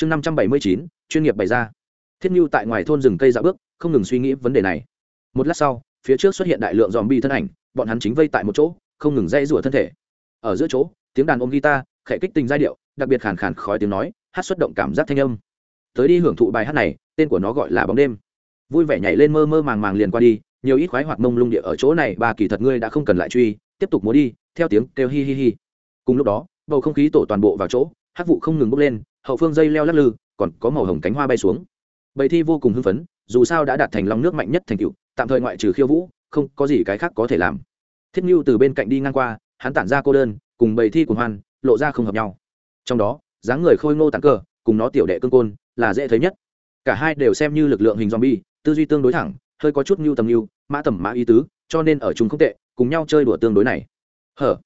chương năm trăm bảy mươi chín, chuyên nghiệp bày ra. Thiết nhu tại ngoài thôn rừng cây dạo bước, không ngừng suy nghĩ vấn đề này. Một lát sau, phía trước xuất hiện đại lượng dòm bi thân ảnh, bọn hắn chính vây tại một chỗ, không ngừng dây rủa thân thể. Ở giữa chỗ, tiếng đàn ôm guitar, khẽ kích tình giai điệu, đặc biệt khàn khàn khói tiếng nói, hát xuất động cảm giác thanh âm. Tới đi hưởng thụ bài hát này, tên của nó gọi là bóng đêm. Vui vẻ nhảy lên mơ mơ màng màng liền qua đi, nhiều ít khoái hoạt mông lung địa ở chỗ này bà kỳ thật ngươi đã không cần lại truy, tiếp tục múa đi, theo tiếng kêu hi hi hi. Cùng lúc đó, bầu không khí tổ toàn bộ vào chỗ, hát vụ không ngừng bốc lên hậu phương dây leo lắc lư, còn có màu hồng cánh hoa bay xuống. Bầy thi vô cùng hưng phấn, dù sao đã đạt thành lòng nước mạnh nhất thành cựu tạm thời ngoại trừ khiêu vũ, không có gì cái khác có thể làm. Thiết mưu từ bên cạnh đi ngang qua, hắn tản ra cô đơn, cùng bầy thi cùng hoan, lộ ra không hợp nhau. Trong đó, dáng người khôi ngô tặng cờ, cùng nó tiểu đệ cương côn, là dễ thấy nhất. Cả hai đều xem như lực lượng hình zombie, tư duy tương đối thẳng, hơi có chút mưu tầm mưu mã tầm mã ý tứ, cho nên ở chúng không tệ, cùng nhau chơi đùa tương đối này. Hở?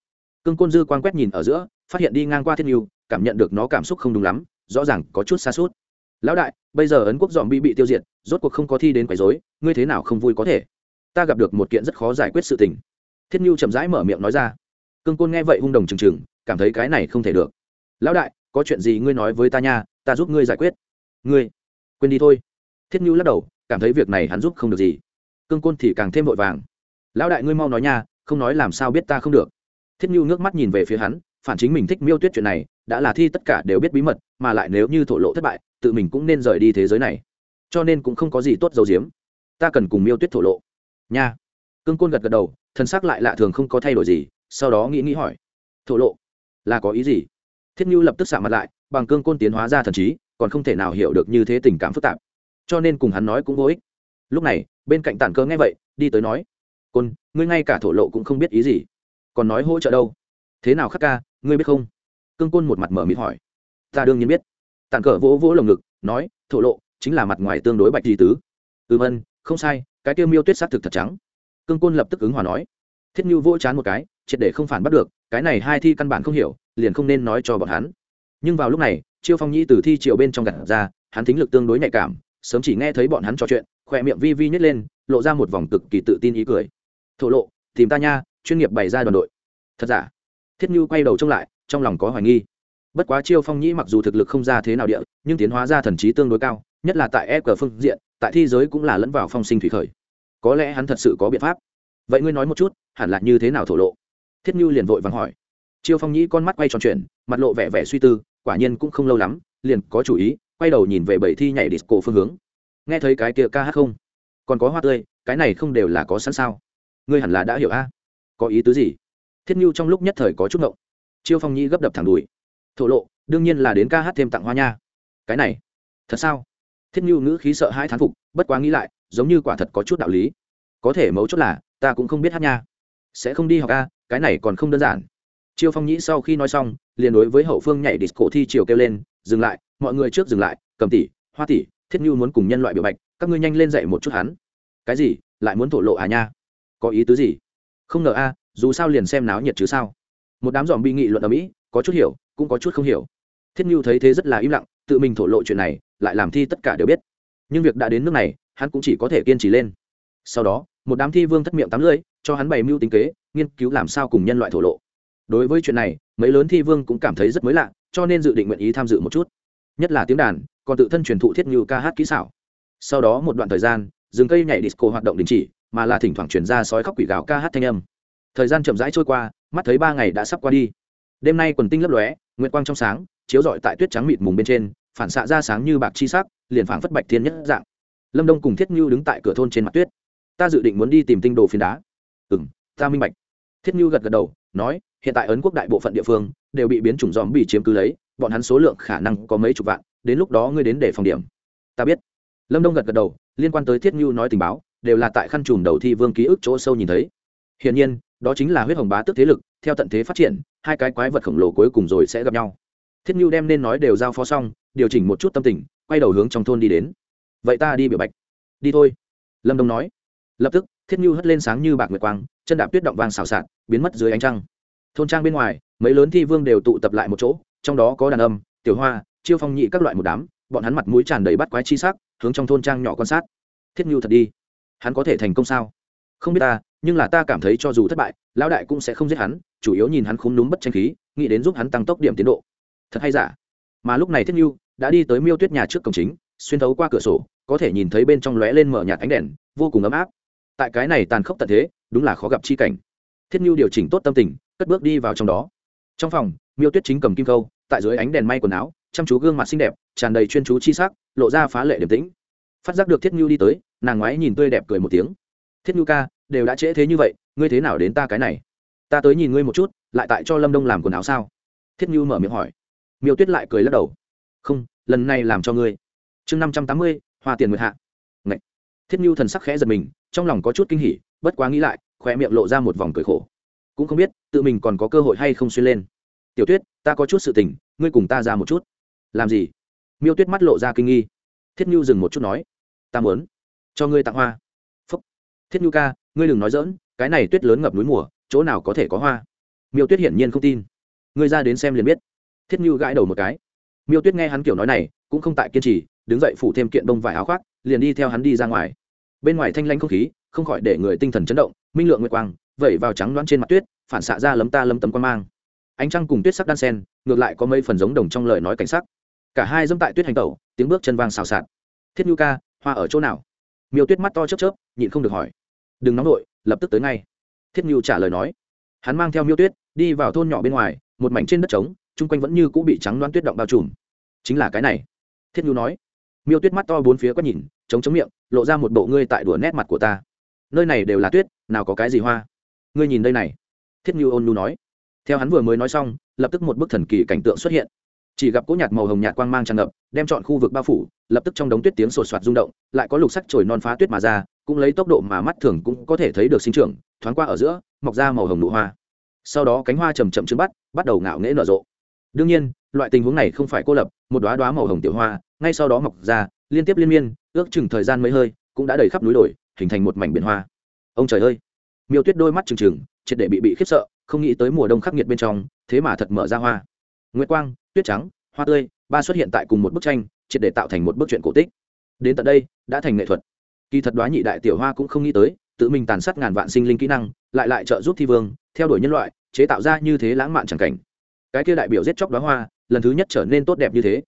Cương côn dư quan quét nhìn ở giữa, phát hiện đi ngang qua thiết mưu cảm nhận được nó cảm xúc không đúng lắm, rõ ràng có chút xa suốt lão đại, bây giờ ấn quốc dòm bị bị tiêu diệt, rốt cuộc không có thi đến quấy rối, ngươi thế nào không vui có thể? Ta gặp được một kiện rất khó giải quyết sự tình. Thiết nhu chậm rãi mở miệng nói ra. Cương côn nghe vậy hung đồng trừng trừng, cảm thấy cái này không thể được. Lão đại, có chuyện gì ngươi nói với ta nha, ta giúp ngươi giải quyết. Ngươi, quên đi thôi. Thiết nhu lắc đầu, cảm thấy việc này hắn giúp không được gì. Cương côn thì càng thêm vội vàng. Lão đại ngươi mau nói nha, không nói làm sao biết ta không được. Thiết nhu nước mắt nhìn về phía hắn phản chính mình thích miêu tuyết chuyện này, đã là thi tất cả đều biết bí mật, mà lại nếu như thổ lộ thất bại, tự mình cũng nên rời đi thế giới này. Cho nên cũng không có gì tốt dầu diếm ta cần cùng miêu tuyết thổ lộ. Nha. Cương côn gật gật đầu thân xác lại lạ thường không có thay đổi gì, sau đó nghĩ nghĩ hỏi. Thổ lộ? Là có ý gì? Thiết như lập tức xạ mặt lại, bằng cương côn tiến hóa ra thần trí, còn không thể nào hiểu được như thế tình cảm phức tạp. Cho nên cùng hắn nói cũng vô ích. Lúc này, bên cạnh tản cơ nghe vậy, đi tới nói. Côn, ngươi ngay cả thổ lộ cũng không biết ý gì. Còn nói hỗ trợ đâu? Thế nào khắc ca ngươi biết không? Cương côn một mặt mở mịt hỏi. Ta đương nhiên biết. Tàn cờ vỗ vỗ lồng ngực, nói, thổ lộ, chính là mặt ngoài tương đối bạch di tứ. Ừ vân, không sai, cái tiêu miêu tuyết s á t thực thật trắng. Cương côn lập tức ứng hòa nói. Thiết như vỗ chán một cái, triệt để không phản bắt được, cái này hai thi căn bản không hiểu, liền không nên nói cho bọn hắn. Nhưng vào lúc này, chiêu phong nhĩ từ thi triệu bên trong gặt ra, hắn thính lực tương đối nhạy cảm, sớm chỉ nghe thấy bọn hắn trò chuyện, khỏe miệng vi vi nhét lên, lộ ra một vòng cực kỳ tự tin ý cười. Thổ lộ, tìm ta nha, chuyên nghiệp bày ra đoàn đội. Thật giả? Thiết như quay đầu trông lại trong lòng có hoài nghi. Bất quá chiêu phong nhĩ mặc dù thực lực không ra thế nào địa nhưng tiến hóa ra thần trí tương đối cao nhất là tại e cờ phương diện tại thi giới cũng là lẫn vào phong sinh thủy khởi. Có lẽ hắn thật sự có biện pháp. Vậy ngươi nói một chút hẳn là như thế nào thổ lộ? Thiết như liền vội vàng hỏi. Chiêu phong nhĩ con mắt quay tròn chuyển, mặt lộ vẻ vẻ suy tư quả nhiên cũng không lâu lắm liền có chủ ý quay đầu nhìn về bảy thi nhảy disco phương hướng. Nghe thấy cái kia ca hát không? Còn có hoa tươi cái này không đều là có sẵn sao? Ngươi hẳn là đã hiểu a. Có ý tứ gì? Thiết như trong lúc nhất thời có chút ngộng. Chiêu phong Nhi gấp đập thẳng đùi. Thổ lộ đương nhiên là đến ca hát thêm tặng hoa nha. Cái này thật sao? Thiết như ngữ khí sợ hai thán phục bất quá nghĩ lại giống như quả thật có chút đạo lý. Có thể mấu chốt là ta cũng không biết hát nha. Sẽ không đi học ca, cái này còn không đơn giản. Chiêu phong nhĩ sau khi nói xong liền đối với hậu phương nhảy disco thi chiều kêu lên dừng lại mọi người trước dừng lại cầm tỷ hoa tỷ thiết như muốn cùng nhân loại biểu bạch các ngươi nhanh lên dậy một chút hắn. Cái gì? Lại muốn thổ lộ à nha? Có ý tứ gì? Không ngờ a dù sao liền xem náo nhiệt chứ sao. Một đám dòm bi nghị luận ở mỹ, có chút hiểu, cũng có chút không hiểu. Thiết như thấy thế rất là im lặng, tự mình thổ lộ chuyện này, lại làm thi tất cả đều biết. Nhưng việc đã đến nước này, hắn cũng chỉ có thể kiên trì lên. Sau đó, một đám thi vương thất miệng tắm lưỡi, cho hắn bày mưu tính kế, nghiên cứu làm sao cùng nhân loại thổ lộ. Đối với chuyện này, mấy lớn thi vương cũng cảm thấy rất mới lạ, cho nên dự định nguyện ý tham dự một chút. Nhất là tiếng đàn, còn tự thân truyền thụ thiết như ca hát kỹ xảo. Sau đó một đoạn thời gian, rừng cây nhảy disco hoạt động đình chỉ, mà là thỉnh thoảng chuyển ra sói khóc quỷ gạo ca hát thanh âm thời gian chậm rãi trôi qua, mắt thấy ba ngày đã sắp qua đi. Đêm nay quần tinh lấp lóe, nguyệt quang trong sáng, chiếu rọi tại tuyết trắng mịt mùng bên trên, phản xạ ra sáng như bạc chi sắc, liền phảng phất bạch thiên nhất dạng. Lâm đông cùng thiết như đứng tại cửa thôn trên mặt tuyết. Ta dự định muốn đi tìm tinh đồ phiến đá. Ừ m ta minh bạch. Thiết như gật gật đầu, nói, hiện tại ấn quốc đại bộ phận địa phương, đều bị biến chủng dòm bị chiếm cứ lấy, bọn hắn số lượng khả năng có mấy chục vạn, đến lúc đó ngươi đến để phòng điểm. Ta biết. Lâm đông gật gật đầu, liên quan tới thiết như nói tình báo, đều là tại khăn trùm đầu thi vương ký ức chỗ sâu nhìn thấy hiển nhiên, đó chính là huyết hồng bá tức thế lực, theo tận thế phát triển, hai cái quái vật khổng lồ cuối cùng rồi sẽ gặp nhau. Thiết Nưu đem nên nói đều giao phó xong, điều chỉnh một chút tâm tình, quay đầu hướng trong thôn đi đến. Vậy ta đi biểu bạch. Đi thôi. Lâm đông nói. Lập tức, thiết Nưu hất lên sáng như bạc nguyệt quang, chân đạp tuyết động vàng xào xạc, biến mất dưới ánh trăng. Thôn trang bên ngoài, mấy lớn thi vương đều tụ tập lại một chỗ, trong đó có đàn âm, tiểu hoa, chiêu phong nhị các loại một đám, bọn hắn mặt mũi tràn đầy bắt quái chi sắc, hướng trong thôn trang nhỏ quan sát. Thiết Nưu thật đi. Hắn có thể thành công sao? Không biết ta nhưng là ta cảm thấy cho dù thất bại, lão đại cũng sẽ không giết hắn, chủ yếu nhìn hắn không núm bất tranh khí, nghĩ đến giúp hắn tăng tốc điểm tiến độ. Thật hay giả? Mà lúc này thiết như đã đi tới miêu tuyết nhà trước cổng chính, xuyên thấu qua cửa sổ, có thể nhìn thấy bên trong lóe lên mở nhạt ánh đèn, vô cùng ấm áp. Tại cái này tàn khốc tận thế, đúng là khó gặp chi cảnh. Thiết như điều chỉnh tốt tâm tình, cất bước đi vào trong đó. Trong phòng, miêu tuyết chính cầm kim câu, tại dưới ánh đèn may quần áo, chăm chú gương mặt xinh đẹp, tràn đầy chuyên chú chi sắc, lộ ra phá lệ điềm tĩnh. Phát giác được thiết như đi tới, nàng ngoái nhìn tươi đẹp cười một tiếng. Thiết như ca đều đã trễ thế như vậy, ngươi thế nào đến ta cái này? Ta tới nhìn ngươi một chút, lại tại cho lâm đông làm quần áo sao? Thiết như mở miệng hỏi. Miêu tuyết lại cười lắc đầu. Không, lần này làm cho ngươi. Chương năm trăm tám mươi, hoa tiền nguyệt hạ. Ngậy. thiết như thần sắc khẽ giật mình, trong lòng có chút kinh hỉ, bất quá nghĩ lại khoe miệng lộ ra một vòng cười khổ. Cũng không biết, tự mình còn có cơ hội hay không xuyên lên. Tiểu tuyết, ta có chút sự tình, ngươi cùng ta ra một chút. Làm gì? Miêu tuyết mắt lộ ra kinh nghi. Thiết như dừng một chút nói. Ta muốn cho ngươi tặng hoa. Phúc. Thiết như ca ngươi đừng nói dỡn, cái này tuyết lớn ngập núi mùa, chỗ nào có thể có hoa? Miêu tuyết hiển nhiên không tin. Ngươi ra đến xem liền biết. Thiết như gãi đầu một cái. Miêu tuyết nghe hắn kiểu nói này, cũng không tại kiên trì, đứng dậy phủ thêm kiện bông vải áo khoác, liền đi theo hắn đi ra ngoài. Bên ngoài thanh lanh không khí, không khỏi để người tinh thần chấn động, minh lượng nguyệt quang, vẩy vào trắng đoán trên mặt tuyết, phản xạ ra lấm ta lấm tấm quan mang. Ánh trăng cùng tuyết sắc đan sen, ngược lại có mấy phần giống đồng trong lời nói cảnh sắc. Cả hai dẫm tại tuyết hành tẩu, tiếng bước chân vang xào xạc. Thiết nhu ca, hoa ở chỗ nào? Miêu tuyết mắt to chớp chớp, nhịn không được hỏi đừng nóng đội lập tức tới ngay. Thiết ngưu trả lời nói. Hắn mang theo miêu tuyết, đi vào thôn nhỏ bên ngoài, một mảnh trên đất trống, chung quanh vẫn như cũng bị trắng đoán tuyết động bao trùm. Chính là cái này. Thiết ngưu nói. Miêu tuyết mắt to bốn phía quét nhìn, chống chống miệng, lộ ra một bộ ngươi tại đùa nét mặt của ta. Nơi này đều là tuyết, nào có cái gì hoa? Ngươi nhìn đây này. Thiết ngưu ôn nhu nói. Theo hắn vừa mới nói xong, lập tức một bức thần kỳ cảnh tượng xuất hiện. Chỉ gặp cỗ nhạt màu hồng nhạt quang mang tràn ngập, đem chọn khu vực bao phủ, lập tức trong đống tuyết tiếng sột soạt rung động, lại có lục sắc trồi non phá tuyết mà ra cũng lấy tốc độ mà mắt thường cũng có thể thấy được sinh trưởng, thoáng qua ở giữa, mọc ra màu hồng nụ hoa. Sau đó cánh hoa chầm chậm trứng bắt bắt đầu ngạo nghễ nở rộ. Đương nhiên, loại tình huống này không phải cô lập, một đoá đoá màu hồng tiểu hoa, ngay sau đó mọc ra, liên tiếp liên miên, ước chừng thời gian mấy hơi, cũng đã đầy khắp núi đồi, hình thành một mảnh biển hoa. Ông trời ơi! Miêu tuyết đôi mắt trừng trừng, triệt để bị bị khiếp sợ, không nghĩ tới mùa đông khắc nghiệt bên trong, thế mà thật mở ra hoa. Nguyệt quang, tuyết trắng, hoa tươi, ba xuất hiện tại cùng một bức tranh, triệt để tạo thành một bức truyện cổ tích. Đến tận đây, đã thành nghệ thuật kỳ thật đoá nhị đại tiểu hoa cũng không nghĩ tới, tự mình tàn sát ngàn vạn sinh linh kỹ năng, lại lại trợ giúp thi vương, theo đuổi nhân loại, chế tạo ra như thế lãng mạn chẳng cảnh. Cái kia đại biểu giết chóc đoá hoa, lần thứ nhất trở nên tốt đẹp như thế.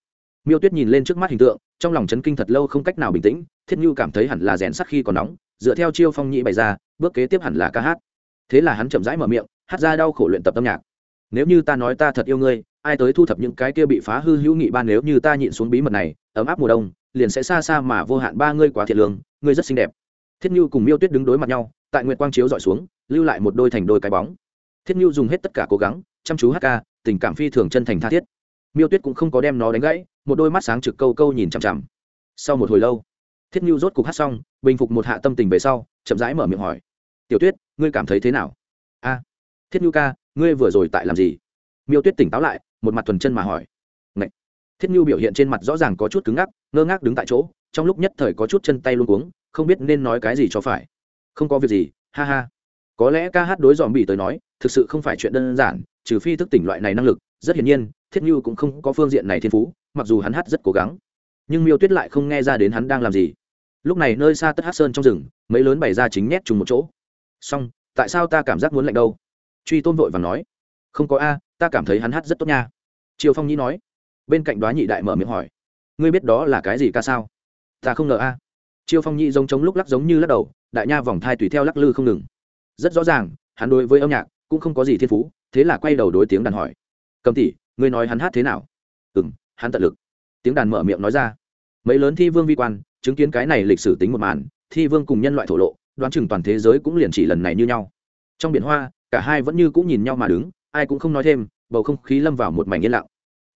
Miêu tuyết nhìn lên trước mắt hình tượng, trong lòng chấn kinh thật lâu không cách nào bình tĩnh, thiết như cảm thấy hẳn là rèn sắc khi còn nóng, dựa theo chiêu phong nhị bày ra, bước kế tiếp hẳn là ca hát. Thế là hắn chậm rãi mở miệng, hát ra đau khổ luyện tập âm nhạc. Nếu như ta nói ta thật yêu ngươi, ai tới thu thập những cái kia bị phá hư hữu nghị ban nếu như ta nhịn xuống bí mật này, ấm áp mùa đông, liền sẽ xa xa mà vô hạn ba ngươi quá thiệt lương ngươi rất xinh đẹp. Thiết như cùng miêu tuyết đứng đối mặt nhau, tại nguyệt quang chiếu dọi xuống, lưu lại một đôi thành đôi cái bóng. Thiết như dùng hết tất cả cố gắng, chăm chú hát ca, tình cảm phi thường chân thành tha thiết. Miêu tuyết cũng không có đem nó đánh gãy, một đôi mắt sáng trực câu câu nhìn chằm chằm. Sau một hồi lâu, thiết như rốt cục hát xong, bình phục một hạ tâm tình về sau, chậm rãi mở miệng hỏi. Tiểu tuyết, ngươi cảm thấy thế nào? A, thiết như ca, ngươi vừa rồi tại làm gì? Miêu tuyết tỉnh táo lại, một mặt thuần chân mà hỏi thiết nhu biểu hiện trên mặt rõ ràng có chút cứng ngắc, ngơ ngác đứng tại chỗ, trong lúc nhất thời có chút chân tay luôn cuống, không biết nên nói cái gì cho phải. Không có việc gì, ha ha. Có lẽ ca hát đối dòm bị tới nói, thực sự không phải chuyện đơn giản, trừ phi thức tỉnh loại này năng lực, rất hiển nhiên, thiết như cũng không có phương diện này thiên phú, mặc dù hắn hát rất cố gắng. Nhưng miêu tuyết lại không nghe ra đến hắn đang làm gì. Lúc này nơi xa tất hát sơn trong rừng, mấy lớn bày ra chính nhét chung một chỗ. Xong, tại sao ta cảm giác muốn lạnh đâu? Truy tôn vội và nói. Không có a, ta cảm thấy hắn hát rất tốt nha. Triều phong nhĩ nói bên cạnh đoá nhị đại mở miệng hỏi, ngươi biết đó là cái gì ca sao? Ta không ngờ a. Chiêu phong nhị giống chống lúc lắc giống như lắc đầu, đại nha vòng thai tùy theo lắc lư không ngừng. Rất rõ ràng, hắn đối với âm nhạc cũng không có gì thiên phú, thế là quay đầu đối tiếng đàn hỏi, cầm tỷ, ngươi nói hắn hát thế nào? Ừ m hắn tận lực. Tiếng đàn mở miệng nói ra, mấy lớn thi vương vi quan, chứng kiến cái này lịch sử tính một màn, thi vương cùng nhân loại thổ lộ, đoán chừng toàn thế giới cũng liền chỉ lần này như nhau. Trong biển hoa, cả hai vẫn như cũng nhìn nhau mà đứng, ai cũng không nói thêm, bầu không khí lâm vào một mảnh yên lặng.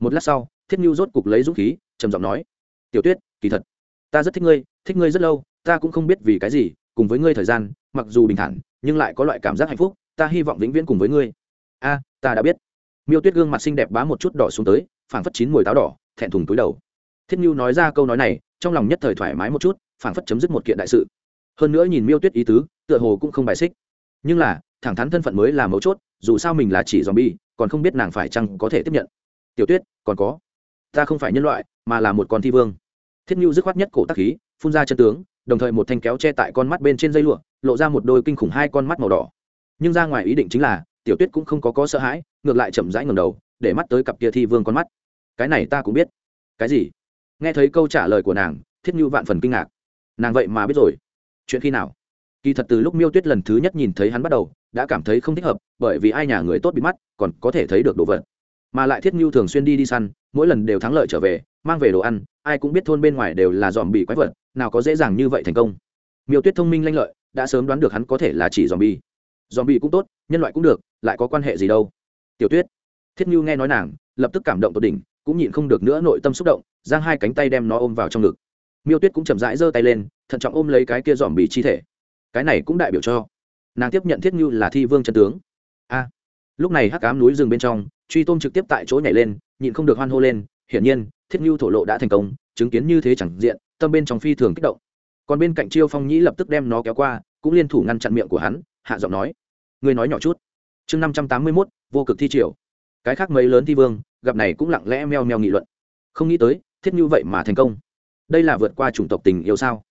Một lát sau thiết nhu rốt cục lấy dũng khí, trầm giọng nói, tiểu tuyết, kỳ thật, ta rất thích ngươi thích ngươi rất lâu, ta cũng không biết vì cái gì, cùng với ngươi thời gian, mặc dù bình thản, nhưng lại có loại cảm giác hạnh phúc, ta hy vọng vĩnh viễn cùng với ngươi. A, ta đã biết. Miêu tuyết gương mặt xinh đẹp bá một chút đỏ xuống tới, phảng phất chín mùi táo đỏ, thẹn thùng túi đầu. Thiết nhu nói ra câu nói này, trong lòng nhất thời thoải mái một chút, phảng phất chấm dứt một kiện đại sự. Hơn nữa nhìn miêu tuyết ý tứ, tựa hồ cũng không bài xích. Nhưng là, thẳng thắn thân phận mới là mấu chốt, dù sao mình là chỉ z o m bi e còn không biết nàng phải chăng có thể tiếp nhận. Tiểu tuyết, còn có ta không phải nhân loại, mà là một con thi vương. Thiết nhu dứt khoát nhất cổ tắc khí, phun ra chân tướng, đồng thời một thanh kéo che tại con mắt bên trên dây lụa, lộ ra một đôi kinh khủng hai con mắt màu đỏ. Nhưng ra ngoài ý định chính là, tiểu tuyết cũng không có có sợ hãi, ngược lại chậm rãi ngầm đầu, để mắt tới cặp kia thi vương con mắt. Cái này ta cũng biết. Cái gì? Nghe thấy câu trả lời của nàng, thiết như vạn phần kinh ngạc. Nàng vậy mà biết rồi. Chuyện khi nào? Kỳ thật từ lúc miêu tuyết lần thứ nhất nhìn thấy hắn bắt đầu, đã cảm thấy không thích hợp, bởi vì ai nhà người tốt bị mắt, còn có thể thấy được đồ vật mà lại thiết ngưu thường xuyên đi đi săn, mỗi lần đều thắng lợi trở về, mang về đồ ăn, ai cũng biết thôn bên ngoài đều là dòm bị quái vật, nào có dễ dàng như vậy thành công. Miêu tuyết thông minh lanh lợi, đã sớm đoán được hắn có thể là chỉ dòm bi dòm bi cũng tốt, nhân loại cũng được, lại có quan hệ gì đâu. Tiểu tuyết, thiết ngưu nghe nói nàng, lập tức cảm động tột đỉnh, cũng nhịn không được nữa nội tâm xúc động, giang hai cánh tay đem nó ôm vào trong ngực. Miêu tuyết cũng chậm rãi giơ tay lên, thận trọng ôm lấy cái kia dòm bị chi thể. Cái này cũng đại biểu cho, nàng tiếp nhận thiết ngưu là thi vương chân tướng. A, lúc này hắc cám núi rừng bên trong truy tôm trực tiếp tại chỗ nhảy lên, nhịn không được hoan hô lên, hiển nhiên, thiết như thổ lộ đã thành công, chứng kiến như thế chẳng diện, tâm bên trong phi thường kích động. Còn bên cạnh chiêu phong nhĩ lập tức đem nó kéo qua, cũng liên thủ ngăn chặn miệng của hắn, hạ giọng nói, ngươi nói nhỏ chút. Chương năm trăm tám mươi mốt, vô cực thi triều. Cái khác mấy lớn thi vương, gặp này cũng lặng lẽ meo meo nghị luận. Không nghĩ tới, thiết như vậy mà thành công. Đây là vượt qua chủng tộc tình yêu sao?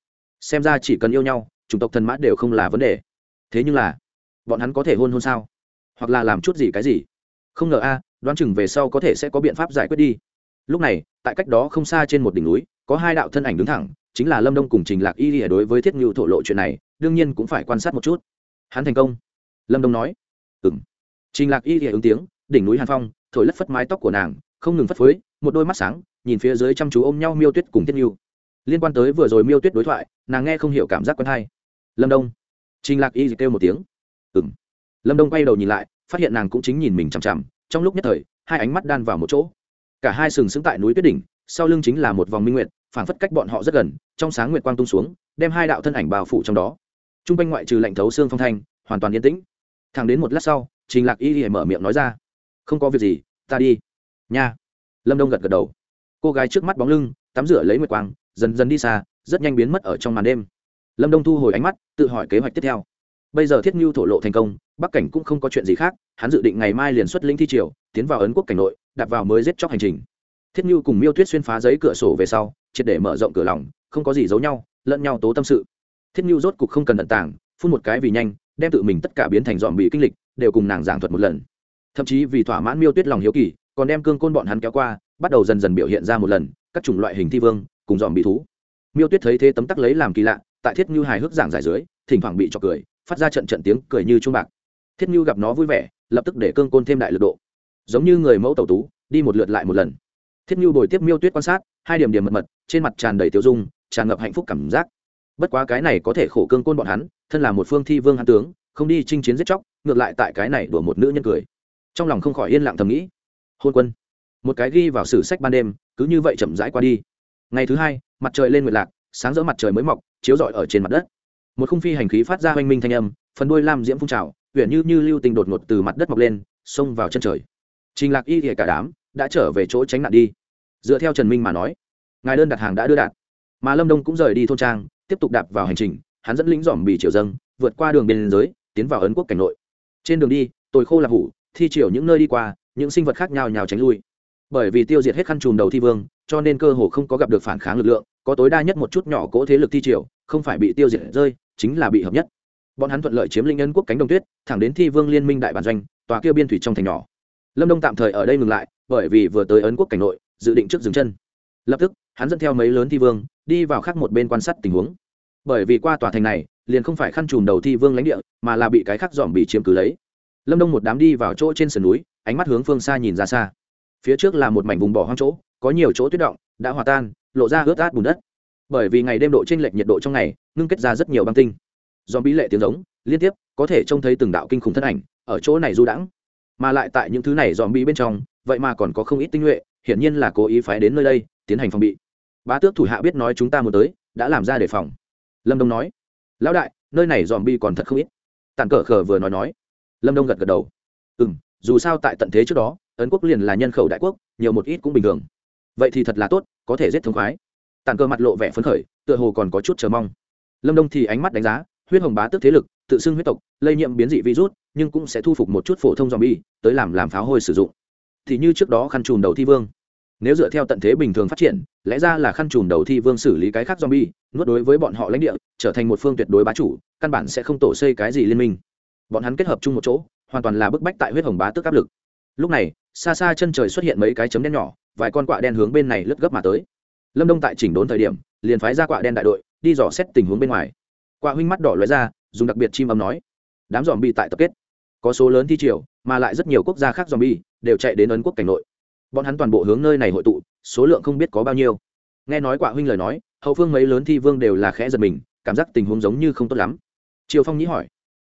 Xem ra chỉ cần yêu nhau, chủng tộc thần mã đều không là vấn đề. Thế nhưng là, bọn hắn có thể hôn hôn sao? Hoặc là làm chút gì cái gì? Không ngờ a, đoán chừng về sau có thể sẽ có biện pháp giải quyết đi. Lúc này, tại cách đó không xa trên một đỉnh núi, có hai đạo thân ảnh đứng thẳng, chính là lâm đông cùng trình lạc y lìa đối với thiết ngưu thổ lộ chuyện này, đương nhiên cũng phải quan sát một chút. Hắn thành công. Lâm đông nói. Ừng trình lạc y lìa ứng tiếng, đỉnh núi hàn phong, thổi lất phất mái tóc của nàng, không ngừng phất phới, một đôi mắt sáng, nhìn phía dưới chăm chú ôm nhau miêu tuyết cùng thiết ngưu. Liên quan tới vừa rồi miêu tuyết đối thoại, nàng nghe không hiểu cảm giác quen hay. Lâm đông. Trình lạc y kêu một tiếng. Ừng lâm đông quay đầu nhìn lại phát hiện nàng cũng chính nhìn mình chằm chằm, trong lúc nhất thời, hai ánh mắt đan vào một chỗ. Cả hai sừng sững tại núi tuyết đỉnh, sau lưng chính là một vòng minh nguyện phảng phất cách bọn họ rất gần, trong sáng nguyệt quang tung xuống, đem hai đạo thân ảnh bao phủ trong đó. T r u n g quanh ngoại trừ lạnh thấu xương phong thanh, hoàn toàn yên tĩnh. Thẳng đến một lát sau, trình lạc y hề mở miệng nói ra, không có việc gì, ta đi. Nha. Lâm đông gật gật đầu. Cô gái trước mắt bóng lưng, tắm rửa lấy nguyệt quang, dần dần đi xa, rất nhanh biến mất ở trong màn đêm. Lâm đông thu hồi ánh mắt, tự hỏi kế hoạch tiếp theo bây giờ thiết mưu thổ lộ thành công, bắc cảnh cũng không có chuyện gì khác, hắn dự định ngày mai liền xuất linh thi triều, tiến vào ấn quốc cảnh nội đặt vào mới giết chóc hành trình. Thiết như cùng miêu tuyết xuyên phá giấy cửa sổ về sau, triệt để mở rộng cửa lòng, không có gì giấu nhau, lẫn nhau tố tâm sự. Thiết như rốt cục không cần tận tàng, phun một cái vì nhanh, đem tự mình tất cả biến thành dọn bị kinh lịch, đều cùng nàng giảng thuật một lần. Thậm chí vì thỏa mãn miêu tuyết lòng hiếu kỳ, còn đem cương côn bọn hắn kéo qua, bắt đầu dần dần biểu hiện ra một lần, các chủng loại hình thi vương, cùng dọn bị thú. Miêu tuyết thấy thế tấm tắc lấy làm kỳ lạ, tại thiết như hài hước giảng giải dưới, thỉnh thoảng bị cho cười phát ra trận trận tiếng cười như trung bạc. Thiết như gặp nó vui vẻ, lập tức để cương côn thêm đại lực độ. Giống như người mẫu tẩu tú, đi một lượt lại một lần. Thiết như bồi tiếp miêu tuyết quan sát, hai điểm điểm mật mật, trên mặt tràn đầy tiêu dung, tràn ngập hạnh phúc cảm giác. Bất quá cái này có thể khổ cương côn bọn hắn, thân là một phương thi vương hán tướng, không đi chinh chiến giết chóc, ngược lại tại cái này đùa một nữ nhân cười. Trong lòng không khỏi yên lặng thầm nghĩ. Hôn quân. Một cái ghi vào sử sách ban đêm, cứ như vậy chậm rãi qua đi. Ngày thứ hai, mặt trời lên nguyệt lạc, sáng rỡ mặt trời mới mọc, chiếu rọi ở trên mặt đất một khung phi hành khí phát ra hoanh minh thanh âm, phần đuôi lam diễm phun trào huyện như như lưu tình đột ngột từ mặt đất mọc lên, xông vào chân trời. Trình lạc y thì cả đám đã trở về chỗ tránh nạn đi. Dựa theo trần minh mà nói, ngài đơn đặt hàng đã đưa đạt. Mà lâm đông cũng rời đi thôn trang, tiếp tục đạp vào hành trình, hắn dẫn lính dòm bị triều dâng, vượt qua đường biên giới, tiến vào ấn quốc cảnh nội. Trên đường đi tôi khô là hủ, thi triều những nơi đi qua, những sinh vật khác nhau nhào tránh lui. Bởi vì tiêu diệt hết khăn trùm đầu thi vương, cho nên cơ hồ không có gặp được phản kháng lực lượng, có tối đa nhất một chút nhỏ cỗ thế lực thi triều, không phải bị tiêu diệt rơi chính là bị hợp nhất. Bọn hắn thuận lợi chiếm Linh ấn quốc cánh đồng tuyết, thẳng đến thi vương liên minh đại bản doanh, tòa kia biên thủy trong thành nhỏ. Lâm đông tạm thời ở đây ngừng lại, bởi vì vừa tới ấn quốc cảnh nội, dự định trước dừng chân. Lập tức, hắn dẫn theo mấy lớn thi vương, đi vào khác một bên quan sát tình huống. Bởi vì qua tòa thành này, liền không phải khăn trùm đầu thi vương lãnh địa, mà là bị cái khác dòm bị chiếm cứ lấy. Lâm đông một đám đi vào chỗ trên sườn núi, ánh mắt hướng phương xa nhìn ra xa. Phía trước là một mảnh vùng bỏ hoang chỗ, có nhiều chỗ tuyết động, đã hòa tan, lộ ra ướt át bùn đất bởi vì ngày đêm độ trên lệch nhiệt độ trong ngày ngưng kết ra rất nhiều băng tinh. Do bí lệ tiếng giống, liên tiếp, có thể trông thấy từng đạo kinh khủng thân ảnh ở chỗ này du đãng. Mà lại tại những thứ này dòm bí bên trong, vậy mà còn có không ít tinh nhuệ, hiển nhiên là cố ý phái đến nơi đây, tiến hành phòng bị. Bá tước thủ hạ biết nói chúng ta muốn tới, đã làm ra đề phòng. Lâm đông nói, lão đại, nơi này dòm bi còn thật không ít. Tàn cờ khờ vừa nói nói. Lâm đông gật gật đầu. Ừ m dù sao tại tận thế trước đó, ấn quốc liền là nhân khẩu đại quốc, nhiều một ít cũng bình thường. Vậy thì thật là tốt, có thể giết thống khoái tàn cơ mặt lộ vẻ phấn khởi, tựa hồ còn có chút chờ mong. Lâm đông thì ánh mắt đánh giá, huyết hồng bá tước thế lực, tự xưng huyết tộc, lây nhiễm biến dị virus, nhưng cũng sẽ thu phục một chút phổ thông dòm bi tới làm làm pháo hôi sử dụng. Thì như trước đó khăn chùm đầu thi vương. Nếu dựa theo tận thế bình thường phát triển, lẽ ra là khăn chùm đầu thi vương xử lý cái khác zombie, nuốt đối với bọn họ lãnh địa, trở thành một phương tuyệt đối bá chủ, căn bản sẽ không tổ xây cái gì liên minh. Bọn hắn kết hợp chung một chỗ, hoàn toàn là bức bách tại huyết hồng bá tức áp lực. Lúc này, xa xa chân trời xuất hiện mấy cái chấm đen nhỏ, vài con quạ đen hướng bên này lướt gấp mà tới lâm đông tại chỉnh đốn thời điểm, liền phái ra quạ đen đại đội, đi dò xét tình huống bên ngoài. Quạ huynh mắt đỏ lóe ra, dùng đặc biệt chim âm nói, đám dòm bi tại tập kết. Có số lớn thi triều, mà lại rất nhiều quốc gia khác dòm bi đều chạy đến ấn quốc cảnh nội. Bọn hắn toàn bộ hướng nơi này hội tụ, số lượng không biết có bao nhiêu. Nghe nói quạ huynh lời nói, hậu phương mấy lớn thi vương đều là khẽ giật mình, cảm giác tình huống giống như không tốt lắm. Triều phong nhĩ hỏi,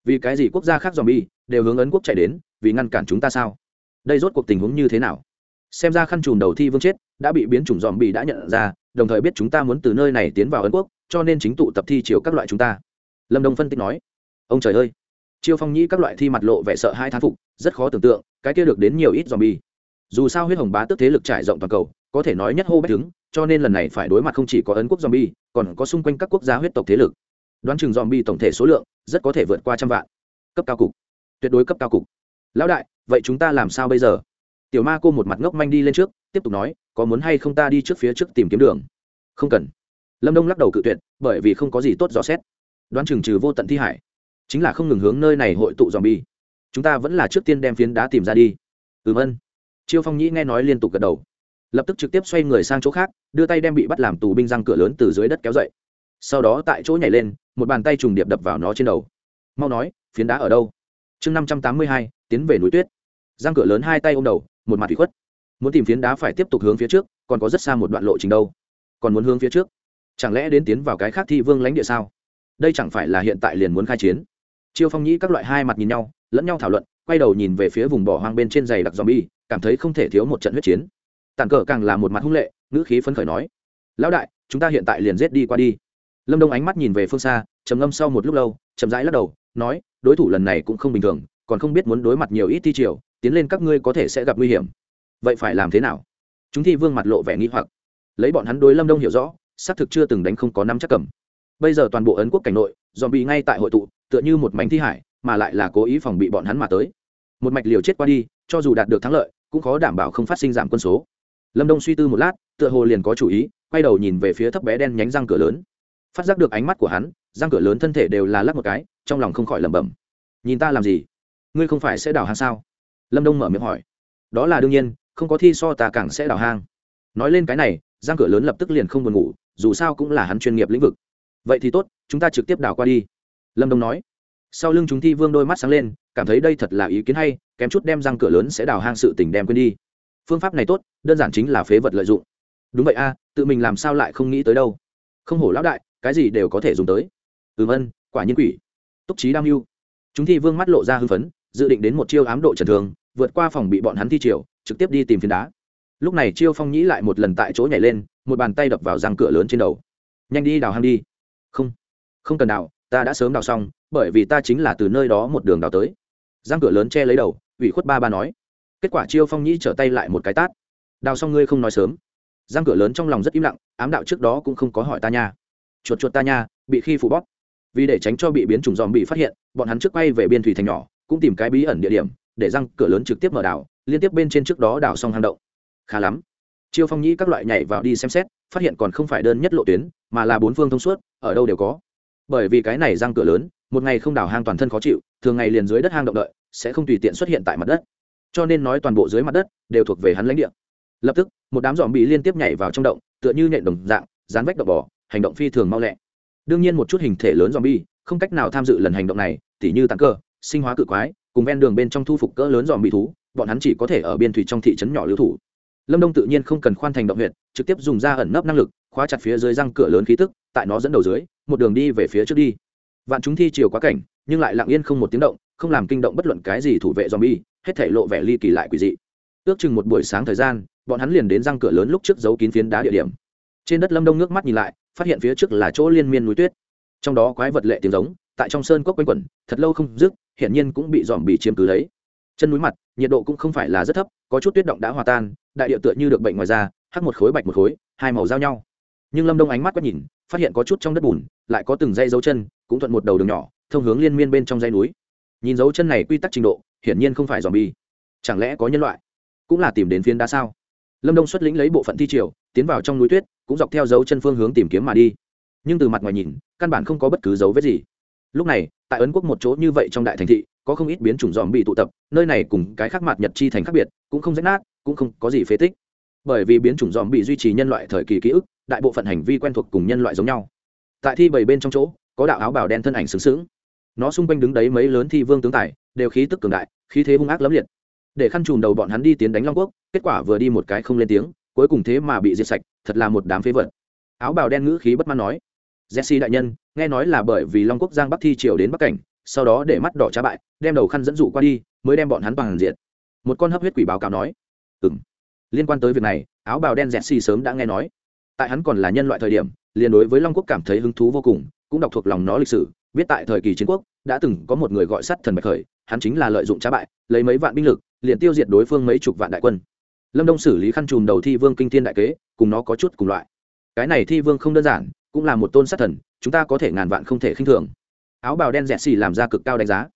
vì cái gì quốc gia khác dòm bi đều hướng ấn quốc chạy đến, vì ngăn cản chúng ta sao? Đây rốt cuộc tình huống như thế nào? Xem ra khăn trùm đầu thi vương chết đã bị biến chủng dòm bị đã nhận ra đồng thời biết chúng ta muốn từ nơi này tiến vào ấn quốc cho nên chính tụ tập thi chiều các loại chúng ta lâm đồng phân tích nói ông trời ơi chiêu phong nhĩ các loại thi mặt lộ vẻ sợ hai thán phục rất khó tưởng tượng cái kia được đến nhiều ít dòm bi dù sao huyết hồng bá tức thế lực trải rộng toàn cầu có thể nói nhất hô bách đứng cho nên lần này phải đối mặt không chỉ có ấn quốc dòm bi còn có xung quanh các quốc gia huyết tộc thế lực. Đoán chừng dòm bi tổng thể số lượng rất có thể vượt qua trăm vạn. Cấp cao cục, tuyệt đối cấp cao cục. Lão đại, vậy chúng ta làm sao bây giờ? Tiểu Ma cô một mặt ngốc manh đi lên trước, tiếp tục nói, có muốn hay không ta đi trước phía trước tìm kiếm đường? Không cần. Lâm Đông lắc đầu cự tuyệt, bởi vì không có gì tốt rõ xét. Đoán chừng trừ vô tận thi hải, chính là không ngừng hướng nơi này hội tụ dòm bi Chúng ta vẫn là trước tiên đem phiến đá tìm ra đi. Ừm ân. Chiêu Phong Nhĩ nghe nói liên tục gật đầu lập tức trực tiếp xoay người sang chỗ khác đưa tay đem bị bắt làm tù binh răng cửa lớn từ dưới đất kéo dậy sau đó tại chỗ nhảy lên một bàn tay trùng điệp đập vào nó trên đầu mau nói phiến đá ở đâu chương năm trăm tám mươi hai tiến về núi tuyết răng cửa lớn hai tay ôm đầu một mặt thủy khuất. Muốn tìm phiến đá phải tiếp tục hướng phía trước, còn có rất xa một đoạn lộ trình đâu. Còn muốn hướng phía trước? Chẳng lẽ đến tiến vào cái khác thi vương lãnh địa sao? Đây chẳng phải là hiện tại liền muốn khai chiến? Chiêu phong nhĩ các loại hai mặt nhìn nhau, lẫn nhau thảo luận, quay đầu nhìn về phía vùng bỏ hoang bên trên giày đặc dòm bi cảm thấy không thể thiếu một trận huyết chiến. Tàn cờ càng là một mặt hung lệ, ngữ khí phấn khởi nói, lão đại, chúng ta hiện tại liền giết đi qua đi. Lâm đông ánh mắt nhìn về phương xa, trầm ngâm sau một lúc lâu, chậm rãi lắc đầu, nói, đối thủ lần này cũng không bình thường, còn không biết muốn đối mặt nhiều ít thi triều tiến lên các ngươi có thể sẽ gặp nguy hiểm. Vậy phải làm thế nào? Chúng thi vương mặt lộ vẻ nghi hoặc. Lấy bọn hắn đối lâm đông hiểu rõ, xác thực chưa từng đánh không có năm chắc cầm. Bây giờ toàn bộ ấn quốc cảnh nội dòm bị ngay tại hội tụ, tựa như một mảnh thi hải, mà lại là cố ý phòng bị bọn hắn mà tới. Một mạch liều chết qua đi, cho dù đạt được thắng lợi, cũng khó đảm bảo không phát sinh giảm quân số. Lâm đông suy tư một lát, tựa hồ liền có chủ ý, quay đầu nhìn về phía thấp bé đen nhánh răng cửa lớn. Phát giác được ánh mắt của hắn, răng cửa lớn thân thể đều là lắp một cái, trong lòng không khỏi lẩm bẩm. Nhìn ta làm gì? Ngươi không phải sẽ đào hàng sao? Lâm đông mở miệng hỏi đó là đương nhiên không có thi so ta càng sẽ đào hang nói lên cái này Giang cửa lớn lập tức liền không buồn ngủ dù sao cũng là hắn chuyên nghiệp lĩnh vực vậy thì tốt chúng ta trực tiếp đào qua đi lâm đông nói sau lưng chúng thi vương đôi mắt sáng lên cảm thấy đây thật là ý kiến hay kém chút đem răng cửa lớn sẽ đào hang sự tình đem quên đi phương pháp này tốt đơn giản chính là phế vật lợi dụng đúng vậy a tự mình làm sao lại không nghĩ tới đâu không hổ lão đại cái gì đều có thể dùng tới ừm ân quả nhiên quỷ túc trí đam mưu chúng thi vương mắt lộ ra hưng phấn dự định đến một chiêu ám độ trần thường vượt qua phòng bị bọn hắn thi triều, trực tiếp đi tìm phiến đá. Lúc này chiêu phong nhĩ lại một lần tại chỗ nhảy lên, một bàn tay đập vào răng cửa lớn trên đầu. Nhanh đi, đào hang đi. Không không cần đào, ta đã sớm đào xong, bởi vì ta chính là từ nơi đó một đường đào tới. Răng cửa lớn che lấy đầu, ủy khuất ba ba nói. Kết quả chiêu phong nhĩ trở tay lại một cái tát. Đào xong ngươi không nói sớm. Giang cửa lớn trong lòng rất im lặng, ám đạo trước đó cũng không có hỏi ta nha. Chuột chuột ta nha, bị khi phụ bóp. Vì để tránh cho bị biến chủng dòm bị phát hiện, bọn hắn trước quay về biên thủy thành nhỏ, cũng tìm cái bí ẩn địa điểm để răng cửa lớn trực tiếp mở đảo, liên tiếp bên trên trước đó đảo xong hang động. Khá lắm. Chiêu phong nhĩ các loại nhảy vào đi xem xét, phát hiện còn không phải đơn nhất lộ tuyến, mà là bốn phương thông suốt, ở đâu đều có. Bởi vì cái này răng cửa lớn, một ngày không đào hang toàn thân khó chịu, thường ngày liền dưới đất hang động đợi, sẽ không tùy tiện xuất hiện tại mặt đất. Cho nên nói toàn bộ dưới mặt đất đều thuộc về hắn lãnh địa. Lập tức, một đám dòm bị liên tiếp nhảy vào trong động, tựa như nhện đồng dạng, dán vách đập bò, hành động phi thường mau lẹ. Đương nhiên một chút hình thể lớn dòm bi, không cách nào tham dự lần hành động này, tỉ như tàn cơ, sinh hóa cự quái cùng ven đường bên trong thu phục cỡ lớn dòm bị thú, bọn hắn chỉ có thể ở biên thủy trong thị trấn nhỏ lưu thủ. Lâm đông tự nhiên không cần khoan thành động huyện trực tiếp dùng ra ẩn nấp năng lực, khóa chặt phía dưới răng cửa lớn khí tức, tại nó dẫn đầu dưới, một đường đi về phía trước đi. Vạn chúng thi chiều quá cảnh, nhưng lại lặng yên không một tiếng động, không làm kinh động bất luận cái gì thủ vệ dòm bi, hết thể lộ vẻ ly kỳ lại quỷ dị. Ước chừng một buổi sáng thời gian, bọn hắn liền đến răng cửa lớn lúc trước giấu kín phiến đá địa điểm. Trên đất lâm đông nước mắt nhìn lại, phát hiện phía trước là chỗ liên miên núi tuyết. Trong đó quái vật lệ tiếng giống tại trong sơn cốc quanh quẩn, thật lâu không dứt, hiển nhiên cũng bị dòm bị chiếm cứ lấy. Chân núi mặt, nhiệt độ cũng không phải là rất thấp, có chút tuyết động đã hòa tan, đại địa tựa như được bệnh ngoài da, hắc một khối bạch một khối, hai màu giao nhau. Nhưng lâm đông ánh mắt quét nhìn, phát hiện có chút trong đất bùn, lại có từng dây dấu chân, cũng thuận một đầu đường nhỏ, thông hướng liên miên bên trong dây núi. Nhìn dấu chân này quy tắc trình độ, hiển nhiên không phải dòm bi chẳng lẽ có nhân loại? Cũng là tìm đến phiến đá sao? Lâm đông xuất lĩnh lấy bộ phận thi triều, tiến vào trong núi tuyết, cũng dọc theo dấu chân phương hướng tìm kiếm mà đi. Nhưng từ mặt ngoài nhìn, căn bản không có bất cứ dấu vết gì lúc này, tại ấn quốc một chỗ như vậy trong đại thành thị, có không ít biến chủng dòm bị tụ tập, nơi này cùng cái khác mặt nhật chi thành khác biệt, cũng không rách nát, cũng không có gì phế tích. Bởi vì biến chủng dòm bị duy trì nhân loại thời kỳ ký ức, đại bộ phận hành vi quen thuộc cùng nhân loại giống nhau. Tại thi bảy bên trong chỗ, có đạo áo bào đen thân ảnh xứng xứng nó xung quanh đứng đấy mấy lớn thi vương tướng tài, đều khí tức cường đại, khí thế hung ác lẫm liệt. Để khăn trùm đầu bọn hắn đi tiến đánh long quốc, kết quả vừa đi một cái không lên tiếng, cuối cùng thế mà bị diệt sạch, thật là một đám phế vật. Áo bào đen ngữ khí bất mãn nói jesse đại nhân, nghe nói là bởi vì long quốc giang bắc thi triều đến bắc cảnh, sau đó để mắt đỏ trá bại, đem đầu khăn dẫn dụ qua đi, mới đem bọn hắn bằng diện một con hấp huyết quỷ báo cáo nói. Ừ m liên quan tới việc này, áo bào đen jesse sớm đã nghe nói. Tại hắn còn là nhân loại thời điểm, liền đối với long quốc cảm thấy hứng thú vô cùng, cũng đọc thuộc lòng nó lịch sử, biết tại thời kỳ chiến quốc, đã từng có một người gọi sắt thần bạch khởi, hắn chính là lợi dụng trá bại, lấy mấy vạn binh lực, liền tiêu diệt đối phương mấy chục vạn đại quân. Lâm đông xử lý khăn trùm đầu thi vương kinh thiên đại kế, cùng nó có chút cùng loại. Cái này thi vương không đơn giản cũng là một tôn sát thần, chúng ta có thể ngàn vạn không thể khinh thường. Áo bào đen rẻ xì làm ra cực cao đánh giá.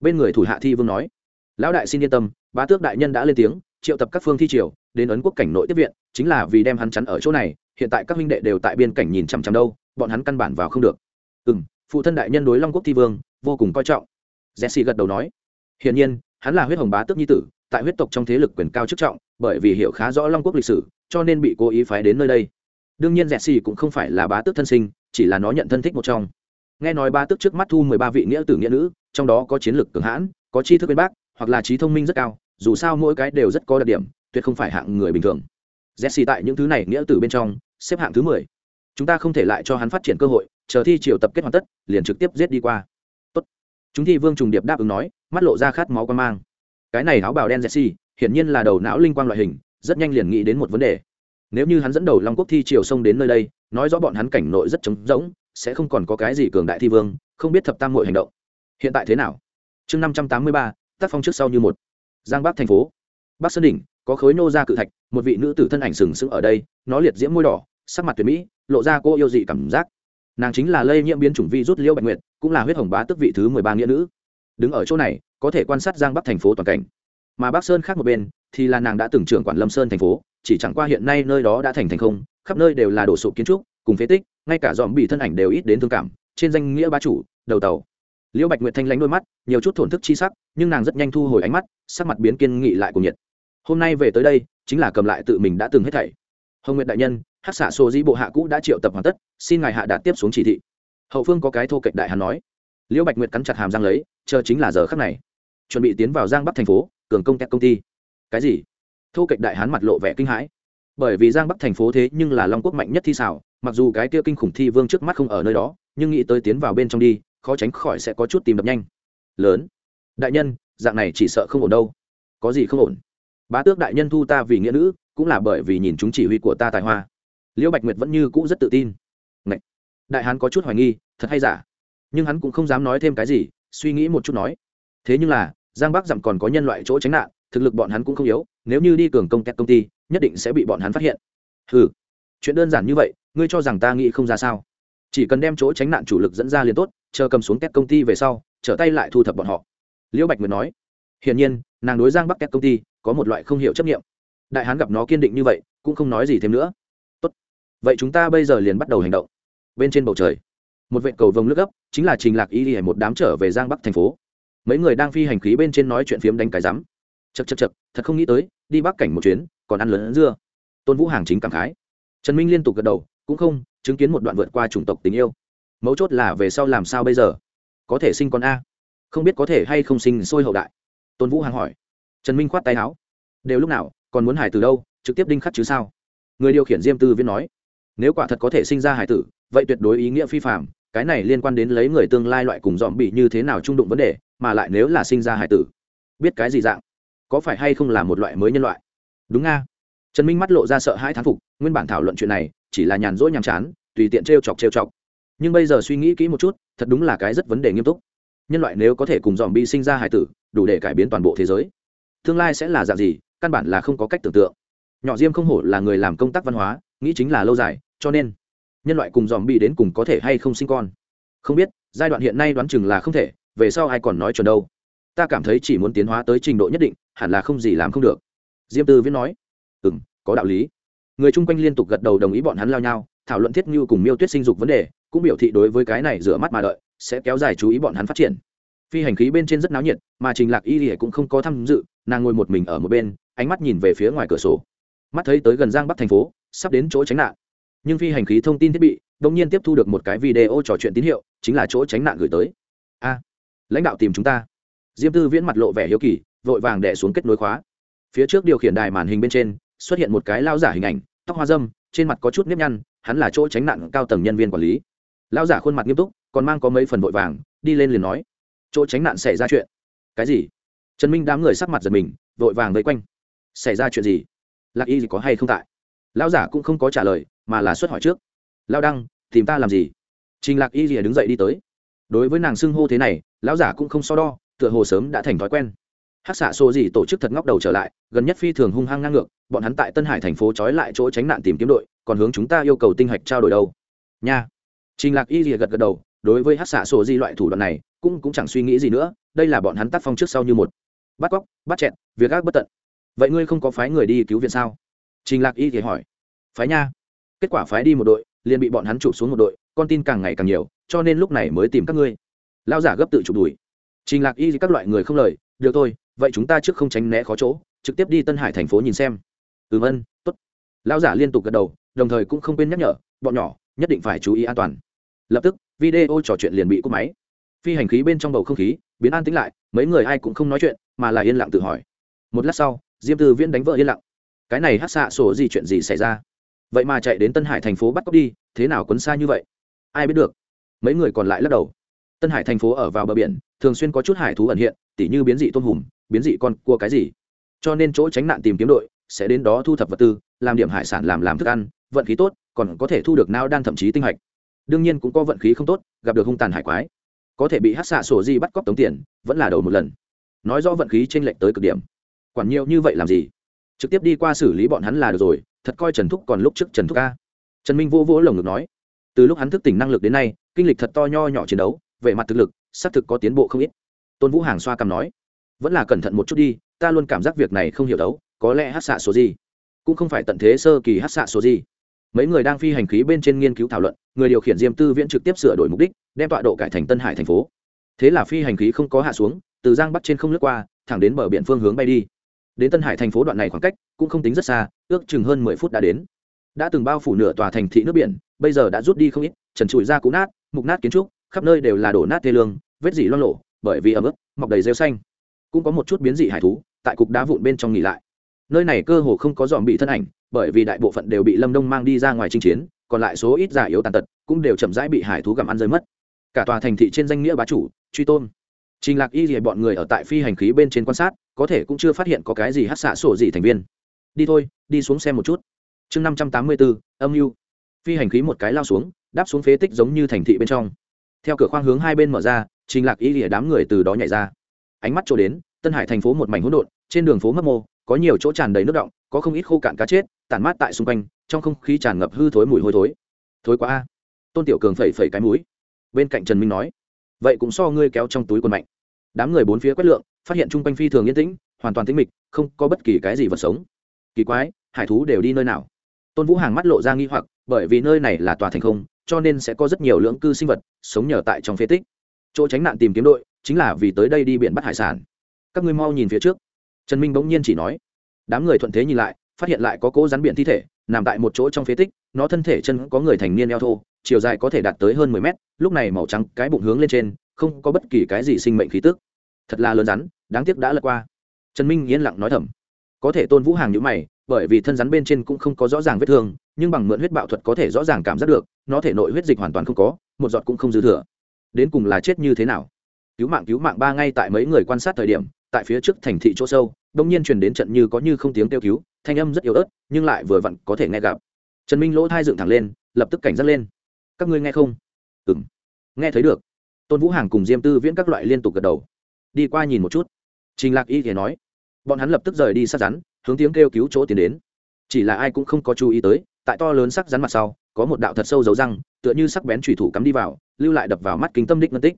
Bên người thủ hạ thi vương nói, lão đại xin yên tâm, bá tước đại nhân đã lên tiếng, triệu tập các phương thi triều, đến ấn quốc cảnh nội tiếp viện, chính là vì đem hắn chắn ở chỗ này, hiện tại các minh đệ đều tại biên cảnh nhìn chằm chằm đâu, bọn hắn căn bản vào không được. Ừ m phụ thân đại nhân đối long quốc thi vương, vô cùng coi trọng. Jesse gật đầu nói, hiển nhiên, hắn là huyết hồng bá tước nhi tử, tại huyết tộc trong thế lực quyền cao chức trọng, bởi vì hiểu khá rõ long quốc lịch sử, cho nên bị cố ý phái đến nơi đây đương nhiên jesse cũng không phải là bá tước thân sinh, chỉ là nó nhận thân thích một trong. Nghe nói bá tước trước mắt thu mười ba vị nghĩa tử nghĩa nữ, trong đó có chiến lược cường hãn, có tri thức bên bác, hoặc là trí thông minh rất cao, dù sao mỗi cái đều rất có đặc điểm, tuyệt không phải hạng người bình thường. Jesse tại những thứ này nghĩa tử bên trong, xếp hạng thứ mười. Chúng ta không thể lại cho hắn phát triển cơ hội, chờ thi triều tập kết hoàn tất, liền trực tiếp giết đi qua. Tốt. chúng thi vương trùng điệp đáp ứng nói, mắt lộ ra khát máu quan mang. Cái này áo bào đen jesse, hiển nhiên là đầu não linh quang loại hình, rất nhanh liền nghĩ đến một vấn đề nếu như hắn dẫn đầu long quốc thi triều sông đến nơi đây, nói rõ bọn hắn cảnh nội rất trống rỗng, sẽ không còn có cái gì cường đại thi vương, không biết thập tam hội hành động. Hiện tại thế nào? Chương năm trăm tám mươi ba, tác phong trước sau như một. Giang bắc thành phố. Bắc sơn đỉnh, có khối nô ra cự thạch, một vị nữ tử thân ảnh sừng sững ở đây, nó liệt diễm môi đỏ, sắc mặt tuyệt mỹ, lộ ra cô yêu dị cảm giác. Nàng chính là lây nhiễm biến chủng vi rút liễu bạch nguyệt, cũng là huyết hồng bá tức vị thứ mười ba nghĩa nữ. Đứng ở chỗ này, có thể quan sát giang bắc thành phố toàn cảnh. Mà bắc sơn khác một bên, thì là nàng đã từng trưởng quản lâm sơn thành phố chỉ chẳng qua hiện nay nơi đó đã thành thành không, khắp nơi đều là đổ sụp kiến trúc, cùng phế tích, ngay cả dòm bị thân ảnh đều ít đến thương cảm, trên danh nghĩa bá chủ, đầu tàu. Liễu bạch nguyệt thanh lánh đôi mắt, nhiều chút thổn thức chi sắc, nhưng nàng rất nhanh thu hồi ánh mắt, sắc mặt biến kiên nghị lại cùng nhiệt. Hôm nay về tới đây, chính là cầm lại tự mình đã từng hết thảy. Hồng nguyệt đại nhân hát xạ sô dĩ bộ hạ cũ đã triệu tập hoàn tất, xin ngài hạ đạt tiếp xuống chỉ thị. Hậu phương có cái thô kệch đại hắn nói. Liễu bạch nguyệt cắn chặt hàm giang lấy, chờ chính là giờ khắc này. Chuẩn bị tiến vào giang bắc thành phố, cường công kẹt công ty. Cái gì? Thô kệch đại hán mặt lộ vẻ kinh hãi. Bởi vì giang bắc thành phố thế nhưng là long quốc mạnh nhất thi xảo, mặc dù cái kia kinh khủng thi vương trước mắt không ở nơi đó, nhưng nghĩ tới tiến vào bên trong đi, khó tránh khỏi sẽ có chút tìm đập nhanh. Lớn. Đại nhân, dạng này chỉ sợ không ổn đâu. Có gì không ổn? Bá tước đại nhân thu ta vì nghĩa nữ, cũng là bởi vì nhìn chúng chỉ huy của ta tài hoa. Liễu bạch nguyệt vẫn như cũ rất tự tin. Ngậy! đại hán có chút hoài nghi, thật hay giả? Nhưng hắn cũng không dám nói thêm cái gì, suy nghĩ một chút nói. Thế nhưng là, giang bắc dặm còn có nhân loại chỗ tránh nạn, thực lực bọn hắn cũng không yếu nếu như đi cường công tét công ty, nhất định sẽ bị bọn hắn phát hiện. Ừ chuyện đơn giản như vậy, ngươi cho rằng ta nghĩ không ra sao? Chỉ cần đem chỗ tránh nạn chủ lực dẫn ra liền tốt, chờ cầm xuống tét công ty về sau, trở tay lại thu thập bọn họ. Liễu bạch nguyệt nói. Hiển nhiên, nàng đối giang bắc tét công ty có một loại không hiểu chấp nghiệm đại hán gặp nó kiên định như vậy, cũng không nói gì thêm nữa. Tốt, vậy chúng ta bây giờ liền bắt đầu hành động. Bên trên bầu trời, một vệ cầu vồng nước gấp, chính là trình lạc y một đám trở về giang bắc thành phố. Mấy người đang phi hành khí bên trên nói chuyện phiếm đánh cái rắm chật chật chật, thật không nghĩ tới, đi bắc cảnh một chuyến, còn ăn lớn dưa. Tôn vũ hàng chính cảm khái. Trần minh liên tục gật đầu, cũng không, chứng kiến một đoạn vượt qua chủng tộc tình yêu. Mấu chốt là về sau làm sao bây giờ? Có thể sinh con a. Không biết có thể hay không sinh sôi hậu đại. Tôn vũ hàng hỏi. Trần minh khoát tay áo. Đều lúc nào, còn muốn hải từ đâu, trực tiếp đinh khắc chứ sao? Người điều khiển diêm tư viên nói. Nếu quả thật có thể sinh ra hải tử, vậy tuyệt đối ý nghĩa phi phạm cái này liên quan đến lấy người tương lai loại cùng dòm bị như thế nào trung đụng vấn đề, mà lại nếu là sinh ra hải tử. Biết cái gì dạng? Có phải hay không là một loại mới nhân loại? Đúng nga. Trần minh mắt lộ ra sợ hãi thán phục, nguyên bản thảo luận chuyện này chỉ là nhàn rỗi nhàm chán, tùy tiện t r e o chọc t r e o chọc. Nhưng bây giờ suy nghĩ kỹ một chút, thật đúng là cái rất vấn đề nghiêm túc. Nhân loại nếu có thể cùng dòm bi sinh ra hải tử, đủ để cải biến toàn bộ thế giới, tương lai sẽ là dạng gì, căn bản là không có cách tưởng tượng. Nhỏ diêm không hổ là người làm công tác văn hóa, nghĩ chính là lâu dài, cho nên nhân loại cùng dòm bi đến cùng có thể hay không sinh con? Không biết, giai đoạn hiện nay đoán chừng là không thể, về sau ai còn nói chuẩn đâu ta cảm thấy chỉ muốn tiến hóa tới trình độ nhất định, hẳn là không gì làm không được. Diêm tư viễn nói ừ m có đạo lý. Người chung quanh liên tục gật đầu đồng ý bọn hắn lao nhau, thảo luận thiết như cùng miêu tuyết sinh dục vấn đề, cũng biểu thị đối với cái này rửa mắt mà đợi, sẽ kéo dài chú ý bọn hắn phát triển. Phi hành khí bên trên rất náo nhiệt, mà trình lạc y thì cũng không có tham dự, nàng ngồi một mình ở một bên, ánh mắt nhìn về phía ngoài cửa sổ. Mắt thấy tới gần giang bắc thành phố, sắp đến chỗ tránh nạn. Nhưng phi hành khí thông tin thiết bị đ ỗ n g nhiên tiếp thu được một cái video trò chuyện tín hiệu, chính là chỗ tránh nạn gửi tới. A, lãnh đạo tìm chúng ta diêm tư viễn mặt lộ vẻ hiếu kỳ, vội vàng đẻ xuống kết nối khóa. Phía trước điều khiển đài màn hình bên trên, xuất hiện một cái lao giả hình ảnh, tóc hoa dâm, trên mặt có chút nếp nhăn, hắn là chỗ tránh nạn cao tầng nhân viên quản lý. Lao giả khuôn mặt nghiêm túc, còn mang có mấy phần vội vàng, đi lên liền nói, chỗ tránh nạn xảy ra chuyện. Cái gì? Trần minh đám người sắc mặt giật mình, vội vàng vây quanh. Xảy ra chuyện gì? Lạc y gì có hay không tại? Lão giả cũng không có trả lời, mà là xuất hỏi trước. Lao đăng, tìm ta làm gì? Trình lạc y gì đứng dậy đi tới. Đối với nàng xưng hô thế này, lão giả cũng không so đo tựa hồ sớm đã thành thói quen. Hát xạ xô gì tổ chức thật ngóc đầu trở lại, gần nhất phi thường hung hăng ngang ngược, bọn hắn tại tân hải thành phố trói lại chỗ tránh nạn tìm kiếm đội, còn hướng chúng ta yêu cầu tinh hạch trao đổi đâu. Nha. Trình lạc y rìa gật gật đầu, đối với hát xạ xô di loại thủ đoạn này, cũng cũng chẳng suy nghĩ gì nữa, đây là bọn hắn tác phong trước sau như một. Bắt cóc, bắt chẹn việc ác bất tận. Vậy ngươi không có phái người đi cứu viện sao? Trình lạc y thì hỏi. Phái nha. Kết quả phái đi một đội, liền bị bọn hắn chụp xuống một đội, con tin càng ngày càng nhiều, cho nên lúc này mới tìm các ngươi. Lao giả gấp tự chụp đuổi trình lạc y các loại người không lời, được thôi, vậy chúng ta trước không tránh né khó chỗ, trực tiếp đi tân hải thành phố nhìn xem. Ừm ân tốt. Lão giả liên tục gật đầu, đồng thời cũng không quên nhắc nhở, bọn nhỏ, nhất định phải chú ý an toàn. Lập tức, video trò chuyện liền bị cúp máy. Phi hành khí bên trong bầu không khí, biến an tĩnh lại, mấy người ai cũng không nói chuyện, mà là yên lặng tự hỏi. Một lát sau, diêm tư viễn đánh vợ yên lặng. Cái này hát xạ sổ gì chuyện gì xảy ra? Vậy mà chạy đến tân hải thành phố bắt cóc đi, thế nào quấn xa như vậy? Ai biết được? Mấy người còn lại lắc đầu. Tân hải thành phố ở vào bờ biển thường xuyên có chút hải thú ẩn hiện, tỉ như biến dị tôm hùm, biến dị con cua cái gì. Cho nên chỗ tránh nạn tìm kiếm đội sẽ đến đó thu thập vật tư, làm điểm hải sản làm làm thức ăn, vận khí tốt, còn có thể thu được nao đan thậm chí tinh hạch. Đương nhiên cũng có vận khí không tốt, gặp được hung tàn hải quái. Có thể bị hát xạ sổ di bắt cóc tống tiền, vẫn là đầu một lần. Nói rõ vận khí t r ê n lệch tới cực điểm. Quản nhiều như vậy làm gì? Trực tiếp đi qua xử lý bọn hắn là được rồi, thật coi trần thúc còn lúc trước trần thúc ca. Trần minh vô vỗ lồng ngực nói. Từ lúc hắn thức tỉnh năng lực đến nay, kinh lịch thật to nho nhỏ chiến đấu, về mặt thực lực xác thực có tiến bộ không ít. Tôn vũ hàng xoa cầm nói, vẫn là cẩn thận một chút đi, ta luôn cảm giác việc này không hiểu đấu có lẽ hát xạ số gì, cũng không phải tận thế sơ kỳ hát xạ số gì. Mấy người đang phi hành khí bên trên nghiên cứu thảo luận, người điều khiển diêm tư viễn trực tiếp sửa đổi mục đích, đem tọa độ cải thành tân hải thành phố. Thế là phi hành khí không có hạ xuống, từ giang bắc trên không lướt qua, thẳng đến bờ biển phương hướng bay đi. Đến tân hải thành phố đoạn này khoảng cách, cũng không tính rất xa, ước chừng hơn mười phút đã đến. Đã từng bao phủ nửa tòa thành thị nước biển, bây giờ đã rút đi không ít, trần trụi ra cũ nát, mục nát kiến trúc khắp nơi đều là đổ nát thê lương, vết dỉ loang lộ bởi vì ẩm ướt, mọc đầy rêu xanh. Cũng có một chút biến dị hải thú, tại cục đá vụn bên trong nghỉ lại. Nơi này cơ hồ không có dòm bị thân ảnh, bởi vì đại bộ phận đều bị lâm đông mang đi ra ngoài chinh chiến, còn lại số ít giả yếu tàn tật cũng đều chậm rãi bị hải thú gặm ăn rơi mất. Cả tòa thành thị trên danh nghĩa bá chủ, truy tôn. Trình lạc y thì bọn người ở tại phi hành khí bên trên quan sát, có thể cũng chưa phát hiện có cái gì hát xạ sổ gì thành viên. Đi thôi, đi xuống xem một chút. Chương năm trăm tám mươi bốn âm mưu. Phi hành khí một cái lao xuống, đáp xuống phế tích giống như thành thị bên trong theo cửa khoang hướng hai bên mở ra, trình lạc y lìa đám người từ đó nhảy ra. Ánh mắt chỗ đến, tân hải thành phố một mảnh hỗn độn, trên đường phố mấp mô, có nhiều chỗ tràn đầy nước động, có không ít khô cạn cá chết, tản mát tại xung quanh, trong không khí tràn ngập hư thối mùi hôi thối. Thối quá a. Tôn tiểu cường phẩy phẩy cái mũi. Bên cạnh trần minh nói, vậy cũng so ngươi kéo trong túi quần mạnh. Đám người bốn phía quét lượng, phát hiện chung quanh phi thường yên tĩnh, hoàn toàn tĩnh mịch, không có bất kỳ cái gì vật sống. Kỳ quái, hải thú đều đi nơi nào? Tôn vũ hàng mắt lộ ra nghi hoặc, bởi vì nơi này là tòa thành không cho nên sẽ có rất nhiều lưỡng cư sinh vật sống nhờ tại trong phế tích. Chỗ tránh nạn tìm kiếm đội chính là vì tới đây đi biển bắt hải sản. Các ngươi mau nhìn phía trước. Trần minh bỗng nhiên chỉ nói. Đám người thuận thế nhìn lại, phát hiện lại có cỗ rắn biển thi thể, nằm tại một chỗ trong phế tích, nó thân thể chân có người thành niên eo thô, chiều dài có thể đạt tới hơn mười mét, lúc này màu trắng cái bụng hướng lên trên, không có bất kỳ cái gì sinh mệnh khí tức. Thật là lớn rắn, đáng tiếc đã lật qua. Trần minh yên lặng nói thầm. Có thể tôn vũ hàng nhữ mày bởi vì thân rắn bên trên cũng không có rõ ràng vết thương, nhưng bằng mượn huyết bạo thuật có thể rõ ràng cảm giác được, nó thể nội huyết dịch hoàn toàn không có, một giọt cũng không dư thừa. Đến cùng là chết như thế nào? Cứu mạng cứu mạng ba ngay tại mấy người quan sát thời điểm, tại phía trước thành thị chỗ sâu đông nhiên truyền đến trận như có như không tiếng kêu cứu, thanh âm rất yếu ớt, nhưng lại vừa vặn có thể nghe gặp. Trần minh lỗ thai dựng thẳng lên, lập tức cảnh giác lên. Các ngươi nghe không? Ừng nghe thấy được. Tôn vũ hàng cùng diêm tư viễn các loại liên tục gật đầu. Đi qua nhìn một chút. Trình lạc y thì nói. Bọn hắn lập tức rời đi sát rắn hướng tiếng kêu cứu chỗ tiến đến. Chỉ là ai cũng không có chú ý tới, tại to lớn sắc rắn mặt sau, có một đạo thật sâu dấu răng, tựa như sắc bén thủy thủ cắm đi vào, lưu lại đập vào mắt kính tâm đích ngân tích.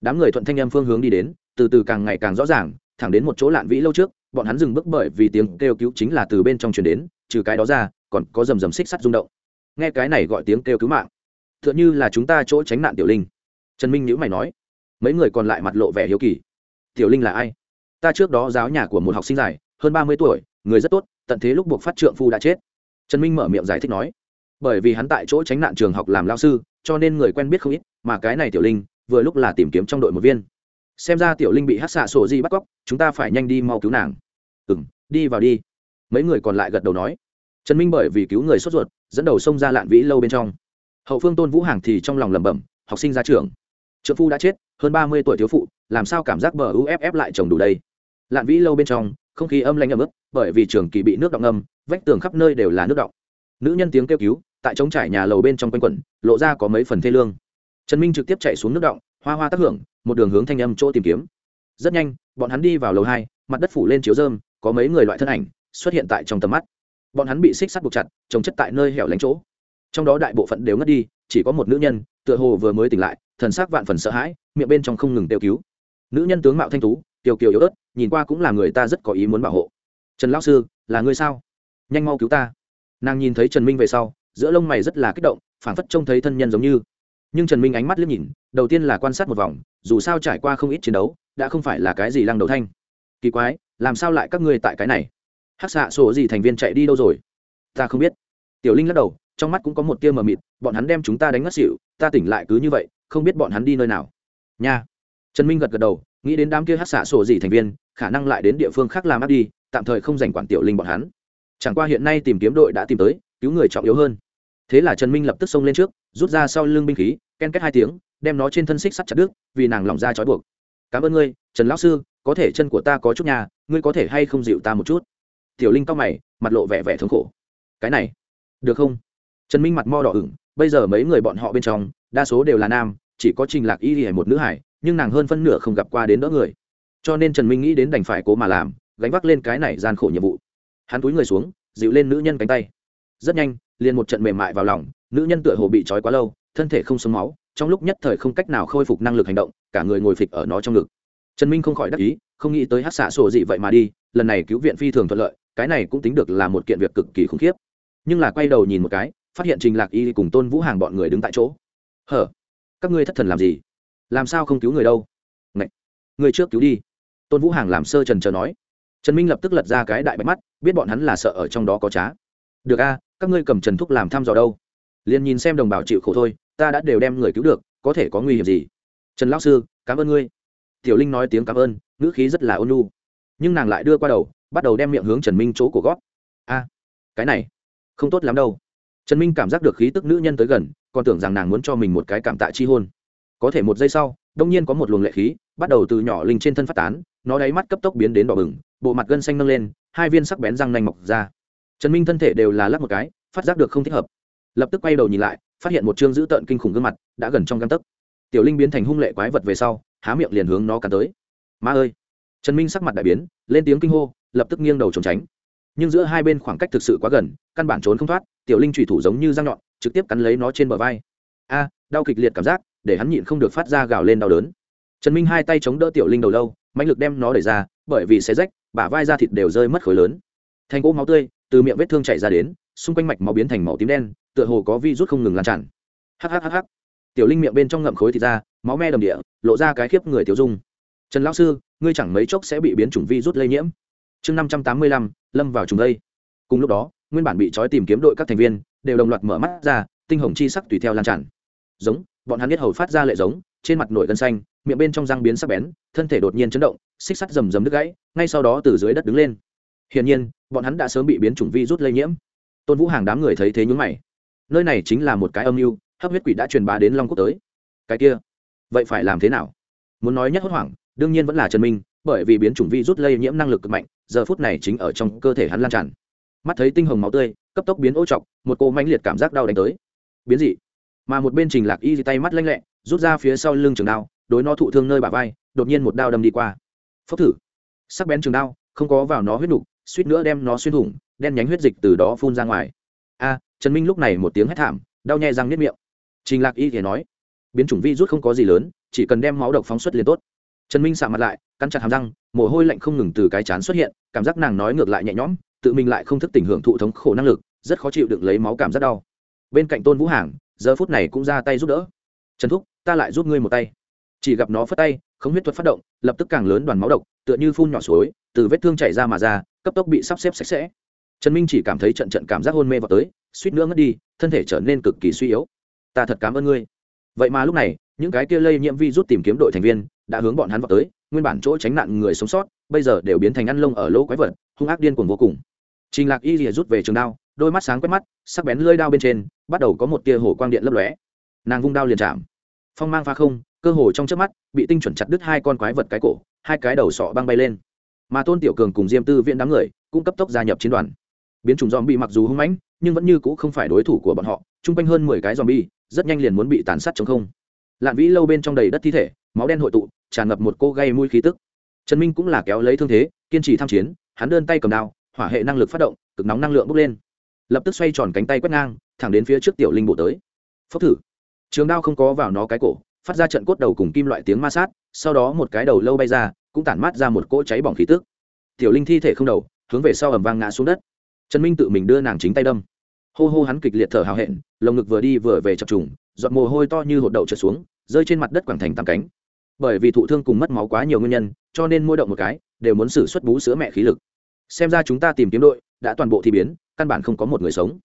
Đám người thuận thanh em phương hướng đi đến, từ từ càng ngày càng rõ ràng, thẳng đến một chỗ lạn vĩ lâu trước, bọn hắn dừng bước bởi vì tiếng kêu cứu chính là từ bên trong truyền đến, trừ cái đó ra, còn có rầm rầm xích sắt rung động. Nghe cái này gọi tiếng kêu cứu mạng t h ư ợ n h ư là chúng ta chỗ tránh nạn tiểu linh. Trần minh nhữ mày nói, mấy người còn lại mặt lộ vẻ hiếu kỳ. Tiểu linh là ai? Ta trước đó giáo nhà của một học sinh dài hơn ba mươi tuổi người rất tốt, tận thế lúc buộc phát trượng phu đã chết. Trần minh mở miệng giải thích nói. Bởi vì hắn tại chỗ tránh nạn trường học làm lao sư, cho nên người quen biết không ít, mà cái này tiểu linh, vừa lúc là tìm kiếm trong đội một viên. Xem ra tiểu linh bị hát xạ sổ di bắt cóc, chúng ta phải nhanh đi mau cứu nàng. Ừ m đi vào đi. Mấy người còn lại gật đầu nói. Trần minh bởi vì cứu người sốt ruột, dẫn đầu xông ra lạn vĩ lâu bên trong. Hậu phương tôn vũ hàng thì trong lòng lẩm bẩm, học sinh ra trường. Trợ phu đã chết, hơn ba mươi tuổi thiếu phụ, làm sao cảm giác bờ uff lại chồng đủ đây lạn vĩ lâu bên trong, không khí âm lãnh ấm ức bởi vì trường kỳ bị nước động âm vách tường khắp nơi đều là nước động nữ nhân tiếng kêu cứu, tại trống trải nhà lầu bên trong quanh quẩn, lộ ra có mấy phần thê lương. Trần minh trực tiếp chạy xuống nước động hoa hoa tác hưởng, một đường hướng thanh âm chỗ tìm kiếm. Rất nhanh, bọn hắn đi vào lầu hai, mặt đất phủ lên chiếu dơm có mấy người loại thân ảnh, xuất hiện tại trong tầm mắt. Bọn hắn bị xích sắt buộc chặt trồng chất tại nơi hẻo lánh chỗ. Trong đó đại bộ phận đều ngất đi, chỉ có một nữ nhân, tựa hồ vừa mới tỉnh lại, thần sắc vạn phần sợ hãi, miệng bên trong không ngừng tiêu cứu. Nữ nhân tướng mạo thanh tú, kiều kiều yếu ớt, nhìn qua cũng là người ta rất có ý muốn bảo hộ trần lão sư, là ngươi sao? Nhanh mau cứu ta. Nàng nhìn thấy trần minh về sau, giữa lông mày rất là kích động, phảng phất trông thấy thân nhân giống như. Nhưng trần minh ánh mắt liếc nhìn, đầu tiên là quan sát một vòng, dù sao trải qua không ít chiến đấu, đã không phải là cái gì lăng đầu thanh. Kỳ quái, làm sao lại các ngươi tại cái này? Hắc xạ sổ gì thành viên chạy đi đâu rồi? Ta không biết. Tiểu linh lắc đầu, trong mắt cũng có một tia mờ mịt, bọn hắn đem chúng ta đánh ngất xỉu, ta tỉnh lại cứ như vậy, không biết bọn hắn đi nơi nào. Nha. Trần minh gật gật đầu, nghĩ đến đám kia hắc xạ sổ gì thành viên, khả năng lại đến địa phương khác làm áp đi tạm thời không dành quản tiểu linh bọn hắn. Chẳng qua hiện nay tìm kiếm đội đã tìm tới, cứu người trọng yếu hơn. Thế là trần minh lập tức xông lên trước, rút ra sau lưng binh khí, ken kết hai tiếng, đem nó trên thân xích sắt chặt đứt, vì nàng lỏng ra trói buộc. Cảm ơn ngươi, trần lão sư, có thể chân của ta có chút nhà, ngươi có thể hay không dịu ta một chút? Tiểu linh cao mày, mặt lộ vẻ vẻ thống khổ. Cái này, được không? Trần minh mặt mo đỏ ửng, bây giờ mấy người bọn họ bên trong, đa số đều là nam, chỉ có trình lạc y hề một nữ hải, nhưng nàng hơn phân nửa không gặp qua đến đỡ người. Cho nên trần minh nghĩ đến đành phải cố mà làm gánh vác lên cái này gian khổ nhiệm vụ. Hắn túi người xuống, dịu lên nữ nhân cánh tay. Rất nhanh, liền một trận mềm mại vào lòng, nữ nhân tựa hồ bị trói quá lâu, thân thể không sống máu, trong lúc nhất thời không cách nào khôi phục năng lực hành động, cả người ngồi phịch ở nó trong ngực. Trần minh không khỏi đắc ý, không nghĩ tới hát xạ sổ dị vậy mà đi, lần này cứu viện phi thường thuận lợi, cái này cũng tính được là một kiện việc cực kỳ khủng khiếp. Nhưng là quay đầu nhìn một cái, phát hiện trình lạc y cùng tôn vũ hàng bọn người đứng tại chỗ. Hở, các ngươi thất thần làm gì? Làm sao không cứu người đâu? Ngậy! người trước cứu đi. Tôn vũ hàng làm sơ trần chờ nói trần minh lập tức lật ra cái đại bạch mắt, biết bọn hắn là sợ ở trong đó có trá. Được a, các ngươi cầm trần thúc làm thăm dò đâu? Liền nhìn xem đồng bào chịu khổ thôi, ta đã đều đem người cứu được, có thể có nguy hiểm gì? Trần lão sư, cảm ơn ngươi. Tiểu linh nói tiếng cảm ơn, ngữ khí rất là ôn nhu. Nhưng nàng lại đưa qua đầu, bắt đầu đem miệng hướng trần minh chỗ của gót. A, cái này, không tốt lắm đâu. Trần minh cảm giác được khí tức nữ nhân tới gần, còn tưởng rằng nàng muốn cho mình một cái cảm tạ chi hôn. Có thể một giây sau, đông nhiên có một luồng lệ khí, bắt đầu từ nhỏ linh trên thân phát tán, nó đáy mắt cấp tốc biến đến đỏ bừng bộ mặt gân xanh nâng lên, hai viên sắc bén răng nanh mọc ra. Trần minh thân thể đều là lắp một cái, phát giác được không thích hợp. Lập tức quay đầu nhìn lại, phát hiện một chương dữ tợn kinh khủng gương mặt đã gần trong găng tấc. Tiểu linh biến thành hung lệ quái vật về sau, há miệng liền hướng nó cắn tới. Ma ơi! Trần minh sắc mặt đại biến, lên tiếng kinh hô, lập tức nghiêng đầu trốn tránh. Nhưng giữa hai bên khoảng cách thực sự quá gần, căn bản trốn không thoát, tiểu linh trùy thủ giống như răng nhọn, trực tiếp cắn lấy nó trên bờ vai. A, đau kịch liệt cảm giác, để hắn nhịn không được phát ra gào lên đau đớn. Trần minh hai tay chống đỡ tiểu linh đầu lâu mạnh lực đem nó đẩy ra, bởi vì xe rách bả vai da thịt đều rơi mất khối lớn. Thành cỗ máu tươi từ miệng vết thương chảy ra đến, xung quanh mạch máu biến thành màu tím đen, tựa hồ có vi rút không ngừng lan tràn. Hhhh tiểu linh miệng bên trong ngậm khối thịt ra, máu me đầm địa, lộ ra cái khiếp người tiêu dung. Trần lão sư, ngươi chẳng mấy chốc sẽ bị biến chủng vi rút lây nhiễm. Chương năm trăm tám mươi lăm, lâm vào trùng lây cùng lúc đó, nguyên bản bị trói tìm kiếm đội các thành viên đều đồng loạt mở mắt ra, tinh hồng chi sắc tùy theo lan tràn. Giống, bọn hắn biết hầu phát ra lệ giống, trên mặt nổi gân xanh miệng bên trong răng biến sắc bén, thân thể đột nhiên chấn động, xích sắt rầm rầm đứt gãy, ngay sau đó từ dưới đất đứng lên. Hiển nhiên, bọn hắn đã sớm bị biến chủng vi rút lây nhiễm. Tôn vũ hàng đám người thấy thế nhúng mày. Nơi này chính là một cái âm mưu, hấp huyết quỷ đã truyền bá đến long quốc tới. Cái kia, vậy phải làm thế nào? Muốn nói nhất hốt hoảng, đương nhiên vẫn là trần minh, bởi vì biến chủng vi rút lây nhiễm năng lực cực mạnh, giờ phút này chính ở trong cơ thể hắn lan tràn. Mắt thấy tinh hồng máu tươi, cấp tốc biến ô trọc, một cô mãnh liệt cảm giác đau đánh tới. Biến dị. Mà một bên trình lạc y tay mắt lanh lẹ, rút ra phía sau lưng trường đao đối nó thụ thương nơi bả vai, đột nhiên một đao đâm đi qua. Phốc thử. Sắc bén trường đao, không có vào nó huyết đục suýt nữa đem nó xuyên thủng, đen nhánh huyết dịch từ đó phun ra ngoài. A, trần minh lúc này một tiếng hét thảm, đau nhè răng nếp miệng. Trình lạc y thì nói, biến chủng vi rút không có gì lớn, chỉ cần đem máu độc phóng xuất liền tốt. Trần minh sạ mặt lại, cắn chặt hàm răng, mồ hôi lạnh không ngừng từ cái chán xuất hiện, cảm giác nàng nói ngược lại nhẹ nhõm, tự mình lại không thức tỉnh hưởng thụ thống khổ năng lực, rất khó chịu đựng lấy máu cảm rất đau. Bên cạnh tôn vũ hàng, giờ phút này cũng ra tay giúp đỡ. Trần thúc, ta lại giúp ngươi một tay chỉ gặp nó phất tay không huyết thuật phát động, lập tức càng lớn đoàn máu độc, tựa như phun nhỏ suối, từ vết thương chảy ra mà ra, cấp tốc bị sắp xếp sạch sẽ. Trần minh chỉ cảm thấy trận trận cảm giác hôn mê vào tới, suýt nữa ngất đi, thân thể trở nên cực kỳ suy yếu. Ta thật cảm ơn ngươi. Vậy mà lúc này, những cái kia lây nhiễm vi rút tìm kiếm đội thành viên, đã hướng bọn hắn vào tới, nguyên bản chỗ tránh nạn người sống sót, bây giờ đều biến thành ăn lông ở lỗ quái vật, hung ác điên cuồng vô cùng. Trình lạc y lìa rút về trường đao, đôi mắt sáng quét mắt, sắc bén lơi đao bên trên, bắt đầu có một tia hổ quang điện lấp lóe. Nàng vung đao liền chạm. Phong mang pha không cơ hồ trong trước mắt, bị tinh chuẩn chặt đứt hai con quái vật cái cổ, hai cái đầu sọ băng bay lên. Mà tôn tiểu cường cùng diêm tư viện đám người cũng cấp tốc gia nhập chiến đoàn. Biến chủng dòm bị mặc dù hung mãnh, nhưng vẫn như c ũ không phải đối thủ của bọn họ, chung quanh hơn mười cái dòm bi rất nhanh liền muốn bị tàn sát chống không. Lạn vĩ lâu bên trong đầy đất thi thể, máu đen hội tụ, tràn ngập một cô gây mùi khí tức. Trần minh cũng là kéo lấy thương thế, kiên trì tham chiến, hắn đơn tay cầm đao, hỏa hệ năng lực phát động, cực nóng năng lượng bốc lên. Lập tức xoay tròn cánh tay quét ngang, thẳng đến phía trước tiểu linh bộ tới. Phốc thử. Trường đao không có vào nó cái cổ phát ra trận cốt đầu cùng kim loại tiếng ma sát, sau đó một cái đầu lâu bay ra, cũng tản mát ra một cỗ cháy bỏng khí tức. Tiểu linh thi thể không đầu, hướng về sau ầm vang ngã xuống đất. Trần minh tự mình đưa nàng chính tay đâm. Hô hô hắn kịch liệt thở hào hẹn, lồng ngực vừa đi vừa về chập trùng, giọt mồ hôi to như hột đậu trượt xuống, rơi trên mặt đất quảng thành tàm cánh. Bởi vì thụ thương cùng mất máu quá nhiều nguyên nhân, cho nên mỗi động một cái, đều muốn xử xuất bú sữa mẹ khí lực. Xem ra chúng ta tìm kiếm đội, đã toàn bộ thi biến, căn bản không có một người sống.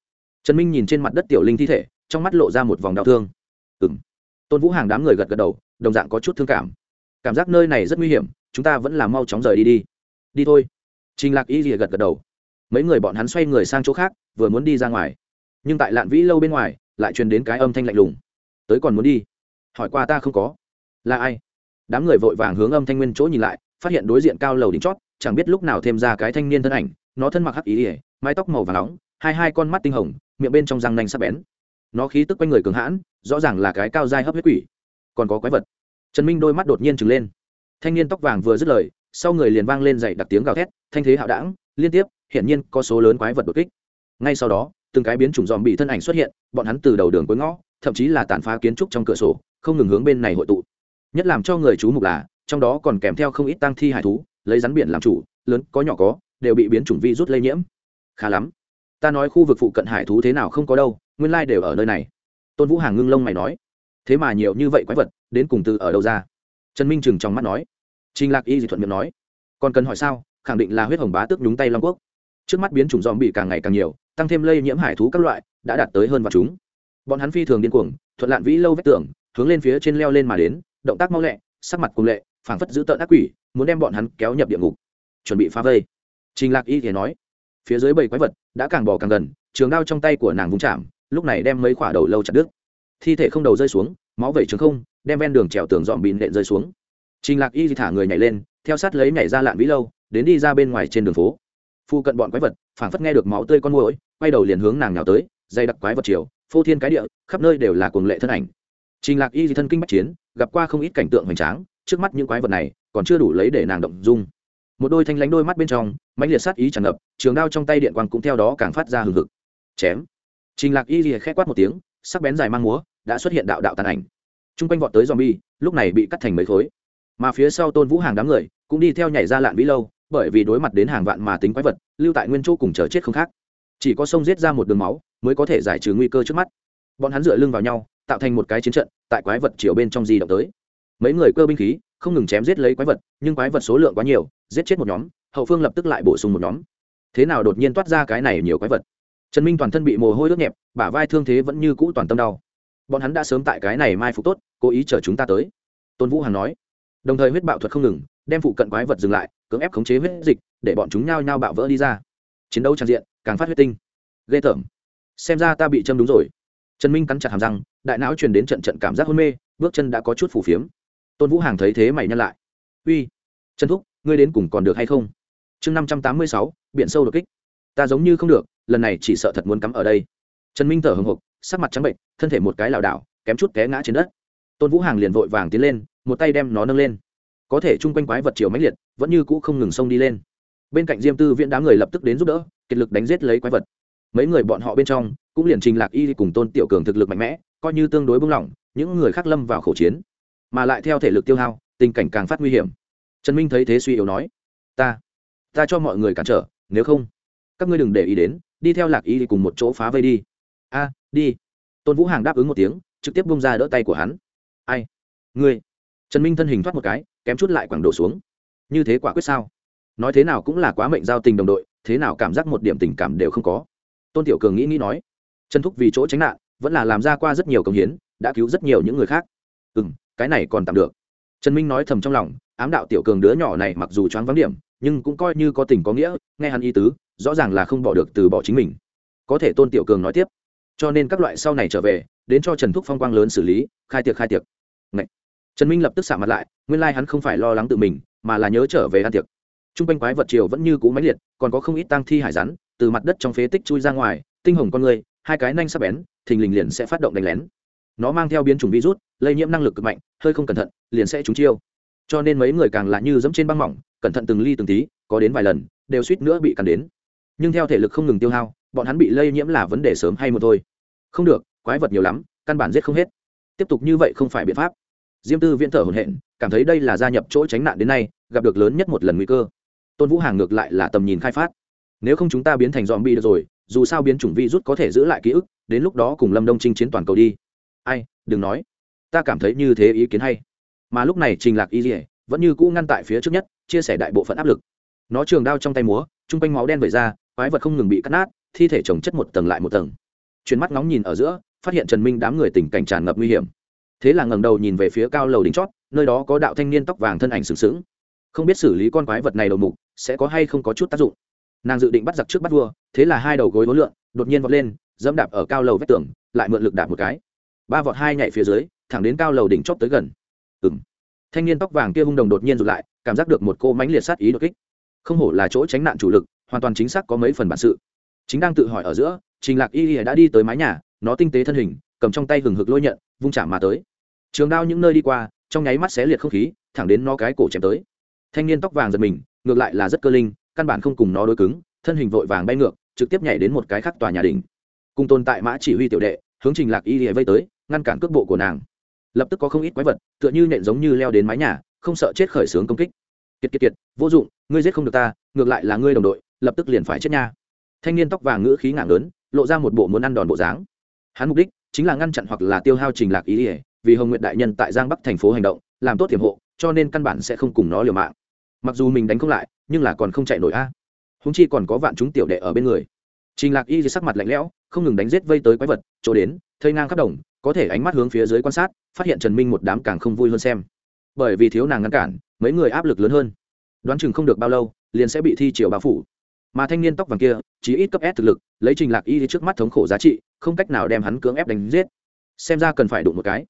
Trần minh nhìn trên mặt đất tiểu linh thi thể, trong mắt lộ ra một vòng đau thương. Ừ tôn vũ hàng đám người gật gật đầu đồng dạng có chút thương cảm cảm giác nơi này rất nguy hiểm chúng ta vẫn là mau chóng rời đi đi đi thôi trình lạc y rìa gật gật đầu mấy người bọn hắn xoay người sang chỗ khác vừa muốn đi ra ngoài nhưng tại lạn vĩ lâu bên ngoài lại truyền đến cái âm thanh lạnh lùng tới còn muốn đi hỏi qua ta không có là ai đám người vội vàng hướng âm thanh nguyên chỗ nhìn lại phát hiện đối diện cao lầu đỉnh chót chẳng biết lúc nào thêm ra cái thanh niên thân ảnh nó thân mặc hắc ý ỉa mái tóc màu và nóng hai hai con mắt tinh hồng miệng bên trong răng nanh sắc bén nó khí tức quanh người cường hãn, rõ ràng là cái cao dai hấp huyết quỷ. Còn có quái vật. Trần minh đôi mắt đột nhiên trừng lên. Thanh niên tóc vàng vừa dứt lời, sau người liền vang lên dậy đặc tiếng gào thét, thanh thế hạo đảng, liên tiếp, hiển nhiên có số lớn quái vật đột kích. Ngay sau đó, từng cái biến chủng dòm bị thân ảnh xuất hiện, bọn hắn từ đầu đường cuối ngõ, thậm chí là tàn phá kiến trúc trong cửa sổ, không ngừng hướng bên này hội tụ. Nhất làm cho người chú mục là, trong đó còn kèm theo không ít tăng thi hải thú, lấy rắn biển làm chủ, lớn, có nhỏ có, đều bị biến chủng vi rút lây nhiễm. Khá lắm. Ta nói khu vực phụ cận hải thú thế nào không có đâu nguyên lai đều ở nơi này. Tôn vũ hàng ngưng lông mày nói, thế mà nhiều như vậy quái vật, đến cùng từ ở đâu ra? Trần minh trừng trong mắt nói. Trình lạc y dị thuận miệng nói, còn cần hỏi sao, khẳng định là huyết hồng bá tước nhúng tay long quốc. Trước mắt biến chủng dòm bị càng ngày càng nhiều, tăng thêm lây nhiễm hải thú các loại, đã đạt tới hơn vạn chúng. Bọn hắn phi thường điên cuồng, thuận lạn vĩ lâu vách tường, hướng lên phía trên leo lên mà đến, động tác mau lẹ, sắc mặt cùng lệ, phảng phất giữ tợn ác quỷ, muốn đem bọn hắn kéo nhập địa ngục. Chuẩn bị phá vây. Trình lạc y thì nói, phía dưới bầy quái vật đã càng bỏ càng gần, trường đao trong tay của nàng vung chạm lúc này đem mấy khỏa đầu lâu chặt đứt. Thi thể không đầu rơi xuống, máu vẩy trứng không, đem ven đường trèo tường dọn bìn nện rơi xuống. Trình lạc y thì thả người nhảy lên, theo sát lấy nhảy ra lạn vĩ lâu, đến đi ra bên ngoài trên đường phố. Phu cận bọn quái vật, phảng phất nghe được máu tươi con môi quay đầu liền hướng nàng nào tới dây đặc quái vật chiều phô thiên cái địa, khắp nơi đều là cuồng lệ thân ảnh. Trình lạc y thì thân kinh bách chiến, gặp qua không ít cảnh tượng hoành tráng, trước mắt những quái vật này, còn chưa đủ lấy để nàng động dung. Một đôi thanh lánh đôi mắt bên trong, mãnh liệt sát ý tràn ngập, trường đao trong tay điện quang cũng theo đó càng phát ra hừng hực. Chém trình lạc y lìa khẽ quát một tiếng sắc bén dài mang múa đã xuất hiện đạo đạo tàn ảnh. Chung quanh vọt tới zombie, lúc này bị cắt thành mấy khối. Mà phía sau tôn vũ hàng đám người cũng đi theo nhảy ra lạn vĩ lâu bởi vì đối mặt đến hàng vạn mà tính quái vật lưu tại nguyên chỗ cùng chờ chết không khác. Chỉ có sông giết ra một đường máu mới có thể giải trừ nguy cơ trước mắt. Bọn hắn dựa lưng vào nhau tạo thành một cái chiến trận tại quái vật chiều bên trong di động tới. Mấy người cơ binh khí không ngừng chém giết lấy quái vật nhưng quái vật số lượng quá nhiều giết chết một nhóm hậu phương lập tức lại bổ sung một nhóm. Thế nào đột nhiên toát ra cái này nhiều quái vật? Trần minh toàn thân bị mồ hôi ướt nhẹp, bả vai thương thế vẫn như cũ toàn tâm đau. Bọn hắn đã sớm tại cái này mai phục tốt, cố ý chờ chúng ta tới. Tôn vũ hằng nói. Đồng thời huyết bạo thuật không ngừng, đem phụ cận quái vật dừng lại, cưỡng ép khống chế huyết dịch, để bọn chúng nhao nhao bạo vỡ đi ra. Chiến đấu trang diện, càng phát huyết tinh. Ghê tởm. Xem ra ta bị châm đúng rồi. Trần minh cắn chặt hàm răng, đại não truyền đến trận trận cảm giác hôn mê, bước chân đã có chút phủ phiếm. Tôn vũ hàng thấy thế mày nhăn lại. Uy, trần thúc, ngươi đến cùng còn được hay không? Chương năm trăm tám mươi sáu, biển sâu đột kích. Ta giống như không được lần này chỉ sợ thật muốn cắm ở đây. Trần minh thở hồng hộc sắc mặt trắng bệnh, thân thể một cái lảo đảo, kém chút té ngã trên đất. Tôn vũ hàng liền vội vàng tiến lên, một tay đem nó nâng lên. Có thể chung quanh quái vật chiều mãnh liệt, vẫn như cũ không ngừng xông đi lên. Bên cạnh diêm tư viện đám người lập tức đến giúp đỡ, kiệt lực đánh giết lấy quái vật. Mấy người bọn họ bên trong, cũng liền trình lạc y cùng tôn tiểu cường thực lực mạnh mẽ, coi như tương đối bung lỏng những người khác lâm vào khẩu chiến. Mà lại theo thể lực tiêu hao, tình cảnh càng phát nguy hiểm. Trần minh thấy thế suy yếu nói, ta ta cho mọi người cản trở, nếu không, các ngươi đừng để ý đến đi theo lạc y cùng một chỗ phá vây đi. A, đi. Tôn vũ hàng đáp ứng một tiếng, trực tiếp bông ra đỡ tay của hắn. Ai? Ngươi. Trần minh thân hình thoát một cái, kém chút lại quẳng đổ xuống. Như thế quả quyết sao? Nói thế nào cũng là quá mệnh giao tình đồng đội, thế nào cảm giác một điểm tình cảm đều không có. Tôn tiểu cường nghĩ nghĩ nói. Trần thúc vì chỗ tránh nạn, vẫn là làm ra qua rất nhiều công hiến, đã cứu rất nhiều những người khác. Ừ m cái này còn tạm được. Trần minh nói thầm trong lòng, ám đạo tiểu cường đứa nhỏ này mặc dù choáng vắng điểm nhưng cũng coi như có tình có nghĩa, nghe hắn ý tứ, rõ ràng là không bỏ được từ bỏ chính mình. Có thể tôn tiểu cường nói tiếp, cho nên các loại sau này trở về, đến cho trần thúc phong quang lớn xử lý, khai tiệc khai tiệc. Ngậy. trần minh lập tức xả mặt lại, nguyên lai、like、hắn không phải lo lắng tự mình, mà là nhớ trở về ăn tiệc. T r u n g quanh quái vật triều vẫn như cũ máy liệt, còn có không ít tăng thi hải rắn, từ mặt đất trong phế tích chui ra ngoài, tinh hồng con người, hai cái nanh sắp bén, thình lình liền sẽ phát động đánh lén. Nó mang theo biến chủng virus, lây nhiễm năng lực cực mạnh, hơi không cẩn thận, liền sẽ trúng chiêu cho nên mấy người càng lạ như dẫm trên băng mỏng, cẩn thận từng ly từng tí, có đến vài lần, đều suýt nữa bị cắn đến. Nhưng theo thể lực không ngừng tiêu hao, bọn hắn bị lây nhiễm là vấn đề sớm hay một thôi. Không được, quái vật nhiều lắm, căn bản giết không hết. Tiếp tục như vậy không phải biện pháp. Diêm tư viễn thở hồn hện cảm thấy đây là gia nhập chỗ tránh nạn đến nay, gặp được lớn nhất một lần nguy cơ. Tôn vũ hàng ngược lại là tầm nhìn khai phát. Nếu không chúng ta biến thành dòm bi được rồi, dù sao biến chủng vi rút có thể giữ lại ký ức, đến lúc đó cùng lâm đông chinh chiến toàn cầu đi. Ai, đừng nói. Ta cảm thấy như thế ý kiến hay mà lúc này trình lạc y dỉa vẫn như cũ ngăn tại phía trước nhất, chia sẻ đại bộ phận áp lực. Nó trường đao trong tay múa chung quanh máu đen vẩy ra, quái vật không ngừng bị cắt nát, thi thể chồng chất một tầng lại một tầng. Chuyến mắt ngóng nhìn ở giữa, phát hiện trần minh đám người tình cảnh tràn ngập nguy hiểm. Thế là ngẩng đầu nhìn về phía cao lầu đỉnh chót, nơi đó có đạo thanh niên tóc vàng thân ảnh sừng sững. Không biết xử lý con quái vật này đầu mục, sẽ có hay không có chút tác dụng. Nàng dự định bắt giặc trước bắt vua, thế là hai đầu gối vốn lượn, đột nhiên vọt lên, dẫm đạp ở cao lầu vách tường, lại mượn lực đạp một cái. Ba vọt hai nhảy phía dưới, thẳng đến cao lầu đỉnh chót tới gần ừng thanh niên tóc vàng kia hung đồng đột nhiên rụt lại, cảm giác được một cô mánh liệt sát ý đột kích. Không hổ là chỗ tránh nạn chủ lực, hoàn toàn chính xác có mấy phần bản sự. Chính đang tự hỏi ở giữa, trình lạc y đã đi tới mái nhà, nó tinh tế thân hình, cầm trong tay hừng hực lôi nhận, vung chạm mà tới. Trường đao những nơi đi qua, trong nháy mắt xé liệt không khí, thẳng đến nó cái cổ chém tới. Thanh niên tóc vàng giật mình, ngược lại là rất cơ linh, căn bản không cùng nó đối cứng, thân hình vội vàng bay ngược, trực tiếp nhảy đến một cái khác tòa nhà đỉnh. cùng tồn tại mã chỉ huy tiểu đệ, hướng trình lạc y Y vây tới, ngăn cản cước bộ của nàng lập tức có không ít quái vật, tựa như nện giống như leo đến mái nhà, không sợ chết khởi xướng công kích. Kiệt kiệt kiệt, vô dụng, ngươi giết không được ta, ngược lại là ngươi đồng đội, lập tức liền phải chết nha. Thanh niên tóc vàng ngữ khí ngạng lớn lộ ra một bộ muốn ăn đòn bộ dáng. Hắn mục đích chính là ngăn chặn hoặc là tiêu hao trình lạc ý ỉa vì hồng nguyện đại nhân tại giang bắc thành phố hành động, làm tốt tiềm hộ, cho nên căn bản sẽ không cùng nó liều mạng. Mặc dù mình đánh không lại, nhưng là còn không chạy nổi a. Húng chi còn có vạn chúng tiểu đệ ở bên người. Trình lạc y sắc mặt lạnh lẽo, không ngừng đánh giết vây tới quái vật, chỗ đến, thây ngang khắp đồng có thể ánh mắt hướng phía dưới quan sát, phát hiện trần minh một đám càng không vui hơn xem. Bởi vì thiếu nàng ngăn cản, mấy người áp lực lớn hơn. Đoán chừng không được bao lâu, liền sẽ bị thi triều bao phủ. Mà thanh niên tóc vàng kia, chỉ ít cấp s thực lực, lấy trình lạc y trước mắt thống khổ giá trị, không cách nào đem hắn cưỡng ép đánh giết. Xem ra cần phải đụng một cái.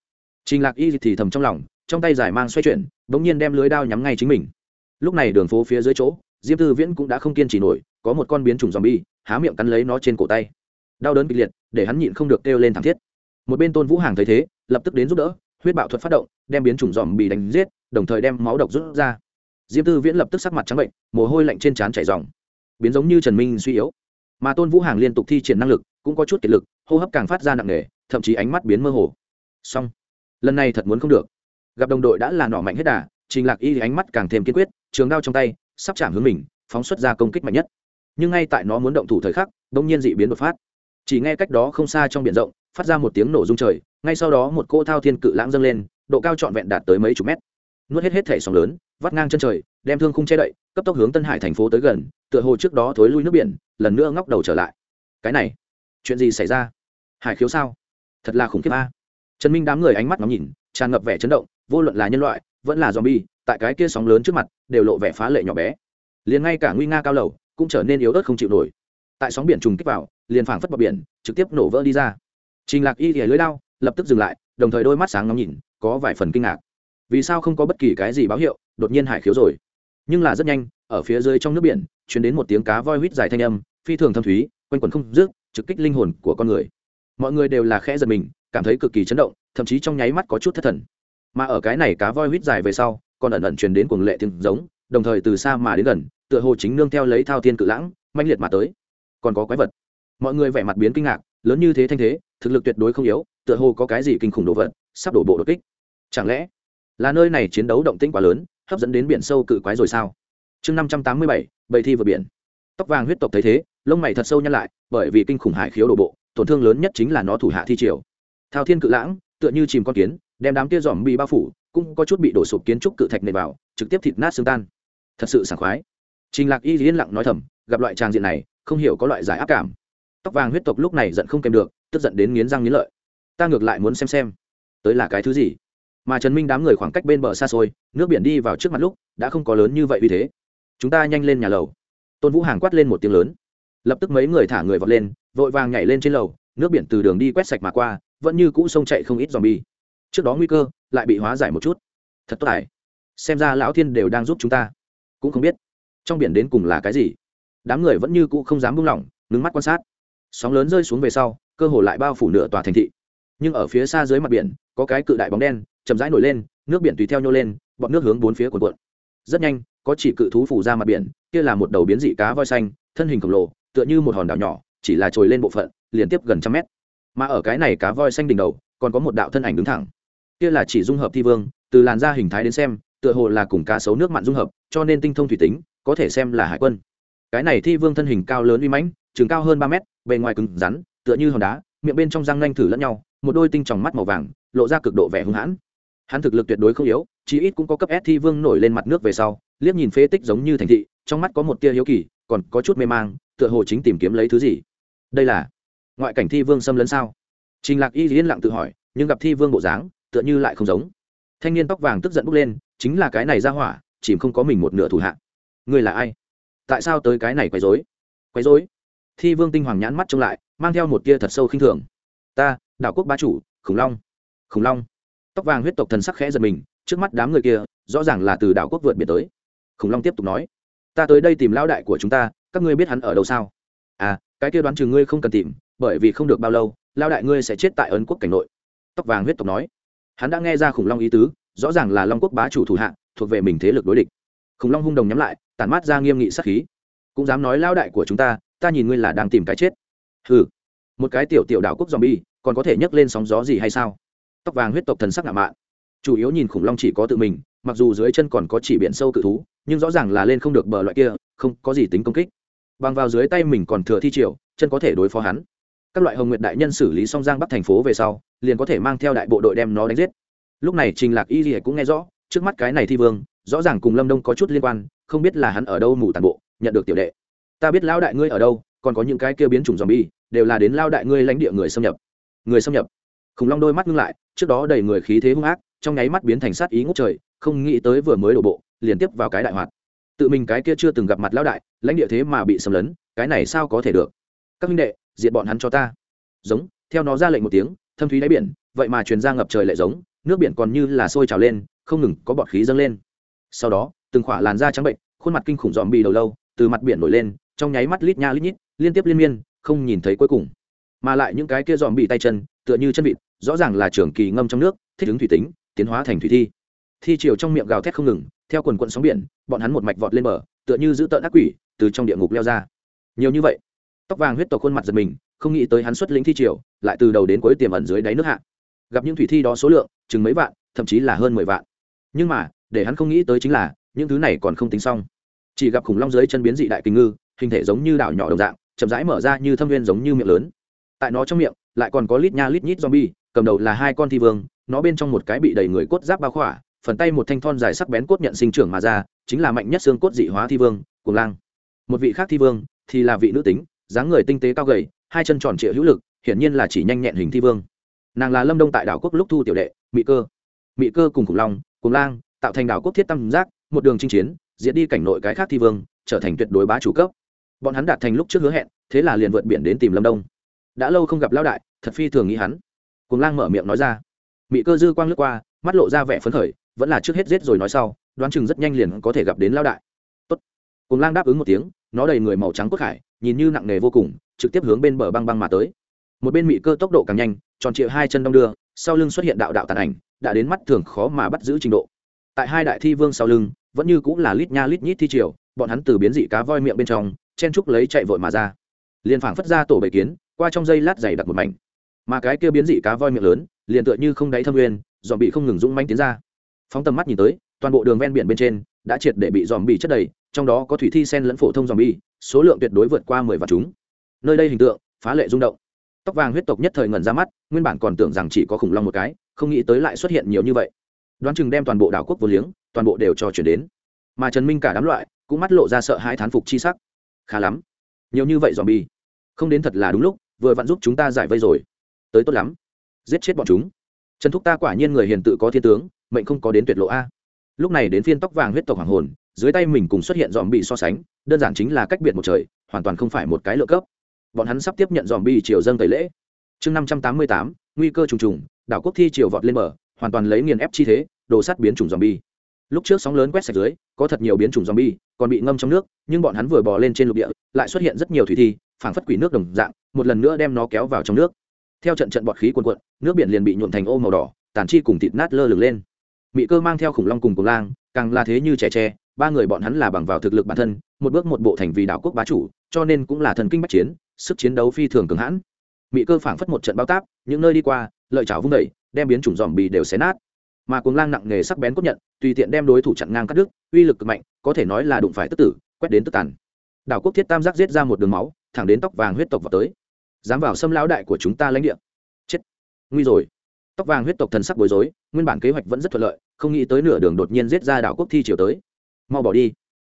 Trình lạc y thì thầm trong lòng, trong tay giải mang xoay chuyển, bỗng nhiên đem lưới đao nhắm ngay chính mình. Lúc này đường phố phía dưới chỗ, diêm tư viễn cũng đã không kiên trì nổi, có một con biến chủng z o m bi e há miệng cắn lấy nó trên cổ tay. Đau đớn kịch liệt, để hắn nhịn không được kêu lên thảm thiết một bên tôn vũ hàng thấy thế, lập tức đến giúp đỡ, huyết bạo thuật phát động, đem biến chủng dòm bị đánh giết, đồng thời đem máu độc rút ra. Diêm tư viễn lập tức sắc mặt trắng bệnh, mồ hôi lạnh trên trán chảy dòng biến giống như trần minh suy yếu. Mà tôn vũ hàng liên tục thi triển năng lực, cũng có chút kiệt lực, hô hấp càng phát ra nặng nề, thậm chí ánh mắt biến mơ hồ. Song lần này thật muốn không được. Gặp đồng đội đã là nỏ mạnh hết đà, trình lạc y ánh mắt càng thêm kiên quyết, trường đao trong tay, sắp chạm hướng mình, phóng xuất ra công kích mạnh nhất. Nhưng ngay tại nó muốn động thủ thời khắc đông nhiên dị biến đột phát chỉ nghe cách đó không xa trong biển rộng, phát ra một tiếng nổ rung trời, ngay sau đó một cỗ thao thiên cự lãng dâng lên, độ cao trọn vẹn đạt tới mấy chục mét. Nuốt hết hết thể sóng lớn, vắt ngang chân trời, đem thương khung che đậy, cấp tốc hướng tân hải thành phố tới gần, tựa hồ trước đó thối lui nước biển, lần nữa ngóc đầu trở lại. Cái này, chuyện gì xảy ra? Hải khiếu sao? Thật là khủng khiếp a. Trần minh đám người ánh mắt ngắm nhìn, tràn ngập vẻ chấn động, vô luận là nhân loại, vẫn là zombie, tại cái kia sóng lớn trước mặt, đều lộ vẻ phá lệ nhỏ bé. Liền ngay cả nguy nga cao lầu, cũng trở nên yếu ớt không chịu nổi. Tại sóng biển trùng kích vào liền phảng phất bờ biển, trực tiếp nổ vỡ đi ra. Trình lạc y lìa lưới đao, lập tức dừng lại, đồng thời đôi mắt sáng ngắm nhìn, có vài phần kinh ngạc. Vì sao không có bất kỳ cái gì báo hiệu, đột nhiên hải khiếu rồi? Nhưng là rất nhanh, ở phía dưới trong nước biển chuyển đến một tiếng cá voi huýt dài thanh âm, phi thường thâm thúy, quanh quẩn không rước trực kích linh hồn của con người. Mọi người đều là khẽ giật mình, cảm thấy cực kỳ chấn động, thậm chí trong nháy mắt có chút thất thần. Mà ở cái này cá voi huýt dài về sau, còn ẩn ẩn truyền đến cuồng lệ tiếng giống, đồng thời từ xa mà đến gần, tựa hồ chính nương theo lấy thao thiên cự lãng manh liệt mà tới. Còn có quái vật mọi người vẻ mặt biến kinh ngạc, lớn như thế thanh thế, thực lực tuyệt đối không yếu, tựa hồ có cái gì kinh khủng đồ vật, sắp đổ bộ đột kích. Chẳng lẽ là nơi này chiến đấu động tĩnh quá lớn, hấp dẫn đến biển sâu cự quái rồi sao? Chương năm trăm tám mươi bảy, bầy thi vượt biển. Tóc vàng huyết tộc thấy thế, lông mày thật sâu nhăn lại, bởi vì kinh khủng hải khiếu đổ bộ, tổn thương lớn nhất chính là nó thủ hạ thi triều. Thao thiên cự lãng, tựa như chìm con kiến, đem đám tia dòm bị bao phủ, cũng có chút bị đổ sụp kiến trúc cự thạch nền vào, trực tiếp thịt nát xương tan. Thật sự sảng khoái. Trình lạc y yên lặng nói thầm, gặp loại trang diện này, không hiểu có loại giải áp cảm tóc vàng huyết tộc lúc này giận không kèm được, tức giận đến nghiến răng nghiến lợi. Ta ngược lại muốn xem xem, tới là cái thứ gì? Mà trần minh đám người khoảng cách bên bờ xa xôi, nước biển đi vào trước mặt lúc, đã không có lớn như vậy vì thế. Chúng ta nhanh lên nhà lầu. Tôn vũ hàng quát lên một tiếng lớn. Lập tức mấy người thả người vọt lên, vội vàng nhảy lên trên lầu, nước biển từ đường đi quét sạch mà qua, vẫn như cũ sông chạy không ít dòm bi trước đó nguy cơ, lại bị hóa giải một chút. Thật tốt tài xem ra lão thiên đều đang giúp chúng ta. Cũng không biết, trong biển đến cùng là cái gì. Đám người vẫn như cũ không dám buông lỏng ngứng mắt quan sát sóng lớn rơi xuống về sau, cơ hồ lại bao phủ nửa tòa thành thị. Nhưng ở phía xa dưới mặt biển, có cái cự đại bóng đen, chậm rãi nổi lên, nước biển tùy theo nhô lên, bọn nước hướng bốn phía cuộn cuộn. Rất nhanh, có chỉ cự thú phủ ra mặt biển, kia là một đầu biến dị cá voi xanh, thân hình khổng lồ, tựa như một hòn đảo nhỏ, chỉ là trồi lên bộ phận, liên tiếp gần trăm mét. Mà ở cái này cá voi xanh đỉnh đầu, còn có một đạo thân ảnh đứng thẳng. Kia là chỉ dung hợp thi vương, từ làn da hình thái đến xem, tựa hồ là cùng cá sấu nước mặn dung hợp, cho nên tinh thông thủy tính, có thể xem là hải quân. Cái này thi vương thân hình cao lớn uy mãnh chừng cao hơn ba mét bề ngoài cứng rắn, tựa như hòn đá, miệng bên trong răng nanh thử lẫn nhau, một đôi tinh tròng mắt màu vàng, lộ ra cực độ vẻ hung hãn. Hắn thực lực tuyệt đối không yếu, chí ít cũng có cấp s thi vương nổi lên mặt nước về sau, liếc nhìn phế tích giống như thành thị, trong mắt có một tia hiếu kỳ, còn có chút mê mang, tựa hồ chính tìm kiếm lấy thứ gì. Đây là ngoại cảnh thi vương xâm lấn sao? Trình lạc y yên lặng tự hỏi, nhưng gặp thi vương bộ dáng, tựa như lại không giống. Thanh niên tóc vàng tức giận bốc lên, chính là cái này ra hỏa, chìm không có mình một nửa thủ hạ. Ngươi là ai? Tại sao tới cái này quấy rối? Quấy rối? Thi vương tinh hoàng nhãn mắt trông lại, mang theo một tia thật sâu khinh thường. Ta, đảo quốc bá chủ, khủng long. Khủng long? Tóc vàng huyết tộc thần sắc khẽ giật mình, trước mắt đám người kia, rõ ràng là từ đảo quốc vượt biển tới. Khủng long tiếp tục nói, ta tới đây tìm lão đại của chúng ta, các ngươi biết hắn ở đâu sao? À cái kia đoán chừng ngươi không cần tìm, bởi vì không được bao lâu lao đại ngươi sẽ chết tại ấn quốc cảnh nội. Tóc vàng huyết tộc nói. Hắn đã nghe ra khủng long ý tứ, rõ ràng là long quốc bá chủ thủ hạng thuộc về mình thế lực đối địch. Khủng long hung đồng nhắm lại, tản mát ra nghiêm nghị sắc khí. Cũng dám nói lao đại của chúng ta ta nhìn ngươi là đang tìm cái chết. Hừ, một cái tiểu tiểu đảo quốc zombie, còn có thể nhấc lên sóng gió gì hay sao? Tóc vàng huyết tộc thần sắc ngạo mạn. Chủ yếu nhìn khủng long chỉ có tự mình, mặc dù dưới chân còn có chỉ biển sâu cự thú, nhưng rõ ràng là lên không được bờ loại kia, không có gì tính công kích. Bằng vào dưới tay mình còn thừa thi triều, chân có thể đối phó hắn. Các loại hồng nguyện đại nhân xử lý song giang bắc thành phố về sau, liền có thể mang theo đại bộ đội đem nó đánh giết. Lúc này trình lạc y cũng nghe rõ, trước mắt cái này thi vương, rõ ràng cùng lâm đông có chút liên quan, không biết là hắn ở đâu mù tàn bộ, nhận được tiểu đệ ta biết lão đại ngươi ở đâu, còn có những cái kia biến chủng dòm bi đều là đến lao đại ngươi lãnh địa người xâm nhập. Người xâm nhập. Khủng long đôi mắt ngưng lại, trước đó đầy người khí thế hung ác, trong nháy mắt biến thành sát ý ngốc trời, không nghĩ tới vừa mới đổ bộ, liền tiếp vào cái đại hoạt. Tự mình cái kia chưa từng gặp mặt lão đại, lãnh địa thế mà bị xâm lấn, cái này sao có thể được? Các huynh đệ diện bọn hắn cho ta. Giống, theo nó ra lệnh một tiếng, thâm thúy đáy biển, vậy mà truyền ra ngập trời lệ giống, nước biển còn như là sôi trào lên, không ngừng có bọt khí dâng lên. Sau đó, từng khỏa làn da trắng bệnh, khuôn mặt kinh khủng dòm bi đầu lâu, từ mặt biển nổi lên trong nháy mắt lít nha lít nhít, liên tiếp liên miên, không nhìn thấy cuối cùng. Mà lại những cái kia dòm bị tay chân, tựa như chân vịt, rõ ràng là trường kỳ ngâm trong nước, thích ứng thủy tính, tiến hóa thành thủy thi. Thi chiều trong miệng gào thét không ngừng, theo quần quận sóng biển, bọn hắn một mạch vọt lên bờ, tựa như giữ tợn ác quỷ, từ trong địa ngục leo ra. Nhiều như vậy, tóc vàng huyết tộc khuôn mặt giật mình, không nghĩ tới hắn xuất lĩnh thi triều, lại từ đầu đến cuối tiềm ẩn dưới đáy nước hạ. Gặp những thủy thi đó số lượng, chừng mấy vạn, thậm chí là hơn mười vạn. Nhưng mà, để hắn không nghĩ tới chính là, những thứ này còn không tính xong. Chỉ gặp khủng long dưới chân biến dị đại kinh ngư hình thể giống như đảo nhỏ đồng dạng, chậm rãi mở ra như thâm viên giống như miệng lớn. Tại nó trong miệng, lại còn có lít nha lít nhít zombie, cầm đầu là hai con thi vương, nó bên trong một cái bị đầy người cốt giáp bao khỏa, phần tay một thanh thon dài sắc bén cốt nhận sinh trưởng mà ra, chính là mạnh nhất xương cốt dị hóa thi vương, cuồng lang. Một vị khác thi vương thì là vị nữ tính, dáng người tinh tế cao gầy, hai chân tròn trịa hữu lực, hiển nhiên là chỉ nhanh nhẹn hình thi vương. Nàng là lâm đông tại đảo quốc lúc thu tiểu đệ mỹ cơ. Mỹ cơ cùng khủng long cùng lang tạo thành đảo quốc thiết tam giác, một đường chinh chiến diễn đi cảnh nội cái khác thi vương, trở thành tuyệt đối bá chủ cấp bọn hắn đạt thành lúc trước hứa hẹn, thế là liền vượt biển đến tìm lâm đông. Đã lâu không gặp lão đại, thật phi thường nghĩ hắn. Cùng lang mở miệng nói ra. Mỹ cơ dư quang lướt qua, mắt lộ ra vẻ phấn khởi, vẫn là trước hết giết rồi nói sau, đoán chừng rất nhanh liền có thể gặp đến lão đại. Tốt. Cùng lang đáp ứng một tiếng, nó đầy người màu trắng cốt khải, nhìn như nặng nề vô cùng, trực tiếp hướng bên bờ băng băng mà tới. Một bên mỹ cơ tốc độ càng nhanh, tròn trịa hai chân đông đưa, sau lưng xuất hiện đạo đạo tàn ảnh, đã đến mắt thường khó mà bắt giữ trình độ. Tại hai đại thi vương sau lưng, vẫn như cũng là lít nha lít nhít thi triều, bọn hắn từ biến dị cá voi miệng bên trong chen trúc lấy chạy vội mà ra. Liền phảng phất ra tổ bầy kiến, qua trong dây lát dày đặt một mảnh. Mà cái kia biến dị cá voi miệng lớn, liền tựa như không đáy thâm nguyên dòm bị không ngừng rung manh tiến ra. Phóng tầm mắt nhìn tới, toàn bộ đường ven biển bên trên đã triệt để bị dòm bị chất đầy, trong đó có thủy thi sen lẫn phổ thông dòm bi số lượng tuyệt đối vượt qua mười vạn chúng. Nơi đây hình tượng, phá lệ rung động. Tóc vàng huyết tộc nhất thời ngẩn ra mắt, nguyên bản còn tưởng rằng chỉ có khủng long một cái, không nghĩ tới lại xuất hiện nhiều như vậy. Đoán chừng đem toàn bộ đảo quốc vô liếng, toàn bộ đều cho chuyển đến. Mà trần minh cả đám loại, cũng mắt lộ ra sợ hãi thán phục chi sắc khá lắm. Nhiều như vậy dòm bi không đến thật là đúng lúc, vừa vặn giúp chúng ta giải vây rồi. Tới tốt lắm. Giết chết bọn chúng. Trần thúc ta quả nhiên người hiền tự có thiên tướng, mệnh không có đến tuyệt lộ a. Lúc này đến phiên tóc vàng huyết tộc hoàng hồn, dưới tay mình cùng xuất hiện dòm bị so sánh, đơn giản chính là cách biệt một trời, hoàn toàn không phải một cái lựa cấp. Bọn hắn sắp tiếp nhận dòm bi triều dâng tẩy lễ. Chương năm trăm tám mươi tám, nguy cơ trùng trùng, đảo quốc thi triều vọt lên mở hoàn toàn lấy nghiền ép chi thế, đồ sắt biến chủng dòm bi lúc trước sóng lớn quét sạch dưới, có thật nhiều biến chủng zombie bi còn bị ngâm trong nước, nhưng bọn hắn vừa bò lên trên lục địa, lại xuất hiện rất nhiều thủy thi, phảng phất quỷ nước đồng dạng, một lần nữa đem nó kéo vào trong nước. Theo trận trận bọt khí cuồn cuộn, nước biển liền bị nhuộn thành ô màu đỏ, tàn chi cùng thịt nát lơ lửng lên. Mị cơ mang theo khủng long cùng cùng lang, càng là thế như trẻ tre, ba người bọn hắn là bằng vào thực lực bản thân, một bước một bộ thành vì đảo quốc bá chủ, cho nên cũng là thần kinh bắc chiến, sức chiến đấu phi thường cường hãn. Mị cơ phảng phất một trận bao táp, những nơi đi qua, lợi chảo vung đẩy đem biến chủng dòm bì đều xé nát mà cuồng lang nặng nghề sắc bén cốt nhận, tùy tiện đem đối thủ chặn ngang cắt đứt, uy lực cực mạnh, có thể nói là đụng phải tức tử, quét đến tức tàn. Đảo quốc thiết tam giác giết ra một đường máu, thẳng đến tóc vàng huyết tộc vào tới. Dám vào xâm lão đại của chúng ta lãnh địa. Chết. Nguy rồi. Tóc vàng huyết tộc thần sắc bối rối, nguyên bản kế hoạch vẫn rất thuận lợi, không nghĩ tới nửa đường đột nhiên giết ra đảo quốc thi triều tới. Mau bỏ đi.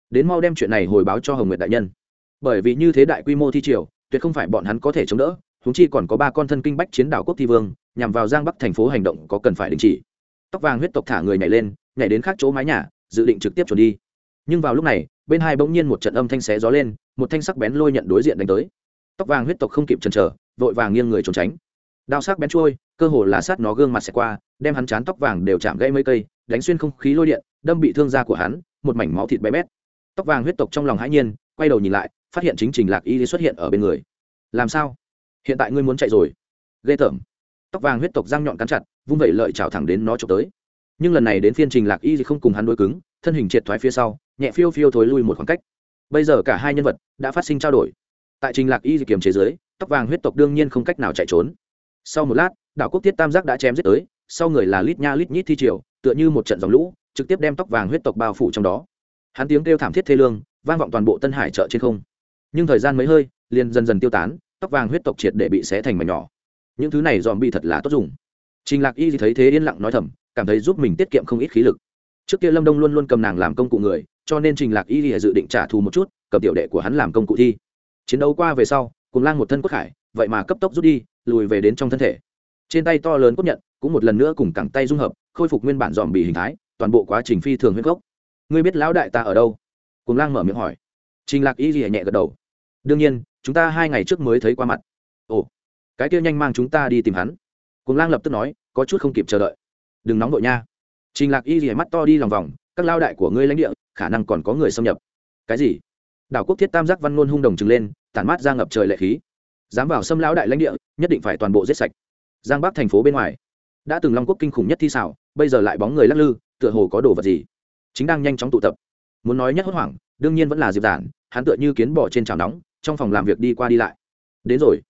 Đến mau đem chuyện này hồi báo cho hồng nguyệt đại nhân. Bởi vì như thế đại quy mô thi triều, tuyệt không phải bọn hắn có thể chống đỡ húng chi còn có ba con thân kinh bách chiến đảo quốc thi vương, nhằm vào giang bắc thành phố hành động có cần phải đình chỉ tóc vàng huyết tộc thả người nhảy lên, nhảy đến khác chỗ mái nhà, dự định trực tiếp trốn đi. Nhưng vào lúc này, bên hai bỗng nhiên một trận âm thanh xé gió lên, một thanh sắc bén lôi nhận đối diện đánh tới. Tóc vàng huyết tộc không kịp chần chờ, vội vàng nghiêng người trốn tránh. Đao sắc bén trôi, cơ hồ là sát nó gương mặt xẹt qua, đem hắn chán tóc vàng đều chạm gãy mấy cây, đánh xuyên không khí lôi điện, đâm bị thương da của hắn, một mảnh máu thịt bé bét. Tóc vàng huyết tộc trong lòng hãi nhiên, quay đầu nhìn lại, phát hiện chính trình lạc y xuất hiện ở bên người. Làm sao? Hiện tại ngươi muốn chạy rồi. Ghê tởm tóc vàng huyết tộc răng nhọn cắn chặt, vung vẩy lợi chảo thẳng đến nó trộm tới. Nhưng lần này đến phiên trình lạc y thì không cùng hắn đối cứng, thân hình triệt thoái phía sau, nhẹ phiêu phiêu thối lui một khoảng cách. Bây giờ cả hai nhân vật đã phát sinh trao đổi. Tại trình lạc y thì kiềm chế giới tóc vàng huyết tộc đương nhiên không cách nào chạy trốn. Sau một lát, đảo quốc tiết tam giác đã chém giết tới, sau người là lít nha lít nhít thi triều, tựa như một trận dòng lũ, trực tiếp đem tóc vàng huyết tộc bao phủ trong đó. Hắn tiếng kêu thảm thiết thê lương, vang vọng toàn bộ tân hải chợ trên không. Nhưng thời gian mấy hơi, liền dần dần tiêu tán, tóc vàng huyết tộc triệt để bị xé thành mảnh nhỏ những thứ này dòm bị thật là tốt dùng. Trình lạc y thì thấy thế yên lặng nói thầm, cảm thấy giúp mình tiết kiệm không ít khí lực. Trước kia lâm đông luôn luôn cầm nàng làm công cụ người, cho nên trình lạc y thì dự định trả thù một chút, cầm tiểu đệ của hắn làm công cụ thi. Chiến đấu qua về sau, cùng lang một thân quốc khải, vậy mà cấp tốc rút đi, lùi về đến trong thân thể. Trên tay to lớn cốt nhận, cũng một lần nữa cùng cẳng tay dung hợp, khôi phục nguyên bản dòm bị hình thái, toàn bộ quá trình phi thường huyết gốc. Ngươi biết lão đại ta ở đâu? Cùng lang mở miệng hỏi. Trình lạc y gì nhẹ gật đầu. Đương nhiên, chúng ta hai ngày trước mới thấy qua mặt. Ồ cái kia nhanh mang chúng ta đi tìm hắn. Cùng lang lập tức nói, có chút không kịp chờ đợi. Đừng nóng vội nha. Trình lạc y gì mắt to đi lòng vòng, các lao đại của ngươi lãnh địa, khả năng còn có người xâm nhập. Cái gì? Đảo quốc thiết tam giác văn ngôn hung đồng trừng lên, tản mát ra ngập trời lệ khí. Dám vào xâm lão đại lãnh địa, nhất định phải toàn bộ giết sạch. Giang bắc thành phố bên ngoài. Đã từng long quốc kinh khủng nhất thi xảo, bây giờ lại bóng người lắc lư, tựa hồ có đồ vật gì? Chính đang nhanh chóng tụ tập. Muốn nói nhất hốt hoảng, đương nhiên vẫn là diệp giản, hắn tựa như kiến bỏ trên chảo nóng, trong phòng làm việc đi qua đi lại. Đến rồi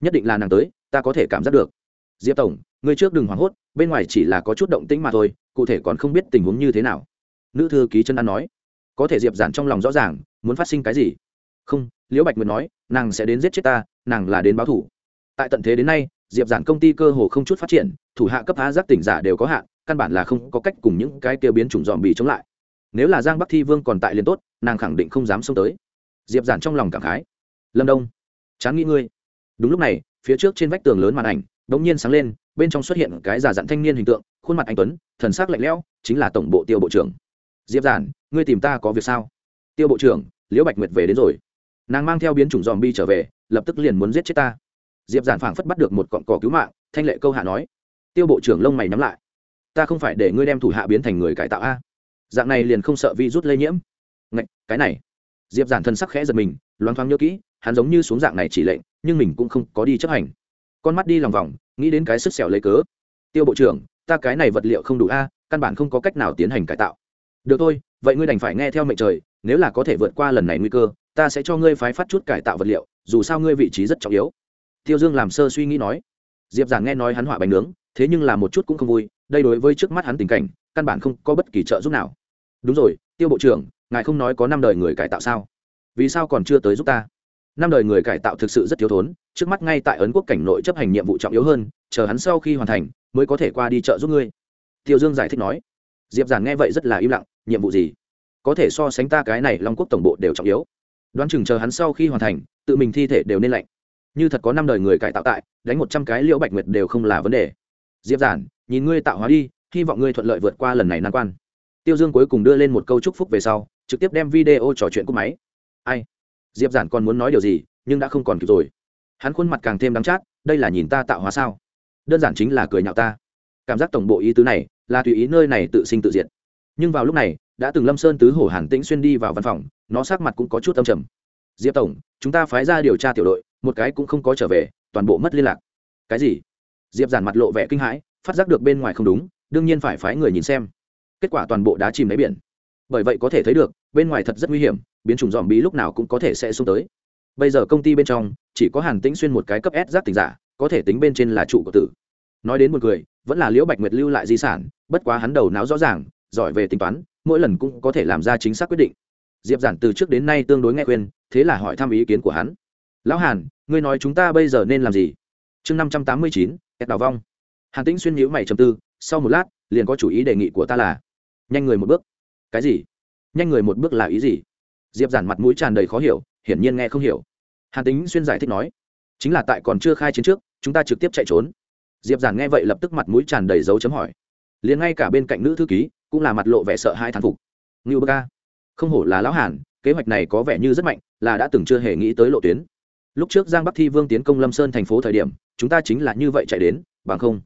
nhất định là nàng tới, ta có thể cảm giác được. Diệp tổng người trước đừng hoảng hốt, bên ngoài chỉ là có chút động tĩnh mà thôi, cụ thể còn không biết tình huống như thế nào. Nữ thư ký chân an nói. Có thể diệp giản trong lòng rõ ràng, muốn phát sinh cái gì? Không, liễu bạch nguyệt nói, nàng sẽ đến giết chết ta, nàng là đến báo thủ. Tại tận thế đến nay, diệp giản công ty cơ hồ không chút phát triển, thủ hạ cấp á giác tỉnh giả đều có hạn, căn bản là không có cách cùng những cái tiêu biến chủng dòm bị chống lại. Nếu là giang bắc thi vương còn tại liền tốt, nàng khẳng định không dám xông tới. Diệp giản trong lòng cảm khái. Lâm đông, chán nghĩ ngươi đúng lúc này phía trước trên vách tường lớn màn ảnh đ ỗ n g nhiên sáng lên bên trong xuất hiện cái giả dặn thanh niên hình tượng khuôn mặt anh tuấn thần sắc lạnh lẽo chính là tổng bộ tiêu bộ trưởng. Diệp giản ngươi tìm ta có việc sao? Tiêu bộ trưởng liễu bạch nguyệt về đến rồi. Nàng mang theo biến chủng dòm bi trở về lập tức liền muốn giết chết ta. Diệp giản phảng phất bắt được một cọn cỏ cứu mạng thanh lệ câu hạ nói tiêu bộ trưởng lông mày nhắm lại. Ta không phải để ngươi đem thủ hạ biến thành người cải tạo a? Dạng này liền không sợ vi rút lây nhiễm. Ngạch, cái này. Diệp giản thân sắc khẽ giật mình loáng thoáng nhớ kỹ hắn giống như xuống dạng này chỉ lệnh nhưng mình cũng không có đi chấp hành. Con mắt đi lòng vòng, nghĩ đến cái sức xẻo lấy cớ. Tiêu bộ trưởng, ta cái này vật liệu không đủ a, căn bản không có cách nào tiến hành cải tạo. Được thôi, vậy ngươi đành phải nghe theo mệnh trời, nếu là có thể vượt qua lần này nguy cơ, ta sẽ cho ngươi phái phát chút cải tạo vật liệu, dù sao ngươi vị trí rất trọng yếu. Tiêu dương làm sơ suy nghĩ nói. Diệp giản nghe nói hắn họa bánh nướng, thế nhưng là một chút cũng không vui, đây đối với trước mắt hắn tình cảnh, căn bản không có bất kỳ trợ giúp nào. Đúng rồi, tiêu bộ trưởng, ngài không nói có năm đời người cải tạo sao? Vì sao còn chưa tới giúp ta? Năm đời người cải tạo thực sự rất thiếu thốn, trước mắt ngay tại ấn quốc cảnh nội chấp hành nhiệm vụ trọng yếu hơn, chờ hắn sau khi hoàn thành, mới có thể qua đi chợ giúp ngươi. Tiêu dương giải thích nói. Diệp giản nghe vậy rất là im lặng, nhiệm vụ gì? Có thể so sánh ta cái này long quốc tổng bộ đều trọng yếu. Đoán chừng chờ hắn sau khi hoàn thành, tự mình thi thể đều nên lạnh. Như thật có năm đời người cải tạo tại, đánh một trăm cái liễu bạch nguyệt đều không là vấn đề. Diệp giản, nhìn ngươi tạo hóa đi, hy vọng ngươi thuận lợi vượt qua lần này nan quan. Tiêu dương cuối cùng đưa lên một câu chúc phúc về sau, trực tiếp đem video trò chuyện của máy. Ai? Diệp giản còn muốn nói điều gì, nhưng đã không còn kịp rồi. Hắn khuôn mặt càng thêm đắng chát, đây là nhìn ta tạo hóa sao? Đơn giản chính là cười nhạo ta. Cảm giác tổng bộ ý tứ này, là tùy ý nơi này tự sinh tự diệt. Nhưng vào lúc này, đã từng lâm sơn tứ hổ hàn tĩnh xuyên đi vào văn phòng, nó sắc mặt cũng có chút âm trầm. Diệp tổng, chúng ta phái ra điều tra tiểu đội, một cái cũng không có trở về, toàn bộ mất liên lạc. Cái gì? Diệp giản mặt lộ vẻ kinh hãi, phát giác được bên ngoài không đúng, đương nhiên phải phái người nhìn xem. Kết quả toàn bộ đá chìm đáy biển. Bởi vậy có thể thấy được, bên ngoài thật rất nguy hiểm biến chủng dòm bí lúc nào cũng có thể sẽ xuống tới. Bây giờ công ty bên trong, chỉ có hàn tĩnh xuyên một cái cấp s giác tình giả, có thể tính bên trên là trụ của tử. Nói đến một người vẫn là liễu bạch nguyệt lưu lại di sản, bất quá hắn đầu não rõ ràng, giỏi về tính toán, mỗi lần cũng có thể làm ra chính xác quyết định. Diệp giản từ trước đến nay tương đối nghe khuyên, thế là hỏi thăm ý kiến của hắn. Lão hàn, ngươi nói chúng ta bây giờ nên làm gì? Chương năm trăm tám mươi chín ép đào vong. Hàn tĩnh xuyên nhíu mày trầm tư, sau một lát, liền có chủ ý đề nghị của ta là, nhanh người một bước. Cái gì? Nhanh người một bước là ý gì? Diệp giản mặt mũi tràn đầy khó hiểu, hiển nhiên nghe không hiểu. Hàn tính xuyên giải thích nói, chính là tại còn chưa khai chiến trước, chúng ta trực tiếp chạy trốn. Diệp giản nghe vậy lập tức mặt mũi tràn đầy dấu chấm hỏi. Liền ngay cả bên cạnh nữ thư ký, cũng là mặt lộ vẻ sợ hai thán phục. Ngưu bơ ca, không hổ là lão hàn, kế hoạch này có vẻ như rất mạnh, là đã từng chưa hề nghĩ tới lộ tuyến. Lúc trước giang bắc thi vương tiến công lâm sơn thành phố thời điểm, chúng ta chính là như vậy chạy đến, bằng không,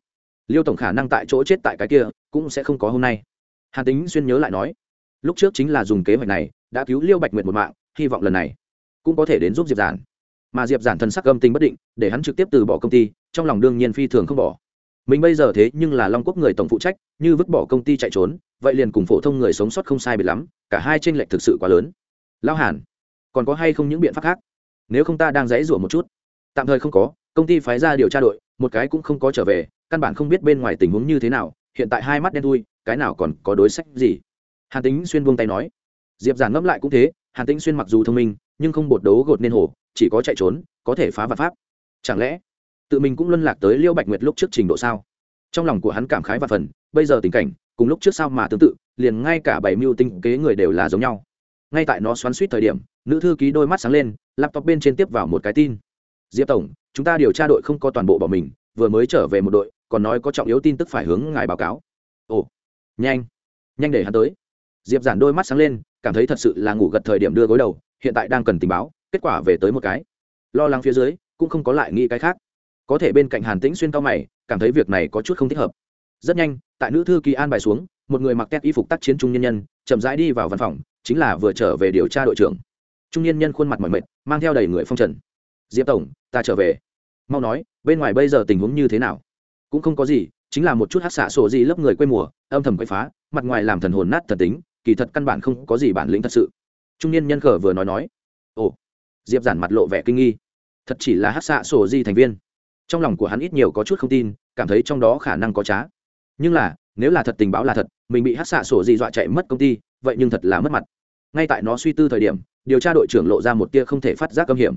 liêu tổng khả năng tại chỗ chết tại cái kia, cũng sẽ không có hôm nay. Hàn tính xuyên nhớ lại nói, lúc trước chính là dùng kế hoạch này đã cứu liêu bạch nguyệt một mạng, hy vọng lần này cũng có thể đến giúp diệp giản. Mà diệp giản thần sắc âm tình bất định, để hắn trực tiếp từ bỏ công ty, trong lòng đương nhiên phi thường không bỏ. Mình bây giờ thế nhưng là long quốc người tổng phụ trách, như vứt bỏ công ty chạy trốn, vậy liền cùng phổ thông người sống sót không sai biệt lắm, cả hai tranh lệch thực sự quá lớn. Lao hàn, còn có hay không những biện pháp khác? Nếu không ta đang dãy rủa một chút. Tạm thời không có, công ty phái ra điều tra đội, một cái cũng không có trở về, căn bản không biết bên ngoài tình huống như thế nào, hiện tại hai mắt đen thui, cái nào còn có đối sách gì? Hàn tính xuyên buông tay nói diệp giản ngẫm lại cũng thế hàn tĩnh xuyên mặc dù thông minh nhưng không bột đấu gột nên hổ, chỉ có chạy trốn có thể phá vật pháp. Chẳng lẽ tự mình cũng luân lạc tới liêu bạch nguyệt lúc trước trình độ sao? Trong lòng của hắn cảm khái và phần bây giờ tình cảnh cùng lúc trước sao mà tương tự liền ngay cả bảy mưu tinh kế người đều là giống nhau. Ngay tại nó xoắn suýt thời điểm nữ thư ký đôi mắt sáng lên laptop bên trên tiếp vào một cái tin. Diệp tổng chúng ta điều tra đội không có toàn bộ bỏ mình vừa mới trở về một đội còn nói có trọng yếu tin tức phải hướng ngài báo cáo. Ồ nhanh nhanh để hắn tới. Diệp giản đôi mắt sáng lên cảm thấy thật sự là ngủ gật thời điểm đưa gối đầu, hiện tại đang cần tình báo, kết quả về tới một cái. Lo lắng phía dưới, cũng không có lại nghĩ cái khác. Có thể bên cạnh hàn tĩnh xuyên cao mày, cảm thấy việc này có chút không thích hợp. Rất nhanh, tại nữ thư kỳ an bài xuống, một người mặc tét y phục tác chiến trung nhân nhân, chậm rãi đi vào văn phòng, chính là vừa trở về điều tra đội trưởng. Trung nhân nhân khuôn mặt mỏi mệt, mang theo đầy người phong trần. Diệp tổng, ta trở về. Mau nói, bên ngoài bây giờ tình huống như thế nào? Cũng không có gì, chính là một chút hát xạ sổ gì lớp người quê mùa, âm thầm quậy phá, mặt ngoài làm thần hồn nát thần tính kỳ thật căn bản không có gì bản lĩnh thật sự. Trung niên nhân khở vừa nói nói, ồ. Diệp giản mặt lộ vẻ kinh nghi. Thật chỉ là hát xạ sổ di thành viên. Trong lòng của hắn ít nhiều có chút không tin, cảm thấy trong đó khả năng có trá. Nhưng là, nếu là thật tình báo là thật, mình bị hát xạ sổ di dọa chạy mất công ty, vậy nhưng thật là mất mặt. Ngay tại nó suy tư thời điểm, điều tra đội trưởng lộ ra một tia không thể phát giác âm hiểm.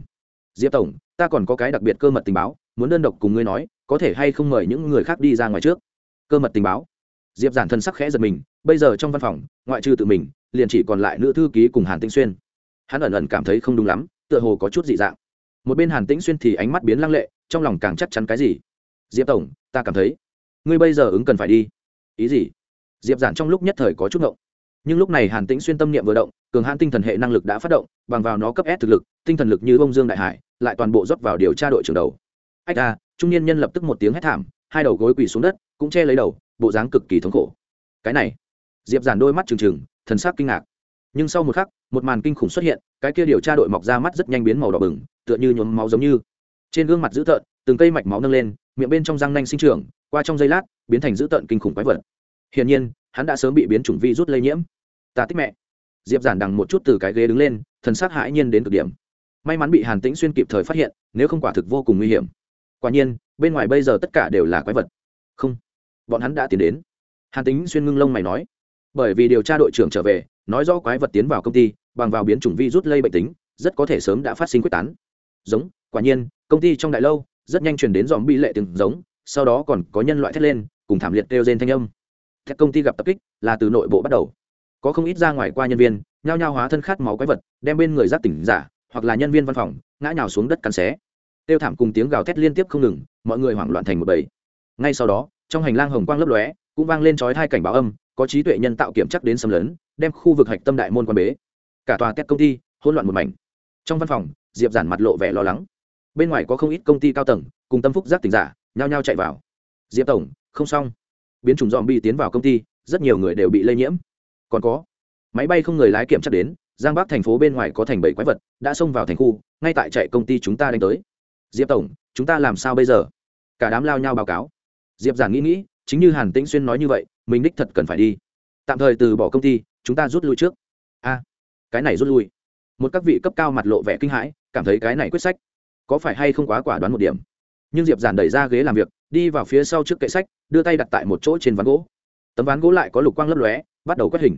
Diệp tổng, ta còn có cái đặc biệt cơ mật tình báo, muốn đơn độc cùng ngươi nói, có thể hay không mời những người khác đi ra ngoài trước? Cơ mật tình báo? Diệp giản thân sắc khẽ giật mình, bây giờ trong văn phòng, ngoại trừ tự mình, liền chỉ còn lại nữ thư ký cùng hàn tĩnh xuyên. Hắn ẩn ẩn cảm thấy không đúng lắm, tựa hồ có chút dị dạng. Một bên hàn tĩnh xuyên thì ánh mắt biến lăng lệ, trong lòng càng chắc chắn cái gì? Diệp tổng, ta cảm thấy, ngươi bây giờ ứng cần phải đi. Ý gì? Diệp giản trong lúc nhất thời có chút ngộng. Nhưng lúc này hàn tĩnh xuyên tâm niệm vừa động, cường hãn tinh thần hệ năng lực đã phát động, bằng vào nó cấp s thực lực, tinh thần lực như bông dương đại hải, lại toàn bộ rót vào điều tra đội trưởng đầu. Ách a trung niên nhân lập tức một tiếng hét thảm, hai đầu gối quỳ xuống đất, cũng che lấy đầu bộ dáng cực kỳ thống khổ. Cái này, diệp giản đôi mắt trừng trừng, thần sắc kinh ngạc. Nhưng sau một khắc, một màn kinh khủng xuất hiện, cái kia điều tra đội mọc ra mắt rất nhanh biến màu đỏ bừng, tựa như nhuốm máu giống như. Trên gương mặt dữ tợn, từng cây mạch máu nâng lên, miệng bên trong răng nanh sinh trưởng, qua trong giây lát, biến thành dữ tợn kinh khủng quái vật. Hiển nhiên, hắn đã sớm bị biến chủng vi rút lây nhiễm. Ta tích mẹ. Diệp giản đằng một chút từ cái ghế đứng lên, thần sắc hãi nhiên đến cực điểm. May mắn bị hàn tĩnh xuyên kịp thời phát hiện, nếu không quả thực vô cùng nguy hiểm. Quả nhiên, bên ngoài bây giờ tất cả đều là quái vật. Không bọn hắn đã tiến đến. Hàn tĩnh xuyên ngưng lông mày nói, bởi vì điều tra đội trưởng trở về, nói rõ quái vật tiến vào công ty, bằng vào biến chủng vi rút lây bệnh tính, rất có thể sớm đã phát sinh quyết tán. Giống, quả nhiên, công ty trong đại lâu, rất nhanh chuyển đến dòm bi lệ từng giống, sau đó còn có nhân loại thét lên, cùng thảm liệt kêu trên thanh âm. Các công ty gặp tập kích, là từ nội bộ bắt đầu. Có không ít ra ngoài qua nhân viên, nhao nhao hóa thân khát máu quái vật, đem bên người giác tỉnh giả, hoặc là nhân viên văn phòng, ngã nhào xuống đất cắn xé. Tiêu thảm cùng tiếng gào thét liên tiếp không ngừng, mọi người hoảng loạn thành một bầy ngay sau đó, trong hành lang hồng quang lấp lóe, cũng vang lên chói hai cảnh báo âm, có trí tuệ nhân tạo kiểm chắc đến xâm lấn, đem khu vực hạch tâm đại môn quan bế. Cả tòa tét công ty hỗn loạn một mảnh. Trong văn phòng, diệp giản mặt lộ vẻ lo lắng. Bên ngoài có không ít công ty cao tầng, cùng tâm phúc giác tỉnh giả, nhao nhao chạy vào. Diệp tổng, không xong. Biến chủng dòm bi tiến vào công ty, rất nhiều người đều bị lây nhiễm. Còn có. Máy bay không người lái kiểm chắc đến, giang bắc thành phố bên ngoài có thành bảy quái vật, đã xông vào thành khu, ngay tại chạy công ty chúng ta đánh tới. Diệp tổng, chúng ta làm sao bây giờ? Cả đám lao nhau báo cáo diệp giản nghĩ nghĩ, chính như hàn tĩnh xuyên nói như vậy, mình đích thật cần phải đi. Tạm thời từ bỏ công ty, chúng ta rút lui trước. A, cái này rút lui. Một các vị cấp cao mặt lộ vẻ kinh hãi, cảm thấy cái này quyết sách có phải hay không quá quả đoán một điểm. Nhưng diệp giản đẩy ra ghế làm việc, đi vào phía sau trước kệ sách, đưa tay đặt tại một chỗ trên ván gỗ. Tấm ván gỗ lại có lục quang lấp lóe, bắt đầu quét hình.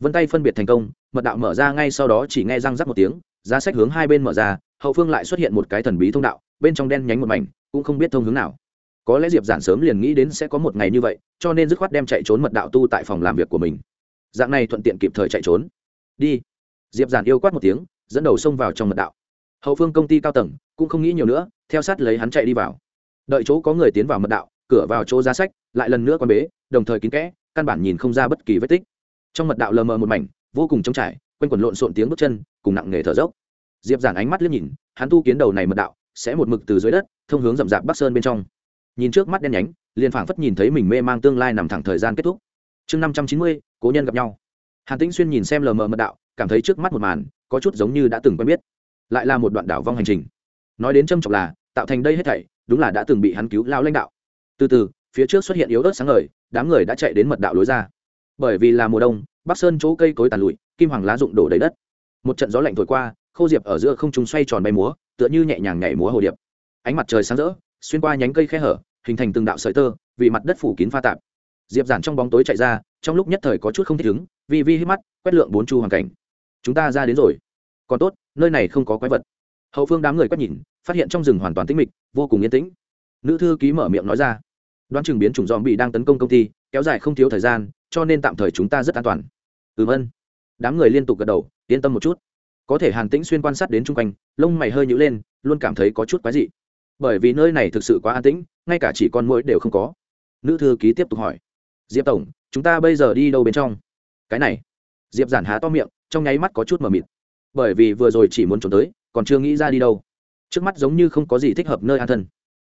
Vân tay phân biệt thành công, mật đạo mở ra ngay sau đó chỉ nghe răng rắc một tiếng, giá sách hướng hai bên mở ra, hậu phương lại xuất hiện một cái thần bí thông đạo, bên trong đen nhánh một mảnh, cũng không biết thông hướng nào có lẽ diệp giản sớm liền nghĩ đến sẽ có một ngày như vậy, cho nên dứt khoát đem chạy trốn mật đạo tu tại phòng làm việc của mình. Dạng này thuận tiện kịp thời chạy trốn. Đi. Diệp giản yêu quát một tiếng, dẫn đầu xông vào trong mật đạo. Hậu phương công ty cao tầng, cũng không nghĩ nhiều nữa, theo sát lấy hắn chạy đi vào. Đợi chỗ có người tiến vào mật đạo, cửa vào chỗ giá sách, lại lần nữa quan bế, đồng thời kín kẽ, căn bản nhìn không ra bất kỳ vết tích. Trong mật đạo lờ mờ một mảnh, vô cùng trống trải, quanh quần lộn xộn tiếng bước chân, cùng nặng nghề thở dốc. Diệp giản ánh mắt liếc nhìn, hắn tu kiến đầu này mật đạo, sẽ một mực từ dưới đất, thông hướng rậm rạp bắc sơn bên trong nhìn trước mắt đen nhánh, liền phảng phất nhìn thấy mình mê mang tương lai nằm thẳng thời gian kết thúc. Chương năm trăm chín mươi, cố nhân gặp nhau. Hàn tĩnh xuyên nhìn xem lờ mờ mật đạo, cảm thấy trước mắt một màn, có chút giống như đã từng quen biết. Lại là một đoạn đảo vong hành trình. Nói đến trâm trọng là, tạo thành đây hết thảy, đúng là đã từng bị hắn cứu lao lãnh đạo. Từ từ, phía trước xuất hiện yếu ớt sáng ngời, đám người đã chạy đến mật đạo lối ra. Bởi vì là mùa đông, bắc sơn chỗ cây cối tàn lụi, kim hoàng lá rụng đổ đầy đất. Một trận gió lạnh thổi qua, khô diệp ở giữa không trung xoay tròn bay múa, tựa như nhẹ nhàng nhảy múa hồ điệp. Ánh mặt trời sáng rỡ xuyên qua nhánh cây khe hở, hình thành từng đạo sợi tơ, vì mặt đất phủ kín pha tạp. Diệp giản trong bóng tối chạy ra, trong lúc nhất thời có chút không thích ứng, vi vi hít mắt, quét lượng bốn chu hoàn cảnh. Chúng ta ra đến rồi. Còn tốt, nơi này không có quái vật. Hậu phương đám người quét nhìn, phát hiện trong rừng hoàn toàn tĩnh mịch, vô cùng yên tĩnh. Nữ thư ký mở miệng nói ra, đoán chừng biến chủng dòm bị đang tấn công công ty, kéo dài không thiếu thời gian, cho nên tạm thời chúng ta rất an toàn. Ừm ân. Đám người liên tục gật đầu, yên tâm một chút. Có thể hàn tĩnh xuyên quan sát đến chung quanh, lông mày hơi nhữ lên, luôn cảm thấy có chút quái dị bởi vì nơi này thực sự quá an tĩnh, ngay cả chỉ con mũi đều không có. Nữ thư ký tiếp tục hỏi, diệp tổng, chúng ta bây giờ đi đâu bên trong? Cái này. Diệp giản há to miệng, trong nháy mắt có chút mờ mịt. Bởi vì vừa rồi chỉ muốn trốn tới, còn chưa nghĩ ra đi đâu. Trước mắt giống như không có gì thích hợp nơi an thân.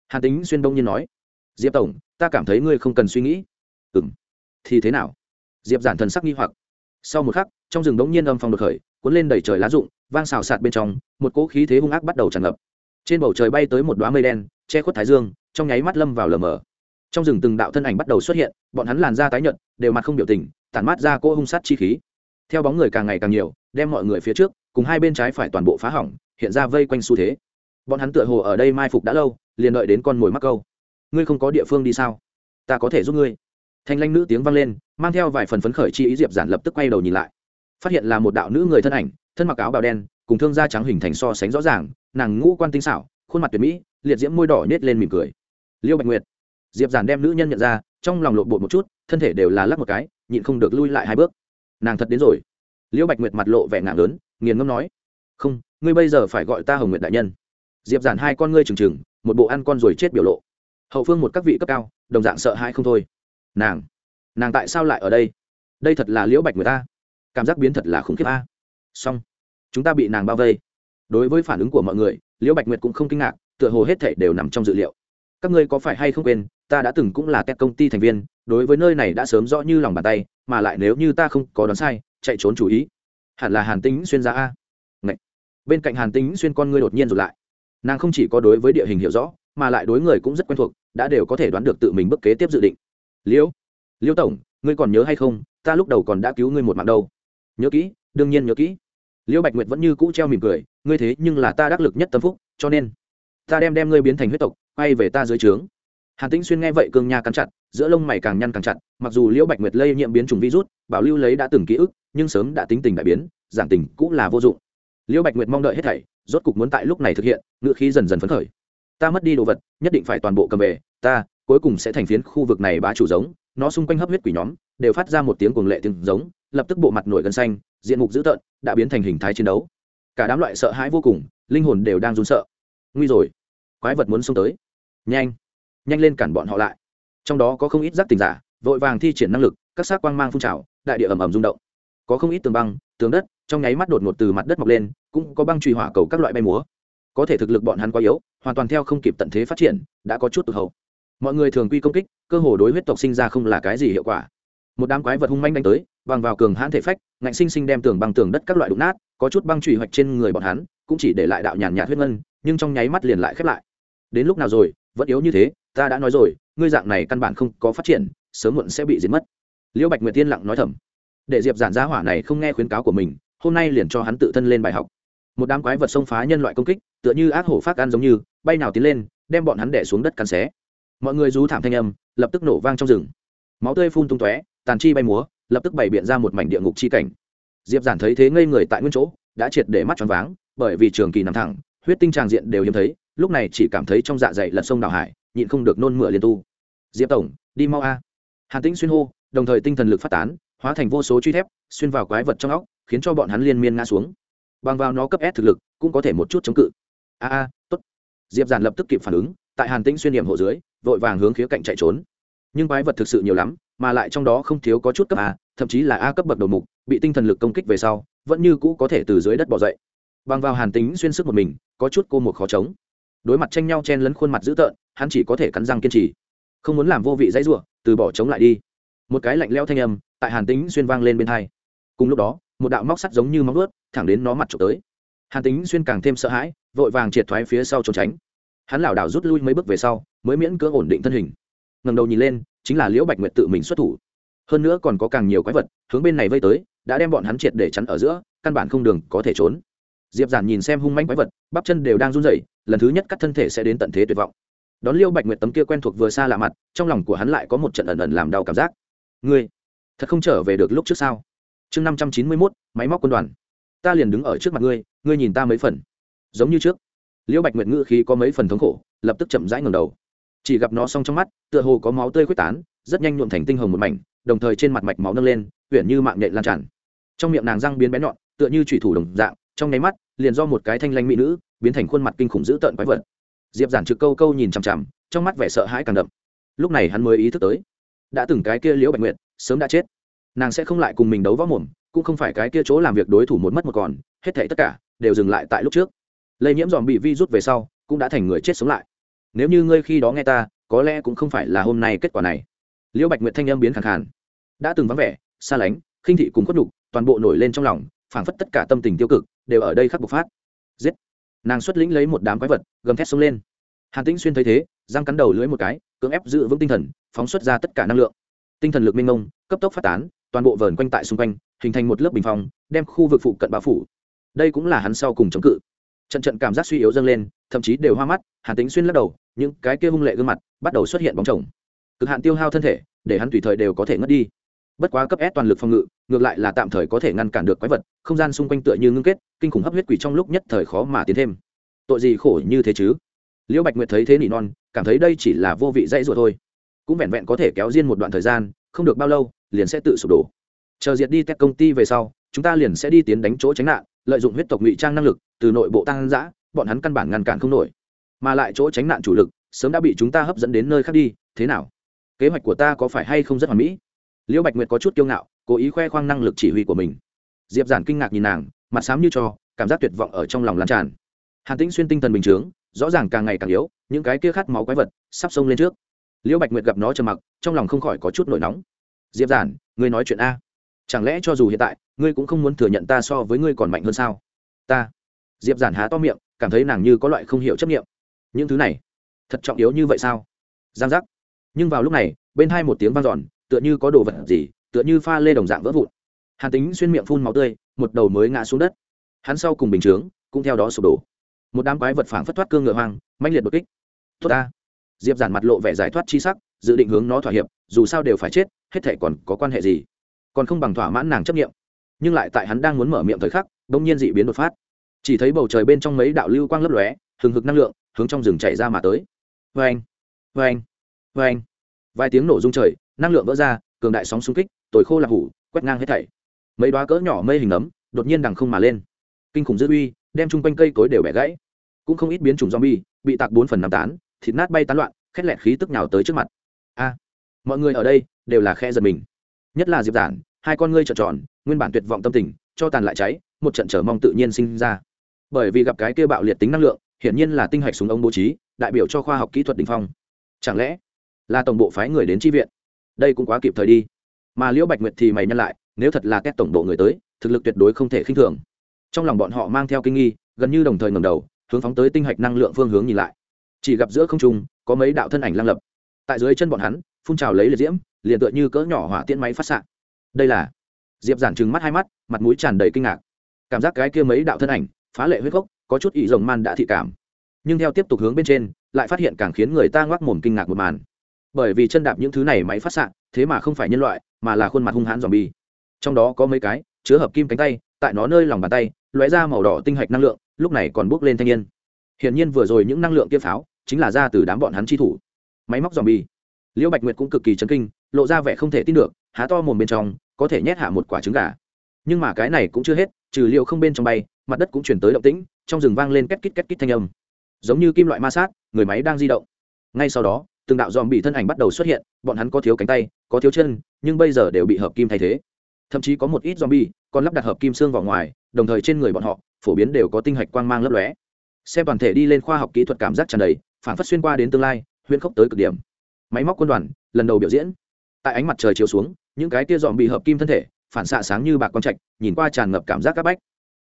Hàn tính xuyên đông nhiên nói, diệp tổng, ta cảm thấy ngươi không cần suy nghĩ. Ừ m thì thế nào? Diệp giản thần sắc nghi hoặc. Sau một khắc, trong rừng đống nhiên âm phong đột khởi, cuốn lên đầy trời lá rụng, vang xào sạt bên trong, một cỗ khí thế hung ác bắt đầu tràn ngập trên bầu trời bay tới một đoá mây đen, che khuất thái dương, trong nháy mắt lâm vào lờ mờ. Trong rừng từng đạo thân ảnh bắt đầu xuất hiện, bọn hắn làn da tái nhợt, đều mặt không biểu tình, tản mát ra cỗ hung sát chi khí. Theo bóng người càng ngày càng nhiều, đem mọi người phía trước, cùng hai bên trái phải toàn bộ phá hỏng, hiện ra vây quanh xu thế. Bọn hắn tựa hồ ở đây mai phục đã lâu, liền đợi đến con mồi mắc câu. Ngươi không có địa phương đi sao? Ta có thể giúp ngươi. Thanh lanh nữ tiếng vang lên, mang theo vài phần phấn khởi chi ý diệp giản lập tức quay đầu nhìn lại. Phát hiện là một đạo nữ người thân ảnh, thân mặc áo bào đen, cùng thương da trắng hình thành so sánh rõ ràng nàng ngũ quan tinh xảo, khuôn mặt tuyệt mỹ, liệt diễm môi đỏ nhét lên mỉm cười. Liêu bạch nguyệt, diệp giản đem nữ nhân nhận ra, trong lòng lộn bột một chút, thân thể đều là lắc một cái, nhịn không được lui lại hai bước. Nàng thật đến rồi. Liêu bạch nguyệt mặt lộ vẻ ngạng lớn, nghiền ngâm nói, không, ngươi bây giờ phải gọi ta hồng nguyệt đại nhân. Diệp giản hai con ngươi trừng trừng, một bộ ăn con rồi chết biểu lộ. Hậu phương một các vị cấp cao, đồng dạng sợ hãi không thôi. Nàng nàng tại sao lại ở đây? Đây thật là liễu bạch người ta. Cảm giác biến thật là khủng khiếp a. Xong, chúng ta bị nàng bao vây đối với phản ứng của mọi người, liễu bạch nguyệt cũng không kinh ngạc, tựa hồ hết thể đều nằm trong dự liệu. Các ngươi có phải hay không quên, ta đã từng cũng là các công ty thành viên, đối với nơi này đã sớm rõ như lòng bàn tay, mà lại nếu như ta không có đoán sai, chạy trốn chủ ý. Hẳn là hàn tính xuyên ra a. Ngậy. bên cạnh hàn tính xuyên con ngươi đột nhiên rụt lại. Nàng không chỉ có đối với địa hình hiểu rõ, mà lại đối người cũng rất quen thuộc, đã đều có thể đoán được tự mình bước kế tiếp dự định. Liễu. Liễu tổng, ngươi còn nhớ hay không, ta lúc đầu còn đã cứu ngươi một mạng đâu. Nhớ kỹ, đương nhiên nhớ kỹ liễu bạch nguyệt vẫn như cũ treo mỉm cười, ngươi thế nhưng là ta đắc lực nhất tâm phúc, cho nên ta đem đem ngươi biến thành huyết tộc, quay về ta dưới trướng. Hàn tĩnh xuyên nghe vậy cương nha cắn chặt, giữa lông mày càng nhăn càng chặt, mặc dù liễu bạch nguyệt lây nhiễm biến chủng virus, bảo lưu lấy đã từng ký ức, nhưng sớm đã tính tình đại biến giảm tình cũng là vô dụng. Liễu bạch nguyệt mong đợi hết thảy, rốt cục muốn tại lúc này thực hiện ngự khí dần dần phấn khởi. Ta mất đi đồ vật, nhất định phải toàn bộ cầm về, ta cuối cùng sẽ thành phiến khu vực này bá chủ giống, nó xung quanh hấp huyết quỷ nhóm, đều phát ra một tiếng cuồng lệ tiếng giống lập tức bộ mặt nổi gân xanh, diện mục dữ tợn, đã biến thành hình thái chiến đấu. Cả đám loại sợ hãi vô cùng, linh hồn đều đang run sợ. Nguy rồi, quái vật muốn xông tới. Nhanh nhanh lên cản bọn họ lại. Trong đó có không ít giác tình giả, vội vàng thi triển năng lực, các xác quang mang phun trào, đại địa ầm ầm rung động. Có không ít tường băng, tường đất, trong nháy mắt đột ngột từ mặt đất mọc lên, cũng có băng truy hỏa cầu các loại bay múa. Có thể thực lực bọn hắn quá yếu, hoàn toàn theo không kịp tận thế phát triển, đã có chút tụt hậu. Mọi người thường quy công kích, cơ hồ đối huyết tộc sinh ra không là cái gì hiệu quả. Một đám quái vật hung manh đánh tới bằng vào cường hãn thể phách, ngạnh sinh sinh đem tường băng tường đất các loại đụng nát, có chút băng trụy hoạch trên người bọn hắn, cũng chỉ để lại đạo nhàn nhạt huyết ngân, nhưng trong nháy mắt liền lại khép lại. Đến lúc nào rồi, vẫn yếu như thế, ta đã nói rồi, ngươi dạng này căn bản không có phát triển, sớm muộn sẽ bị diệt mất. Liễu bạch nguyệt tiên lặng nói thầm. Để diệp giản gia hỏa này không nghe khuyến cáo của mình, hôm nay liền cho hắn tự thân lên bài học. Một đám quái vật xông phá nhân loại công kích, tựa như ác hổ phát ăn giống như, bay nào tiến lên, đem bọn hắn đẻ xuống đất cắn xé. Mọi người rú thảm thanh âm, lập tức nổ vang trong rừng. Máu tươi phun tung tóe, tàn chi bay múa lập tức bày biện ra một mảnh địa ngục chi cảnh. Diệp giản thấy thế ngây người tại nguyên chỗ, đã triệt để mắt tròn váng, bởi vì trường kỳ nằm thẳng, huyết tinh tràng diện đều hiếm thấy, lúc này chỉ cảm thấy trong dạ dày lật sông đào hải, nhịn không được nôn mửa liên tu. Diệp tổng, đi mau a. Hàn tĩnh xuyên hô, đồng thời tinh thần lực phát tán, hóa thành vô số truy thép, xuyên vào quái vật trong óc, khiến cho bọn hắn liên miên ngã xuống. Bằng vào nó cấp s thực lực, cũng có thể một chút chống cự. A a, tốt. Diệp giản lập tức kịp phản ứng, tại hàn tĩnh xuyên điểm hộ dưới, vội vàng hướng khía cạnh chạy trốn. Nhưng quái vật thực sự nhiều lắm mà lại trong đó không thiếu có chút cấp a, thậm chí là a cấp bậc đầu mục, bị tinh thần lực công kích về sau, vẫn như cũ có thể từ dưới đất bỏ dậy. Bằng vào hàn tính xuyên sức một mình, có chút cô một khó chống. Đối mặt tranh nhau chen lấn khuôn mặt dữ tợn, hắn chỉ có thể cắn răng kiên trì. Không muốn làm vô vị dãy ruộng từ bỏ chống lại đi. Một cái lạnh leo thanh âm, tại hàn tính xuyên vang lên bên thai cùng lúc đó, một đạo móc sắt giống như móng ướt thẳng đến nó mặt trộm tới. Hàn tính xuyên càng thêm sợ hãi, vội vàng triệt thoái phía sau trốn tránh. Hắn lảo đảo rút lui mấy bước về sau, mới miễn cưỡng ổn định thân hình. Ngầm đầu nhìn lên chính là liễu bạch nguyệt tự mình xuất thủ. Hơn nữa còn có càng nhiều quái vật hướng bên này vây tới, đã đem bọn hắn triệt để chắn ở giữa, căn bản không đường có thể trốn. Diệp giản nhìn xem hung manh quái vật, bắp chân đều đang run rẩy, lần thứ nhất cắt thân thể sẽ đến tận thế tuyệt vọng. Đón liêu bạch nguyệt tấm kia quen thuộc vừa xa lạ mặt, trong lòng của hắn lại có một trận ẩn ẩn làm đau cảm giác. Ngươi, thật không trở về được lúc trước sao? Chương năm trăm chín mươi mốt, máy móc quân đoàn. Ta liền đứng ở trước mặt ngươi ngươi nhìn ta mấy phần. Giống như trước, liễu bạch nguyệt ngữ khí có mấy phần thống khổ, lập tức chậm rãi ngầm đầu chỉ gặp nó xong trong mắt, tựa hồ có máu tươi quyết tán, rất nhanh nhuộm thành tinh hồng một mảnh, đồng thời trên mặt mạch máu nâng lên huyện như mạng nhện lan tràn. Trong miệng nàng răng biến bé nhọn, tựa như thủy thủ đồng dạng, trong nháy mắt, liền do một cái thanh lanh mỹ nữ, biến thành khuôn mặt kinh khủng dữ tợn quái vật. Diệp giản trực câu câu nhìn chằm chằm, trong mắt vẻ sợ hãi càng đậm. Lúc này hắn mới ý thức tới, đã từng cái kia liễu bạch nguyệt, sớm đã chết. Nàng sẽ không lại cùng mình đấu võ mồm, cũng không phải cái kia chỗ làm việc đối thủ một mất một còn, hết thảy tất cả đều dừng lại tại lúc trước. Lây nhiễm dòm bị vi rút về sau, cũng đã thành người chết sống lại nếu như ngươi khi đó nghe ta, có lẽ cũng không phải là hôm nay kết quả này. Liễu bạch nguyệt thanh âm biến khẳng khàn. Đã từng vắng vẻ, xa lánh, khinh thị cùng khuất nhục, toàn bộ nổi lên trong lòng, phảng phất tất cả tâm tình tiêu cực, đều ở đây khắc bộc phát. Giết! Nàng xuất lĩnh lấy một đám quái vật, gầm thét xông lên. Hàn tĩnh xuyên thấy thế, răng cắn đầu lưới một cái, cưỡng ép giữ vững tinh thần, phóng xuất ra tất cả năng lượng. Tinh thần lực minh mông, cấp tốc phát tán, toàn bộ vờn quanh tại xung quanh, hình thành một lớp bình phong, đem khu vực phụ cận bao phủ. Đây cũng là hắn sau cùng chống cự trận trận cảm giác suy yếu dâng lên, thậm chí đều hoa mắt, hàn tính xuyên lắc đầu, những cái kia hung lệ gương mặt bắt đầu xuất hiện bóng chồng. Cực hạn tiêu hao thân thể, để hắn tùy thời đều có thể ngất đi. Bất quá cấp s toàn lực phòng ngự, ngược lại là tạm thời có thể ngăn cản được quái vật, không gian xung quanh tựa như ngưng kết, kinh khủng hấp huyết quỷ trong lúc nhất thời khó mà tiến thêm. Tội gì khổ như thế chứ? Liễu bạch nguyệt thấy thế nỉ non, cảm thấy đây chỉ là vô vị dãy ruột thôi. Cũng vẹn vẹn có thể kéo riêng một đoạn thời gian, không được bao lâu, liền sẽ tự sụp đổ. Chờ diệt đi các công ty về sau, chúng ta liền sẽ đi tiến đánh chỗ tránh nạn, lợi dụng huyết tộc ngụy trang năng lực từ nội bộ tăng giã bọn hắn căn bản ngăn cản không nổi. Mà lại chỗ tránh nạn chủ lực sớm đã bị chúng ta hấp dẫn đến nơi khác đi thế nào? Kế hoạch của ta có phải hay không rất hoàn mỹ? Liễu bạch nguyệt có chút kiêu ngạo cố ý khoe khoang năng lực chỉ huy của mình. Diệp giản kinh ngạc nhìn nàng mặt xám như cho cảm giác tuyệt vọng ở trong lòng lan tràn. Hàn tĩnh xuyên tinh thần bình thường, rõ ràng càng ngày càng yếu những cái kia khát máu quái vật sắp xông lên trước. Liễu bạch nguyệt gặp nó trầm mặc trong lòng không khỏi có chút nổi nóng. Diệp giản ngươi nói chuyện a. Chẳng lẽ cho dù hiện tại ngươi cũng không muốn thừa nhận ta so với ngươi còn mạnh hơn sao? Ta diệp giản há to miệng, cảm thấy nàng như có loại không hiểu chấp nghiệm những thứ này, thật trọng yếu như vậy sao? Giang giác. Nhưng vào lúc này, bên hai một tiếng vang giòn tựa như có đồ vật gì, tựa như pha lê đồng dạng vỡ vụn. Hàn tính xuyên miệng phun máu tươi, một đầu mới ngã xuống đất. Hắn sau cùng bình chướng, cũng theo đó sụp đổ. Một đám quái vật phảng phất thoát cương ngựa hoang manh liệt đột kích. Tốt ta. Diệp giản mặt lộ vẻ giải thoát chi sắc, dự định hướng nó thỏa hiệp, dù sao đều phải chết, hết thể còn có quan hệ gì? Còn không bằng thỏa mãn nàng chấp nghiệm nhưng lại tại hắn đang muốn mở miệng thời khắc bỗng nhiên dị biến đột phát chỉ thấy bầu trời bên trong mấy đạo lưu quang lấp lóe, hừng hực năng lượng hướng trong rừng chạy ra mà tới. Vê anh vê anh vê anh vài tiếng nổ rung trời, năng lượng vỡ ra, cường đại sóng xung kích, tồi khô lạc hủ, quét ngang hết thảy. Mấy đoá cỡ nhỏ mây hình ấm đột nhiên đằng không mà lên. Kinh khủng dư uy đem chung quanh cây cối đều bẻ gãy. Cũng không ít biến chủng zombie bị tạc bốn phần năm tán, thịt nát bay tán loạn, khét lẹt khí tức nhào tới trước mặt. A, mọi người ở đây đều là khe giật mình. Nhất là diệp giản, hai con ngươi trợn tròn, nguyên bản tuyệt vọng tâm tình, cho tàn lại cháy, một trận trở mong tự nhiên sinh ra bởi vì gặp cái kia bạo liệt tính năng lượng, hiển nhiên là tinh hạch súng ống bố trí, đại biểu cho khoa học kỹ thuật đình phong. Chẳng lẽ là tổng bộ phái người đến tri viện? Đây cũng quá kịp thời đi. Mà liễu bạch nguyệt thì mày nhân lại, nếu thật là két tổng bộ người tới, thực lực tuyệt đối không thể khinh thường. Trong lòng bọn họ mang theo kinh nghi, gần như đồng thời ngầm đầu, hướng phóng tới tinh hạch năng lượng phương hướng nhìn lại. Chỉ gặp giữa không trung, có mấy đạo thân ảnh lăng lập. Tại dưới chân bọn hắn, phun trào lấy liệt diễm, liền tựa như cỡ nhỏ hỏa tiễn máy phát s đây là diệp giản trừng mắt hai mắt, mặt mũi tràn đầy kinh ngạc. Cảm giác cái kia mấy đạo thân ảnh phá lệ huyết gốc, có chút ý rồng man đã thị cảm. Nhưng theo tiếp tục hướng bên trên, lại phát hiện càng khiến người ta ngoác mồm kinh ngạc một màn. Bởi vì chân đạp những thứ này máy phát xạ, thế mà không phải nhân loại, mà là khuôn mặt hung hãn dòm bi trong đó có mấy cái, chứa hợp kim cánh tay, tại nó nơi lòng bàn tay, lóe ra màu đỏ tinh hạch năng lượng, lúc này còn bước lên thanh niên. Hiển nhiên vừa rồi những năng lượng kia pháo, chính là ra từ đám bọn hắn chi thủ. Máy móc dòm bi liễu bạch nguyệt cũng cực kỳ chấn kinh, lộ ra vẻ không thể tin được, há to mồm bên trong, có thể nhét hạ một quả trứng gà nhưng mà cái này cũng chưa hết, trừ liệu không bên trong bay, mặt đất cũng chuyển tới động tĩnh, trong rừng vang lên két kít két kít thanh âm. Giống như kim loại ma sát, người máy đang di động. Ngay sau đó, từng đạo dòm bị thân ảnh bắt đầu xuất hiện, bọn hắn có thiếu cánh tay, có thiếu chân, nhưng bây giờ đều bị hợp kim thay thế. Thậm chí có một ít dòm bi còn lắp đặt hợp kim xương vào ngoài, đồng thời trên người bọn họ, phổ biến đều có tinh hạch quang mang lấp lóe. Xem toàn thể đi lên khoa học kỹ thuật cảm giác tràn đầy, phản phát xuyên qua đến tương lai, huyễn khốc tới cực điểm. Máy móc quân đoàn lần đầu biểu diễn. Tại ánh mặt trời chiếu xuống, những cái tia dòm bị hợp kim thân thể phản xạ sáng như bạc quang trạch, nhìn qua tràn ngập cảm giác áp bách.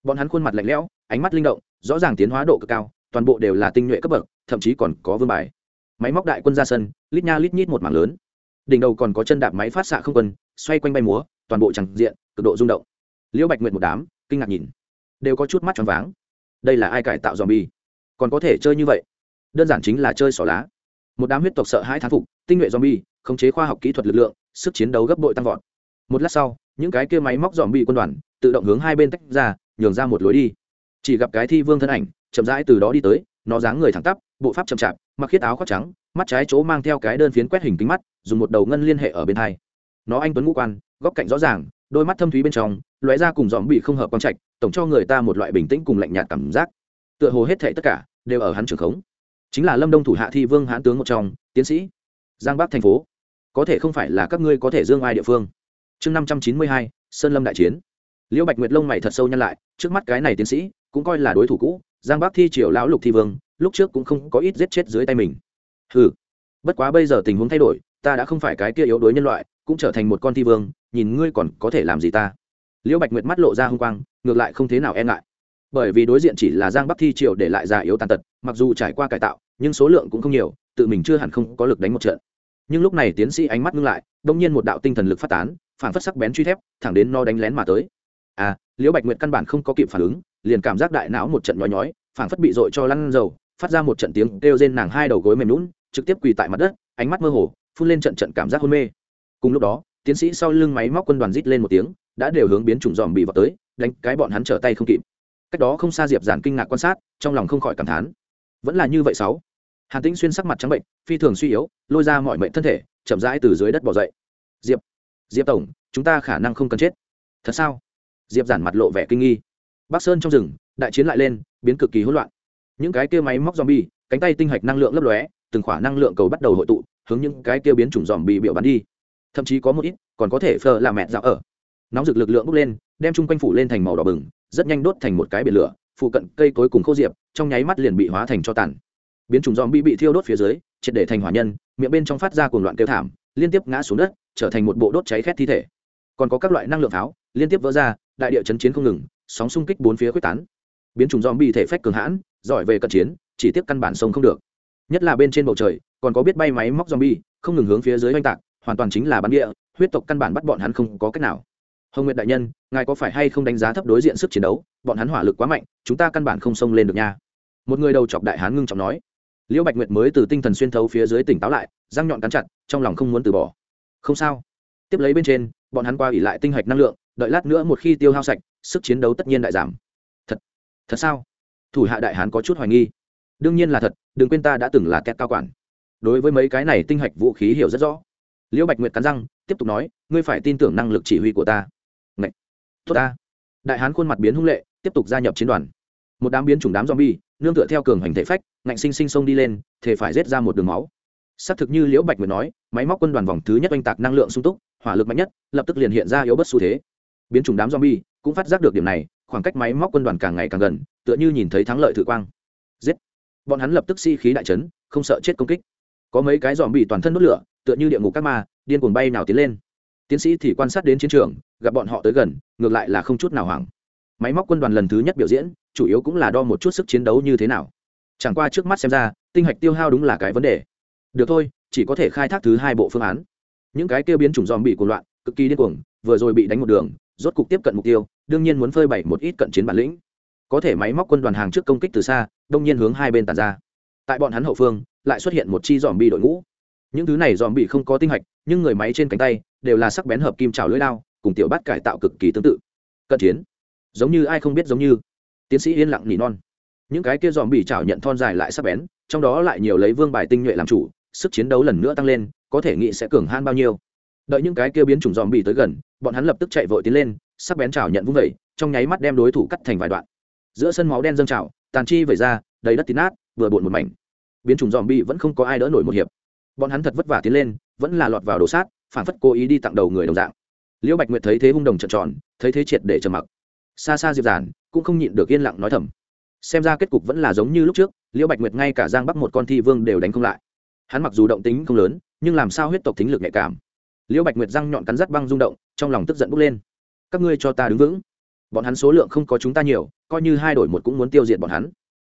Bọn hắn khuôn mặt lạnh lẽo, ánh mắt linh động, rõ ràng tiến hóa độ cực cao, toàn bộ đều là tinh nhuệ cấp bậc, thậm chí còn có vương bài. Máy móc đại quân ra sân, lít nha lít nhít một mảng lớn. Đỉnh đầu còn có chân đạp máy phát xạ không quân, xoay quanh bay múa, toàn bộ chẳng diện, cực độ rung động. Liễu bạch nguyện một đám, kinh ngạc nhìn. Đều có chút mắt tròn váng. Đây là ai cải tạo dòm bi còn có thể chơi như vậy? Đơn giản chính là chơi xỏ lá. Một đám huyết tộc sợ hãi thán phục, tinh nhuệ dòm bi khống chế khoa học kỹ thuật lực lượng, sức chiến đấu gấp bội tăng vọt. Một lát sau những cái kia máy móc dòm bị quân đoàn tự động hướng hai bên tách ra, nhường ra một lối đi. Chỉ gặp cái thi vương thân ảnh, chậm rãi từ đó đi tới, nó dáng người thẳng tắp, bộ pháp chậm chạp, mặc khiết áo khoác trắng, mắt trái chỗ mang theo cái đơn phiến quét hình kính mắt, dùng một đầu ngân liên hệ ở bên hai. Nó anh tuấn ngũ quan, góc cạnh rõ ràng, đôi mắt thâm thúy bên trong loé ra cùng dòm bị không hợp quang trạch, tổng cho người ta một loại bình tĩnh cùng lạnh nhạt cảm giác. Tựa hồ hết thệ tất cả đều ở hắn trường khống. Chính là lâm đông thủ hạ thi vương hãn tướng một trong, tiến sĩ, giang bắc thành phố. Có thể không phải là các ngươi có thể dương ai địa phương chương năm trăm chín mươi hai, sơn lâm đại chiến. Liễu bạch nguyệt lông mày thật sâu nhăn lại, trước mắt cái này tiến sĩ, cũng coi là đối thủ cũ, giang bắc thi triều lão lục thi vương, lúc trước cũng không có ít giết chết dưới tay mình. Ừ bất quá bây giờ tình huống thay đổi, ta đã không phải cái kia yếu đuối nhân loại, cũng trở thành một con thi vương, nhìn ngươi còn có thể làm gì ta? Liễu bạch nguyệt mắt lộ ra h u n g quang, ngược lại không thế nào e ngại. Bởi vì đối diện chỉ là giang bắc thi triều để lại già yếu tàn tật, mặc dù trải qua cải tạo, nhưng số lượng cũng không nhiều, tự mình chưa hẳn không có lực đánh một trận. Nhưng lúc này tiến sĩ ánh mắt ngưng lại đ ỗ n g nhiên một đạo tinh thần lực phát tán phản phất sắc bén truy thép, thẳng đến no đánh lén mà tới. À liễu bạch nguyệt căn bản không có kịp phản ứng, liền cảm giác đại não một trận nhói nhói phản phất bị dội cho lăn dầu, phát ra một trận tiếng kêu rên nàng hai đầu gối mềm lún trực tiếp quỳ tại mặt đất, ánh mắt mơ hồ, phun lên trận trận cảm giác hôn mê. Cùng lúc đó, tiến sĩ sau lưng máy móc quân đoàn rít lên một tiếng, đã đều hướng biến chủng dòm bị vào tới, đánh cái bọn hắn trở tay không kịp. Cách đó không xa diệp giản kinh ngạc quan sát, trong lòng không khỏi cảm thán. Vẫn là như vậy sáu. Hàn tĩnh xuyên sắc mặt trắng bệnh, phi thường suy yếu, lôi ra mọi mệnh thân thể, chậm rãi từ dưới đất bỏ dậy. Diệp diệp tổng, chúng ta khả năng không cần chết. Thật sao? Diệp giản mặt lộ vẻ kinh nghi. Bắc sơn trong rừng, đại chiến lại lên, biến cực kỳ hỗn loạn. Những cái kia máy móc zombie, cánh tay tinh hạch năng lượng lấp lóe, từng khỏa năng lượng cầu bắt đầu hội tụ, hướng những cái kia biến chủng zombie biểu bắn đi. Thậm chí có một ít, còn có thể phờ làm mẹ dạo ở. Nóng rực lực lượng bốc lên, đem chung quanh phủ lên thành màu đỏ bừng, rất nhanh đốt thành một cái biển lửa, phụ cận cây cối cùng khô diệp, trong nháy mắt liền bị hóa thành cho tàn. Biến chủng dòm bị bị thiêu đốt phía dưới, triệt để thành hỏa nhân, miệng bên trong phát ra cuồng loạn kêu thảm, liên tiếp ngã xuống đất trở thành một bộ đốt cháy khét thi thể. Còn có các loại năng lượng pháo, liên tiếp vỡ ra, đại địa chấn chiến không ngừng, sóng xung kích bốn phía quyết tán. Biến chủng dòm bị thể phách cường hãn, giỏi về cận chiến, chỉ tiếp căn bản sông không được. Nhất là bên trên bầu trời, còn có biết bay máy móc zombie, không ngừng hướng phía dưới oanh tạc, hoàn toàn chính là bắn địa, huyết tộc căn bản bắt bọn hắn không có cách nào. Hồng nguyệt đại nhân, ngài có phải hay không đánh giá thấp đối diện sức chiến đấu? Bọn hắn hỏa lực quá mạnh, chúng ta căn bản không xông lên được nha. Một người đầu chọc đại hán ngưng trọng nói. Liễu bạch nguyệt mới từ tinh thần xuyên thấu phía dưới tỉnh táo lại, răng nhọn cắn chặt, trong lòng không muốn từ bỏ không sao. Tiếp lấy bên trên, bọn hắn qua ỉ lại tinh hạch năng lượng, đợi lát nữa một khi tiêu hao sạch, sức chiến đấu tất nhiên đại giảm. Thật thật sao? Thủ hạ đại hán có chút hoài nghi. Đương nhiên là thật, đừng quên ta đã từng là kẹt cao quản. Đối với mấy cái này tinh hạch vũ khí hiểu rất rõ. Liễu bạch nguyệt cắn răng, tiếp tục nói, ngươi phải tin tưởng năng lực chỉ huy của ta. Ngậy! tốt ta. Đại hán khuôn mặt biến hung lệ, tiếp tục gia nhập chiến đoàn. Một đám biến chủng đám zombie, nương tựa theo cường hành thể phách, ngạnh sinh sinh sông đi lên thể phải rết ra một đường máu xác thực như liễu bạch nguyệt nói, máy móc quân đoàn vòng thứ nhất oanh tạc năng lượng sung túc, hỏa lực mạnh nhất, lập tức liền hiện ra yếu bất xu thế. Biến chủng đám zombie cũng phát giác được điểm này, khoảng cách máy móc quân đoàn càng ngày càng gần, tựa như nhìn thấy thắng lợi thử quang. Giết! Bọn hắn lập tức si-khí đại trấn không sợ chết công kích. Có mấy cái dòm bị toàn thân đốt lửa, tựa như địa ngục các ma, điên cuồng bay nào tiến lên. Tiến sĩ thì quan sát đến chiến trường, gặp bọn họ tới gần, ngược lại là không chút nào hoảng. Máy móc quân đoàn lần thứ nhất biểu diễn, chủ yếu cũng là đo một chút sức chiến đấu như thế nào. Chẳng qua trước mắt xem ra, tinh hạch tiêu hao đúng là cái vấn đề được thôi, chỉ có thể khai thác thứ hai bộ phương án. Những cái kêu biến chủng dòm bị cuồng loạn, cực kỳ điên cuồng, vừa rồi bị đánh một đường, rốt cục tiếp cận mục tiêu, đương nhiên muốn phơi bày một ít cận chiến bản lĩnh. Có thể máy móc quân đoàn hàng trước công kích từ xa, đông nhiên hướng hai bên tàn ra. Tại bọn hắn hậu phương, lại xuất hiện một chi dòm bị đội ngũ. Những thứ này dòm bị không có tinh hạch, nhưng người máy trên cánh tay đều là sắc bén hợp kim trào lưỡi lao cùng tiểu bát cải tạo cực kỳ tương tự. Cận chiến. Giống như ai không biết giống như. Tiến sĩ yên lặng nỉ non. Những cái kia dòm bị trào nhận thon dài lại sắc bén, trong đó lại nhiều lấy vương bài tinh nhuệ làm chủ sức chiến đấu lần nữa tăng lên, có thể nghĩ sẽ cường han bao nhiêu. Đợi những cái kia biến chủng dòm bị tới gần, bọn hắn lập tức chạy vội tiến lên, sắc bén chảo nhận vung vẩy trong nháy mắt đem đối thủ cắt thành vài đoạn. Giữa sân máu đen dâng trào, tàn chi vẩy ra, đầy đất tín nát, vừa bộn một mảnh. Biến chủng dòm bị vẫn không có ai đỡ nổi một hiệp. Bọn hắn thật vất vả tiến lên, vẫn là lọt vào đồ sát, phản phất cố ý đi tặng đầu người đồng dạng. Liễu bạch nguyệt thấy thế hung đồng trợn tròn, thấy thế triệt để trầm mặc. Xa xa diệp giản cũng không nhịn được yên lặng nói thầm. Xem ra kết cục vẫn là giống như lúc trước, liễu bạch nguyệt ngay cả giang bắc một con thi vương đều đánh không lại hắn mặc dù động tính không lớn, nhưng làm sao huyết tộc thính lực nhạy cảm. Liễu bạch nguyệt răng nhọn cắn rắt băng rung động, trong lòng tức giận bốc lên. Các ngươi cho ta đứng vững. Bọn hắn số lượng không có chúng ta nhiều, coi như hai đổi một cũng muốn tiêu diệt bọn hắn.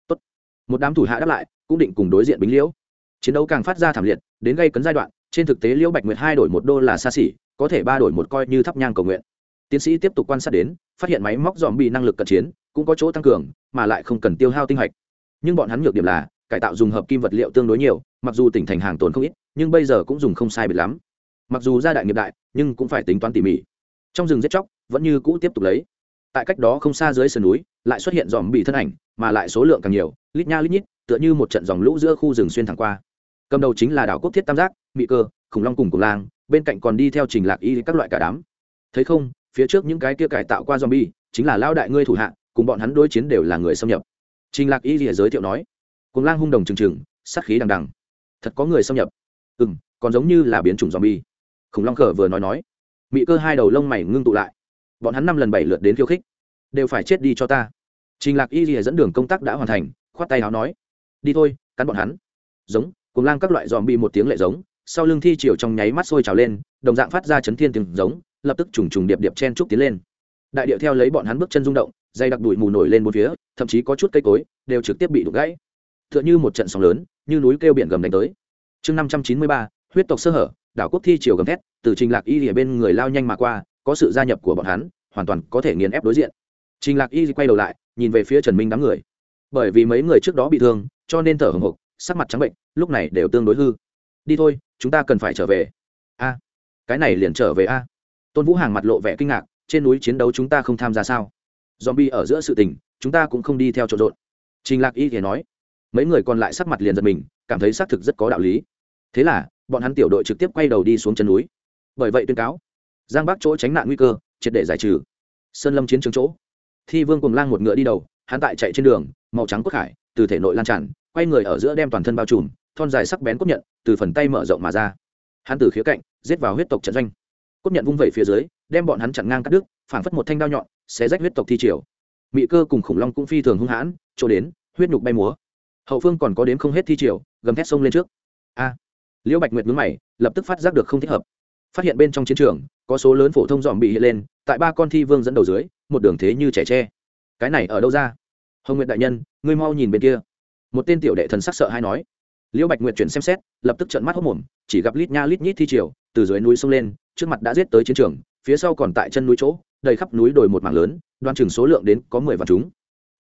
Tốt. một đám thủ hạ đáp lại, cũng định cùng đối diện bính liễu. Chiến đấu càng phát ra thảm liệt, đến gây cấn giai đoạn, trên thực tế liễu bạch nguyệt hai đổi một đô là xa xỉ, có thể ba đổi một coi như thắp nhang cầu nguyện. Tiến sĩ tiếp tục quan sát đến, phát hiện máy móc dòm bị năng lực cận chiến, cũng có chỗ tăng cường, mà lại không cần tiêu hao tinh hạch nhưng bọn hắn nhược điểm là cải tạo dùng hợp kim vật liệu tương đối nhiều, mặc dù tỉnh thành hàng tồn không ít, nhưng bây giờ cũng dùng không sai biệt lắm. Mặc dù gia đại nghiệp đại, nhưng cũng phải tính toán tỉ mỉ. Trong rừng giết chóc, vẫn như cũ tiếp tục lấy. Tại cách đó không xa dưới sườn núi, lại xuất hiện dòm bị thân ảnh, mà lại số lượng càng nhiều, lít nha lít nhít, tựa như một trận dòng lũ giữa khu rừng xuyên thẳng qua. Cầm đầu chính là đảo quốc thiết tam giác mỹ cơ, khủng long cùng cùng lang, bên cạnh còn đi theo trình lạc y các loại cả đám. Thấy không, phía trước những cái kia cải tạo qua zombie chính là lao đại ngươi thủ hạ, cùng bọn hắn đối chiến đều là người xâm nhập. Trình lạc y giới thiệu nói cùng lang hung đồng trừng trừng, sát khí đằng đằng. Thật có người xâm nhập. Ừ m còn giống như là biến chủng zombie. Khủng long khở vừa nói nói. Mỹ cơ hai đầu lông mày ngưng tụ lại. Bọn hắn năm lần bảy lượt đến khiêu khích. Đều phải chết đi cho ta. Trình lạc y rìa dẫn đường công tác đã hoàn thành, khoát tay áo nói. Đi thôi, cắn bọn hắn. Giống, cùng lang các loại dòm bị một tiếng lệ giống, sau lưng thi chiều trong nháy mắt sôi trào lên, đồng dạng phát ra chấn thiên tiếng giống, lập tức trùng trùng điệp điệp chen trúc tiến lên. Đại điệu theo lấy bọn hắn bước chân rung động, dây đặc đùi mù nổi lên một phía, thậm chí có chút cây cối, đều trực tiếp bị đục gãy tựa như một trận sóng lớn, như núi kêu biển gầm đánh tới. Chương năm trăm chín mươi ba, huyết tộc sơ hở, đảo quốc thi chiều gầm thét, từ trình lạc y lìa bên người lao nhanh mà qua, có sự gia nhập của bọn hắn, hoàn toàn có thể nghiền ép đối diện. Trình lạc y quay đầu lại, nhìn về phía trần minh đám người. Bởi vì mấy người trước đó bị thương, cho nên thở hồng hộc, sắc mặt trắng bệnh, lúc này đều tương đối hư. Đi thôi, chúng ta cần phải trở về. A, cái này liền trở về a. Tôn vũ hàng mặt lộ vẻ kinh ngạc, trên núi chiến đấu chúng ta không tham gia sao? Dòm bi ở giữa sự tình, chúng ta cũng không đi theo trộn rộn. Trình lạc y thì nói mấy người còn lại sắc mặt liền giật mình, cảm thấy xác thực rất có đạo lý. Thế là, bọn hắn tiểu đội trực tiếp quay đầu đi xuống chân núi. Bởi vậy tuyên cáo, giang bắc chỗ tránh nạn nguy cơ, triệt để giải trừ. Sơn lâm chiến trường chỗ, thi vương cùng lang một ngựa đi đầu, hắn tại chạy trên đường, màu trắng cốt khải, từ thể nội lan tràn, quay người ở giữa đem toàn thân bao trùm, thon dài sắc bén cốt nhận, từ phần tay mở rộng mà ra. Hắn từ khía cạnh, giết vào huyết tộc trận doanh. Cốt nhận vung vẩy phía dưới, đem bọn hắn chặn ngang cắt đứt, phảng phất một thanh đao nhọn, xé rách huyết tộc thi triều. Mị cơ cùng khủng long cũng phi thường hung hãn, chỗ đến, huyết nhục bay múa hậu phương còn có đến không hết thi triều, gầm thét sông lên trước. A. Liễu bạch nguyệt mướn mày, lập tức phát giác được không thích hợp. Phát hiện bên trong chiến trường, có số lớn phổ thông dòm bị hiện lên, tại ba con thi vương dẫn đầu dưới, một đường thế như trẻ tre. Cái này ở đâu ra? Hồng nguyệt đại nhân, ngươi mau nhìn bên kia. Một tên tiểu đệ thần sắc sợ hay nói. Liễu bạch nguyệt chuyển xem xét, lập tức trận mắt hốc mồm, chỉ gặp lít nha lít nhít thi triều, từ dưới núi sông lên, trước mặt đã giết tới chiến trường, phía sau còn tại chân núi chỗ, đầy khắp núi đồi một mảng lớn, đoan chừng số lượng đến có mười vạn chúng.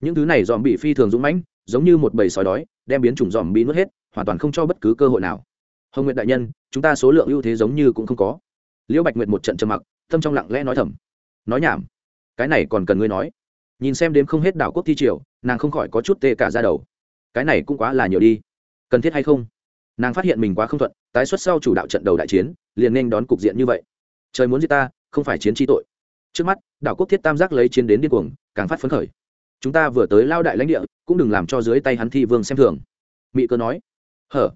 Những thứ này dòm bị phi thường dũng mãnh giống như một bầy sói đói, đem biến chủng dòm bị nuốt hết, hoàn toàn không cho bất cứ cơ hội nào. Hồng nguyệt đại nhân, chúng ta số lượng ưu thế giống như cũng không có. Liễu bạch nguyệt một trận trầm mặc, tâm trong lặng lẽ nói thầm. Nói nhảm. Cái này còn cần ngươi nói. Nhìn xem đếm không hết đảo quốc thi triều, nàng không khỏi có chút tê cả ra đầu. Cái này cũng quá là nhiều đi. Cần thiết hay không? Nàng phát hiện mình quá không thuận, tái xuất sau chủ đạo trận đầu đại chiến, liền nên đón cục diện như vậy. Trời muốn giết ta, không phải chiến tri tội. Trước mắt, đảo quốc thiết tam giác lấy chiến đến điên cuồng, càng phát phấn khởi chúng ta vừa tới lao đại lãnh địa, cũng đừng làm cho dưới tay hắn thi vương xem thường. Mỹ cơ nói. Hở,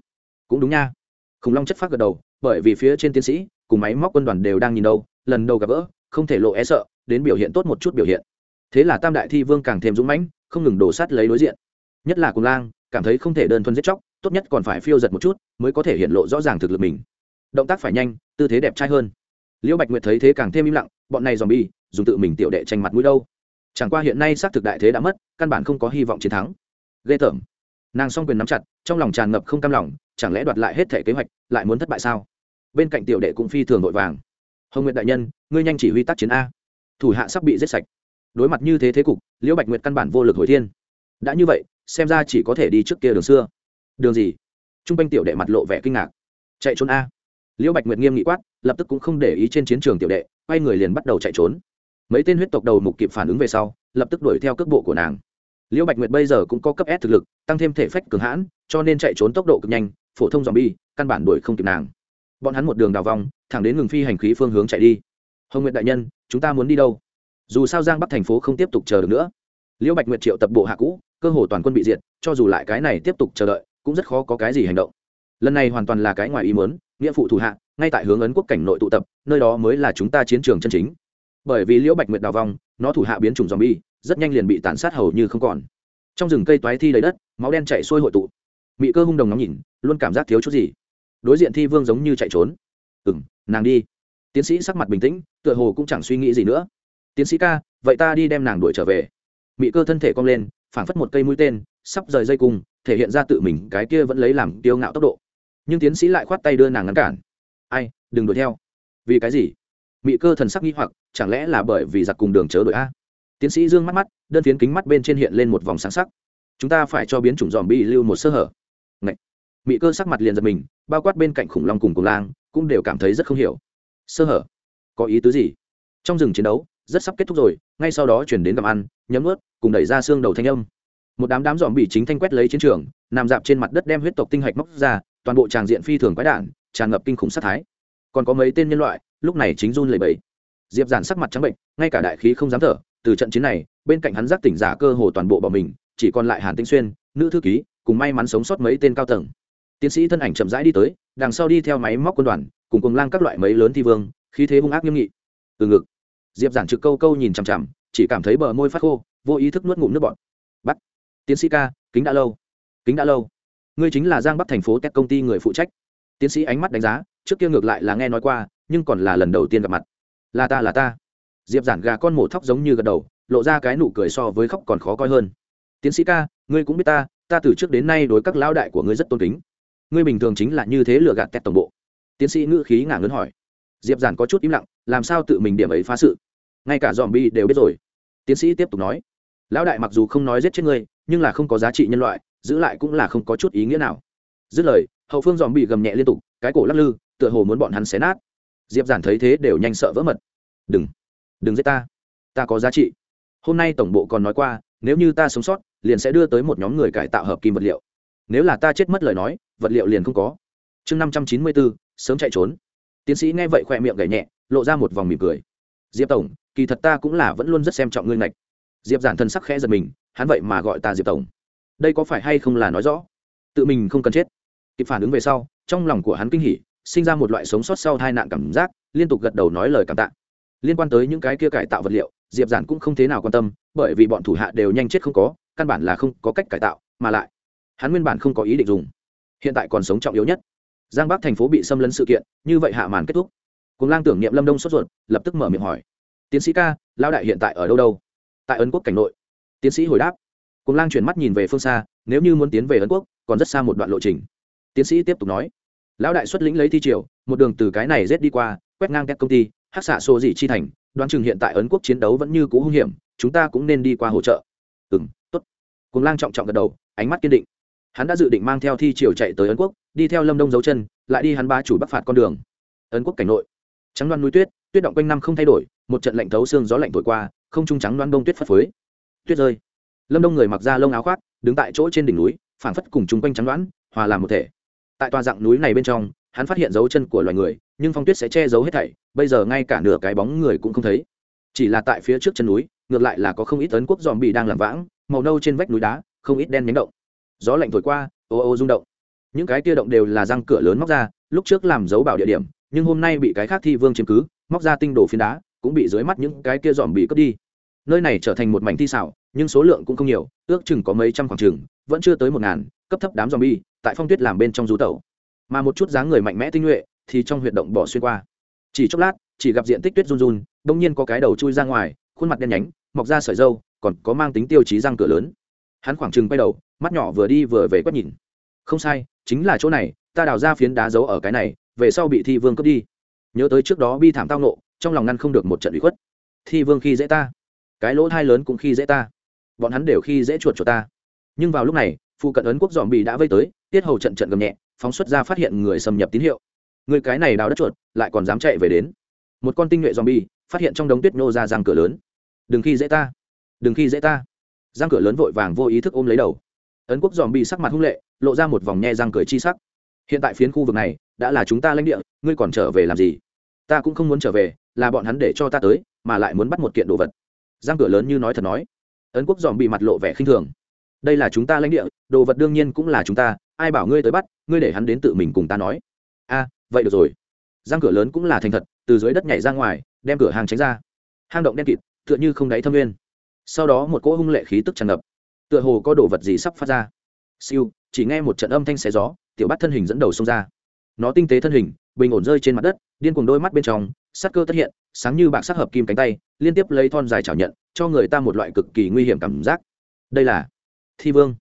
cũng đúng nha. Khủng long chất phát gật đầu, bởi vì phía trên tiến sĩ cùng máy móc quân đoàn đều đang nhìn đâu, lần đầu gặp gỡ, không thể lộ e sợ, đến biểu hiện tốt một chút biểu hiện. Thế là tam đại thi vương càng thêm dũng mãnh, không ngừng đổ sát lấy đối diện. Nhất là cùng lang, cảm thấy không thể đơn thuần giết chóc, tốt nhất còn phải phiêu giật một chút, mới có thể hiện lộ rõ ràng thực lực mình. Động tác phải nhanh, tư thế đẹp trai hơn. Liễu bạch nguyệt thấy thế càng thêm im lặng, bọn này dòm bi dùng tự mình tiểu đệ tranh mặt mũi đâu chẳng qua hiện nay xác thực đại thế đã mất, căn bản không có hy vọng chiến thắng. Ghê tởm. Nàng s o n g quyền nắm chặt, trong lòng tràn ngập không cam lòng, chẳng lẽ đoạt lại hết thể kế hoạch, lại muốn thất bại sao? Bên cạnh tiểu đệ cũng phi thường vội vàng. Hồng nguyệt đại nhân, ngươi nhanh chỉ huy tác chiến a. Thủ hạ sắp bị giết sạch. Đối mặt như thế thế cục, liễu bạch nguyệt căn bản vô lực hồi thiên. Đã như vậy, xem ra chỉ có thể đi trước kia đường xưa. Đường gì? T r u n g quanh tiểu đệ mặt lộ vẻ kinh ngạc. Chạy trốn a. Liễu bạch nguyệt nghiêm nghị quát, lập tức cũng không để ý trên chiến trường tiểu đệ, quay người liền bắt đầu chạy trốn mấy tên huyết tộc đầu mục kịp phản ứng về sau, lập tức đuổi theo cước bộ của nàng. Liễu bạch nguyệt bây giờ cũng có cấp s thực lực, tăng thêm thể phách cường hãn, cho nên chạy trốn tốc độ cực nhanh, phổ thông dòm bi căn bản đuổi không kịp nàng. Bọn hắn một đường đào vòng, thẳng đến ngừng phi hành khí phương hướng chạy đi. Hồng nguyệt đại nhân, chúng ta muốn đi đâu? Dù sao giang bắc thành phố không tiếp tục chờ được nữa. Liễu bạch nguyệt triệu tập bộ hạ cũ, cơ hồ toàn quân bị diệt, cho dù lại cái này tiếp tục chờ đợi, cũng rất khó có cái gì hành động. Lần này hoàn toàn là cái ngoài ý muốn, nghĩa phụ thủ hạ, ngay tại hướng ấn quốc cảnh nội tụ tập, nơi đó mới là chúng ta chiến trường chân chính bởi vì liễu bạch nguyệt đào vong, nó thủ hạ biến chủng zombie, rất nhanh liền bị tàn sát hầu như không còn. Trong rừng cây toái thi đầy đất, máu đen chạy xuôi hội tụ. Mị cơ hung đồng ngắm nhìn, luôn cảm giác thiếu chút gì. Đối diện thi vương giống như chạy trốn. Ừ m nàng đi. Tiến sĩ sắc mặt bình tĩnh, tựa hồ cũng chẳng suy nghĩ gì nữa. Tiến sĩ ca, vậy ta đi đem nàng đuổi trở về. Mị cơ thân thể cong lên, phảng phất một cây mũi tên, sắp rời dây cung, thể hiện ra tự mình, cái kia vẫn lấy làm kiêu ngạo tốc độ. Nhưng tiến sĩ lại khoát tay đưa nàng ngăn cản. Ai, đừng đuổi theo. Vì cái gì? Mị cơ thần sắc nghi hoặc chẳng lẽ là bởi vì giặc cùng đường chớ đội a? Tiến sĩ dương mắt mắt, đơn phiến kính mắt bên trên hiện lên một vòng sáng sắc. Chúng ta phải cho biến chủng dòm bi lưu một sơ hở. Ngậy. mị cơ sắc mặt liền giật mình, bao quát bên cạnh khủng long cùng cùng lang, cũng đều cảm thấy rất không hiểu. Sơ hở? Có ý tứ gì? Trong rừng chiến đấu, rất sắp kết thúc rồi, ngay sau đó chuyển đến gặm ăn, nhấm ướt, cùng đẩy ra xương đầu thanh âm. Một đám đám dòm bị chính thanh quét lấy chiến trường, nằm dạp trên mặt đất đem huyết tộc tinh hạch móc ra, toàn bộ tràng diện phi thường quái đản, tràn ngập kinh khủng sát thái. Còn có mấy tên nhân loại, lúc này chính run lẩy bẩy diệp giản sắc mặt trắng bệnh, ngay cả đại khí không dám thở, từ trận chiến này, bên cạnh hắn giác tỉnh giả cơ hồ toàn bộ bỏ mình, chỉ còn lại hàn tinh xuyên, nữ thư ký, cùng may mắn sống sót mấy tên cao tầng. Tiến sĩ thân ảnh chậm rãi đi tới, đằng sau đi theo máy móc quân đoàn, cùng cùng lang các loại mấy lớn thi vương, khí thế hung ác nghiêm nghị. Từ ngực, diệp giản trực câu câu nhìn chằm chằm, chỉ cảm thấy bờ môi phát khô, vô ý thức nuốt ngụm nước bọt. Bắt, tiến sĩ ca, kính đã lâu. Kính đã lâu. Ngươi chính là giang bắc thành phố tech công ty người phụ trách. Tiến sĩ ánh mắt đánh giá, trước kia ngược lại là nghe nói qua, nhưng còn là lần đầu tiên gặp mặt là ta là ta. Diệp giản gà con mổ thóc giống như gật đầu, lộ ra cái nụ cười so với khóc còn khó coi hơn. Tiến sĩ ca, ngươi cũng biết ta ta từ trước đến nay đối các lão đại của ngươi rất tôn kính. Ngươi bình thường chính là như thế lừa gạt tét tổng bộ. Tiến sĩ ngữ khí ngả ngớn hỏi. Diệp giản có chút im lặng, làm sao tự mình điểm ấy phá sự? Ngay cả dòm bi đều biết rồi. Tiến sĩ tiếp tục nói. Lão đại mặc dù không nói giết chết ngươi, nhưng là không có giá trị nhân loại, giữ lại cũng là không có chút ý nghĩa nào. Dứt lời, hậu phương dòm bị gầm nhẹ liên tục, cái cổ lắc lư, tựa hồ muốn bọn hắn xé nát diệp giản thấy thế đều nhanh sợ vỡ mật. Đừng đừng giết ta. Ta có giá trị. Hôm nay tổng bộ còn nói qua, nếu như ta sống sót, liền sẽ đưa tới một nhóm người cải tạo hợp kim vật liệu. Nếu là ta chết mất lời nói, vật liệu liền không có. Chương năm trăm chín mươi bốn sớm chạy trốn. Tiến sĩ nghe vậy khoe miệng gảy nhẹ, lộ ra một vòng mỉm cười. Diệp tổng, kỳ thật ta cũng là vẫn luôn rất xem trọng ngươi ngạch. Diệp giản thân sắc khẽ giật mình, hắn vậy mà gọi ta diệp tổng. Đây có phải hay không là nói rõ? Tự mình không cần chết. Kịp phản ứng về sau, trong lòng của hắn kinh hỉ sinh ra một loại sống sót sau tai nạn cảm giác, liên tục gật đầu nói lời cảm tạ. Liên quan tới những cái kia cải tạo vật liệu, diệp giản cũng không thế nào quan tâm, bởi vì bọn thủ hạ đều nhanh chết không có, căn bản là không có cách cải tạo, mà lại, hắn nguyên bản không có ý định dùng. Hiện tại còn sống trọng yếu nhất. Giang bắc thành phố bị xâm lấn sự kiện, như vậy hạ màn kết thúc. Cùng lang tưởng niệm lâm đông sốt ruột, lập tức mở miệng hỏi. Tiến sĩ ca lao đại hiện tại ở đâu đâu? Tại ấn quốc cảnh nội. Tiến sĩ hồi đáp. Cùng lang chuyển mắt nhìn về phương xa, nếu như muốn tiến về ấn quốc, còn rất xa một đoạn lộ trình. Tiến sĩ tiếp tục nói lão đại xuất lĩnh lấy thi triều, một đường từ cái này rết đi qua, quét ngang các công ty, hắc xạ xô dị chi thành, đoán chừng hiện tại ấn quốc chiến đấu vẫn như cũ hung hiểm, chúng ta cũng nên đi qua hỗ trợ. Ừ m t ố t cùng lang trọng trọng gật đầu, ánh mắt kiên định. Hắn đã dự định mang theo thi triều chạy tới ấn quốc, đi theo lâm đông dấu chân, lại đi hắn ba chủ bắc phạt con đường. Ấn quốc cảnh nội. Trắng đoan núi tuyết tuyết động quanh năm không thay đổi, một trận lạnh thấu xương gió lạnh thổi qua, không trung trắng đoan đông tuyết phất phới. Tuyết rơi. Lâm đông người mặc ra lông áo khoác, đứng tại chỗ trên đỉnh núi, phảng phất cùng chung quanh trắng đoán, hòa làm một thể tại tòa dạng núi này bên trong, hắn phát hiện dấu chân của loài người, nhưng phong tuyết sẽ che giấu hết thảy, bây giờ ngay cả nửa cái bóng người cũng không thấy. Chỉ là tại phía trước chân núi, ngược lại là có không ít ấn quốc dòm bị đang làm vãng, màu nâu trên vách núi đá, không ít đen nhánh động. Gió lạnh thổi qua, ô ô rung động. Những cái kia động đều là răng cửa lớn móc ra, lúc trước làm dấu bảo địa điểm, nhưng hôm nay bị cái khác thi vương chiếm cứ, móc ra tinh đồ phiến đá, cũng bị dưới mắt những cái kia dòm bị cướp đi. Nơi này trở thành một mảnh thi xảo, nhưng số lượng cũng không nhiều, ước chừng có mấy trăm khoảng chừng vẫn chưa tới một ngàn, cấp thấp đám zombie bi tại phong tuyết làm bên trong rú tẩu. Mà một chút dáng người mạnh mẽ tinh nhuệ thì trong huyệt động bỏ xuyên qua. Chỉ chốc lát, chỉ gặp diện tích tuyết run run, bỗng nhiên có cái đầu chui ra ngoài, khuôn mặt đen nhánh, mọc ra sợi dâu còn có mang tính tiêu chí răng cửa lớn. Hắn khoảng chừng quay đầu, mắt nhỏ vừa đi vừa về quét nhìn. Không sai, chính là chỗ này, ta đào ra phiến đá giấu ở cái này, về sau bị thi vương cướp đi. Nhớ tới trước đó bi thảm tao nộ trong lòng ngăn không được một trận bị khuất. Thi vương khi dễ ta. Cái lỗ thai lớn cũng khi dễ ta. Bọn hắn đều khi dễ chuột chuột ta nhưng vào lúc này, phụ cận ấn quốc dòm bị đã vây tới, tiết hầu trận trận gầm nhẹ, phóng xuất ra phát hiện người xâm nhập tín hiệu. Người cái này đào đất chuột, lại còn dám chạy về đến. Một con tinh nhuệ dòm bị phát hiện trong đống tuyết nô ra răng cửa lớn. Đừng khi dễ ta. Đừng khi dễ ta. Răng cửa lớn vội vàng vô ý thức ôm lấy đầu. Ấn quốc dòm bị sắc mặt hung lệ, lộ ra một vòng nhe răng cười chi sắc. Hiện tại phiến khu vực này, đã là chúng ta lãnh địa, ngươi còn trở về làm gì? Ta cũng không muốn trở về, là bọn hắn để cho ta tới, mà lại muốn bắt một kiện đồ vật. Răng cửa lớn như nói thật nói. Ấn quốc dòm bị mặt lộ vẻ khinh thường đây là chúng ta lãnh địa, đồ vật đương nhiên cũng là chúng ta, ai bảo ngươi tới bắt, ngươi để hắn đến tự mình cùng ta nói. A, vậy được rồi. Răng cửa lớn cũng là thành thật, từ dưới đất nhảy ra ngoài, đem cửa hàng tránh ra. Hang động đen kịt, tựa như không đáy thâm nguyên. Sau đó một cỗ hung lệ khí tức tràn ngập. Tựa hồ có đồ vật gì sắp phát ra. Siêu, chỉ nghe một trận âm thanh xé gió, tiểu bắt thân hình dẫn đầu xông ra. Nó tinh tế thân hình, bình ổn rơi trên mặt đất, điên cuồng đôi mắt bên trong, sắc cơ tất hiện, sáng như bạc sắc hợp kim cánh tay, liên tiếp lấy thon dài chảo nhận, cho người ta một loại cực kỳ nguy hiểm cảm giác. Đây là thi vương.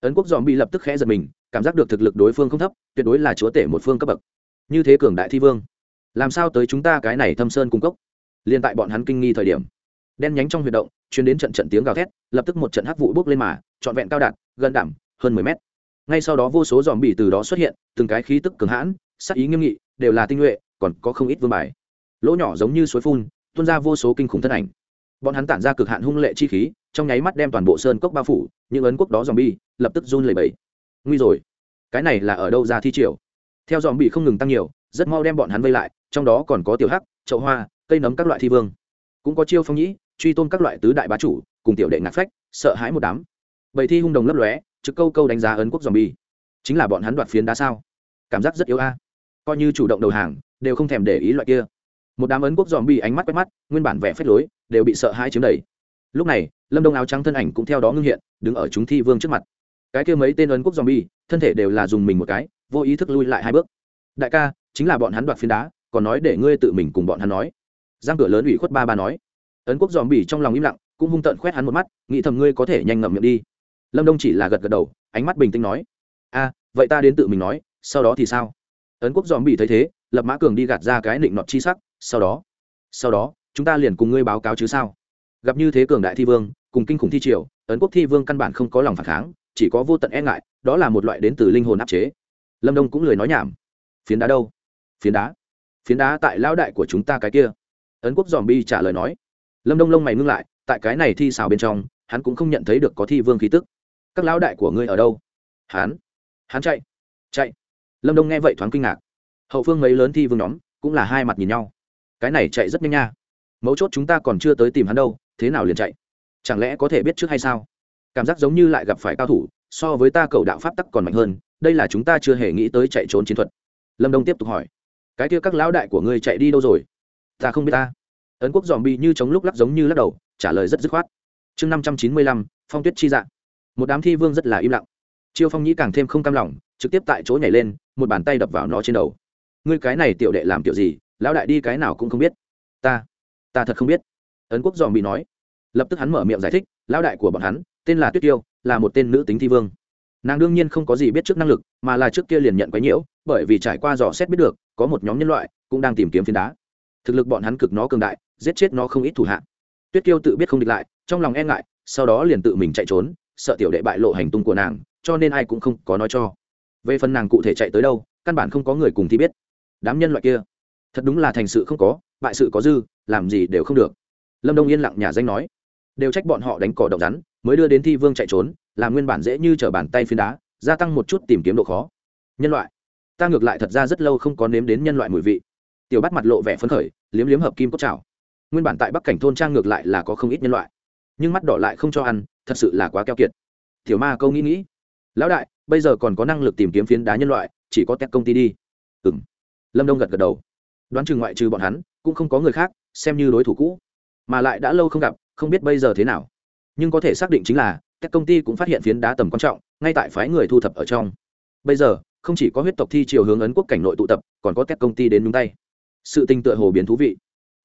Ấn quốc dòm bị lập tức khẽ giật mình, cảm giác được thực lực đối phương không thấp, tuyệt đối là chúa tể một phương cấp bậc. Như thế cường đại thi vương, làm sao tới chúng ta cái này thâm sơn cung cấp liên tại bọn hắn kinh nghi thời điểm, đen nhánh trong huy động chuyến đến trận trận tiếng gào thét, lập tức một trận hắc vụ bốc lên mà, trọn vẹn cao đạt, gần đảm hơn mười mét. Ngay sau đó vô số dòm bỉ từ đó xuất hiện, từng cái khí tức cường hãn sắc ý nghiêm nghị, đều là tinh nhuệ, còn có không ít vương bài. Lỗ nhỏ giống như suối phun, tuôn ra vô số kinh khủng thân ảnh. Bọn hắn tản ra cực hạn hung lệ chi khí, trong nháy mắt đem toàn bộ sơn cốc bao phủ những ấn quốc đó dòm bi lập tức run lẩy bẩy. Nguy rồi. Cái này là ở đâu ra thi triều? Theo dòm bị không ngừng tăng nhiều, rất mau đem bọn hắn vây lại, trong đó còn có tiểu hắc, chậu hoa, cây nấm các loại thi vương. Cũng có chiêu phong nhĩ, truy tôn các loại tứ đại bá chủ, cùng tiểu đệ ngạc phách, sợ hãi một đám. Bầy thi hung đồng lấp lóe, trực câu câu đánh giá ấn quốc dòm bi. Chính là bọn hắn đoạt phiến đá sao? Cảm giác rất yếu a. Coi như chủ động đầu hàng, đều không thèm để ý loại kia. Một đám ấn quốc dòm bi ánh mắt quét mắt, nguyên bản vẻ phép lối, đều bị sợ hãi chiếm đầy. Lúc này lâm đông áo trắng thân ảnh cũng theo đó ngưng hiện, đứng ở chúng thi vương trước mặt. Cái kia mấy tên ấn quốc zombie, thân thể đều là dùng mình một cái, vô ý thức lui lại hai bước. Đại ca, chính là bọn hắn đoạt phiến đá, còn nói để ngươi tự mình cùng bọn hắn nói. Giang cửa lớn ủy khuất ba ba nói. Ấn quốc dòm bỉ trong lòng im lặng, cũng hung tợn khoét hắn một mắt, nghĩ thầm ngươi có thể nhanh ngậm miệng đi. Lâm đông chỉ là gật gật đầu, ánh mắt bình tĩnh nói. A, vậy ta đến tự mình nói, sau đó thì sao? Ấn quốc dòm bỉ thấy thế, lập mã cường đi gạt ra cái định nọt chi sắc, sau đó. Sau đó, chúng ta liền cùng ngươi báo cáo chứ sao? Gặp như thế cường đại thi vương cùng kinh khủng thi triều, ấn quốc thi vương căn bản không có lòng phản kháng, chỉ có vô tận e ngại, đó là một loại đến từ linh hồn áp chế. Lâm đông cũng lười nói nhảm. Phiến đá đâu? Phiến đá. Phiến đá tại lão đại của chúng ta cái kia. Ấn quốc dòm bi trả lời nói. Lâm đông lông mày ngưng lại, tại cái này thi xào bên trong, hắn cũng không nhận thấy được có thi vương khí tức. Các lão đại của ngươi ở đâu? Hắn. Hắn chạy. Chạy. Lâm đông nghe vậy thoáng kinh ngạc. Hậu phương mấy lớn thi vương nhóm cũng là hai mặt nhìn nhau. Cái này chạy rất nhanh nha. Mấu chốt chúng ta còn chưa tới tìm hắn đâu, thế nào liền chạy? Chẳng lẽ có thể biết trước hay sao? Cảm giác giống như lại gặp phải cao thủ, so với ta cầu đạo pháp tắc còn mạnh hơn, đây là chúng ta chưa hề nghĩ tới chạy trốn chiến thuật. Lâm đông tiếp tục hỏi. Cái kia các lão đại của ngươi chạy đi đâu rồi? Ta không biết ta. Ấn quốc dòm bị như chống lúc lắc giống như lắc đầu, trả lời rất dứt khoát. Chương năm trăm chín mươi lăm, phong tuyết chi dạng một đám thi vương rất là im lặng. Chiêu phong nhĩ càng thêm không cam lòng, trực tiếp tại chỗ nhảy lên, một bàn tay đập vào nó trên đầu. Ngươi cái này tiểu đệ làm tiểu gì? Lão đại đi cái nào cũng không biết. Ta ta thật không biết. Ấn quốc dòm bị nói lập tức hắn mở miệng giải thích, lão đại của bọn hắn, tên là tuyết tiêu, là một tên nữ tính thi vương. Nàng đương nhiên không có gì biết trước năng lực, mà là trước kia liền nhận quấy nhiễu, bởi vì trải qua dò xét biết được, có một nhóm nhân loại cũng đang tìm kiếm phiến đá. Thực lực bọn hắn cực nó cường đại, giết chết nó không ít thủ hạ. Tuyết kiêu tự biết không địch lại, trong lòng e ngại, sau đó liền tự mình chạy trốn, sợ tiểu đệ bại lộ hành tung của nàng, cho nên ai cũng không có nói cho. Về phần nàng cụ thể chạy tới đâu, căn bản không có người cùng thi biết. Đám nhân loại kia, thật đúng là thành sự không có, bại sự có dư, làm gì đều không được. Lâm đông yên lặng nhà danh nói đều trách bọn họ đánh cỏ động rắn, mới đưa đến thi vương chạy trốn làm nguyên bản dễ như t r ở bàn tay phiến đá, gia tăng một chút tìm kiếm độ khó. Nhân loại, ta ngược lại thật ra rất lâu không có nếm đến nhân loại mùi vị. Tiểu bắt mặt lộ vẻ phấn khởi, liếm liếm hợp kim cốt trào nguyên bản tại bắc cảnh thôn trang ngược lại là có không ít nhân loại, nhưng mắt đỏ lại không cho ăn, thật sự là quá keo kiệt. Tiểu ma câu nghĩ nghĩ, lão đại, bây giờ còn có năng lực tìm kiếm phiến đá nhân loại, chỉ có tech công ty đi. Ừ m lâm đông gật gật đầu. Đoán chừng ngoại trừ bọn hắn, cũng không có người khác, xem như đối thủ cũ. Mà lại đã lâu không gặp không biết bây giờ thế nào. Nhưng có thể xác định chính là, các công ty cũng phát hiện phiến đá tầm quan trọng, ngay tại phái người thu thập ở trong. Bây giờ, không chỉ có huyết tộc thi chiều hướng ấn quốc cảnh nội tụ tập, còn có các công ty đến nhúng tay. Sự tình tựa hồ biến thú vị.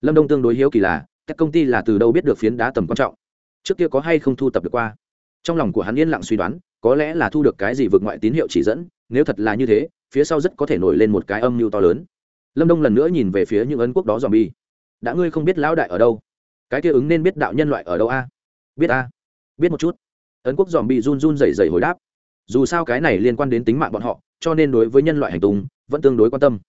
Lâm đông tương đối hiếu kỳ là, các công ty là từ đâu biết được phiến đá tầm quan trọng? Trước kia có hay không thu tập được qua? Trong lòng của hắn yên lặng suy đoán, có lẽ là thu được cái gì vượt ngoại tín hiệu chỉ dẫn, nếu thật là như thế, phía sau rất có thể nổi lên một cái âm mưu to lớn. Lâm đông lần nữa nhìn về phía những ấn quốc đó dòm bi đã ngươi không biết lão đại ở đâu? Cái kia ứng nên biết đạo nhân loại ở đâu a? Biết a? Biết một chút. Ấn quốc dòm bị run run rẩy rẩy hồi đáp. Dù sao cái này liên quan đến tính mạng bọn họ, cho nên đối với nhân loại hành tùng vẫn tương đối quan tâm.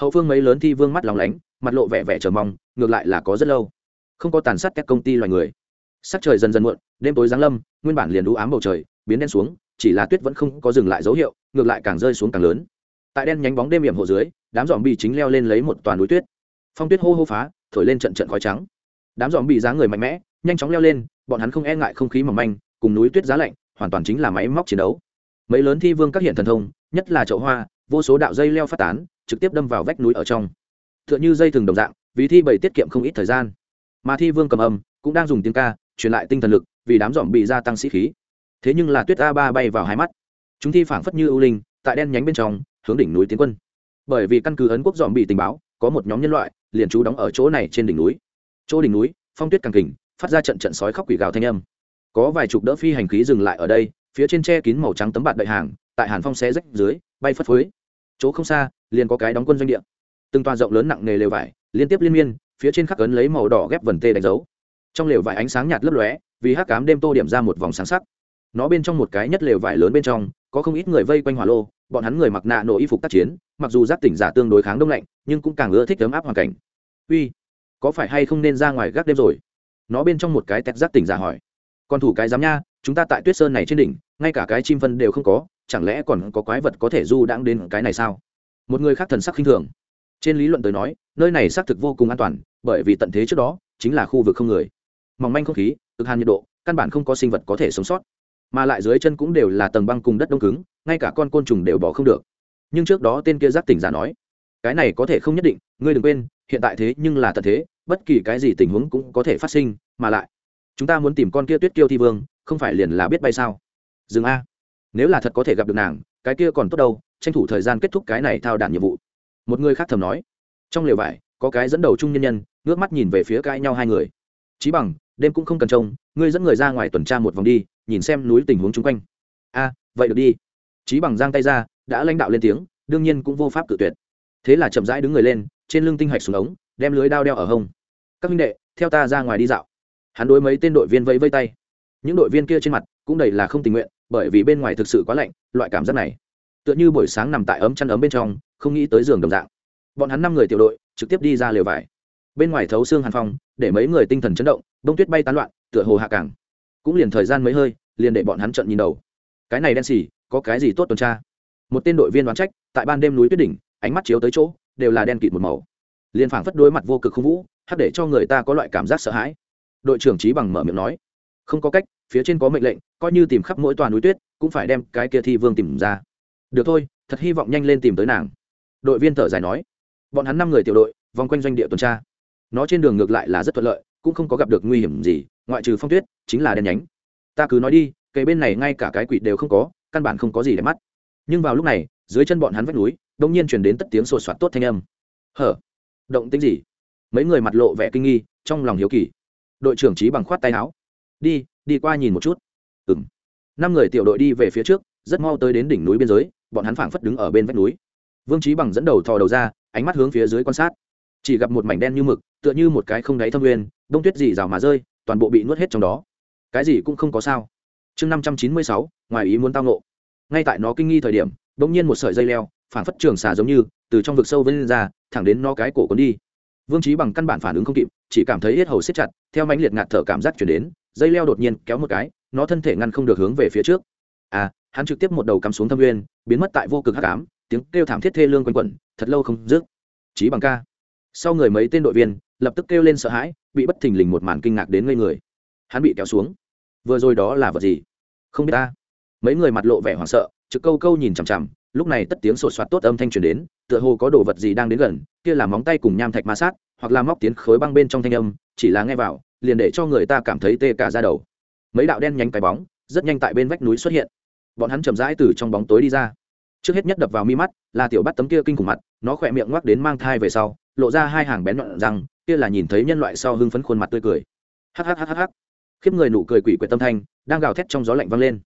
Hậu phương mấy lớn thi vương mắt lòng lánh, mặt lộ vẻ vẻ chờ mong, ngược lại là có rất lâu. Không có tàn sát các công ty loài người. Sắc trời dần dần muộn, đêm tối giáng lâm, nguyên bản liền đũ ám bầu trời, biến đen xuống, chỉ là tuyết vẫn không có dừng lại dấu hiệu, ngược lại càng rơi xuống càng lớn. Tại đen nhánh bóng đêm hiểm hộ dưới, đám dòm bị chính leo lên lấy một toàn núi tuyết. Phong tuyết hô hô phá, thổi lên trận trận khói trắng đám dòm bị dáng người mạnh mẽ, nhanh chóng leo lên, bọn hắn không e ngại không khí mỏng manh, cùng núi tuyết giá lạnh, hoàn toàn chính là máy móc chiến đấu. Mấy lớn thi vương các hiện thần thông, nhất là chậu hoa, vô số đạo dây leo phát tán, trực tiếp đâm vào vách núi ở trong. T h ư ợ n h ư dây thừng đồng dạng, vì thi bày tiết kiệm không ít thời gian. Mà thi vương cầm âm, cũng đang dùng tiếng ca, truyền lại tinh thần lực, vì đám dòm bị gia tăng sĩ khí. Thế nhưng là tuyết a ba bay vào hai mắt. Chúng thi phảng phất như ưu linh, tại đen nhánh bên trong, hướng đỉnh núi tiến quân. Bởi vì căn cứ ấn quốc dòm bị tình báo, có một nhóm nhân loại, liền trú đóng ở chỗ này trên đỉnh núi chỗ đỉnh núi, phong tuyết càng kình, phát ra trận trận sói khóc quỷ gào thanh âm. Có vài chục đỡ phi hành khí dừng lại ở đây, phía trên tre kín màu trắng tấm bạt đợi hàng, tại hàn phong xe rách dưới, bay phất phới. Chỗ không xa, liền có cái đóng quân doanh địa. Từng toa rộng lớn nặng nề lều vải, liên tiếp liên miên, phía trên khắc ấn lấy màu đỏ ghép vần tê đánh dấu. Trong lều vải ánh sáng nhạt lấp lóe, vì hắc cám đêm tô điểm ra một vòng sáng sắc. Nó bên trong một cái nhất lều vải lớn bên trong, có không ít người vây quanh hỏa lô, bọn hắn người mặc nạ nổ y phục tác chiến, mặc dù giác tỉnh giả tương đối kháng đông lạnh, nhưng cũng càng ưa thích ấm áp hoàn cảnh. Uy có phải hay không nên ra ngoài gác đêm rồi? Nó bên trong một cái tét giác tỉnh giả hỏi. Còn thủ cái giám nha, chúng ta tại tuyết sơn này trên đỉnh, ngay cả cái chim phân đều không có, chẳng lẽ còn có quái vật có thể du đãng đến cái này sao? Một người khác thần sắc khinh thường. Trên lý luận tới nói, nơi này xác thực vô cùng an toàn, bởi vì tận thế trước đó, chính là khu vực không người. Mỏng manh không khí, cực hàn nhiệt độ, căn bản không có sinh vật có thể sống sót. Mà lại dưới chân cũng đều là tầng băng cùng đất đông cứng, ngay cả con côn trùng đều bỏ không được. Nhưng trước đó tên kia giác tỉnh giả nói, cái này có thể không nhất định, ngươi đừng quên, hiện tại thế nhưng là tận thế bất kỳ cái gì tình huống cũng có thể phát sinh, mà lại, chúng ta muốn tìm con kia tuyết kiêu thi vương, không phải liền là biết bay sao? Dừng a. Nếu là thật có thể gặp được nàng, cái kia còn tốt đâu, tranh thủ thời gian kết thúc cái này thao đản nhiệm vụ. Một người khác thầm nói. Trong lều vải, có cái dẫn đầu trung nhân nhân, ngước mắt nhìn về phía cãi nhau hai người. Chí bằng, đêm cũng không cần trông, ngươi dẫn người ra ngoài tuần tra một vòng đi, nhìn xem núi tình huống chung quanh. A, vậy được đi. Chí bằng giang tay ra, đã lãnh đạo lên tiếng, đương nhiên cũng vô pháp cự tuyệt. Thế là chậm rãi đứng người lên, trên lưng tinh hạch xuống ống, đem lưới đao đeo ở hông các minh đệ, theo ta ra ngoài đi dạo. Hắn đối mấy tên đội viên vẫy vây tay. Những đội viên kia trên mặt cũng đầy là không tình nguyện, bởi vì bên ngoài thực sự quá lạnh, loại cảm giác này, tựa như buổi sáng nằm tại ấm chăn ấm bên trong, không nghĩ tới giường đồng dạng. Bọn hắn năm người tiểu đội trực tiếp đi ra lều vải. Bên ngoài thấu xương hàn phong, để mấy người tinh thần chấn động, bông tuyết bay tán loạn, tựa hồ hạ cảng. Cũng liền thời gian mấy hơi, liền để bọn hắn trận nhìn đầu. Cái này đen xì, có cái gì tốt tuần tra? Một tên đội viên đoán trách, tại ban đêm núi tuyết đỉnh, ánh mắt chiếu tới chỗ, đều là đen kịt một màu. Liền phảng phất đối mặt vô cực không vũ hát để cho người ta có loại cảm giác sợ hãi. Đội trưởng trí bằng mở miệng nói, không có cách, phía trên có mệnh lệnh, coi như tìm khắp mỗi toàn núi tuyết, cũng phải đem cái kia thi vương tìm ra. Được thôi, thật hy vọng nhanh lên tìm tới nàng. Đội viên thở dài nói, bọn hắn năm người tiểu đội, vòng quanh doanh địa tuần tra. Nó trên đường ngược lại là rất thuận lợi, cũng không có gặp được nguy hiểm gì, ngoại trừ phong tuyết, chính là đen nhánh. Ta cứ nói đi cây bên này ngay cả cái quỷ đều không có, căn bản không có gì để mắt. Nhưng vào lúc này, dưới chân bọn hắn vách núi đông nhiên chuyển đến tất tiếng sột soạt tốt thanh âm. Hở, động tính gì? Mấy người mặt lộ vẻ kinh nghi, trong lòng hiếu kỳ. Đội trưởng trí bằng khoát tay áo. Đi đi qua nhìn một chút. Ừng năm người tiểu đội đi về phía trước, rất mau tới đến đỉnh núi biên giới, bọn hắn phảng phất đứng ở bên vách núi. Vương trí bằng dẫn đầu thò đầu ra, ánh mắt hướng phía dưới quan sát. Chỉ gặp một mảnh đen như mực, tựa như một cái không đáy thâm nguyên, đông tuyết gì rào mà rơi, toàn bộ bị nuốt hết trong đó. Cái gì cũng không có sao. Chương năm trăm chín mươi sáu, ngoài ý muốn tao ngộ. Ngay tại nó kinh nghi thời điểm đ ỗ n g nhiên một sợi dây leo, phảng phất trường xà giống như, từ trong vực sâu vân lên ra, thẳng đến nó cái cổ cuốn đi vương trí bằng căn bản phản ứng không kịp, chỉ cảm thấy hết hầu xếp chặt, theo mãnh liệt ngạt thở cảm giác chuyển đến, dây leo đột nhiên kéo một cái, nó thân thể ngăn không được hướng về phía trước. À hắn trực tiếp một đầu cắm xuống thâm nguyên, biến mất tại vô cực hắc ám, tiếng kêu thảm thiết thê lương quanh quẩn, thật lâu không dứt. Trí bằng ca. Sau người mấy tên đội viên, lập tức kêu lên sợ hãi, bị bất thình lình một màn kinh ngạc đến ngây người. Hắn bị kéo xuống. Vừa rồi đó là vật gì? Không biết ta. Mấy người mặt lộ vẻ hoảng sợ, trực câu câu nhìn chằm chằm lúc này tất tiếng sột soạt tốt âm thanh truyền đến, tựa hồ có đồ vật gì đang đến gần, kia là móng tay cùng nham thạch ma sát, hoặc là móc tiến khối băng bên trong thanh âm, chỉ là nghe vào, liền để cho người ta cảm thấy tê cả ra đầu. Mấy đạo đen nhánh cái bóng, rất nhanh tại bên vách núi xuất hiện. Bọn hắn chậm rãi từ trong bóng tối đi ra. Trước hết nhất đập vào mi mắt, là tiểu bắt tấm kia kinh khủng mặt, nó khỏe miệng ngoắc đến mang thai về sau, lộ ra hai hàng bén nhọn răng, kia là nhìn thấy nhân loại sau hưng phấn khuôn mặt tươi cười. Hhhhh khiếp người nụ cười quỷ quyệt tâm thanh, đang gào thét trong gió lạnh vang lên.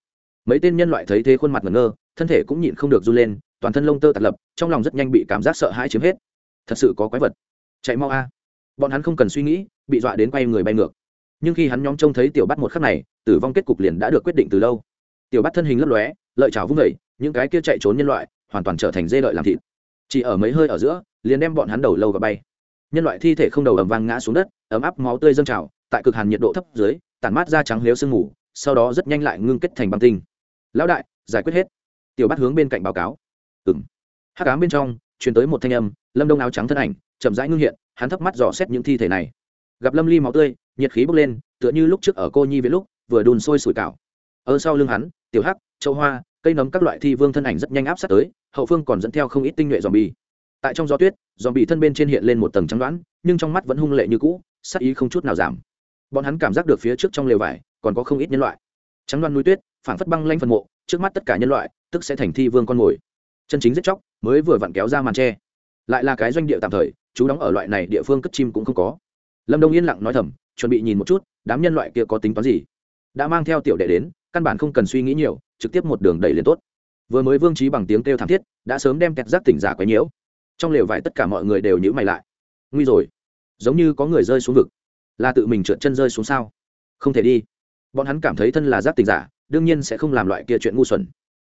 Mấy tên nhân loại thấy thế khuôn mặt ngẩn ngơ thân thể cũng nhịn không được run lên, toàn thân lông tơ tạt lập, trong lòng rất nhanh bị cảm giác sợ hãi chiếm hết. Thật sự có quái vật. Chạy mau a. Bọn hắn không cần suy nghĩ, bị dọa đến quay người bay ngược. Nhưng khi hắn nhóm trông thấy tiểu bắt một khắc này, tử vong kết cục liền đã được quyết định từ lâu. Tiểu bắt thân hình lấp lóe, lợi chảo vung vẩy những cái kia chạy trốn nhân loại hoàn toàn trở thành dê lợi làm thịt. Chỉ ở mấy hơi ở giữa, liền đem bọn hắn đầu lâu và bay. Nhân loại thi thể không đầu ầm vang ngã xuống đất, ấm áp máu tươi dâng trào, tại cực hàn nhiệt độ thấp dưới, tản mát ra trắng lếu sương mù, sau đó rất nhanh lại ngưng kết thành băng tinh. Lão đại, giải quyết hết tiểu bắt hướng bên cạnh báo cáo. Ừ m hắc ám bên trong, truyền tới một thanh âm, lâm đông áo trắng thân ảnh, chậm rãi ngưng hiện, hắn thấp mắt dò xét những thi thể này. Gặp lâm ly máu tươi, nhiệt khí bốc lên, tựa như lúc trước ở cô nhi viễn lúc, vừa đun sôi sủi cảo. Ở sau lưng hắn, tiểu hắc, châu hoa, cây nấm các loại thi vương thân ảnh rất nhanh áp sát tới, hậu phương còn dẫn theo không ít tinh nhuệ dòm bì tại trong gió tuyết dòm bì thân bên trên hiện lên một tầng trắng đoán, nhưng trong mắt vẫn hung lệ như cũ sắc ý không chút nào giảm. Bọn hắn cảm giác được phía trước trong lều vải, còn có không ít nhân loại. Trắng đoán núi tuyết, phảng phất băng lanh phần mộ, trước mắt tất cả nhân loại tức sẽ thành thi vương con mồi. Chân chính giết chóc mới vừa vặn kéo ra màn tre. Lại là cái doanh địa tạm thời, chú đóng ở loại này địa phương cất chim cũng không có. Lâm đông yên lặng nói thầm, chuẩn bị nhìn một chút, đám nhân loại kia có tính toán gì. Đã mang theo tiểu đệ đến, căn bản không cần suy nghĩ nhiều, trực tiếp một đường đẩy lên tốt. Vừa mới vương trí bằng tiếng kêu thảm thiết, đã sớm đem kẹt giác tỉnh giả quấy nhiễu. Trong lều vải tất cả mọi người đều nhữ mày lại. Nguy rồi. Giống như có người rơi xuống vực. Là tự mình trượt chân rơi xuống sao? Không thể đi. Bọn hắn cảm thấy thân là giác tỉnh giả, đương nhiên sẽ không làm loại kia chuyện ngu xuẩn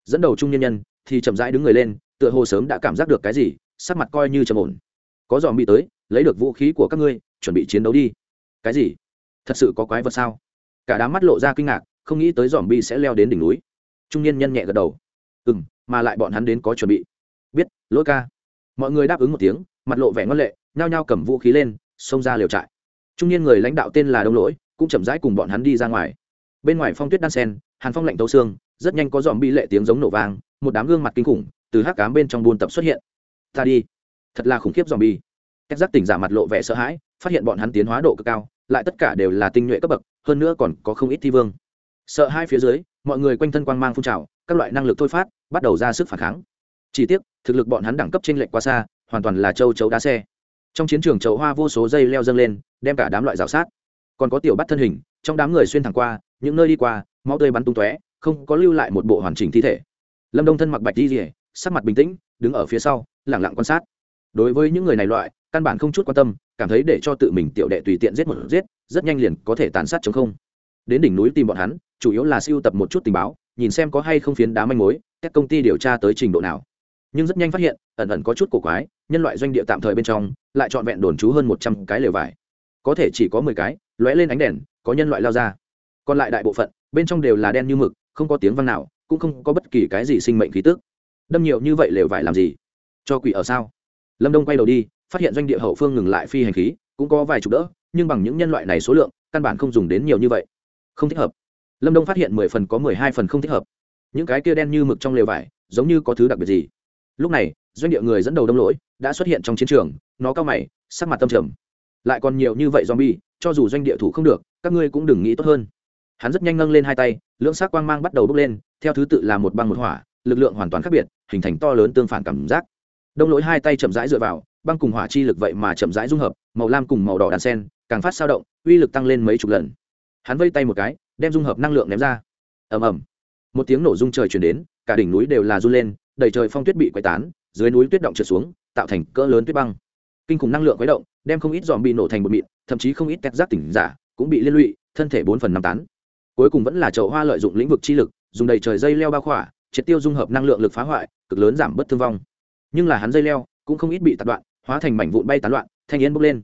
dẫn đầu trung nhân nhân thì chậm rãi đứng người lên, tựa hồ sớm đã cảm giác được cái gì, sắc mặt coi như trầm ổn. Có dòm bị tới, lấy được vũ khí của các ngươi, chuẩn bị chiến đấu đi. Cái gì? Thật sự có quái vật sao? Cả đám mắt lộ ra kinh ngạc, không nghĩ tới dòm bi sẽ leo đến đỉnh núi. Trung niên nhân nhẹ gật đầu. Ừ m mà lại bọn hắn đến có chuẩn bị. Biết, lỗi ca. Mọi người đáp ứng một tiếng, mặt lộ vẻ ngân lệ, nhao nhao cầm vũ khí lên, xông ra liều trại. Trung niên người lãnh đạo tên là đông lỗi, cũng chậm rãi cùng bọn hắn đi ra ngoài. Bên ngoài phong tuyết đan sen, hàn phong lạnh tấu xương rất nhanh có dòm bi lệ tiếng giống nổ vang, một đám gương mặt kinh khủng từ hắc cám bên trong buôn tập xuất hiện. Ta đi. Thật là khủng khiếp dòm bi. Các giác tỉnh giả mặt lộ vẻ sợ hãi, phát hiện bọn hắn tiến hóa độ cực cao, lại tất cả đều là tinh nhuệ cấp bậc, hơn nữa còn có không ít thi vương. Sợ hai phía dưới, mọi người quanh thân quang mang phun trào, các loại năng lực thôi phát, bắt đầu ra sức phản kháng. Chỉ tiếc, thực lực bọn hắn đẳng cấp t r ê n lệch quá xa, hoàn toàn là châu chấu đá xe. Trong chiến trường chậu hoa vô số dây leo dâng lên, đem cả đám loại rào sát. Còn có tiểu bắt thân hình, trong đám người xuyên thẳng qua, những nơi đi qua, máu tươi bắn tung tóe không có lưu lại một bộ hoàn chỉnh thi thể. Lâm đông thân mặc bạch đi rỉa sắc mặt bình tĩnh, đứng ở phía sau lẳng lặng quan sát. Đối với những người này loại, căn bản không chút quan tâm, cảm thấy để cho tự mình tiểu đệ tùy tiện giết một giết, rất nhanh liền có thể tàn sát chống không. Đến đỉnh núi tìm bọn hắn, chủ yếu là siêu tập một chút tình báo, nhìn xem có hay không phiến đá manh mối, các công ty điều tra tới trình độ nào. Nhưng rất nhanh phát hiện, ẩn ẩn có chút cổ quái, nhân loại doanh địa tạm thời bên trong, lại trọn vẹn đồn trú hơn một trăm cái lều vải. Có thể chỉ có mười cái, lóe lên ánh đèn, có nhân loại lao ra. Còn lại đại bộ phận, bên trong đều là đen như mực không có tiếng văn nào, cũng không có bất kỳ cái gì sinh mệnh khí tức. Đâm nhiều như vậy lều vải làm gì? Cho quỷ ở sao? Lâm đông quay đầu đi, phát hiện doanh địa hậu phương ngừng lại phi hành khí, cũng có vài chục đỡ, nhưng bằng những nhân loại này số lượng, căn bản không dùng đến nhiều như vậy. Không thích hợp. Lâm đông phát hiện mười phần có mười hai phần không thích hợp. Những cái kia đen như mực trong lều vải, giống như có thứ đặc biệt gì. Lúc này, doanh địa người dẫn đầu đông lỗi, đã xuất hiện trong chiến trường, nó cao mày, sắc mặt tâm trầm. Lại còn nhiều như vậy zombie, cho dù doanh địa thủ không được, các ngươi cũng đừng nghĩ tốt hơn hắn rất nhanh nâng lên hai tay, lưỡng sắc quang mang bắt đầu bốc lên, theo thứ tự là một băng một hỏa, lực lượng hoàn toàn khác biệt, hình thành to lớn tương phản cảm giác. Đông lỗi hai tay chậm rãi dựa vào, băng cùng hỏa chi lực vậy mà chậm rãi dung hợp, màu lam cùng màu đỏ đàn sen, càng phát sao động, uy lực tăng lên mấy chục lần. Hắn vây tay một cái, đem dung hợp năng lượng ném ra. Ầm ầm. Một tiếng nổ rung trời chuyển đến, cả đỉnh núi đều là run lên, đầy trời phong tuyết bị quay tán, dưới núi tuyết động trượt xuống, tạo thành cỡ lớn tuyết băng. Kinh khủng năng lượng quấy động, đem không ít dòm bị nổ thành bột mịn, thậm chí không ít tét giác tỉnh giả cũng bị liên lụy, thân thể bốn phần năm tán cuối cùng vẫn là chậu hoa lợi dụng lĩnh vực chi lực, dùng đầy trời dây leo bao khỏa, triệt tiêu dung hợp năng lượng lực phá hoại, cực lớn giảm bớt thương vong. Nhưng là hắn dây leo cũng không ít bị tạt đoạn, hóa thành mảnh vụn bay tán loạn, thanh yên bốc lên.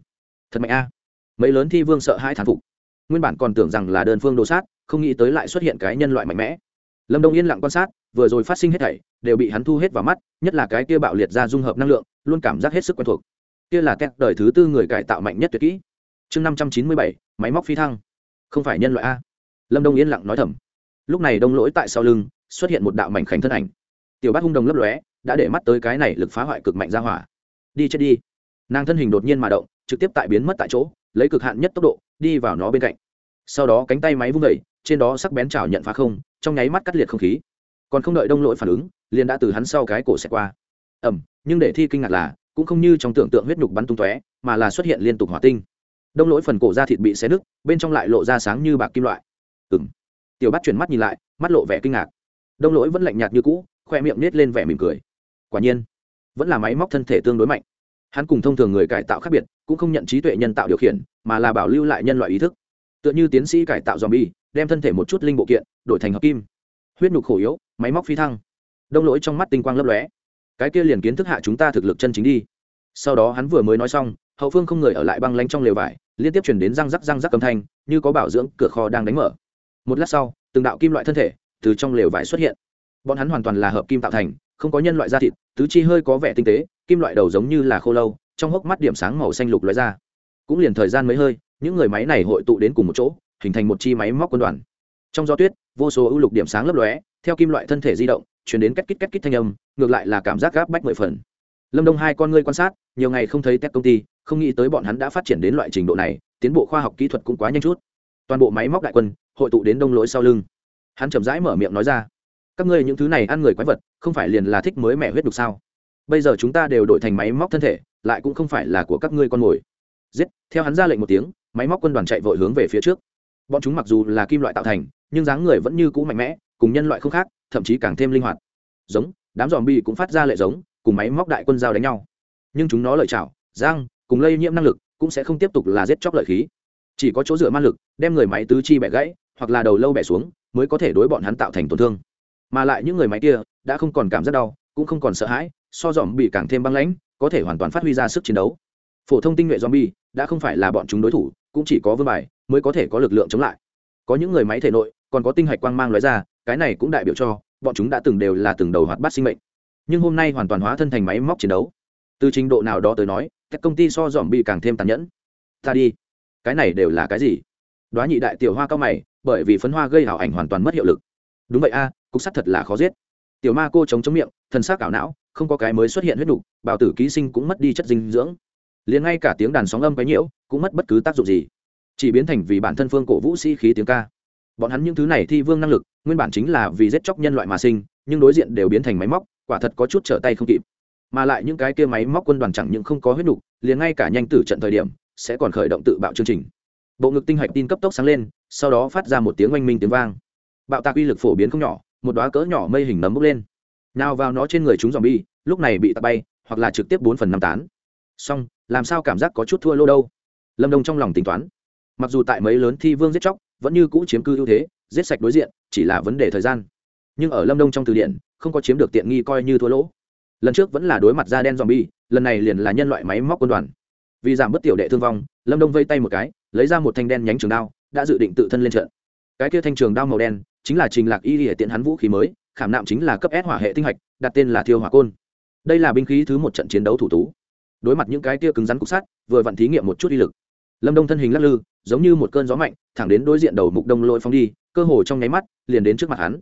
Thật mạnh a. Mấy lớn thi vương sợ hai thán phục. Nguyên bản còn tưởng rằng là đơn phương đồ sát, không nghĩ tới lại xuất hiện cái nhân loại mạnh mẽ. Lâm đông yên lặng quan sát, vừa rồi phát sinh hết thảy, đều bị hắn thu hết vào mắt, nhất là cái kia bạo liệt ra dung hợp năng lượng, luôn cảm giác hết sức quen thuộc. Kia là các đời thứ tư người cải tạo mạnh nhất tuyệt kỹ. Chương năm trăm chín mươi bảy, máy móc phi thăng. Không phải nhân loại a lâm đông yên lặng nói thầm. Lúc này đông lỗi tại sau lưng, xuất hiện một đạo mảnh khảnh thân ảnh. Tiểu bát hung đồng lấp lóe, đã để mắt tới cái này lực phá hoại cực mạnh ra hỏa. Đi chết đi. Nàng thân hình đột nhiên mà động, trực tiếp tại biến mất tại chỗ, lấy cực hạn nhất tốc độ, đi vào nó bên cạnh. Sau đó cánh tay máy vung vẩy trên đó sắc bén chảo nhận phá không, trong nháy mắt cắt liệt không khí. Còn không đợi đông lỗi phản ứng, liền đã từ hắn sau cái cổ xẹt qua. Ẩm nhưng để thi kinh ngạc là, cũng không như trong tưởng tượng huyết nhục bắn tung tóe, mà là xuất hiện liên tục hỏa tinh. Đông lỗi phần cổ da thịt bị xé nứt, bên trong lại lộ ra sáng như bạc kim loại ừng tiểu bắt chuyển mắt nhìn lại, mắt lộ vẻ kinh ngạc. Đông lỗi vẫn lạnh nhạt như cũ, khoe miệng nết lên vẻ mỉm cười. Quả nhiên, vẫn là máy móc thân thể tương đối mạnh. Hắn cùng thông thường người cải tạo khác biệt, cũng không nhận trí tuệ nhân tạo điều khiển, mà là bảo lưu lại nhân loại ý thức. Tựa như tiến sĩ cải tạo z o m bi e đem thân thể một chút linh bộ kiện, đổi thành hợp kim. Huyết nhục khổ yếu, máy móc phi thăng. Đông lỗi trong mắt tinh quang lấp lóe. Cái kia liền kiến thức hạ chúng ta thực lực chân chính đi. Sau đó hắn vừa mới nói xong, hậu phương không người ở lại băng lanh trong lều vải, liên tiếp chuyển đến răng rắc răng rắc âm thanh, như có bảo dưỡng cửa kho đang đánh mở một lát sau, từng đạo kim loại thân thể từ trong lều vải xuất hiện. Bọn hắn hoàn toàn là hợp kim tạo thành, không có nhân loại da thịt, tứ chi hơi có vẻ tinh tế, kim loại đầu giống như là khô lâu, trong hốc mắt điểm sáng màu xanh lục lóe ra. Cũng liền thời gian mấy hơi, những người máy này hội tụ đến cùng một chỗ, hình thành một chi máy móc quân đoàn. Trong gió tuyết, vô số ưu lục điểm sáng lấp lóe, theo kim loại thân thể di động, chuyển đến cách kít cách kít thanh âm, ngược lại là cảm giác gáp bách mười phần. Lâm đông hai con ngươi quan sát, nhiều ngày không thấy tech công ty, không nghĩ tới bọn hắn đã phát triển đến loại trình độ này, tiến bộ khoa học kỹ thuật cũng quá nhanh chút. Toàn bộ máy móc đại quân hội tụ đến đông lối sau lưng. Hắn chậm rãi mở miệng nói ra, các ngươi những thứ này ăn người quái vật, không phải liền là thích mới mẹ huyết đục sao? Bây giờ chúng ta đều đổi thành máy móc thân thể, lại cũng không phải là của các ngươi con mồi. Giết, theo hắn ra lệnh một tiếng, máy móc quân đoàn chạy vội hướng về phía trước. Bọn chúng mặc dù là kim loại tạo thành, nhưng dáng người vẫn như cũ mạnh mẽ, cùng nhân loại không khác, thậm chí càng thêm linh hoạt. Giống, đám dòm bi cũng phát ra lệ giống, cùng máy móc đại quân giao đánh nhau. Nhưng chúng nó lợi chảo giang cùng lây nhiễm năng lực, cũng sẽ không tiếp tục là giết chóc lợi khí chỉ có chỗ dựa man lực, đem người máy tứ chi bẻ gãy, hoặc là đầu lâu bẻ xuống, mới có thể đối bọn hắn tạo thành tổn thương. Mà lại những người máy kia, đã không còn cảm giác đau, cũng không còn sợ hãi, so dòm bị càng thêm băng lãnh, có thể hoàn toàn phát huy ra sức chiến đấu. Phổ thông tinh nhuệ zombie, đã không phải là bọn chúng đối thủ, cũng chỉ có vương bài, mới có thể có lực lượng chống lại. Có những người máy thể nội, còn có tinh hạch quang mang lóe ra, cái này cũng đại biểu cho, bọn chúng đã từng đều là từng đầu hoạt bát sinh mệnh. Nhưng hôm nay hoàn toàn hóa thân thành máy móc chiến đấu. Từ trình độ nào đó tới nói, các công ty so dòm bị càng thêm tàn nhẫn. Ta đi cái này đều là cái gì? Đoá nhị đại tiểu hoa cao mày bởi vì phấn hoa gây hảo ảnh hoàn toàn mất hiệu lực. Đúng vậy a cục sắt thật là khó giết. Tiểu ma cô chống chống miệng thân xác ảo não không có cái mới xuất hiện huyết đủ, bào tử ký sinh cũng mất đi chất dinh dưỡng. Liền ngay cả tiếng đàn sóng âm cái nhiễu cũng mất bất cứ tác dụng gì. Chỉ biến thành vì bản thân phương cổ vũ sĩ khí tiếng ca. Bọn hắn những thứ này thi vương năng lực nguyên bản chính là vì giết chóc nhân loại mà sinh nhưng đối diện đều biến thành máy móc quả thật có chút trở tay không kịp. Mà lại những cái kia máy móc quân đoàn chẳng những không có huyết đủ, liền ngay cả nhanh tử trận thời điểm sẽ còn khởi động tự bạo chương trình. Bộ ngực tinh hạch tin cấp tốc sáng lên sau đó phát ra một tiếng oanh minh tiếng vang. Bạo tạc uy lực phổ biến không nhỏ một đoá cỡ nhỏ mây hình nấm bốc lên. Nào vào nó trên người chúng dòm bi lúc này bị tạt bay hoặc là trực tiếp bốn phần năm tán. Xong làm sao cảm giác có chút thua lô đâu? Lâm đông trong lòng tính toán. Mặc dù tại mấy lớn thi vương giết chóc vẫn như cũ chiếm cư ưu thế giết sạch đối diện chỉ là vấn đề thời gian. Nhưng ở lâm đông trong từ điện, không có chiếm được tiện nghi coi như thua lỗ. Lần trước vẫn là đối mặt da đen dòm bi lần này liền là nhân loại máy móc quân đoàn vì giảm bớt tiểu đệ thương vong, lâm đông vây tay một cái, lấy ra một thanh đen nhánh trường đao, đã dự định tự thân lên trận. Cái kia thanh trường đao màu đen, chính là trình lạc y hệ tiện hắn vũ khí mới, khảm nạm chính là cấp S hỏa hệ tinh hạch, đặt tên là thiêu hỏa côn. Đây là binh khí thứ một trận chiến đấu thủ tú. Đối mặt những cái kia cứng rắn cục sắt, vừa vặn thí nghiệm một chút uy lực. Lâm đông thân hình lắc lư, giống như một cơn gió mạnh, thẳng đến đối diện đầu mục đông lôi phong đi, cơ hồ trong nháy mắt, liền đến trước mặt hắn.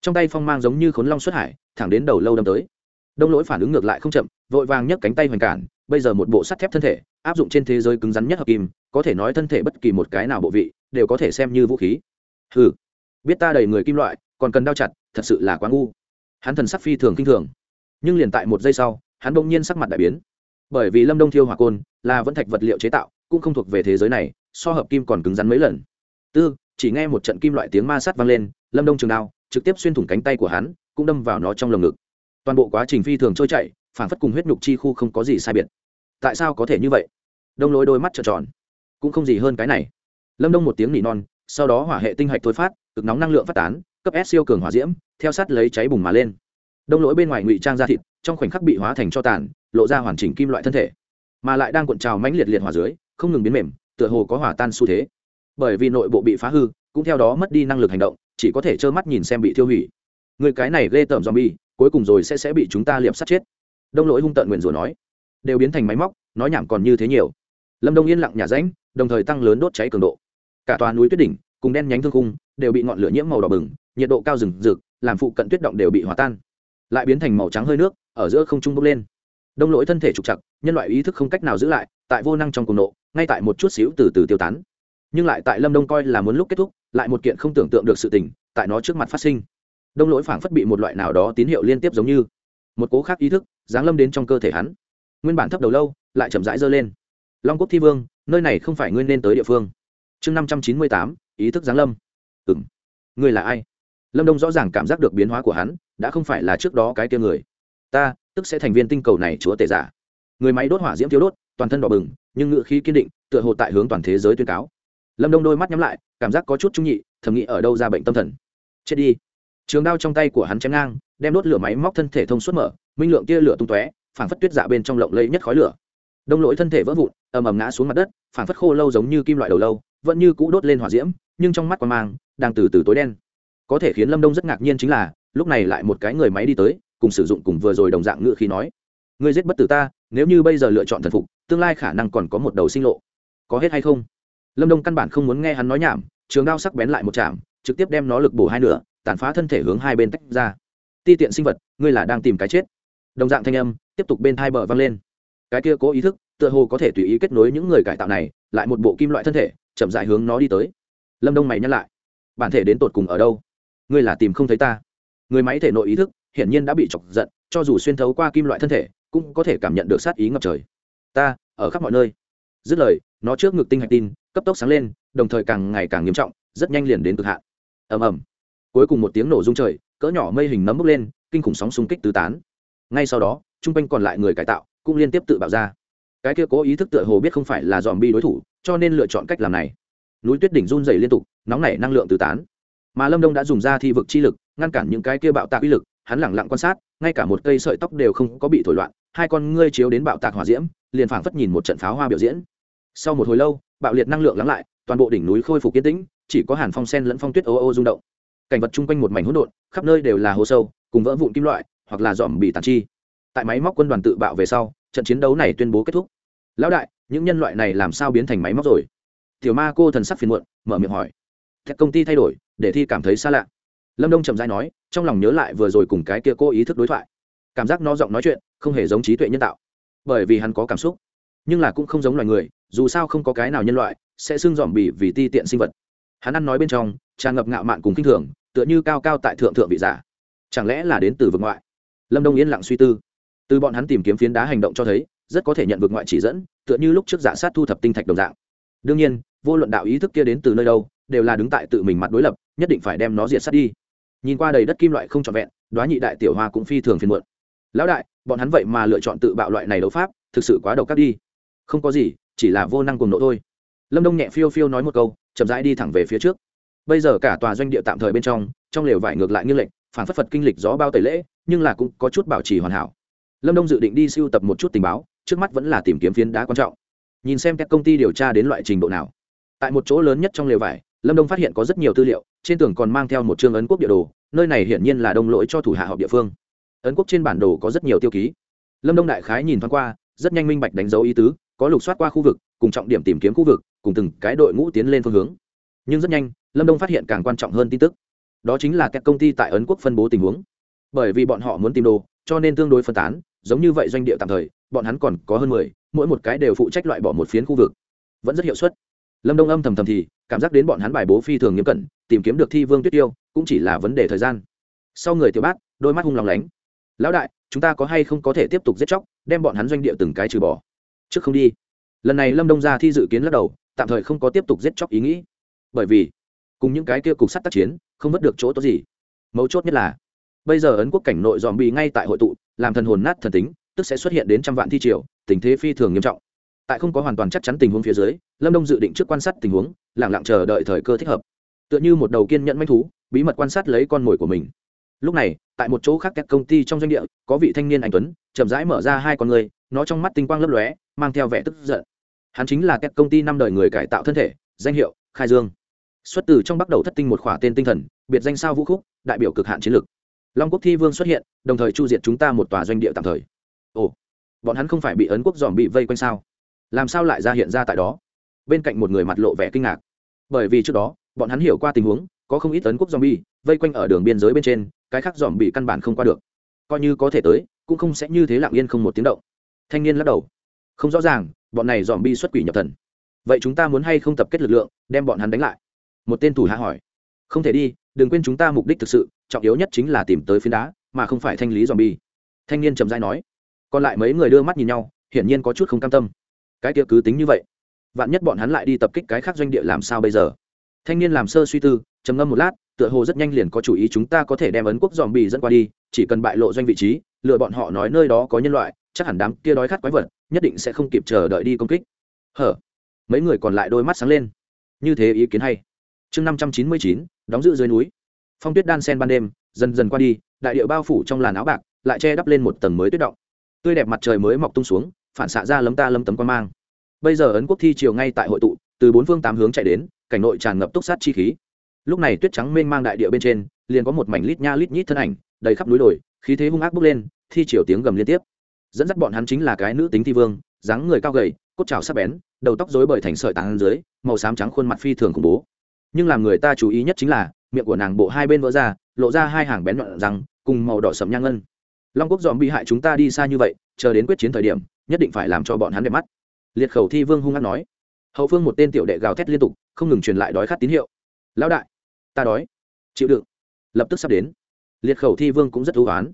Trong tay phong mang giống như khốn long xuất hải, thẳng đến đầu lâu đâm tới. Đông lỗi phản ứng ngược lại không chậm, vội vàng nhấc cánh tay hoành cản, bây giờ một bộ sắt thép thân thể áp dụng trên thế giới cứng rắn nhất hợp kim, có thể nói thân thể bất kỳ một cái nào bộ vị đều có thể xem như vũ khí. Hừ, biết ta đầy người kim loại, còn cần đao chặt, thật sự là quá ngu. Hắn thần sắc phi thường kinh thường. Nhưng liền tại một giây sau, hắn bỗng nhiên sắc mặt đại biến. Bởi vì lâm đông thiêu hỏa côn là vẫn thạch vật liệu chế tạo, cũng không thuộc về thế giới này, so hợp kim còn cứng rắn mấy lần. Tư, chỉ nghe một trận kim loại tiếng ma sát vang lên, lâm đông trường đao trực tiếp xuyên thủng cánh tay của hắn, cũng đâm vào nó trong lồng ngực. Toàn bộ quá trình phi thường trôi chảy phản phất cùng huyết nhục chi khu không có gì sai biệt tại sao có thể như vậy? Đông lối đôi mắt trợn tròn. Cũng không gì hơn cái này. Lâm đông một tiếng nỉ non, sau đó hỏa hệ tinh hạch thôi phát, cực nóng năng lượng phát tán, cấp s siêu cường hỏa diễm, theo sát lấy cháy bùng mà lên. Đông lỗi bên ngoài ngụy trang ra thịt, trong khoảnh khắc bị hóa thành cho tàn, lộ ra hoàn chỉnh kim loại thân thể. Mà lại đang cuộn trào mãnh liệt liệt hỏa dưới, không ngừng biến mềm, tựa hồ có hỏa tan xu thế. Bởi vì nội bộ bị phá hư, cũng theo đó mất đi năng lực hành động, chỉ có thể trơ mắt nhìn xem bị tiêu hủy. Người cái này ghê tởm zombie, cuối cùng rồi sẽ sẽ bị chúng ta liệp sát chết. Đông lỗi hung tận nguyền rủa nói đều biến thành máy móc, nói nhảm còn như thế nhiều. Lâm đông yên lặng nhà ránh đồng thời tăng lớn đốt cháy cường độ. Cả tòa núi tuyết đỉnh, cùng đen nhánh thương khung, đều bị ngọn lửa nhiễm màu đỏ bừng, nhiệt độ cao rừng rực, làm phụ cận tuyết động đều bị hòa tan. Lại biến thành màu trắng hơi nước, ở giữa không trung bốc lên. Đông lỗi thân thể trục chặt nhân loại ý thức không cách nào giữ lại, tại vô năng trong cùng nộ, ngay tại một chút xíu từ từ tiêu tán. Nhưng lại tại lâm đông coi là muốn lúc kết thúc, lại một kiện không tưởng tượng được sự tình, tại nó trước mặt phát sinh. Đông lỗi phảng phất bị một loại nào đó tín hiệu liên tiếp giống như. Một cố khác ý thức, giáng lâm đến trong cơ thể hắn nguyên bản thấp đầu lâu lại chậm rãi dơ lên. Long quốc thi vương, nơi này không phải ngươi nên tới địa phương. Chương năm trăm chín mươi tám, ý thức giáng lâm. Ừ m ngươi là ai? Lâm đông rõ ràng cảm giác được biến hóa của hắn, đã không phải là trước đó cái tia người. Ta, tức sẽ thành viên tinh cầu này chúa tể giả. Người máy đốt hỏa diễm thiếu đốt, toàn thân đỏ bừng, nhưng ngự khí kiên định, tựa hồ tại hướng toàn thế giới tuyên cáo. Lâm đông đôi mắt nhắm lại, cảm giác có chút trung nhị, thầm nghĩ ở đâu ra bệnh tâm thần. Chết đi. Trường đao trong tay của hắn chém ngang, đem đốt lửa máy móc thân thể thông suốt mở, minh lượng tia lửa tung tóe phảng phất tuyết dạ bên trong lộng lẫy nhất khói lửa. Đông lỗi thân thể vỡ vụn, ầm ầm ngã xuống mặt đất, phảng phất khô lâu giống như kim loại đầu lâu, vẫn như cũ đốt lên hỏa diễm, nhưng trong mắt quan mang đang từ từ tối đen. Có thể khiến lâm đông rất ngạc nhiên chính là, lúc này lại một cái người máy đi tới, cùng sử dụng cùng vừa rồi đồng dạng ngựa khi nói, ngươi giết bất tử ta, nếu như bây giờ lựa chọn thần phục, tương lai khả năng còn có một đầu sinh lộ. Có hết hay không? Lâm đông căn bản không muốn nghe hắn nói nhảm, trường đao sắc bén lại một chạm, trực tiếp đem nó lực bổ hai nửa, tàn phá thân thể hướng hai bên tách ra. Ti tiện sinh vật, ngươi là đang tìm cái chết đồng dạng thanh âm tiếp tục bên thai bờ vang lên. Cái kia cố ý thức tựa hồ có thể tùy ý kết nối những người cải tạo này, lại một bộ kim loại thân thể, chậm dại hướng nó đi tới. Lâm đông mày nhắc lại. Bản thể đến tột cùng ở đâu? Ngươi là tìm không thấy ta. Người máy thể nội ý thức hiển nhiên đã bị chọc giận, cho dù xuyên thấu qua kim loại thân thể, cũng có thể cảm nhận được sát ý ngập trời. Ta, ở khắp mọi nơi. Dứt lời, nó trước ngực tinh hạch tin, cấp tốc sáng lên, đồng thời càng ngày càng nghiêm trọng, rất nhanh liền đến cực hạn. Ầm ầm. Cuối cùng một tiếng nổ rung trời, cỡ nhỏ mây hình nấm bốc lên, kinh khủng sóng xung kích tứ tán ngay sau đó, chung quanh còn lại người cải tạo cũng liên tiếp tự bạo ra. Cái kia cố ý thức tựa hồ biết không phải là dòm bi đối thủ, cho nên lựa chọn cách làm này. Núi tuyết đỉnh run dày liên tục, nóng nảy năng lượng từ tán. Mà lâm đông đã dùng ra thi vực chi lực, ngăn cản những cái kia bạo tạc uy lực, hắn lẳng lặng quan sát, ngay cả một cây sợi tóc đều không có bị thổi loạn, hai con ngươi chiếu đến bạo tạc hỏa diễm, liền phảng phất nhìn một trận pháo hoa biểu diễn. Sau một hồi lâu, bạo liệt năng lượng lắng lại, toàn bộ đỉnh núi khôi phục yên tĩnh, chỉ có hàn phong sen lẫn phong tuyết ô ô rung động. Cảnh vật chung quanh một mảnh hỗn độn, khắp nơi đều là hồ sâu, cùng vỡ vụn kim loại hoặc là dòm bị tàn chi. Tại máy móc quân đoàn tự bạo về sau, trận chiến đấu này tuyên bố kết thúc. Lão đại, những nhân loại này làm sao biến thành máy móc rồi? Tiểu ma cô thần sắc phiền muộn, mở miệng hỏi. Các công ty thay đổi, để thi cảm thấy xa lạ. Lâm đông chậm dãi nói, trong lòng nhớ lại vừa rồi cùng cái kia cô ý thức đối thoại. Cảm giác nó giọng nói chuyện, không hề giống trí tuệ nhân tạo. Bởi vì hắn có cảm xúc, nhưng là cũng không giống loài người, dù sao không có cái nào nhân loại sẽ xưng dòm bỉ vì ti tiện sinh vật. Hắn ăn nói bên trong, tràn ngập ngạo mạn cùng kinh thường, tựa như cao cao tại thượng thượng vị giả. Chẳng lẽ là đến từ vực ngoại? Lâm đông yên lặng suy tư từ bọn hắn tìm kiếm phiến đá hành động cho thấy rất có thể nhận vực ngoại chỉ dẫn tựa như lúc trước giả sát thu thập tinh thạch đồng dạng đương nhiên vô luận đạo ý thức kia đến từ nơi đâu đều là đứng tại tự mình mặt đối lập nhất định phải đem nó diệt sát đi nhìn qua đầy đất kim loại không trọn vẹn đoá nhị đại tiểu hoa cũng phi thường phiền muộn lão đại bọn hắn vậy mà lựa chọn tự bạo loại này đấu pháp thực sự quá độc cắt đi không có gì chỉ là vô năng cùng nộ thôi lâm đông nhẹ phiêu phiêu nói một câu chậm rãi đi thẳng về phía trước bây giờ cả tòa doanh địa tạm thời bên trong trong lều vải ngược lại như lệnh phản phất phật kinh lịch gió bao tẩy lễ nhưng là cũng có chút bảo trì hoàn hảo. Lâm đông dự định đi siêu tập một chút tình báo, trước mắt vẫn là tìm kiếm phiến đá quan trọng. Nhìn xem các công ty điều tra đến loại trình độ nào. Tại một chỗ lớn nhất trong lều vải, lâm đông phát hiện có rất nhiều tư liệu, trên tường còn mang theo một chương ấn quốc địa đồ, nơi này hiển nhiên là đông lỗi cho thủ hạ họp địa phương. Ấn quốc trên bản đồ có rất nhiều tiêu ký. Lâm đông đại khái nhìn thoáng qua, rất nhanh minh bạch đánh dấu ý tứ, có lục soát qua khu vực, cùng trọng điểm tìm kiếm khu vực, cùng từng cái đội ngũ tiến lên phương hướng. Nhưng rất nhanh, lâm đông phát hiện càng quan trọng hơn tin tức. Đó chính là các công ty tại ấn quốc phân bố tình huống bởi vì bọn họ muốn tìm đồ, cho nên tương đối phân tán, giống như vậy doanh địa tạm thời, bọn hắn còn có hơn mười, mỗi một cái đều phụ trách loại bỏ một phiến khu vực. Vẫn rất hiệu suất. Lâm đông âm thầm thầm thì, cảm giác đến bọn hắn bài bố phi thường nghiêm cẩn, tìm kiếm được thi vương tuyết tiêu, cũng chỉ là vấn đề thời gian. Sau người tiểu bác, đôi mắt hung lòng lánh. Lão đại, chúng ta có hay không có thể tiếp tục giết chóc, đem bọn hắn doanh địa từng cái trừ bỏ? Trước không đi. Lần này lâm đông ra thi dự kiến lắc đầu, tạm thời không có tiếp tục giết chóc ý nghĩ. Bởi vì, cùng những cái kia cục sắt tác chiến, không mất được chỗ tốt gì. Mấu chốt nhất là bây giờ ấn quốc cảnh nội dòm bị ngay tại hội tụ, làm thần hồn nát thần tính, tức sẽ xuất hiện đến trăm vạn thi triều, tình thế phi thường nghiêm trọng. Tại không có hoàn toàn chắc chắn tình huống phía dưới, lâm đông dự định trước quan sát tình huống lẳng lặng chờ đợi thời cơ thích hợp. Tựa như một đầu kiên nhận manh thú, bí mật quan sát lấy con mồi của mình. Lúc này, tại một chỗ khác các công ty trong doanh địa, có vị thanh niên anh tuấn, chậm rãi mở ra hai con người, nó trong mắt tinh quang lấp lóe, mang theo vẻ tức giận. Hắn chính là các công ty năm đời người cải tạo thân thể, danh hiệu khai dương. Xuất từ trong bắt đầu thất tinh một khỏa tên tinh thần, biệt danh sao vũ khúc, đại biểu cực hạn chiến lược long quốc thi vương xuất hiện, đồng thời chu diệt chúng ta một tòa doanh địa tạm thời. Ồ, bọn hắn không phải bị ấn quốc dòm bị vây quanh sao? Làm sao lại ra hiện ra tại đó? Bên cạnh một người mặt lộ vẻ kinh ngạc. Bởi vì trước đó, bọn hắn hiểu qua tình huống, có không ít ấn quốc dòm bi vây quanh ở đường biên giới bên trên, cái khác dòm bị căn bản không qua được. Coi như có thể tới, cũng không sẽ như thế lặng yên không một tiếng động. Thanh niên lắc đầu. Không rõ ràng, bọn này dòm bi xuất quỷ nhập thần. Vậy chúng ta muốn hay không tập kết lực lượng, đem bọn hắn đánh lại? Một tên thủ hạ hỏi không thể đi, đừng quên chúng ta mục đích thực sự, trọng yếu nhất chính là tìm tới phiến đá, mà không phải thanh lý dòm bi thanh niên trầm dai nói. Còn lại mấy người đưa mắt nhìn nhau, hiển nhiên có chút không cam tâm. Cái kia cứ tính như vậy. Vạn nhất bọn hắn lại đi tập kích cái khác doanh địa làm sao bây giờ? Thanh niên làm sơ suy tư, trầm ngâm một lát, tựa hồ rất nhanh liền có chủ ý chúng ta có thể đem ấn quốc dòm bì dẫn qua đi, chỉ cần bại lộ doanh vị trí, lựa bọn họ nói nơi đó có nhân loại, chắc hẳn đám kia đói khát quái vật nhất định sẽ không kịp chờ đợi đi công kích. Hở. Mấy người còn lại đôi mắt sáng lên. Như thế ý kiến hay chương năm trăm chín mươi chín, đóng giữ dưới núi. Phong tuyết đan sen ban đêm, dần dần qua đi, đại điệu bao phủ trong làn áo bạc, lại che đắp lên một tầng mới tuyết động. Tươi đẹp mặt trời mới mọc tung xuống, phản xạ ra lấm ta lấm tấm quan mang. Bây giờ ấn quốc thi chiều ngay tại hội tụ, từ bốn phương tám hướng chạy đến, cảnh nội tràn ngập túc sát chi khí. Lúc này tuyết trắng mênh mang đại địa bên trên, liền có một mảnh lít nha lít nhít thân ảnh, đầy khắp núi đồi, khí thế hung ác bốc lên, thi chiều tiếng gầm liên tiếp. Dẫn dắt bọn hắn chính là cái nữ tính thi vương, dáng người cao gầy, cốt trào sắc bén, đầu tóc rối bời thành sợi tán dưới, màu xám trắng khuôn mặt phi thường khủng bố nhưng làm người ta chú ý nhất chính là, miệng của nàng bộ hai bên vỡ ra, lộ ra hai hàng bén nhọn răng, cùng màu đỏ sầm nhang ngân. Long quốc dòm bị hại chúng ta đi xa như vậy, chờ đến quyết chiến thời điểm, nhất định phải làm cho bọn hắn đẹp mắt. Liệt khẩu thi vương hung hát nói. Hậu phương một tên tiểu đệ gào thét liên tục, không ngừng truyền lại đói khát tín hiệu. Lão đại, ta đói. Chịu đựng. Lập tức sắp đến. Liệt khẩu thi vương cũng rất ưu oán.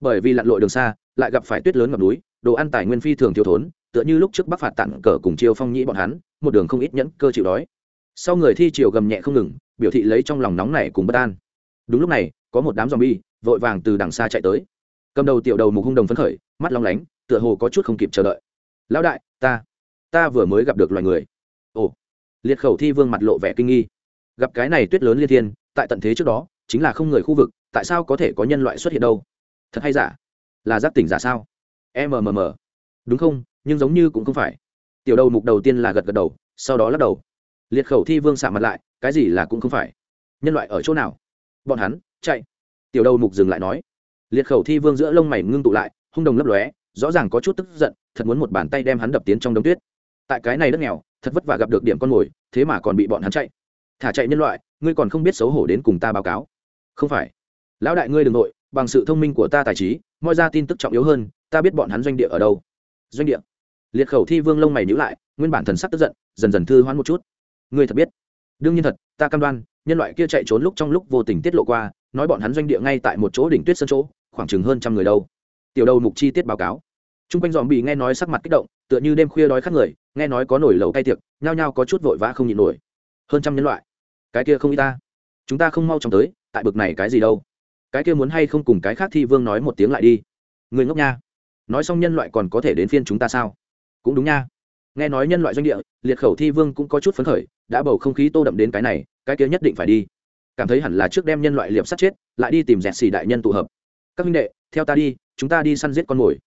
Bởi vì lặn lội đường xa, lại gặp phải tuyết lớn ngập núi, đồ ăn tài nguyên phi thường thiếu thốn, tựa như lúc trước bắc phạt tặng cờ cùng chiêu phong nhĩ bọn hắn, một đường không ít nhẫn cơ chịu đói sau người thi chiều gầm nhẹ không ngừng, biểu thị lấy trong lòng nóng này cùng bất an. Đúng lúc này, có một đám zombie, vội vàng từ đằng xa chạy tới. Cầm đầu tiểu đầu mục hung đồng phấn khởi, mắt long lánh, tựa hồ có chút không kịp chờ đợi. Lão đại, ta ta vừa mới gặp được loài người. Ồ. Liệt khẩu thi vương mặt lộ vẻ kinh nghi. Gặp cái này tuyết lớn liên thiên, tại tận thế trước đó, chính là không người khu vực, tại sao có thể có nhân loại xuất hiện đâu? Thật hay giả? Là giác tỉnh giả sao? Mmm đúng không, nhưng giống như cũng không phải. Tiểu đầu mục đầu tiên là gật gật đầu, sau đó lắc đầu liệt khẩu thi vương xạ mặt lại, cái gì là cũng không phải. Nhân loại ở chỗ nào? Bọn hắn, chạy. Tiểu đầu mục dừng lại nói. Liệt khẩu thi vương giữa lông mày ngưng tụ lại, hung đồng lấp lóe, rõ ràng có chút tức giận, thật muốn một bàn tay đem hắn đập tiến trong đống tuyết. Tại cái này đất nghèo, thật vất vả gặp được điểm con mồi, thế mà còn bị bọn hắn chạy. Thả chạy nhân loại, ngươi còn không biết xấu hổ đến cùng ta báo cáo. Không phải. Lão đại ngươi đ ừ n g nội, bằng sự thông minh của ta tài trí, mọi ra tin tức trọng yếu hơn, ta biết bọn hắn doanh địa ở đâu. Doanh địa. Liệt khẩu thi vương lông mày nhữ lại, nguyên bản thần sắc tức giận, dần dần thư hoán một chút ngươi thật biết. Đương nhiên thật, ta cam đoan, nhân loại kia chạy trốn lúc trong lúc vô tình tiết lộ qua, nói bọn hắn doanh địa ngay tại một chỗ đỉnh tuyết sân chỗ, khoảng chừng hơn trăm người đâu. Tiểu đầu mục chi tiết báo cáo. T r u n g quanh dòm bị nghe nói sắc mặt kích động, tựa như đêm khuya đói khát người, nghe nói có nổi lầu cay tiệc, nhao nhao có chút vội vã không nhịn nổi. Hơn trăm nhân loại. Cái kia không y ta. Chúng ta không mau chóng tới, tại bực này cái gì đâu. Cái kia muốn hay không cùng cái khác thi vương nói một tiếng lại đi. Người ngốc nha. Nói xong nhân loại còn có thể đến phiên chúng ta sao? Cũng đúng nha nghe nói nhân loại doanh địa, liệt khẩu thi vương cũng có chút phấn khởi, đã bầu không khí tô đậm đến cái này, cái kia nhất định phải đi. Cảm thấy hẳn là trước đem nhân loại liệp sát chết, lại đi tìm dẹt xì đại nhân tụ hợp. Các minh đệ, theo ta đi, chúng ta đi săn giết con mồi.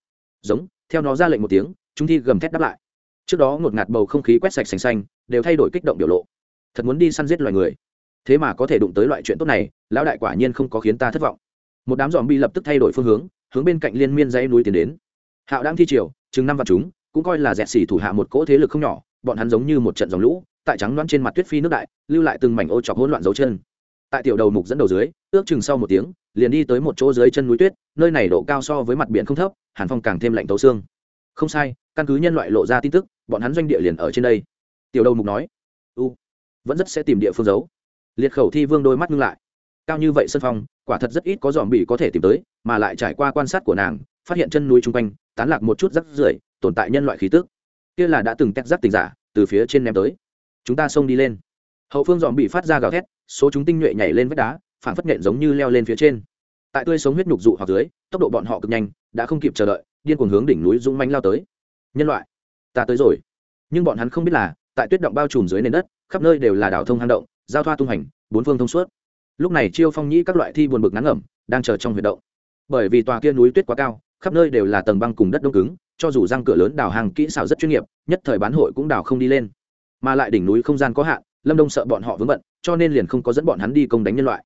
Giống, theo nó ra lệnh một tiếng, chúng thi gầm thét đáp lại. Trước đó ngột ngạt bầu không khí quét sạch sành xanh, đều thay đổi kích động biểu lộ. Thật muốn đi săn giết loài người. Thế mà có thể đụng tới loại chuyện tốt này, lão đại quả nhiên không có khiến ta thất vọng. Một đám dòm bi lập tức thay đổi phương hướng hướng bên cạnh liên miên dãy núi tiến đến. Hạo đang thi triều, chừng năm vạn chúng cũng coi là dẹt xỉ thủ hạ một cỗ thế lực không nhỏ, bọn hắn giống như một trận dòng lũ, tại trắng đoán trên mặt tuyết phi nước đại, lưu lại từng mảnh ô chọc hỗn loạn dấu chân. Tại tiểu đầu mục dẫn đầu dưới, ước chừng sau một tiếng, liền đi tới một chỗ dưới chân núi tuyết, nơi này độ cao so với mặt biển không thấp, hàn phong càng thêm lạnh tấu xương. Không sai, căn cứ nhân loại lộ ra tin tức, bọn hắn doanh địa liền ở trên đây. Tiểu đầu mục nói, u, vẫn rất sẽ tìm địa phương giấu. Liệt khẩu thi vương đôi mắt ngưng lại. Cao như vậy sân phong, quả thật rất ít có dòm bị có thể tìm tới, mà lại trải qua quan sát của nàng, phát hiện chân núi chung quanh, tán lạc một chút rắc rưởi tồn tại nhân loại khí tức. Kia là đã từng tét giáp tình giả, từ phía trên ném tới. Chúng ta xông đi lên. Hậu phương dòm bị phát ra gào thét, số chúng tinh nhuệ nhảy lên vách đá, phản phất nhện giống như leo lên phía trên. Tại tươi sống huyết nhục dụ hoặc dưới, tốc độ bọn họ cực nhanh, đã không kịp chờ đợi, điên cuồng hướng đỉnh núi dũng manh lao tới. Nhân loại, ta tới rồi. Nhưng bọn hắn không biết là, tại tuyết động bao trùm dưới nền đất, khắp nơi đều là đảo thông hang động, giao thoa tung hành, bốn phương thông suốt. Lúc này chiêu phong nhĩ các loại thi buồn bực ngắn ngẩm, đang chờ trong huyệt động. Bởi vì tòa kia núi tuyết quá cao, khắp nơi đều là tầng băng cùng đất đông cứng cho dù răng cửa lớn đào hàng kỹ xảo rất chuyên nghiệp, nhất thời bán hội cũng đào không đi lên. Mà lại đỉnh núi không gian có hạn, lâm đông sợ bọn họ vướng bận, cho nên liền không có dẫn bọn hắn đi công đánh nhân loại.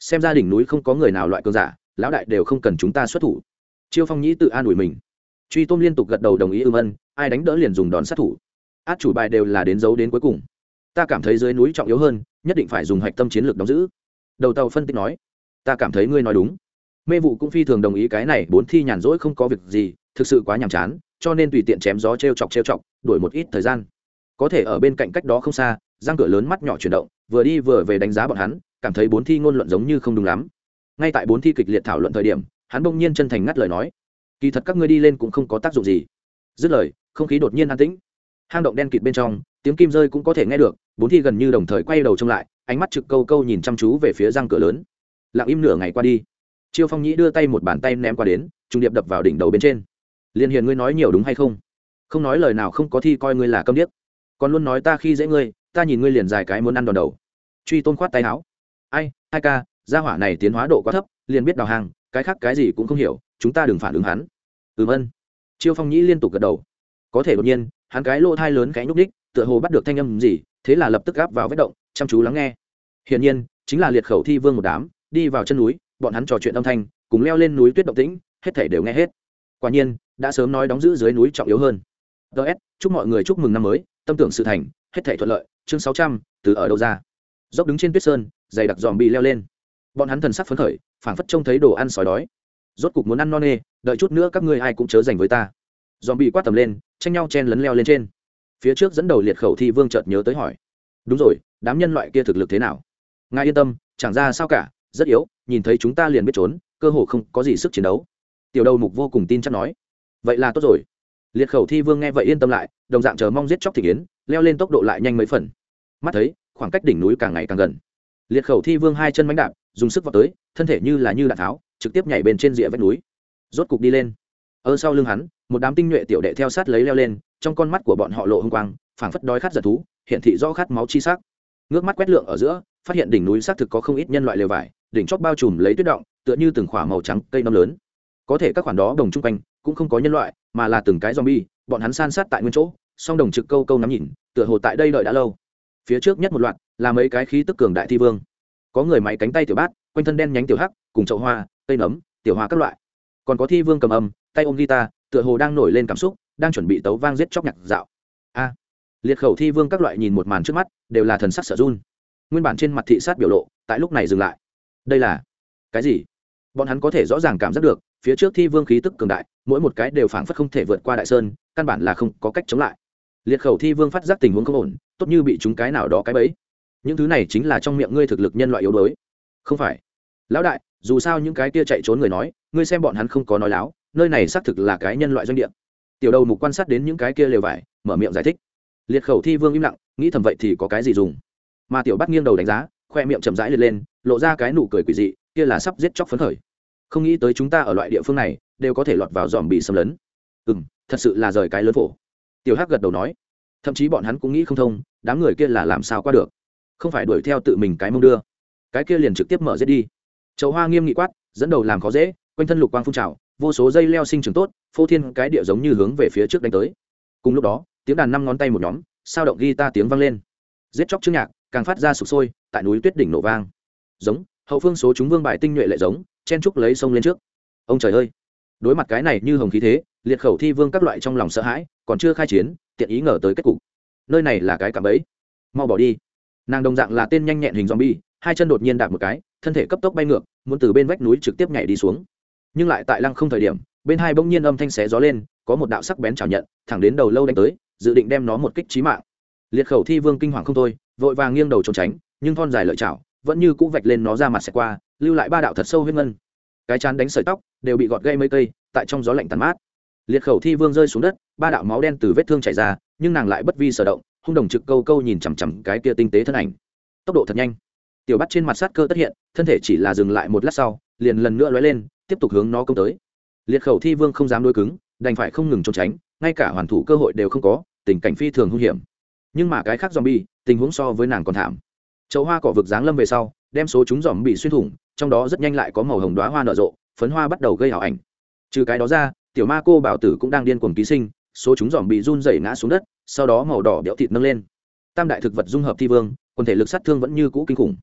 Xem ra đỉnh núi không có người nào loại cường giả, lão đại đều không cần chúng ta xuất thủ. Chiêu phong nhĩ tự an ủi mình. Truy tôm liên tục gật đầu đồng ý ưm ân, ai đánh đỡ liền dùng đòn sát thủ. Át chủ bài đều là đến dấu đến cuối cùng. Ta cảm thấy dưới núi trọng yếu hơn, nhất định phải dùng hạch tâm chiến lược đóng giữ. Đầu tàu phân tích nói. Ta cảm thấy ngươi nói đúng mê vụ cũng phi thường đồng ý cái này, bốn thi nhàn rỗi không có việc gì, thực sự quá nhàm chán, cho nên tùy tiện chém gió t r e o chọc t r e o chọc, đổi một ít thời gian. Có thể ở bên cạnh cách đó không xa, răng cửa lớn mắt nhỏ chuyển động, vừa đi vừa về đánh giá bọn hắn, cảm thấy bốn thi ngôn luận giống như không đúng lắm. Ngay tại bốn thi kịch liệt thảo luận thời điểm, hắn bỗng nhiên chân thành ngắt lời nói, kỳ thật các ngươi đi lên cũng không có tác dụng gì. Dứt lời, không khí đột nhiên an tĩnh. Hang động đen kịt bên trong, tiếng kim rơi cũng có thể nghe được, bốn thi gần như đồng thời quay đầu trông lại, ánh mắt trực câu câu nhìn chăm chú về phía răng cửa lớn. Lặng im nửa ngày qua đi chiêu phong nhĩ đưa tay một bàn tay ném qua đến trung điệp đập vào đỉnh đầu bên trên. Liên hiền ngươi nói nhiều đúng hay không? Không nói lời nào không có thi coi ngươi là câm điếc. Còn luôn nói ta khi dễ ngươi, ta nhìn ngươi liền dài cái muốn ăn đòn đầu. Truy tôn khoát tay áo. Ai, hai ca, gia hỏa này tiến hóa độ quá thấp, liền biết đào hàng, cái khác cái gì cũng không hiểu, chúng ta đừng phản ứng hắn. Ừm ân. Chiêu phong nhĩ liên tục gật đầu. Có thể đột nhiên, hắn cái lỗ thai lớn cái nhúc đích tựa hồ bắt được thanh âm gì, thế là lập tức gáp vào vết động, chăm chú lắng nghe. Hiển nhiên, chính là liệt khẩu thi vương một đám, đi vào chân núi bọn hắn trò chuyện âm thanh, cùng leo lên núi tuyết động tĩnh, hết thể đều nghe hết. Quả nhiên, đã sớm nói đóng giữ dưới núi trọng yếu hơn. Ts chúc mọi người chúc mừng năm mới, tâm tưởng sự thành, hết thể thuận lợi, chương sáu trăm, từ ở đâu ra? Dốc đứng trên tuyết sơn, dày đặc dòm bị leo lên. Bọn hắn thần sắc phấn khởi, phảng phất trông thấy đồ ăn sói đói. Rốt cục muốn ăn non nê, đợi chút nữa các ngươi ai cũng chớ dành với ta. Dòm bị quát tầm lên, tranh nhau chen lấn leo lên trên. Phía trước dẫn đầu liệt khẩu thi vương chợt nhớ tới hỏi. Đúng rồi, đám nhân loại kia thực lực thế nào? Ngài yên tâm, chẳng ra sao cả, rất yếu nhìn thấy chúng ta liền biết trốn, cơ hồ không có gì sức chiến đấu. Tiểu đầu mục vô cùng tin chắc nói, vậy là tốt rồi. Liệt khẩu thi vương nghe vậy yên tâm lại, đồng dạng chờ mong giết chóc thị kiến, leo lên tốc độ lại nhanh mấy phần. Mắt thấy, khoảng cách đỉnh núi càng ngày càng gần. Liệt khẩu thi vương hai chân bánh đạp, dùng sức vào tới, thân thể như là như đạn tháo, trực tiếp nhảy bên trên rìa vách núi. Rốt cục đi lên. Ở sau lưng hắn, một đám tinh nhuệ tiểu đệ theo sát lấy leo lên, trong con mắt của bọn họ lộ hung quang, phảng phất đói khát giật thú, hiện thị do khát máu chi sắc. Ngước mắt quét lượng ở giữa, phát hiện đỉnh núi xác thực có không ít nhân loại lều vải đỉnh chóp bao trùm lấy tuyết động, tựa như từng khỏa màu trắng cây nấm lớn. Có thể các khoản đó đồng chung quanh, cũng không có nhân loại, mà là từng cái zombie, bọn hắn san sát tại nguyên chỗ, song đồng trực câu câu ngắm nhìn, tựa hồ tại đây đợi đã lâu. Phía trước nhất một loạt, là mấy cái khí tức cường đại thi vương. Có người máy cánh tay tiểu bát, quanh thân đen nhánh tiểu hắc, cùng chậu hoa, cây nấm, tiểu hoa các loại. Còn có thi vương cầm âm, tay ôm guitar, tựa hồ đang nổi lên cảm xúc, đang chuẩn bị tấu vang giết chóc nhạc dạo. A! Liệt khẩu thi vương các loại nhìn một màn trước mắt, đều là thần sắc sợ run. Nguyên bản trên mặt thị sát biểu lộ, tại lúc này dừng lại đây là cái gì? Bọn hắn có thể rõ ràng cảm giác được, phía trước thi vương khí tức cường đại, mỗi một cái đều phảng phất không thể vượt qua đại sơn, căn bản là không có cách chống lại. Liệt khẩu thi vương phát giác tình huống không ổn, tốt như bị chúng cái nào đó cái bẫy. Những thứ này chính là trong miệng ngươi thực lực nhân loại yếu đuối. Không phải. Lão đại, dù sao những cái kia chạy trốn người nói, ngươi xem bọn hắn không có nói láo, nơi này xác thực là cái nhân loại doanh địa. Tiểu đầu mục quan sát đến những cái kia lều vải, mở miệng giải thích. Liệt khẩu thi vương im lặng, nghĩ thầm vậy thì có cái gì dùng? Mà tiểu bắt nghiêng đầu đánh giá, khoe miệng chậm rãi liệt lên lộ ra cái nụ cười quỷ dị, kia là sắp giết chóc phấn khởi. Không nghĩ tới chúng ta ở loại địa phương này, đều có thể lọt vào dòm bị xâm lấn. Ừ m thật sự là rời cái lớn phổ. Tiểu hắc gật đầu nói. Thậm chí bọn hắn cũng nghĩ không thông, đám người kia là làm sao qua được? Không phải đuổi theo tự mình cái mông đưa. Cái kia liền trực tiếp mở giết đi. Chậu hoa nghiêm nghị quát, dẫn đầu làm khó dễ, quanh thân lục quang phun trào, vô số dây leo sinh trưởng tốt, phô thiên cái địa giống như hướng về phía trước đánh tới. Cùng lúc đó, tiếng đàn năm ngón tay một nhóm, sao động ghi ta tiếng vang lên. Giết chóc trước nhạc, càng phát ra sụp sôi, tại núi tuyết đỉnh nổ vang giống, hậu phương số chúng vương bài tinh nhuệ lệ giống, chen trúc lấy sông lên trước. Ông trời ơi! Đối mặt cái này như hồng khí thế, liệt khẩu thi vương các loại trong lòng sợ hãi, còn chưa khai chiến, tiện ý ngờ tới kết cục. Nơi này là cái cạm bẫy. Mau bỏ đi. Nàng đồng dạng là tên nhanh nhẹn hình zombie, hai chân đột nhiên đạp một cái, thân thể cấp tốc bay ngược, muốn từ bên vách núi trực tiếp nhảy đi xuống. Nhưng lại tại lăng không thời điểm, bên hai bỗng nhiên âm thanh xé gió lên, có một đạo sắc bén chảo nhận, thẳng đến đầu lâu đánh tới, dự định đem nó một kích trí mạng. Liệt khẩu thi vương kinh hoàng không thôi, vội vàng nghiêng đầu trốn tránh, nhưng thon dài lợi chảo vẫn như cũ vạch lên nó ra mặt xẹt qua lưu lại ba đạo thật sâu huyết ngân. Cái chán đánh sợi tóc đều bị gọt gây mấy cây tại trong gió lạnh tàn mát. Liệt khẩu thi vương rơi xuống đất ba đạo máu đen từ vết thương chảy ra nhưng nàng lại bất vi sở động hung đồng trực câu câu nhìn chằm chằm cái kia tinh tế thân ảnh. Tốc độ thật nhanh. Tiểu bắt trên mặt sát cơ tất hiện thân thể chỉ là dừng lại một lát sau liền lần nữa lóe lên tiếp tục hướng nó công tới. Liệt khẩu thi vương không dám đối cứng đành phải không ngừng trốn tránh ngay cả hoàn thủ cơ hội đều không có tình cảnh phi thường hung hiểm. Nhưng mà cái khác zombie, bi tình huống so với nàng còn thảm chậu hoa cỏ vực giáng lâm về sau, đem số chúng dòm bị xuyên thủng, trong đó rất nhanh lại có màu hồng đoá hoa nở rộ, phấn hoa bắt đầu gây ảo ảnh. Trừ cái đó ra, tiểu ma cô bảo tử cũng đang điên cuồng ký sinh, số chúng dòm bị run rẩy ngã xuống đất, sau đó màu đỏ béo thịt nâng lên. Tam đại thực vật dung hợp thi vương, quần thể lực sát thương vẫn như cũ kinh khủng.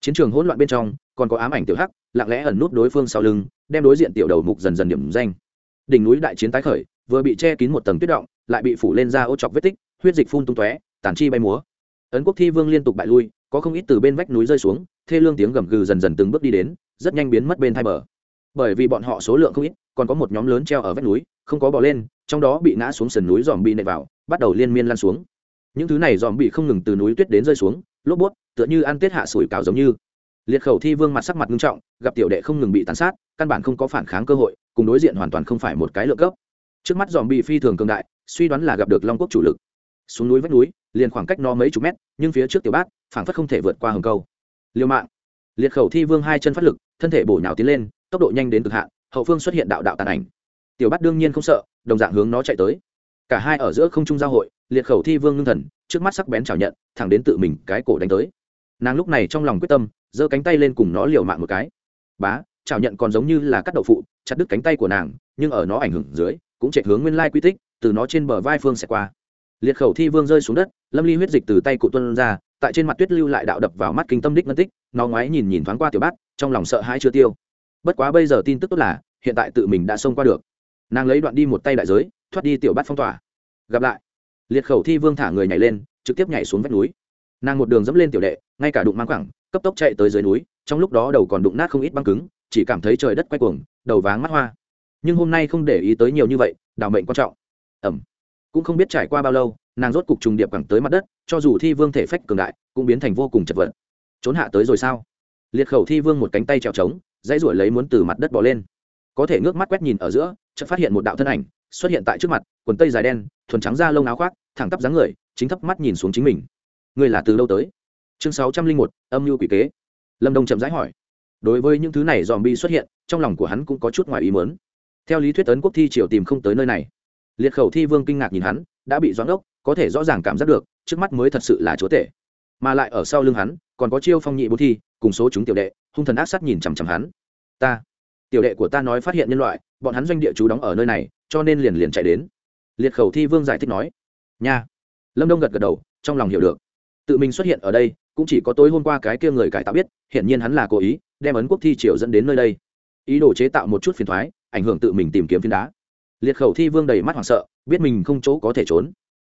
Chiến trường hỗn loạn bên trong, còn có ám ảnh tiểu hắc, lặng lẽ ẩn nút đối phương sau lưng, đem đối diện tiểu đầu mục dần dần điểm danh. Đỉnh núi đại chiến tái khởi, vừa bị che kín một tầng tuyết động, lại bị phủ lên ra ô chọc vết tích, huyết dịch phun tung tóe, tàn chi bay múa. Ấn quốc thi vương liên tục bại lui có không ít từ bên vách núi rơi xuống, thê lương tiếng gầm gừ dần dần từng bước đi đến, rất nhanh biến mất bên thai bờ. Bởi vì bọn họ số lượng không ít, còn có một nhóm lớn treo ở vách núi, không có bò lên, trong đó bị ngã xuống sườn núi dòm bị nệ vào, bắt đầu liên miên lan xuống. Những thứ này dòm bị không ngừng từ núi tuyết đến rơi xuống, lốp bút tựa như ăn tết hạ sủi cảo giống như. Liệt khẩu thi vương mặt sắc mặt nghiêm trọng, gặp tiểu đệ không ngừng bị tàn sát, căn bản không có phản kháng cơ hội, cùng đối diện hoàn toàn không phải một cái lượng cấp. Trước mắt dòm bị phi thường cường đại, suy đoán là gặp được long quốc chủ lực. Xuống núi vách núi, liền khoảng cách nó mấy chục mét, nhưng phía trước tiểu bát phảng phất không thể vượt qua hầm câu. Liêu mạng. Liệt khẩu thi vương hai chân phát lực, thân thể bổ nhào tiến lên, tốc độ nhanh đến cực hạn, hậu phương xuất hiện đạo đạo tàn ảnh. Tiểu bát đương nhiên không sợ, đồng dạng hướng nó chạy tới. Cả hai ở giữa không trung giao hội, liệt khẩu thi vương ngưng thần, trước mắt sắc bén chảo nhận, thẳng đến tự mình cái cổ đánh tới. Nàng lúc này trong lòng quyết tâm, giơ cánh tay lên cùng nó liều mạng một cái. Bá, chảo nhận còn giống như là cắt đậu phụ, chặt đứt cánh tay của nàng, nhưng ở nó ảnh hưởng dưới, cũng chạy hướng nguyên lai quy tích, từ nó trên bờ vai phương sẽ qua. Liệt khẩu thi vương rơi xuống đất, lâm ly huyết dịch từ tay cụ tuân ra tại trên mặt tuyết lưu lại đạo đập vào mắt kinh tâm đích ngân tích, nó ngoái nhìn nhìn thoáng qua tiểu bát, trong lòng sợ hãi chưa tiêu. Bất quá bây giờ tin tức tốt là, hiện tại tự mình đã xông qua được. Nàng lấy đoạn đi một tay đại giới, thoát đi tiểu bát phong tỏa. Gặp lại. Liệt khẩu thi vương thả người nhảy lên, trực tiếp nhảy xuống vách núi. Nàng một đường dẫm lên tiểu đệ, ngay cả đụng mang quẳng, cấp tốc chạy tới dưới núi, trong lúc đó đầu còn đụng nát không ít băng cứng, chỉ cảm thấy trời đất quay cuồng, đầu váng mắt hoa. Nhưng hôm nay không để ý tới nhiều như vậy đào mệnh quan trọng. Ẩm. Cũng không biết trải qua bao lâu nàng rốt cục trùng điệp cẳng tới mặt đất, cho dù thi vương thể phách cường đại, cũng biến thành vô cùng chật vật. Trốn hạ tới rồi sao? Liệt khẩu thi vương một cánh tay trèo trống, dãy ruổi lấy muốn từ mặt đất bỏ lên. Có thể ngước mắt quét nhìn ở giữa, chợt phát hiện một đạo thân ảnh xuất hiện tại trước mặt, quần tây dài đen, thuần trắng da lông áo khoác, thẳng tắp dáng người, chính thấp mắt nhìn xuống chính mình. Người là từ đâu tới? Chương sáu trăm linh một, âm mưu quỷ kế. Lâm đông chậm rãi hỏi. Đối với những thứ này dòm bi xuất hiện, trong lòng của hắn cũng có chút ngoài ý mớn theo lý thuyết ấn quốc thi triều tìm không tới nơi này. Liệt khẩu thi vương kinh ngạc nhìn hắn, đã bị doãn ốc có thể rõ ràng cảm giác được, trước mắt mới thật sự là chúa tể. Mà lại ở sau lưng hắn, còn có chiêu phong nhị bố thi, cùng số chúng tiểu đệ, hung thần ác sát nhìn chằm chằm hắn. Ta, tiểu đệ của ta nói phát hiện nhân loại, bọn hắn doanh địa chú đóng ở nơi này, cho nên liền liền chạy đến. Liệt khẩu thi vương giải thích nói, nha. Lâm đông gật gật đầu, trong lòng hiểu được. Tự mình xuất hiện ở đây, cũng chỉ có tối hôm qua cái kia người cải tạo biết, hiển nhiên hắn là cố ý, đem ấn quốc thi triều dẫn đến nơi đây. Ý đồ chế tạo một chút phiền thoái, ảnh hưởng tự mình tìm kiếm phiến đá. Liệt khẩu thi vương đầy mắt hoảng sợ, biết mình không chỗ có thể trốn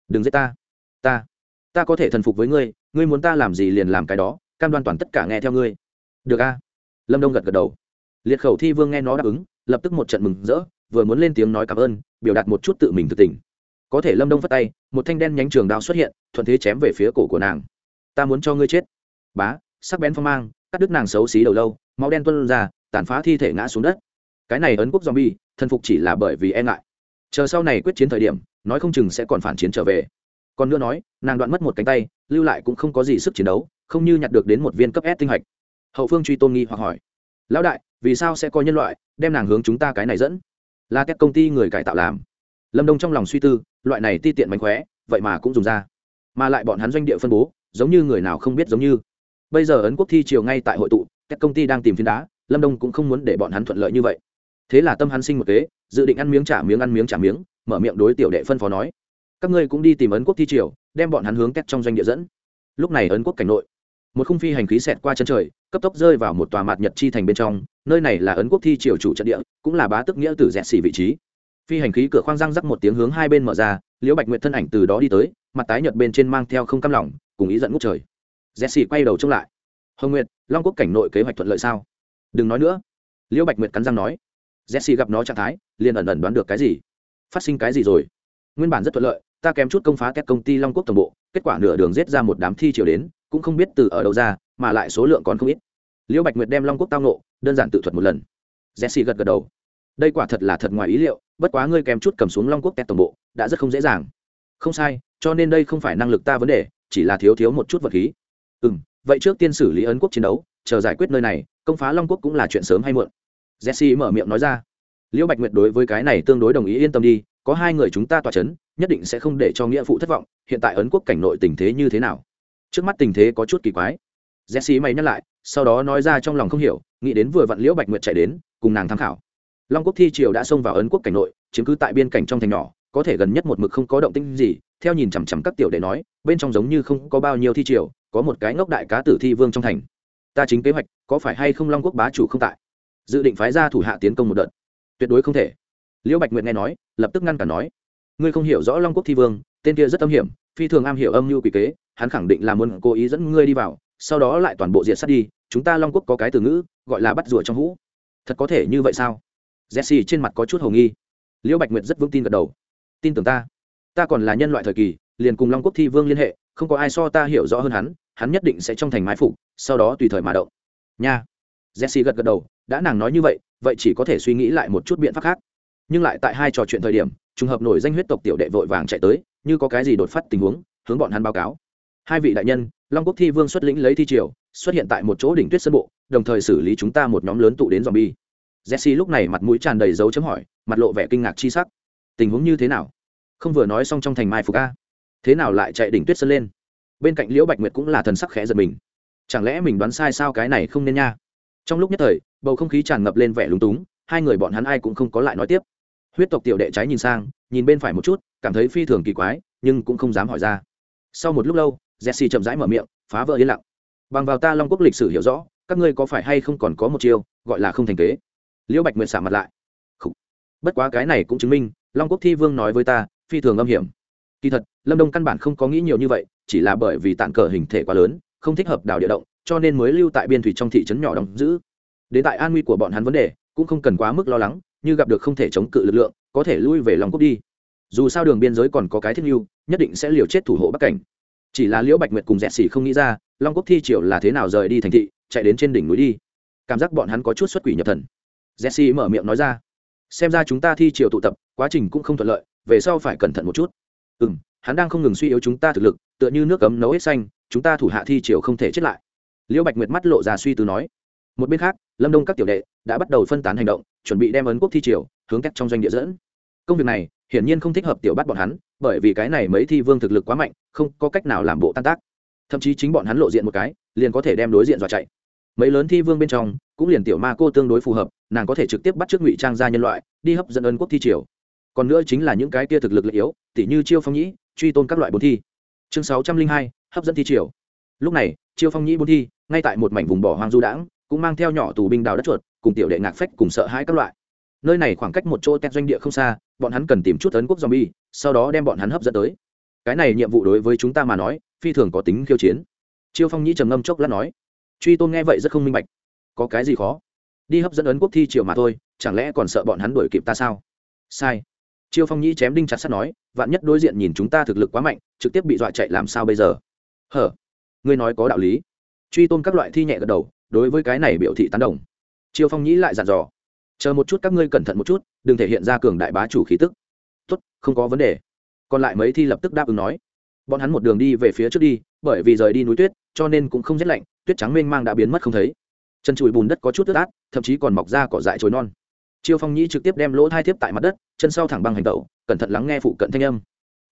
đừng giết ta. Ta ta có thể thần phục với ngươi ngươi muốn ta làm gì liền làm cái đó, cam đoan toàn tất cả nghe theo ngươi. Được a? Lâm đông gật gật đầu. Liệt khẩu thi vương nghe nó đáp ứng, lập tức một trận mừng rỡ, vừa muốn lên tiếng nói cảm ơn, biểu đạt một chút tự mình thực tình. Có thể lâm đông phất tay, một thanh đen nhánh trường đao xuất hiện, thuận thế chém về phía cổ của nàng. Ta muốn cho ngươi chết. Bá, sắc bén phong mang, cắt đứt nàng xấu xí đầu lâu, máu đen tuân ra, tàn phá thi thể ngã xuống đất. Cái này ấn quốc zombie, thần phục chỉ là bởi vì e ngại chờ sau này quyết chiến thời điểm nói không chừng sẽ còn phản chiến trở về còn nữa nói nàng đoạn mất một cánh tay lưu lại cũng không có gì sức chiến đấu không như nhặt được đến một viên cấp s tinh hạch hậu phương truy tôn nghi hoặc hỏi lão đại vì sao sẽ có nhân loại đem nàng hướng chúng ta cái này dẫn là các công ty người cải tạo làm lâm đông trong lòng suy tư loại này ti tiện mánh khóe vậy mà cũng dùng ra mà lại bọn hắn doanh địa phân bố giống như người nào không biết giống như bây giờ ấn quốc thi chiều ngay tại hội tụ các công ty đang tìm phiến đá lâm đông cũng không muốn để bọn hắn thuận lợi như vậy thế là tâm hắn sinh một kế, dự định ăn miếng trả miếng ăn miếng trả miếng, mở miệng đối tiểu đệ phân phó nói, các ngươi cũng đi tìm ấn quốc thi triều, đem bọn hắn hướng kết trong doanh địa dẫn. Lúc này ấn quốc cảnh nội, một khung phi hành khí xẹt qua chân trời, cấp tốc rơi vào một tòa mạt nhật chi thành bên trong, nơi này là ấn quốc thi triều chủ trận địa, cũng là bá tức nghĩa tử dẹt xỉ vị trí. Phi hành khí cửa khoang răng rắc một tiếng hướng hai bên mở ra, liễu bạch nguyện thân ảnh từ đó đi tới, mặt tái nhợt bên trên mang theo không căm lòng, cùng ý giận ngút trời. Dẹt xỉ quay đầu trông lại. Hồng nguyệt, long quốc cảnh nội kế hoạch thuận lợi sao? Đừng nói nữa. Liễu bạch nguyệt cắn răng nói jesse gặp nó trạng thái, liền ẩn ẩn đoán được cái gì? Phát sinh cái gì rồi? Nguyên bản rất thuận lợi, ta kém chút công phá các công ty long quốc tổng bộ, kết quả nửa đường giết ra một đám thi triều đến, cũng không biết từ ở đâu ra, mà lại số lượng còn không ít. Liễu bạch nguyệt đem long quốc tao nộ đơn giản tự thuật một lần. Jesse gật gật đầu. Đây quả thật là thật ngoài ý liệu, bất quá ngươi kém chút cầm xuống long quốc tét tổng bộ, đã rất không dễ dàng. Không sai, cho nên đây không phải năng lực ta vấn đề, chỉ là thiếu thiếu một chút vật khí. Ừ vậy trước tiên xử lý ấn quốc chiến đấu, chờ giải quyết nơi này, công phá long quốc cũng là chuyện sớm hay muộn jesse mở miệng nói ra. Liễu bạch nguyệt đối với cái này tương đối đồng ý, yên tâm đi, có hai người chúng ta tỏa chấn, nhất định sẽ không để cho nghĩa phụ thất vọng, hiện tại ấn quốc cảnh nội tình thế như thế nào? Trước mắt tình thế có chút kỳ quái. Jesse mày nhắc lại, sau đó nói ra trong lòng không hiểu, nghĩ đến vừa vặn liễu bạch nguyệt chạy đến, cùng nàng tham khảo. Long quốc thi triều đã xông vào ấn quốc cảnh nội, chiếm cứ tại biên cảnh trong thành nhỏ, có thể gần nhất một mực không có động tĩnh gì, theo nhìn chằm chằm các tiểu đệ nói, bên trong giống như không có bao nhiêu thi triều, có một cái ngốc đại cá tử thi vương trong thành. Ta chính kế hoạch, có phải hay không long quốc bá chủ không tại? Dự định phái ra thủ hạ tiến công một đợt. Tuyệt đối không thể. Liễu bạch nguyệt nghe nói, lập tức ngăn cản nói, ngươi không hiểu rõ long quốc thi vương, tên kia rất âm hiểm, phi thường am hiểu âm mưu quỷ kế, hắn khẳng định là muốn cố ý dẫn ngươi đi vào, sau đó lại toàn bộ diệt sát đi, chúng ta long quốc có cái từ ngữ, gọi là bắt rùa trong hũ. Thật có thể như vậy sao? Jesse trên mặt có chút hầu nghi. Liễu bạch nguyệt rất vững tin gật đầu. Tin tưởng ta. Ta còn là nhân loại thời kỳ, liền cùng long quốc thi vương liên hệ, không có ai so ta hiểu rõ hơn hắn hắn nhất định sẽ trong thành mái phục, sau đó tùy thời mà động. Nha. Jesse gật gật đầu đã nàng nói như vậy vậy chỉ có thể suy nghĩ lại một chút biện pháp khác. Nhưng lại tại hai trò chuyện thời điểm, trùng hợp nổi danh huyết tộc tiểu đệ vội vàng chạy tới, như có cái gì đột phát tình huống, hướng bọn hắn báo cáo. Hai vị đại nhân, long quốc thi vương xuất lĩnh lấy thi triều, xuất hiện tại một chỗ đỉnh tuyết sân bộ, đồng thời xử lý chúng ta một nhóm lớn tụ đến dòm bi jesse lúc này mặt mũi tràn đầy dấu chấm hỏi, mặt lộ vẻ kinh ngạc chi sắc. Tình huống như thế nào? Không vừa nói xong trong thành mai phục a. Thế nào lại chạy đỉnh tuyết sân lên? Bên cạnh liễu bạch nguyệt cũng là thần sắc khẽ giật mình. Chẳng lẽ mình đoán sai sao cái này không nên nha? Trong lúc nhất thời, bầu không khí tràn ngập lên vẻ lúng túng, hai người bọn hắn ai cũng không có lại nói tiếp. Huyết tộc tiểu đệ trái nhìn sang, nhìn bên phải một chút, cảm thấy phi thường kỳ quái, nhưng cũng không dám hỏi ra. Sau một lúc lâu, jesse chậm rãi mở miệng, phá vỡ yên lặng. Bằng vào ta long quốc lịch sử hiểu rõ, các ngươi có phải hay không còn có một chiêu, gọi là không thành kế? Liễu bạch nguyệt xả mặt lại. Không bất quá cái này cũng chứng minh, long quốc thi vương nói với ta, phi thường âm hiểm. Kỳ thật, lâm đông căn bản không có nghĩ nhiều như vậy, chỉ là bởi vì tạng cờ hình thể quá lớn, không thích hợp đào địa động cho nên mới lưu tại biên thủy trong thị trấn nhỏ đóng giữ. Đến tại an nguy của bọn hắn vấn đề, cũng không cần quá mức lo lắng, như gặp được không thể chống cự lực lượng, có thể lui về lòng cốc đi. Dù sao đường biên giới còn có cái thiết mưu nhất định sẽ liều chết thủ hộ bắc cảnh. Chỉ là liễu bạch nguyệt cùng dẹt xỉ không nghĩ ra, long quốc thi triều là thế nào rời đi thành thị, chạy đến trên đỉnh núi đi. Cảm giác bọn hắn có chút xuất quỷ nhập thần. Jesse mở miệng nói ra, xem ra chúng ta thi triều tụ tập, quá trình cũng không thuận lợi, về sau phải cẩn thận một chút. Ừ m hắn đang không ngừng suy yếu chúng ta thực lực, tựa như nước cấm nấu hết xanh, chúng ta thủ hạ thi triều không thể chết lại liễu bạch nguyệt mắt lộ ra suy tư nói, một bên khác, lâm đông các tiểu đệ đã bắt đầu phân tán hành động, chuẩn bị đem ấn quốc thi triều hướng cách trong doanh địa dẫn. Công việc này hiển nhiên không thích hợp tiểu bắt bọn hắn, bởi vì cái này mấy thi vương thực lực quá mạnh, không có cách nào làm bộ tan tác. Thậm chí chính bọn hắn lộ diện một cái, liền có thể đem đối diện dọa chạy. Mấy lớn thi vương bên trong, cũng liền tiểu ma cô tương đối phù hợp, nàng có thể trực tiếp bắt t r ư ớ c ngụy trang ra nhân loại, đi hấp dẫn ân quốc thi triều. Còn nữa chính là những cái kia thực lực lợi yếu, tỉ như chiêu phong nhĩ, truy tôn các loại bốn thi. Chương sáu trăm linh hai, hấp dẫn thi triều. Lúc này, chiêu phong nhĩ bốn thi ngay tại một mảnh vùng bỏ hoang du đãng, cũng mang theo nhỏ tù binh đào đất chuột, cùng tiểu đệ ngạc phách cùng sợ hãi các loại. Nơi này khoảng cách một chỗ tét doanh địa không xa, bọn hắn cần tìm chút ấn quốc zombie, sau đó đem bọn hắn hấp dẫn tới. Cái này nhiệm vụ đối với chúng ta mà nói, phi thường có tính khiêu chiến. Chiêu phong nhĩ trầm ngâm chốc lát nói, truy tôn nghe vậy rất không minh bạch. Có cái gì khó? Đi hấp dẫn ấn quốc thi triều mà thôi, chẳng lẽ còn sợ bọn hắn đuổi kịp ta sao? Sai. Chiêu phong nhĩ chém đinh chặt sắt nói, vạn nhất đối diện nhìn chúng ta thực lực quá mạnh, trực tiếp bị dọa chạy làm sao bây giờ? Hở, ngươi nói có đạo lý truy tôn các loại thi nhẹ gật đầu, đối với cái này biểu thị tán đồng. Chiêu phong nhĩ lại dặn dò, chờ một chút các ngươi cẩn thận một chút, đừng thể hiện ra cường đại bá chủ khí tức. Tốt, không có vấn đề. Còn lại mấy thi lập tức đáp ứng nói. Bọn hắn một đường đi về phía trước đi, bởi vì rời đi núi tuyết, cho nên cũng không rét lạnh, tuyết trắng mênh mang đã biến mất không thấy. Chân chùi bùn đất có chút ướt át, thậm chí còn mọc ra cỏ dại trồi non. Chiêu phong nhĩ trực tiếp đem lỗ thai thiếp tại mặt đất, chân sau thẳng băng hành tẩu, cẩn thận lắng nghe phụ cận thanh âm.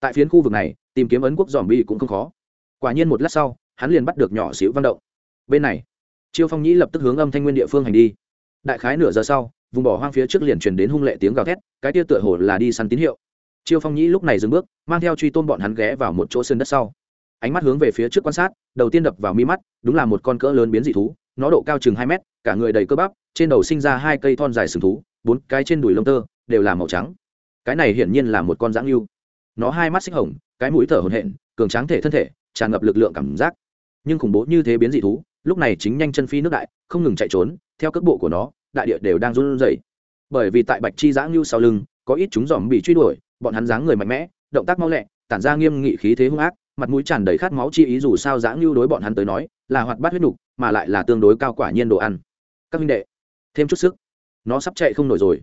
Tại phiến khu vực này, tìm kiếm ấn quốc dòm bi cũng không khó. Quả nhiên một lát sau, hắn liền bắt được nhỏ xíu văn động bên này. Chiêu phong nhĩ lập tức hướng âm thanh nguyên địa phương hành đi. Đại khái nửa giờ sau, vùng bỏ hoang phía trước liền truyền đến hung lệ tiếng gào thét, cái tia tựa hồ là đi săn tín hiệu. Chiêu phong nhĩ lúc này dừng bước, mang theo truy tôn bọn hắn ghé vào một chỗ sơn đất sau. Ánh mắt hướng về phía trước quan sát, đầu tiên đập vào mi mắt, đúng là một con cỡ lớn biến dị thú, nó độ cao chừng hai mét, cả người đầy cơ bắp, trên đầu sinh ra hai cây thon dài sừng thú, bốn cái trên đùi lông tơ, đều là màu trắng. Cái này hiển nhiên là một con dãng lưu nó hai mắt xích hồng, cái mũi thở hồn hện cường tráng thể thân thể, tràn ngập lực lượng cảm giác. Nhưng khủng bố như thế biến dị thú lúc này chính nhanh chân phi nước đại, không ngừng chạy trốn, theo cước bộ của nó, đại địa đều đang run rẩy. Bởi vì tại bạch chi giã ngưu sau lưng, có ít chúng dòm bị truy đuổi, bọn hắn dáng người mạnh mẽ, động tác mau lẹ, tản ra nghiêm nghị khí thế hung ác, mặt mũi tràn đầy khát máu chi ý dù sao giã ngưu đối bọn hắn tới nói, là hoạt bát huyết nục, mà lại là tương đối cao quả nhiên đồ ăn. Các minh đệ, thêm chút sức. Nó sắp chạy không nổi rồi.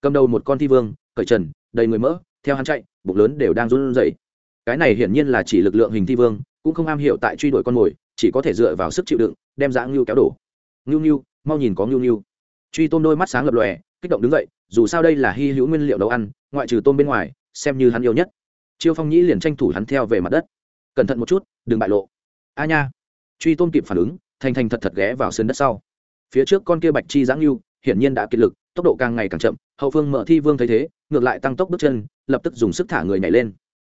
Cầm đầu một con thi vương, cởi trần, đầy người mỡ, theo hắn chạy, bụng lớn đều đang run rẩy. Cái này hiển nhiên là chỉ lực lượng hình thi vương, cũng không am hiểu tại truy đuổi con mồi chỉ có thể dựa vào sức chịu đựng, đem dã ngưu kéo đổ. Ngưu ngưu, mau nhìn có ngưu ngưu. Truy tôm đôi mắt sáng lập lòe, kích động đứng dậy, dù sao đây là hy hữu nguyên liệu nấu ăn, ngoại trừ tôm bên ngoài, xem như hắn yêu nhất. Chiêu phong nhĩ liền tranh thủ hắn theo về mặt đất. Cẩn thận một chút, đừng bại lộ. A nha. Truy tôm kịp phản ứng, thành thành thật thật ghé vào sân đất sau. Phía trước con kia bạch chi giáng lưu hiển nhiên đã kiệt lực, tốc độ càng ngày càng chậm, hậu phương mở thi vương thấy thế, ngược lại tăng tốc bước chân, lập tức dùng sức thả người nhảy lên.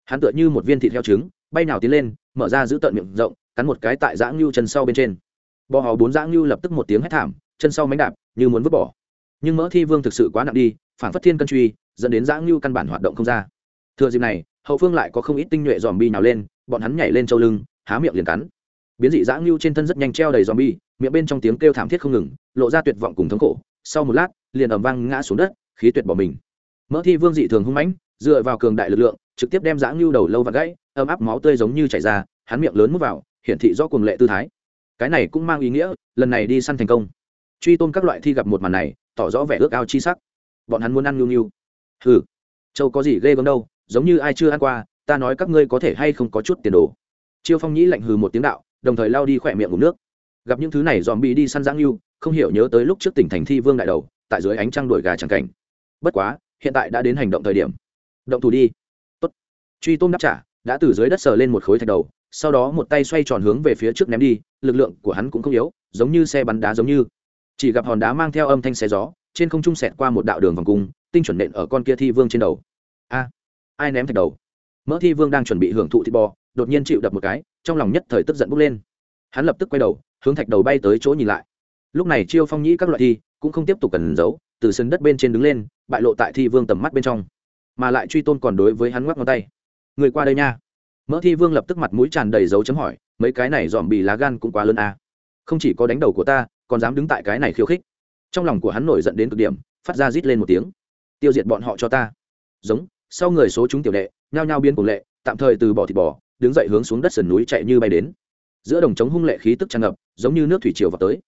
Hắn tựa như một viên thịt heo trứng, bay nào tiến lên, mở ra giữ tận miệng rộng cắn một cái tại dã ngưu chân sau bên trên. Bò hò bốn dã ngưu lập tức một tiếng hét thảm, chân sau mánh đạp, như muốn vứt bỏ. Nhưng mỡ thi vương thực sự quá nặng đi, phản phất thiên cân truy, dẫn đến dã ngưu căn bản hoạt động không ra. Thừa dịp này, hậu phương lại có không ít tinh nhuệ dòm bi nào lên, bọn hắn nhảy lên châu lưng, há miệng liền cắn. Biến dị dã ngưu trên thân rất nhanh treo đầy dòm bi miệng bên trong tiếng kêu thảm thiết không ngừng, lộ ra tuyệt vọng cùng thống khổ. Sau một lát, liền ầm vang ngã xuống đất, khí tuyệt bỏ mình. Mỡ thi vương dị thường hung mãnh, dựa vào cường đại lực lượng, trực tiếp đem dã ngưu đầu lâu và gãy, ấm áp máu tươi giống như chảy ra, hắn miệng lớn mút vào hiển thị rõ cuồng lệ tư thái. Cái này cũng mang ý nghĩa, lần này đi săn thành công. Truy tôn các loại thi gặp một màn này, tỏ rõ vẻ ước ao chi sắc. Bọn hắn muốn ăn nhu nhu. Hừ, châu có gì ghê gớm đâu, giống như ai chưa ăn qua, ta nói các ngươi có thể hay không có chút tiền đồ. Chiêu phong nhĩ lạnh hừ một tiếng đạo, đồng thời lao đi khỏe miệng ngủ nước. Gặp những thứ này dòm bị đi săn giang lưu không hiểu nhớ tới lúc trước tỉnh thành thi vương đại đầu, tại dưới ánh trăng đuổi gà chẳng cảnh. Bất quá, hiện tại đã đến hành động thời điểm. Động thủ đi. Tốt. truy tôm đáp trả, đã từ dưới đất sờ lên một khối thạch đầu sau đó một tay xoay tròn hướng về phía trước ném đi, lực lượng của hắn cũng không yếu, giống như xe bắn đá giống như. Chỉ gặp hòn đá mang theo âm thanh xe gió, trên không trung sẹt qua một đạo đường vòng cung, tinh chuẩn nện ở con kia thi vương trên đầu. A, ai ném thạch đầu? Mỡ thi vương đang chuẩn bị hưởng thụ thịt bò, đột nhiên chịu đập một cái, trong lòng nhất thời tức giận bốc lên. Hắn lập tức quay đầu, hướng thạch đầu bay tới chỗ nhìn lại. Lúc này chiêu phong nhĩ các loại thi cũng không tiếp tục cần giấu, từ sân đất bên trên đứng lên, bại lộ tại thi vương tầm mắt bên trong, mà lại truy tôn còn đối với hắn ngoắc ngón tay. Người qua đây nha mỡ thi vương lập tức mặt mũi tràn đầy dấu chấm hỏi, mấy cái này dòm bì lá gan cũng quá lớn à. không chỉ có đánh đầu của ta, còn dám đứng tại cái này khiêu khích. Trong lòng của hắn nổi giận đến cực điểm, phát ra rít lên một tiếng. Tiêu diệt bọn họ cho ta. Giống, sau người số chúng tiểu đệ, nhao nhao biên cùng lệ, tạm thời từ bỏ thịt bò, đứng dậy hướng xuống đất sườn núi chạy như bay đến. Giữa đồng trống hung lệ khí tức tràn ngập, giống như nước thủy triều vào tới.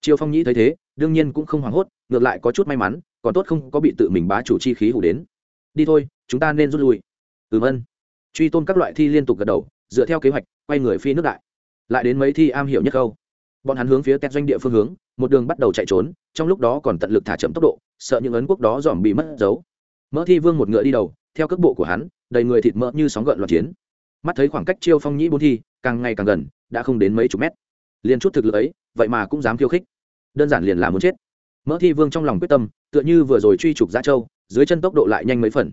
Triều phong nhĩ thấy thế, đương nhiên cũng không hoảng hốt, ngược lại có chút may mắn, còn tốt không có bị tự mình bá chủ chi khí hủ đến. Đi thôi, chúng ta nên rút lui. Ừm ân truy tôn các loại thi liên tục gật đầu, dựa theo kế hoạch, quay người phi nước đại. Lại đến mấy thi am hiểu nhất câu. Bọn hắn hướng phía tét doanh địa phương hướng, một đường bắt đầu chạy trốn, trong lúc đó còn tận lực thả chậm tốc độ, sợ những ấn quốc đó dòm bị mất dấu. Mỡ thi vương một ngựa đi đầu, theo cước bộ của hắn, đầy người thịt mỡ như sóng gợn loạt chiến. Mắt thấy khoảng cách chiêu phong nhĩ bốn thi, càng ngày càng gần, đã không đến mấy chục mét. Liền chút thực lực ấy, vậy mà cũng dám khiêu khích. Đơn giản liền là muốn chết. Mỡ thi vương trong lòng quyết tâm, tựa như vừa rồi truy trục giã châu, dưới chân tốc độ lại nhanh mấy phần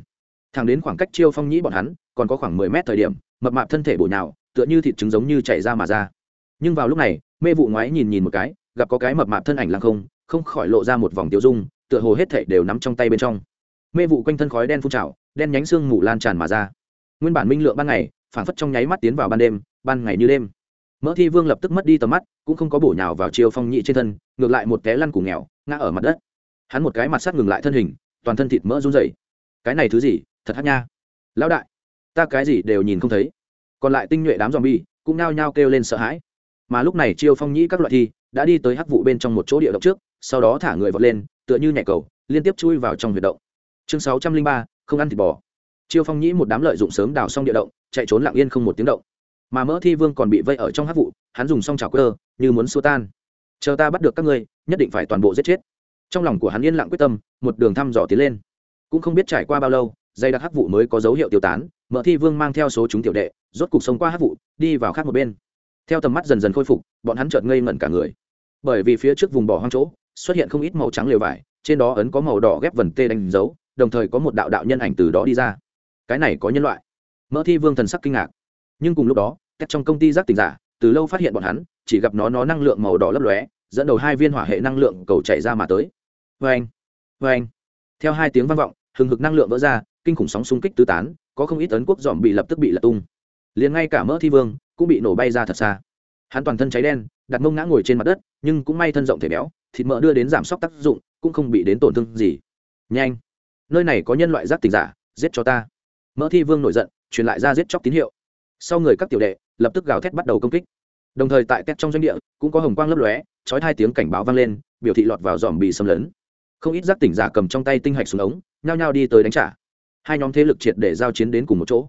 thẳng đến khoảng cách chiêu phong nhĩ bọn hắn, còn có khoảng mười mét thời điểm, mập mạp thân thể bổ nhào, tựa như thịt trứng giống như chảy ra mà ra. Nhưng vào lúc này, mê vụ ngoái nhìn nhìn một cái, gặp có cái mập mạp thân ảnh lăng không không khỏi lộ ra một vòng tiêu dung, tựa hồ hết thảy đều nắm trong tay bên trong. Mê vụ quanh thân khói đen phun trào, đen nhánh xương mù lan tràn mà ra. Nguyên bản minh lượng ban ngày phản phất trong nháy mắt tiến vào ban đêm, ban ngày như đêm. Mỡ thi vương lập tức mất đi tầm mắt, cũng không có bổ nhào vào chiêu phong nhị trên thân, ngược lại một té lăn củ nghèo, ngã ở mặt đất. Hắn một cái mặt sắt ngừng lại thân hình, toàn thân thịt mỡ run rẩy. Cái này thứ gì? Thật hát nha. Lão đại, ta cái gì đều nhìn không thấy. Còn lại tinh nhuệ đám dòm bi cũng nao nhao kêu lên sợ hãi. Mà lúc này chiêu phong nhĩ các loại thi đã đi tới hắc vụ bên trong một chỗ địa động trước, sau đó thả người vọt lên, tựa như nhẹ cầu, liên tiếp chui vào trong huyệt động. Chương sáu trăm linh ba, không ăn thịt bò. Chiêu phong nhĩ một đám lợi dụng sớm đào xong địa động, chạy trốn lặng yên không một tiếng động. Mà mỡ thi vương còn bị vây ở trong hắc vụ, hắn dùng xong trào cơ, như muốn xua tan. Chờ ta bắt được các ngươi, nhất định phải toàn bộ giết chết. Trong lòng của hắn yên lặng quyết tâm, một đường thăm dò tiến lên. Cũng không biết trải qua bao lâu dây đặc hắc vụ mới có dấu hiệu tiêu tán mỡ thi vương mang theo số chúng tiểu đệ, rốt cục sống qua hắc vụ, đi vào khác một bên. Theo tầm mắt dần dần khôi phục, bọn hắn chợt ngây ngẩn cả người. Bởi vì phía trước vùng bỏ hoang chỗ, xuất hiện không ít màu trắng lều vải, trên đó ấn có màu đỏ ghép vần tê đánh dấu, đồng thời có một đạo đạo nhân ảnh từ đó đi ra. Cái này có nhân loại. Mỡ thi vương thần sắc kinh ngạc. Nhưng cùng lúc đó, cách trong công ty giác tình giả, từ lâu phát hiện bọn hắn, chỉ gặp nó nó năng lượng màu đỏ lấp lóe, dẫn đầu hai viên hỏa hệ năng lượng cầu chạy ra mà tới. Vê anh vê anh theo hai tiếng vang vọng, hừng hực năng lượng vỡ ra kinh khủng sóng xung kích tứ tán, có không ít ấn quốc dòm bị lập tức bị lật tung. Liền ngay cả mỡ thi vương cũng bị nổ bay ra thật xa. Hắn toàn thân cháy đen, đặt mông ngã ngồi trên mặt đất, nhưng cũng may thân rộng thể béo, thịt mỡ đưa đến giảm sốc tác dụng, cũng không bị đến tổn thương gì. Nhanh! Nơi này có nhân loại giác tình giả, giết cho ta. Mỡ thi vương nổi giận, truyền lại ra giết chóc tín hiệu. Sau người các tiểu đệ, lập tức gào thét bắt đầu công kích. Đồng thời tại tét trong doanh địa, cũng có hồng quang lấp lóe trói hai tiếng cảnh báo vang lên, biểu thị lọt vào dòm bị xâm lấn. Không ít giác tỉnh giả cầm trong tay tinh hạch xuống ống, nhao nhao đi tới đánh trả hai nhóm thế lực triệt để giao chiến đến cùng một chỗ.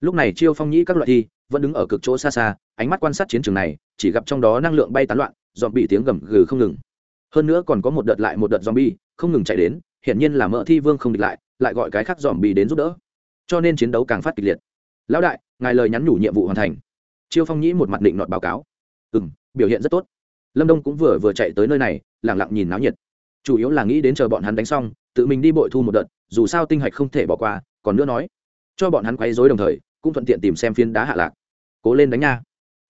Lúc này chiêu phong nhĩ các loại thi vẫn đứng ở cực chỗ xa xa, ánh mắt quan sát chiến trường này, chỉ gặp trong đó năng lượng bay tán loạn dòm bị tiếng gầm gừ không ngừng. Hơn nữa còn có một đợt lại một đợt dòm bi không ngừng chạy đến, hiển nhiên là mỡ thi vương không địch lại lại gọi cái khác dòm bi đến giúp đỡ. Cho nên chiến đấu càng phát kịch liệt. Lão đại, ngài lời nhắn nhủ nhiệm vụ hoàn thành. Chiêu phong nhĩ một mặt định nọt báo cáo. Ừ m biểu hiện rất tốt. Lâm đông cũng vừa vừa chạy tới nơi này lẳng lặng nhìn náo nhiệt. Chủ yếu là nghĩ đến chờ bọn hắn đánh xong, tự mình đi bội thu một đợt dù sao tinh hạch không thể bỏ qua, còn nữa nói, cho bọn hắn quấy dối đồng thời, cũng thuận tiện tìm xem phiến đá hạ lạc. Cố lên đánh nha.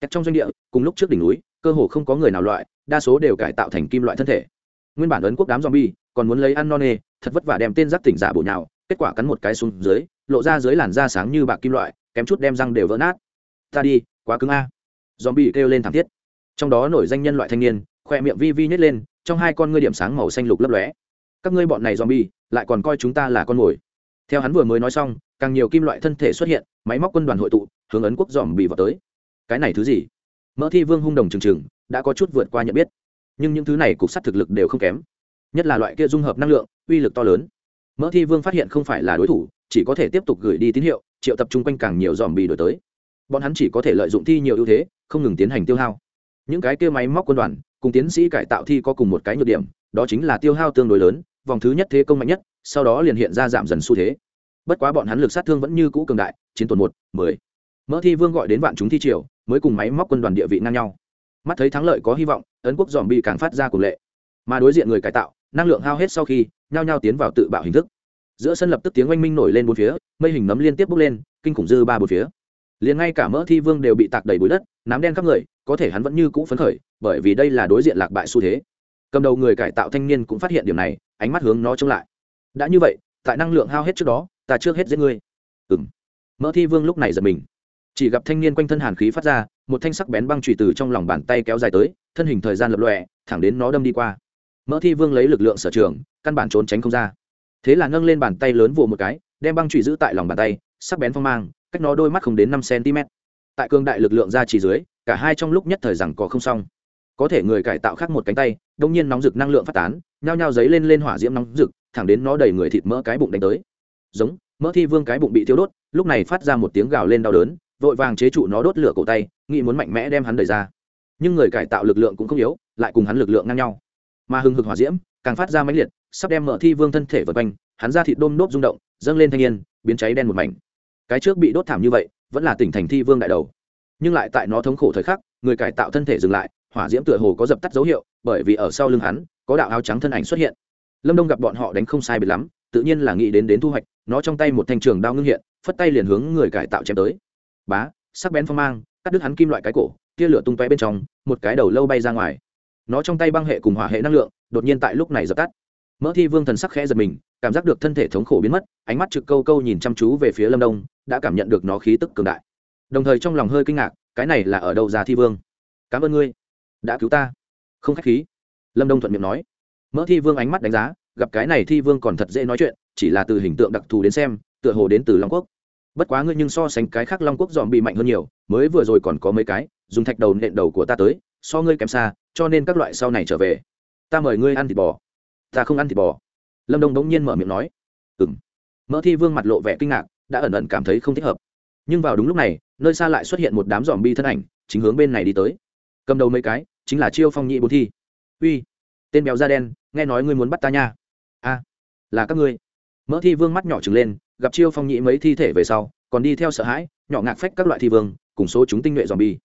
Cách trong doanh địa, cùng lúc trước đỉnh núi, cơ hồ không có người nào loại, đa số đều cải tạo thành kim loại thân thể. Nguyên bản ấn quốc đám zombie, còn muốn lấy ăn non nê, thật vất vả đem tên giáp tỉnh giả bổ nhào, kết quả cắn một cái xuống dưới, lộ ra dưới làn da sáng như bạc kim loại, kém chút đem răng đều vỡ nát. Ta đi, quá cứng a. Zombie kêu lên thảm thiết. Trong đó nổi danh nhân loại thanh niên, khoe miệng vi vi nhét lên, trong hai con ngươi điểm sáng màu xanh lục lấp lóe các ngươi bọn này dòm bi lại còn coi chúng ta là con mồi. Theo hắn vừa mới nói xong, càng nhiều kim loại thân thể xuất hiện, máy móc quân đoàn hội tụ, hướng ấn quốc dòm bị vào tới. Cái này thứ gì? Mỡ thi vương hung đồng trừng trừng, đã có chút vượt qua nhận biết. Nhưng những thứ này cục sắt thực lực đều không kém. Nhất là loại kia dung hợp năng lượng, uy lực to lớn. Mỡ thi vương phát hiện không phải là đối thủ, chỉ có thể tiếp tục gửi đi tín hiệu, triệu tập trung quanh càng nhiều dòm bị đổi tới. Bọn hắn chỉ có thể lợi dụng thi nhiều ưu thế, không ngừng tiến hành tiêu hao. Những cái kia máy móc quân đoàn, cùng tiến sĩ cải tạo thi có cùng một cái nhược điểm đó chính là tiêu hao tương đối lớn, vòng thứ nhất thế công mạnh nhất, sau đó liền hiện ra giảm dần xu thế. Bất quá bọn hắn lực sát thương vẫn như cũ cường đại, chiến tuần một, mười. Mỡ thi vương gọi đến vạn chúng thi triều, mới cùng máy móc quân đoàn địa vị ngang nhau. Mắt thấy thắng lợi có hy vọng, ấn quốc dòm bị càng phát ra cùng lệ. Mà đối diện người cải tạo, năng lượng hao hết sau khi, nhao nhao tiến vào tự bạo hình thức. Giữa sân lập tức tiếng oanh minh nổi lên bốn phía, mây hình nấm liên tiếp bốc lên, kinh khủng dư ba bốn phía. Liền ngay cả mỡ thi vương đều bị tạc đầy bụi đất, nám đen khắp người, có thể hắn vẫn như cũ phấn khởi, bởi vì đây là đối diện lạc bại xu thế cầm đầu người cải tạo thanh niên cũng phát hiện điểm này, ánh mắt hướng nó trông lại. Đã như vậy, tại năng lượng hao hết trước đó, ta trước hết giết ngươi. Ừng mỡ thi vương lúc này giật mình. Chỉ gặp thanh niên quanh thân hàn khí phát ra, một thanh sắc bén băng trùy từ trong lòng bàn tay kéo dài tới, thân hình thời gian lập lọe thẳng đến nó đâm đi qua. Mỡ thi vương lấy lực lượng sở trường, căn bản trốn tránh không ra. Thế là nâng lên bàn tay lớn vồ một cái, đem băng trùy giữ tại lòng bàn tay, sắc bén phong mang, cách nó đôi mắt không đến năm cm tại cương đại lực lượng ra chỉ dưới, cả hai trong lúc nhất thời rằng có không xong có thể người cải tạo khác một cánh tay, đông nhiên nóng rực năng lượng phát tán, nhao nhao giấy lên lên hỏa diễm nóng rực, thẳng đến nó đầy người thịt mỡ cái bụng đánh tới. Giống, mỡ thi vương cái bụng bị thiêu đốt, lúc này phát ra một tiếng gào lên đau đớn, vội vàng chế trụ nó đốt lửa cổ tay, nghĩ muốn mạnh mẽ đem hắn đẩy ra. Nhưng người cải tạo lực lượng cũng không yếu, lại cùng hắn lực lượng ngang nhau. Mà hừng hực hỏa diễm, càng phát ra mãnh liệt, sắp đem mỡ thi vương thân thể vượt quanh, hắn ra thịt đôm nốt rung động, dâng lên thanh niên, biến cháy đen một mảnh. Cái trước bị đốt thảm như vậy, vẫn là tỉnh thành thi vương đại đầu. Nhưng lại tại nó thống khổ thời khắc, người cải tạo thân thể dừng lại hỏa diễm tựa hồ có dập tắt dấu hiệu, bởi vì ở sau lưng hắn, có đạo áo trắng thân ảnh xuất hiện. Lâm đông gặp bọn họ đánh không sai biệt lắm, tự nhiên là nghĩ đến đến thu hoạch, nó trong tay một thanh trường đao ngưng hiện, phất tay liền hướng người cải tạo chém tới. Bá, sắc bén phong mang, cắt đứt hắn kim loại cái cổ, tia lửa tung tóe bên trong, một cái đầu lâu bay ra ngoài. Nó trong tay băng hệ cùng hỏa hệ năng lượng, đột nhiên tại lúc này dập tắt. Mỡ thi vương thần sắc khẽ giật mình, cảm giác được thân thể thống khổ biến mất, ánh mắt trực câu câu nhìn chăm chú về phía lâm đông, đã cảm nhận được nó khí tức cường đại. Đồng thời trong lòng hơi kinh ngạc, cái này là ở đâu ra thi vương? Cảm ơn ngươi đã cứu ta. Không k h á c h khí. Lâm đông thuận miệng nói. Mỡ thi vương ánh mắt đánh giá, gặp cái này thi vương còn thật dễ nói chuyện, chỉ là từ hình tượng đặc thù đến xem, tựa hồ đến từ long quốc. Bất quá ngươi nhưng so sánh cái khác long quốc dòm bị mạnh hơn nhiều, mới vừa rồi còn có mấy cái, dùng thạch đầu nện đầu của ta tới, so ngươi kém xa, cho nên các loại sau này trở về. Ta mời ngươi ăn thịt bò. Ta không ăn thịt bò. Lâm đông đống nhiên mở miệng nói. Ừng mỡ thi vương mặt lộ vẻ kinh ngạc, đã ẩn ẩn cảm thấy không thích hợp. Nhưng vào đúng lúc này, nơi xa lại xuất hiện một đám dòm bi thân ảnh, chính hướng bên này đi tới. Cầm đầu mấy cái chính là chiêu phong nhị bốn thi. Uy, tên béo da đen, nghe nói ngươi muốn bắt ta nha. A, là các ngươi. Mỡ thi vương mắt nhỏ trừng lên, gặp chiêu phong nhị mấy thi thể về sau, còn đi theo sợ hãi, nhỏ ngạc phách các loại thi vương, cùng số chúng tinh nhuệ dòm bi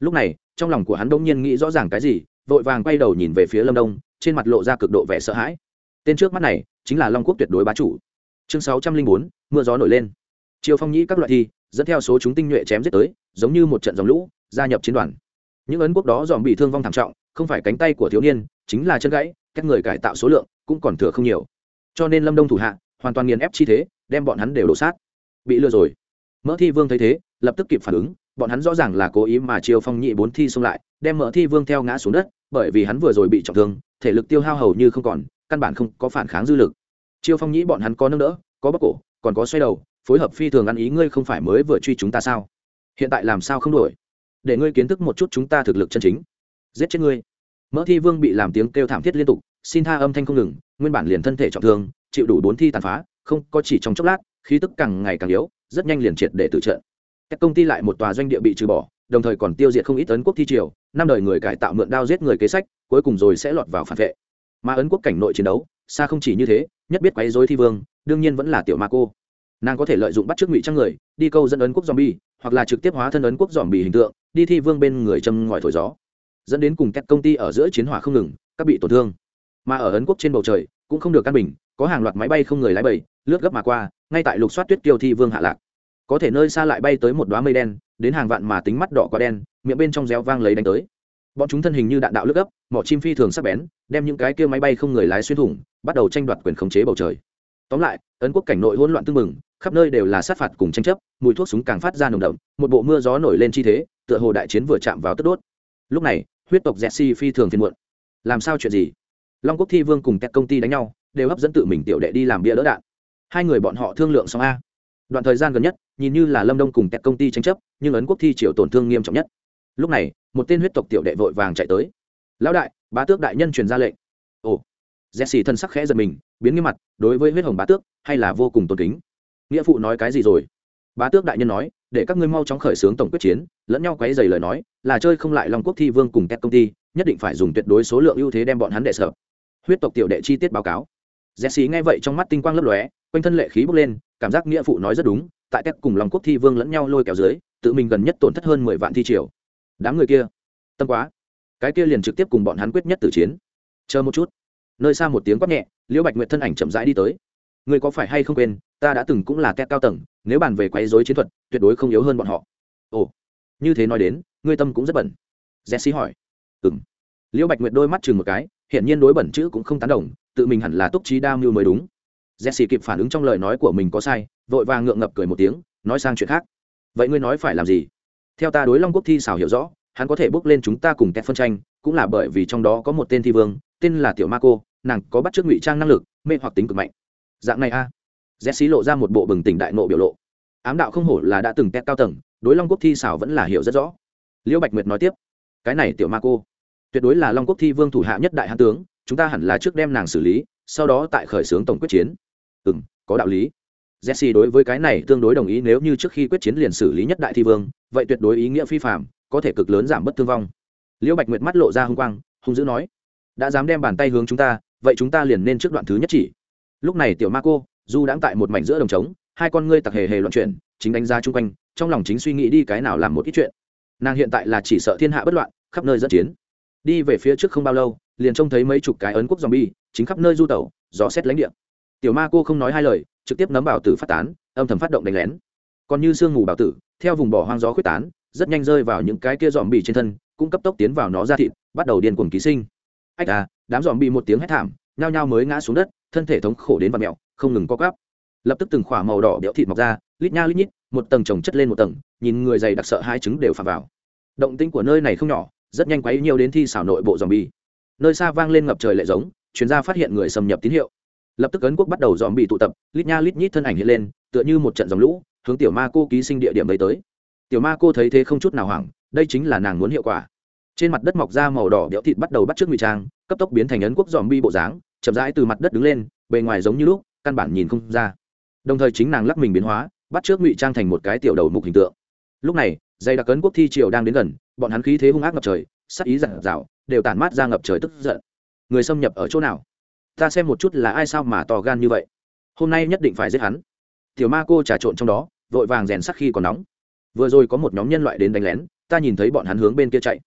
lúc này, trong lòng của hắn đông nhiên nghĩ rõ ràng cái gì, vội vàng quay đầu nhìn về phía lâm đông, trên mặt lộ ra cực độ vẻ sợ hãi. Tên trước mắt này, chính là long quốc tuyệt đối bá chủ. Chương sáu trăm linh bốn, mưa gió nổi lên. Chiêu phong nhĩ các loại thi, dẫn theo số chúng tinh nhuệ chém giết tới, giống như một trận dòng lũ, gia nhập chiến đoàn những ấn quốc đó dòm bị thương vong thảm trọng, không phải cánh tay của thiếu niên, chính là chân gãy, các người cải tạo số lượng cũng còn thừa không nhiều. Cho nên lâm đông thủ hạ hoàn toàn nghiền ép chi thế, đem bọn hắn đều đổ sát. Bị lừa rồi. Mỡ thi vương thấy thế, lập tức kịp phản ứng, bọn hắn rõ ràng là cố ý mà chiêu phong nhị bốn thi xông lại, đem mỡ thi vương theo ngã xuống đất, bởi vì hắn vừa rồi bị trọng thương, thể lực tiêu hao hầu như không còn, căn bản không có phản kháng dư lực. Chiêu phong nhĩ bọn hắn có nâng đỡ, có bóc cổ, còn có xoay đầu, phối hợp phi thường ăn ý, ngươi không phải mới vừa truy chúng ta sao? Hiện tại làm sao không đổi? Để ngươi kiến thức một chút chúng ta thực lực chân chính. Giết chết ngươi. Mỡ thi vương bị làm tiếng kêu thảm thiết liên tục, xin tha âm thanh không ngừng, nguyên bản liền thân thể trọng thương, chịu đủ bốn thi tàn phá, không có chỉ trong chốc lát, khí tức càng ngày càng yếu, rất nhanh liền triệt để tự trợ các công ty lại một tòa doanh địa bị trừ bỏ, đồng thời còn tiêu diệt không ít ấn quốc thi triều, năm đời người cải tạo mượn đao giết người kế sách, cuối cùng rồi sẽ lọt vào phản vệ. Mà ấn quốc cảnh nội chiến đấu, xa không chỉ như thế, nhất biết quấy dối thi vương, đương nhiên vẫn là tiểu ma cô. Nàng có thể lợi dụng bắt trước ngụy trang người, đi câu dẫn ấn quốc zombie, hoặc là trực tiếp hóa thân ấn quốc dòm bì hình tượng đi thi vương bên người châm ngòi thổi gió, dẫn đến cùng các công ty ở giữa chiến hỏa không ngừng, các bị tổn thương. Mà ở ấn quốc trên bầu trời, cũng không được căn bình, có hàng loạt máy bay không người lái bầy, lướt gấp mà qua, ngay tại lục soát tuyết kiêu thi vương hạ lạc. Có thể nơi xa lại bay tới một đoá mây đen, đến hàng vạn mà tính mắt đỏ quá đen, miệng bên trong réo vang lấy đánh tới. Bọn chúng thân hình như đạn đạo lướt gấp, mỏ chim phi thường sắc bén, đem những cái kia máy bay không người lái xuyên thủng, bắt đầu tranh đoạt quyền khống chế bầu trời. Tóm lại, ấn quốc cảnh nội hỗn loạn tưng mừng khắp nơi đều là sát phạt cùng tranh chấp, mùi thuốc súng càng phát ra nồng đậm, một bộ mưa gió nổi lên chi thế tựa hồ đại chiến vừa chạm vào tất đốt. Lúc này, huyết tộc jesse phi thường phiền muộn. Làm sao chuyện gì? Long quốc thi vương cùng các công ty đánh nhau, đều hấp dẫn tự mình tiểu đệ đi làm bia đỡ đạn. Hai người bọn họ thương lượng xong a. Đoạn thời gian gần nhất, nhìn như là lâm đông cùng các công ty tranh chấp, nhưng ấn quốc thi chịu tổn thương nghiêm trọng nhất. Lúc này, một tên huyết tộc tiểu đệ vội vàng chạy tới. Lão đại, bá tước đại nhân truyền ra lệnh. Ồ. Jesse thân sắc khẽ giật mình, biến nghiêm mặt, đối với huyết hồng bá tước, hay là vô cùng tôn kính. Nghĩa phụ nói cái gì rồi? Bá tước đại nhân nói để các ngươi mau chóng khởi xướng tổng quyết chiến, lẫn nhau quấy dày lời nói, là chơi không lại long quốc thi vương cùng các công ty, nhất định phải dùng tuyệt đối số lượng ưu thế đem bọn hắn đệ sợ. Huyết tộc tiểu đệ chi tiết báo cáo. Jesse nghe vậy trong mắt tinh quang lấp lóe, quanh thân lệ khí bốc lên, cảm giác nghĩa phụ nói rất đúng, tại các cùng long quốc thi vương lẫn nhau lôi kéo dưới, tự mình gần nhất tổn thất hơn mười vạn thi triều. Đám người kia, tâm quá. Cái kia liền trực tiếp cùng bọn hắn quyết nhất tử chiến. Chờ một chút. Nơi xa một tiếng quát nhẹ, liễu bạch nguyệt thân ảnh chậm rãi đi tới. Ngươi có phải hay không quên, ta đã từng cũng là kẻ cao tầng, nếu bàn về quấy dối chiến thuật, tuyệt đối không yếu hơn bọn họ. Ồ, như thế nói đến, ngươi tâm cũng rất bẩn. Jesse hỏi. Ừng liễu bạch nguyệt đôi mắt chừng một cái hiện nhiên đối bẩn chữ cũng không tán đồng, tự mình hẳn là túc trí đa mưu mới đúng. Jesse kịp phản ứng trong lời nói của mình có sai, vội vàng ngượng ngập cười một tiếng, nói sang chuyện khác. Vậy ngươi nói phải làm gì? Theo ta đối long quốc thi xảo hiểu rõ, hắn có thể bước lên chúng ta cùng kẻ phân tranh, cũng là bởi vì trong đó có một tên thi vương, tên là tiểu ma cô, nàng có bắt chước ngụy trang năng lực, mê hoặc tính cực mạnh dạng này a. À. jesse lộ ra một bộ bừng tỉnh đại nộ biểu lộ. Ám đạo không hổ là đã từng tét cao tầng, đối long quốc thi xảo vẫn là hiểu rất rõ. Liễu bạch nguyệt nói tiếp, cái này tiểu ma cô, tuyệt đối là long quốc thi vương thủ hạ nhất đại hạ tướng, chúng ta hẳn là trước đem nàng xử lý, sau đó tại khởi xướng tổng quyết chiến. Ừ m có đạo lý. Jesse đối với cái này tương đối đồng ý, nếu như trước khi quyết chiến liền xử lý nhất đại thi vương, vậy tuyệt đối ý nghĩa phi phạm có thể cực lớn giảm bất thương vong. Liễu bạch nguyệt mắt lộ ra h u n g quang, hung dữ nói, đã dám đem bàn tay hướng chúng ta, vậy chúng ta liền nên trước đoạn thứ nhất chỉ lúc này tiểu ma cô, du đãng tại một mảnh giữa đồng trống, hai con ngươi tặc hề hề loạn chuyển, chính đánh giá chung quanh, trong lòng chính suy nghĩ đi cái nào làm một ít chuyện. Nàng hiện tại là chỉ sợ thiên hạ bất loạn, khắp nơi dẫn chiến. Đi về phía trước không bao lâu, liền trông thấy mấy chục cái ấn quốc zombie, chính khắp nơi du tẩu, gió xét lãnh địa. Tiểu ma cô không nói hai lời, trực tiếp nấm bảo tử phát tán, âm thầm phát động đánh lén. Còn như sương mù bảo tử, theo vùng bỏ hoang gió quyết tán, rất nhanh rơi vào những cái kia dòm bi trên thân, cũng cấp tốc tiến vào nó ra thịt, bắt đầu điên cuồng ký sinh. Ách à đám dòm bi một tiếng hét thảm, nhao nhao mới ngã xuống đất thân thể thống khổ đến và mẹo, không ngừng co gắp lập tức từng khỏa màu đỏ béo thịt mọc ra, lít nha lít nhít, một tầng trồng chất lên một tầng, nhìn người dày đặc sợ hai trứng đều phà vào. Động tĩnh của nơi này không nhỏ, rất nhanh quấy nhiều đến thi xảo nội bộ dòm bì nơi xa vang lên ngập trời lệ giống, chuyên gia phát hiện người xâm nhập tín hiệu. Lập tức ấn quốc bắt đầu dòm bì tụ tập, lít nha lít nhít thân ảnh hiện lên, tựa như một trận dòng lũ, hướng tiểu ma cô ký sinh địa điểm lấy tới. Tiểu ma cô thấy thế không chút nào hoảng, đây chính là nàng muốn hiệu quả. Trên mặt đất mọc ra màu đỏ béo thịt bắt đầu bắt trước ngụy trang, cấp tốc biến thành ấn quốc dòm bi bộ dáng chậm rãi từ mặt đất đứng lên, bề ngoài giống như lúc, căn bản nhìn không ra. Đồng thời chính nàng lắc mình biến hóa, bắt trước ngụy trang thành một cái tiểu đầu mục hình tượng. Lúc này, dây đặc ấn quốc thi triều đang đến gần, bọn hắn khí thế hung ác ngập trời, sắc ý giặt rào đều tản mát ra ngập trời tức giận. Người xâm nhập ở chỗ nào? Ta xem một chút là ai sao mà to gan như vậy? Hôm nay nhất định phải giết hắn. Tiểu ma cô trà trộn trong đó, vội vàng rèn sắc khi còn nóng. Vừa rồi có một nhóm nhân loại đến đánh lén, ta nhìn thấy bọn hắn hướng bên kia chạy.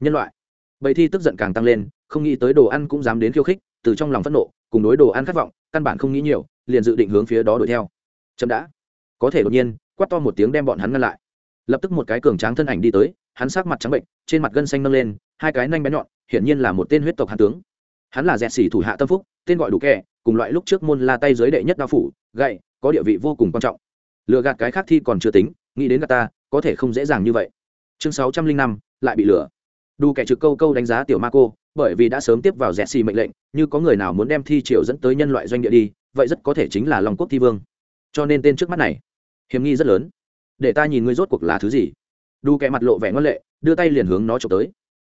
Nhân loại. Bầy thi tức giận càng tăng lên, không nghĩ tới đồ ăn cũng dám đến khiêu khích từ trong lòng phẫn nộ, cùng đối đồ ăn khát vọng, căn bản không nghĩ nhiều, liền dự định hướng phía đó đuổi theo. Chậm đã. Có thể đột nhiên, quát to một tiếng đem bọn hắn ngăn lại. Lập tức một cái cường tráng thân ảnh đi tới, hắn sắc mặt trắng bệnh, trên mặt gân xanh nâng lên, hai cái nanh bé nhọn, hiển nhiên là một tên huyết tộc hàn tướng. Hắn là dẹt xỉ thủ hạ tâm phúc, tên gọi đủ kẻ, cùng loại lúc trước môn la tay giới đệ nhất đao phủ, gậy, có địa vị vô cùng quan trọng. Lừa gạt cái khác thi còn chưa tính, nghĩ đến gạt ta, có thể không dễ dàng như vậy. Chương sáu trăm linh năm, lại bị lừa. Đủ kẻ trực câu câu đánh giá tiểu ma cô bởi vì đã sớm tiếp vào rẽ xì mệnh lệnh, như có người nào muốn đem thi triều dẫn tới nhân loại doanh địa đi, vậy rất có thể chính là long quốc thi vương. Cho nên tên trước mắt này, hiểm nghi rất lớn. Để ta nhìn ngươi rốt cuộc là thứ gì? Đu kẻ mặt lộ vẻ ngân lệ, đưa tay liền hướng nó trộm tới.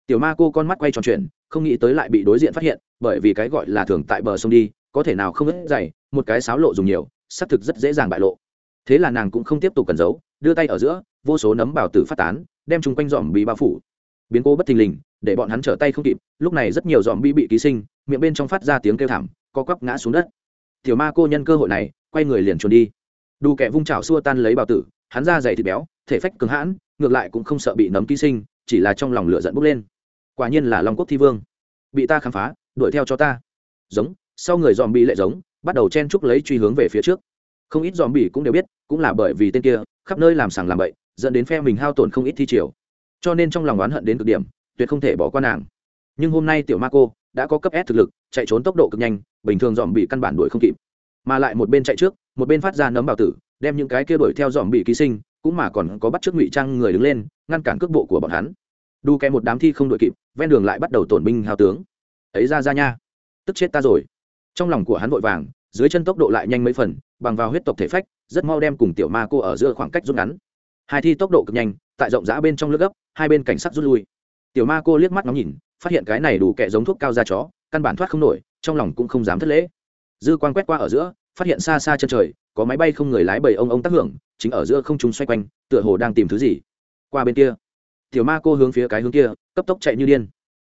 Tiểu ma cô con mắt quay tròn chuyển, không nghĩ tới lại bị đối diện phát hiện, bởi vì cái gọi là thường tại bờ sông đi, có thể nào không ít dày, một cái sáo lộ dùng nhiều, xác thực rất dễ dàng bại lộ. Thế là nàng cũng không tiếp tục cần giấu, đưa tay ở giữa, vô số nấm bảo tử phát tán, đem chung quanh dòm bị bao phủ biến cố bất thình lình, để bọn hắn trở tay không kịp, lúc này rất nhiều dòm bi bị ký sinh, miệng bên trong phát ra tiếng kêu thảm, co quắp ngã xuống đất. Tiểu ma cô nhân cơ hội này, quay người liền trốn đi. Đủ kẻ vung trào xua tan lấy bào tử, hắn ra dày thịt béo, thể phách cứng hãn, ngược lại cũng không sợ bị nấm ký sinh, chỉ là trong lòng lửa giận bốc lên. Quả nhiên là long quốc thi vương. Bị ta khám phá, đuổi theo cho ta. Giống, sau người dòm bị lệ giống, bắt đầu chen chúc lấy truy hướng về phía trước. Không ít dòm bị cũng đều biết, cũng là bởi vì tên kia, khắp nơi làm sàng làm bậy, dẫn đến phe mình hao tổn không ít thi triều cho nên trong lòng oán hận đến cực điểm, tuyệt không thể bỏ qua nàng. Nhưng hôm nay tiểu ma cô đã có cấp s thực lực, chạy trốn tốc độ cực nhanh, bình thường dòm bị căn bản đuổi không kịp. Mà lại một bên chạy trước, một bên phát ra nấm bào tử, đem những cái kia đuổi theo dòm bị ký sinh, cũng mà còn có bắt trước ngụy trang người đứng lên, ngăn cản cước bộ của bọn hắn. Đu kẹ một đám thi không đuổi kịp, ven đường lại bắt đầu tổn binh hào tướng. Ấy ra ra nha. Tức chết ta rồi. Trong lòng của hắn vội vàng, dưới chân tốc độ lại nhanh mấy phần, bằng vào huyết tộc thể phách, rất mau đem cùng tiểu ma cô ở giữa khoảng cách rút ngắn hai thi tốc độ cực nhanh, tại rộng rã bên trong lướt gấp, hai bên cảnh sát rút lui. Tiểu ma cô liếc mắt ngóng nhìn, phát hiện cái này đủ kẹ giống thuốc cao da chó, căn bản thoát không nổi, trong lòng cũng không dám thất lễ. Dư quan quét qua ở giữa, phát hiện xa xa chân trời, có máy bay không người lái bầy ông ông tác hưởng, chính ở giữa không trung xoay quanh, tựa hồ đang tìm thứ gì. Qua bên kia, tiểu ma cô hướng phía cái hướng kia, cấp tốc chạy như điên.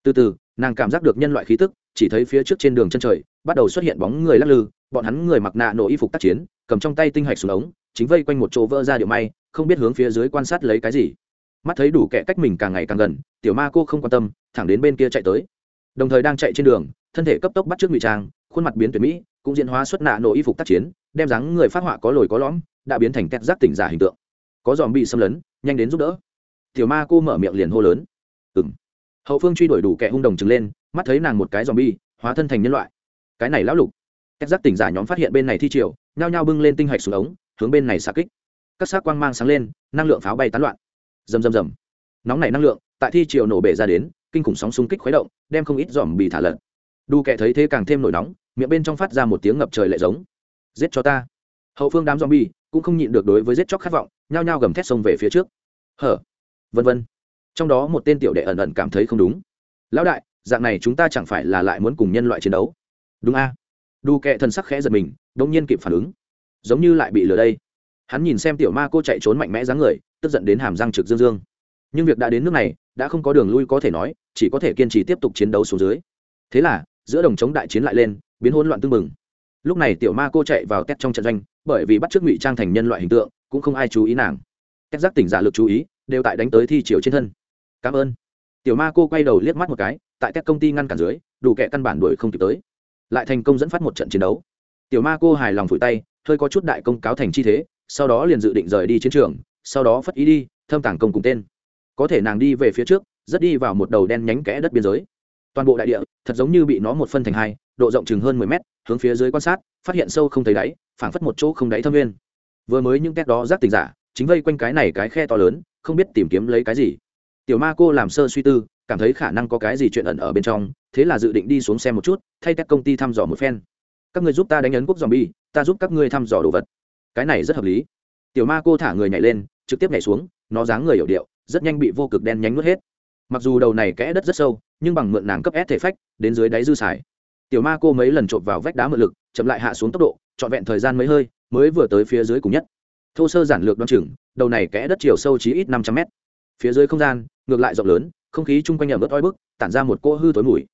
Từ từ, nàng cảm giác được nhân loại khí tức, chỉ thấy phía trước trên đường chân trời, bắt đầu xuất hiện bóng người lắc lư, bọn hắn người mặc nạ nổ y phục tác chiến, cầm trong tay tinh hạch xuống ống, chính vây quanh một chỗ vỡ ra điệu may không biết hướng phía dưới quan sát lấy cái gì. Mắt thấy đủ kẻ cách mình càng ngày càng gần, tiểu ma cô không quan tâm, thẳng đến bên kia chạy tới. Đồng thời đang chạy trên đường, thân thể cấp tốc bắt trước ngụy trang, khuôn mặt biến tuyệt mỹ, cũng diễn hóa xuất nạ nổ y phục tác chiến, đem dáng người phát họa có lồi có lõm, đã biến thành tét giác tỉnh giả hình tượng. Có dòm bị xâm lấn, nhanh đến giúp đỡ. Tiểu ma cô mở miệng liền hô lớn. Ừng hậu phương truy đuổi đủ kẻ hung đồng trừng lên, mắt thấy nàng một cái dòm bi hóa thân thành nhân loại. Cái này lão lục. Tét giác tỉnh giả nhóm phát hiện bên này thi triều, nhao nhao bưng lên tinh hạch xuống ống, hướng bên này xạ kích các xác quang mang sáng lên, năng lượng pháo bay tán loạn. Rầm rầm rầm. Nóng này năng lượng, tại thi triều nổ bể ra đến, kinh khủng sóng xung kích khuấy động, đem không ít dòm bị thả lật. Đu kẻ thấy thế càng thêm nổi nóng, miệng bên trong phát ra một tiếng ngập trời lệ giống. Giết cho ta. Hậu phương đám zombie cũng không nhịn được đối với giết chóc khát vọng, nhao nhao gầm thét xông về phía trước. Hở. Vân vân. Trong đó một tên tiểu đệ ẩn ẩn cảm thấy không đúng. Lão đại, dạng này chúng ta chẳng phải là lại muốn cùng nhân loại chiến đấu? Đúng a. Đu kệ thần sắc khẽ giật mình đông nhiên kịp phản ứng. Giống như lại bị lừa đây hắn nhìn xem tiểu ma cô chạy trốn mạnh mẽ dáng người, tức giận đến hàm răng trực dương dương. Nhưng việc đã đến nước này, đã không có đường lui có thể nói, chỉ có thể kiên trì tiếp tục chiến đấu xuống dưới. Thế là, giữa đồng chống đại chiến lại lên, biến hỗn loạn tương mừng lúc này tiểu ma cô chạy vào tét trong trận doanh, bởi vì bắt t r ư ớ c ngụy trang thành nhân loại hình tượng, cũng không ai chú ý nàng. Tét giác tỉnh giả lực chú ý, đều tại đánh tới thi chiều trên thân. Cảm ơn. Tiểu ma cô quay đầu liếc mắt một cái, tại tét công ty ngăn cản dưới, đủ kẻ căn bản đuổi không kịp tới. Lại thành công dẫn phát một trận chiến đấu. Tiểu ma cô hài lòng phủi tay, hơi có chút đại công cáo thành chi thế sau đó liền dự định rời đi chiến trường, sau đó phất ý đi, thâm tàng công cùng tên. Có thể nàng đi về phía trước, rất đi vào một đầu đen nhánh kẽ đất biên giới. Toàn bộ đại địa, thật giống như bị nó một phân thành hai, độ rộng chừng hơn mười mét, hướng phía dưới quan sát, phát hiện sâu không thấy đáy, phảng phất một chỗ không đáy thâm nguyên. Vừa mới những két đó giác tình giả, chính vây quanh cái này cái khe to lớn, không biết tìm kiếm lấy cái gì. Tiểu ma cô làm sơ suy tư, cảm thấy khả năng có cái gì chuyện ẩn ở bên trong, thế là dự định đi xuống xem một chút, thay các công ty thăm dò một phen. Các người giúp ta đánh ấn quốc zombie, ta giúp các ngươi thăm dò đồ vật cái này rất hợp lý. Tiểu ma cô thả người nhảy lên, trực tiếp nhảy xuống, nó dáng người hiểu điệu, rất nhanh bị vô cực đen nhánh nuốt hết. Mặc dù đầu này kẽ đất rất sâu, nhưng bằng mượn nàng cấp s thể phách, đến dưới đáy dư xài. Tiểu ma cô mấy lần trộm vào vách đá mượn lực, chậm lại hạ xuống tốc độ, trọn vẹn thời gian mấy hơi, mới vừa tới phía dưới cùng nhất. Thô sơ giản lược đ o chừng, đầu này kẽ đất chiều sâu chí ít năm trăm mét. Phía dưới không gian, ngược lại rộng lớn, không khí chung quanh nhầm ớt oi bức, tản ra một cô hư tối mùi.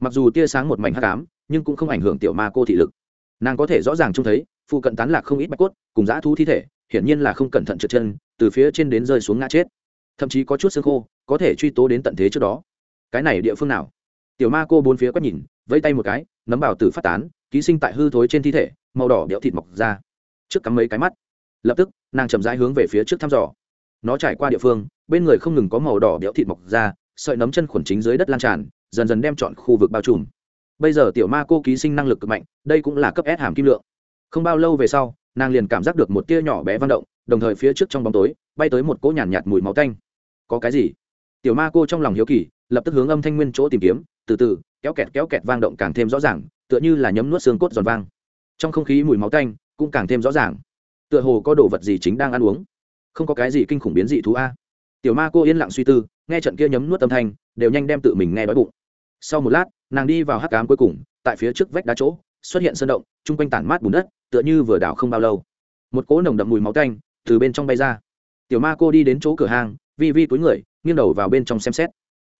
Mặc dù tia sáng một mảnh hắc ám, nhưng cũng không ảnh hưởng tiểu ma cô thị lực. Nàng có thể rõ ràng trông thấy phụ cận tán lạc không ít bạch cốt, cùng dã thú thi thể, hiển nhiên là không cẩn thận trượt chân, từ phía trên đến rơi xuống ngã chết. Thậm chí có chút xương khô, có thể truy tố đến tận thế trước đó. Cái này địa phương nào? Tiểu ma cô bốn phía quét nhìn, vẫy tay một cái, nấm bào tử phát tán, ký sinh tại hư thối trên thi thể, màu đỏ béo thịt mọc ra. Trước cắm mấy cái mắt. Lập tức, nàng chậm rãi hướng về phía trước thăm dò. Nó trải qua địa phương, bên người không ngừng có màu đỏ béo thịt mọc ra, sợi nấm chân khuẩn chính dưới đất lan tràn, dần dần đem chọn khu vực bao trùm. Bây giờ tiểu ma cô ký sinh năng lực cực mạnh, đây cũng là cấp s hàm kim lượng không bao lâu về sau nàng liền cảm giác được một tia nhỏ bé vang động đồng thời phía trước trong bóng tối bay tới một cỗ nhàn nhạt, nhạt mùi máu tanh. Có cái gì? Tiểu ma cô trong lòng hiếu kỳ lập tức hướng âm thanh nguyên chỗ tìm kiếm từ từ kéo kẹt kéo kẹt vang động càng thêm rõ ràng tựa như là nhấm nuốt xương cốt giòn vang. Trong không khí mùi máu tanh cũng càng thêm rõ ràng. Tựa hồ có đồ vật gì chính đang ăn uống. Không có cái gì kinh khủng biến dị thú a. Tiểu ma cô yên lặng suy tư nghe trận kia nhấm nuốt âm thanh đều nhanh đem tự mình nghe đói bụng. Sau một lát nàng đi vào hắc cám cuối cùng tại phía trước vách đá chỗ xuất hiện sơn động, chung quanh tản mát bùn đất, tựa như vừa đảo không bao lâu. Một cỗ nồng đậm mùi máu tanh từ bên trong bay ra. Tiểu ma cô đi đến chỗ cửa hàng, vi vi túi người, nghiêng đầu vào bên trong xem xét.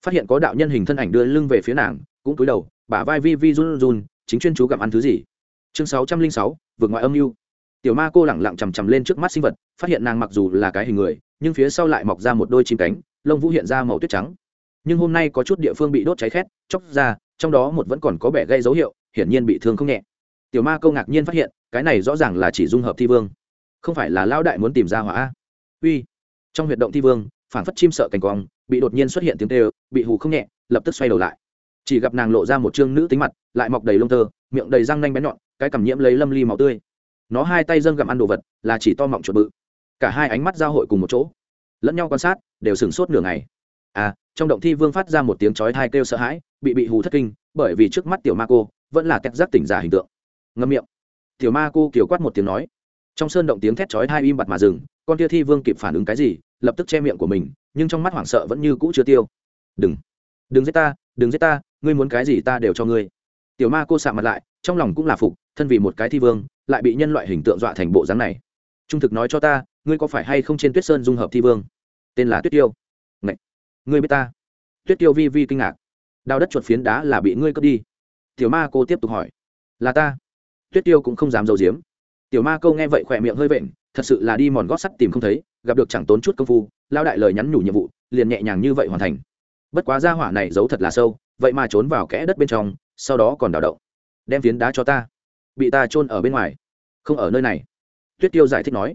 Phát hiện có đạo nhân hình thân ảnh đưa lưng về phía nàng, cũng túi đầu, bả vai vi vi run run, chính chuyên chú gặm ăn thứ gì? Chương sáu trăm linh sáu, vượt ngoại âm mưu. Tiểu ma cô lẳng lặng chằm chằm lên trước mắt sinh vật, phát hiện nàng mặc dù là cái hình người, nhưng phía sau lại mọc ra một đôi chim cánh, lông vũ hiện ra màu tuyết trắng. Nhưng hôm nay có chút địa phương bị đốt cháy khét chóc ra, trong đó một vẫn còn có bẻ gây dấu hiệu hiển nhiên bị thương không nhẹ. Tiểu ma câu ngạc nhiên phát hiện, cái này rõ ràng là chỉ dung hợp thi vương. Không phải là Lão đại muốn tìm ra hỏa uy. Trong huyệt động thi vương phản phất chim sợ cành cong bị đột nhiên xuất hiện tiếng tê bị hù không nhẹ, lập tức xoay đầu lại. Chỉ gặp nàng lộ ra một chương nữ tính mặt, lại mọc đầy lông tơ, miệng đầy răng nanh bén nhọn, cái cảm nhiễm lấy lâm ly máu tươi. Nó hai tay dâng gặm ăn đồ vật, là chỉ to mọng chuột bự. Cả hai ánh mắt giao hội cùng một chỗ. Lẫn nhau quan sát, đều sửng sốt nửa ngày. À trong động thi vương phát ra một tiếng chói thai kêu sợ hãi, bị bị hù thất kinh, bởi vì trước mắt tiểu ma cô vẫn là tét giác tỉnh giả hình tượng. Ngâm miệng. Tiểu ma cô kiểu quát một tiếng nói. Trong sơn động tiếng thét chói hai im bặt mà dừng, con tia thi vương kịp phản ứng cái gì, lập tức che miệng của mình, nhưng trong mắt hoảng sợ vẫn như cũ chưa tiêu. Đừng đừng giết ta, đừng giết ta, ngươi muốn cái gì ta đều cho ngươi. Tiểu ma cô sạ mặt lại, trong lòng cũng là phục, thân vì một cái thi vương, lại bị nhân loại hình tượng dọa thành bộ dáng này. Trung thực nói cho ta, ngươi có phải hay không trên tuyết sơn dung hợp thi vương? Tên là tuyết tiêu. Ngậy! ngươi biết ta. Tuyết tiêu vi vi kinh ngạc. Đào đất chuột phiến đá là bị ngươi cướp đi tiểu ma cô tiếp tục hỏi. Là ta. Tuyết tiêu cũng không dám d i ấ u diếm tiểu ma câu nghe vậy khỏe miệng hơi vện, thật sự là đi mòn gót sắt tìm không thấy, gặp được chẳng tốn chút công phu lao đại lời nhắn nhủ nhiệm vụ, liền nhẹ nhàng như vậy hoàn thành. Bất quá ra hỏa này giấu thật là sâu, vậy mà trốn vào kẽ đất bên trong, sau đó còn đào động. Đem phiến đá cho ta. Bị ta trôn ở bên ngoài. Không ở nơi này. Tuyết tiêu giải thích nói.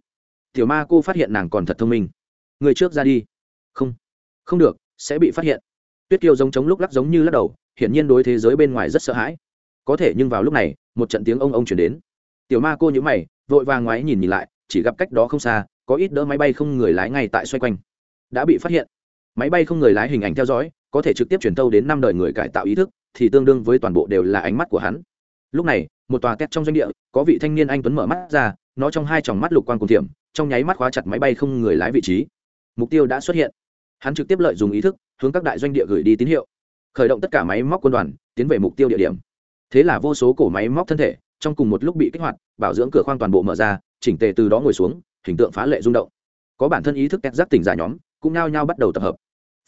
Tiểu ma cô phát hiện nàng còn thật thông minh. Người trước ra đi. Không. Không được, sẽ bị phát hiện. Tuyết tiêu giống chống lúc lắc giống như lắc đầu hiển nhiên đối thế giới bên ngoài rất sợ hãi. Có thể nhưng vào lúc này, một trận tiếng ông ông chuyển đến. Tiểu ma cô nhữ mày, vội vàng ngoái nhìn nhìn lại, chỉ gặp cách đó không xa, có ít đỡ máy bay không người lái ngay tại xoay quanh. Đã bị phát hiện. Máy bay không người lái hình ảnh theo dõi, có thể trực tiếp truyền tâu đến năm đời người cải tạo ý thức, thì tương đương với toàn bộ đều là ánh mắt của hắn. Lúc này, một tòa két trong doanh địa, có vị thanh niên anh tuấn mở mắt ra, nó trong hai tròng mắt lục quan cùng thiểm, trong nháy mắt khóa chặt máy bay không người lái vị trí. Mục tiêu đã xuất hiện. Hắn trực tiếp lợi dụng ý thức, hướng các đại doanh địa gửi đi tín hiệu khởi động tất cả máy móc quân đoàn, tiến về mục tiêu địa điểm. Thế là vô số cổ máy móc thân thể, trong cùng một lúc bị kích hoạt, bảo dưỡng cửa khoang toàn bộ mở ra, chỉnh tề từ đó ngồi xuống, hình tượng phá lệ rung động. Có bản thân ý thức kẹt giác tỉnh giả nhóm, cũng nao nhau bắt đầu tập hợp.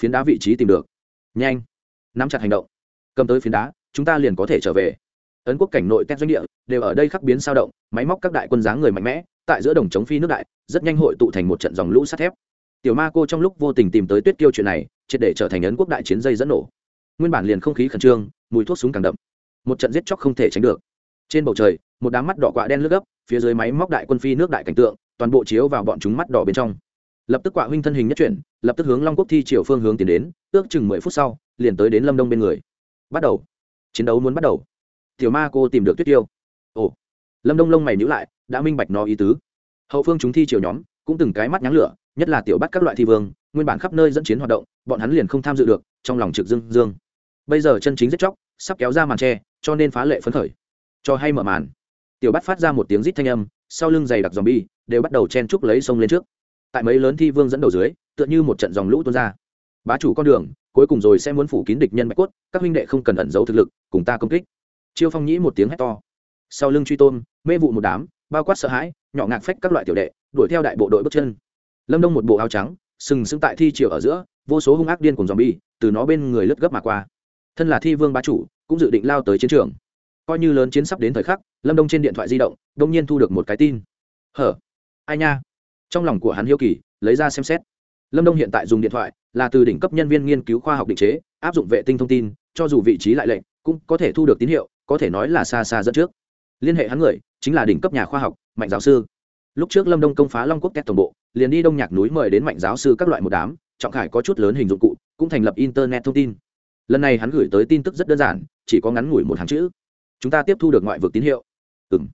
Phiến đá vị trí tìm được. Nhanh. Nắm chặt hành động. Cầm tới phiến đá, chúng ta liền có thể trở về. Ấn quốc cảnh nội tét doanh địa, đều ở đây khắc biến sao động, máy móc các đại quân dáng người mạnh mẽ, tại giữa đồng chống phi nước đại, rất nhanh hội tụ thành một trận dòng lũ sắt thép. Tiểu ma cô trong lúc vô tình tìm tới tuyết kiêu chuyện này, triệt để trở thành ấn quốc đại chiến dây dẫn nổ nguyên bản liền không khí khẩn trương, mùi thuốc súng càng đậm. Một trận giết chóc không thể tránh được. Trên bầu trời, một đám mắt đỏ quạ đen lướt gấp, phía dưới máy móc đại quân phi nước đại cảnh tượng, toàn bộ chiếu vào bọn chúng mắt đỏ bên trong. Lập tức quạ huynh thân hình nhất chuyển, lập tức hướng long quốc thi chiều phương hướng tiến đến, ước chừng mười phút sau, liền tới đến lâm đông bên người. Bắt đầu. Chiến đấu muốn bắt đầu. Tiểu ma cô tìm được tuyết tiêu. Ồ. Lâm đông lông mày nhữ lại, đã minh bạch nó ý tứ. Hậu phương chúng thi chiều nhóm, cũng từng cái mắt nhắn lửa, nhất là tiểu bắt các loại thi vương, nguyên bản khắp nơi dẫn chiến hoạt động, bọn hắn liền không tham dự được, trong lòng trực dương dương bây giờ chân chính giết chóc, sắp kéo ra màn tre, cho nên phá lệ phấn khởi. Cho hay mở màn. Tiểu bắt phát ra một tiếng rít thanh âm, sau lưng dày đặc dòm bi đều bắt đầu chen trúc lấy sông lên trước. Tại mấy lớn thi vương dẫn đầu dưới, tựa như một trận dòng lũ tuôn ra. Bá chủ con đường, cuối cùng rồi sẽ muốn phủ kín địch nhân bạch cốt, các huynh đệ không cần ẩn giấu thực lực, cùng ta công kích. Chiêu phong nhĩ một tiếng hét to. Sau lưng truy tôn mê vụ một đám, bao quát sợ hãi, nhỏ ngạc phách các loại tiểu đệ, đuổi theo đại bộ đội bước chân. Lâm đông một bộ áo trắng, sừng sững tại thi triều ở giữa, vô số hung ác điên cùng dòm bi từ nó bên người lướt gấp mà qua thân là thi vương bá chủ, cũng dự định lao tới chiến trường. Coi như lớn chiến sắp đến thời khắc, lâm đông trên điện thoại di động, đông nhiên thu được một cái tin. Hở? Ai nha? Trong lòng của hắn hiếu kỳ, lấy ra xem xét. Lâm đông hiện tại dùng điện thoại, là từ đỉnh cấp nhân viên nghiên cứu khoa học định chế, áp dụng vệ tinh thông tin, cho dù vị trí lại lệnh cũng có thể thu được tín hiệu, có thể nói là xa xa dẫn trước. Liên hệ hắn người, chính là đỉnh cấp nhà khoa học, mạnh giáo sư. Lúc trước lâm đông công phá long quốc tét tổng bộ, liền đi đông nhạc núi mời đến mạnh giáo sư các loại một đám, trọng khải có chút lớn hình dụng cụ, cũng thành lập internet thông tin lần này hắn gửi tới tin tức rất đơn giản, chỉ có ngắn ngủi một hàng chữ. Chúng ta tiếp thu được ngoại vực tín hiệu. Ừ m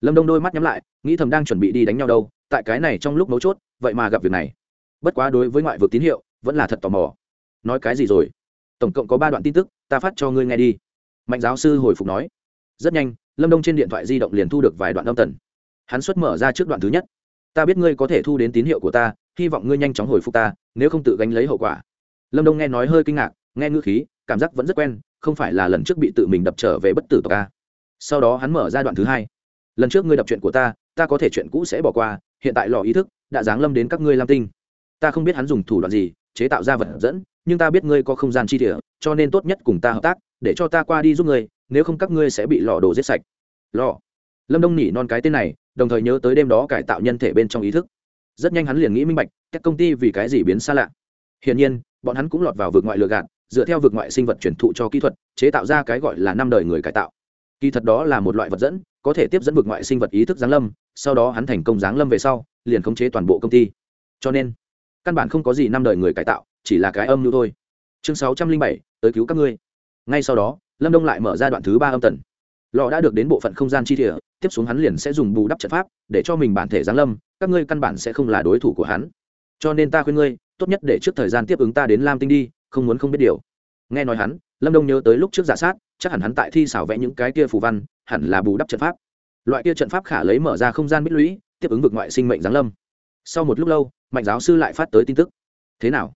lâm đông đôi mắt nhắm lại, nghĩ thầm đang chuẩn bị đi đánh nhau đâu, tại cái này trong lúc mấu chốt, vậy mà gặp việc này. Bất quá đối với ngoại vực tín hiệu, vẫn là thật tò mò. Nói cái gì rồi? Tổng cộng có ba đoạn tin tức, ta phát cho ngươi nghe đi. Mạnh giáo sư hồi phục nói. Rất nhanh, lâm đông trên điện thoại di động liền thu được vài đoạn âm tần. Hắn xuất mở ra trước đoạn thứ nhất. Ta biết ngươi có thể thu đến tín hiệu của ta, hy vọng ngươi nhanh chóng hồi phục ta, nếu không tự gánh lấy hậu quả. Lâm đông nghe nói hơi kinh ngạc, nghe ngữ khí cảm giác vẫn rất quen, không phải là lần trước bị tự mình đập trở về bất tử tộc ca sau đó hắn mở ra đoạn thứ hai. Lần trước ngươi đập chuyện của ta ta có thể chuyện cũ sẽ bỏ qua, hiện tại lò ý thức đã giáng lâm đến các ngươi lam tinh. Ta không biết hắn dùng thủ đoạn gì, chế tạo ra vật dẫn, nhưng ta biết ngươi có không gian chi địa, cho nên tốt nhất cùng ta hợp tác, để cho ta qua đi giúp ngươi, nếu không các ngươi sẽ bị lò đồ giết sạch. Lò. Lâm đông nỉ non cái tên này, đồng thời nhớ tới đêm đó cải tạo nhân thể bên trong ý thức. Rất nhanh hắn liền nghĩ minh bạch, các công ty vì cái gì biến xa lạ. Hiển nhiên, bọn hắn cũng lọt vào vực ngoại lừa gạt dựa theo vực ngoại sinh vật truyền thụ cho kỹ thuật, chế tạo ra cái gọi là năm đời người cải tạo. Kỳ thật đó là một loại vật dẫn, có thể tiếp dẫn vực ngoại sinh vật ý thức giáng lâm, sau đó hắn thành công giáng lâm về sau, liền khống chế toàn bộ công ty. Cho nên, căn bản không có gì năm đời người cải tạo, chỉ là cái âm như thôi. Chương sáu trăm linh bảy, tới cứu các ngươi. Ngay sau đó, lâm đông lại mở ra đoạn thứ ba âm tần. Lò đã được đến bộ phận không gian chi thỉa tiếp xuống hắn liền sẽ dùng bù đắp trận pháp, để cho mình bản thể giáng lâm, các ngươi căn bản sẽ không là đối thủ của hắn. Cho nên ta khuyên ngươi, tốt nhất để trước thời gian tiếp ứng ta đến lam tinh đi không muốn không biết điều. Nghe nói hắn, lâm đông nhớ tới lúc trước giả sát, chắc hẳn hắn tại thi xảo vẽ những cái kia phù văn, hẳn là bù đắp trận pháp. Loại kia trận pháp khả lấy mở ra không gian bích lũy, tiếp ứng vực ngoại sinh mệnh giáng lâm. Sau một lúc lâu, mạnh giáo sư lại phát tới tin tức. Thế nào?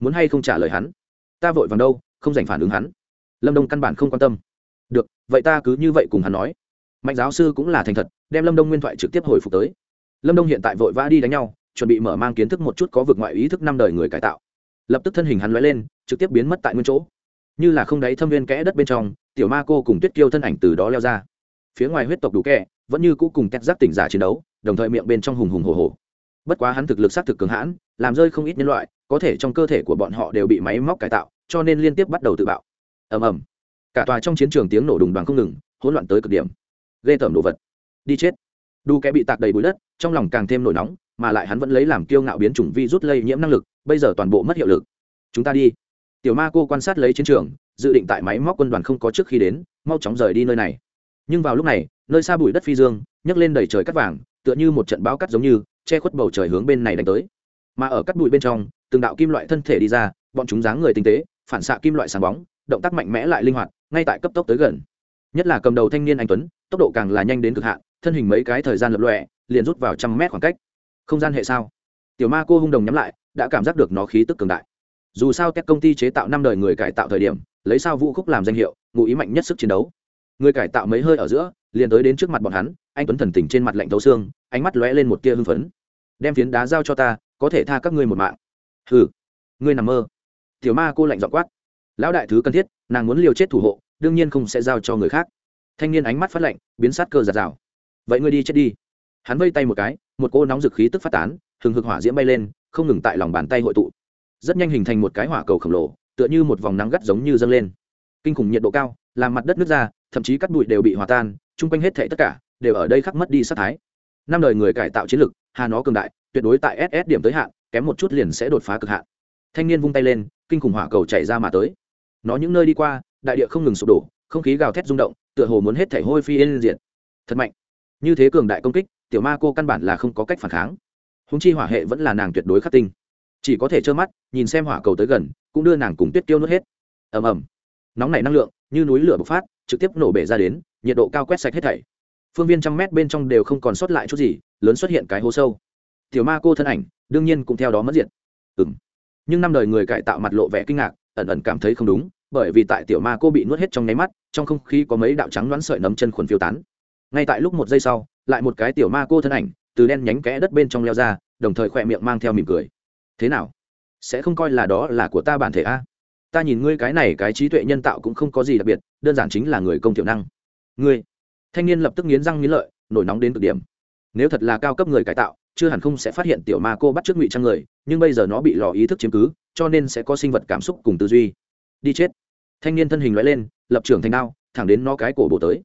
Muốn hay không trả lời hắn? Ta vội vàng đâu, không dành phản ứng hắn. Lâm đông căn bản không quan tâm. Được, vậy ta cứ như vậy cùng hắn nói. Mạnh giáo sư cũng là thành thật, đem lâm đông nguyên thoại trực tiếp hồi phục tới. Lâm đông hiện tại vội vã đi đánh nhau, chuẩn bị mở mang kiến thức một chút có vực ngoại ý thức năm đời người cải tạo lập tức thân hình hắn lóe lên, trực tiếp biến mất tại nguyên chỗ. Như là không đáy thâm viên kẽ đất bên trong, tiểu ma cô cùng tuyết kiêu thân ảnh từ đó leo ra. Phía ngoài huyết tộc đủ kẹ vẫn như cũ cùng két giác tỉnh giả chiến đấu, đồng thời miệng bên trong hùng hùng hồ hồ bất quá hắn thực lực sát thực cường hãn, làm rơi không ít nhân loại, có thể trong cơ thể của bọn họ đều bị máy móc cải tạo, cho nên liên tiếp bắt đầu tự bạo. Ầm ầm. Cả tòa trong chiến trường tiếng nổ đùng đoàn không ngừng, hỗn loạn tới cực điểm. Ghê tởm đồ vật. Đi chết. Đu kẽ bị tạc đầy bụi đất, trong lòng càng thêm nổi nóng mà lại hắn vẫn lấy làm kiêu ngạo biến chủng vi rút lây nhiễm năng lực, bây giờ toàn bộ mất hiệu lực. Chúng ta đi. Tiểu ma cô quan sát lấy chiến trường, dự định tại máy móc quân đoàn không có trước khi đến, mau chóng rời đi nơi này. Nhưng vào lúc này, nơi xa bụi đất phi dương, nhấc lên đầy trời cắt vàng, tựa như một trận bão cắt giống như, che khuất bầu trời hướng bên này đánh tới. Mà ở cắt bụi bên trong, từng đạo kim loại thân thể đi ra, bọn chúng dáng người tinh tế, phản xạ kim loại sáng bóng, động tác mạnh mẽ lại linh hoạt, ngay tại cấp tốc tới gần. Nhất là cầm đầu thanh niên anh tuấn, tốc độ càng là nhanh đến cực hạn, thân hình mấy cái thời gian lập lọe liền rút vào trăm mét khoảng cách không gian hệ sao? Tiểu ma cô hung đồng nhắm lại, đã cảm giác được nó khí tức cường đại. Dù sao các công ty chế tạo năm đời người cải tạo thời điểm, lấy sao vũ khúc làm danh hiệu, ngụ ý mạnh nhất sức chiến đấu. Người cải tạo mấy hơi ở giữa, liền tới đến trước mặt bọn hắn, anh tuấn thần tình trên mặt lạnh thấu xương, ánh mắt lóe lên một tia hưng phấn. Đem phiến đá giao cho ta, có thể tha các ngươi một mạng. Hừ, ngươi nằm mơ. Tiểu ma cô lạnh dọ quát. Lão đại thứ cần thiết, nàng muốn liều chết thủ hộ, đương nhiên không sẽ giao cho người khác. Thanh niên ánh mắt phát lạnh, biến sát cơ giạt rào. Vậy ngươi đi chết đi hắn vây tay một cái, một cô nóng dực khí tức phát tán, hừng hực hỏa diễm bay lên, không ngừng tại lòng bàn tay hội tụ. Rất nhanh hình thành một cái hỏa cầu khổng lồ, tựa như một vòng nắng gắt giống như dâng lên. Kinh khủng nhiệt độ cao, làm mặt đất nước ra, thậm chí các bụi đều bị hòa tan, chung quanh hết thệ tất cả đều ở đây khắc mất đi sát thái. Năm đời người cải tạo chiến lực hà nó cường đại, tuyệt đối tại ss điểm tới hạn, kém một chút liền sẽ đột phá cực hạn. Thanh niên vung tay lên, kinh khủng hỏa cầu chảy ra mà tới. Nó những nơi đi qua, đại địa không ngừng sụp đổ, không khí gào thét rung động, tựa hồ muốn hết thể hôi phi lên diện thật mạnh. Như thế cường đại công kích tiểu ma cô căn bản là không có cách phản kháng. Húng chi hỏa hệ vẫn là nàng tuyệt đối khắc tinh. Chỉ có thể trơ mắt, nhìn xem hỏa cầu tới gần, cũng đưa nàng cùng tuyết tiêu nuốt hết. Ầm ầm. Nóng nảy năng lượng, như núi lửa bộc phát, trực tiếp nổ bể ra đến, nhiệt độ cao quét sạch hết thảy. Phương viên trăm mét bên trong đều không còn sót lại chút gì, lớn xuất hiện cái hố sâu. Tiểu ma cô thân ảnh, đương nhiên cũng theo đó mất diện. ừ m nhưng năm đời người cải tạo mặt lộ vẻ kinh ngạc, ẩn ẩn cảm thấy không đúng, bởi vì tại tiểu ma cô bị nuốt hết trong nháy mắt, trong không khí có mấy đạo trắng đoán sợi nấm chân khuẩn phiêu tán ngay tại lúc một giây sau, lại một cái tiểu ma cô thân ảnh, từ đen nhánh kẽ đất bên trong leo ra, đồng thời khỏe miệng mang theo mỉm cười. Thế nào? Sẽ không coi là đó là của ta bản thể a? Ta nhìn ngươi cái này cái trí tuệ nhân tạo cũng không có gì đặc biệt, đơn giản chính là người công thiểu năng. Ngươi? Thanh niên lập tức nghiến răng nghiến lợi, nổi nóng đến cực điểm. Nếu thật là cao cấp người cải tạo, chưa hẳn không sẽ phát hiện tiểu ma cô bắt trước ngụy trang người, nhưng bây giờ nó bị lò ý thức chiếm cứ, cho nên sẽ có sinh vật cảm xúc cùng tư duy. Đi chết. Thanh niên thân hình loại lên, lập trường thành đao thẳng đến nó cái cổ bổ tới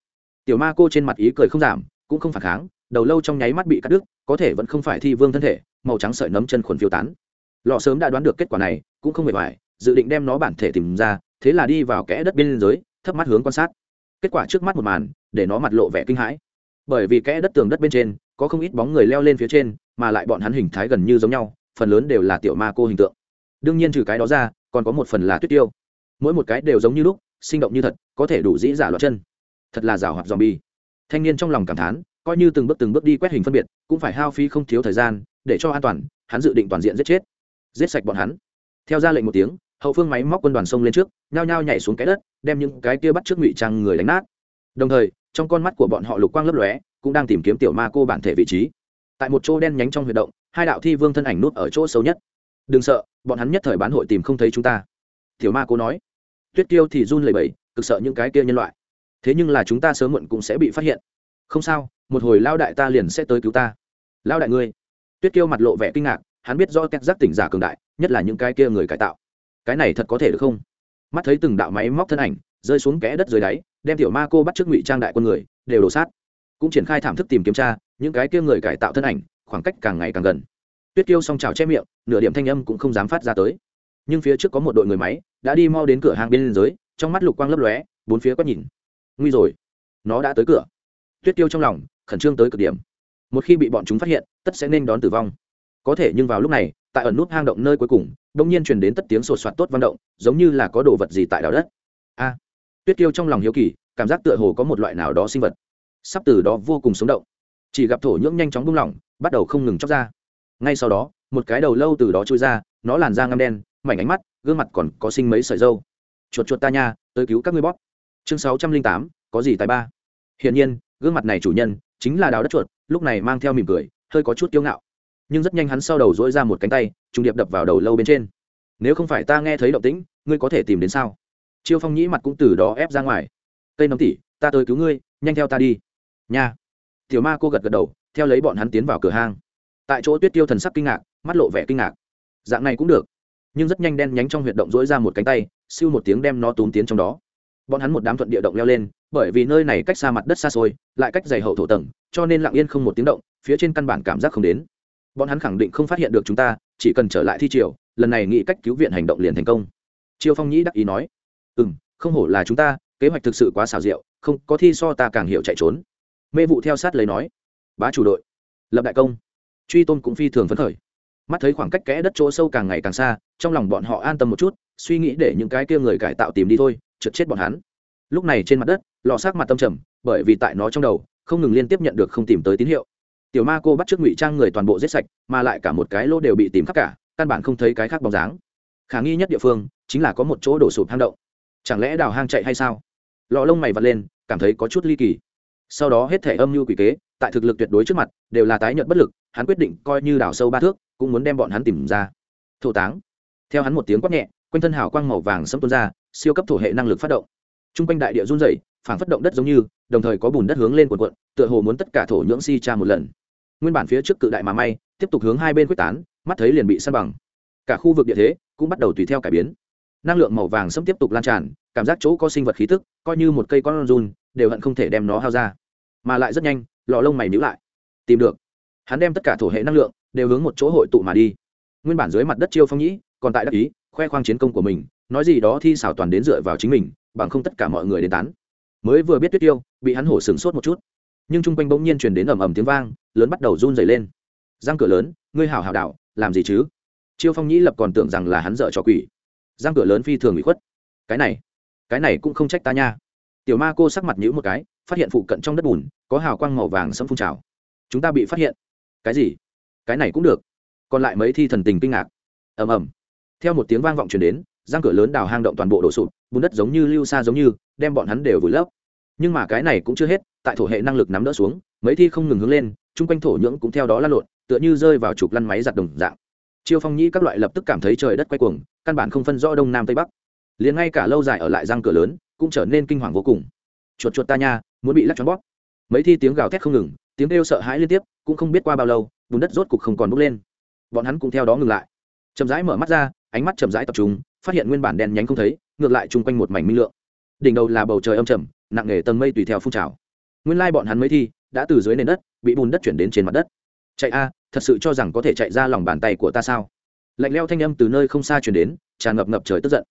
tiểu ma cô trên mặt ý cười không giảm, cũng không phản kháng, đầu lâu trong nháy mắt bị cắt đứt, có thể vẫn không phải thi vương thân thể, màu trắng sợi nấm chân khuẩn phiêu tán. Lọ sớm đã đoán được kết quả này, cũng không hề hoài, dự định đem nó bản thể tìm ra, thế là đi vào kẽ đất biên giới, thấp mắt hướng quan sát. Kết quả trước mắt một màn, để nó mặt lộ vẻ kinh hãi. Bởi vì kẽ đất tường đất bên trên, có không ít bóng người leo lên phía trên, mà lại bọn hắn hình thái gần như giống nhau, phần lớn đều là tiểu ma cô hình tượng. Đương nhiên trừ cái đó ra, còn có một phần là tuyết tiêu. Mỗi một cái đều giống như lúc, sinh động như thật, có thể đủ dĩ dạ giả loạt chân thật là rào hoạt zombie. Thanh niên trong lòng cảm thán, coi như từng bước từng bước đi quét hình phân biệt, cũng phải hao phí không thiếu thời gian, để cho an toàn, hắn dự định toàn diện giết chết. Giết sạch bọn hắn. Theo ra lệnh một tiếng, hậu phương máy móc quân đoàn sông lên trước, nhao nhao nhảy xuống cái đất, đem những cái kia bắt trước ngụy trang người đánh nát. Đồng thời, trong con mắt của bọn họ lục quang lấp lóe, cũng đang tìm kiếm tiểu ma cô bản thể vị trí. Tại một chỗ đen nhánh trong huy động, hai đạo thi vương thân ảnh nút ở chỗ sâu nhất. Đừng sợ, bọn hắn nhất thời bán hội tìm không thấy chúng ta. Tiểu ma cô nói. Tuyết tiêu thì run lẩy bẩy, cực sợ những cái kia nhân loại thế nhưng là chúng ta sớm muộn cũng sẽ bị phát hiện. Không sao, một hồi lao đại ta liền sẽ tới cứu ta. Lao đại ngươi. Tuyết tiêu mặt lộ vẻ kinh ngạc, hắn biết do cách giác tỉnh giả cường đại, nhất là những cái kia người cải tạo. Cái này thật có thể được không? Mắt thấy từng đạo máy móc thân ảnh rơi xuống kẽ đất dưới đáy, đem tiểu ma cô bắt trước ngụy trang đại quân người, đều đổ sát. Cũng triển khai thảm thức tìm kiếm tra, những cái kia người cải tạo thân ảnh, khoảng cách càng ngày càng gần. Tuyết kiêu song trào che miệng, nửa điểm thanh âm cũng không dám phát ra tới. Nhưng phía trước có một đội người máy, đã đi mau đến cửa hàng bên dưới, trong mắt lục quang lấp lóe, bốn phía quét nhìn nguy rồi. Nó đã tới cửa. Tuyết tiêu trong lòng khẩn trương tới cực điểm. Một khi bị bọn chúng phát hiện, tất sẽ nên đón tử vong. Có thể nhưng vào lúc này, tại ẩn nút hang động nơi cuối cùng đông nhiên truyền đến tất tiếng sột soạt tốt văn động, giống như là có đồ vật gì tại đảo đất. A! Tuyết tiêu trong lòng hiếu kỳ, cảm giác tựa hồ có một loại nào đó sinh vật. Sắp từ đó vô cùng sống động. Chỉ gặp thổ nhưỡng nhanh chóng buông lỏng, bắt đầu không ngừng chóc ra. Ngay sau đó, một cái đầu lâu từ đó trôi ra, nó làn da ngăm đen, mảnh ánh mắt, gương mặt còn có sinh mấy sợi dâu chuột chuột ta nha, tới cứu các ngươi bóp chương sáu trăm linh tám, có gì tài ba? Hiển nhiên, gương mặt này chủ nhân chính là đào đất chuột, lúc này mang theo mỉm cười, hơi có chút kiêu ngạo. Nhưng rất nhanh hắn sau đầu dỗi ra một cánh tay trung điệp đập vào đầu lâu bên trên. Nếu không phải ta nghe thấy động tĩnh, ngươi có thể tìm đến sao? Chiêu phong nhĩ mặt cũng từ đó ép ra ngoài. Cây nấm tỉ, ta tới cứu ngươi, nhanh theo ta đi. Nha. Tiểu ma cô gật gật đầu, theo lấy bọn hắn tiến vào cửa hang. Tại chỗ tuyết tiêu thần sắc kinh ngạc, mắt lộ vẻ kinh ngạc. Dạng này cũng được. Nhưng rất nhanh đen nhánh trong huyệt động dỗi ra một cánh tay, siêu một tiếng đem nó túm tiến trong đó bọn hắn một đám thuận địa động leo lên, bởi vì nơi này cách xa mặt đất xa xôi, lại cách dày hậu thổ tầng, cho nên lặng yên không một tiếng động, phía trên căn bản cảm giác không đến. Bọn hắn khẳng định không phát hiện được chúng ta, chỉ cần trở lại thi triều, lần này nghĩ cách cứu viện hành động liền thành công. Triều phong nhĩ đắc ý nói. Ừ m không hổ là chúng ta, kế hoạch thực sự quá xảo diệu, không có thi so ta càng hiểu chạy trốn. Mê vụ theo sát lấy nói. Bá chủ đội, lập đại công. Truy tôn cũng phi thường phấn khởi. Mắt thấy khoảng cách kẽ đất chỗ sâu càng ngày càng xa, trong lòng bọn họ an tâm một chút, suy nghĩ để những cái kia người cải tạo tìm đi thôi trượt chết bọn hắn. Lúc này trên mặt đất, lò sát mặt tâm trầm, bởi vì tại nó trong đầu, không ngừng liên tiếp nhận được không tìm tới tín hiệu. Tiểu ma cô bắt t r ư ớ c ngụy trang người toàn bộ giết sạch, mà lại cả một cái lô đều bị tìm khắp cả, căn bản không thấy cái khác bóng dáng. Khả nghi nhất địa phương chính là có một chỗ đổ sụp hang động. Chẳng lẽ đào hang chạy hay sao? Lò lông mày vật lên, cảm thấy có chút ly kỳ. Sau đó hết thể âm mưu quỷ kế, tại thực lực tuyệt đối trước mặt, đều là tái nhận bất lực, hắn quyết định coi như đào sâu ba thước, cũng muốn đem bọn hắn tìm ra. Thổ táng. Theo hắn một tiếng quát nhẹ, quanh thân hào quang màu vàng sẫm tuôn ra siêu cấp thổ hệ năng lực phát động. T r u n g quanh đại địa run rẩy phản phát động đất giống như, đồng thời có bùn đất hướng lên quần quận tựa hồ muốn tất cả thổ nhưỡng si cha một lần. Nguyên bản phía trước cự đại mà may, tiếp tục hướng hai bên quyết tán, mắt thấy liền bị săn bằng. Cả khu vực địa thế cũng bắt đầu tùy theo cải biến. Năng lượng màu vàng sẫm tiếp tục lan tràn, cảm giác chỗ có sinh vật khí tức, coi như một cây con run, đều hận không thể đem nó hao ra. Mà lại rất nhanh, lò lông mày níu lại. Tìm được. Hắn đem tất cả thổ hệ năng lượng đều hướng một chỗ hội tụ mà đi. Nguyên bản dưới mặt đất chiêu phong nhĩ, còn tại đắc ý, khoe khoang chiến công của mình nói gì đó thi xảo toàn đến dựa vào chính mình, bằng không tất cả mọi người đến tán. Mới vừa biết tuyết tiêu, bị hắn hổ sừng sốt một chút. Nhưng chung quanh bỗng nhiên truyền đến ầm ầm tiếng vang, lớn bắt đầu run dày lên. Răng cửa lớn, ngươi hảo hảo đạo làm gì chứ? Chiêu phong nhĩ lập còn tưởng rằng là hắn dợ cho quỷ. Răng cửa lớn phi thường bị khuất. Cái này cái này cũng không trách ta nha. Tiểu ma cô sắc mặt nhữ một cái, phát hiện phụ cận trong đất bùn, có hào quang màu vàng sẫm phun trào. Chúng ta bị phát hiện. Cái gì? Cái này cũng được. Còn lại mấy thi thần tình kinh ngạc. Ầm ầm. Theo một tiếng vang vọng truyền đến giang cửa lớn đào hang động toàn bộ đổ sụp, bùn đất giống như lưu xa giống như, đem bọn hắn đều vùi lấp. Nhưng mà cái này cũng chưa hết, tại thổ hệ năng lực nắm đỡ xuống, mấy thi không ngừng hướng lên, chung quanh thổ nhưỡng cũng theo đó lăn lộn, tựa như rơi vào trục lăn máy giặt đồng dạng. Chiêu phong nhĩ các loại lập tức cảm thấy trời đất quay cuồng, căn bản không phân rõ đông nam tây bắc. Liền ngay cả lâu dài ở lại giang cửa lớn, cũng trở nên kinh hoàng vô cùng. Chuột chuột ta nha, muốn bị lắc choáng bóp mấy thi tiếng gào thét không ngừng, tiếng kêu sợ hãi liên tiếp, cũng không biết qua bao lâu, bùn đất rốt cục không còn bốc lên. Bọn hắn cũng theo đó ngừng lại. Chậm rãi mở mắt ra, ánh mắt chậm rãi tập trung phát hiện nguyên bản đen nhánh không thấy, ngược lại chung quanh một mảnh minh lượng. Đỉnh đầu là bầu trời âm trầm, nặng nề tầng mây tùy theo phun trào. Nguyên lai bọn hắn mới thi, đã từ dưới nền đất, bị bùn đất chuyển đến trên mặt đất. Chạy a, thật sự cho rằng có thể chạy ra lòng bàn tay của ta sao? Lạnh leo thanh âm từ nơi không xa chuyển đến, tràn ngập ngập trời tức giận.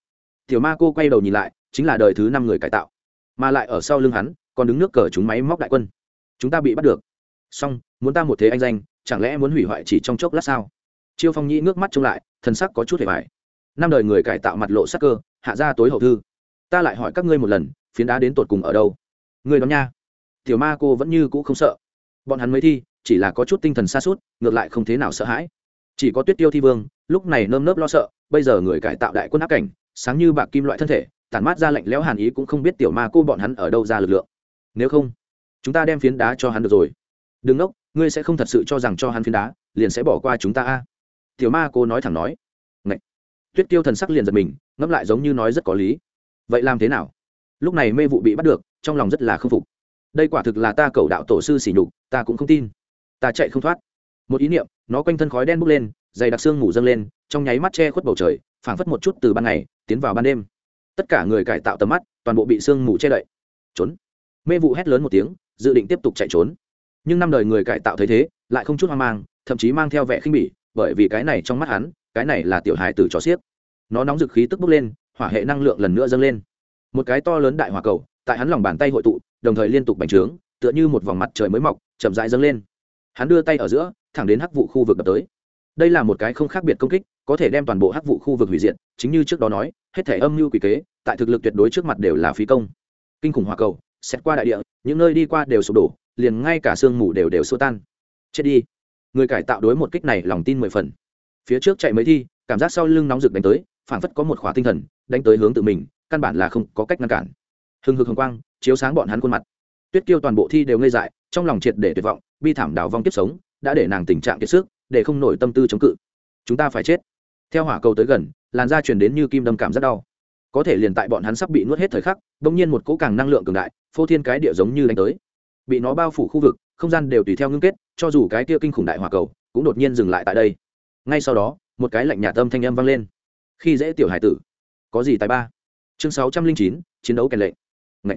Tiểu ma cô quay đầu nhìn lại, chính là đời thứ năm người cải tạo. Mà lại ở sau lưng hắn, còn đứng nước cờ chúng máy móc đại quân. Chúng ta bị bắt được. Song muốn ta một thế anh danh, chẳng lẽ muốn hủy hoại chỉ trong chốc lát sao? Chiêu phong nhĩ nước mắt trông lại, thần sắc có chút hề vải năm đời người cải tạo mặt lộ sắc cơ, hạ ra tối hậu thư. Ta lại hỏi các ngươi một lần, phiến đá đến tột cùng ở đâu? Người đó nha. Tiểu ma cô vẫn như cũ không sợ. Bọn hắn mới thi, chỉ là có chút tinh thần xa suốt ngược lại không thế nào sợ hãi. Chỉ có tuyết tiêu thi vương, lúc này nơm nớp lo sợ, bây giờ người cải tạo đại quân áp cảnh, sáng như bạc kim loại thân thể, tản mát ra lạnh lẽo hàn ý cũng không biết tiểu ma cô bọn hắn ở đâu ra lực lượng. Nếu không, chúng ta đem phiến đá cho hắn được rồi. Đừng ngốc ngươi sẽ không thật sự cho rằng cho hắn phiến đá, liền sẽ bỏ qua chúng ta a. Tiểu ma cô nói thẳng nói tuyết tiêu thần sắc liền giật mình, ngẫm lại giống như nói rất có lý. Vậy làm thế nào? Lúc này mê vụ bị bắt được, trong lòng rất là k phục. Đây quả thực là ta cầu đạo tổ sư xỉ nhục, ta cũng không tin. Ta chạy không thoát. Một ý niệm, nó quanh thân khói đen bốc lên, dày đặc xương ngủ dâng lên, trong nháy mắt che khuất bầu trời, phảng phất một chút từ ban ngày, tiến vào ban đêm. Tất cả người cải tạo tầm mắt, toàn bộ bị sương mù che đậy. Trốn. Mê vụ hét lớn một tiếng, dự định tiếp tục chạy trốn. Nhưng năm đời người cải tạo thấy thế, lại không chút hoang mang, thậm chí mang theo vẻ khinh bỉ, bởi vì cái này trong mắt hắn cái này là tiểu hài tử trò xiếc. Nó nóng dực khí tức bốc lên, hỏa hệ năng lượng lần nữa dâng lên. Một cái to lớn đại hỏa cầu, tại hắn lòng bàn tay hội tụ, đồng thời liên tục bành trướng, tựa như một vòng mặt trời mới mọc, chậm rãi dâng lên. Hắn đưa tay ở giữa, thẳng đến hắc vụ khu vực đập tới. Đây là một cái không khác biệt công kích, có thể đem toàn bộ hắc vụ khu vực hủy diệt, chính như trước đó nói, hết thể âm mưu quỷ kế, tại thực lực tuyệt đối trước mặt đều là phí công. Kinh khủng hỏa cầu xét qua đại địa, những nơi đi qua đều sụp đổ, liền ngay cả sương mù đều đều xua tan. Chết đi. Người cải tạo đối một kích này lòng tin mười phần phía trước chạy mấy thi, cảm giác sau lưng nóng rực đánh tới, phảng phất có một khỏa tinh thần, đánh tới hướng tự mình, căn bản là không có cách ngăn cản. Hừng hực hồng quang, chiếu sáng bọn hắn khuôn mặt. Tuyết kêu toàn bộ thi đều ngây dại, trong lòng triệt để tuyệt vọng, bi thảm đào vong tiếp sống, đã để nàng tình trạng kiệt sức, để không nổi tâm tư chống cự. Chúng ta phải chết. Theo hỏa cầu tới gần, làn da truyền đến như kim đâm cảm rất đau. Có thể liền tại bọn hắn sắp bị nuốt hết thời khắc, bỗng nhiên một cỗ càng năng lượng cường đại, phô thiên cái địa giống như đánh tới. Bị nó bao phủ khu vực, không gian đều tùy theo ngưng kết, cho dù cái kia kinh khủng đại hỏa cầu, cũng đột nhiên dừng lại tại đây ngay sau đó, một cái lạnh nhà tâm thanh âm vang lên. Khi dễ tiểu hải tử, có gì tài ba? Chương sáu trăm linh chín, chiến đấu kèn lệnh. Ngậy.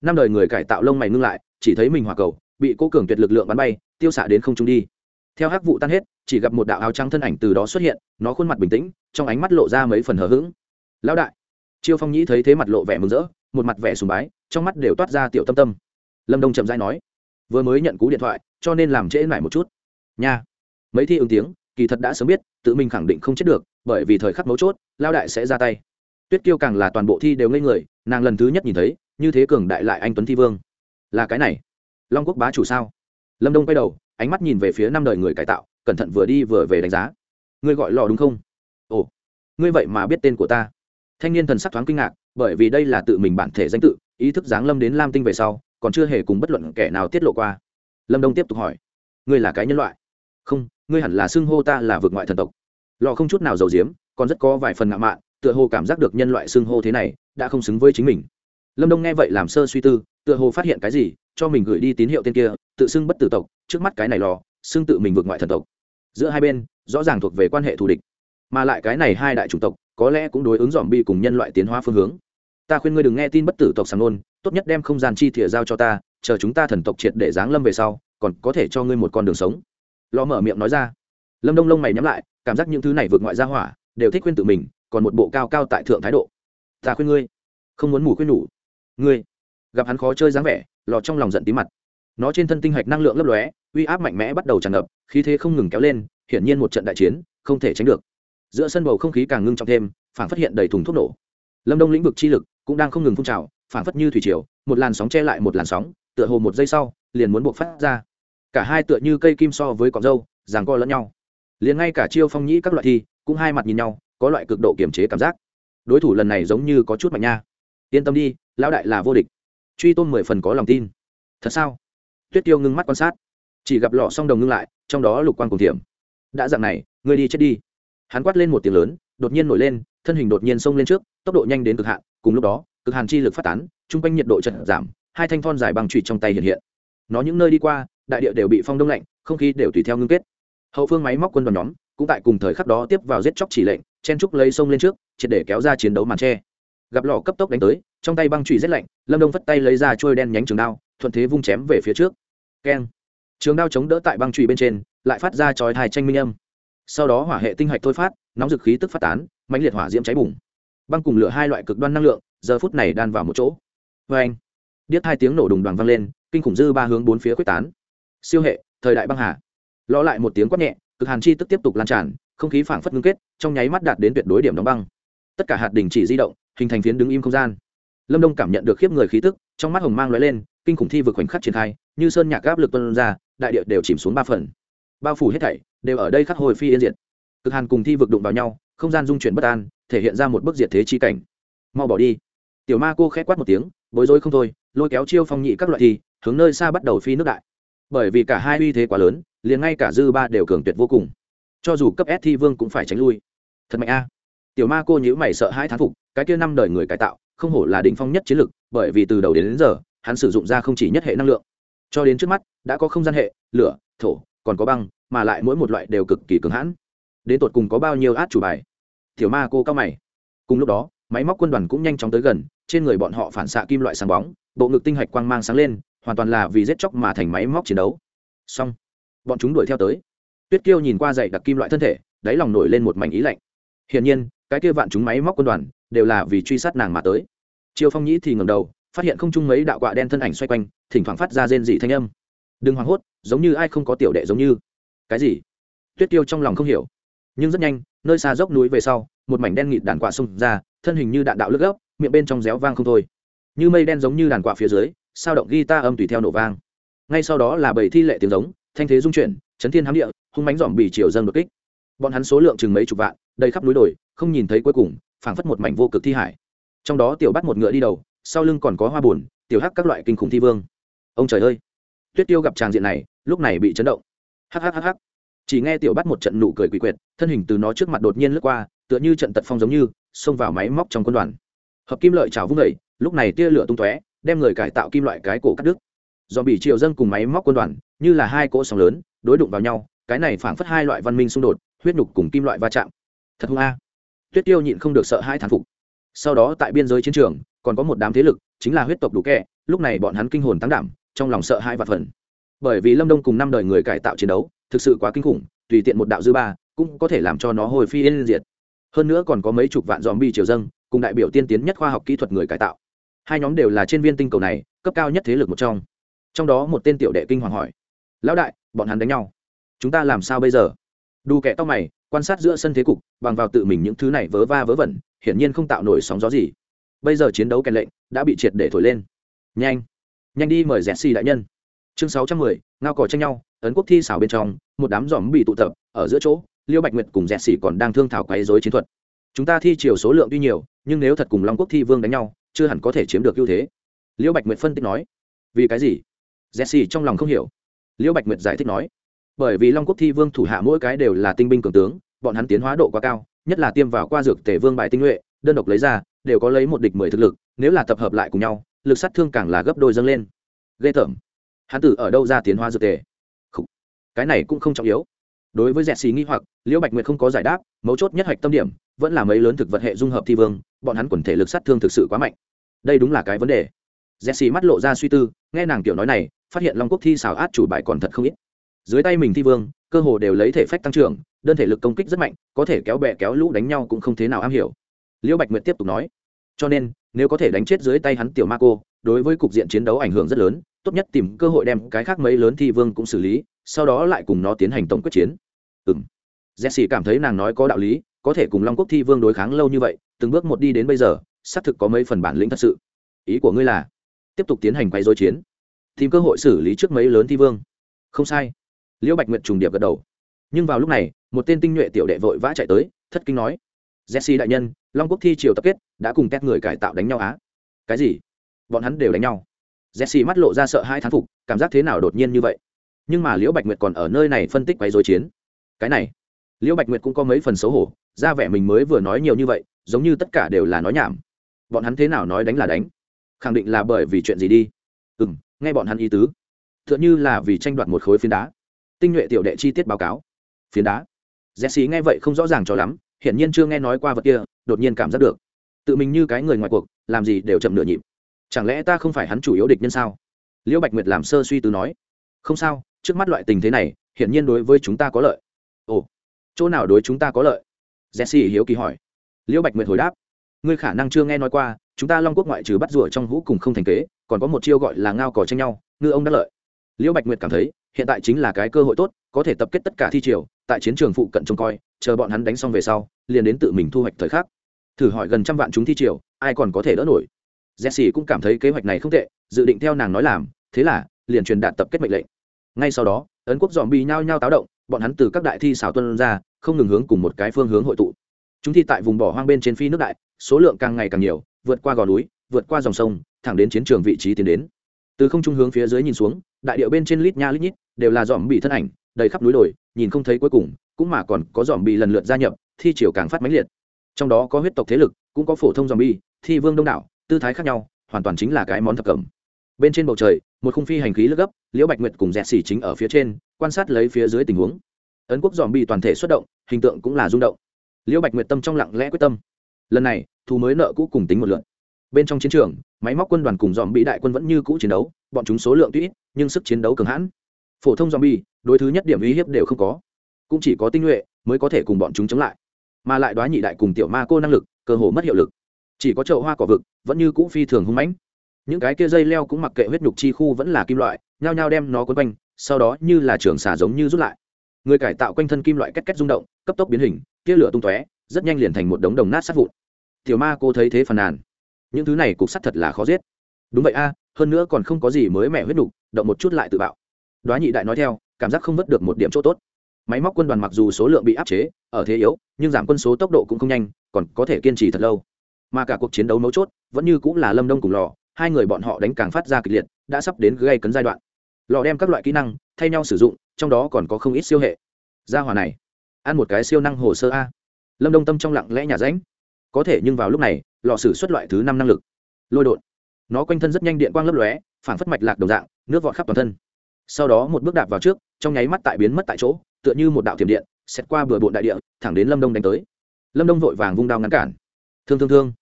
năm đời người cải tạo lông mày ngưng lại, chỉ thấy mình hỏa cầu, bị cố cường tuyệt lực lượng bắn bay, tiêu xạ đến không trung đi. Theo hắc vụ tan hết, chỉ gặp một đạo áo trắng thân ảnh từ đó xuất hiện, nó khuôn mặt bình tĩnh, trong ánh mắt lộ ra mấy phần hờ hững. Lão đại. Chiêu phong nhĩ thấy thế mặt lộ vẻ mừng rỡ, một mặt vẻ sùng bái, trong mắt đều toát ra tiểu tâm tâm. Lâm đông chậm rãi nói, vừa mới nhận cú điện thoại, cho nên làm trễ lại một chút. Nha. Mấy thi ứng tiếng kỳ thật đã sớm biết, tự mình khẳng định không chết được, bởi vì thời khắc mấu chốt, lao đại sẽ ra tay. Tuyết kiêu càng là toàn bộ thi đều ngây người, nàng lần thứ nhất nhìn thấy, như thế cường đại lại anh tuấn thi vương. Là cái này. Long quốc bá chủ sao? Lâm đông quay đầu, ánh mắt nhìn về phía năm đời người cải tạo, cẩn thận vừa đi vừa về đánh giá. Ngươi gọi lò đúng không? Ồ, ngươi vậy mà biết tên của ta. Thanh niên thần sắc thoáng kinh ngạc, bởi vì đây là tự mình bản thể danh tự, ý thức giáng lâm đến lam tinh về sau, còn chưa hề cùng bất luận kẻ nào tiết lộ qua. Lâm đông tiếp tục hỏi, ngươi là cái nhân loại? Không ngươi hẳn là xưng hô ta là vượt ngoại thần tộc. Lò không chút nào giàu diếm còn rất có vài phần ngạo mạn, tựa hồ cảm giác được nhân loại xưng hô thế này, đã không xứng với chính mình. Lâm đông nghe vậy làm sơ suy tư, tựa hồ phát hiện cái gì, cho mình gửi đi tín hiệu tên kia, tự xưng bất tử tộc, trước mắt cái này lò, xưng tự mình vượt ngoại thần tộc. Giữa hai bên, rõ ràng thuộc về quan hệ thù địch. Mà lại cái này hai đại chủng tộc, có lẽ cũng đối ứng dòm bi cùng nhân loại tiến hóa phương hướng. Ta khuyên ngươi đừng nghe tin bất tử tộc sàng nôn tốt nhất đem không gian chi thìa giao cho ta, chờ chúng ta thần tộc triệt để giáng lâm về sau, còn có thể cho ngươi một con đường sống lo mở miệng nói ra. Lâm đông lông mày nhắm lại, cảm giác những thứ này vượt ngoại ra hỏa, đều thích khuyên tự mình, còn một bộ cao cao tại thượng thái độ. Ta khuyên ngươi, không muốn mù khuyên nhủ ngươi, gặp hắn khó chơi dáng vẻ, lò trong lòng giận tí mặt. Nó trên thân tinh hạch năng lượng lấp lóe, uy áp mạnh mẽ bắt đầu tràn ngập, khí thế không ngừng kéo lên, hiển nhiên một trận đại chiến, không thể tránh được. Giữa sân bầu không khí càng ngưng trọng thêm phản phát hiện đầy thùng thuốc nổ. Lâm đông lĩnh vực chi lực cũng đang không ngừng phun trào phản phất như thủy triều, một làn sóng che lại một làn sóng, tựa hồ một giây sau, liền muốn buộc phát ra cả hai tựa như cây kim so với cọng dâu ràng co lẫn nhau. Liền ngay cả chiêu phong nhĩ các loại thi, cũng hai mặt nhìn nhau, có loại cực độ kiềm chế cảm giác. Đối thủ lần này giống như có chút mạnh nha. Yên tâm đi, lão đại là vô địch. Truy tôn mười phần có lòng tin. Thật sao? Tuyết tiêu ngưng mắt quan sát. Chỉ gặp lọ song đồng ngưng lại, trong đó lục quan cùng thiểm. Đã dạng này ngươi đi chết đi. Hắn quát lên một tiếng lớn, đột nhiên nổi lên, thân hình đột nhiên xông lên trước, tốc độ nhanh đến cực hạn, cùng lúc đó, cực hàn chi lực phát tán chung quanh nhiệt độ trận giảm, hai thanh thon dài bằng trụy trong tay hiện hiện. Nó những nơi đi qua đại địa đều bị phong đông lạnh, không khí đều tùy theo ngưng kết. Hậu phương máy móc quân đoàn nhóm cũng tại cùng thời khắc đó tiếp vào giết chóc chỉ lệnh, chen trúc lấy sông lên trước, triệt để kéo ra chiến đấu màn tre. Gặp lò cấp tốc đánh tới, trong tay băng trụy rét lạnh, lâm đông vất tay lấy ra trôi đen nhánh trường đao, thuận thế vung chém về phía trước. Keng. Trường đao chống đỡ tại băng trụy bên trên, lại phát ra chói hài tranh minh âm. Sau đó hỏa hệ tinh hạch thôi phát, nóng dực khí tức phát tán, mãnh liệt hỏa diễm cháy bùng. Băng cùng lửa hai loại cực đoan năng lượng, giờ phút này đan vào một chỗ. Vê anh điếc hai tiếng nổ đùng đoàn vang lên, kinh khủng dư ba hướng bốn phía quyết tán siêu hệ, thời đại băng hà. Lo lại một tiếng quát nhẹ, cực hàn chi tức tiếp tục lan tràn, không khí phảng phất ngưng kết, trong nháy mắt đạt đến tuyệt đối điểm đóng băng. Tất cả hạt đình chỉ di động, hình thành phiến đứng im không gian. Lâm đông cảm nhận được khiếp người khí tức, trong mắt hồng mang lóe lên, kinh khủng thi vượt khoảnh khắc triển khai, như sơn nhạc áp lực tuân ra, đại địa đều chìm xuống ba phần. Bao phủ hết thảy, đều ở đây khắc hồi phi yên diệt. Cực hàn cùng thi vực đụng vào nhau, không gian dung chuyển bất an, thể hiện ra một bức diệt thế chi cảnh. Mau bỏ đi. Tiểu ma cô khẽ quát một tiếng, bối rối không thôi, lôi kéo chiêu phong nhị các loại thi, hướng nơi xa bắt đầu phi nước đại bởi vì cả hai uy thế quá lớn liền ngay cả dư ba đều cường tuyệt vô cùng. Cho dù cấp s thi vương cũng phải tránh lui. Thật mạnh a. Tiểu ma cô nhữ mày sợ hai thán phục cái kia năm đời người cải tạo không hổ là đỉnh phong nhất chiến lực bởi vì từ đầu đến, đến giờ hắn sử dụng ra không chỉ nhất hệ năng lượng cho đến trước mắt đã có không gian hệ lửa thổ còn có băng mà lại mỗi một loại đều cực kỳ cứng hãn. Đến tột cùng có bao nhiêu át chủ bài? Tiểu ma cô cao mày. Cùng lúc đó máy móc quân đoàn cũng nhanh chóng tới gần trên người bọn họ phản xạ kim loại sáng bóng bộ ngực tinh hạch quang mang sáng lên hoàn toàn là vì giết chóc mà thành máy móc chiến đấu. Xong, bọn chúng đuổi theo tới. Tuyết kiêu nhìn qua dậy đặc kim loại thân thể, đáy lòng nổi lên một mảnh ý lạnh. Hiển nhiên, cái kia vạn chúng máy móc quân đoàn đều là vì truy sát nàng mà tới. Triều phong nhĩ thì ngầm đầu, phát hiện không chung mấy đạo quạ đen thân ảnh xoay quanh, thỉnh thoảng phát ra rên dị thanh âm. Đừng hoảng hốt, giống như ai không có tiểu đệ giống như. Cái gì? Tuyết tiêu trong lòng không hiểu. Nhưng rất nhanh, nơi xa dốc núi về sau, một mảnh đen nghịt đàn quạ xông ra, thân hình như đạn đạo lướt gốc miệng bên trong réo vang không thôi. Như mây đen giống như đàn quạ phía dưới sao động ghi ta âm tùy theo nổ vang. Ngay sau đó là bảy thi lệ tiếng giống, thanh thế dung chuyển, chấn thiên hám địa, hung mánh dòm bì chiều dâng đột kích. Bọn hắn số lượng chừng mấy chục vạn, đầy khắp núi đồi, không nhìn thấy cuối cùng, phảng phất một mảnh vô cực thi hải. Trong đó tiểu bắt một ngựa đi đầu, sau lưng còn có hoa bùn tiểu hắc các loại kinh khủng thi vương. Ông trời ơi! Tuyết tiêu gặp tràng diện này, lúc này bị chấn động. Hhhh chỉ nghe tiểu bắt một trận nụ cười quỷ quyệt, thân hình từ nó trước mặt đột nhiên lướt qua, tựa như trận tật phong giống như, xông vào máy móc trong quân đoàn. Hợp kim lợi trào vung đẩy lúc này tia lửa tung tóe đem người cải tạo kim loại cái cổ cắt đứt. Do bị triều dân cùng máy móc quân đoàn, như là hai cỗ sóng lớn, đối đụng vào nhau, cái này phảng phất hai loại văn minh xung đột, huyết nhục cùng kim loại va chạm. Thật hung a. Tuyết tiêu nhịn không được sợ hai thán phục. Sau đó tại biên giới chiến trường, còn có một đám thế lực, chính là huyết tộc đủ kẹ lúc này bọn hắn kinh hồn tăng đảm, trong lòng sợ hai và phần bởi vì lâm đông cùng năm đời người cải tạo chiến đấu, thực sự quá kinh khủng, tùy tiện một đạo dư ba, cũng có thể làm cho nó hồi phi yên diệt. Hơn nữa còn có mấy chục vạn dòm bi triều dâng cùng đại biểu tiên tiến nhất khoa học kỹ thuật người cải tạo hai nhóm đều là trên viên tinh cầu này, cấp cao nhất thế lực một trong. Trong đó một tên tiểu đệ kinh hoàng hỏi, lão đại, bọn hắn đánh nhau, chúng ta làm sao bây giờ? Đu kẻ tóc mày, quan sát giữa sân thế cục, bằng vào tự mình những thứ này vớ va vớ vẩn, hiển nhiên không tạo nổi sóng gió gì. Bây giờ chiến đấu kèn lệnh đã bị triệt để thổi lên. Nhanh nhanh đi mời rẽ xì đại nhân. Chương sáu trăm mười, ngao cò tranh nhau, ấn quốc thi xảo bên trong, một đám giòm bị tụ tập, ở giữa chỗ, liêu bạch nguyệt cùng rẽ xì còn đang thương thảo quấy dối chiến thuật. Chúng ta thi chiều số lượng tuy nhiều, nhưng nếu thật cùng long quốc thi vương đánh nhau chưa hẳn có thể chiếm được ưu thế. Liễu bạch nguyệt phân tích nói, vì cái gì? Jesse trong lòng không hiểu. Liễu bạch nguyệt giải thích nói, bởi vì long quốc thi vương thủ hạ mỗi cái đều là tinh binh cường tướng, bọn hắn tiến hóa độ quá cao, nhất là tiêm vào qua dược tể vương bài tinh nhuệ, đơn độc lấy ra, đều có lấy một địch mười thực lực, nếu là tập hợp lại cùng nhau, lực sát thương càng là gấp đôi dâng lên. Ghê tởm. Hắn tử ở đâu ra tiến hóa dược tề? Cái này cũng không trọng yếu. Đối với dẹt xì nghi hoặc, liễu bạch nguyệt không có giải đáp, mấu chốt nhất hạch tâm điểm vẫn là mấy lớn thực vật hệ dung hợp thi vương, bọn hắn quần thể lực sát thương thực sự quá mạnh. Đây đúng là cái vấn đề. Jesse mắt lộ ra suy tư, nghe nàng tiểu nói này, phát hiện long quốc thi xào át chủ bài còn thật không ít. Dưới tay mình thi vương, cơ hồ đều lấy thể phách tăng trưởng, đơn thể lực công kích rất mạnh, có thể kéo bè kéo lũ đánh nhau cũng không thế nào am hiểu. Liễu bạch nguyệt tiếp tục nói, cho nên, nếu có thể đánh chết dưới tay hắn tiểu ma cô, đối với cục diện chiến đấu ảnh hưởng rất lớn, tốt nhất tìm cơ hội đem cái khác mấy lớn thi vương cũng xử lý, sau đó lại cùng nó tiến hành tổng quyết chiến. Ừ m jesse cảm thấy nàng nói có đạo lý có thể cùng long quốc thi vương đối kháng lâu như vậy, từng bước một đi đến bây giờ, xác thực có mấy phần bản lĩnh thật sự. Ý của ngươi là, tiếp tục tiến hành quay dối chiến, tìm cơ hội xử lý trước mấy lớn thi vương. Không sai. Liễu bạch nguyệt trùng điệp gật đầu. Nhưng vào lúc này, một tên tinh nhuệ tiểu đệ vội vã chạy tới, thất kinh nói, jesse đại nhân, long quốc thi triều tập kết, đã cùng các người cải tạo đánh nhau á. Cái gì? Bọn hắn đều đánh nhau? Jesse mắt lộ ra sợ hai thán phục, cảm giác thế nào đột nhiên như vậy? Nhưng mà liễu bạch nguyệt còn ở nơi này phân tích quấy dối chiến. Cái này, liễu bạch nguyệt cũng có mấy phần xấu hổ ra vẻ mình mới vừa nói nhiều như vậy, giống như tất cả đều là nói nhảm. Bọn hắn thế nào nói đánh là đánh. Khẳng định là bởi vì chuyện gì đi. Ừ m nghe bọn hắn ý tứ. T h ư ợ n h ư là vì tranh đoạt một khối phiến đá. Tinh nhuệ tiểu đệ chi tiết báo cáo. Phiến đá. Jesse nghe vậy không rõ ràng cho lắm, hiển nhiên chưa nghe nói qua vật kia, đột nhiên cảm giác được. Tự mình như cái người ngoài cuộc, làm gì đều chậm nửa nhịp. Chẳng lẽ ta không phải hắn chủ yếu địch nhân sao? Liễu bạch nguyệt làm sơ suy tư nói. Không sao, trước mắt loại tình thế này, hiển nhiên đối với chúng ta có lợi. Ồ, chỗ nào đối chúng ta có lợi? Jesse hiếu kỳ hỏi. Liễu bạch nguyệt hồi đáp. Ngươi khả năng chưa nghe nói qua, chúng ta long quốc ngoại trừ bắt rùa trong hũ cùng không thành kế, còn có một chiêu gọi là ngao cỏ tranh nhau, ngư ông đắc lợi. Liễu bạch nguyệt cảm thấy, hiện tại chính là cái cơ hội tốt, có thể tập kết tất cả thi triều, tại chiến trường phụ cận trông coi, chờ bọn hắn đánh xong về sau, liền đến tự mình thu hoạch thời khắc. Thử hỏi gần trăm vạn chúng thi triều, ai còn có thể đỡ nổi? Jesse cũng cảm thấy kế hoạch này không tệ, dự định theo nàng nói làm, thế là, liền truyền đạt tập kết mệnh lệnh. Ngay sau đó, ấn quốc dòm bị nhao nhao táo động, bọn hắn từ các đại thi xảo tuân ra không ngừng hướng cùng một cái phương hướng hội tụ. Chúng thi tại vùng bỏ hoang bên trên phi nước đại, số lượng càng ngày càng nhiều, vượt qua gò núi, vượt qua dòng sông, thẳng đến chiến trường vị trí tiến đến. Từ không trung hướng phía dưới nhìn xuống, đại điệu bên trên lít nha lít nhít, đều là dòm bị thân ảnh, đầy khắp núi đồi, nhìn không thấy cuối cùng, cũng mà còn có dòm bị lần lượt gia nhập, thi chiều càng phát mãnh liệt. Trong đó có huyết tộc thế lực, cũng có phổ thông dòm bi thi vương đông đảo, tư thái khác nhau, hoàn toàn chính là cái món thập cẩm. Bên trên bầu trời, một khung phi hành khí lướt gấp, liễu bạch nguyệt cùng dạ dẹt xỉ chính ở phía trên, quan sát lấy phía dưới tình huống ấn quốc dòm bị toàn thể xuất động, hình tượng cũng là rung động. Liễu bạch nguyệt tâm trong lặng lẽ quyết tâm. Lần này thu mới nợ cũ cùng tính một lượt. Bên trong chiến trường, máy móc quân đoàn cùng dòm bị đại quân vẫn như cũ chiến đấu, bọn chúng số lượng tuy ít, nhưng sức chiến đấu cường hãn. Phổ thông dòm bi đối thứ nhất điểm uy hiếp đều không có. Cũng chỉ có tinh nhuệ mới có thể cùng bọn chúng chống lại. Mà lại đoá nhị đại cùng tiểu ma cô năng lực, cơ hồ mất hiệu lực. Chỉ có chậu hoa cỏ vực, vẫn như cũ phi thường hung mãnh. Những cái kia dây leo cũng mặc kệ huyết nhục chi khu vẫn là kim loại, nhao nhao đem nó quấn quanh, sau đó như là trường xả giống như rút lại người cải tạo quanh thân kim loại két két rung động, cấp tốc biến hình, tia lửa tung tóe, rất nhanh liền thành một đống đồng nát sát vụn. Tiểu ma cô thấy thế phàn nàn. Những thứ này cục sắt thật là khó giết. Đúng vậy a, hơn nữa còn không có gì mới mẻ huyết đục động một chút lại tự bạo. Đoá nhị đại nói theo, cảm giác không mất được một điểm chỗ tốt. Máy móc quân đoàn mặc dù số lượng bị áp chế, ở thế yếu, nhưng giảm quân số tốc độ cũng không nhanh, còn có thể kiên trì thật lâu. Mà cả cuộc chiến đấu mấu chốt, vẫn như cũng là lâm đông cùng lò, hai người bọn họ đánh càng phát ra kịch liệt, đã sắp đến gây cấn giai đoạn lò đem các loại kỹ năng thay nhau sử dụng, trong đó còn có không ít siêu hệ. Gia hòa này, ăn một cái siêu năng hồ sơ a. Lâm đông tâm trong lặng lẽ nhà ránh. Có thể nhưng vào lúc này, lò sử xuất loại thứ năm năng lực. Lôi đột. Nó quanh thân rất nhanh điện quang lấp lóe phản phất mạch lạc đồng dạng, nước vọt khắp toàn thân. Sau đó một bước đạp vào trước, trong nháy mắt tại biến mất tại chỗ, tựa như một đạo tiềm điện xét qua bừa bộn đại địa, thẳng đến lâm đông đánh tới. Lâm đông vội vàng vung đao ngăn cản. Thương thương thương.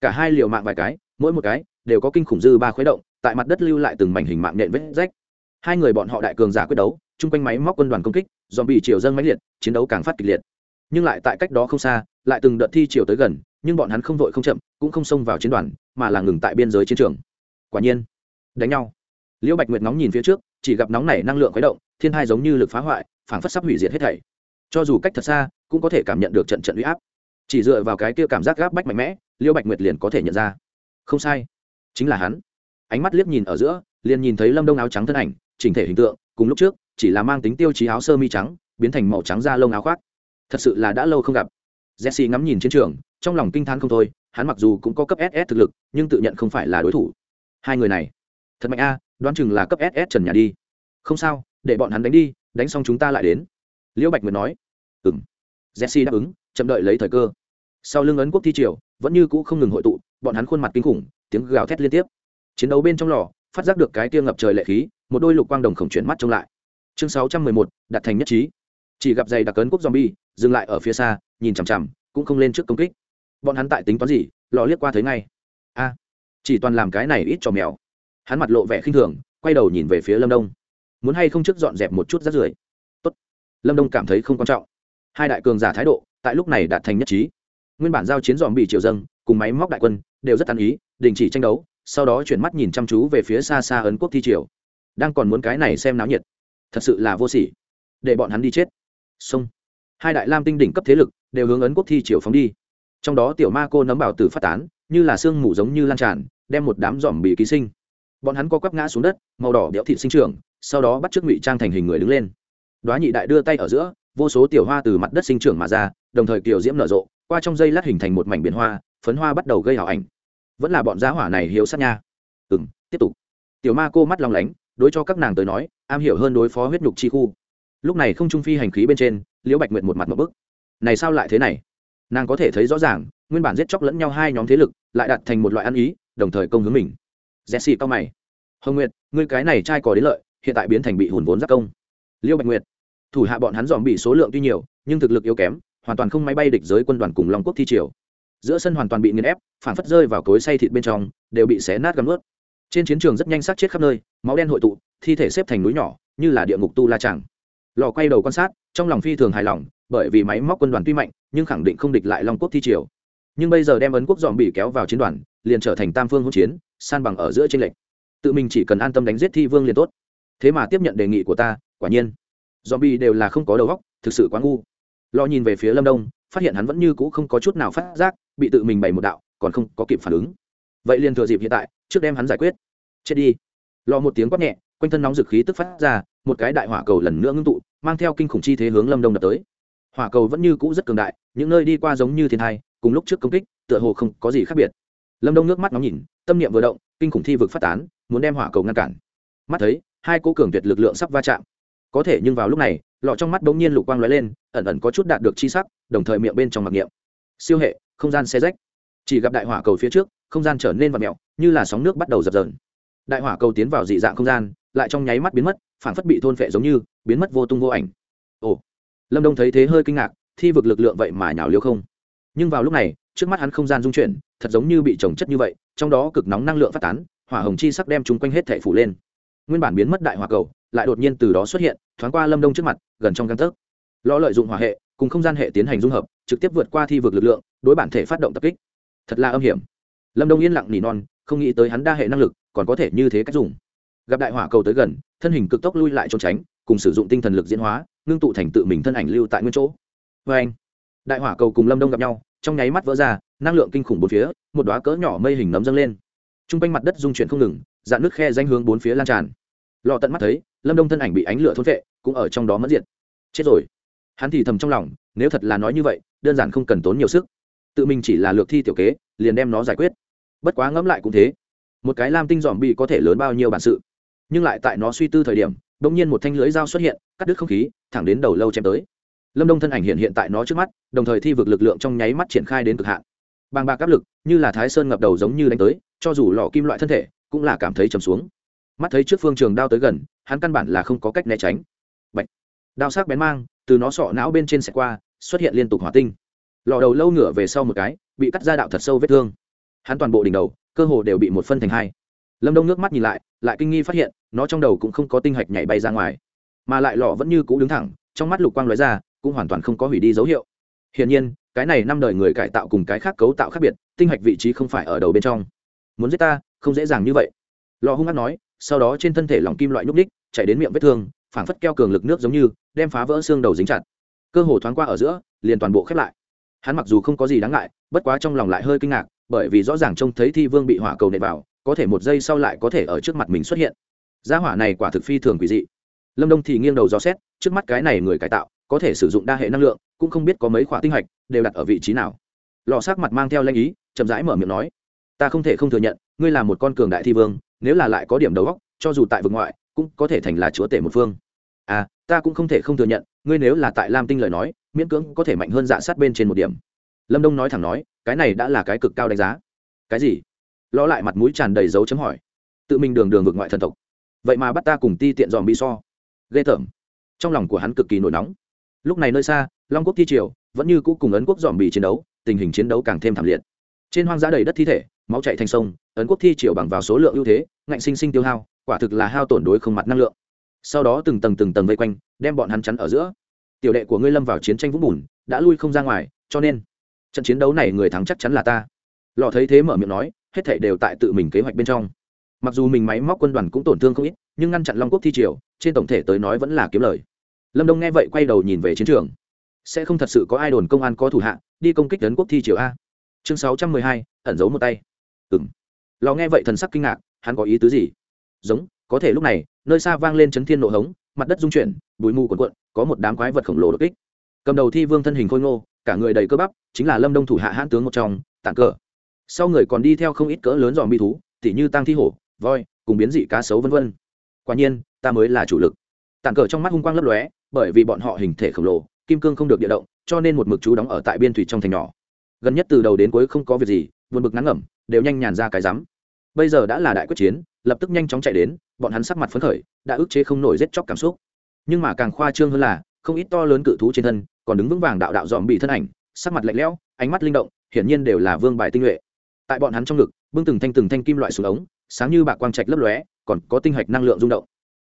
Cả hai liều mạng vài cái, mỗi một cái đều có kinh khủng dư ba khuấy động, tại mặt đất lưu lại từng mảnh hình mạng nện vết rách hai người bọn họ đại cường giả quyết đấu, chung quanh máy móc quân đoàn công kích dòm bị chiều dân máy liệt, chiến đấu càng phát kịch liệt. Nhưng lại tại cách đó không xa, lại từng đợt thi chiều tới gần, nhưng bọn hắn không vội không chậm, cũng không xông vào chiến đoàn, mà là ngừng tại biên giới chiến trường. Quả nhiên, đánh nhau. Liễu bạch nguyệt nóng nhìn phía trước, chỉ gặp nóng nảy năng lượng khuấy động, thiên hai giống như lực phá hoại, phảng phất sắp hủy diệt hết thảy. Cho dù cách thật xa, cũng có thể cảm nhận được trận trận uy áp. Chỉ dựa vào cái kia cảm giác gáp bách mạnh mẽ, liễu bạch nguyệt liền có thể nhận ra. Không sai, chính là hắn. Ánh mắt liếc nhìn ở giữa, liền nhìn thấy lâm đông áo trắng thân ảnh chỉnh thể hình tượng, cùng lúc trước, chỉ là mang tính tiêu chí áo sơ mi trắng, biến thành màu trắng da lông áo khoác. Thật sự là đã lâu không gặp. Jesse ngắm nhìn chiến trường, trong lòng kinh t h á n không thôi, hắn mặc dù cũng có cấp ss thực lực, nhưng tự nhận không phải là đối thủ. Hai người này, thật mạnh a, đoán chừng là cấp ss trần nhà đi. Không sao, để bọn hắn đánh đi, đánh xong chúng ta lại đến. Liễu bạch nguyệt nói. Ừng jesse đáp ứng, chậm đợi lấy thời cơ. Sau lưng ấn quốc thi triều, vẫn như cũ không ngừng hội tụ, bọn hắn khuôn mặt kinh khủng, tiếng gào thét liên tiếp. Chiến đấu bên trong lò, phát giác được cái tia ngập trời lệ khí một đôi lục quang đồng khổng chuyển mắt trông lại. Chương sáu trăm mười một đặt thành nhất trí. Chỉ gặp giày đặc ấn quốc zombie, dừng lại ở phía xa, nhìn chằm chằm, cũng không lên trước công kích. Bọn hắn tại tính toán gì, lò liếc qua thấy ngay. A, chỉ toàn làm cái này ít cho mèo. Hắn mặt lộ vẻ khinh thường, quay đầu nhìn về phía lâm đông. Muốn hay không trước dọn dẹp một chút rác rưởi? Tốt. Lâm đông cảm thấy không quan trọng. Hai đại cường giả thái độ, tại lúc này đạt thành nhất trí. Nguyên bản giao chiến dòm bị triều dâng, cùng máy móc đại quân, đều rất ăn ý, đình chỉ tranh đấu, sau đó chuyển mắt nhìn chăm chú về phía xa xa ấn quốc thi triều đang còn muốn cái này xem náo nhiệt. Thật sự là vô sỉ. Để bọn hắn đi chết. Xong. Hai đại lam tinh đỉnh cấp thế lực đều hướng ấn quốc thi triều phóng đi. Trong đó tiểu ma cô nấm bảo tử phát tán, như là sương mù giống như lan tràn, đem một đám giòm bị ký sinh. Bọn hắn co quắp ngã xuống đất, màu đỏ đẽo thịt sinh trưởng, sau đó bắt t r ư ớ c ngụy trang thành hình người đứng lên. Đoá nhị đại đưa tay ở giữa, vô số tiểu hoa từ mặt đất sinh trưởng mà ra, đồng thời kiểu diễm nở rộ, qua trong dây lát hình thành một mảnh biển hoa, phấn hoa bắt đầu gây hảo ảnh. Vẫn là bọn giá hỏa này hiếu sát nha. Ừ m tiếp tục. Tiểu ma cô mắt lòng lánh đối cho các nàng tới nói, am hiểu hơn đối phó huyết nhục chi khu. Lúc này không trung phi hành khí bên trên, liễu bạch nguyệt một mặt một bức. Này sao lại thế này? Nàng có thể thấy rõ ràng, nguyên bản giết chóc lẫn nhau hai nhóm thế lực, lại đặt thành một loại ăn ý, đồng thời công hướng mình. Jesse cao mày. Hồng nguyệt, ngươi cái này trai có đến lợi, hiện tại biến thành bị hùn vốn giác công. Liễu bạch nguyệt. Thủ hạ bọn hắn dòm bị số lượng tuy nhiều, nhưng thực lực yếu kém, hoàn toàn không máy bay địch giới quân đoàn cùng long quốc thi triều. Giữa sân hoàn toàn bị nghiền ép, phản phất rơi vào cối say thịt bên trong, đều bị xé nát gắn ướt trên chiến trường rất nhanh sát chết khắp nơi, máu đen hội tụ, thi thể xếp thành núi nhỏ, như là địa ngục tu la tràng lò quay đầu quan sát, trong lòng phi thường hài lòng, bởi vì máy móc quân đoàn tuy mạnh, nhưng khẳng định không địch lại long quốc thi triều. Nhưng bây giờ đem ấn quốc dòm bị kéo vào chiến đoàn, liền trở thành tam phương hỗn chiến, san bằng ở giữa tranh lệch. Tự mình chỉ cần an tâm đánh giết thi vương liền tốt. Thế mà tiếp nhận đề nghị của ta, quả nhiên. Dòm bị đều là không có đầu óc, thực sự quá ngu. Lo nhìn về phía lâm đông, phát hiện hắn vẫn như cũ không có chút nào phát giác, bị tự mình bày một đạo, còn không có kịp phản ứng. Vậy liền thừa dịp hiện tại, trước đem hắn giải quyết chết đi. Lò một tiếng quát nhẹ, quanh thân nóng dực khí tức phát ra, một cái đại hỏa cầu lần nữa ngưng tụ, mang theo kinh khủng chi thế hướng lâm đông đập tới. Hỏa cầu vẫn như cũ rất cường đại, những nơi đi qua giống như thiên thai, cùng lúc trước công kích, tựa hồ không có gì khác biệt. Lâm đông nước mắt nóng nhìn, tâm niệm vừa động, kinh khủng thi vực phát tán, muốn đem hỏa cầu ngăn cản. Mắt thấy, hai cô cường tuyệt lực lượng sắp va chạm. Có thể nhưng vào lúc này, lọ trong mắt bỗng nhiên lục quang lóe lên, ẩn ẩn có chút đạt được chi sắc, đồng thời miệng bên trong mặc niệm. Siêu hệ, không gian xe rách. Chỉ gặp đại hỏa cầu phía trước, không gian trở nên vặt mẹo như là sóng nước bắt đầu dập dờn đại hỏa cầu tiến vào dị dạng không gian, lại trong nháy mắt biến mất phản phất bị thôn phệ giống như, biến mất vô tung vô ảnh. Ồ, lâm đông thấy thế hơi kinh ngạc, thi vực lực lượng vậy mà nhào liêu không. Nhưng vào lúc này, trước mắt hắn không gian dung chuyển, thật giống như bị trồng chất như vậy, trong đó cực nóng năng lượng phát tán, hỏa hồng chi sắc đem chung quanh hết thể phủ lên. Nguyên bản biến mất đại hỏa cầu, lại đột nhiên từ đó xuất hiện, thoáng qua lâm đông trước mặt, gần trong căn tấc. Lo lợi dụng hỏa hệ, cùng không gian hệ tiến hành dung hợp, trực tiếp vượt qua thi vực lực lượng, đối bản thể phát động tập kích. Thật là âm hiểm. Lâm đông yên lặng nỉ non, không nghĩ tới hắn đa hệ năng lực còn có thể như thế cách dùng. Gặp đại hỏa cầu tới gần, thân hình cực tốc lui lại trốn tránh, cùng sử dụng tinh thần lực diễn hóa, ngưng tụ thành tự mình thân ảnh lưu tại nguyên chỗ. Vê anh, đại hỏa cầu cùng lâm đông gặp nhau, trong nháy mắt vỡ ra, năng lượng kinh khủng bốn phía, một đoá cỡ nhỏ mây hình nấm dâng lên. T r u n g quanh mặt đất dung chuyển không ngừng, dạn nước khe danh hướng bốn phía lan tràn. Lọ tận mắt thấy, lâm đông thân ảnh bị ánh lửa thôn vệ cũng ở trong đó mất diện chết rồi. Hắn thì thầm trong lòng, nếu thật là nói như vậy, đơn giản không cần tốn nhiều sức. Tự mình chỉ là lược thi tiểu kế, liền đem nó giải quyết. Bất quá ngẫm lại cũng thế một cái lam tinh dòm bị có thể lớn bao nhiêu bản sự. Nhưng lại tại nó suy tư thời điểm đ ỗ n g nhiên một thanh lưới dao xuất hiện, cắt đứt không khí, thẳng đến đầu lâu chém tới. Lâm đông thân ảnh hiện hiện tại nó trước mắt, đồng thời thi vực lực lượng trong nháy mắt triển khai đến cực hạn. Bàng bạc áp lực, như là thái sơn ngập đầu giống như đánh tới, cho dù lò kim loại thân thể, cũng là cảm thấy chầm xuống. Mắt thấy trước phương trường đao tới gần, hắn căn bản là không có cách né tránh. Bạch. đao sắc bén mang, từ nó sọ não bên trên xẹt qua, xuất hiện liên tục hỏa tinh. Lò đầu lâu ngửa về sau một cái, bị cắt ra đạo thật sâu vết thương. Hắn toàn bộ đỉnh đầu cơ hồ đều bị một phân thành hai. Lâm đông nước mắt nhìn lại lại kinh nghi phát hiện, nó trong đầu cũng không có tinh hạch nhảy bay ra ngoài. Mà lại lọ vẫn như cũ đứng thẳng, trong mắt lục quang lóe ra, cũng hoàn toàn không có hủy đi dấu hiệu. Hiển nhiên, cái này năm đời người cải tạo cùng cái khác cấu tạo khác biệt, tinh hạch vị trí không phải ở đầu bên trong. Muốn giết ta, không dễ dàng như vậy. Lò hung hát nói, sau đó trên thân thể lòng kim loại nhúc ních chạy đến miệng vết thương, phảng phất keo cường lực nước giống như, đem phá vỡ xương đầu dính chặt. Cơ hồ thoáng qua ở giữa, liền toàn bộ khép lại. Hắn mặc dù không có gì đáng ngại, bất quá trong lòng lại hơi kinh ngạc bởi vì rõ ràng trông thấy thi vương bị hỏa cầu nệ vào, có thể một giây sau lại có thể ở trước mặt mình xuất hiện. Gia hỏa này quả thực phi thường quỷ dị. Lâm đông thì nghiêng đầu dò xét, trước mắt cái này người cải tạo, có thể sử dụng đa hệ năng lượng, cũng không biết có mấy khoả tinh hạch, đều đặt ở vị trí nào. Lò sát mặt mang theo lanh ý, chậm rãi mở miệng nói, ta không thể không thừa nhận, ngươi là một con cường đại thi vương, nếu là lại có điểm đầu góc cho dù tại vực ngoại, cũng có thể thành là chúa tể một phương. À ta cũng không thể không thừa nhận, ngươi nếu là tại lam tinh lời nói, miễn cưỡng có thể mạnh hơn dạ sát bên trên một điểm lâm đông nói thẳng nói cái này đã là cái cực cao đánh giá cái gì lo lại mặt mũi tràn đầy dấu chấm hỏi tự mình đường đường vực ngoại thần tộc vậy mà bắt ta cùng ti tiện dòm bị so ghê tởm trong lòng của hắn cực kỳ nổi nóng lúc này nơi xa long quốc thi triều vẫn như cũ cùng ấn quốc dòm bị chiến đấu tình hình chiến đấu càng thêm thảm liệt trên hoang dã đầy đất thi thể máu chạy thành sông ấn quốc thi triều bằng vào số lượng ưu thế ngạnh sinh sinh tiêu hao quả thực là hao tổn đối không mặt năng lượng sau đó từng tầng từng tầng vây quanh đem bọn hắn chắn ở giữa tiểu đệ của ngươi lâm vào chiến tranh vũng bùn đã lui không ra ngoài cho nên trận chiến đấu này người thắng chắc chắn là ta. Lò thấy thế mở miệng nói, hết thảy đều tại tự mình kế hoạch bên trong. Mặc dù mình máy móc quân đoàn cũng tổn thương không ít, nhưng ngăn chặn long quốc thi triều, trên tổng thể tới nói vẫn là kiếm lời. Lâm đông nghe vậy quay đầu nhìn về chiến trường. Sẽ không thật sự có ai đồn công an có thủ hạ, đi công kích tấn quốc thi triều a. Chương sáu trăm mười hai, ẩn giấu một tay. Ừ m lò nghe vậy thần sắc kinh ngạc, hắn có ý tứ gì? Giống, có thể lúc này, nơi xa vang lên chấn thiên nộ hống, mặt đất rung chuyển, bụi mù cuộn quận có một đám quái vật khổng lồ đột kích. Cầm đầu thi vương thân hình khôi ngô cả người đầy cơ bắp, chính là lâm đông thủ hạ hãn tướng một trong, tản cờ. Sau người còn đi theo không ít cỡ lớn dòm bi thú, tỉ như tăng thi hổ, voi, cùng biến dị cá sấu vân vân. Quả nhiên, ta mới là chủ lực. Tản cờ trong mắt hung quang lấp lóe, bởi vì bọn họ hình thể khổng lồ, kim cương không được địa động, cho nên một mực chú đóng ở tại biên thủy trong thành nhỏ. Gần nhất từ đầu đến cuối không có việc gì vượt mực ngắn ngẩm, đều nhanh nhàn ra cái rắm. Bây giờ đã là đại quyết chiến, lập tức nhanh chóng chạy đến, bọn hắn sắc mặt phấn khởi, đã ức chế không nổi rét chóc cảm xúc. Nhưng mà càng khoa trương hơn là, không ít to lớn cự thú trên thân còn đứng vững vàng đạo đạo dòm bị thân ảnh, sắc mặt lạnh lẽo, ánh mắt linh động, hiển nhiên đều là vương bài tinh nhuệ. Tại bọn hắn trong ngực, bưng từng thanh từng thanh kim loại xuống ống, sáng như bạc quang trạch lấp lóe, còn có tinh hạch năng lượng rung động.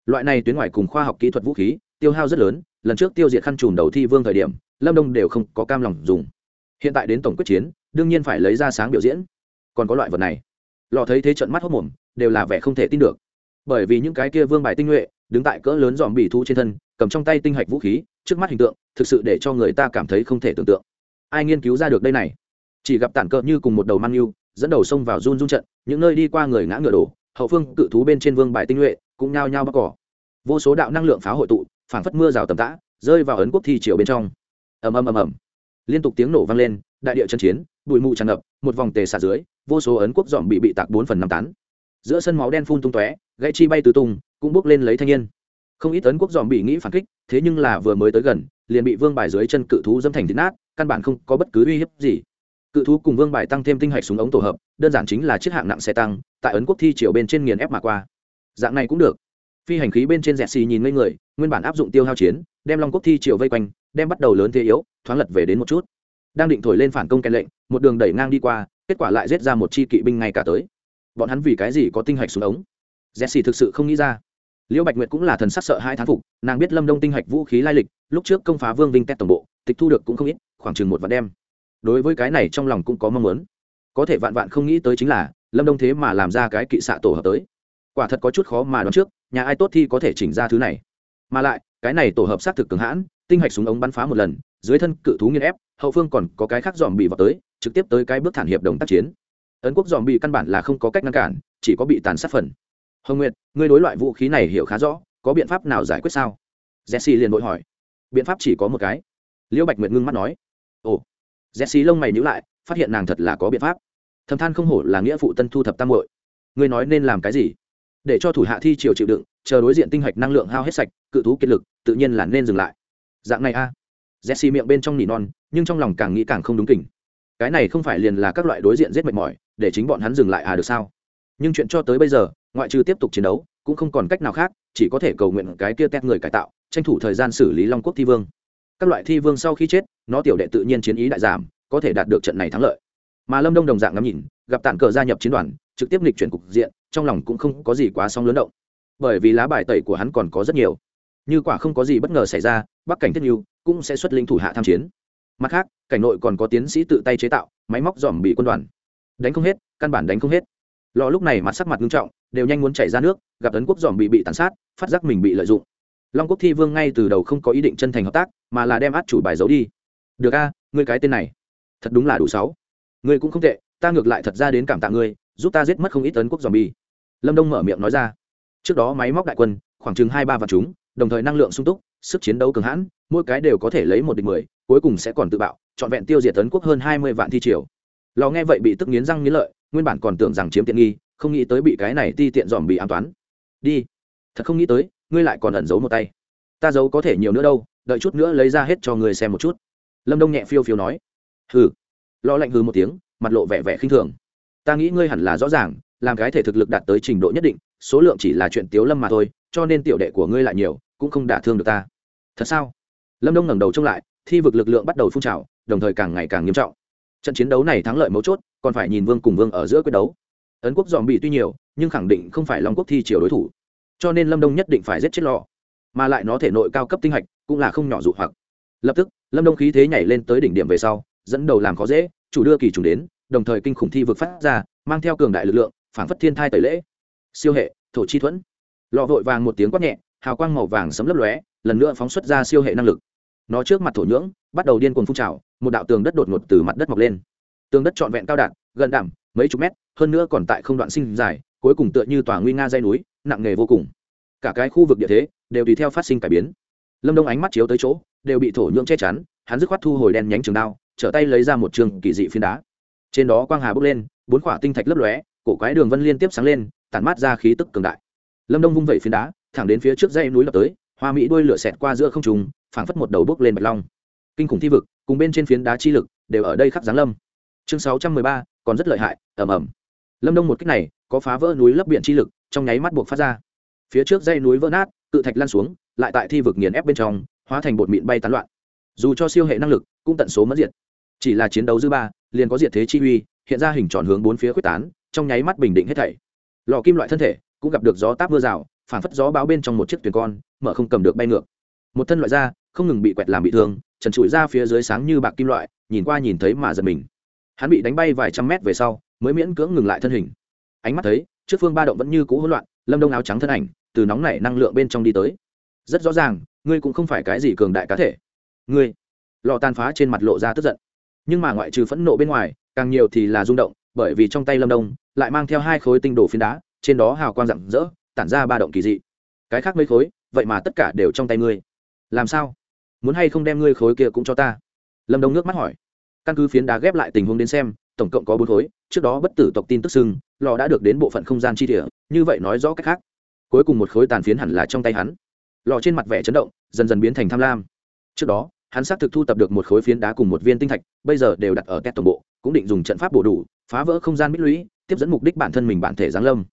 Loại này tuyến ngoài cùng khoa học kỹ thuật vũ khí, tiêu hao rất lớn, lần trước tiêu diệt khăn trùm đầu thi vương thời điểm, lâm đông đều không có cam lòng dùng. Hiện tại đến tổng quyết chiến, đương nhiên phải lấy ra sáng biểu diễn. Còn có loại vật này. Lò thấy thế trận mắt hốc mồm, đều là vẻ không thể tin được. Bởi vì những cái kia vương bài tinh nhuệ, đứng tại cỡ lớn dòm bỉ thu trên thân, cầm trong tay tinh hạch vũ khí trước mắt hình tượng, thực sự để cho người ta cảm thấy không thể tưởng tượng. Ai nghiên cứu ra được đây này? Chỉ gặp tản cỡ như cùng một đầu mang yêu, dẫn đầu sông vào run run trận, những nơi đi qua người ngã ngựa đổ, hậu phương cự thú bên trên vương bài tinh nhuệ, cũng nhao nhao bắc cỏ. Vô số đạo năng lượng pháo hội tụ, phảng phất mưa rào tầm tã, rơi vào ấn quốc thi triều bên trong. Ầm ầm ầm ầm. Liên tục tiếng nổ vang lên, đại địa chân chiến, bụi mù tràn ngập, một vòng tề xả dưới, vô số ấn quốc dòm bị bị tạc bốn phần năm tán. Giữa sân máu đen phun tung tóe, gãy chi bay từ tung, cũng bước lên lấy thanh niên không ít ấn quốc dòm bị nghĩ phản kích, thế nhưng là vừa mới tới gần, liền bị vương bài dưới chân cự thú dâm thành thịt nát, căn bản không có bất cứ uy hiếp gì. Cự thú cùng vương bài tăng thêm tinh hạch súng ống tổ hợp, đơn giản chính là chiếc hạng nặng xe tăng, tại ấn quốc thi triều bên trên nghiền ép mà qua. Dạng này cũng được. Phi hành khí bên trên dẹt xì nhìn ngây người, nguyên bản áp dụng tiêu hao chiến, đem long quốc thi triều vây quanh, đem bắt đầu lớn thế yếu, thoáng lật về đến một chút. Đang định thổi lên phản công kèn lệnh, một đường đẩy ngang đi qua, kết quả lại giết ra một chi kỵ binh ngay cả tới. Bọn hắn vì cái gì có tinh hạch xuống ống? Jesse thực sự không nghĩ ra liễu bạch nguyệt cũng là thần sắc sợ hai thán phục, nàng biết lâm đông tinh hạch vũ khí lai lịch, lúc trước công phá vương vinh tét tổng bộ, tịch thu được cũng không ít, khoảng chừng một vạn đem. Đối với cái này trong lòng cũng có mong muốn. Có thể vạn vạn không nghĩ tới chính là, lâm đông thế mà làm ra cái kỵ xạ tổ hợp tới. Quả thật có chút khó mà đoán trước, nhà ai tốt thì có thể chỉnh ra thứ này. Mà lại, cái này tổ hợp xác thực cường hãn, tinh hạch súng ống bắn phá một lần, dưới thân cự thú nghiên ép, hậu phương còn có cái khác dòm bị vào tới, trực tiếp tới cái bước thản hiệp đồng tác chiến. Ấn quốc dòm bị căn bản là không có cách ngăn cản, chỉ có bị tàn sát phần hồng nguyệt, ngươi đối loại vũ khí này hiểu khá rõ, có biện pháp nào giải quyết sao? Jesse liền vội hỏi. Biện pháp chỉ có một cái. Liễu bạch nguyệt ngưng mắt nói. Ồ. Jesse lông mày nhữ lại, phát hiện nàng thật là có biện pháp. Thầm than không hổ là nghĩa phụ tân thu thập tam hội ngươi nói nên làm cái gì? Để cho thủ hạ thi triều chịu đựng, chờ đối diện tinh hạch năng lượng hao hết sạch, cự thú kiệt lực, tự nhiên là nên dừng lại. Dạng này a. À. jesse miệng bên trong nỉ non, nhưng trong lòng càng nghĩ càng không đúng kỉnh. Cái này không phải liền là các loại đối diện giết mệt mỏi, để chính bọn hắn dừng lại à được sao? Nhưng chuyện cho tới bây giờ ngoại trừ tiếp tục chiến đấu, cũng không còn cách nào khác, chỉ có thể cầu nguyện cái kia tét người cải tạo, tranh thủ thời gian xử lý long quốc thi vương. Các loại thi vương sau khi chết, nó tiểu đệ tự nhiên chiến ý đại giảm, có thể đạt được trận này thắng lợi. Mà lâm đông đồng dạng ngắm nhìn, gặp tản cờ gia nhập chiến đoàn, trực tiếp lịch chuyển cục diện, trong lòng cũng không có gì quá song lớn động. Bởi vì lá bài tẩy của hắn còn có rất nhiều. Như quả không có gì bất ngờ xảy ra, bắc cảnh thiết như cũng sẽ xuất linh thủ hạ tham chiến. Mặt khác, cảnh nội còn có tiến sĩ tự tay chế tạo, máy móc dòm bị quân đoàn. Đánh không hết, căn bản đánh không hết. Lò lúc này mặt sắc mặt nghiêm trọng đều nhanh muốn chảy ra nước, gặp tấn quốc dòm bị bị tàn sát, phát giác mình bị lợi dụng. Long quốc thi vương ngay từ đầu không có ý định chân thành hợp tác, mà là đem át chủ bài giấu đi. Được a, ngươi cái tên này, thật đúng là đủ sáu. Ngươi cũng không tệ, ta ngược lại thật ra đến cảm tạ ngươi, giúp ta giết mất không ít tấn quốc dòm bi. Lâm đông mở miệng nói ra. Trước đó máy móc đại quân, khoảng chừng hai ba vạn chúng, đồng thời năng lượng sung túc, sức chiến đấu cường hãn, mỗi cái đều có thể lấy một địch mười, cuối cùng sẽ còn tự bạo, trọn vẹn tiêu diệt tấn quốc hơn hai mươi vạn thi triều. Lò nghe vậy bị tức nghiến răng nghiến lợi, nguyên bản còn tưởng rằng chiếm tiện nghi không nghĩ tới bị cái này ti tiện dòm bị an toán. Đi. Thật không nghĩ tới, ngươi lại còn ẩn giấu một tay. Ta giấu có thể nhiều nữa đâu, đợi chút nữa lấy ra hết cho người xem một chút. Lâm đông nhẹ phiêu phiêu nói. Hừ. Lo lạnh hừ một tiếng, mặt lộ vẻ vẻ khinh thường. Ta nghĩ ngươi hẳn là rõ ràng, làm cái thể thực lực đạt tới trình độ nhất định, số lượng chỉ là chuyện tiếu lâm mà thôi, cho nên tiểu đệ của ngươi lại nhiều, cũng không đả thương được ta. Thật sao? Lâm đông ngẩng đầu trông lại, thi vực lực lượng bắt đầu phun trào, đồng thời càng ngày càng nghiêm trọng. Trận chiến đấu này thắng lợi mấu chốt, còn phải nhìn vương cùng vương ở giữa quyết đấu ấn quốc dòm bị tuy nhiều, nhưng khẳng định không phải long quốc thi chiều đối thủ. Cho nên lâm đông nhất định phải giết chết lò. Mà lại nó thể nội cao cấp tinh hạch cũng là không nhỏ dụ hoặc. Lập tức, lâm đông khí thế nhảy lên tới đỉnh điểm về sau, dẫn đầu làm khó dễ, chủ đưa kỳ trùng đến, đồng thời kinh khủng thi vực phát ra, mang theo cường đại lực lượng, phản phất thiên thai tẩy lễ. Siêu hệ, thổ chi thuẫn. Lò vội vàng một tiếng quát nhẹ, hào quang màu vàng sấm lấp lóe, lần nữa phóng xuất ra siêu hệ năng lực. Nó trước mặt thổ nhưỡng, bắt đầu điên cuồng phun trào, một đạo tường đất đột ngột từ mặt đất mọc lên. Tường đất trọn vẹn cao đạn gần đảm mấy chục mét hơn nữa còn tại không đoạn sinh dài, cuối cùng tựa như tòa nguy nga dây núi, nặng nghề vô cùng. Cả cái khu vực địa thế đều tùy theo phát sinh cải biến. Lâm đông ánh mắt chiếu tới chỗ, đều bị thổ nhưỡng che chắn, hắn dứt khoát thu hồi đen nhánh trường đao, trở tay lấy ra một trường kỳ dị phiến đá. Trên đó quang hà bốc lên, bốn quả tinh thạch lấp lóe, cổ quái đường vân liên tiếp sáng lên, tản mát ra khí tức cường đại. Lâm đông vung vẩy phiến đá, thẳng đến phía trước dây núi lập tới, hoa mỹ đuôi lửa xẹt qua giữa không trùng phảng phất một đầu bước lên bạch long. Kinh khủng thi vực, cùng bên trên phiến đá chi lực, đều ở đây khắc giáng lâm. Chương sáu trăm mười ba, còn rất lợi hại, ầm ầm lâm đông một cách này có phá vỡ núi lấp biển chi lực, trong nháy mắt buộc phát ra. Phía trước dây núi vỡ nát, cự thạch lan xuống, lại tại thi vực nghiền ép bên trong, hóa thành bột mịn bay tán loạn. Dù cho siêu hệ năng lực, cũng tận số mất diệt. Chỉ là chiến đấu dư ba, liền có diệt thế chi uy, hiện ra hình tròn hướng bốn phía quyết tán, trong nháy mắt bình định hết thảy. Lò kim loại thân thể cũng gặp được gió táp mưa rào, phản phất gió báo bên trong một chiếc thuyền con, mở không cầm được bay ngược. Một thân loại da không ngừng bị quẹt làm bị thương, trần trụi ra phía dưới sáng như bạc kim loại, nhìn qua nhìn thấy mà giật mình. Hắn bị đánh bay vài trăm mét về sau mới miễn cưỡng ngừng lại thân hình. Ánh mắt thấy, trước phương ba động vẫn như cũ hỗn loạn, lâm đông áo trắng thân ảnh, từ nóng nảy năng lượng bên trong đi tới. Rất rõ ràng, ngươi cũng không phải cái gì cường đại cá thể. Ngươi, lò tàn phá trên mặt lộ ra tức giận. Nhưng mà ngoại trừ phẫn nộ bên ngoài, càng nhiều thì là rung động, bởi vì trong tay lâm đông, lại mang theo hai khối tinh đồ phiến đá, trên đó hào quang rạng rỡ, tản ra ba động kỳ dị. Cái khác mấy khối, vậy mà tất cả đều trong tay ngươi. Làm sao? Muốn hay không đem ngươi khối kia cũng cho ta? Lâm đông nước mắt hỏi. Căn cứ phiến đá ghép lại tình huống đến xem tổng cộng có bốn khối, trước đó bất tử tộc tin tức xưng, lò đã được đến bộ phận không gian chi địa, như vậy nói rõ cách khác. Cuối cùng một khối tàn phiến hẳn là trong tay hắn. Lò trên mặt vẻ chấn động, dần dần biến thành tham lam. Trước đó, hắn xác thực thu tập được một khối phiến đá cùng một viên tinh thạch, bây giờ đều đặt ở két tổng bộ, cũng định dùng trận pháp bổ đủ, phá vỡ không gian bích lũy, tiếp dẫn mục đích bản thân mình bản thể giáng lâm.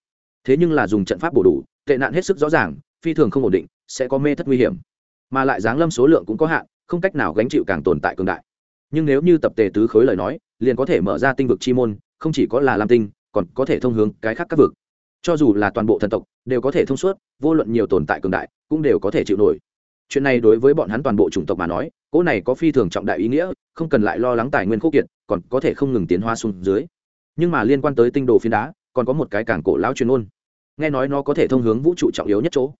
Thế nhưng là dùng trận pháp bổ đủ, tệ nạn hết sức rõ ràng, phi thường không ổn định, sẽ có mê thất nguy hiểm. Mà lại giáng lâm số lượng cũng có hạn, không cách nào gánh chịu càng tồn tại cường đại nhưng nếu như tập tề tứ khối lời nói, liền có thể mở ra tinh vực chi môn, không chỉ có là lam tinh, còn có thể thông hướng cái khác các vực. Cho dù là toàn bộ thần tộc, đều có thể thông suốt, vô luận nhiều tồn tại cường đại, cũng đều có thể chịu nổi. Chuyện này đối với bọn hắn toàn bộ chủng tộc mà nói, cỗ này có phi thường trọng đại ý nghĩa, không cần lại lo lắng tài nguyên khốc kiệt, còn có thể không ngừng tiến hóa xuống dưới. Nhưng mà liên quan tới tinh đồ phiến đá, còn có một cái càng cổ lão chuyên ôn nghe nói nó có thể thông hướng vũ trụ trọng yếu nhất chỗ.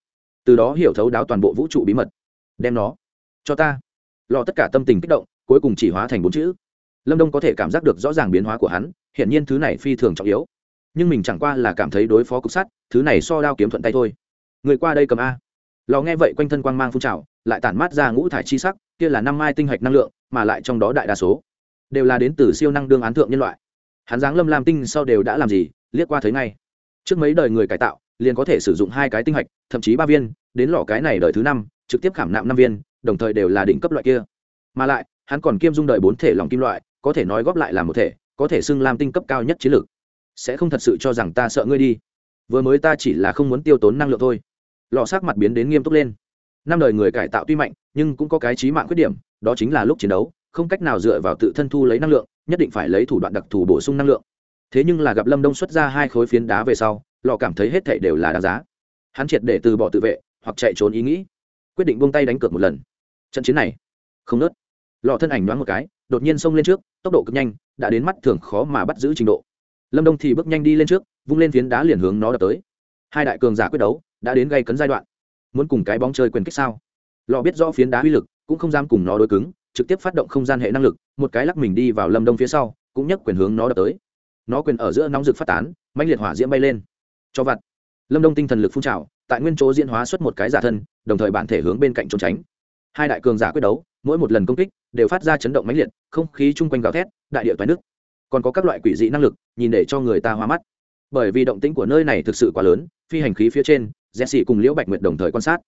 Từ đó hiểu thấu đáo toàn bộ vũ trụ bí mật. Đem nó cho ta. Lo tất cả tâm tình kích động cuối cùng chỉ hóa thành bốn chữ. Lâm đông có thể cảm giác được rõ ràng biến hóa của hắn hiện nhiên thứ này phi thường trọng yếu. Nhưng mình chẳng qua là cảm thấy đối phó cục sắt, thứ này so đao kiếm thuận tay thôi. Người qua đây cầm a. Lò nghe vậy quanh thân quang mang phun trào, lại tản mát ra ngũ thải chi sắc, kia là năm mai tinh hạch năng lượng, mà lại trong đó đại đa số đều là đến từ siêu năng đương án thượng nhân loại. Hắn giáng lâm làm tinh sau đều đã làm gì, liếc qua thấy ngay. Trước mấy đời người cải tạo, liền có thể sử dụng hai cái tinh hạch, thậm chí ba viên, đến lò cái này đời thứ năm, trực tiếp khảm nạm năm viên, đồng thời đều là đỉnh cấp loại kia. Mà lại hắn còn kiêm dung đợi bốn thể lòng kim loại, có thể nói góp lại là một thể, có thể xưng làm tinh cấp cao nhất chiến lược. Sẽ không thật sự cho rằng ta sợ ngươi đi. Vừa mới ta chỉ là không muốn tiêu tốn năng lượng thôi. Lò sắc mặt biến đến nghiêm túc lên. Năm đời người cải tạo tuy mạnh, nhưng cũng có cái trí mạng khuyết điểm, đó chính là lúc chiến đấu, không cách nào dựa vào tự thân thu lấy năng lượng, nhất định phải lấy thủ đoạn đặc thù bổ sung năng lượng. Thế nhưng là gặp lâm đông xuất ra hai khối phiến đá về sau lò cảm thấy hết thảy đều là đáng giá. Hắn triệt để từ bỏ tự vệ, hoặc chạy trốn ý nghĩ. Quyết định buông tay đánh cược một lần. Trận chiến này, không nớt lò thân ảnh đoán một cái, đột nhiên xông lên trước, tốc độ cực nhanh, đã đến mắt thường khó mà bắt giữ trình độ. Lâm đông thì bước nhanh đi lên trước, vung lên phiến đá liền hướng nó đập tới. Hai đại cường giả quyết đấu, đã đến gây cấn giai đoạn. Muốn cùng cái bóng chơi quyền kích sao? Lò biết rõ phiến đá uy lực, cũng không dám cùng nó đối cứng, trực tiếp phát động không gian hệ năng lực, một cái lắc mình đi vào lâm đông phía sau, cũng nhấc quyền hướng nó đập tới. Nó quyền ở giữa nóng rực phát tán mạnh liệt hỏa diễm bay lên. Cho vặt. Lâm đông tinh thần lực phun trào, tại nguyên chỗ diễn hóa xuất một cái giả thân, đồng thời bản thể hướng bên cạnh trốn tránh hai đại cường giả quyết đấu, mỗi một lần công kích đều phát ra chấn động mãnh liệt, không khí chung quanh gào thét, đại địa toái nước còn có các loại quỷ dị năng lực, nhìn để cho người ta hoa mắt. Bởi vì động tĩnh của nơi này thực sự quá lớn, phi hành khí phía trên, jesse cùng liễu bạch nguyệt đồng thời quan sát.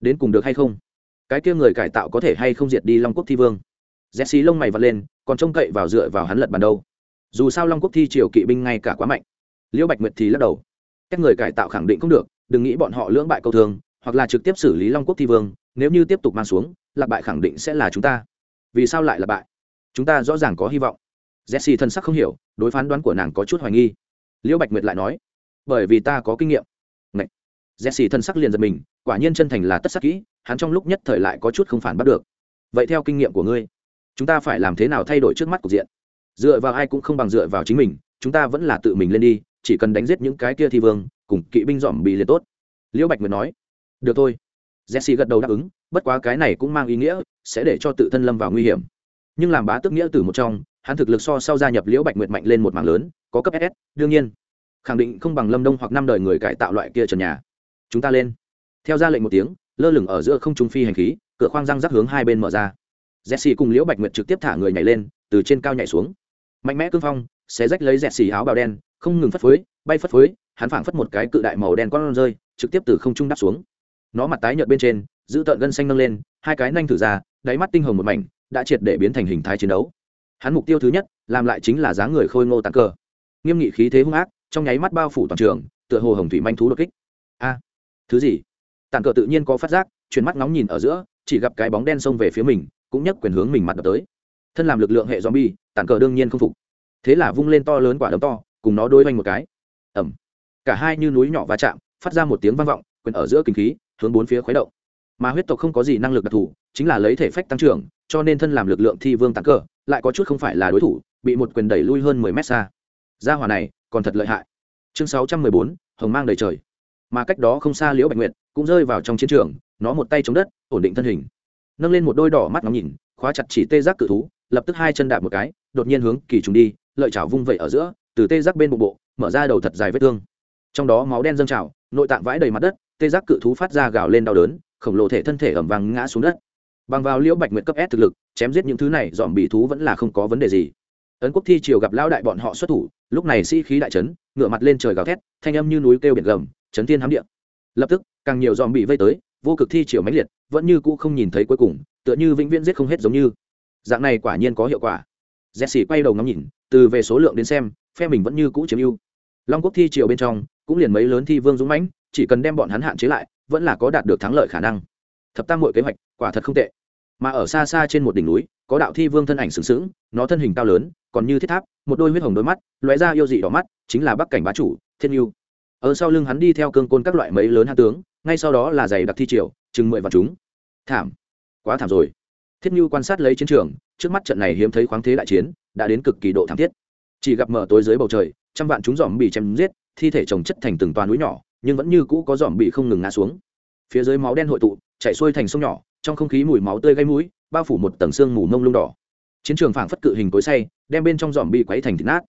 Đến cùng được hay không? Cái kia người cải tạo có thể hay không diệt đi long quốc thi vương? Jesse lông mày vật lên, còn trông cậy vào dựa vào hắn lật bàn đâu. Dù sao long quốc thi triều kỵ binh ngay cả quá mạnh. Liễu bạch nguyệt thì lắc đầu. Các người cải tạo khẳng định không được, đừng nghĩ bọn họ lưỡng bại câu thường hoặc là trực tiếp xử lý long quốc thi vương nếu như tiếp tục mang xuống, lạc bại khẳng định sẽ là chúng ta. Vì sao lại là bại? Chúng ta rõ ràng có hy vọng. Jesse thân sắc không hiểu, đối phán đoán của nàng có chút hoài nghi. Liễu bạch nguyệt lại nói, bởi vì ta có kinh nghiệm. Ngậy. jesse thân sắc liền giật mình, quả nhiên chân thành là tất sắc kỹ, hắn trong lúc nhất thời lại có chút không phản bắt được. Vậy theo kinh nghiệm của ngươi, chúng ta phải làm thế nào thay đổi trước mắt cục diện? Dựa vào ai cũng không bằng dựa vào chính mình, chúng ta vẫn là tự mình lên đi, chỉ cần đánh giết những cái kia thi vương, cùng kỵ binh dòm bị liền tốt. Liễu bạch nguyệt nói, được thôi jesse gật đầu đáp ứng, bất quá cái này cũng mang ý nghĩa, sẽ để cho tự thân lâm vào nguy hiểm. Nhưng làm bá tước nghĩa từ một trong, hắn thực lực so sau gia nhập liễu bạch nguyệt mạnh lên một mảng lớn, có cấp ss đương nhiên. Khẳng định không bằng lâm đông hoặc năm đời người cải tạo loại kia trần nhà. Chúng ta lên. Theo ra lệnh một tiếng, lơ lửng ở giữa không trung phi hành khí, cửa khoang răng rắc hướng hai bên mở ra. Jesse cùng liễu bạch nguyệt trực tiếp thả người nhảy lên, từ trên cao nhảy xuống. Mạnh mẽ cương phong sẽ rách lấy jesse áo bào đen, không ngừng phất phới, bay phất phới, hắn phảng phất một cái cự đại màu đen con rơi, trực tiếp từ không trung đáp xuống nó mặt tái nhợt bên trên, giữ tợn gân xanh nâng lên, hai cái nanh thử ra, đáy mắt tinh hồng một mảnh, đã triệt để biến thành hình thái chiến đấu. Hắn mục tiêu thứ nhất, làm lại chính là dáng người khôi ngô tặng cờ. Nghiêm nghị khí thế hung ác, trong nháy mắt bao phủ toàn trường, tựa hồ hồng thủy manh thú đột kích. A, thứ gì? Tặng cờ tự nhiên có phát giác, chuyển mắt ngóng nhìn ở giữa, chỉ gặp cái bóng đen xông về phía mình, cũng nhấc quyền hướng mình mặt đập tới. Thân làm lực lượng hệ zombie tặng cờ đương nhiên không phục. Thế là vung lên to lớn quả đấm to, cùng nó đôi vanh một cái. Ẩm cả hai như núi nhỏ va chạm, phát ra một tiếng vang vọng, quyền ở giữa kinh khí hướng bốn phía khuấy động. Mà huyết tộc không có gì năng lực đặc thù, chính là lấy thể phách tăng trưởng, cho nên thân làm lực lượng thi vương tăng cờ lại có chút không phải là đối thủ, bị một quyền đẩy lui hơn mười mét xa. Gia hỏa này, còn thật lợi hại. Chương sáu trăm mười bốn, hồng mang đầy trời. Mà cách đó không xa liễu bạch nguyệt, cũng rơi vào trong chiến trường, nó một tay chống đất, ổn định thân hình. Nâng lên một đôi đỏ mắt ngắm nhìn, khóa chặt chỉ tê giác cự thú, lập tức hai chân đạp một cái, đột nhiên hướng kỳ trùng đi, lợi chảo vung vẩy ở giữa, từ tê giác bên bụng bộ, mở ra đầu thật dài vết thương. Trong đó máu đen dâng trào nội tạng vãi đầy mặt đất, tê giác cự thú phát ra gào lên đau đớn, khổng lồ thể thân thể ẩm vàng ngã xuống đất. Bằng vào liễu bạch nguyệt cấp s thực lực, chém giết những thứ này dòm bị thú vẫn là không có vấn đề gì. Ấn quốc thi triều gặp lão đại bọn họ xuất thủ, lúc này sĩ、si、khí đại trấn ngựa mặt lên trời gào thét, thanh âm như núi kêu biển gầm, chấn thiên hám điện lập tức, càng nhiều dòm bị vây tới, vô cực thi triều mãnh liệt, vẫn như cũ không nhìn thấy cuối cùng, tựa như vĩnh viễn giết không hết giống như. Dạng này quả nhiên có hiệu quả. Jesse quay đầu ngắm nhìn, từ về số lượng đến xem, phe mình vẫn như cũ chiếm ưu long quốc thi triều bên trong, cũng liền mấy lớn thi vương dũng mãnh, chỉ cần đem bọn hắn hạn chế lại, vẫn là có đạt được thắng lợi khả năng. Thập tam mọi kế hoạch, quả thật không tệ. Mà ở xa xa trên một đỉnh núi, có đạo thi vương thân ảnh sừng sững, nó thân hình cao lớn, còn như thiết tháp, một đôi huyết hồng đôi mắt, lóe ra yêu dị đỏ mắt, chính là bắc cảnh bá chủ, thiên yêu. Ở sau lưng hắn đi theo cương côn các loại mấy lớn hạ tướng, ngay sau đó là giày đặc thi triều, chừng mười vạn chúng. Thảm. Quá thảm rồi. Thiết như quan sát lấy chiến trường, trước mắt trận này hiếm thấy khoáng thế đại chiến, đã đến cực kỳ độ thảm thiết. Chỉ gặp mở tối dưới bầu trời trăm vạn chúng dòm bị chém giết, thi thể trồng chất thành từng toa núi nhỏ, nhưng vẫn như cũ có dòm bị không ngừng ngã xuống. Phía dưới máu đen hội tụ, chảy xuôi thành sông nhỏ, trong không khí mùi máu tươi gây mũi, bao phủ một tầng xương mù mông lung đỏ. Chiến trường phảng phất cự hình cối say, đem bên trong dòm bị quấy thành thịt nát.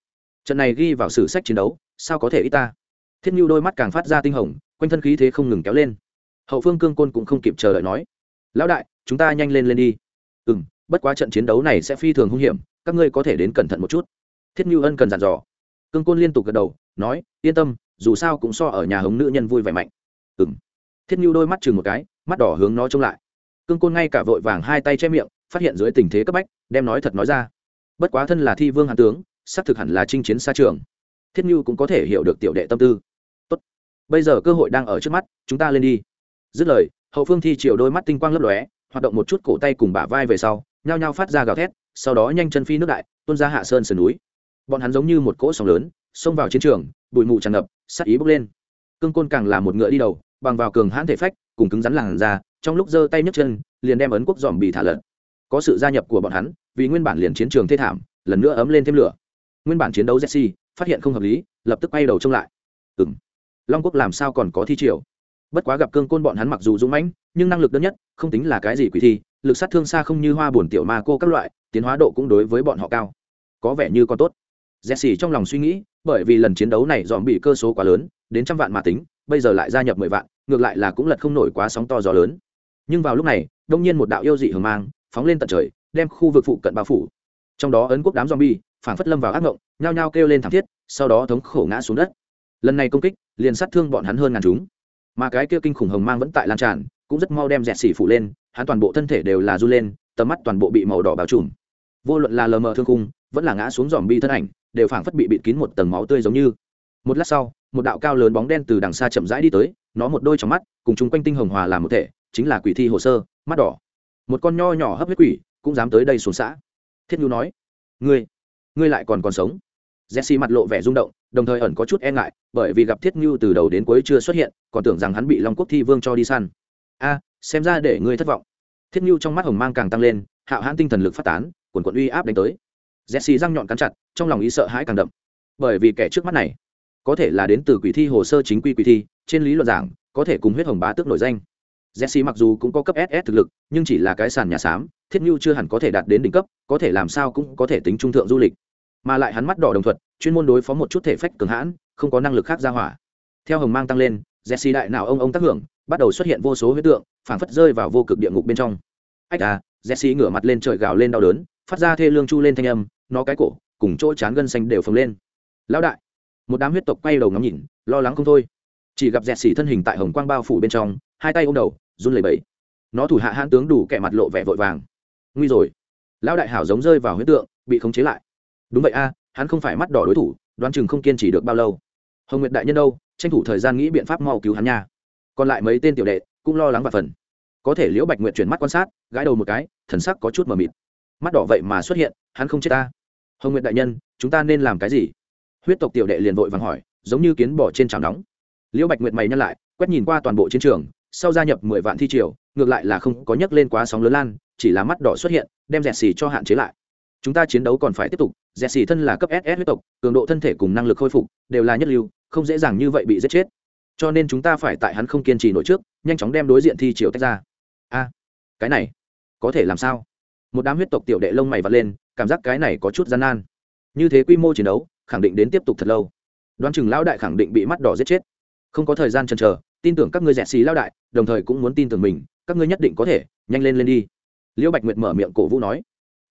Trận này ghi vào sử sách chiến đấu, sao có thể ít ta? Thiết nhu đôi mắt càng phát ra tinh hồng, quanh thân khí thế không ngừng kéo lên. Hậu phương cương côn cũng không kịp chờ đợi nói, lão đại, chúng ta nhanh lên lên đi. Ừ m bất quá trận chiến đấu này sẽ phi thường hung hiểm, các ngươi có thể đến cẩn thận một chút. Thiết nhu ân cần dặn dò cương côn liên tục gật đầu, nói, yên tâm, dù sao cũng so ở nhà hống nữ nhân vui vẻ mạnh. Ừng thiết nhu đôi mắt chừng một cái, mắt đỏ hướng nó trông lại. Cương côn ngay cả vội vàng hai tay che miệng, phát hiện dưới tình thế cấp bách, đem nói thật nói ra. Bất quá thân là thi vương hàn tướng, xác thực hẳn là chinh chiến xa trường. Thiết nhu cũng có thể hiểu được tiểu đệ tâm tư. Tốt. bây giờ cơ hội đang ở trước mắt, chúng ta lên đi. Dứt lời, hậu phương thi chiều đôi mắt tinh quang lấp lóe, hoạt động một chút cổ tay cùng bả vai về sau, nhao nhao phát ra gào thét, sau đó nhanh chân phi nước đại, tuôn ra hạ sơn sườn núi bọn hắn giống như một cỗ sóng lớn, xông vào chiến trường, bụi mù tràn ngập sắc ý bốc lên. Cương côn càng là một ngựa đi đầu, bằng vào cường hãn thể phách, cùng cứng rắn làn ra trong lúc giơ tay nhấc chân, liền đem ấn quốc dòm bị thả lợn. Có sự gia nhập của bọn hắn, vì nguyên bản liền chiến trường thê thảm, lần nữa ấm lên thêm lửa. Nguyên bản chiến đấu jesse, phát hiện không hợp lý, lập tức quay đầu trông lại. Ừ m long quốc làm sao còn có thi triều? Bất quá gặp cương côn bọn hắn mặc dù dũng mãnh, nhưng năng lực đơn nhất, không tính là cái gì quỷ thi, lực sát thương xa không như hoa bổn tiểu ma cô các loại, tiến hóa độ cũng đối với bọn họ cao. Có vẻ như còn tốt jesse trong lòng suy nghĩ bởi vì lần chiến đấu này dòm bị cơ số quá lớn đến trăm vạn mà tính bây giờ lại gia nhập mười vạn ngược lại là cũng lật không nổi quá sóng to gió lớn. Nhưng vào lúc này đông nhiên một đạo yêu dị hưởng mang phóng lên tận trời đem khu vực phụ cận bao phủ. Trong đó ấn quốc đám zombie phản phất lâm vào ác ngộng nhao nhao kêu lên thảm thiết sau đó thống khổ ngã xuống đất. Lần này công kích liền sát thương bọn hắn hơn ngàn chúng. Mà cái kia kinh khủng hồng mang vẫn tại lan tràn cũng rất mau đem dẹt xỉ phủ lên hắn toàn bộ thân thể đều là du lên tầm mắt toàn bộ bị màu đỏ bao trùm. Vô luận là lờ mờ thương khung, vẫn là ngã xuống zombie thân ảnh đều phảng phất bị bịt kín một tầng máu tươi giống như. Một lát sau, một đạo cao lớn bóng đen từ đằng xa chậm rãi đi tới, nó một đôi trong mắt, cùng chung quanh tinh hồng hòa làm một thể, chính là quỷ thi hồ sơ, mắt đỏ. Một con nho nhỏ hấp huyết quỷ cũng dám tới đây xuống xã. Thiết nhu nói, ngươi ngươi lại còn còn sống? Jesse mặt lộ vẻ rung động, đồng thời ẩn có chút e ngại, bởi vì gặp thiết nhu từ đầu đến cuối chưa xuất hiện, còn tưởng rằng hắn bị long quốc thi vương cho đi săn. A, xem ra để ngươi thất vọng. Thiết nhu trong mắt hồng mang càng tăng lên, hạo hãn tinh thần lực phát tán quần quận uy áp đánh tới jesse răng nhọn cắn chặt, trong lòng ý sợ hãi càng đậm. Bởi vì kẻ trước mắt này, có thể là đến từ quỷ thi hồ sơ chính quy quỷ thi, trên lý luận giảng, có thể cùng huyết hồng bá tước nổi danh. Jesse mặc dù cũng có cấp ss thực lực, nhưng chỉ là cái sàn nhà xám, thiết nhu chưa hẳn có thể đạt đến đỉnh cấp, có thể làm sao cũng có thể tính trung thượng du lịch. Mà lại hắn mắt đỏ đồng thuật chuyên môn đối phó một chút thể phách cường hãn, không có năng lực khác ra hỏa. Theo hồng mang tăng lên, jesse đại nào ông ông tác hưởng, bắt đầu xuất hiện vô số huyết tượng, phảng phất rơi vào vô cực địa ngục bên trong. Ách à jesse ngửa mặt lên trời gào lên đau đớn phát ra thê lương chu lên thanh âm, nó cái cổ, cùng chỗ chán gân xanh đều phồng lên. Lão đại, một đám huyết tộc quay đầu ngắm nhìn, lo lắng không thôi. Chỉ gặp dẹt xỉ thân hình tại hồng quang bao phủ bên trong, hai tay ôm đầu, run lẩy bẩy. Nó thủ hạ hãn tướng đủ kẻ mặt lộ vẻ vội vàng. Nguy rồi. Lão đại hảo giống rơi vào huyết tượng, bị khống chế lại. Đúng vậy a, hắn không phải mắt đỏ đối thủ, đoán chừng không kiên trì được bao lâu. Hồng nguyệt đại nhân đâu, tranh thủ thời gian nghĩ biện pháp mau cứu hắn nha. Còn lại mấy tên tiểu đệ, cũng lo lắng và phần. Có thể liễu bạch nguyệt chuyển mắt quan sát, gãi đầu một cái, thần sắc có chút mờ mịt mắt đỏ vậy mà xuất hiện, hắn không chết ta. Hồng nguyệt đại nhân, chúng ta nên làm cái gì? Huyết tộc tiểu đệ liền vội vàng hỏi, giống như kiến bỏ trên chảo nóng. Liễu bạch nguyệt mày nhăn lại, quét nhìn qua toàn bộ chiến trường, sau gia nhập mười vạn thi triều, ngược lại là không có nhấc lên quá sóng lớn lan, chỉ là mắt đỏ xuất hiện, đem dẹt xì cho hạn chế lại. Chúng ta chiến đấu còn phải tiếp tục, dẹt xì thân là cấp ss huyết tộc, cường độ thân thể cùng năng lực khôi phục, đều là nhất lưu, không dễ dàng như vậy bị giết chết. Cho nên chúng ta phải tại hắn không kiên trì nổi trước, nhanh chóng đem đối diện thi triều tách ra. A, cái này, có thể làm sao? Một đám huyết tộc tiểu đệ lông mày vặt lên, cảm giác cái này có chút gian nan. Như thế quy mô chiến đấu, khẳng định đến tiếp tục thật lâu. Đoán chừng lão đại khẳng định bị mắt đỏ giết chết. Không có thời gian chần chờ, tin tưởng các ngươi rẻ xì lão đại, đồng thời cũng muốn tin tưởng mình, các ngươi nhất định có thể, nhanh lên lên đi. Liễu bạch nguyệt mở miệng cổ vũ nói,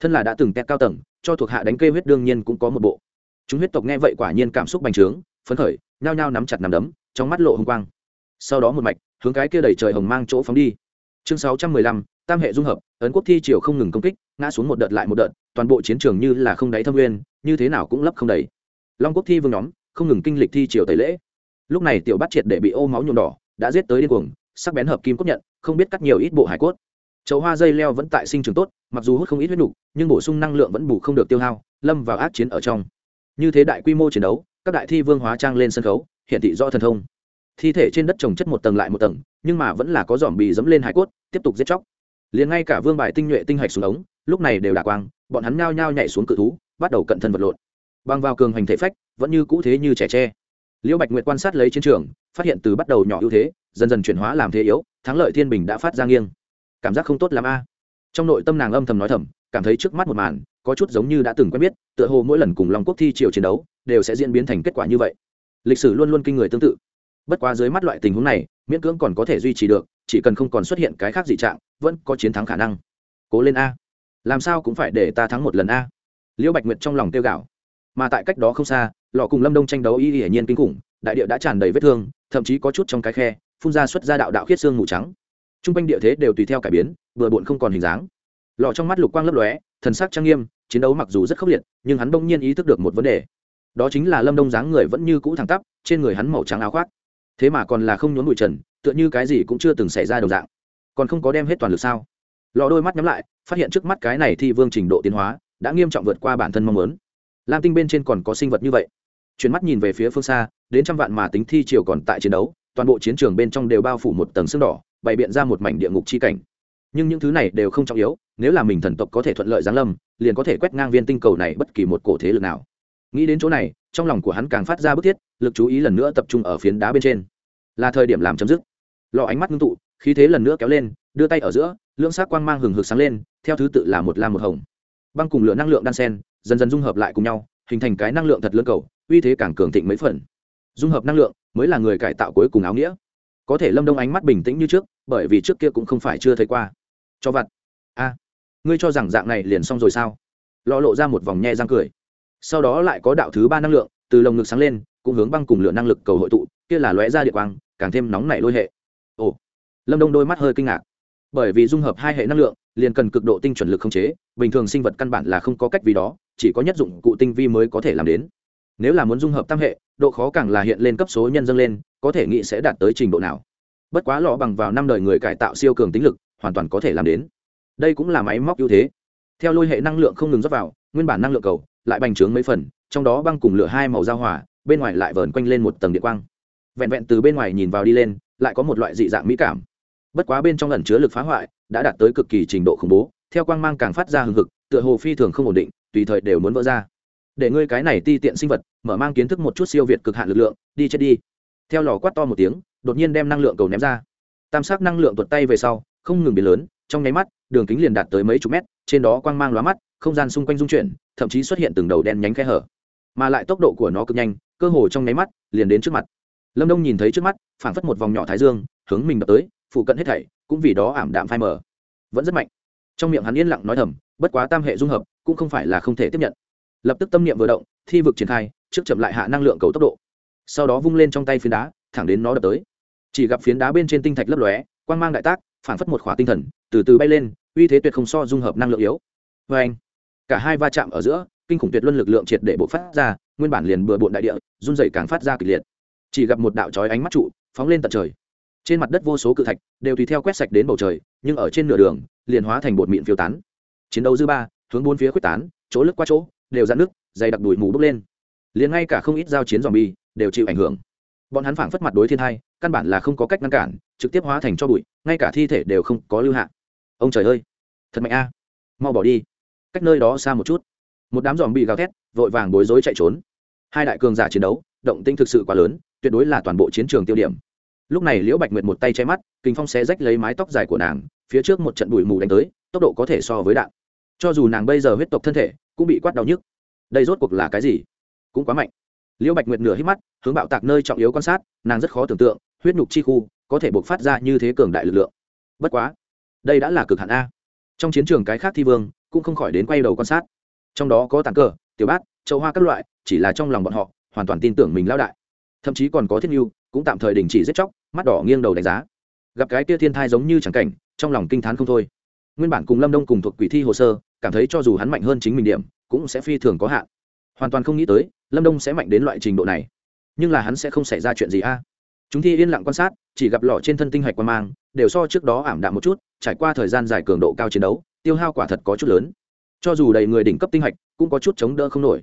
thân là đã từng tẹt cao tầng, cho thuộc hạ đánh kê huyết đương nhiên cũng có một bộ. Chúng huyết tộc nghe vậy quả nhiên cảm xúc bành trướng, phấn khởi, nhao nhao nắm chặt nắm đấm, trong mắt lộ hồng quang. Sau đó một mạch, hướng cái kia đẩy trời hồng mang chỗ phóng đi. Chương sáu trăm mười lăm, tam hệ dung hợp ấn quốc thi triều không ngừng công kích, ngã xuống một đợt lại một đợt, toàn bộ chiến trường như là không đáy thâm nguyên, như thế nào cũng lấp không đầy. Long quốc thi vương nhóm, không ngừng kinh lịch thi triều tẩy lễ. Lúc này tiểu bắt triệt để bị ô máu nhuộm đỏ, đã giết tới điên cuồng, sắc bén hợp kim cốt nhận, không biết cắt nhiều ít bộ hải cốt. Chậu hoa dây leo vẫn tại sinh trường tốt, mặc dù hút không ít huyết nục, nhưng bổ sung năng lượng vẫn bù không được tiêu hao, lâm vào ác chiến ở trong. Như thế đại quy mô chiến đấu, các đại thi vương hóa trang lên sân khấu, hiện thị do thần thông. Thi thể trên đất trồng chất một tầng lại một tầng, nhưng mà vẫn là có dòm bì dẫm lên hải cốt, tiếp tục giết chóc liền ngay cả vương bài tinh nhuệ tinh hạch xuống ống, lúc này đều đả quang, bọn hắn nhao nhao nhảy xuống cự thú, bắt đầu cận thân vật lộn. Băng vào cường hành thể phách, vẫn như cũ thế như trẻ tre. Liễu bạch nguyệt quan sát lấy chiến trường, phát hiện từ bắt đầu nhỏ ưu thế, dần dần chuyển hóa làm thế yếu, thắng lợi thiên bình đã phát ra nghiêng. Cảm giác không tốt l a. Trong nội tâm nàng âm thầm nói thầm, cảm thấy trước mắt một màn, có chút giống như đã từng quen biết, tựa hồ mỗi lần cùng long quốc thi triều chiến đấu, đều sẽ diễn biến thành kết quả như vậy. Lịch sử luôn luôn kinh người tương tự. Bất quá dưới mắt loại tình huống này, miễn cưỡng còn có thể duy trì được chỉ cần không còn xuất hiện cái khác dị trạng, vẫn có chiến thắng khả năng. Cố lên a. Làm sao cũng phải để ta thắng một lần a. Liễu bạch nguyệt trong lòng tiêu gạo mà tại cách đó không xa, lọ cùng lâm đông tranh đấu y hiển nhiên kinh khủng, đại địa đã tràn đầy vết thương, thậm chí có chút trong cái khe, phun ra xuất ra đạo đạo khiết xương mù trắng. T r u n g quanh địa thế đều tùy theo cải biến, vừa bụn không còn hình dáng. Lọ trong mắt lục quang lấp lóe, thần sắc trang nghiêm, chiến đấu mặc dù rất khốc liệt, nhưng hắn bỗng nhiên ý thức được một vấn đề. Đó chính là lâm đông dáng người vẫn như cũ thẳng tắp, trên người hắn màu trắng áo khoác thế mà còn là không nhốn bụi trần, tựa như cái gì cũng chưa từng xảy ra đồng dạng. Còn không có đem hết toàn lực sao? Lò đôi mắt nhắm lại, phát hiện trước mắt cái này thi vương trình độ tiến hóa, đã nghiêm trọng vượt qua bản thân mong muốn. Lam tinh bên trên còn có sinh vật như vậy. Chuyển mắt nhìn về phía phương xa, đến trăm vạn mà tính thi chiều còn tại chiến đấu, toàn bộ chiến trường bên trong đều bao phủ một tầng xương đỏ, bày biện ra một mảnh địa ngục chi cảnh. Nhưng những thứ này đều không trọng yếu, nếu là mình thần tộc có thể thuận lợi giáng lâm, liền có thể quét ngang viên tinh cầu này bất kỳ một cổ thế lực nào nghĩ đến chỗ này, trong lòng của hắn càng phát ra bức thiết, lực chú ý lần nữa tập trung ở phiến đá bên trên. Là thời điểm làm chấm dứt. Lò ánh mắt ngưng tụ, khí thế lần nữa kéo lên, đưa tay ở giữa, lưỡng sắc quang mang hừng hực sáng lên, theo thứ tự là một lam một hồng. Băng cùng lửa năng lượng đan sen, dần dần dung hợp lại cùng nhau, hình thành cái năng lượng thật lớn cầu, uy thế càng cường thịnh mấy phần. Dung hợp năng lượng mới là người cải tạo cuối cùng áo nghĩa. Có thể lâm đông ánh mắt bình tĩnh như trước, bởi vì trước kia cũng không phải chưa thấy qua. Cho vặt. A. Ngươi cho rằng dạng này liền xong rồi sao? Lọ lộ ra một vòng nhe răng cười sau đó lại có đạo thứ ba năng lượng, từ lồng ngực sáng lên, cũng hướng băng cùng lửa năng lực cầu hội tụ, kia là lóe ra địa quang, càng thêm nóng nảy lôi hệ. Ồ, lâm đông đôi mắt hơi kinh ngạc. Bởi vì dung hợp hai hệ năng lượng, liền cần cực độ tinh chuẩn lực khống chế, bình thường sinh vật căn bản là không có cách vì đó, chỉ có nhất dụng cụ tinh vi mới có thể làm đến. Nếu là muốn dung hợp tam hệ, độ khó càng là hiện lên cấp số nhân dâng lên, có thể nghĩ sẽ đạt tới trình độ nào. Bất quá lọ bằng vào năm đời người cải tạo siêu cường tính lực, hoàn toàn có thể làm đến. Đây cũng là máy móc ưu thế. Theo lôi hệ năng lượng không ngừng rót vào, nguyên bản năng lượng cầu lại bành trướng mấy phần, trong đó băng cùng lửa hai màu giao hỏa bên ngoài lại vờn quanh lên một tầng điện quang. Vẹn vẹn từ bên ngoài nhìn vào đi lên, lại có một loại dị dạng mỹ cảm. Bất quá bên trong ẩn chứa lực phá hoại, đã đạt tới cực kỳ trình độ khủng bố, theo quang mang càng phát ra hừng hực, tựa hồ phi thường không ổn định, tùy thời đều muốn vỡ ra. Để ngươi cái này ti tiện sinh vật, mở mang kiến thức một chút siêu việt cực hạn lực lượng, đi chết đi. Theo lò quát to một tiếng, đột nhiên đem năng lượng cầu ném ra. Tam sắc năng lượng tuột tay về sau, không ngừng biến lớn, trong nháy mắt, đường kính liền đạt tới mấy chục mét, trên đó quang mang lóa mắt không gian xung quanh dung chuyển, thậm chí xuất hiện từng đầu đen nhánh khe hở. Mà lại tốc độ của nó cực nhanh, cơ hồ trong nháy mắt, liền đến trước mặt. Lâm đông nhìn thấy trước mắt, phảng phất một vòng nhỏ thái dương, hướng mình đập tới, phụ cận hết thảy cũng vì đó ảm đạm phai mờ. Vẫn rất mạnh. Trong miệng hắn yên lặng nói thầm, bất quá tam hệ dung hợp cũng không phải là không thể tiếp nhận. Lập tức tâm niệm vừa động, thi vực triển khai, trước chậm lại hạ năng lượng cầu tốc độ. Sau đó vung lên trong tay phiến đá, thẳng đến nó đập tới. Chỉ gặp phiến đá bên trên tinh thạch lấp lóe, quang mang đại tác phản phất một khỏa tinh thần, từ từ bay lên, uy thế tuyệt không so dung hợp năng lượng yếu. Vê anh cả hai va chạm ở giữa, kinh khủng tuyệt luân lực lượng triệt để bộ phát ra, nguyên bản liền bừa bộn đại địa, run dày càng phát ra kịch liệt. Chỉ gặp một đạo trói ánh mắt trụ, phóng lên tận trời. Trên mặt đất vô số cự thạch đều tùy theo quét sạch đến bầu trời, nhưng ở trên nửa đường, liền hóa thành bột mịn phiêu tán. Chiến đấu dư ba, hướng bốn phía quyết tán, chỗ lướt qua chỗ, đều dạn nước dày đặc đùi mù bốc lên. Liền ngay cả không ít giao chiến dòm bi đều chịu ảnh hưởng. Bọn hắn phảng phất mặt đối thiên hai, căn bản là không có cách ngăn cản, trực tiếp hóa thành cho bụi, ngay cả thi thể đều không có lưu hạ. Ông trời ơi, thật mạnh a. Mau bỏ đi cách nơi đó xa một chút. Một đám dòm bị gào thét, vội vàng bối rối chạy trốn. Hai đại cường giả chiến đấu, động tinh thực sự quá lớn, tuyệt đối là toàn bộ chiến trường tiêu điểm. Lúc này liễu bạch nguyệt một tay che mắt, kinh phong xé rách lấy mái tóc dài của nàng, phía trước một trận bụi mù đánh tới, tốc độ có thể so với đạn. Cho dù nàng bây giờ huyết tộc thân thể, cũng bị quát đau nhức. Đây rốt cuộc là cái gì? Cũng quá mạnh. Liễu bạch nguyệt nửa hít mắt, hướng bạo tạc nơi trọng yếu quan sát, nàng rất khó tưởng tượng, huyết nhục chi khu, có thể buộc phát ra như thế cường đại lực lượng. Bất quá, đây đã là cực hạn a. Trong chiến trường cái khác thi vương cũng không khỏi đến quay đầu quan sát. Trong đó có tàn cờ, tiểu bát châu hoa các loại, chỉ là trong lòng bọn họ, hoàn toàn tin tưởng mình lao đại. Thậm chí còn có thiết mưu cũng tạm thời đình chỉ giết chóc, mắt đỏ nghiêng đầu đánh giá. Gặp cái kia thiên thai giống như chẳng cảnh, trong lòng kinh t h á n không thôi. Nguyên bản cùng lâm đông cùng thuộc quỷ thi hồ sơ, cảm thấy cho dù hắn mạnh hơn chính mình điểm, cũng sẽ phi thường có hạn. Hoàn toàn không nghĩ tới, lâm đông sẽ mạnh đến loại trình độ này. Nhưng là hắn sẽ không xảy ra chuyện gì a? Chúng thi yên lặng quan sát, chỉ gặp lọ trên thân tinh hạch quan mang, đều so trước đó ảm đạm một chút, trải qua thời gian dài cường độ cao chiến đấu tiêu hao quả thật có chút lớn. Cho dù đầy người đỉnh cấp tinh hạch, cũng có chút chống đỡ không nổi.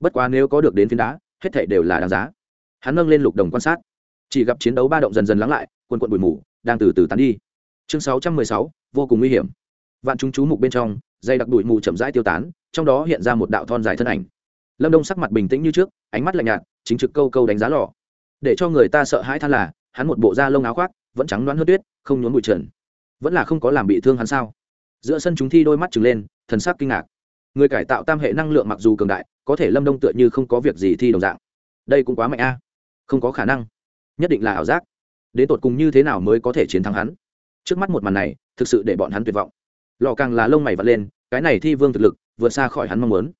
Bất quá nếu có được đến phiến đá, hết thể đều là đáng giá. Hắn nâng lên lục đồng quan sát. Chỉ gặp chiến đấu ba động dần dần lắng lại quân quận bụi mù, đang từ từ tán đi. Chương sáu trăm mười sáu, vô cùng nguy hiểm. Vạn chúng chú mục bên trong, dây đặc bụi mù chậm rãi tiêu tán, trong đó hiện ra một đạo thon dài thân ảnh. Lâm đông sắc mặt bình tĩnh như trước, ánh mắt lạnh nhạt, chính trực câu câu đánh giá lò. Để cho người ta sợ hãi than là, hắn một bộ da lông áo khoác, vẫn trắng đoán hơn tuyết, không nhốn bụi trần. Vẫn là không có làm bị thương hắn sao? Giữa sân chúng thi đôi mắt trừng lên, thần sắc kinh ngạc. Người cải tạo tam hệ năng lượng mặc dù cường đại, có thể lâm đông tựa như không có việc gì thi đồng dạng. Đây cũng quá mạnh a. Không có khả năng. Nhất định là ảo giác. Đến tột cùng như thế nào mới có thể chiến thắng hắn? Trước mắt một màn này, thực sự để bọn hắn tuyệt vọng. Lò càng là lông mày vật lên, cái này thi vương thực lực, vượt xa khỏi hắn mong muốn.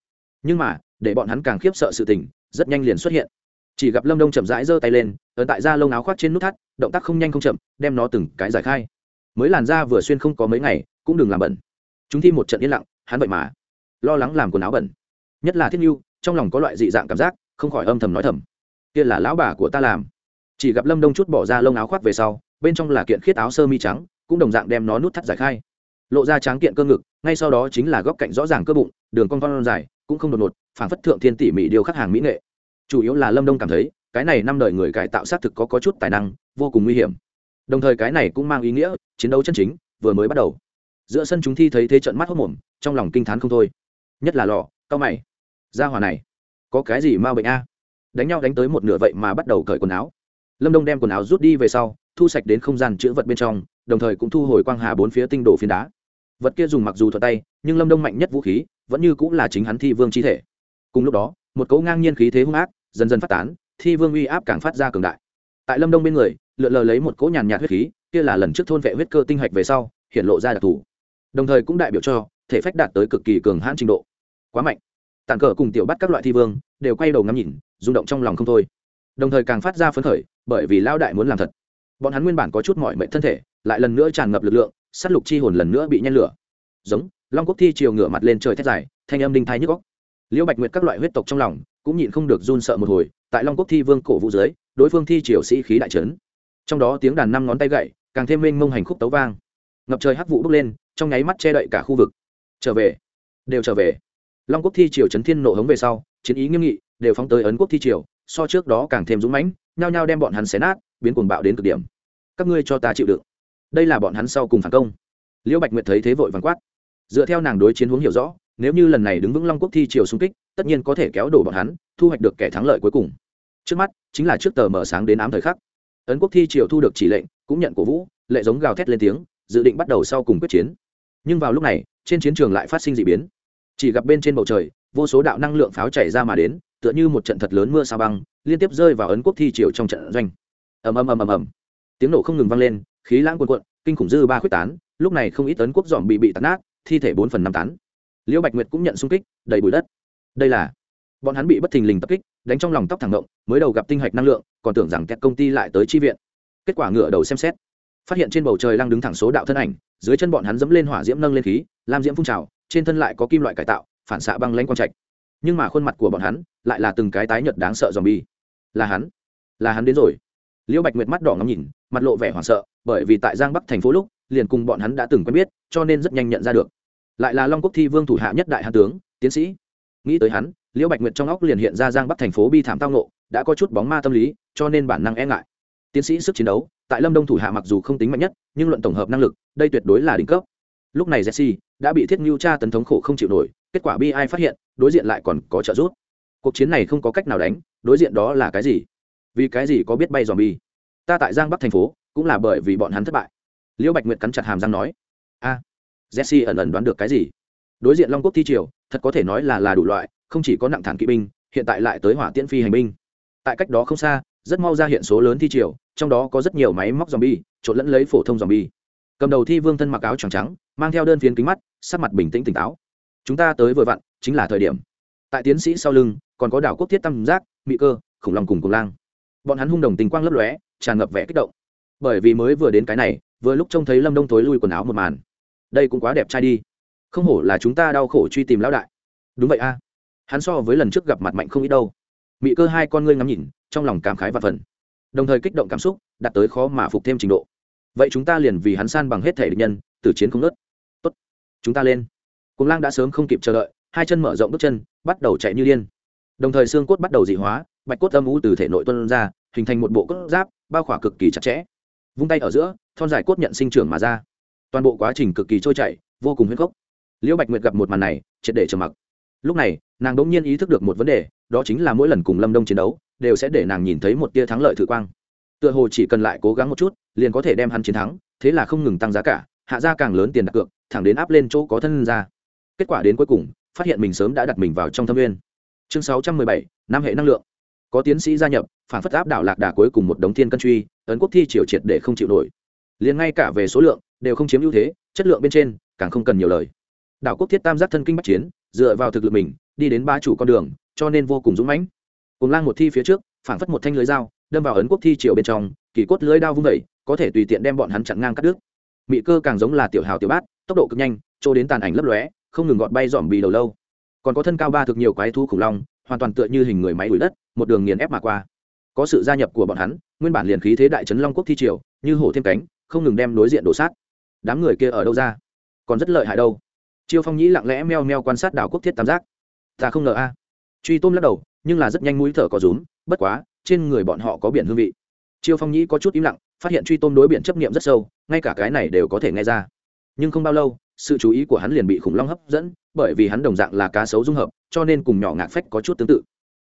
Nhưng mà, để bọn hắn càng khiếp sợ sự tình, rất nhanh liền xuất hiện. Chỉ gặp lâm đông chậm rãi giơ tay lên, ấn tại da lông áo khoác trên nút thắt, động tác không nhanh không chậm, đem nó từng cái giải khai. Mới làn da vừa xuyên không có mấy ngày cũng đừng làm bẩn. Chúng thi một trận yên lặng hắn vậy mà lo lắng làm quần áo bẩn. Nhất là thiết nhu trong lòng có loại dị dạng cảm giác không khỏi âm thầm nói thầm. Kia là lão bà của ta làm. Chỉ gặp lâm đông chút bỏ ra lông áo khoác về sau bên trong là kiện khiết áo sơ mi trắng cũng đồng dạng đem nó nút thắt giải khai. Lộ ra tráng kiện cơ ngực ngay sau đó chính là góc cạnh rõ ràng cơ bụng đường con con dài cũng không đột ngột phản phất thượng thiên tỉ mỉ điều khắc hàng mỹ nghệ. Chủ yếu là lâm đông cảm thấy cái này năm đời người cải tạo xác thực có, có chút tài năng vô cùng nguy hiểm. Đồng thời cái này cũng mang ý nghĩa chiến đấu chân chính vừa mới bắt đầu giữa sân chúng thi thấy thế trận mắt hốc mồm, trong lòng kinh t h á n không thôi. Nhất là lò, cao mày. Ra hòa này, có cái gì ma bệnh a? Đánh nhau đánh tới một nửa vậy mà bắt đầu cởi quần áo. Lâm đông đem quần áo rút đi về sau, thu sạch đến không gian chữ vật bên trong, đồng thời cũng thu hồi quang hà bốn phía tinh đồ phiến đá. Vật kia dùng mặc dù thuật tay, nhưng lâm đông mạnh nhất vũ khí, vẫn như cũng là chính hắn thi vương chi thể. Cùng lúc đó, một cấu ngang nhiên khí thế hung ác, dần dần phát tán, thi vương uy áp càng phát ra cường đại. Tại lâm đông bên người, lượn lờ lấy một cỗ nhàn nhạt huyết khí, kia là lần trước thôn vệ huyết cơ tinh hạch về sau, hiện lộ ra đặc thù đồng thời cũng đại biểu cho, thể phách đạt tới cực kỳ cường hãn trình độ. Quá mạnh. Tàn cờ cùng tiểu bắt các loại thi vương, đều quay đầu ngắm nhìn, rung động trong lòng không thôi. Đồng thời càng phát ra phấn khởi, bởi vì lao đại muốn làm thật. Bọn hắn nguyên bản có chút mọi mệnh thân thể, lại lần nữa tràn ngập lực lượng s á t lục chi hồn lần nữa bị nhen lửa. Giống, long quốc thi chiều ngửa mặt lên trời thét dài, thanh âm đinh thái nhức góc liễu bạch nguyệt các loại huyết tộc trong lòng, cũng nhịn không được run sợ một hồi, tại long quốc thi vương cổ vũ dưới, đối phương thi triều sĩ khí đại trấn. Trong đó tiếng đàn năm ngón tay gậy, càng thêm mênh mông hành khúc tấu vang. Ngập trời hắc vụ bốc lên trong nháy mắt che đậy cả khu vực. Trở về. Đều trở về. Long quốc thi triều chấn thiên nộ hống về sau, chiến ý nghiêm nghị, đều phóng tới ấn quốc thi triều, so trước đó càng thêm dũng mãnh, nhao nhao đem bọn hắn xé nát, biến cuồng bạo đến cực điểm. Các ngươi cho ta chịu đựng. Đây là bọn hắn sau cùng phản công. Liễu bạch nguyệt thấy thế vội vàng quát. Dựa theo nàng đối chiến hướng hiểu rõ, nếu như lần này đứng vững long quốc thi triều xung kích, tất nhiên có thể kéo đổ bọn hắn, thu hoạch được kẻ thắng lợi cuối cùng. Trước mắt, chính là trước tờ mở sáng đến ám thời khắc. Ấn quốc thi triều thu được chỉ lệnh, cũng nhận cổ vũ, lệ giống gào thét lên tiếng, dự định bắt đầu sau cùng quyết chiến nhưng vào lúc này, trên chiến trường lại phát sinh d ị biến. Chỉ gặp bên trên bầu trời, vô số đạo năng lượng pháo chảy ra mà đến, tựa như một trận thật lớn mưa sao băng, liên tiếp rơi vào ấn quốc thi triều trong trận doanh. Ầm ầm ầm ầm ầm. Tiếng nổ không ngừng vang lên, khí lãng cuồn cuộn, kinh khủng dư ba khuếch tán, lúc này không ít ấn quốc dòm bị bị tàn nát, thi thể bốn phần năm tán. Liễu bạch nguyệt cũng nhận xung kích, đầy bụi đất. Đây là, bọn hắn bị bất thình lình tập kích, đánh trong lòng tóc thẳng động, mới đầu gặp tinh hạch năng lượng, còn tưởng rằng kẹt công ty lại tới chi viện. Kết quả ngựa đầu xem xét phát hiện trên bầu trời lăng đứng thẳng số đạo thân ảnh, dưới chân bọn hắn dẫm lên hỏa diễm nâng lên khí, lam diễm phun trào, trên thân lại có kim loại cải tạo, phản xạ băng lãnh quang trạch. Nhưng mà khuôn mặt của bọn hắn lại là từng cái tái nhợt đáng sợ dòm bi là hắn là hắn đến rồi. Liễu bạch nguyệt mắt đỏ ngắm nhìn, mặt lộ vẻ hoảng sợ, bởi vì tại giang bắc thành phố lúc, liền cùng bọn hắn đã từng quen biết, cho nên rất nhanh nhận ra được. Lại là long quốc thi vương thủ hạ nhất đại hạ tướng, tiến sĩ. Nghĩ tới hắn, liễu bạch nguyệt trong óc liền hiện ra giang bắc thành phố bi thảm tao nộ đã có chút bóng ma tâm lý, cho nên bản năng e ngại tiến sĩ sức chiến đấu, tại lâm đông thủ hạ mặc dù không tính mạnh nhất, nhưng luận tổng hợp năng lực, đây tuyệt đối là đỉnh cấp. Lúc này jesse đã bị thiết ngưu tra tấn thống khổ không chịu nổi, kết quả bi ai phát hiện, đối diện lại còn có trợ giúp. Cuộc chiến này không có cách nào đánh, đối diện đó là cái gì? Vì cái gì có biết bay dòm bi ta tại giang bắc thành phố, cũng là bởi vì bọn hắn thất bại. Liễu bạch nguyệt cắn chặt hàm răng nói, a, jesse ẩn ẩn đoán được cái gì? Đối diện long quốc thi triều, thật có thể nói là là đủ loại, không chỉ có nặng thản kỵ binh, hiện tại lại tới hỏa tiễn phi hành binh. Tại cách đó không xa, rất mau ra hiện số lớn thi triều trong đó có rất nhiều máy móc zombie, bi trộn lẫn lấy phổ thông zombie. bi cầm đầu thi vương thân mặc áo trắng trắng mang theo đơn phiến kính mắt sắc mặt bình tĩnh tỉnh táo. Chúng ta tới vừa vặn chính là thời điểm. Tại tiến sĩ sau lưng còn có đảo quốc thiết tam giác mỹ cơ khủng long cùng cùng lang. Bọn hắn hung đồng tình quang lấp lóe tràn ngập vẻ kích động. Bởi vì mới vừa đến cái này vừa lúc trông thấy lâm đông tối lui quần áo một màn. Đây cũng quá đẹp trai đi. Không hổ là chúng ta đau khổ truy tìm lão đại. Đúng vậy a. Hắn so với lần trước gặp mặt mạnh không ít đâu. Mỹ cơ hai con ngươi ngắm nhìn trong lòng cảm khái và phần đồng thời kích động cảm xúc, đạt tới khó mà phục thêm trình độ. Vậy chúng ta liền vì hắn san bằng hết thể địch nhân từ chiến không nớt tốt. Chúng ta lên. Cùng lang đã sớm không kịp chờ đợi, hai chân mở rộng bước chân, bắt đầu chạy như điên. Đồng thời xương cốt bắt đầu dị hóa, bạch cốt âm u từ thể nội tuân ra, hình thành một bộ cốt giáp, bao khỏa cực kỳ chặt chẽ. Vung tay ở giữa, thon dài cốt nhận sinh trưởng mà ra. Toàn bộ quá trình cực kỳ trôi chảy, vô cùng huyết khốc. Liễu bạch nguyệt gặp một màn này, triệt để trầm mặc. Lúc này, nàng đ ỗ n g nhiên ý thức được một vấn đề, đó chính là mỗi lần cùng lâm đông chiến đấu đều sẽ để nàng nhìn thấy một tia thắng lợi thử quang. Tựa hồ chỉ cần lại cố gắng một chút, liền có thể đem hắn chiến thắng, thế là không ngừng tăng giá cả, hạ ra càng lớn tiền đặt cược, thẳng đến áp lên chỗ có thân ra. Kết quả đến cuối cùng, phát hiện mình sớm đã đặt mình vào trong thâm nguyên. chương sáu trăm mười bảy, năm hệ năng lượng. Có tiến sĩ gia nhập, phản phất áp đảo lạc đà cuối cùng một đống thiên cân truy, ấn quốc thi triều triệt để không chịu nổi. Liền ngay cả về số lượng, đều không chiếm ưu thế, chất lượng bên trên, càng không cần nhiều lời. Đảo quốc thiết tam giác thân kinh bắc chiến, dựa vào thực lực mình, đi đến ba chủ con đường, cho nên vô cùng dũng mãnh cùng lang một thi phía trước phản phất một thanh lưới dao, đâm vào ấn quốc thi triều bên trong, kỳ cốt lưới đao vung vẩy có thể tùy tiện đem bọn hắn chặn ngang cắt đứt. Mị cơ càng giống là tiểu hào tiểu bát, tốc độ cực nhanh trô đến tàn ảnh lấp lóe, không ngừng gọt bay dòm bì đầu lâu. Còn có thân cao ba thực nhiều quái thú khủng long, hoàn toàn tựa như hình người máy đuổi đất, một đường nghiền ép mà qua. Có sự gia nhập của bọn hắn, nguyên bản liền khí thế đại trấn long quốc thi triều, như hổ thêm cánh, không ngừng đem đối diện đổ sát. Đám người kia ở đâu ra? Còn rất lợi hại đâu. Chiêu phong nhĩ lặng lẽ meo meo quan sát đảo quốc thiết tam giác. Ta không ngờ a. Truy tôm lắc đầu nhưng là rất nhanh mũi thở có rúm, bất quá, trên người bọn họ có biển hương vị. Chiêu phong nhĩ có chút im lặng, phát hiện truy tôm đối biển chấp nghiệm rất sâu, ngay cả cái này đều có thể nghe ra. Nhưng không bao lâu, sự chú ý của hắn liền bị khủng long hấp dẫn, bởi vì hắn đồng dạng là cá sấu dung hợp, cho nên cùng nhỏ ngạc phách có chút tương tự.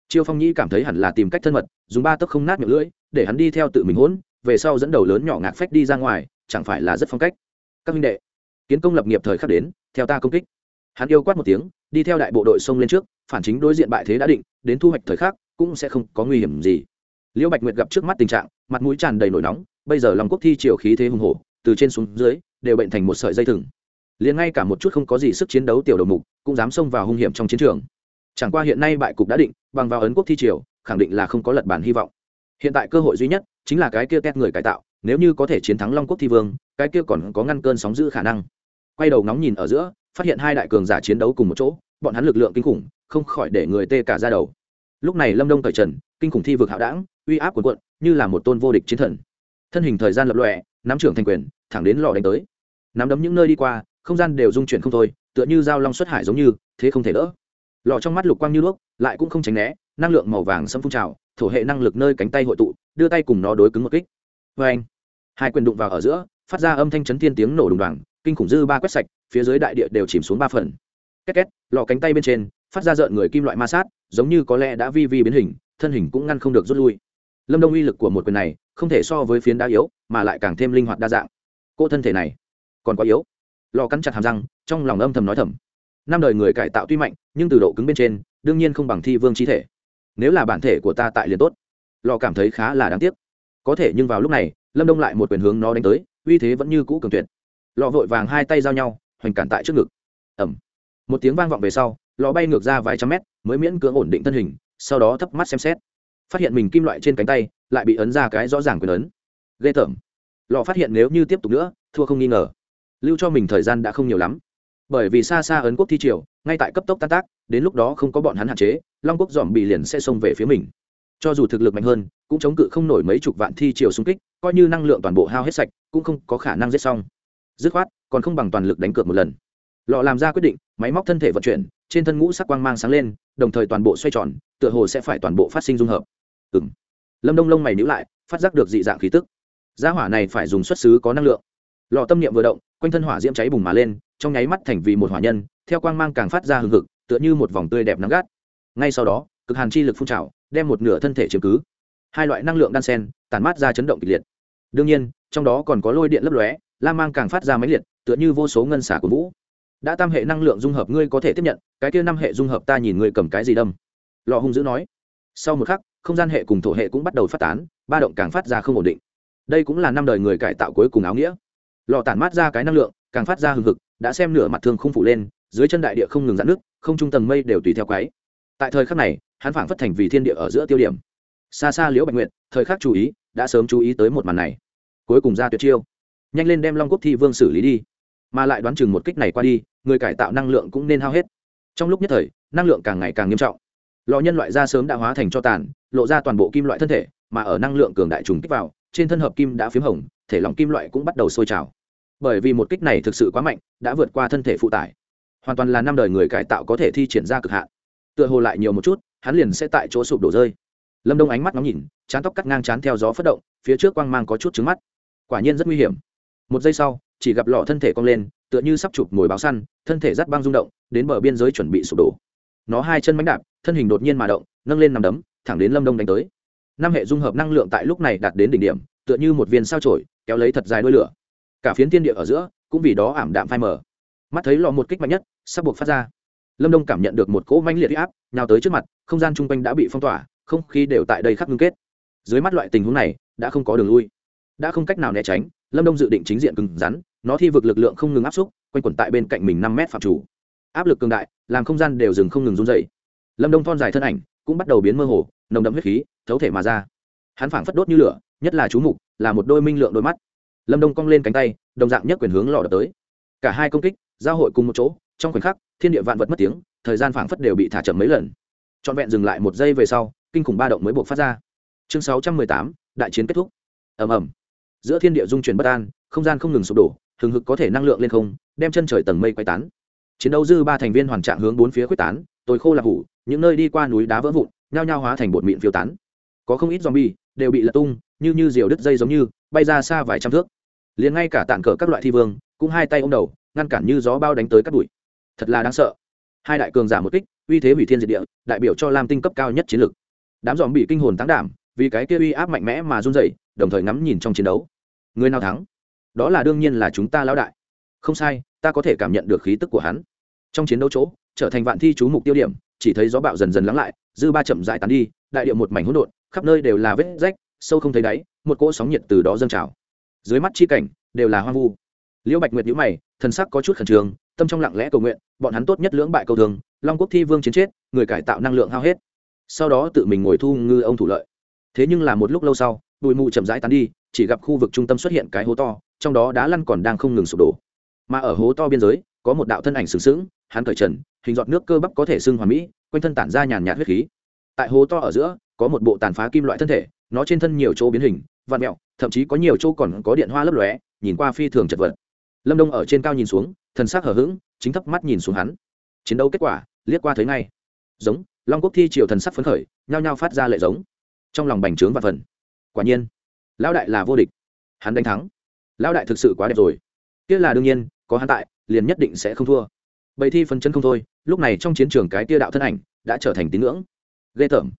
Chiêu phong nhĩ cảm thấy hẳn là tìm cách thân mật, dùng ba tấc không nát miệng lưỡi, để hắn đi theo tự mình hỗn, về sau dẫn đầu lớn nhỏ ngạc phách đi ra ngoài, chẳng phải là rất phong cách. Các minh đệ, kiến công lập nghiệp thời khắc đến, theo ta công kích. Hắn yêu quát một tiếng, đi theo đại bộ đội sông lên trước, phản chính đối diện bại thế đã định đến thu hoạch thời khắc cũng sẽ không có nguy hiểm gì. Liễu bạch nguyệt gặp trước mắt tình trạng, mặt mũi tràn đầy nổi nóng, bây giờ lòng quốc thi triều khí thế hùng hổ, từ trên xuống dưới, đều bệnh thành một sợi dây thừng. Liền ngay cả một chút không có gì sức chiến đấu tiểu đầu mục, cũng dám xông vào hung hiểm trong chiến trường. Chẳng qua hiện nay bại cục đã định, bằng vào ấn quốc thi triều, khẳng định là không có lật bản hy vọng. Hiện tại cơ hội duy nhất, chính là cái kia két người cải tạo, nếu như có thể chiến thắng long quốc thi vương, cái kia còn có ngăn cơn sóng giữ khả năng. Quay đầu nóng nhìn ở giữa, phát hiện hai đại cường giả chiến đấu cùng một chỗ bọn hắn lực lượng kinh khủng, không khỏi để người tê cả ra đầu. Lúc này lâm đông cởi trần, kinh khủng thi vực hạo đảng, uy áp quần quận như là một tôn vô địch chiến thần. Thân hình thời gian lập lọe nắm trưởng thành quyền, thẳng đến lò đánh tới. Nắm đấm những nơi đi qua, không gian đều dung chuyển không thôi, tựa như dao long xuất hải giống như, thế không thể đỡ. Lò trong mắt lục quang như đuốc, lại cũng không tránh né, năng lượng màu vàng xâm phun trào, thổ hệ năng lực nơi cánh tay hội tụ, đưa tay cùng nó đối cứng một kích. Vê anh, hai quyền đụng vào ở giữa, phát ra âm thanh chấn thiên tiếng nổ đùng đoàng, kinh khủng dư ba quét sạch, phía dưới đại địa đều chìm xuống ba phần két két, lò cánh tay bên trên, phát ra rợn người kim loại ma sát, giống như có lẽ đã vi vi biến hình, thân hình cũng ngăn không được rút lui. Lâm đông uy lực của một quyền này, không thể so với phiến đá yếu, mà lại càng thêm linh hoạt đa dạng. Cô thân thể này, còn quá yếu. Lò cắn chặt hàm răng, trong lòng âm thầm nói thầm. Năm đời người cải tạo tuy mạnh, nhưng từ độ cứng bên trên, đương nhiên không bằng thi vương chi thể. Nếu là bản thể của ta tại liền tốt. Lò cảm thấy khá là đáng tiếc. Có thể nhưng vào lúc này, lâm đông lại một quyền hướng nó đánh tới, uy thế vẫn như cũ cường tuyệt. Lò vội vàng hai tay giao nhau, hoành cản tại trước ngực. Ẩm một tiếng vang vọng về sau lò bay ngược ra vài trăm mét, mới miễn cưỡng ổn định thân hình, sau đó thấp mắt xem xét. Phát hiện mình kim loại trên cánh tay, lại bị ấn ra cái rõ ràng quyền ấn. Ghê tởm. Lò phát hiện nếu như tiếp tục nữa, thua không nghi ngờ. Lưu cho mình thời gian đã không nhiều lắm. Bởi vì xa xa ấn quốc thi triều, ngay tại cấp tốc tan tác, đến lúc đó không có bọn hắn hạn chế, long quốc dòm bị liền sẽ xông về phía mình. Cho dù thực lực mạnh hơn, cũng chống cự không nổi mấy chục vạn thi triều xung kích, coi như năng lượng toàn bộ hao hết sạch, cũng không có khả năng giết xong. Dứt khoát, còn không bằng toàn lực đánh cược một lần lọ làm ra quyết định, máy móc thân thể vận chuyển, trên thân ngũ sắc quang mang sáng lên, đồng thời toàn bộ xoay tròn, tựa hồ sẽ phải toàn bộ phát sinh dung hợp. Ừng lâm đông lông mày nhữ lại, phát giác được dị dạng khí tức. Gia hỏa này phải dùng xuất xứ có năng lượng. Lọ tâm niệm vừa động, quanh thân hỏa diễm cháy bùng mà lên, trong nháy mắt thành vì một hỏa nhân, theo quang mang càng phát ra hừng hực, tựa như một vòng tươi đẹp nắng gắt. Ngay sau đó, cực hàn chi lực phun trào, đem một nửa thân thể chiếm cứ. Hai loại năng lượng đan sen tàn mát ra chấn động kịch liệt. Đương nhiên, trong đó còn có lôi điện lấp lóe la mang càng phát ra máy liệt, tựa như vô số ngân xả của vũ đã tam hệ năng lượng dung hợp ngươi có thể tiếp nhận, cái kia năm hệ dung hợp ta nhìn ngươi cầm cái gì đâm? Lò hung dữ nói. Sau một khắc, không gian hệ cùng thổ hệ cũng bắt đầu phát tán, ba động càng phát ra không ổn định. Đây cũng là năm đời người cải tạo cuối cùng áo nghĩa. Lò tản mát ra cái năng lượng, càng phát ra hừng hực, đã xem nửa mặt thương không phủ lên, dưới chân đại địa không ngừng dạn nước không trung tầng mây đều tùy theo quái tại thời khắc này, hắn phảng phất thành vì thiên địa ở giữa tiêu điểm. Xa xa liễu bạch nguyện thời khắc chú ý, đã sớm chú ý tới một màn này. Cuối cùng ra tuyệt chiêu. Nhanh lên đem long quốc thi vương xử lý đi. Mà lại đoán chừng một kích này qua đi người cải tạo năng lượng cũng nên hao hết. Trong lúc nhất thời, năng lượng càng ngày càng nghiêm trọng. Lò nhân loại da sớm đã hóa thành cho tàn, lộ ra toàn bộ kim loại thân thể, mà ở năng lượng cường đại trùng kích vào, trên thân hợp kim đã p h í m hồng, thể lòng kim loại cũng bắt đầu sôi trào. Bởi vì một kích này thực sự quá mạnh, đã vượt qua thân thể phụ tải. Hoàn toàn là năm đời người cải tạo có thể thi triển ra cực hạn. Tựa hồ lại nhiều một chút, hắn liền sẽ tại chỗ sụp đổ rơi. Lâm đông ánh mắt ngóng nhìn, chán tóc cắt ngang chán theo gió phất động, phía trước quang mang có chút trứng mắt. Quả nhiên rất nguy hiểm. Một giây sau, chỉ gặp lọ thân thể cong lên tựa như sắp chụp mồi báo săn, thân thể rắt băng rung động, đến bờ biên giới chuẩn bị sụp đổ. Nó hai chân bánh đạp, thân hình đột nhiên mà động, nâng lên nằm đấm, thẳng đến lâm đông đánh tới. Năm hệ dung hợp năng lượng tại lúc này đạt đến đỉnh điểm, tựa như một viên sao trổi kéo lấy thật dài đôi lửa. Cả phiến thiên địa ở giữa, cũng vì đó ảm đạm phai mờ. Mắt thấy lò một kích mạnh nhất, sắp buộc phát ra. Lâm đông cảm nhận được một cỗ manh liệt huy áp, nhào tới trước mặt, không gian chung quanh đã bị phong tỏa, không khí đều tại đây khắc ngưng kết. Dưới mắt loại tình huống này, đã không có đường lui, đã không cách nào né tránh lâm đông dự định chính diện cứng rắn, nó thi vực lực lượng không ngừng áp xúc, quanh quẩn tại bên cạnh mình năm mét phạm chủ. Áp lực cường đại, làm không gian đều dừng không ngừng run dày lâm đông thon dài thân ảnh cũng bắt đầu biến mơ hồ, nồng đậm huyết khí, thấu thể mà ra. Hắn phảng phất đốt như lửa, nhất là chú mục, là một đôi minh lượng đôi mắt. Lâm đông cong lên cánh tay, đồng dạng nhất quyền hướng lò đập tới. Cả hai công kích, giao hội cùng một chỗ, trong khoảnh khắc, thiên địa vạn vật mất tiếng, thời gian phảng phất đều bị thả chậm mấy lần. Trọn vẹn dừng lại một giây về sau, kinh khủng ba động mới buộc phát ra. Chương sáu trăm mười tám, đại chiến kết thúc. Ầm ầm giữa thiên địa dung chuyển bất an, không gian không ngừng sụp đổ, hừng hực có thể năng lượng lên không, đem chân trời tầng mây quay tán. Chiến đấu dư ba thành viên hoàn trạng hướng bốn phía quyết tán, tôi khô là hủ, những nơi đi qua núi đá vỡ vụn, nhao nhao hóa thành bột mịn phiêu tán. Có không ít zombie đều bị lật tung, như như diều đứt dây giống như, bay ra xa vài trăm thước. Liền ngay cả tản cờ các loại thi vương, cũng hai tay ôm đầu, ngăn cản như gió bao đánh tới các bụi. Thật là đáng sợ. Hai đại cường giả một kích, uy thế hủy thiên diệt địa, đại biểu cho lam tinh cấp cao nhất chiến lược. Đám dòm bị kinh hồn tán đảm, vì cái kia uy áp mạnh mẽ mà run dày đồng thời ngắm nhìn trong chiến đấu. Người nào thắng? Đó là đương nhiên là chúng ta lão đại. Không sai, ta có thể cảm nhận được khí tức của hắn. Trong chiến đấu chỗ, trở thành vạn thi chú mục tiêu điểm, chỉ thấy gió bạo dần dần lắng lại, dư ba chậm dại tán đi, đại điệu một mảnh hỗn độn, khắp nơi đều là vết rách, sâu không thấy đáy, một cỗ sóng nhiệt từ đó dâng trào. Dưới mắt chi cảnh, đều là hoang vu. Liễu bạch nguyệt nhíu mày, thần sắc có chút khẩn trương, tâm trong lặng lẽ cầu nguyện, bọn hắn tốt nhất lưỡng bại cầu thường long quốc thi vương chiến chết, người cải tạo năng lượng hao hết. Sau đó tự mình ngồi thu ngư ông thủ lợi. Thế nhưng là một lúc lâu sau bụi mù chậm rãi tán đi, chỉ gặp khu vực trung tâm xuất hiện cái hố to, trong đó đá lăn còn đang không ngừng sụp đổ. Mà ở hố to biên giới, có một đạo thân ảnh sừng sững, hắn cởi trần, hình giọt nước cơ bắp có thể xưng hoàn mỹ, quanh thân tản ra nhàn nhạt huyết khí. Tại hố to ở giữa, có một bộ tàn phá kim loại thân thể, nó trên thân nhiều chỗ biến hình vạn mẹo thậm chí có nhiều chỗ còn có điện hoa lấp lóe, nhìn qua phi thường chật vật. Lâm đông ở trên cao nhìn xuống, thần sắc hở h ữ g chính thấp mắt nhìn xuống hắn. Chiến đấu kết quả, liếc qua thấy ngay. Giống, long quốc thi triều thần sắc phấn khởi, nhao nhao phát ra lệ giống. Trong lòng bành trướng và phần quả nhiên, lão đại là vô địch. Hắn đánh thắng. Lão đại thực sự quá đẹp rồi. Kia là đương nhiên, có hắn tại, liền nhất định sẽ không thua. Bầy thi phấn chân không thôi, lúc này trong chiến trường cái tia đạo thân ảnh đã trở thành tín ngưỡng. Ghê tởm.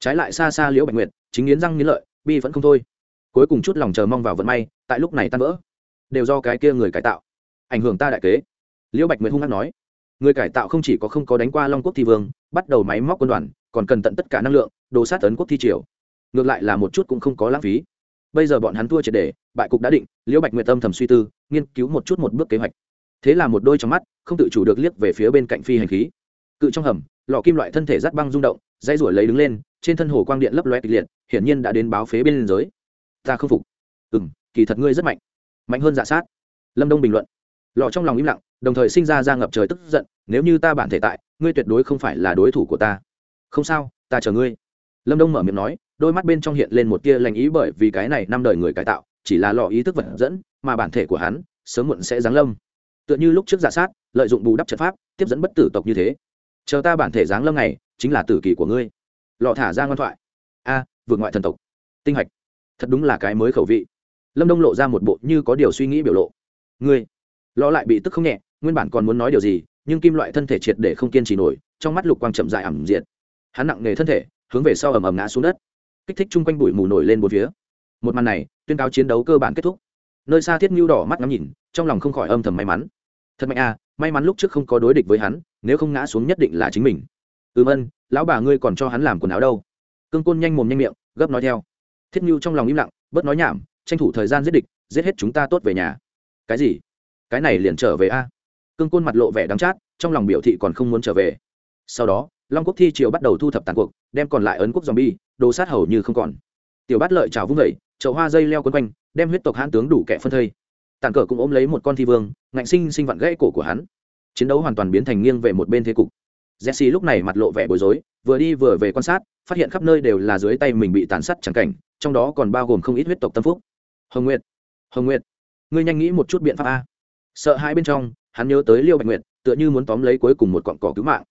Trái lại xa xa liễu bạch nguyệt, chính nghiến răng nghiến lợi, bi vẫn không thôi. Cuối cùng chút lòng chờ mong vào vận may, tại lúc này tan vỡ. Đều do cái kia người cải tạo. Ảnh hưởng ta đại kế. Liễu bạch nguyệt hung hăng nói. Người cải tạo không chỉ có không có đánh qua long quốc thi vương, bắt đầu máy móc quân đoàn, còn cần tận tất cả năng lượng, đồ sát tấn quốc thi triều ngược lại là một chút cũng không có lãng phí. Bây giờ bọn hắn thua triệt đề, bại cục đã định, liễu bạch nguyệt tâm thầm suy tư, nghiên cứu một chút một bước kế hoạch. Thế là một đôi trong mắt, không tự chủ được liếc về phía bên cạnh phi hành khí. Cự trong hầm lọ kim loại thân thể rát băng rung động dây ruổi lấy đứng lên, trên thân hồ quang điện lấp loe kịch liệt, hiển nhiên đã đến báo phế bên liên giới ta không phục. Ừ m kỳ thật ngươi rất mạnh. Mạnh hơn dạ sát. Lâm đông bình luận. Lọ trong lòng im lặng, đồng thời sinh ra ra ngập trời tức giận, nếu như ta bản thể tại, ngươi tuyệt đối không phải là đối thủ của ta. Không sao, ta chờ ngươi. Lâm đông mở miệng nói đôi mắt bên trong hiện lên một tia lành ý bởi vì cái này năm đời người cải tạo, chỉ là lọ ý thức vật dẫn, mà bản thể của hắn sớm muộn sẽ giáng lâm. Tựa như lúc trước giả sát, lợi dụng bù đắp trận pháp, tiếp dẫn bất tử tộc như thế. Chờ ta bản thể giáng lâm này, chính là tử kỳ của ngươi. Lọ thả ra ngoan thoại. A, vượt ngoại thần tộc. Tinh hạch thật đúng là cái mới khẩu vị. Lâm đông lộ ra một bộ như có điều suy nghĩ biểu lộ. Ngươi. Lọ lại bị tức không nhẹ, nguyên bản còn muốn nói điều gì, nhưng kim loại thân thể triệt để không kiên trì nổi, trong mắt lục quang chậm dại ẩm diện hắn nặng nề thân thể, hướng về sau ầm ầm ngã xuống đất kích thích chung quanh bụi mù nổi lên bốn phía. Một màn này, tuyên cáo chiến đấu cơ bản kết thúc. Nơi xa thiết mưu đỏ mắt ngắm nhìn, trong lòng không khỏi âm thầm may mắn. Thật mạnh à may mắn lúc trước không có đối địch với hắn, nếu không ngã xuống nhất định là chính mình. Ừm ân lão bà ngươi còn cho hắn làm quần áo đâu? Cương côn nhanh mồm nhanh miệng, gấp nói theo. Thiết mưu trong lòng im lặng, bớt nói nhảm, tranh thủ thời gian giết địch, giết hết chúng ta tốt về nhà. Cái gì? Cái này liền trở về a. Cương côn mặt lộ vẻ đắng chát, trong lòng biểu thị còn không muốn trở về. Sau đó, long quốc thi triều bắt đầu thu thập tàn cuộc, đem còn lại ấn quốc zombie đồ sát hầu như không còn. Tiểu bát lợi trào vung vẩy chậu hoa dây leo quấn quanh, đem huyết tộc hãn tướng đủ kẻ phân thây. Tàn cờ cũng ôm lấy một con thi vương, ngạnh sinh sinh vặn gãy cổ của hắn. Chiến đấu hoàn toàn biến thành nghiêng về một bên thế cục. Jesse lúc này mặt lộ vẻ bối rối, vừa đi vừa về quan sát, phát hiện khắp nơi đều là dưới tay mình bị tàn sát chẳng cảnh, trong đó còn bao gồm không ít huyết tộc tâm phúc. Hồng nguyệt! Hồng nguyệt! Ngươi nhanh nghĩ một chút biện pháp a. Sợ hai bên trong, hắn nhớ tới liêu bạch nguyệt, tựa như muốn tóm lấy cuối cùng một cọn cỏ cứu mạng.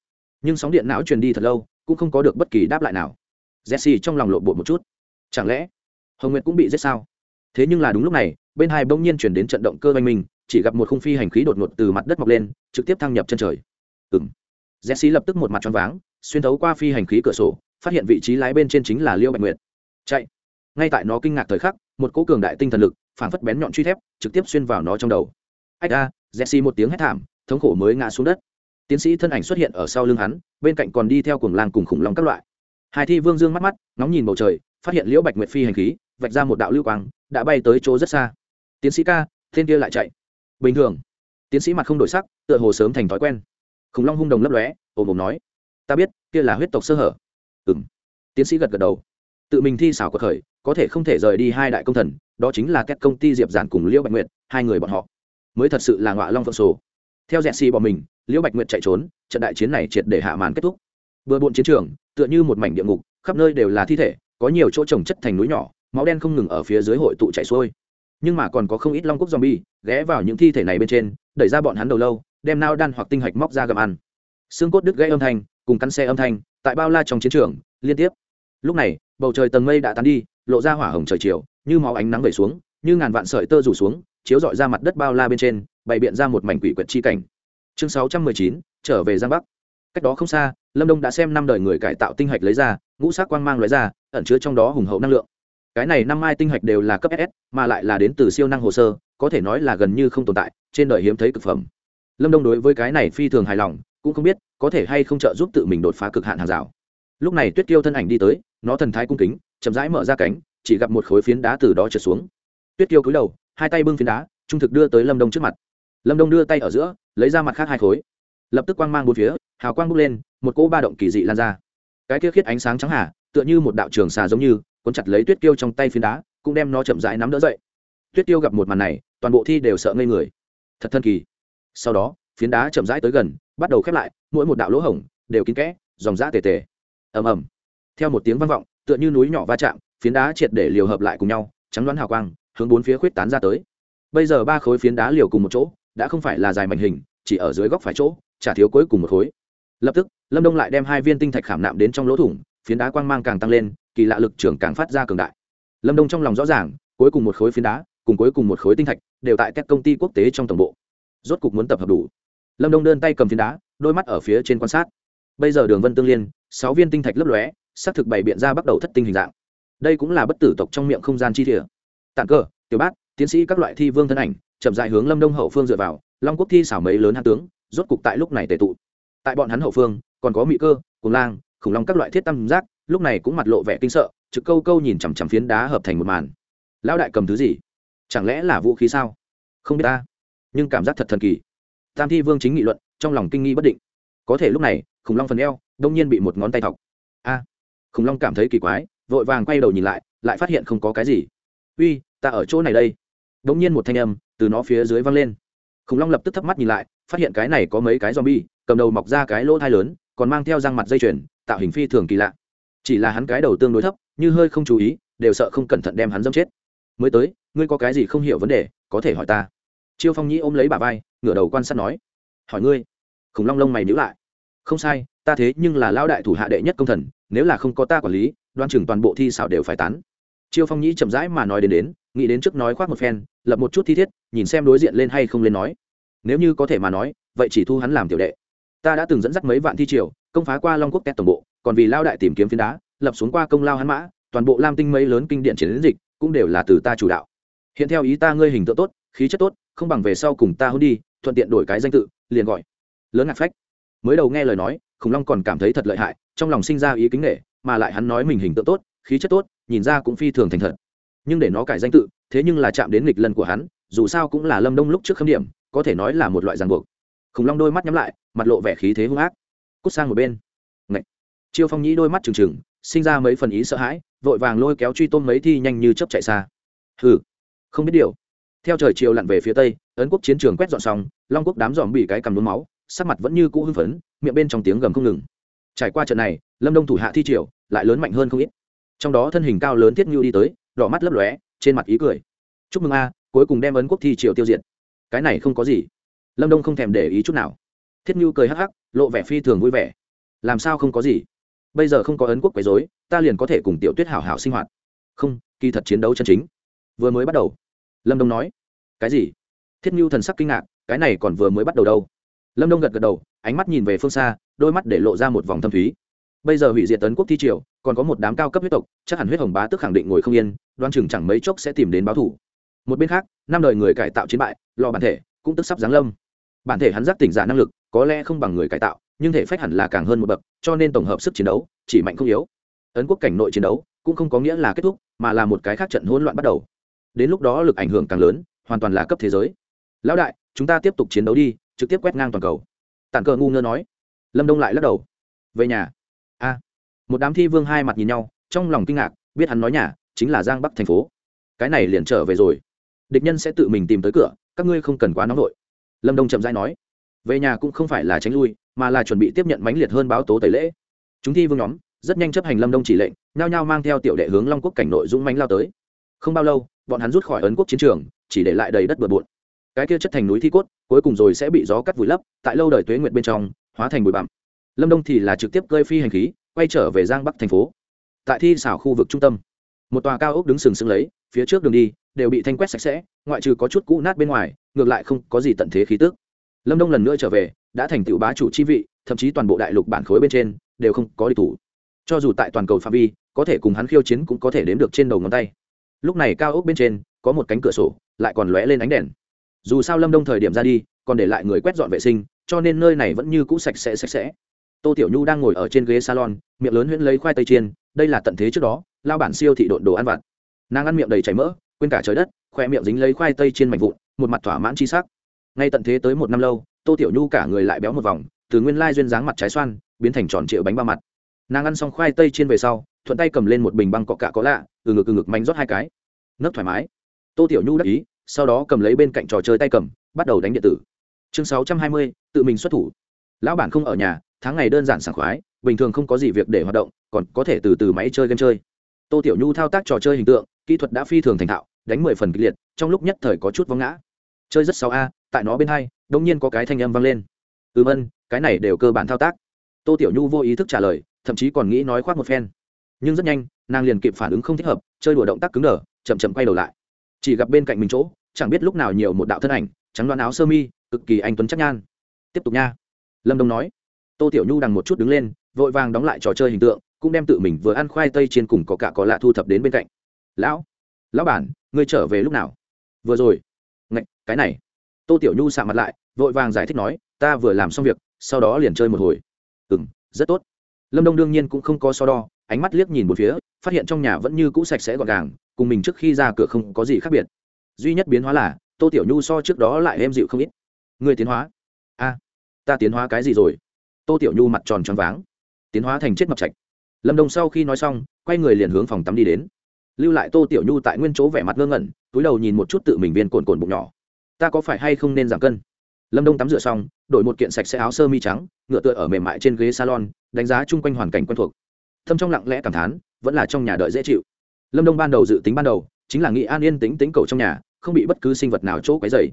Nhưng sóng điện não truyền đi thật lâu, cũng không có được bất kỳ đáp lại nào jesse trong lòng lộ bộ một chút. Chẳng lẽ hồng nguyệt cũng bị giết sao? Thế nhưng là đúng lúc này bên hai bỗng nhiên chuyển đến trận động cơ oanh minh chỉ gặp một khung phi hành khí đột ngột từ mặt đất mọc lên trực tiếp thăng nhập chân trời. Ừm, jesse lập tức một mặt t r váng xuyên thấu qua phi hành khí cửa sổ phát hiện vị trí lái bên trên chính là liêu bạch nguyệt. Chạy. Ngay tại nó kinh ngạc thời khắc một cỗ cường đại tinh thần lực phản phất bén nhọn truy thép trực tiếp xuyên vào nó trong đầu. Ách a jesse một tiếng hét thảm thống khổ mới ngã xuống đất. Tiến sĩ thân ảnh xuất hiện ở sau lưng hắn bên cạnh còn đi theo cuồng lang cùng khủng long các loại hai thi vương dương mắt mắt, ngóng nhìn bầu trời, phát hiện liễu bạch nguyệt phi hành khí, vạch ra một đạo lưu quang, đã bay tới chỗ rất xa. Tiến sĩ ca, thiên kia lại chạy. Bình thường. Tiến sĩ mặt không đổi sắc, tựa hồ sớm thành thói quen. Khủng long hung đồng lấp lóe ồm ồm nói. Ta biết, kia là huyết tộc sơ hở. Ừ m tiến sĩ gật gật đầu. Tự mình thi xảo cuộc khởi, có thể không thể rời đi hai đại công thần, đó chính là các công ty diệp giản cùng liễu bạch nguyệt, hai người bọn họ. Mới thật sự là ngọa long phượng sổ. Theo dẹt xì bỏ mình, liễu bạch nguyệt chạy trốn, trận đại chiến này triệt để hạ màn kết thúc. Vừa bộn chiến trường tựa như một mảnh địa ngục, khắp nơi đều là thi thể, có nhiều chỗ trồng chất thành núi nhỏ, máu đen không ngừng ở phía dưới hội tụ chảy xuôi. Nhưng mà còn có không ít long quốc zombie, ghé vào những thi thể này bên trên, đẩy ra bọn hắn đầu lâu, đem nao đan hoặc tinh hạch móc ra gặm ăn. Xương cốt đứt gãy âm thanh, cùng cắn xe âm thanh, tại bao la trong chiến trường, liên tiếp. Lúc này, bầu trời tầng mây đã tán đi, lộ ra hỏa hồng trời chiều, như máu ánh nắng về xuống, như ngàn vạn sợi tơ rủ xuống, chiếu dọi ra mặt đất bao la bên trên, bày biện ra một mảnh quỷ quyệt chi cảnh. Chương sáu trăm mười chín, trở về giang bắc. Cách đó không xa lâm đông đã xem năm đời người cải tạo tinh hạch lấy ra, ngũ sắc quang mang lấy ra, ẩn chứa trong đó hùng hậu năng lượng. Cái này năm mai tinh hạch đều là cấp ss mà lại là đến từ siêu năng hồ sơ, có thể nói là gần như không tồn tại, trên đời hiếm thấy cực phẩm. Lâm đông đối với cái này phi thường hài lòng, cũng không biết có thể hay không trợ giúp tự mình đột phá cực hạn hàng rào. Lúc này tuyết kiêu thân ảnh đi tới, nó thần thái cung kính, chậm rãi mở ra cánh, chỉ gặp một khối phiến đá từ đó trượt xuống. Tuyết kiêu cúi đầu, hai tay bưng phiến đá, trung thực đưa tới lâm đông trước mặt. Lâm đông đưa tay ở giữa, lấy ra mặt khác hai khối. Lập tức quang mang bốn phía hào quang bốc lên, một cỗ ba động kỳ dị lan ra. Cái kia khiết ánh sáng trắng hà, tựa như một đạo trường xà giống như, cuốn chặt lấy tuyết kiêu trong tay phiến đá, cũng đem nó chậm rãi nắm đỡ dậy. Tuyết kiêu gặp một màn này, toàn bộ thi đều sợ ngây người. Thật thân kỳ. Sau đó, phiến đá chậm rãi tới gần, bắt đầu khép lại, mỗi một đạo lỗ hổng đều kín kẽ, dòng dã tề tề. Ầm ầm. Theo một tiếng vang vọng, tựa như núi nhỏ va chạm, phiến đá triệt để liều hợp lại cùng nhau, trắng đoán hào quang, hướng bốn phía khuyết tán ra tới. Bây giờ ba khối phiến đá liều cùng một chỗ, đã không phải là dài mảnh hình, chỉ ở dưới góc phải chỗ, chả thiếu cuối cùng một khối lập tức, lâm đông lại đem hai viên tinh thạch khảm nạm đến trong lỗ thủng, phiến đá quang mang càng tăng lên, kỳ lạ lực trưởng càng phát ra cường đại. Lâm đông trong lòng rõ ràng, cuối cùng một khối phiến đá, cùng cuối cùng một khối tinh thạch, đều tại các công ty quốc tế trong tổng bộ. Rốt cục muốn tập hợp đủ. Lâm đông đơn tay cầm phiến đá, đôi mắt ở phía trên quan sát. Bây giờ đường vân tương liên, sáu viên tinh thạch lấp lóe, xác thực bày biện ra bắt đầu thất tinh hình dạng. Đây cũng là bất tử tộc trong miệng không gian chi thỉa tạng cơ, tiểu bát, tiến sĩ các loại thi vương thân ảnh, chậm dại hướng lâm đông hậu phương dựa vào, long quốc thi xảo mấy lớn hạ tướng, rốt cục tại lúc này tề tụ tại bọn hắn hậu phương, còn có mỹ cơ cùng lang, khủng long các loại thiết tam giác, lúc này cũng mặt lộ vẻ kinh sợ, trực câu câu nhìn chằm chằm phiến đá hợp thành một màn. Lão đại cầm thứ gì? Chẳng lẽ là vũ khí sao? Không biết ta. Nhưng cảm giác thật thần kỳ. Tam thi vương chính nghị luận, trong lòng kinh nghi bất định. Có thể lúc này, khủng long phần eo, đông nhiên bị một ngón tay thọc. A. Khủng long cảm thấy kỳ quái, vội vàng quay đầu nhìn lại lại phát hiện không có cái gì. Uy, ta ở chỗ này đây. Đông nhiên một thanh âm từ nó phía dưới văng lên. Khủng long lập tức thấp mắt nhìn lại, phát hiện cái này có mấy cái zombie cầm đầu mọc ra cái lỗ thai lớn, còn mang theo răng mặt dây chuyền, tạo hình phi thường kỳ lạ. Chỉ là hắn cái đầu tương đối thấp, như hơi không chú ý, đều sợ không cẩn thận đem hắn dâm chết. Mới tới, ngươi có cái gì không hiểu vấn đề, có thể hỏi ta. Chiêu phong nhĩ ôm lấy bà vai, ngửa đầu quan sát nói. Hỏi ngươi. Khủng long lông mày nhữ lại. Không sai, ta thế nhưng là lao đại thủ hạ đệ nhất công thần, nếu là không có ta quản lý, đoan chừng toàn bộ thi xảo đều phải tán. Chiêu phong nhĩ chậm rãi mà nói đến đến, nghĩ đến trước nói khoác một phen, lập một chút thi thiết, nhìn xem đối diện lên hay không lên nói. Nếu như có thể mà nói, vậy chỉ thu hắn làm tiểu đệ ta đã từng dẫn dắt mấy vạn thi triều, công phá qua long quốc tét tổng bộ, còn vì lao đại tìm kiếm phiến đá, lập xuống qua công lao hắn mã, toàn bộ lam tinh mấy lớn kinh điện chiến dịch, cũng đều là từ ta chủ đạo. Hiện theo ý ta ngươi hình tượng tốt, khí chất tốt, không bằng về sau cùng ta hôn đi, thuận tiện đổi cái danh tự, liền gọi. Lớn ngạc phách. Mới đầu nghe lời nói, khủng long còn cảm thấy thật lợi hại, trong lòng sinh ra ý kính nghệ mà lại hắn nói mình hình tượng tốt, khí chất tốt, nhìn ra cũng phi thường thành thật. Nhưng để nó cải danh tự, thế nhưng là chạm đến nghịch lần của hắn, dù sao cũng là lâm đông lúc trước khâm điểm, có thể nói là một loại ràng buộc. Khủng long đôi mắt nhắm lại mặt lộ vẻ khí thế hung ác. Cút sang một bên. Ngậy. chiêu phong nhĩ đôi mắt trừng trừng, sinh ra mấy phần ý sợ hãi, vội vàng lôi kéo truy tôm mấy thi nhanh như chấp chạy xa. Hừ, không biết điều. Theo trời chiều lặn về phía tây, ấn quốc chiến trường quét dọn xong, long quốc đám dòm bị cái cầm đốn máu, sắc mặt vẫn như cũ hưng phấn, miệng bên trong tiếng gầm không ngừng. Trải qua trận này, lâm đông thủ hạ thi triều lại lớn mạnh hơn không ít. Trong đó thân hình cao lớn thiết ngưu đi tới, đỏ mắt lấp lóe, trên mặt ý cười. Chúc mừng a, cuối cùng đem ấn quốc thi triều tiêu diệt. Cái này không có gì. Lâm đông không thèm để ý chút nào thiết ngưu cười hắc hắc, lộ vẻ phi thường vui vẻ. Làm sao không có gì? Bây giờ không có ấn quốc quấy dối ta liền có thể cùng tiểu tuyết hảo hảo sinh hoạt. Không, kỳ thật chiến đấu chân chính. Vừa mới bắt đầu. Lâm đông nói. Cái gì? Thiết ngưu thần sắc kinh ngạc, cái này còn vừa mới bắt đầu đâu. Lâm đông gật gật đầu, ánh mắt nhìn về phương xa, đôi mắt để lộ ra một vòng thâm thúy. Bây giờ hủy diệt tấn quốc thi triều, còn có một đám cao cấp huyết tộc, chắc hẳn huyết hồng bá tức khẳng định ngồi không yên, đoan chừng chẳng mấy chốc sẽ tìm đến báo thủ. Một bên khác, năm đời người cải tạo chiến bại, lò bản thể cũng tức sắp giáng lâm. Bản thể hắn giác tỉnh giả năng lực có lẽ không bằng người cải tạo, nhưng thể phách hẳn là càng hơn một bậc, cho nên tổng hợp sức chiến đấu, chỉ mạnh không yếu. Ấn quốc cảnh nội chiến đấu cũng không có nghĩa là kết thúc, mà là một cái khác trận hỗn loạn bắt đầu. Đến lúc đó lực ảnh hưởng càng lớn, hoàn toàn là cấp thế giới. Lão đại, chúng ta tiếp tục chiến đấu đi, trực tiếp quét ngang toàn cầu. Tản cờ ngu ngơ nói. Lâm đông lại lắc đầu. Về nhà. A. Một đám thi vương hai mặt nhìn nhau, trong lòng kinh ngạc, biết hắn nói nhà, chính là giang bắc thành phố. Cái này liền trở về rồi. Địch nhân sẽ tự mình tìm tới cửa, các ngươi không cần quá nóng vội. Lâm đông chậm rãi nói về nhà cũng không phải là tránh lui, mà là chuẩn bị tiếp nhận mãnh liệt hơn báo tố tẩy lễ. Chúng thi vương nhóm, rất nhanh chấp hành lâm đông chỉ lệnh, nhao nhao mang theo tiểu đệ hướng long quốc cảnh nội dũng mãnh lao tới. Không bao lâu, bọn hắn rút khỏi ấn quốc chiến trường, chỉ để lại đầy đất bừa bộn. Cái kia chất thành núi thi cốt, cuối cùng rồi sẽ bị gió cắt vùi lấp, tại lâu đời tuế nguyện bên trong, hóa thành bụi bặm. Lâm đông thì là trực tiếp cơi phi hành khí, quay trở về giang bắc thành phố. Tại thi xảo khu vực trung tâm, một tòa cao ốc đứng sừng sững lấy, phía trước đường đi, đều bị thanh quét sạch sẽ, ngoại trừ có chút cũ nát bên ngoài, ngược lại không có gì tận thế khí tức lâm đông lần nữa trở về, đã thành tựu bá chủ chi vị, thậm chí toàn bộ đại lục bản khối bên trên đều không có địch thủ. Cho dù tại toàn cầu phạm vi, có thể cùng hắn khiêu chiến cũng có thể đếm được trên đầu ngón tay. Lúc này cao ốc bên trên, có một cánh cửa sổ, lại còn lóe lên ánh đèn. Dù sao lâm đông thời điểm ra đi, còn để lại người quét dọn vệ sinh, cho nên nơi này vẫn như cũ sạch sẽ sạch sẽ. Tô tiểu nhu đang ngồi ở trên ghế salon, miệng lớn huyễn lấy khoai tây chiên, đây là tận thế trước đó, lao bản siêu thị độn đồ ăn vặt. Nàng ăn miệng đầy chảy mỡ, quên cả trời đất, khoe miệng dính lấy khoai tây chiên mảnh vụn, một mặt thỏa mãn chi sắc ngay tận thế tới một năm lâu, tô tiểu nhu cả người lại béo một vòng, từ nguyên lai duyên dáng mặt trái xoan, biến thành tròn triệu bánh ba mặt. Nàng ăn xong khoai tây trên về sau, thuận tay cầm lên một bình băng cọ cạ có lạ, từ ngực từ ngực manh rót hai cái. Nấc thoải mái. Tô tiểu nhu đắc ý, sau đó cầm lấy bên cạnh trò chơi tay cầm, bắt đầu đánh điện tử. Chương sáu trăm hai mươi, tự mình xuất thủ. Lão bản không ở nhà, tháng ngày đơn giản sảng khoái, bình thường không có gì việc để hoạt động, còn có thể từ từ máy chơi game chơi. Tô tiểu nhu thao tác trò chơi hình tượng, kỹ thuật đã phi thường thành thạo, đánh mười phần kịch liệt, trong lúc nhất thời có chút vắng ngã chơi rất sáu a, tại nó bên hai đông nhiên có cái thanh âm vang lên. Ừm ân cái này đều cơ bản thao tác. Tô tiểu nhu vô ý thức trả lời, thậm chí còn nghĩ nói khoác một phen. Nhưng rất nhanh, nàng liền kịp phản ứng không thích hợp, chơi đùa động tác cứng đờ, chậm chậm quay đầu lại. Chỉ gặp bên cạnh mình chỗ, chẳng biết lúc nào nhiều một đạo thân ảnh, trắng đoán áo sơ mi, cực kỳ anh tuấn chắc nhan. Tiếp tục nha. Lâm đông nói. Tô tiểu nhu đằng một chút đứng lên, vội vàng đóng lại trò chơi hình tượng, cũng đem tự mình vừa ăn khoai tây trên cùng có cả có lạ thu thập đến bên cạnh. Lão lão bản, ngươi trở về lúc nào? Vừa rồi cái này tô tiểu nhu sạ mặt lại vội vàng giải thích nói ta vừa làm xong việc sau đó liền chơi một hồi ừ m rất tốt. lâm đông đương nhiên cũng không có so đo, ánh mắt liếc nhìn một phía, phát hiện trong nhà vẫn như cũ sạch sẽ gọn gàng, cùng mình trước khi ra cửa không có gì khác biệt. duy nhất biến hóa là, tô tiểu nhu so trước đó lại êm dịu không ít. người tiến hóa. a, ta tiến hóa cái gì rồi? tô tiểu nhu mặt tròn tròn váng. tiến hóa thành chết mập trạch. lâm đông sau khi nói xong, quay người liền hướng phòng tắm đi đến. lưu lại tô tiểu nhu tại nguyên chỗ vẻ mặt ngơ ngẩn, túi đầu nhìn một chút tự mình viên cồn cồn bụng nhỏ ta có phải hay không nên giảm cân? Lâm đông tắm rửa xong, đổi một kiện sạch sẽ áo sơ mi trắng, ngựa tựa ở mềm mại trên ghế salon, đánh giá chung quanh hoàn cảnh quen thuộc. Thâm trong lặng lẽ cảm thán, vẫn là trong nhà đợi dễ chịu. Lâm đông ban đầu dự tính ban đầu, chính là nghĩ an yên tính tính cầu trong nhà, không bị bất cứ sinh vật nào chỗ quấy dày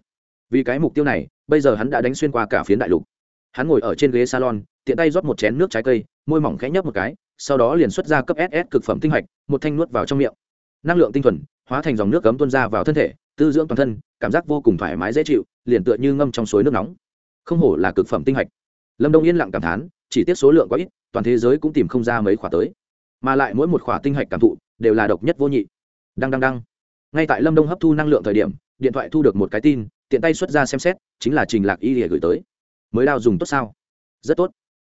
vì cái mục tiêu này, bây giờ hắn đã đánh xuyên qua cả phiến đại lục. Hắn ngồi ở trên ghế salon, tiện tay rót một chén nước trái cây, môi mỏng khẽ nhấp một cái, sau đó liền xuất ra cấp ss cực phẩm tinh hạch, một thanh nuốt vào trong miệng. Năng lượng tinh thuần, hóa thành dòng nước cấm tuôn ra vào thân thể tư dưỡng toàn thân, cảm giác vô cùng thoải mái dễ chịu, liền tựa như ngâm trong suối nước nóng. Không hổ là cực phẩm tinh hạch. Lâm đông yên lặng cảm thán, chỉ tiết số lượng có ít, toàn thế giới cũng tìm không ra mấy khỏa tới. Mà lại mỗi một khỏa tinh hạch cảm thụ, đều là độc nhất vô nhị. Đăng đăng đăng. Ngay tại lâm đông hấp thu năng lượng thời điểm, điện thoại thu được một cái tin, tiện tay xuất ra xem xét, chính là trình lạc y để gửi tới. Mới đao dùng tốt sao? Rất tốt.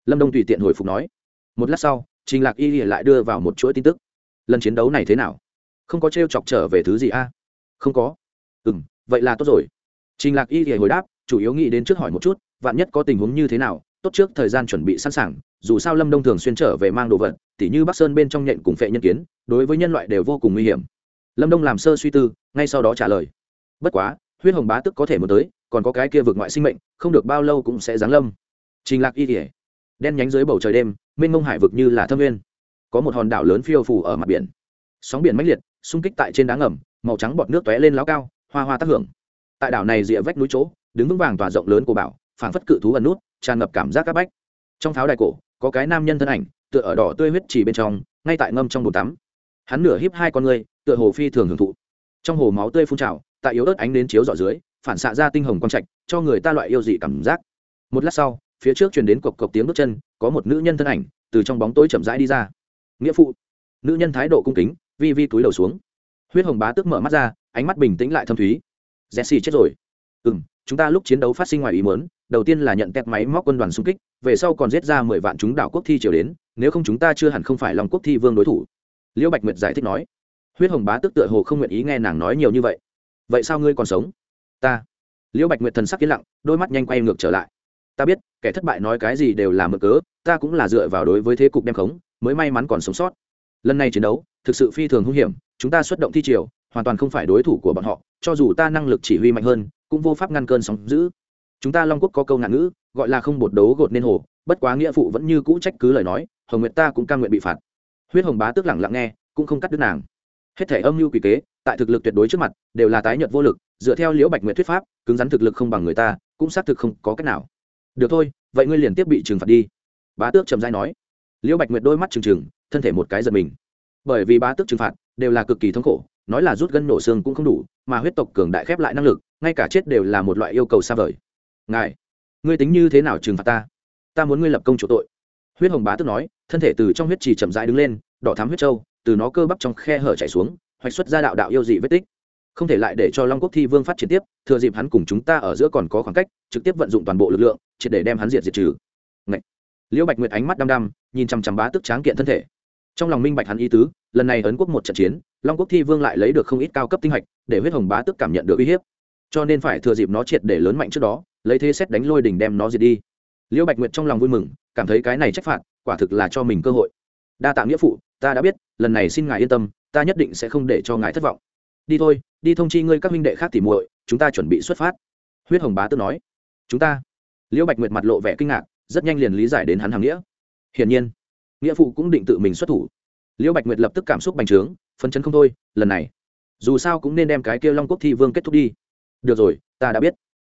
Lâm đông tùy tiện hồi phục nói. Một lát sau, trình lạc y lại đưa vào một chuỗi tin tức. Lần chiến đấu này thế nào? Không có t r e o chọc trở về thứ gì a? Không có ừ m vậy là tốt rồi. Trình lạc y thì hồi đáp, chủ yếu nghĩ đến trước hỏi một chút, vạn nhất có tình huống như thế nào, tốt trước thời gian chuẩn bị sẵn sàng, dù sao lâm đông thường xuyên trở về mang đồ vật, tỉ như bắc sơn bên trong nhện cùng phệ nhân kiến, đối với nhân loại đều vô cùng nguy hiểm. Lâm đông làm sơ suy tư, ngay sau đó trả lời. Bất quá, huyết hồng bá tức có thể muốn tới, còn có cái kia vượt ngoại sinh mệnh, không được bao lâu cũng sẽ giáng lâm. Trình lạc y kỉa đen nhánh dưới bầu trời đêm, mênh mông hải vực như là thâm nguyên. Có một hòn đảo lớn phiêu phủ ở mặt biển. Sóng biển mãnh liệt, xung kích tại trên đá ngầm, màu trắng bọt nước tóe lên láo cao hoa hoa tác hưởng. Tại đảo này rìa vách núi chỗ, đứng vững vàng tòa rộng lớn của bảo, phảng phất cự thú ẩn nút, tràn ngập cảm giác các bách. Trong pháo đài cổ, có cái nam nhân thân ảnh, tựa ở đỏ tươi huyết chỉ bên trong, ngay tại ngâm trong bồn tắm. Hắn nửa híp hai con người tựa hồ phi thường hưởng thụ. Trong hồ máu tươi phun trào, tại yếu ớt ánh đến chiếu dọ dưới, phản xạ ra tinh hồng quang trạch, cho người ta loại yêu dị cảm giác. Một lát sau, phía trước truyền đến cộc cộc tiếng bước chân, có một nữ nhân thân ảnh, từ trong bóng tối chậm rãi đi ra. Nghĩa phụ. Nữ nhân thái độ cung kính, vi vi túi đầu xuống. Huyết hồng bá tức mở mắt ra ánh mắt bình tĩnh lại thâm thúy. Jesse chết rồi. Ừ m chúng ta lúc chiến đấu phát sinh ngoài ý mớn đầu tiên là nhận tét máy móc quân đoàn xung kích, về sau còn giết ra mười vạn chúng đảo quốc thi triều đến, nếu không chúng ta chưa hẳn không phải lòng quốc thi vương đối thủ. Liễu bạch nguyệt giải thích nói. Huyết hồng bá tức tựa hồ không nguyện ý nghe nàng nói nhiều như vậy. Vậy sao ngươi còn sống? Ta. Liễu bạch nguyệt thần sắc yên lặng, đôi mắt nhanh quay ngược trở lại. Ta biết, kẻ thất bại nói cái gì đều là mực cớ, ta cũng là dựa vào đối với thế cục đem khống, mới may mắn còn sống sót. Lần này chiến đấu, thực sự phi thường hung hiểm, chúng ta xuất động thi triều hoàn toàn không phải đối thủ của bọn họ, cho dù ta năng lực chỉ huy mạnh hơn, cũng vô pháp ngăn cơn sóng giữ chúng ta long quốc có câu ngạn ngữ, gọi là không bột đấu gột nên hồ, bất quá nghĩa phụ vẫn như cũ trách cứ lời nói, hồng nguyệt ta cũng cam nguyện bị phạt. Huyết hồng bá tức lẳng lặng nghe, cũng không cắt đứt nàng. Hết thể âm mưu quỷ kế, tại thực lực tuyệt đối trước mặt, đều là tái nhợt vô lực, dựa theo liễu bạch Nguyệt thuyết pháp, cứng rắn thực lực không bằng người ta, cũng xác thực không có cách nào. Được thôi, vậy ngươi liền tiếp bị trừng phạt đi. Bá tước trầm dai nói. Liễu bạch nguyệt đôi mắt trừng trừng, thân thể một cái giật mình. Bởi vì bá tước trừng phạt đều là cực kỳ thống khổ nói là rút gân nổ xương cũng không đủ, mà huyết tộc cường đại khép lại năng lực, ngay cả chết đều là một loại yêu cầu xa vời. Ngài, ngươi tính như thế nào trừng phạt ta? Ta muốn ngươi lập công chủ tội. Huyết hồng bá tước nói, thân thể từ trong huyết trì chậm rãi đứng lên, đỏ thám huyết trâu từ nó cơ bắp trong khe hở chảy xuống, hoạch xuất ra đạo đạo yêu dị vết tích. Không thể lại để cho long quốc thi vương phát triển tiếp, thừa dịp hắn cùng chúng ta ở giữa còn có khoảng cách, trực tiếp vận dụng toàn bộ lực lượng, triệt để đem hắn diệt diệt trừ. Ngậy. liễu bạch nguyệt ánh mắt đăm đăm, nhìn chằm chằm bá tức tráng kiện thân thể. Trong lòng minh bạch hắn ý tứ lần này ấn quốc một trận chiến, long quốc thi vương lại lấy được không ít cao cấp tinh hạch, để huyết hồng bá tức cảm nhận được uy hiếp. Cho nên phải thừa dịp nó triệt để lớn mạnh trước đó, lấy thế xét đánh lôi đỉnh đem nó diệt đi. Liễu bạch nguyệt trong lòng vui mừng, cảm thấy cái này trách phạt, quả thực là cho mình cơ hội. Đa tạ nghĩa phụ, ta đã biết, lần này xin ngài yên tâm, ta nhất định sẽ không để cho ngài thất vọng. Đi thôi, đi thông chi ngươi các minh đệ khác tỉ muội, chúng ta chuẩn bị xuất phát. Huyết hồng bá tức nói. Chúng ta? Liễu bạch nguyệt mặt lộ vẻ kinh ngạc, rất nhanh liền lý giải đến hắn hàng nghĩa. Hiển nhiên, nghĩa phụ cũng định tự mình xuất thủ liễu bạch nguyệt lập tức cảm xúc bành trướng phấn chấn không thôi lần này dù sao cũng nên đem cái kia long quốc thi vương kết thúc đi. Được rồi ta đã biết.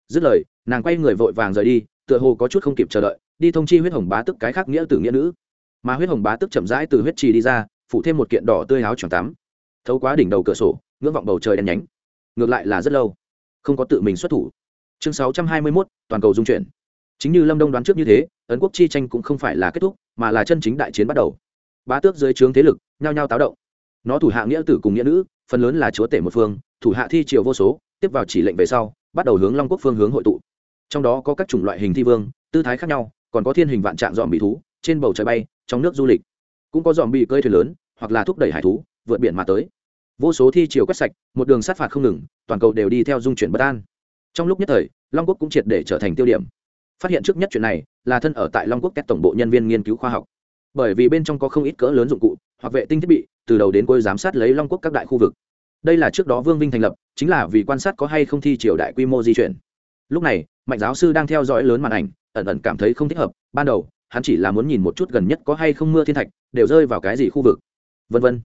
Dứt lời nàng quay người vội vàng rời đi tựa hồ có chút không kịp chờ đợi đi thông chi huyết hồng bá tức cái khác nghĩa tử nghĩa nữ. Mà huyết hồng bá tức chậm rãi từ huyết trì đi ra phủ thêm một kiện đỏ tươi áo choàng tắm. Thấu quá đỉnh đầu cửa sổ ngưỡng vọng bầu trời đen nhánh. Ngược lại là rất lâu không có tự mình xuất thủ. Chương sáu trăm hai mươi 621, toàn cầu dung chuyển. Chính như lâm đông đoán trước như thế ấn quốc chi tranh cũng không phải là kết thúc mà là chân chính đại chiến bắt đầu bá tước dưới trướng thế lực, nhao nhao táo động. Nó thủ hạ nghĩa tử cùng nghĩa nữ, phần lớn là chúa tể một phương, thủ hạ thi triều vô số, tiếp vào chỉ lệnh về sau, bắt đầu hướng long quốc phương hướng hội tụ. Trong đó có các chủng loại hình thi vương, tư thái khác nhau, còn có thiên hình vạn trạng dòm bị thú, trên bầu trời bay, trong nước du lịch. Cũng có dòm bị cơi thuyền lớn, hoặc là thúc đẩy hải thú, vượt biển mà tới. Vô số thi chiều quét sạch, một đường sát phạt không ngừng, toàn cầu đều đi theo dung chuyển bất an. Trong lúc nhất thời, long quốc cũng triệt để trở thành tiêu điểm. Phát hiện trước nhất chuyện này, là thân ở tại long quốc các tổng bộ nhân viên nghiên cứu khoa học bởi vì bên trong có không ít cỡ lớn dụng cụ hoặc vệ tinh thiết bị từ đầu đến cuối giám sát lấy long quốc các đại khu vực đây là trước đó vương vinh thành lập chính là vì quan sát có hay không thi triều đại quy mô di chuyển lúc này mạnh giáo sư đang theo dõi lớn màn ảnh ẩn ẩn cảm thấy không thích hợp ban đầu hắn chỉ là muốn nhìn một chút gần nhất có hay không mưa thiên thạch đều rơi vào cái gì khu vực vân vân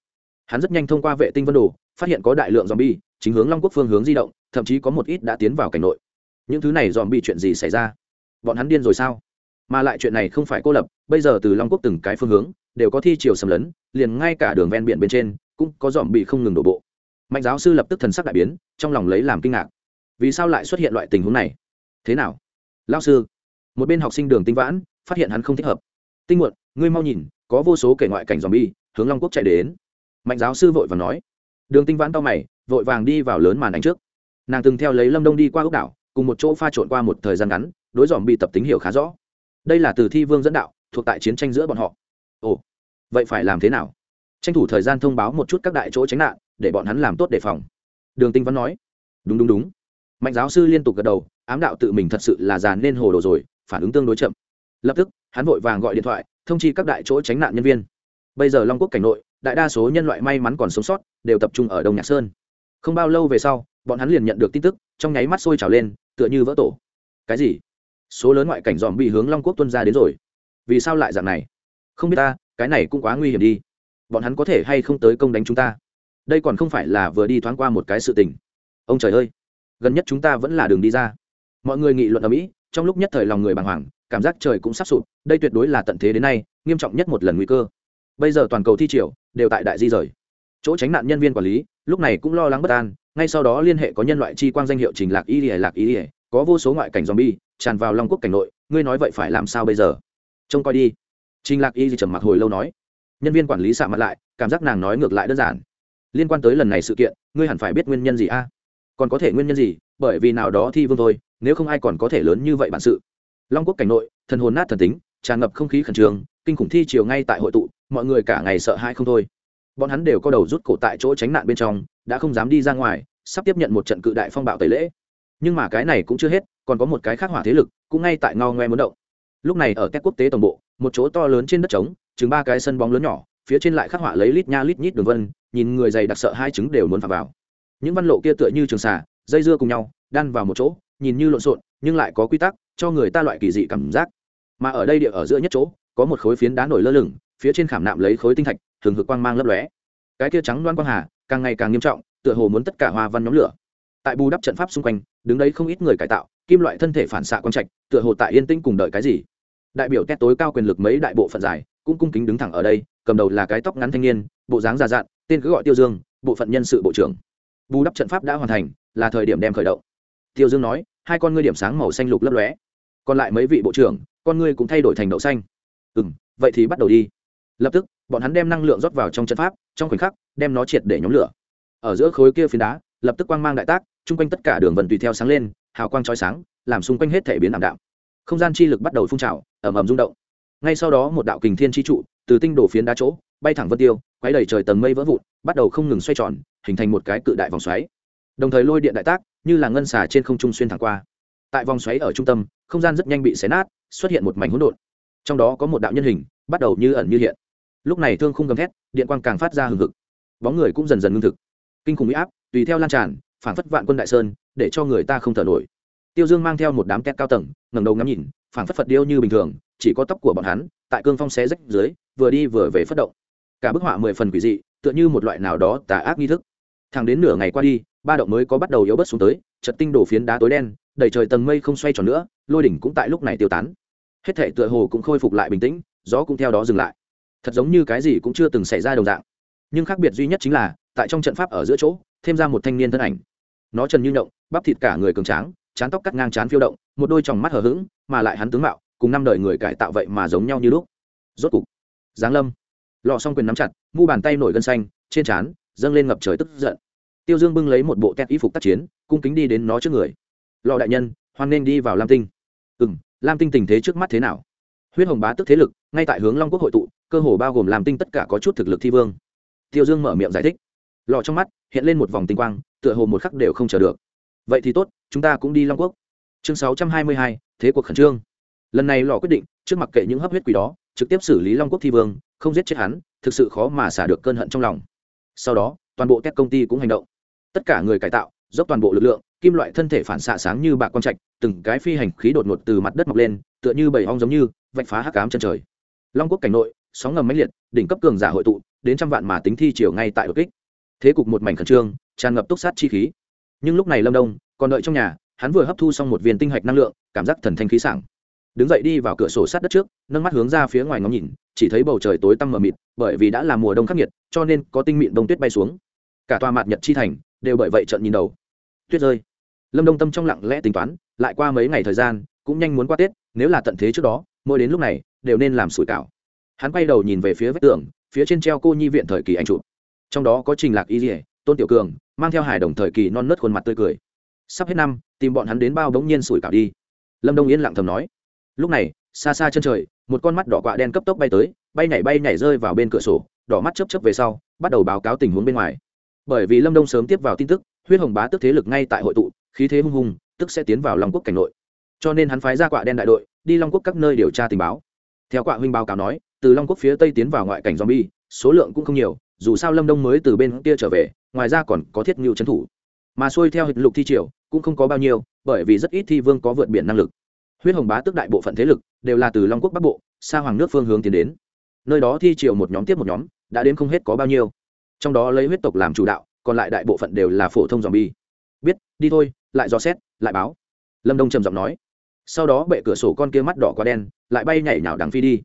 hắn rất nhanh thông qua vệ tinh vân đồ phát hiện có đại lượng dòm bi chính hướng long quốc phương hướng di động thậm chí có một ít đã tiến vào cảnh nội những thứ này dòm bi chuyện gì xảy ra bọn hắn điên rồi sao mà lại chuyện này không phải cô lập, bây giờ từ long quốc từng cái phương hướng, đều có thi chiều xâm lấn, liền ngay cả đường ven biển bên trên, cũng có dòm bị không ngừng đổ bộ. Mạnh giáo sư lập tức thần sắc đại biến, trong lòng lấy làm kinh ngạc. Vì sao lại xuất hiện loại tình huống này? Thế nào? Lao sư, một bên học sinh đường tinh vãn, phát hiện hắn không thích hợp. Tinh muộn, ngươi mau nhìn, có vô số kẻ ngoại cảnh dòm bi, hướng long quốc chạy đến. Mạnh giáo sư vội vàng nói. Đường tinh vãn to mày, vội vàng đi vào lớn màn ảnh trước. Nàng từng theo lấy lâm đông đi qua ốc đảo, cùng một chỗ pha trộn qua một thời gian ngắn, đối dòm bị tập tính hiểu khá rõ đây là từ thi vương dẫn đạo, thuộc tại chiến tranh giữa bọn họ. Ồ, vậy phải làm thế nào? Tranh thủ thời gian thông báo một chút các đại chỗ tránh nạn, để bọn hắn làm tốt đề phòng. Đường tinh văn nói. Đúng đúng đúng. Mạnh giáo sư liên tục gật đầu, ám đạo tự mình thật sự là già nên hồ đồ rồi, phản ứng tương đối chậm. Lập tức, hắn vội vàng gọi điện thoại, thông chi các đại chỗ tránh nạn nhân viên. Bây giờ long quốc cảnh nội, đại đa số nhân loại may mắn còn sống sót, đều tập trung ở đông nhạc sơn. Không bao lâu về sau, bọn hắn liền nhận được tin tức, trong nháy mắt sôi trào lên, tựa như vỡ tổ. Cái gì? Số lớn ngoại cảnh dòm bị hướng long quốc tuân ra đến rồi. Vì sao lại dạng này? Không biết ta, cái này cũng quá nguy hiểm đi. Bọn hắn có thể hay không tới công đánh chúng ta? Đây còn không phải là vừa đi thoáng qua một cái sự tình. Ông trời ơi! Gần nhất chúng ta vẫn là đường đi ra. Mọi người nghị luận ở mỹ, trong lúc nhất thời lòng người bàng hoàng, cảm giác trời cũng sắp sụp, đây tuyệt đối là tận thế đến nay, nghiêm trọng nhất một lần nguy cơ. Bây giờ toàn cầu thi triều đều tại đại di rời. Chỗ tránh nạn nhân viên quản lý, lúc này cũng lo lắng bất an, ngay sau đó liên hệ có nhân loại chi quang danh hiệu trình lạc y lạc y có vô số ngoại cảnh zombie tràn vào long quốc cảnh nội, ngươi nói vậy phải làm sao bây giờ? Trông coi đi. Trình lạc y trầm mặc hồi lâu nói. Nhân viên quản lý xạ mặt lại, cảm giác nàng nói ngược lại đơn giản. Liên quan tới lần này sự kiện, ngươi hẳn phải biết nguyên nhân gì a? Còn có thể nguyên nhân gì? Bởi vì nào đó thi vương thôi, nếu không ai còn có thể lớn như vậy bản sự. Long quốc cảnh nội, thần hồn nát thần tính, tràn ngập không khí khẩn trương, kinh khủng thi chiều ngay tại hội tụ, mọi người cả ngày sợ hãi không thôi. Bọn hắn đều có đầu rút cổ tại chỗ tránh nạn bên trong, đã không dám đi ra ngoài, sắp tiếp nhận một trận cự đại phong bạo tẩy lễ nhưng mà cái này cũng chưa hết, còn có một cái khác hỏa thế lực, cũng ngay tại ngao ngoe muốn động. Lúc này ở các quốc tế tổng bộ, một chỗ to lớn trên đất trống chứng ba cái sân bóng lớn nhỏ, phía trên lại khắc họa lấy lít nha lít nhít đường vân, nhìn người dày đặc sợ hai trứng đều muốn phạm vào. Những văn lộ kia tựa như trường xà, dây dưa cùng nhau, đan vào một chỗ, nhìn như lộn xộn, nhưng lại có quy tắc, cho người ta loại kỳ dị cảm giác. Mà ở đây địa ở giữa nhất chỗ, có một khối phiến đá nổi lơ lửng, phía trên khảm nạm lấy khối tinh thạch thường hực quang mang lấp lóe. Cái kia trắng đoan quang hà, càng ngày càng nghiêm trọng, tựa hồ muốn tất cả hoa văn nhóm lửa tại bù đắp trận pháp xung quanh, đứng đấy không ít người cải tạo, kim loại thân thể phản xạ quang trạch, tựa hồ tại yên tĩnh cùng đợi cái gì. Đại biểu tét tối cao quyền lực mấy đại bộ phận giải, cũng cung kính đứng thẳng ở đây, cầm đầu là cái tóc ngắn thanh niên, bộ dáng già dặn, tên cứ gọi tiêu dương, bộ phận nhân sự bộ trưởng. Bù đắp trận pháp đã hoàn thành, là thời điểm đem khởi động. Tiêu dương nói, hai con ngươi điểm sáng màu xanh lục lấp lóe. Còn lại mấy vị bộ trưởng, con ngươi cũng thay đổi thành đậu xanh. Ừ m vậy thì bắt đầu đi. Lập tức, bọn hắn đem năng lượng rót vào trong trận pháp, trong khoảnh khắc, đem nó triệt để nhóm lửa. Ở giữa khối kia phiến đá lập tức quang mang đại tác, chung quanh tất cả đường vần tùy theo sáng lên, hào quang trói sáng, làm xung quanh hết thể biến ảm đạm. Không gian chi lực bắt đầu phun trào ẩm ẩm rung động. Ngay sau đó một đạo kình thiên chi trụ, từ tinh đổ phiến đá chỗ, bay thẳng vân tiêu quay đầy trời tầng mây vỡ vụn, bắt đầu không ngừng xoay tròn, hình thành một cái cự đại vòng xoáy. Đồng thời lôi điện đại tác, như là ngân xà trên không trung xuyên thẳng qua. Tại vòng xoáy ở trung tâm, không gian rất nhanh bị xé nát, xuất hiện một mảnh hỗn độn. Trong đó có một đạo nhân hình, bắt đầu như ẩn như hiện. Lúc này thương không gầm thét, điện quang càng phát ra hừng hực. Bóng người cũng dần dần ngưng thực. Kinh khủng huy áp tùy theo lan tràn phản phất vạn quân đại sơn, để cho người ta không thở nổi. Tiêu dương mang theo một đám két cao tầng, ngẩng đầu ngắm nhìn phản phất phật điêu như bình thường, chỉ có tóc của bọn hắn, tại cương phong xé rách dưới, vừa đi vừa về phất động. Cả bức họa mười phần quỷ dị, tựa như một loại nào đó tà ác nghi thức. Thẳng đến nửa ngày qua đi, ba động mới có bắt đầu yếu bớt xuống tới chật tinh đổ phiến đá tối đen, đầy trời tầng mây không xoay tròn nữa, lôi đỉnh cũng tại lúc này tiêu tán. Hết thể tựa hồ cũng khôi phục lại bình tĩnh, gió cũng theo đó dừng lại. Thật giống như cái gì cũng chưa từng xảy ra đồng dạng. Nhưng khác biệt duy nhất chính là, tại trong trận pháp ở giữa chỗ thêm ra một thanh niên thân ảnh. Nó trần như động bắp thịt cả người cường tráng chán tóc cắt ngang chán phiêu động, một đôi tròng mắt hờ hững, mà lại hắn tướng mạo, cùng năm đời người cải tạo vậy mà giống nhau như lúc. Rốt cục, giáng lâm. Lọ xong quyền nắm chặt, mu bàn tay nổi gân xanh, trên trán, dâng lên ngập trời tức giận. Tiêu dương bưng lấy một bộ tét y phục tác chiến, cung kính đi đến nó trước người. Lọ đại nhân, hoan nên đi vào lam tinh. Ừ m lam tinh tình thế trước mắt thế nào? Huyết hồng bá tức thế lực, ngay tại hướng long quốc hội tụ, cơ hồ bao gồm lam tinh tất cả có chút thực lực thi vương. Tiêu dương mở miệng giải thích lọ trong mắt, hiện lên một vòng tinh quang, tựa hồ một khắc đều không chờ được. Vậy thì tốt, chúng ta cũng đi long quốc. Chương sáu trăm hai mươi hai, thế cuộc khẩn trương. Lần này lò quyết định, trước mặt kệ những hấp huyết quỷ đó, trực tiếp xử lý long quốc thi vương, không giết chết hắn, thực sự khó mà xả được cơn hận trong lòng. Sau đó, toàn bộ các công ty cũng hành động. Tất cả người cải tạo, dốc toàn bộ lực lượng, kim loại thân thể phản xạ sáng như bạc quang trạch, từng cái phi hành khí đột ngột từ mặt đất mọc lên, tựa như bầy hong giống như, vạch phá hắc cám chân trời. Long quốc cảnh nội, sóng ngầm mãnh liệt, đỉnh cấp cường giả hội tụ, đến trăm vạn mà tính thi chiều ngay tại đột kích thế cục một mảnh khẩn trương, tràn ngập túc sát chi khí. Nhưng lúc này lâm đông còn đợi trong nhà, hắn vừa hấp thu xong một viên tinh hạch năng lượng, cảm giác thần thanh khí sảng. Đứng dậy đi vào cửa sổ sát đất trước, nâng mắt hướng ra phía ngoài ngóng nhìn, chỉ thấy bầu trời tối tăm mờ mịt, bởi vì đã là mùa đông khắc nghiệt, cho nên có tinh mịn đông tuyết bay xuống. Cả tòa mạt nhật chi thành đều bởi vậy trận nhìn đầu. Tuyết rơi. Lâm đông tâm trong lặng lẽ tính toán, lại qua mấy ngày thời gian, cũng nhanh muốn qua tết, nếu là tận thế trước đó, mỗi đến lúc này, đều nên làm sủi cảo. Hắn quay đầu nhìn về phía vách tường, phía trên treo cô nhi viện thời kỳ anh chụp trong đó có trình lạc y dỉa tôn tiểu cường, mang theo hài đồng thời kỳ non nớt khuôn mặt tươi cười. Sắp hết năm, tìm bọn hắn đến bao bỗng nhiên sủi cảo đi. Lâm đông yên lặng thầm nói. Lúc này, xa xa chân trời, một con mắt đỏ quạ đen cấp tốc bay tới, bay nhảy bay nhảy rơi vào bên cửa sổ, đỏ mắt chấp chấp về sau, bắt đầu báo cáo tình huống bên ngoài. Bởi vì lâm đông sớm tiếp vào tin tức, huyết hồng bá tức thế lực ngay tại hội tụ, khí thế hung hùng, tức sẽ tiến vào long quốc cảnh nội. Cho nên hắn phái ra quạ đen đại đội, đi long quốc các nơi điều tra tình báo. Theo quạ huynh báo cáo nói, từ long quốc phía tây tiến vào ngoại cảnh zombie, số lượng cũng không nhiều dù sao lâm đông mới từ bên kia trở về, ngoài ra còn có thiết ngưu trấn thủ. Mà xuôi theo Hịch lục thi triều, cũng không có bao nhiêu, bởi vì rất ít thi vương có vượt biển năng lực. Huyết hồng bá tức đại bộ phận thế lực đều là từ long quốc bắc bộ xa hoàng nước phương hướng tiến đến. Nơi đó thi triều một nhóm tiếp một nhóm, đã đến không hết có bao nhiêu. Trong đó lấy huyết tộc làm chủ đạo, còn lại đại bộ phận đều là phổ thông dòm bi. Biết, đi thôi, lại dò xét, lại báo. Lâm đông trầm giọng nói. Sau đó bệ cửa sổ con kia mắt đỏ quá đen, lại bay nhảy nhào đằng phi đi.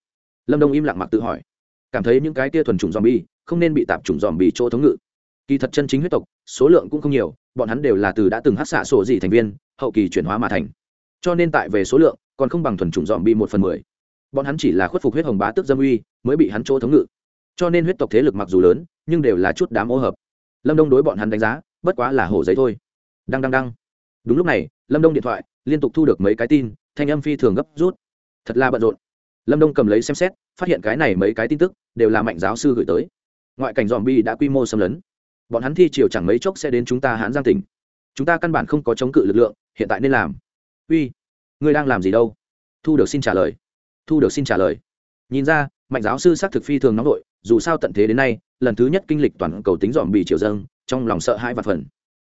Lâm đông im lặng mặc tự hỏi cảm thấy những cái kia thuần chủng zombie không nên bị tạp chủng zombie chỗ thống ngự. Kỳ thật chân chính huyết tộc, số lượng cũng không nhiều, bọn hắn đều là từ đã từng hắc xạ sổ gì thành viên, hậu kỳ chuyển hóa mà thành. Cho nên tại về số lượng, còn không bằng thuần chủng zombie một phần mười. Bọn hắn chỉ là khuất phục huyết hồng bá tức dâm uy, mới bị hắn chỗ thống ngự. Cho nên huyết tộc thế lực mặc dù lớn, nhưng đều là chút đám ô hợp. Lâm đông đối bọn hắn đánh giá, bất quá là hổ giấy thôi. Đăng đăng đăng. Đúng lúc này, lâm đông điện thoại, liên tục thu được mấy cái tin, thanh âm phi thường gấp rút. Thật là bận rộn lâm đông cầm lấy xem xét, phát hiện cái này mấy cái tin tức đều là mạnh giáo sư gửi tới. Ngoại cảnh dòm bi đã quy mô xâm lấn. Bọn hắn thi chiều chẳng mấy chốc sẽ đến chúng ta hãn giang tỉnh. Chúng ta căn bản không có chống cự lực lượng, hiện tại nên làm. Uy, ngươi đang làm gì đâu? Thu được xin trả lời. Thu được xin trả lời. Nhìn ra, mạnh giáo sư xác thực phi thường nóng đội dù sao tận thế đến nay, lần thứ nhất kinh lịch toàn cầu tính dòm bị triều dâng, trong lòng sợ hai và phần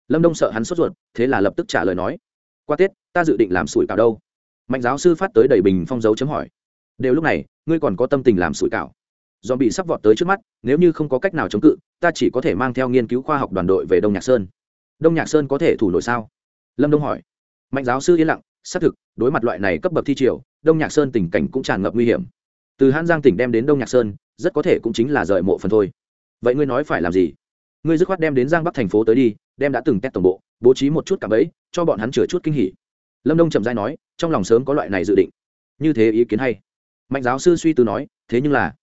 lâm đông sợ hắn sốt ruột, thế là lập tức trả lời nói. Qua tết, ta dự định làm sủi cảo đâu? Mạnh giáo sư phát tới đầy bình phong dấu chấm hỏi đều lúc này, ngươi còn có tâm tình làm sủi cảo. Dòm bị sắp vọt tới trước mắt, nếu như không có cách nào chống cự, ta chỉ có thể mang theo nghiên cứu khoa học đoàn đội về đông nhạc sơn. Đông nhạc sơn có thể thủ nổi sao? Lâm đông hỏi. Mạnh giáo sư yên lặng, xác thực, đối mặt loại này cấp bậc thi triều, đông nhạc sơn tình cảnh cũng tràn ngập nguy hiểm. Từ hãn giang tỉnh đem đến đông nhạc sơn, rất có thể cũng chính là rời mộ phần thôi. Vậy ngươi nói phải làm gì? Ngươi dứt khoát đem đến giang bắc thành phố tới đi, đem đã từng test tổng bộ, bố trí một chút cả ấy cho bọn hắn chừa chút kinh hỉ. Lâm đông trầm dai nói, trong lòng sớm có loại này dự định. Như thế ý kiến hay mạnh giáo sư suy tư nói, thế nhưng là,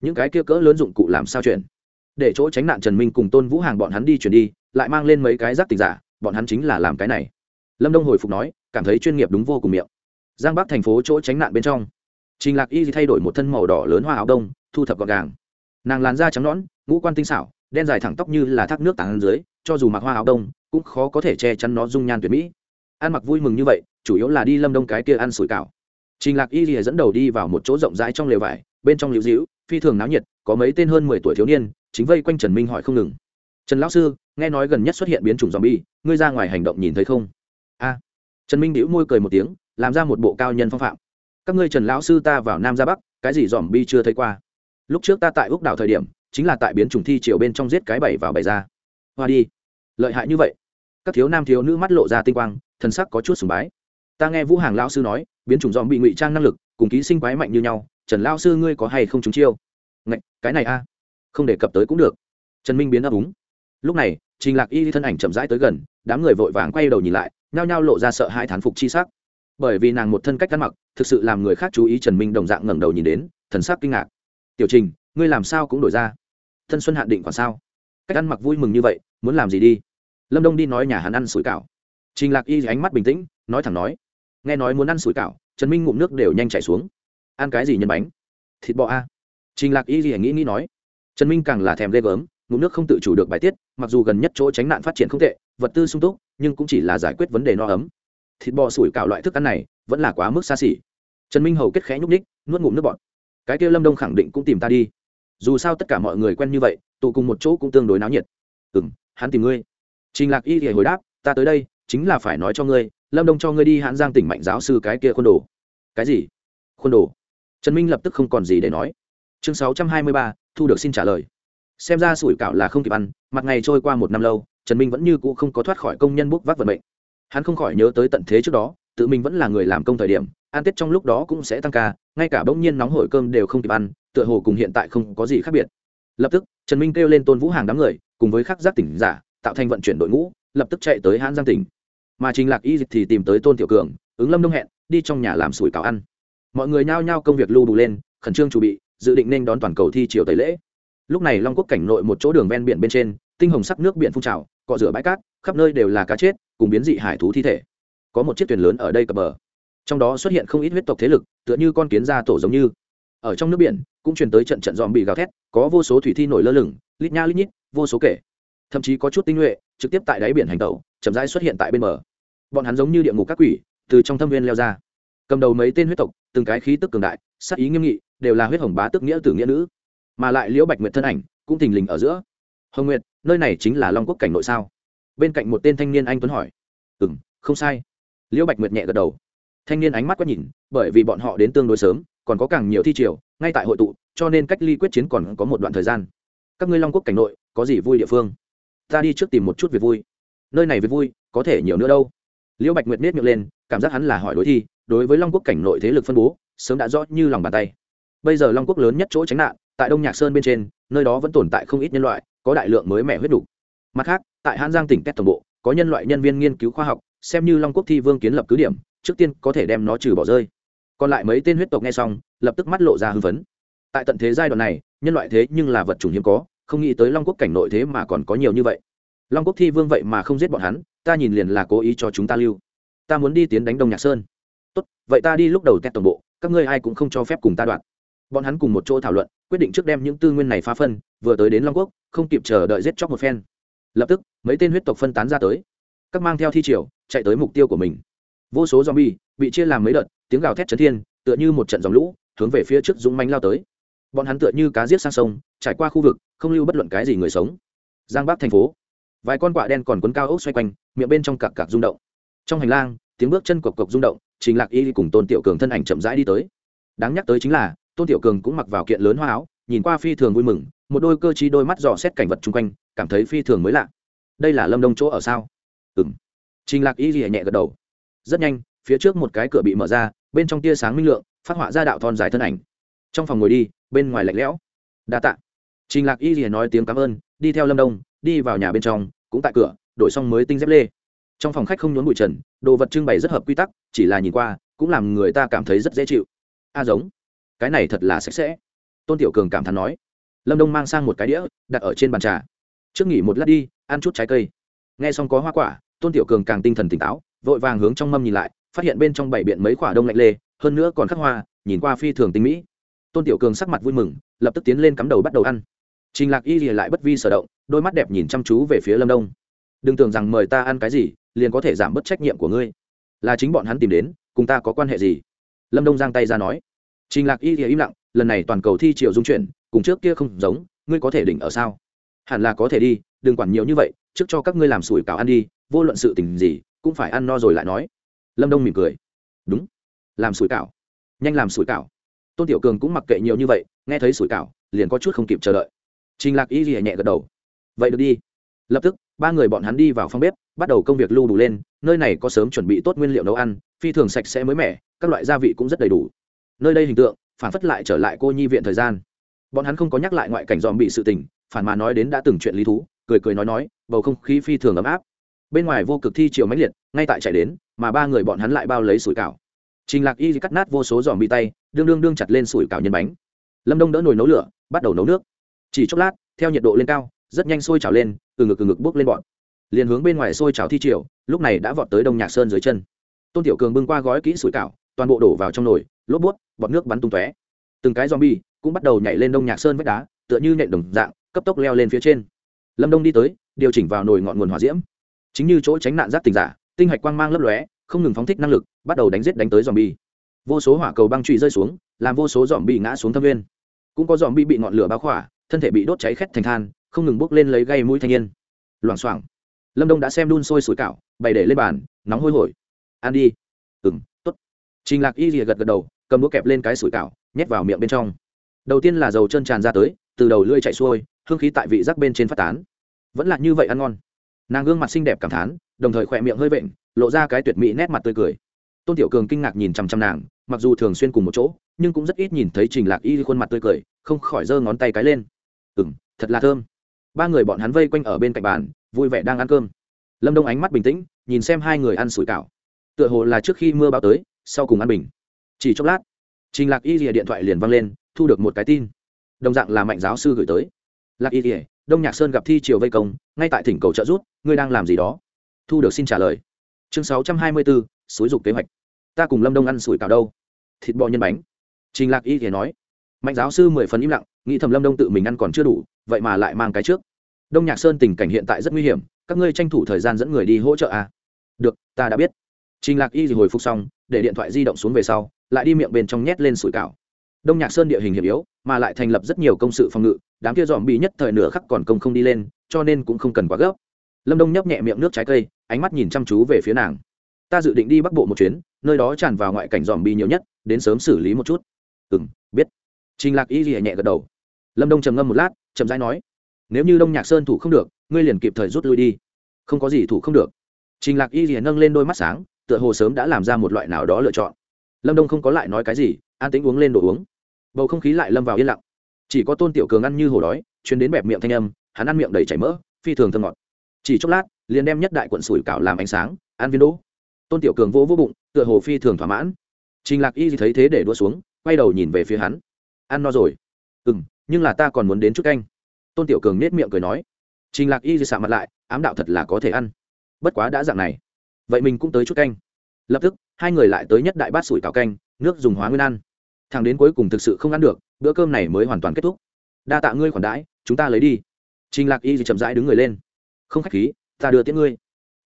những cái kia cỡ lớn dụng cụ làm sao chuyện để chỗ tránh nạn trần minh cùng tôn vũ hàng bọn hắn đi chuyển đi, lại mang lên mấy cái rác tình giả, bọn hắn chính là làm cái này. Lâm đông hồi phục nói, cảm thấy chuyên nghiệp đúng vô cùng miệng. Giang bắc thành phố chỗ tránh nạn bên trong, trình lạc y thay đổi một thân màu đỏ lớn hoa áo đông, thu thập gọn gàng. Nàng làn da trắng nõn, ngũ quan tinh xảo, đen dài thẳng tóc như là thác nước tảng dưới, cho dù mặc hoa áo đông, cũng khó có thể che chắn nó dung nhan tuyệt mỹ. Ăn mặc vui mừng như vậy, chủ yếu là đi lâm đông cái kia ăn sủi cảo trình lạc y lìa dẫn đầu đi vào một chỗ rộng rãi trong lều vải bên trong liễu dĩu phi thường náo nhiệt có mấy tên hơn mười tuổi thiếu niên chính vây quanh trần minh hỏi không ngừng. Trần lão sư nghe nói gần nhất xuất hiện biến chủng zombie, ngươi ra ngoài hành động nhìn thấy không? A. Trần minh đĩu môi cười một tiếng làm ra một bộ cao nhân phong phạm. Các ngươi trần lão sư ta vào nam ra bắc cái gì zombie chưa thấy qua? Lúc trước ta tại úc đảo thời điểm chính là tại biến chủng thi triều bên trong giết cái bảy vào bảy ra. Hoa đi. Lợi hại như vậy. Các thiếu nam thiếu nữ mắt lộ ra tinh quang thần sắc có chút sùng bái ta nghe vũ hàng lão sư nói biến chủng dòm bị ngụy trang năng lực cùng ký sinh quái mạnh như nhau trần lão sư ngươi có hay không trúng chiêu? Ngạch, cái này a. Không đề cập tới cũng được. Trần minh biến ấp úng. Lúc này trình lạc y thân ảnh chậm rãi tới gần đám người vội vàng quay đầu nhìn lại nhao nhao lộ ra sợ hãi thán phục chi sắc. Bởi vì nàng một thân cách ăn mặc thực sự làm người khác chú ý trần minh đồng dạng ngẩng đầu nhìn đến thần sắc kinh ngạc. Tiểu trình ngươi làm sao cũng đổi ra? Thân xuân hạn định còn sao? Cách ăn mặc vui mừng như vậy muốn làm gì đi? Lâm đông đi nói nhà hắn ăn sủi cảo. Trình lạc y ánh mắt bình tĩnh nói thẳng nói nghe nói muốn ăn sủi cảo, trần minh ngụm nước đều nhanh chảy xuống. Ăn cái gì nhân bánh? Thịt bò a. Trình lạc y gì nghĩ nghĩ nói. Trần minh càng là thèm ghê gớm, ngụm nước không tự chủ được bài tiết, mặc dù gần nhất chỗ tránh nạn phát triển không tệ, vật tư sung túc, nhưng cũng chỉ là giải quyết vấn đề no ấm. Thịt bò sủi cảo loại thức ăn này, vẫn là quá mức xa xỉ. Trần minh hầu kết khẽ nhúc ních nuốt ngụm nước bọt. Cái kia lâm đông khẳng định cũng tìm ta đi. Dù sao tất cả mọi người quen như vậy, tụ cùng một chỗ cũng tương đối náo nhiệt. Ừ m hắn tìm ngươi. Trình lạc y thì hồi đáp, ta tới đây, chính là phải nói cho ngươi lâm đông cho ngươi đi hãn giang tỉnh mạnh giáo sư cái kia khuôn đồ. Cái gì? Khuôn đồ? Trần minh lập tức không còn gì để nói. Chương sáu trăm hai mươi ba, thu được xin trả lời. Xem ra sủi cảo là không kịp ăn, mặt ngày trôi qua một năm lâu, trần minh vẫn như cũ không có thoát khỏi công nhân bốc vác vận mệnh. Hắn không khỏi nhớ tới tận thế trước đó, tự mình vẫn là người làm công thời điểm, ăn tết trong lúc đó cũng sẽ tăng ca, ngay cả bỗng nhiên nóng hổi cơm đều không kịp ăn, tựa hồ cùng hiện tại không có gì khác biệt. Lập tức, trần minh kêu lên tôn vũ hàng đám người, cùng với khắc giác tỉnh giả, tạo thành vận chuyển đội ngũ, lập tức chạy tới hãn giang tỉnh mà trình lạc y thì tìm tới tôn tiểu cường, ứng lâm đông hẹn, đi trong nhà làm sủi cảo ăn. Mọi người nhao nhao công việc lưu bù lên, khẩn trương chuẩn bị, dự định nên đón toàn cầu thi triều tẩy lễ. Lúc này long quốc cảnh nội một chỗ đường ven biển bên trên, tinh hồng sắc nước biển phun trào, cọ rửa bãi cát, khắp nơi đều là cá chết, cùng biến dị hải thú thi thể. Có một chiếc thuyền lớn ở đây cập bờ. Trong đó xuất hiện không ít huyết tộc thế lực, tựa như con kiến da tổ giống như. Ở trong nước biển, cũng truyền tới trận trận dòm bị gào thét, có vô số thủy thi nổi lơ lửng, lít nha lít nhít, vô số kể. Thậm chí có chút tinh nhuệ trực tiếp tại đáy biển hành tẩu, chậm rãi xuất hiện tại bên bờ. Bọn hắn giống như địa ngục các quỷ, từ trong thâm viên leo ra. Cầm đầu mấy tên huyết tộc, từng cái khí tức cường đại, sát ý nghiêm nghị, đều là huyết hồng bá tức nghĩa tử nghĩa nữ. Mà lại liễu bạch nguyệt thân ảnh, cũng thình lình ở giữa. Hồng nguyệt, nơi này chính là long quốc cảnh nội sao? Bên cạnh một tên thanh niên anh tuấn hỏi. Ừ m không sai. Liễu bạch nguyệt nhẹ gật đầu. Thanh niên ánh mắt quét nhìn, bởi vì bọn họ đến tương đối sớm, còn có càng nhiều thi triều, ngay tại hội tụ, cho nên cách ly quyết chiến còn có một đoạn thời gian. Các ngươi long quốc cảnh nội, có gì vui địa phương? Ta đi trước tìm một chút việc vui. Nơi này việc vui, có thể nhiều nữa đâu. Liễu bạch nguyệt nết miệng lên, cảm giác hắn là hỏi đối thi, đối với long quốc cảnh nội thế lực phân bố, sớm đã rõ như lòng bàn tay. Bây giờ long quốc lớn nhất chỗ tránh nạn, tại đông nhạc sơn bên trên, nơi đó vẫn tồn tại không ít nhân loại, có đại lượng mới mẻ huyết đủ. mặt khác, tại hãn giang tỉnh kết tổng bộ, có nhân loại nhân viên nghiên cứu khoa học, xem như long quốc thi vương kiến lập cứ điểm, trước tiên có thể đem nó trừ bỏ rơi. Còn lại mấy tên huyết tộc nghe xong, lập tức mắt lộ ra hưng phấn. Tại tận thế giai đoạn này, nhân loại thế nhưng là vật chủng hiếm có không nghĩ tới long quốc cảnh nội thế mà còn có nhiều như vậy. Long quốc thi vương vậy mà không giết bọn hắn, ta nhìn liền là cố ý cho chúng ta lưu. Ta muốn đi tiến đánh đông nhạc sơn. Tốt, vậy ta đi lúc đầu tét toàn bộ, các ngươi ai cũng không cho phép cùng ta đoạn. Bọn hắn cùng một chỗ thảo luận, quyết định trước đem những tư nguyên này phá phân, vừa tới đến long quốc, không kịp chờ đợi giết chóc một phen. Lập tức, mấy tên huyết tộc phân tán ra tới. Các mang theo thi triều, chạy tới mục tiêu của mình. Vô số zombie bị chia làm mấy đợt, tiếng gào thét chấn thiên, tựa như một trận dòng lũ, hướng về phía trước dũng manh lao tới. Bọn hắn tựa như cá giết sang sông trải qua khu vực, không lưu bất luận cái gì người sống. Giang bắc thành phố. Vài con quạ đen còn quấn cao ốc xoay quanh, miệng bên trong cặp cặp rung động. Trong hành lang, tiếng bước chân cộc cộc rung động, trình lạc y cùng tôn tiểu cường thân ảnh chậm rãi đi tới. Đáng nhắc tới chính là, tôn tiểu cường cũng mặc vào kiện lớn hoa áo, nhìn qua phi thường vui mừng, một đôi cơ chí đôi mắt dò xét cảnh vật chung quanh, cảm thấy phi thường mới lạ. Đây là lâm đông chỗ ở sao? Ừng trình lạc y ghi nhẹ gật đầu. Rất nhanh, phía trước một cái cửa bị mở ra, bên trong tia sáng minh lượng, phát họa ra đạo thon dài thân ảnh. Trong phòng ngồi đi, bên ngoài lạnh lẽo. Đa t trình lạc y liền nói tiếng cảm ơn, đi theo lâm đông, đi vào nhà bên trong, cũng tại cửa, đổi xong mới tinh dép lê. Trong phòng khách không nhốn bụi trần, đồ vật trưng bày rất hợp quy tắc, chỉ là nhìn qua, cũng làm người ta cảm thấy rất dễ chịu. A giống, cái này thật là sạch sẽ. Tôn tiểu cường cảm thán nói. Lâm đông mang sang một cái đĩa, đặt ở trên bàn trà. Trước nghỉ một lát đi, ăn chút trái cây. Nghe xong có hoa quả, tôn tiểu cường càng tinh thần tỉnh táo, vội vàng hướng trong mâm nhìn lại, phát hiện bên trong bảy biện mấy quả đông lạnh lê, hơn nữa còn khắc hoa, nhìn qua phi thường tinh mỹ. Tôn tiểu cường sắc mặt vui mừng, lập tức tiến lên cắm đầu bắt đầu ăn trình lạc y Lì lại bất vi sở động, đôi mắt đẹp nhìn chăm chú về phía lâm đông. Đừng tưởng rằng mời ta ăn cái gì, liền có thể giảm bớt trách nhiệm của ngươi. Là chính bọn hắn tìm đến, cùng ta có quan hệ gì? Lâm đông giang tay ra nói. Trình lạc y lì im lặng, lần này toàn cầu thi triều dung chuyển, cùng trước kia không giống, ngươi có thể đỉnh ở sao? Hẳn là có thể đi, đừng quản nhiều như vậy, trước cho các ngươi làm sủi cảo ăn đi, vô luận sự tình gì, cũng phải ăn no rồi lại nói. Lâm đông mỉm cười. Đúng. Làm sủi cảo. Nhanh làm sủi cảo. Tôn tiểu cường cũng mặc kệ nhiều như vậy, nghe thấy sủi cảo, liền có chút không kịp chờ đợi trình lạc y gì nhẹ gật đầu. Vậy được đi. Lập tức, ba người bọn hắn đi vào phòng bếp, bắt đầu công việc lưu đủ lên, nơi này có sớm chuẩn bị tốt nguyên liệu nấu ăn, phi thường sạch sẽ mới mẻ, các loại gia vị cũng rất đầy đủ. Nơi đây hình tượng, phản phất lại trở lại cô nhi viện thời gian. Bọn hắn không có nhắc lại ngoại cảnh dòm bị sự tình, phản mà nói đến đã từng chuyện lý thú, cười cười nói nói, bầu không khí phi thường ấm áp. Bên ngoài vô cực thi chiều mãnh liệt, ngay tại chạy đến, mà ba người bọn hắn lại bao lấy sủi cảo. Trình lạc y cắt nát vô số dòm bị tay, đương đương đương chặt lên sủi cảo nhân bánh. Lâm đông đỡ nồi nấu lửa, bắt đầu nấu nước chỉ chốc lát, theo nhiệt độ lên cao, rất nhanh sôi trào lên, từ ngực từ ngực bốc lên bọn. Liền hướng bên ngoài sôi trào thi triều, lúc này đã vọt tới đông nhạc sơn dưới chân. Tôn tiểu cường bưng qua gói kỹ sủi cảo, toàn bộ đổ vào trong nồi, lốp bút, bọt nước bắn tung tóe. Từng cái zombie cũng bắt đầu nhảy lên đông nhạc sơn vách đá, tựa như nhện đồng dạng, cấp tốc leo lên phía trên. Lâm đông đi tới, điều chỉnh vào nồi ngọn nguồn hỏa diễm. Chính như chỗ tránh nạn giáp tình giả, tinh hạch quang mang lấp lóe, không ngừng phóng thích năng lực, bắt đầu đánh giết đánh tới zombie. Vô số hỏa cầu băng trụy rơi xuống, làm vô số zombie ngã xuống thâm viên cũng có zombie bị ngọn lửa bao khỏa thân thể bị đốt cháy khét thành than, không ngừng bốc lên lấy gây mũi thanh niên. Loảng xoảng. Lâm đông đã xem đun sôi sủi cảo, bày để lên bàn, nóng hôi hổi. Ăn đi. Ừ m t ố t trình lạc y rìa gật gật đầu, cầm đũa kẹp lên cái sủi cảo, nhét vào miệng bên trong. Đầu tiên là dầu chân tràn ra tới, từ đầu lưỡi chạy xuôi, hương khí tại vị giác bên trên phát tán. Vẫn là như vậy ăn ngon. Nàng gương mặt xinh đẹp cảm thán, đồng thời khỏe miệng hơi vện, lộ ra cái tuyệt mỹ nét mặt tươi cười. Tôn tiểu cường kinh ngạc nhìn chằm chằm nàng, mặc dù thường xuyên cùng một chỗ, nhưng cũng rất ít nhìn thấy trình lạc y khuôn mặt tươi cười, không khỏi giơ ngón tay cái lên ừ m thật là thơm. Ba người bọn hắn vây quanh ở bên cạnh bàn, vui vẻ đang ăn cơm. Lâm đông ánh mắt bình tĩnh, nhìn xem hai người ăn sủi cảo. Tựa hồ là trước khi mưa bão tới, sau cùng ăn bình. Chỉ chốc lát, trình lạc y rìa điện thoại liền văng lên, thu được một cái tin. Đồng dạng là mạnh giáo sư gửi tới. Lạc y rìa đông nhạc sơn gặp thi triều vây công, ngay tại thỉnh cầu trợ rút ngươi đang làm gì đó? Thu được xin trả lời. Chương sáu trăm hai mươi bốn xúi dục kế hoạch. Ta cùng lâm đông ăn sủi cảo đâu? Thịt bò nhân bánh. Trình lạc y rìa nói mạnh giáo sư mười phần im lặng, nghĩ thầm lâm đông tự mình ăn còn chưa đủ, vậy mà lại mang cái trước. Đông nhạc sơn tình cảnh hiện tại rất nguy hiểm, các ngươi tranh thủ thời gian dẫn người đi hỗ trợ à? được, ta đã biết. Trình lạc y thì hồi phục xong, để điện thoại di động xuống về sau, lại đi miệng bên trong nhét lên sủi cảo. Đông nhạc sơn địa hình hiểm yếu, mà lại thành lập rất nhiều công sự phòng ngự, đám kia dòm bị nhất thời nửa khắc còn công không đi lên, cho nên cũng không cần quá gấp. Lâm đông nhấp nhẹ miệng nước trái cây, ánh mắt nhìn chăm chú về phía nàng. Ta dự định đi bắc bộ một chuyến, nơi đó tràn vào ngoại cảnh dòm bị nhiều nhất, đến sớm xử lý một chút. Ừ m biết trình lạc y gì nhẹ gật đầu. Lâm đông trầm ngâm một lát, chậm rãi nói, nếu như đông nhạc sơn thủ không được, ngươi liền kịp thời rút lui đi. Không có gì thủ không được. Trình lạc y liền nâng lên đôi mắt sáng, tựa hồ sớm đã làm ra một loại nào đó lựa chọn. Lâm đông không có lại nói cái gì, an tính uống lên đồ uống. Bầu không khí lại lâm vào yên lặng. Chỉ có tôn tiểu cường ăn như hồ đói chuyến đến bẹp miệng thanh âm, hắn ăn miệng đầy chảy mỡ, phi thường thơm ngọt. Chỉ chốc lát, liền đem nhất đại quận sủi cảo làm ánh sáng, ăn viên đỗ. Tôn tiểu cường vỗ vỗ bụng, tựa hồ phi thường thỏa mãn. Trình lạc y thấy thế để đua xuống, quay đầu nhìn về phía hắn ăn no rồi. Ừ m nhưng là ta còn muốn đến chút canh. Tôn tiểu cường nết miệng cười nói. Trình lạc y di xạ mặt lại, ám đạo thật là có thể ăn. Bất quá đã dạng này, vậy mình cũng tới chút canh. Lập tức, hai người lại tới nhất đại bát sủi cào canh, nước dùng hóa nguyên ăn. Thằng đến cuối cùng thực sự không ăn được, bữa cơm này mới hoàn toàn kết thúc. Đa tạ ngươi khoản đãi, chúng ta lấy đi. Trình lạc y di chậm rãi đứng người lên. Không khách khí, ta đưa tiễn ngươi.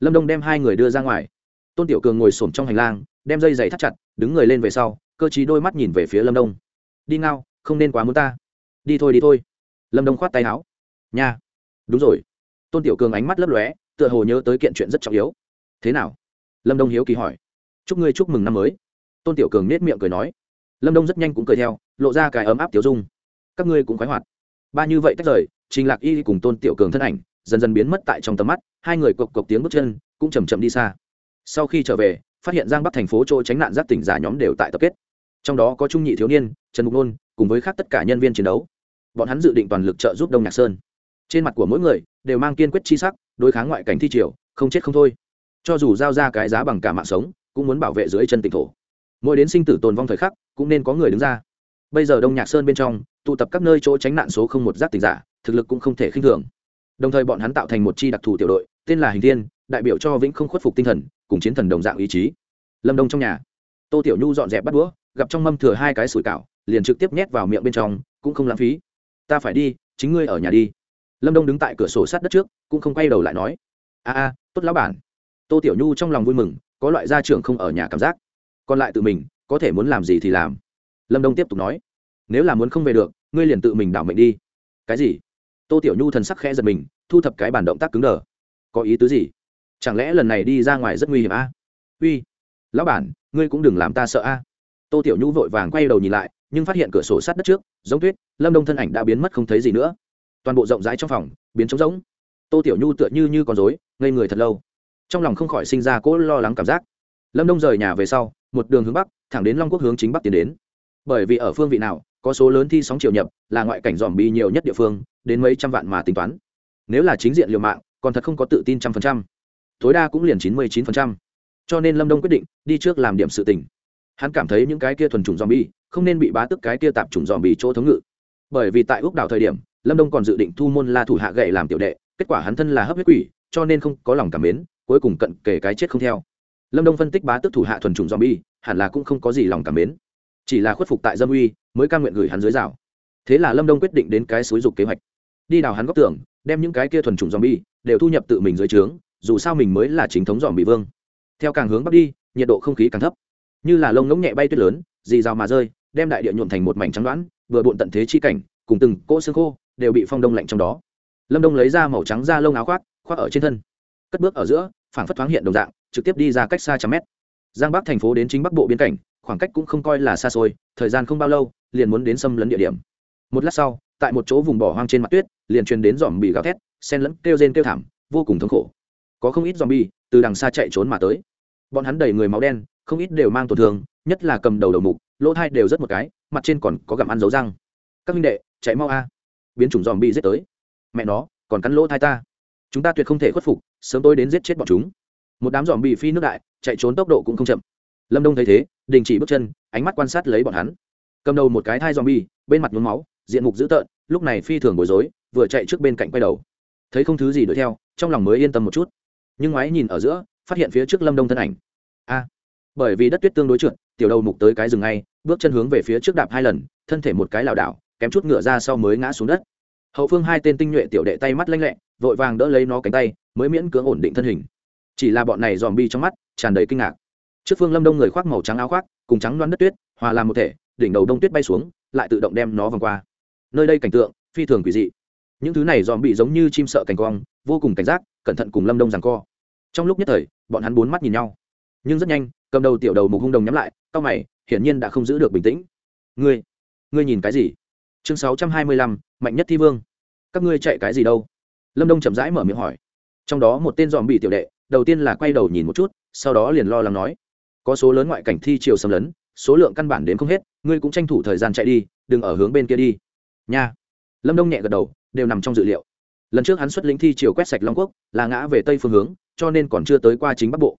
Lâm đông đem hai người đưa ra ngoài. Tôn tiểu cường ngồi s trong hành lang, đem dây giày thắt chặt, đứng người lên về sau, cơ chí đôi mắt nhìn về phía lâm đông. Đi ngao không nên quá muốn ta. Đi thôi đi thôi. Lâm đông khoát tay áo. Nha. Đúng rồi. Tôn tiểu cường ánh mắt lấp lóe, tựa hồ nhớ tới kiện chuyện rất trọng yếu. Thế nào? Lâm đông hiếu kỳ hỏi. Chúc ngươi chúc mừng năm mới. Tôn tiểu cường nết miệng cười nói. Lâm đông rất nhanh cũng cười theo, lộ ra cái ấm áp tiểu dung. Các ngươi cũng khoái hoạt. Ba như vậy tách rời, trình lạc y cùng tôn tiểu cường thân ảnh dần dần biến mất tại trong tầm mắt, hai người cộc cộc tiếng bước chân cũng chầm chậm đi xa. Sau khi trở về, phát hiện giang bắc thành phố chỗ tránh nạn giáp tỉnh giả nhóm đều tại tập kết. Trong đó có trung nhị thiếu niên, trần mục nôn cùng với khác tất cả nhân viên chiến đấu. Bọn hắn dự định toàn lực trợ giúp đông nhạc sơn. Trên mặt của mỗi người đều mang kiên quyết chi sắc, đối kháng ngoại cảnh thi triều, không chết không thôi. Cho dù giao ra cái giá bằng cả mạng sống, cũng muốn bảo vệ dưới chân tỉnh thổ. Mỗi đến sinh tử tồn vong thời khắc, cũng nên có người đứng ra. Bây giờ đông nhạc sơn bên trong, tụ tập các nơi chỗ tránh nạn số không một giác tình giả, thực lực cũng không thể khinh thường. Đồng thời bọn hắn tạo thành một chi đặc thù tiểu đội, tên là hình thiên, đại biểu cho vĩnh không khuất phục tinh thần, cùng chiến thần đồng dạng ý chí. Lâm đông trong nhà, tô tiểu nhu dọn dẹp bắt đũa, gặp trong mâm thừa hai cái sủi cảo liền trực tiếp nhét vào miệng bên trong, cũng không lãng phí. Ta phải đi, chính ngươi ở nhà đi. Lâm đông đứng tại cửa sổ sát đất trước, cũng không quay đầu lại nói, a a, tốt lão bản. Tô tiểu nhu trong lòng vui mừng, có loại gia trưởng không ở nhà cảm giác. Còn lại tự mình, có thể muốn làm gì thì làm. Lâm đông tiếp tục nói, nếu là muốn không về được, ngươi liền tự mình đảo mệnh đi. Cái gì? Tô tiểu nhu thần sắc khẽ giật mình, thu thập cái bản động tác cứng đờ. Có ý tứ gì? Chẳng lẽ lần này đi ra ngoài rất nguy hiểm a? À? uy, lão bản, ngươi cũng đừng làm ta sợ a. Tô tiểu nhu vội vàng quay đầu nhìn lại nhưng phát hiện cửa sổ sát đất trước, giống tuyết, lâm đông thân ảnh đã biến mất không thấy gì nữa. Toàn bộ rộng rãi trong phòng, biến trống rỗng. Tô tiểu nhu tựa như như con dối ngây người thật lâu. Trong lòng không khỏi sinh ra cỗ lo lắng cảm giác. Lâm đông rời nhà về sau, một đường hướng bắc, thẳng đến long quốc hướng chính bắc tiến đến. Bởi vì ở phương vị nào, có số lớn thi sóng chiều nhập, là ngoại cảnh dòm bi nhiều nhất địa phương, đến mấy trăm vạn mà tính toán. Nếu là chính diện liều mạng, còn thật không có tự tin trăm phần trăm. Tối đa cũng liền chín mươi chín phần trăm. Cho nên lâm đông quyết định đi trước làm điểm sự tình. Hắn cảm thấy những cái kia thuần chủng dòm bi không nên bị bá tức cái kia tạp chủng dòm bi chỗ thống ngự. Bởi vì tại úc đảo thời điểm, lâm đông còn dự định thu môn la thủ hạ gậy làm tiểu đệ, kết quả hắn thân là hấp huyết quỷ, cho nên không có lòng cảm mến, cuối cùng cận kể cái chết không theo. Lâm đông phân tích bá tức thủ hạ thuần chủng dòm bi hẳn là cũng không có gì lòng cảm mến. Chỉ là khuất phục tại dâm uy, mới ca nguyện gửi hắn dưới rào. Thế là lâm đông quyết định đến cái xúi dục kế hoạch. Đi đào hắn góc tưởng đem những cái kia thuần chủng dòm bi đều thu nhập tự mình dưới trướng, dù sao mình mới là chính thống dòm bị vương. Theo càng hướng bắc đi, nhiệt độ không khí càng thấp. Như là lông ngỗng nhẹ bay tuyết lớn, dì rào mà rơi đem đại địa nhuộm thành một mảnh trắng đoán, vừa bộn tận thế chi cảnh, cùng từng cỗ xương khô đều bị phong đông lạnh trong đó. Lâm đông lấy ra màu trắng da lông áo khoác khoác ở trên thân. Cất bước ở giữa, phảng phất thoáng hiện đồng dạng, trực tiếp đi ra cách xa trăm mét. Giang bắc thành phố đến chính bắc bộ biên cảnh, khoảng cách cũng không coi là xa xôi, thời gian không bao lâu, liền muốn đến xâm lấn địa điểm. Một lát sau, tại một chỗ vùng bỏ hoang trên mặt tuyết, liền truyền đến dòm bị gào thét sen lẫn kêu rên kêu thảm, vô cùng thống khổ. Có không ít dòm bi từ đằng xa chạy trốn mà tới. Bọn hắn đầy người máu đen, không ít đều mang tổn thương, nhất là cầm đầu đầu mục lỗ thai đều rất một cái, mặt trên còn có gặm ăn dấu răng. Các minh đệ, chạy mau a. Biến chủng dòm bị giết tới. Mẹ nó, còn cắn lỗ thai ta. Chúng ta tuyệt không thể khuất phục, sớm tôi đến giết chết bọn chúng. Một đám dòm bị phi nước đại, chạy trốn tốc độ cũng không chậm. Lâm đông thấy thế, đình chỉ bước chân, ánh mắt quan sát lấy bọn hắn. Cầm đầu một cái thai dòm bi bên mặt nhuốm máu, diện mục dữ tợn, lúc này phi thường bối rối, vừa chạy trước bên cạnh quay đầu. Thấy không thứ gì đuổi theo, trong lòng mới yên tâm một chút. Nhưng ngoái nhìn ở giữa, phát hiện phía trước lâm đông thân ảnh. A bởi vì đất tuyết tương đối trượt, tiểu đầu mục tới cái rừng ngay, bước chân hướng về phía trước đạp hai lần, thân thể một cái lảo đảo, kém chút ngựa ra sau mới ngã xuống đất. Hậu phương hai tên tinh nhuệ tiểu đệ tay mắt lanh lẹ, vội vàng đỡ lấy nó cánh tay, mới miễn cưỡng ổn định thân hình. Chỉ là bọn này dòm bi trong mắt, tràn đầy kinh ngạc. Trước phương lâm đông người khoác màu trắng áo khoác, cùng trắng đoán đất tuyết, hòa làm một thể, đỉnh đầu đông tuyết bay xuống, lại tự động đem nó vòng qua. Nơi đây cảnh tượng, phi thường quỷ dị. Những thứ này dòm bị giống như chim sợ cảnh cong vô cùng cảnh giác, cẩn thận cùng lâm đông rằng co. Trong lúc nhất thời, bọn hắn bốn mắt nhìn nhau nhưng rất nhanh, cầm đầu tiểu đầu mục hung đồng nhắm lại cao mày, hiển nhiên đã không giữ được bình tĩnh. Ngươi ngươi nhìn cái gì? Chương sáu trăm hai mươi lăm, mạnh nhất thi vương. Các ngươi chạy cái gì đâu? Lâm đông chậm rãi mở miệng hỏi. Trong đó một tên dòm bị tiểu đệ, đầu tiên là quay đầu nhìn một chút, sau đó liền lo lắng nói. Có số lớn ngoại cảnh thi chiều xâm lấn, số lượng căn bản đến không hết, ngươi cũng tranh thủ thời gian chạy đi, đừng ở hướng bên kia đi. Nha. Lâm đông nhẹ gật đầu, đều nằm trong dự liệu. Lần trước hắn xuất lĩnh thi chiều quét sạch long quốc, là ngã về tây phương hướng, cho nên còn chưa tới qua chính bắc bộ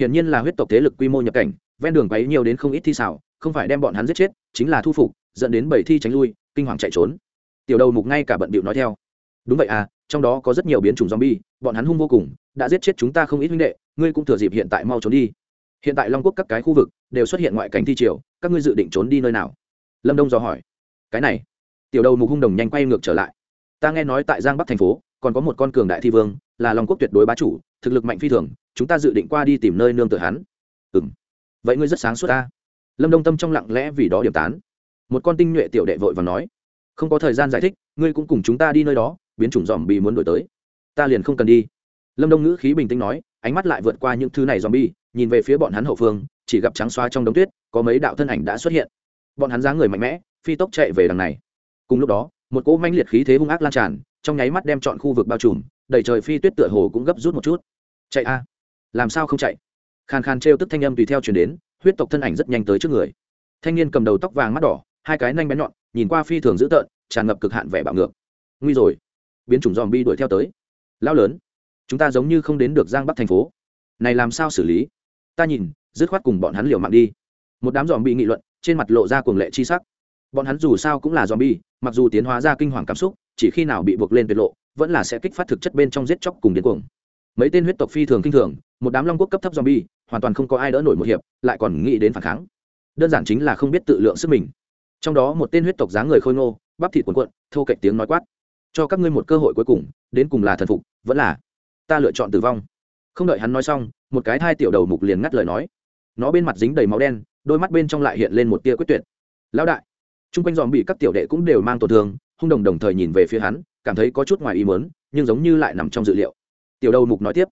hiển nhiên là huyết tộc thế lực quy mô nhập cảnh, ven đường quấy nhiều đến không ít thi xảo, không phải đem bọn hắn giết chết, chính là thu phục, dẫn đến bảy thi tránh lui, kinh hoàng chạy trốn. Tiểu đầu mục ngay cả bận bịu nói theo. Đúng vậy à trong đó có rất nhiều biến chủng zombie, bọn hắn hung vô cùng, đã giết chết chúng ta không ít huynh đệ, ngươi cũng thừa dịp hiện tại mau trốn đi. Hiện tại long quốc các cái khu vực đều xuất hiện ngoại cảnh thi triều, các ngươi dự định trốn đi nơi nào? Lâm đông dò hỏi. Cái này. Tiểu đầu mục hung đồng nhanh quay ngược trở lại. Ta nghe nói tại giang bắc thành phố, còn có một con cường đại thi vương, là long quốc tuyệt đối bá chủ thực lực mạnh phi thường, chúng ta dự định qua đi tìm nơi nương tựa hắn. Ừ m vậy ngươi rất sáng suốt ta. Lâm đông tâm trong lặng lẽ vì đó điểm tán. Một con tinh nhuệ tiểu đệ vội và nói, không có thời gian giải thích, ngươi cũng cùng chúng ta đi nơi đó, biến chủng dòm bị muốn đổi tới. Ta liền không cần đi. Lâm đông ngữ khí bình tĩnh nói, ánh mắt lại vượt qua những thứ này dòm bi nhìn về phía bọn hắn hậu phương, chỉ gặp trắng xoa trong đống tuyết, có mấy đạo thân ảnh đã xuất hiện. Bọn hắn dáng người mạnh mẽ, phi tốc chạy về đằng này. Cùng lúc đó, một cỗ manh liệt khí thế hung ác lan tràn trong nháy mắt đem chọn khu vực bao trùm, đầy trời phi tuyết tựa hồ cũng gấp rút một chút. Chạy a, làm sao không chạy? Khàn khàn trêu tức thanh âm tùy theo chuyển đến, huyết tộc thân ảnh rất nhanh tới trước người. Thanh niên cầm đầu tóc vàng mắt đỏ, hai cái nanh bén nhọn, nhìn qua phi thường dữ tợn, tràn ngập cực hạn vẻ bạo ngược. Nguy rồi, biến chủng dòm bi đuổi theo tới. Lao lớn, chúng ta giống như không đến được giang bắc thành phố. Này làm sao xử lý? Ta nhìn, dứt khoát cùng bọn hắn liều mạng đi. Một đám dòm bị nghị luận, trên mặt lộ ra cuồng lệ chi sắc. Bọn hắn dù sao cũng là dòm bi mặc dù tiến hóa ra kinh hoàng cảm xúc chỉ khi nào bị buộc lên tuyệt lộ, vẫn là sẽ kích phát thực chất bên trong giết chóc cùng điên cuồng. Mấy tên huyết tộc phi thường kinh thường, một đám long quốc cấp thấp zombie, hoàn toàn không có ai đỡ nổi một hiệp, lại còn nghĩ đến phản kháng. Đơn giản chính là không biết tự lượng sức mình. Trong đó một tên huyết tộc dáng người khôi ngô, bắp thịt cuộn cuộn, thô cạnh tiếng nói quát. Cho các ngươi một cơ hội cuối cùng, đến cùng là thần phục, vẫn là ta lựa chọn tử vong. Không đợi hắn nói xong, một cái thai tiểu đầu mục liền ngắt lời nói. Nó bên mặt dính đầy máu đen, đôi mắt bên trong lại hiện lên một tia quyết tuyệt. Lão đại, chung quanh dòm bị các tiểu đệ cũng đều mang tổn thương hung đồng đồng thời nhìn về phía hắn, cảm thấy có chút ngoài ý mớn nhưng giống như lại nằm trong dự liệu. Tiểu đầu mục nói tiếp,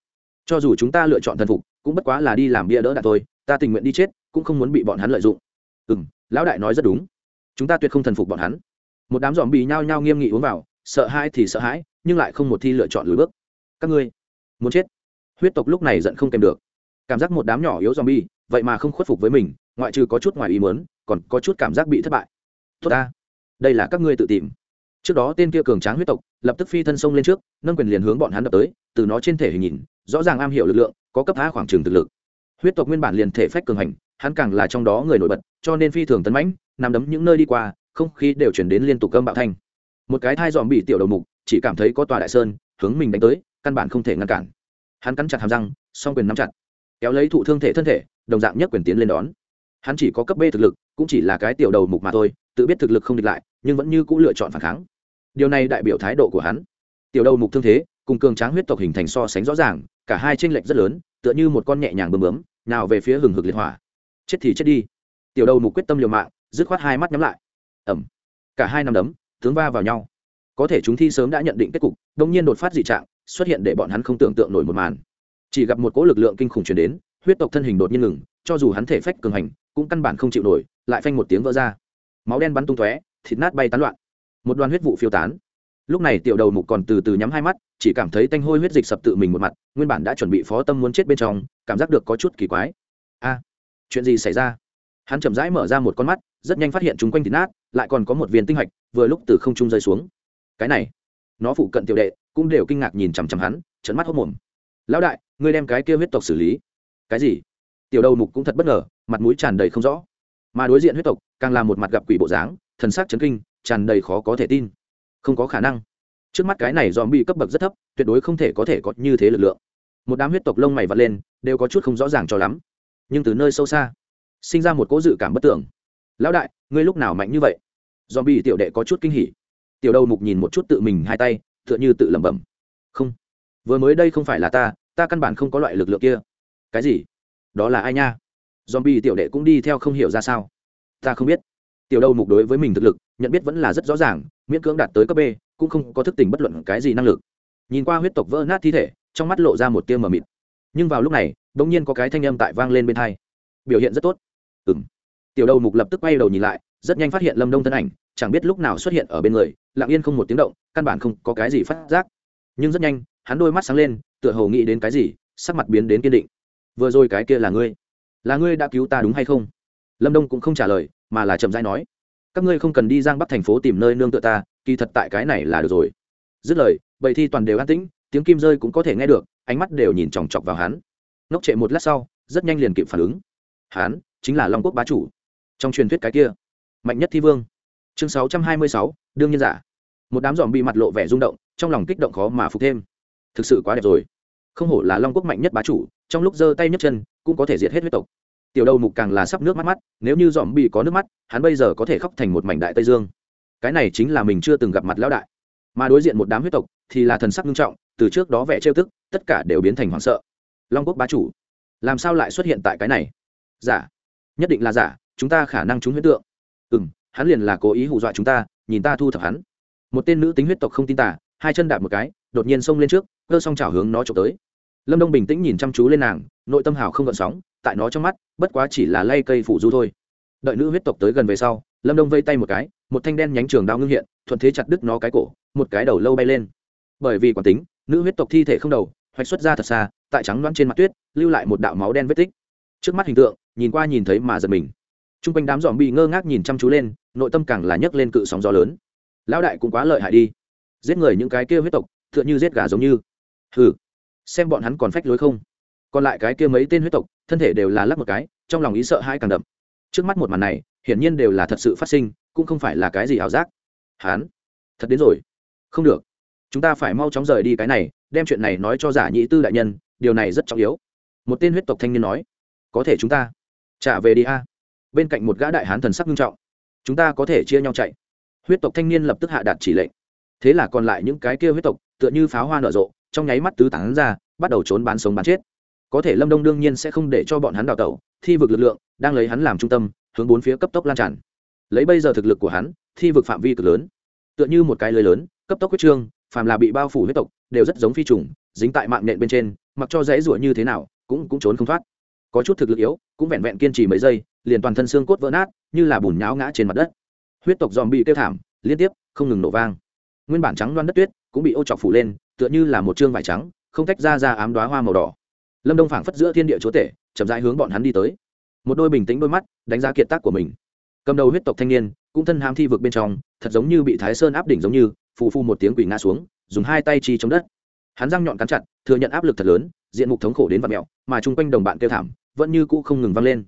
cho dù chúng ta lựa chọn thần phục, cũng bất quá là đi làm bia đỡ đạn thôi, ta tình nguyện đi chết, cũng không muốn bị bọn hắn lợi dụng. Ừ m lão đại nói rất đúng. Chúng ta tuyệt không thần phục bọn hắn. Một đám dòm bì nhao nhao nghiêm nghị uống vào, sợ hãi thì sợ hãi, nhưng lại không một thi lựa chọn lùi bước. Các ngươi muốn chết? Huyết tộc lúc này giận không kèm được. Cảm giác một đám nhỏ yếu dòm bi vậy mà không khuất phục với mình, ngoại trừ có chút ngoài ý mớn còn có chút cảm giác bị thất bại. Tốt ta, đây là các ngươi tự tìm trước đó tên kia cường tráng huyết tộc, lập tức phi thân sông lên trước, nâng quyền liền hướng bọn hắn đập tới, từ nó trên thể hình nhìn, rõ ràng am hiểu lực lượng, có cấp phá khoảng trừng thực lực. Huyết tộc nguyên bản liền thể phách cường hành, hắn càng là trong đó người nổi bật, cho nên phi thường tấn mãnh, nằm đấm những nơi đi qua, không khí đều chuyển đến liên tục cơm bạo thanh. Một cái thai dòm bị tiểu đầu mục, chỉ cảm thấy có tòa đại sơn, hướng mình đánh tới, căn bản không thể ngăn cản. Hắn cắn chặt hàm răng, song quyền nắm chặt, kéo lấy thụ thương thể thân thể, đồng dạng nhất quyền tiến lên đón. Hắn chỉ có cấp b thực lực, cũng chỉ là cái tiểu đầu mục mà thôi, tự biết thực lực không địch lại, nhưng vẫn như c ũ lựa chọn phản kháng điều này đại biểu thái độ của hắn. Tiểu đầu mục thương thế, cùng cường tráng huyết tộc hình thành so sánh rõ ràng, cả hai tranh lệch rất lớn, tựa như một con nhẹ nhàng bơm bướm, nào về phía hừng hực liệt hỏa. Chết thì chết đi. Tiểu đầu mục quyết tâm liều mạng, dứt khoát hai mắt nhắm lại. Ẩm. Cả hai năm đấm, tướng va vào nhau. Có thể chúng thi sớm đã nhận định kết cục đông nhiên đột phát dị trạng, xuất hiện để bọn hắn không tưởng tượng nổi một màn. Chỉ gặp một cỗ lực lượng kinh khủng chuyển đến, huyết tộc thân hình đột nhiên ngừng, cho dù hắn thể phách cường hành, cũng căn bản không chịu nổi, lại phanh một tiếng vỡ ra. Máu đen bắn tung tóe, thịt nát bay tán loạn một đoàn huyết vụ phiêu tán. Lúc này tiểu đầu mục còn từ từ nhắm hai mắt, chỉ cảm thấy tanh hôi huyết dịch sập tự mình một mặt, nguyên bản đã chuẩn bị phó tâm muốn chết bên trong, cảm giác được có chút kỳ quái. A à, chuyện gì xảy ra? Hắn chậm rãi mở ra một con mắt, rất nhanh phát hiện chúng quanh thịt nát, lại còn có một viên tinh hạch, vừa lúc từ không trung rơi xuống. Cái này, nó phụ cận tiểu đệ cũng đều kinh ngạc nhìn chằm chằm hắn trận mắt hốc mồm. Lão đại, ngươi đem cái kia huyết tộc xử lý. Cái gì? Tiểu đầu mục cũng thật bất ngờ, mặt mũi tràn đầy không rõ. Mà đối diện huyết tộc, càng là một mặt gặp quỷ bộ dáng, thần sắc chấn kinh tràn đầy khó có thể tin. Không có khả năng. Trước mắt cái này dòm bị cấp bậc rất thấp, tuyệt đối không thể có thể có như thế lực lượng. Một đám huyết tộc lông mày vật lên, đều có chút không rõ ràng cho lắm. Nhưng từ nơi sâu xa, sinh ra một cố dự cảm bất tưởng. Lão đại, ngươi lúc nào mạnh như vậy? Dòm bị tiểu đệ có chút kinh hỉ. Tiểu đầu mục nhìn một chút tự mình hai tay, tựa như tự lẩm bẩm. Không, vừa mới đây không phải là ta ta căn bản không có loại lực lượng kia. Cái gì? Đó là ai nha? Dòm tiểu đệ cũng đi theo không hiểu ra sao. Ta không biết. Tiểu đầu mục đối với mình thực lực nhận biết vẫn là rất rõ ràng, miễn cưỡng đạt tới cấp b, cũng không có thức tình bất luận cái gì năng lực. Nhìn qua huyết tộc vỡ nát thi thể, trong mắt lộ ra một tia mờ mịt. Nhưng vào lúc này đ ỗ n g nhiên có cái thanh âm tại vang lên bên thai biểu hiện rất tốt. Ừ m tiểu đầu mục lập tức quay đầu nhìn lại, rất nhanh phát hiện lâm đông thân ảnh, chẳng biết lúc nào xuất hiện ở bên người, lặng yên không một tiếng động, căn bản không có cái gì phát giác. Nhưng rất nhanh, hắn đôi mắt sáng lên, tựa hồ nghĩ đến cái gì, sắc mặt biến đến kiên định. Vừa rồi cái kia là ngươi? Là ngươi đã cứu ta đúng hay không? Lâm đông cũng không trả lời, mà là chậm rãi nói các ngươi không cần đi giang bắc thành phố tìm nơi nương tựa ta, kỳ thật tại cái này là được rồi. Dứt lời, bầy thi toàn đều an tĩnh, tiếng kim rơi cũng có thể nghe được, ánh mắt đều nhìn chòng chọc vào hắn. Ngốc trệ một lát sau, rất nhanh liền kịp phản ứng. Hắn chính là long quốc bá chủ. Trong truyền thuyết cái kia, mạnh nhất thi vương. Chương sáu trăm hai mươi sáu, đương nhiên giả. Một đám dòm bị mặt lộ vẻ rung động, trong lòng kích động khó mà phục thêm. Thực sự quá đẹp rồi. Không hổ là long quốc mạnh nhất bá chủ, trong lúc giơ tay nhấc chân, cũng có thể diệt hết huyết tộc tiểu đầu mục càng là sắp nước mắt mắt, nếu như dòm bị có nước mắt, hắn bây giờ có thể khóc thành một mảnh đại tây dương. Cái này chính là mình chưa từng gặp mặt lão đại. Mà đối diện một đám huyết tộc thì là thần sắc nghiêm trọng, từ trước đó vẻ trêu tức, tất cả đều biến thành hoảng sợ. Long quốc bá chủ, làm sao lại xuất hiện tại cái này? Giả, nhất định là giả, chúng ta khả năng trúng huyết tượng. Ừ m hắn liền là cố ý hù dọa chúng ta, nhìn ta thu thập hắn. Một tên nữ tính huyết tộc không tin tả hai chân đạp một cái, đột nhiên xông lên trước, cơ xong chảo hướng nó trộm tới lâm đông bình tĩnh nhìn chăm chú lên nàng nội tâm hào không gợn sóng tại nó trong mắt bất quá chỉ là lay cây phủ du thôi đợi nữ huyết tộc tới gần về sau lâm đông vây tay một cái một thanh đen nhánh trường đao ngưng hiện thuận thế chặt đứt nó cái cổ một cái đầu lâu bay lên bởi vì quản tính nữ huyết tộc thi thể không đầu hoạch xuất ra thật xa tại trắng loãng trên mặt tuyết lưu lại một đạo máu đen vết tích trước mắt hình tượng nhìn qua nhìn thấy mà giật mình t r u n g quanh đám dòm bị ngơ ngác nhìn chăm chú lên nội tâm càng là nhấc lên cự sóng gió lớn lão đại cũng quá lợi hại đi giết người những cái kia huyết tộc t h ư ợ n h ư giết gà giống như hừ xem bọn hắn còn phách lối không. Còn lại cái kia mấy tên huyết tộc, thân thể đều là lắc một cái, trong lòng ý sợ hai càng đậm. Trước mắt một màn này, hiển nhiên đều là thật sự phát sinh, cũng không phải là cái gì ảo giác. Hán thật đến rồi. Không được. Chúng ta phải mau chóng rời đi cái này, đem chuyện này nói cho giả nhĩ tư đại nhân, điều này rất trọng yếu. Một tên huyết tộc thanh niên nói, có thể chúng ta trả về đi a. Bên cạnh một gã đại hán thần sắc nghiêm trọng, chúng ta có thể chia nhau chạy. Huyết tộc thanh niên lập tức hạ đạt chỉ lệnh. Thế là còn lại những cái kia huyết tộc, tựa như pháo hoa nở rộ trong nháy mắt tứ tán ra, bắt đầu trốn bán sống bán chết. Có thể lâm đông đương nhiên sẽ không để cho bọn hắn đào tẩu, thi vực lực lượng, đang lấy hắn làm trung tâm, hướng bốn phía cấp tốc lan tràn. Lấy bây giờ thực lực của hắn, thi vực phạm vi cực lớn. Tựa như một cái lưới lớn, cấp tốc huyết trương, phàm là bị bao phủ huyết tộc, đều rất giống phi trùng, dính tại mạng nện bên trên, mặc cho dãy rủa như thế nào, cũng cũng trốn không thoát. Có chút thực lực yếu, cũng vẹn vẹn kiên trì mấy giây, liền toàn thân xương cốt vỡ nát, như là bùn nháo ngã trên mặt đất. Huyết tộc dòm bị kêu thảm, liên tiếp, không ngừng nổ vang. Nguyên bản trắng loan đất tuyết, cũng bị ô trọc phủ lên tựa như là một chương vải trắng, không tách ra ra ám đoá hoa màu đỏ. Lâm đông phảng phất giữa thiên địa chúa tể, chậm rãi hướng bọn hắn đi tới. Một đôi bình tĩnh đôi mắt đánh giá kiệt tác của mình. Cầm đầu huyết tộc thanh niên, cũng thân ham thi vực bên trong, thật giống như bị thái sơn áp đỉnh giống như, phù phu một tiếng quỷ ngã xuống, dùng hai tay chi chống đất. Hắn răng nhọn cắn chặt, thừa nhận áp lực thật lớn, diện mục thống khổ đến vạt mẹo, mà chung quanh đồng bạn kêu thảm, vẫn như cũ không ngừng vang lên.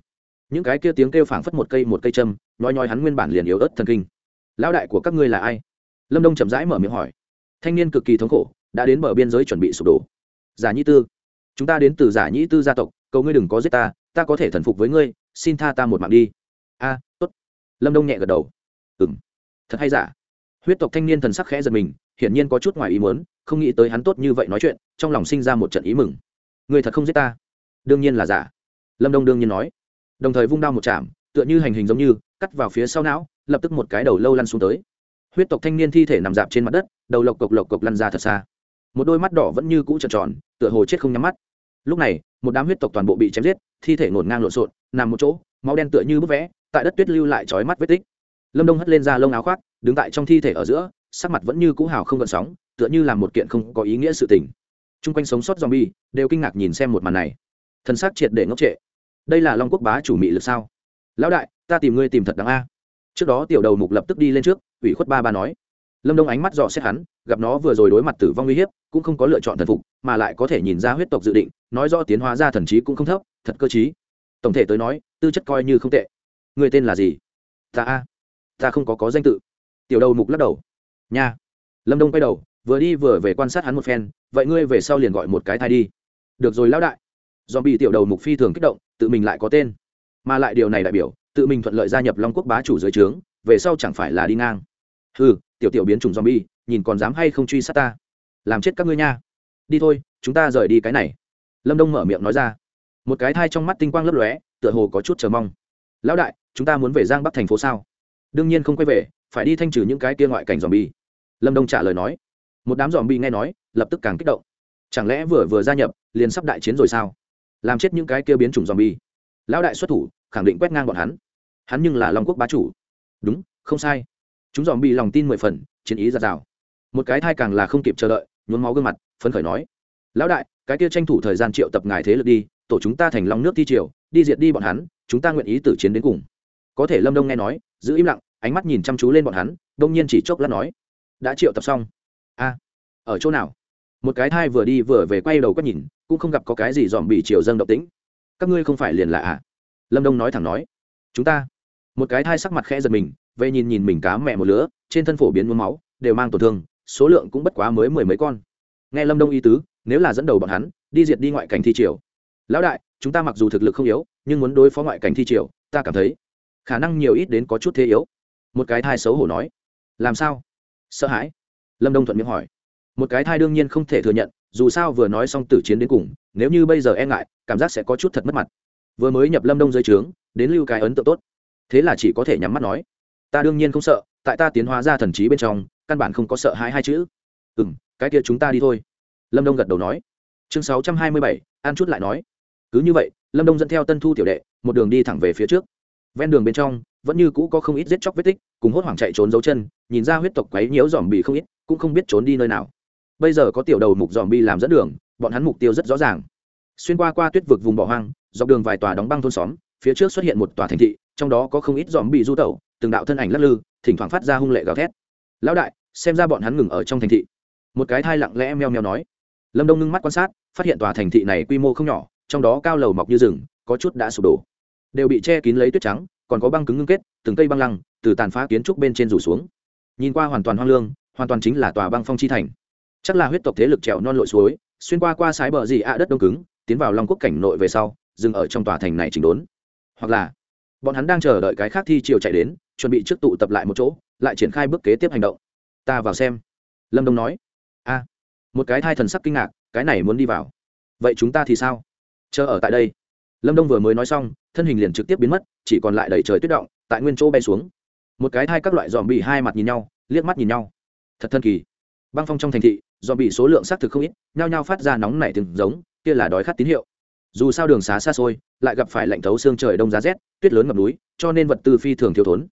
Những cái kia tiếng kêu phảng phất một cây một cây châm nói nhói hắn nguyên bản liền yếu ớt thần kinh. Lão đại của các ngươi là ai? Lâm đông chậm rãi mở miệng hỏi. Thanh niên cực kỳ thống khổ đã đến bờ biên giới chuẩn bị sụp đổ. Giả nhĩ tư, chúng ta đến từ giả nhĩ tư gia tộc, cầu ngươi đừng có giết ta ta có thể thần phục với ngươi, xin tha ta một mạng đi. A, tốt. Lâm đông nhẹ gật đầu. Ừ m thật hay giả? Huyết tộc thanh niên thần sắc khẽ giật mình, hiển nhiên có chút ngoài ý muốn, không nghĩ tới hắn tốt như vậy nói chuyện, trong lòng sinh ra một trận ý mừng. Người thật không giết ta? Đương nhiên là giả. Lâm đông đương nhiên nói. Đồng thời vung đao một chạm, tựa như hành hình giống như, cắt vào phía sau não, lập tức một cái đầu lâu lăn xuống tới. Huyết tộc thanh niên thi thể nằm dạp trên mặt đất, đầu lộc cộc lộc cộc lăn ra thật xa một đôi mắt đỏ vẫn như cũ trợn tròn, tựa hồ chết không nhắm mắt. Lúc này, một đám huyết tộc toàn bộ bị chém giết, thi thể ngổn ngang lộn xộn, nằm một chỗ, máu đen tựa như bức vẽ, tại đất tuyết lưu lại trói mắt vết tích. Lâm đông hất lên ra lông áo khoác, đứng tại trong thi thể ở giữa, sắc mặt vẫn như cũ hào không gợn sóng, tựa như là một kiện không có ý nghĩa sự tình. Chung quanh sống sót z quanh sống sót zombie đều kinh ngạc nhìn xem một màn này. Thân xác triệt để ngốc trệ. Đây là long quốc bá chủ mị lực sao? Lão đại, ta tìm ngươi tìm thật đáng a. Trước đó tiểu đầu mục lập tức đi lên trước, ủy khuất ba ba nói lâm đông ánh mắt dò xét hắn, gặp nó vừa rồi đối mặt tử vong uy hiếp, cũng không có lựa chọn thần phục, mà lại có thể nhìn ra huyết tộc dự định, nói rõ tiến hóa ra thần trí cũng không thấp, thật cơ t tổng thể tới nói, tư chất coi như không tệ. Người tên là gì? Ta a. Ta không có có danh tự. Tiểu đầu mục lắc đầu. Nha. Lâm đông quay đầu, vừa đi vừa về quan sát hắn một phen, vậy ngươi về sau liền gọi một cái thai đi. Được rồi lão đại. Do bị tiểu đầu mục phi thường kích động, tự mình lại có tên. Mà lại điều này đại biểu, tự mình thuận lợi gia nhập long quốc bá chủ dưới trướng, về sau chẳng phải là đi ngang. Ừ tiểu tiểu biến chủng zombie, nhìn còn dám hay không truy sát ta? Làm chết các ngươi nha. Đi thôi, chúng ta rời đi cái này. Lâm đông mở miệng nói ra. Một cái thai trong mắt tinh quang lấp lóe, tựa hồ có chút chờ mong. Lão đại, chúng ta muốn về giang bắc thành phố sao? Đương nhiên không quay về, phải đi thanh trừ những cái kia ngoại cảnh zombie. Lâm đông trả lời nói. Một đám zombie nghe nói, lập tức càng kích động. Chẳng lẽ vừa vừa gia nhập, liền sắp đại chiến rồi sao? Làm chết những cái kia biến chủng zombie. Lão đại xuất thủ, khẳng định quét ngang bọn hắn. Hắn nhưng là long quốc bá chủ. Đúng, không sai chúng dòm bị lòng tin mười phần, chiến ý ra rào. Một cái thai càng là không kịp chờ đợi, nhuốm máu gương mặt, phấn khởi nói. Lão đại, cái kia tranh thủ thời gian triệu tập ngài thế lực đi, tổ chúng ta thành lòng nước thi triều, đi diệt đi bọn hắn, chúng ta nguyện ý tử chiến đến cùng. Có thể lâm đông nghe nói, giữ im lặng, ánh mắt nhìn chăm chú lên bọn hắn, đông nhiên chỉ chốc lát nói. Đã triệu tập xong. A, ở chỗ nào? Một cái thai vừa đi vừa về quay đầu quét nhìn, cũng không gặp có cái gì dòm bị triều dâng động tĩnh. Các ngươi không phải liền là à? Lâm đông nói thẳng nói. Chúng ta. Một cái thai sắc mặt khẽ giật mình về nhìn nhìn mình cá mẹ một lứa, trên thân phổ biến mướm máu, đều mang tổn thương, số lượng cũng bất quá mới mười mấy con. Nghe lâm đông y tứ, nếu là dẫn đầu bọn hắn, đi diệt đi ngoại cảnh thi triều. Lão đại, chúng ta mặc dù thực lực không yếu, nhưng muốn đối phó ngoại cảnh thi triều, ta cảm thấy khả năng nhiều ít đến có chút thế yếu. Một cái thai xấu hổ nói. Làm sao? Sợ hãi. Lâm đông thuận miệng hỏi. Một cái thai đương nhiên không thể thừa nhận, dù sao vừa nói xong tử chiến đến cùng, nếu như bây giờ e ngại, cảm giác sẽ có chút thật mất mặt. Vừa mới nhập lâm đông dưới trướng, đến lưu cái ấn tượng tốt. Thế là chỉ có thể nhắm mắt nói ta đương nhiên không sợ, tại ta tiến hóa ra thần trí bên trong, căn bản không có sợ hãi hai chữ. Ừ m cái kia chúng ta đi thôi. Lâm đông gật đầu nói. Chương sáu trăm hai mươi bảy an chút lại nói. Cứ như vậy, lâm đông dẫn theo tân thu tiểu đệ, một đường đi thẳng về phía trước. Ven đường bên trong, vẫn như cũ có không ít giết chóc vết tích, cùng hốt hoảng chạy trốn dấu chân, nhìn ra huyết tộc quấy nhiễu dòm bị không ít, cũng không biết trốn đi nơi nào. Bây giờ có tiểu đầu mục dòm bi làm dẫn đường, bọn hắn mục tiêu rất rõ ràng. Xuyên qua qua tuyết vực vùng bỏ hoang, dọc đường vài tòa đóng băng thôn xóm phía trước xuất hiện một tòa thành thị, trong đó có không ít dòm bị du tẩu, từng đạo thân ảnh lắc lư, thỉnh thoảng phát ra hung lệ gào thét. Lão đại, xem ra bọn hắn ngừng ở trong thành thị. Một cái thai lặng lẽ meo meo nói. Lâm đông ngưng mắt quan sát, phát hiện tòa thành thị này quy mô không nhỏ, trong đó cao lầu mọc như rừng, có chút đã sụp đổ. Đều bị che kín lấy tuyết trắng, còn có băng cứng ngưng kết, từng cây băng lăng từ tàn phá kiến trúc bên trên rủ xuống. Nhìn qua hoàn toàn hoang lương, hoàn toàn chính là tòa băng phong chi thành. Chắc là huyết tộc thế lực trèo non lội suối, xuyên qua qua sái bờ gì ạ đất đông cứng, tiến vào long quốc cảnh nội về sau, dừng ở trong tòa thành này chỉnh đốn hoặc là bọn hắn đang chờ đợi cái khác thi chiều chạy đến, chuẩn bị trước tụ tập lại một chỗ, lại triển khai bước kế tiếp hành động. Ta vào xem. Lâm đông nói. A, một cái thai thần sắc kinh ngạc, cái này muốn đi vào. Vậy chúng ta thì sao? Chờ ở tại đây. Lâm đông vừa mới nói xong, thân hình liền trực tiếp biến mất, chỉ còn lại đầy trời tuyết động, tại nguyên chỗ bay xuống. Một cái thai các loại dòm bị hai mặt nhìn nhau, liếc mắt nhìn nhau. Thật thân kỳ. Băng phong trong thành thị dòm bị số lượng xác thực không ít, nhao nhao phát ra nóng nảy từng giống, kia là đói khát tín hiệu dù sao đường xá xa xôi, lại gặp phải lạnh thấu xương trời đông giá rét, tuyết lớn ngập núi, cho nên vật tư phi thường thiếu thốn.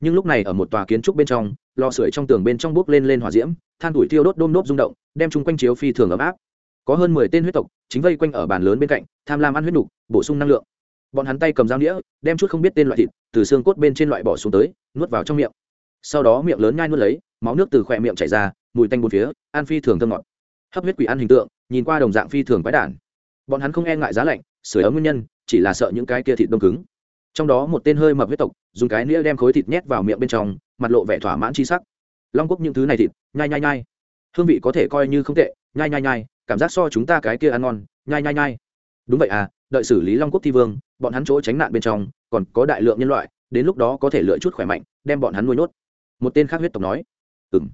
Nhưng lúc này ở một tòa kiến trúc bên trong, lò sưởi trong tường bên trong bốc lên lên hỏa diễm, than tuổi thiêu đốt đôm đốt rung động, đem chung quanh chiếu phi thường ấm áp. Có hơn mười tên huyết tộc, chính vây quanh ở bàn lớn bên cạnh, tham lam ăn huyết nục, bổ sung năng lượng. Bọn hắn tay cầm dao đĩa đem chút không biết tên loại thịt từ xương cốt bên trên loại bỏ xuống tới, nuốt vào trong miệng. Sau đó miệng lớn nhai nuốt lấy, máu nước từ khỏe miệng chảy ra, mùi tanh bùn phía, ăn phi thường thơm ngọt. Hấp huyết quỷ ăn hình tượng, nhìn qua đồng dạng phi thường quái đản bọn hắn không e ngại giá lạnh sửa ấm nguyên nhân, chỉ là sợ những cái kia thịt đông cứng. Trong đó một tên hơi mập huyết tộc, dùng cái nĩa đem khối thịt nhét vào miệng bên trong, mặt lộ vẻ thỏa mãn chi sắc. Long quốc những thứ này thịt, nhai nhai nhai. Hương vị có thể coi như không tệ, nhai nhai nhai, cảm giác so chúng ta cái kia ăn ngon, nhai nhai nhai. Đúng vậy à đợi xử lý long quốc thi vương, bọn hắn chỗ tránh nạn bên trong, còn có đại lượng nhân loại, đến lúc đó có thể lựa chút khỏe mạnh, đem bọn hắn nuôi nhốt. Một tên khác huyết tộc nói. Ừ m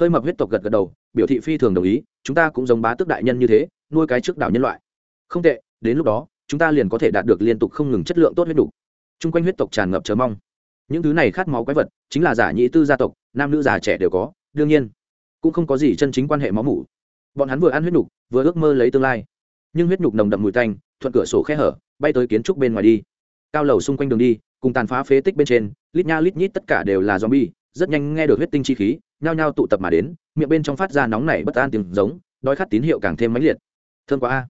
hơi mập huyết tộc gật gật đầu, biểu thị phi thường đồng ý, chúng ta cũng giống bá tước đại nhân như thế, nuôi cái trước đảo nhân loại không tệ, đến lúc đó, chúng ta liền có thể đạt được liên tục không ngừng chất lượng tốt huyết đủ. trung quanh huyết tộc tràn ngập chờ mong. Những thứ này khát máu quái vật, chính là giả nhị tư gia tộc, nam nữ già trẻ đều có, đương nhiên, cũng không có gì chân chính quan hệ máu mủ. Bọn hắn vừa ăn huyết nhục vừa ước mơ lấy tương lai. Nhưng huyết nhục nồng đậm mùi tanh, thuận cửa sổ khe hở, bay tới kiến trúc bên ngoài đi. Cao lầu xung quanh đường đi, cùng tàn phá phế tích bên trên, lít nha lít nhít tất cả đều là zombie, rất nhanh nghe được huyết tinh chi khí, nhao nhao tụ tập mà đến, miệng bên trong phát ra nóng nảy bất an tiếng giống, đói khát tín hiệu càng thêm mãnh liệt. Thương quá a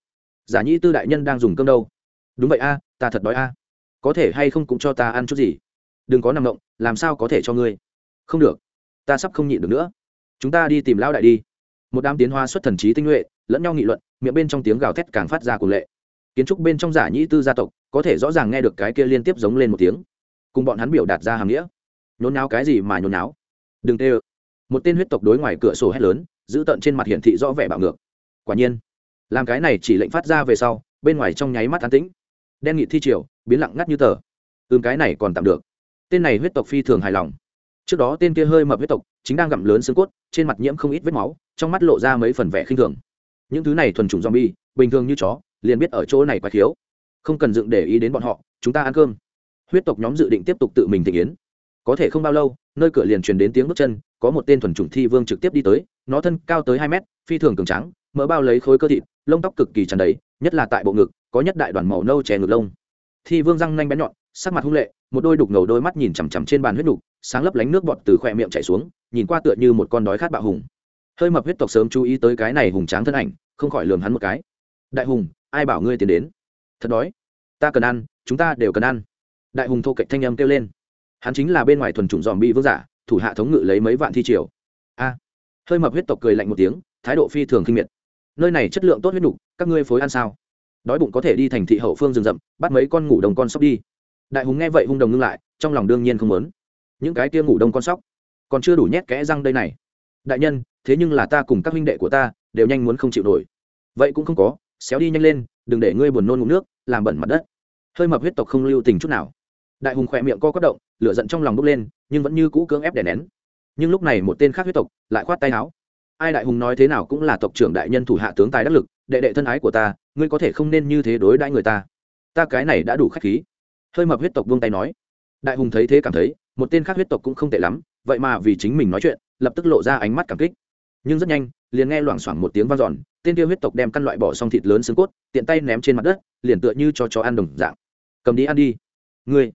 giả nhĩ tư đại nhân đang dùng cơm đâu? Đúng vậy a, ta thật đói a. Có thể hay không cũng cho ta ăn chút gì? Đừng có nằm động, làm sao có thể cho ngươi? Không được, ta sắp không nhịn được nữa. Chúng ta đi tìm lão đại đi. Một đám tiến hoa xuất thần trí tinh nhuệ, lẫn nhau nghị luận, miệng bên trong tiếng gào thét càng phát ra cùng lệ. Kiến trúc bên trong giả nhĩ tư gia tộc, có thể rõ ràng nghe được cái kia liên tiếp giống lên một tiếng. Cùng bọn hắn biểu đạt ra hàm nghĩa. Nhốn náo cái gì mà nhốn náo đừng tê ơ. Một tên huyết tộc đối ngoài cửa sổ hét lớn, giữ tận trên mặt hiển thị rõ vẻ bạo ngược. Quả nhiên làm cái này chỉ lệnh phát ra về sau, bên ngoài trong nháy mắt an tĩnh. Đen nghị thi triều, biến lặng ngắt như tờ. Ưm cái này còn tạm được. Tên này huyết tộc phi thường hài lòng. Trước đó tên kia hơi mập huyết tộc, chính đang gặm lớn xương cốt, trên mặt nhiễm không ít vết máu, trong mắt lộ ra mấy phần vẻ khinh thường. Những thứ này thuần chủng zombie, bình thường như chó, liền biết ở chỗ này quá thiếu không cần dựng để ý đến bọn họ, chúng ta ăn cơm. Huyết tộc nhóm dự định tiếp tục tự mình thể yến. Có thể không bao lâu, nơi cửa liền truyền đến tiếng bước chân, có một tên thuần chủng thi vương trực tiếp đi tới, nó thân cao tới hai mét, phi thường cường trắng mỡ bao lấy khối cơ thịt lông tóc cực kỳ tràn đầy, nhất là tại bộ ngực, có nhất đại đoàn màu nâu chè ngực lông. Thi vương răng nanh bén nhọn, sắc mặt hung lệ, một đôi đục ngầu đôi mắt nhìn chằm chằm trên bàn huyết đục sáng lấp lánh nước bọt từ khỏe miệng chảy xuống, nhìn qua tựa như một con đói khát bạo hùng. Hơi mập huyết tộc sớm chú ý tới cái này hùng tráng thân ảnh, không khỏi lường hắn một cái. Đại hùng, ai bảo ngươi tiến đến? Thật đói. Ta cần ăn, chúng ta đều cần ăn. Đại hùng thô kệch thanh âm kêu lên. Hắn chính là bên ngoài thuần chủng dòm bị vương giả, thủ hạ thống ngự lấy mấy vạn thi triều. A. Hơi mập huyết tộc cười lạnh một tiếng, thái độ phi thường khinh miệt nơi này chất lượng tốt huyết đủ, các ngươi phối ăn sao? Đói bụng có thể đi thành thị hậu phương rừng rậm bắt mấy con ngủ đồng con sóc đi. Đại hùng nghe vậy hung đồng ngưng lại trong lòng đương nhiên không muốn. Những cái kia ngủ đông con sóc còn chưa đủ nhét kẽ răng đây này. Đại nhân thế nhưng là ta cùng các huynh đệ của ta đều nhanh muốn không chịu nổi. Vậy cũng không có xéo đi nhanh lên đừng để ngươi buồn nôn ngụm nước làm bẩn mặt đất. Hơi mập huyết tộc không lưu tình chút nào. Đại hùng khỏe miệng co quất động lửa giận trong lòng bốc lên nhưng vẫn như cũ cưỡng ép đè nén. Nhưng lúc này một tên khác huyết tộc lại khoát tay áo ai đại hùng nói thế nào cũng là tộc trưởng đại nhân thủ hạ tướng tài đắc lực, đệ đệ thân ái của ta, ngươi có thể không nên như thế đối đãi người ta. Ta cái này đã đủ khách khí. Hơi mập huyết tộc buông tay nói. Đại hùng thấy thế cảm thấy, một tên khác huyết tộc cũng không tệ lắm, vậy mà vì chính mình nói chuyện, lập tức lộ ra ánh mắt cảm kích. Nhưng rất nhanh, liền nghe loảng xoảng một tiếng vang giòn tên tiêu huyết tộc đem căn loại bỏ xong thịt lớn xương cốt, tiện tay ném trên mặt đất, liền tựa như cho chó ăn đồng dạng. Cầm đi ăn đi. Ngươi?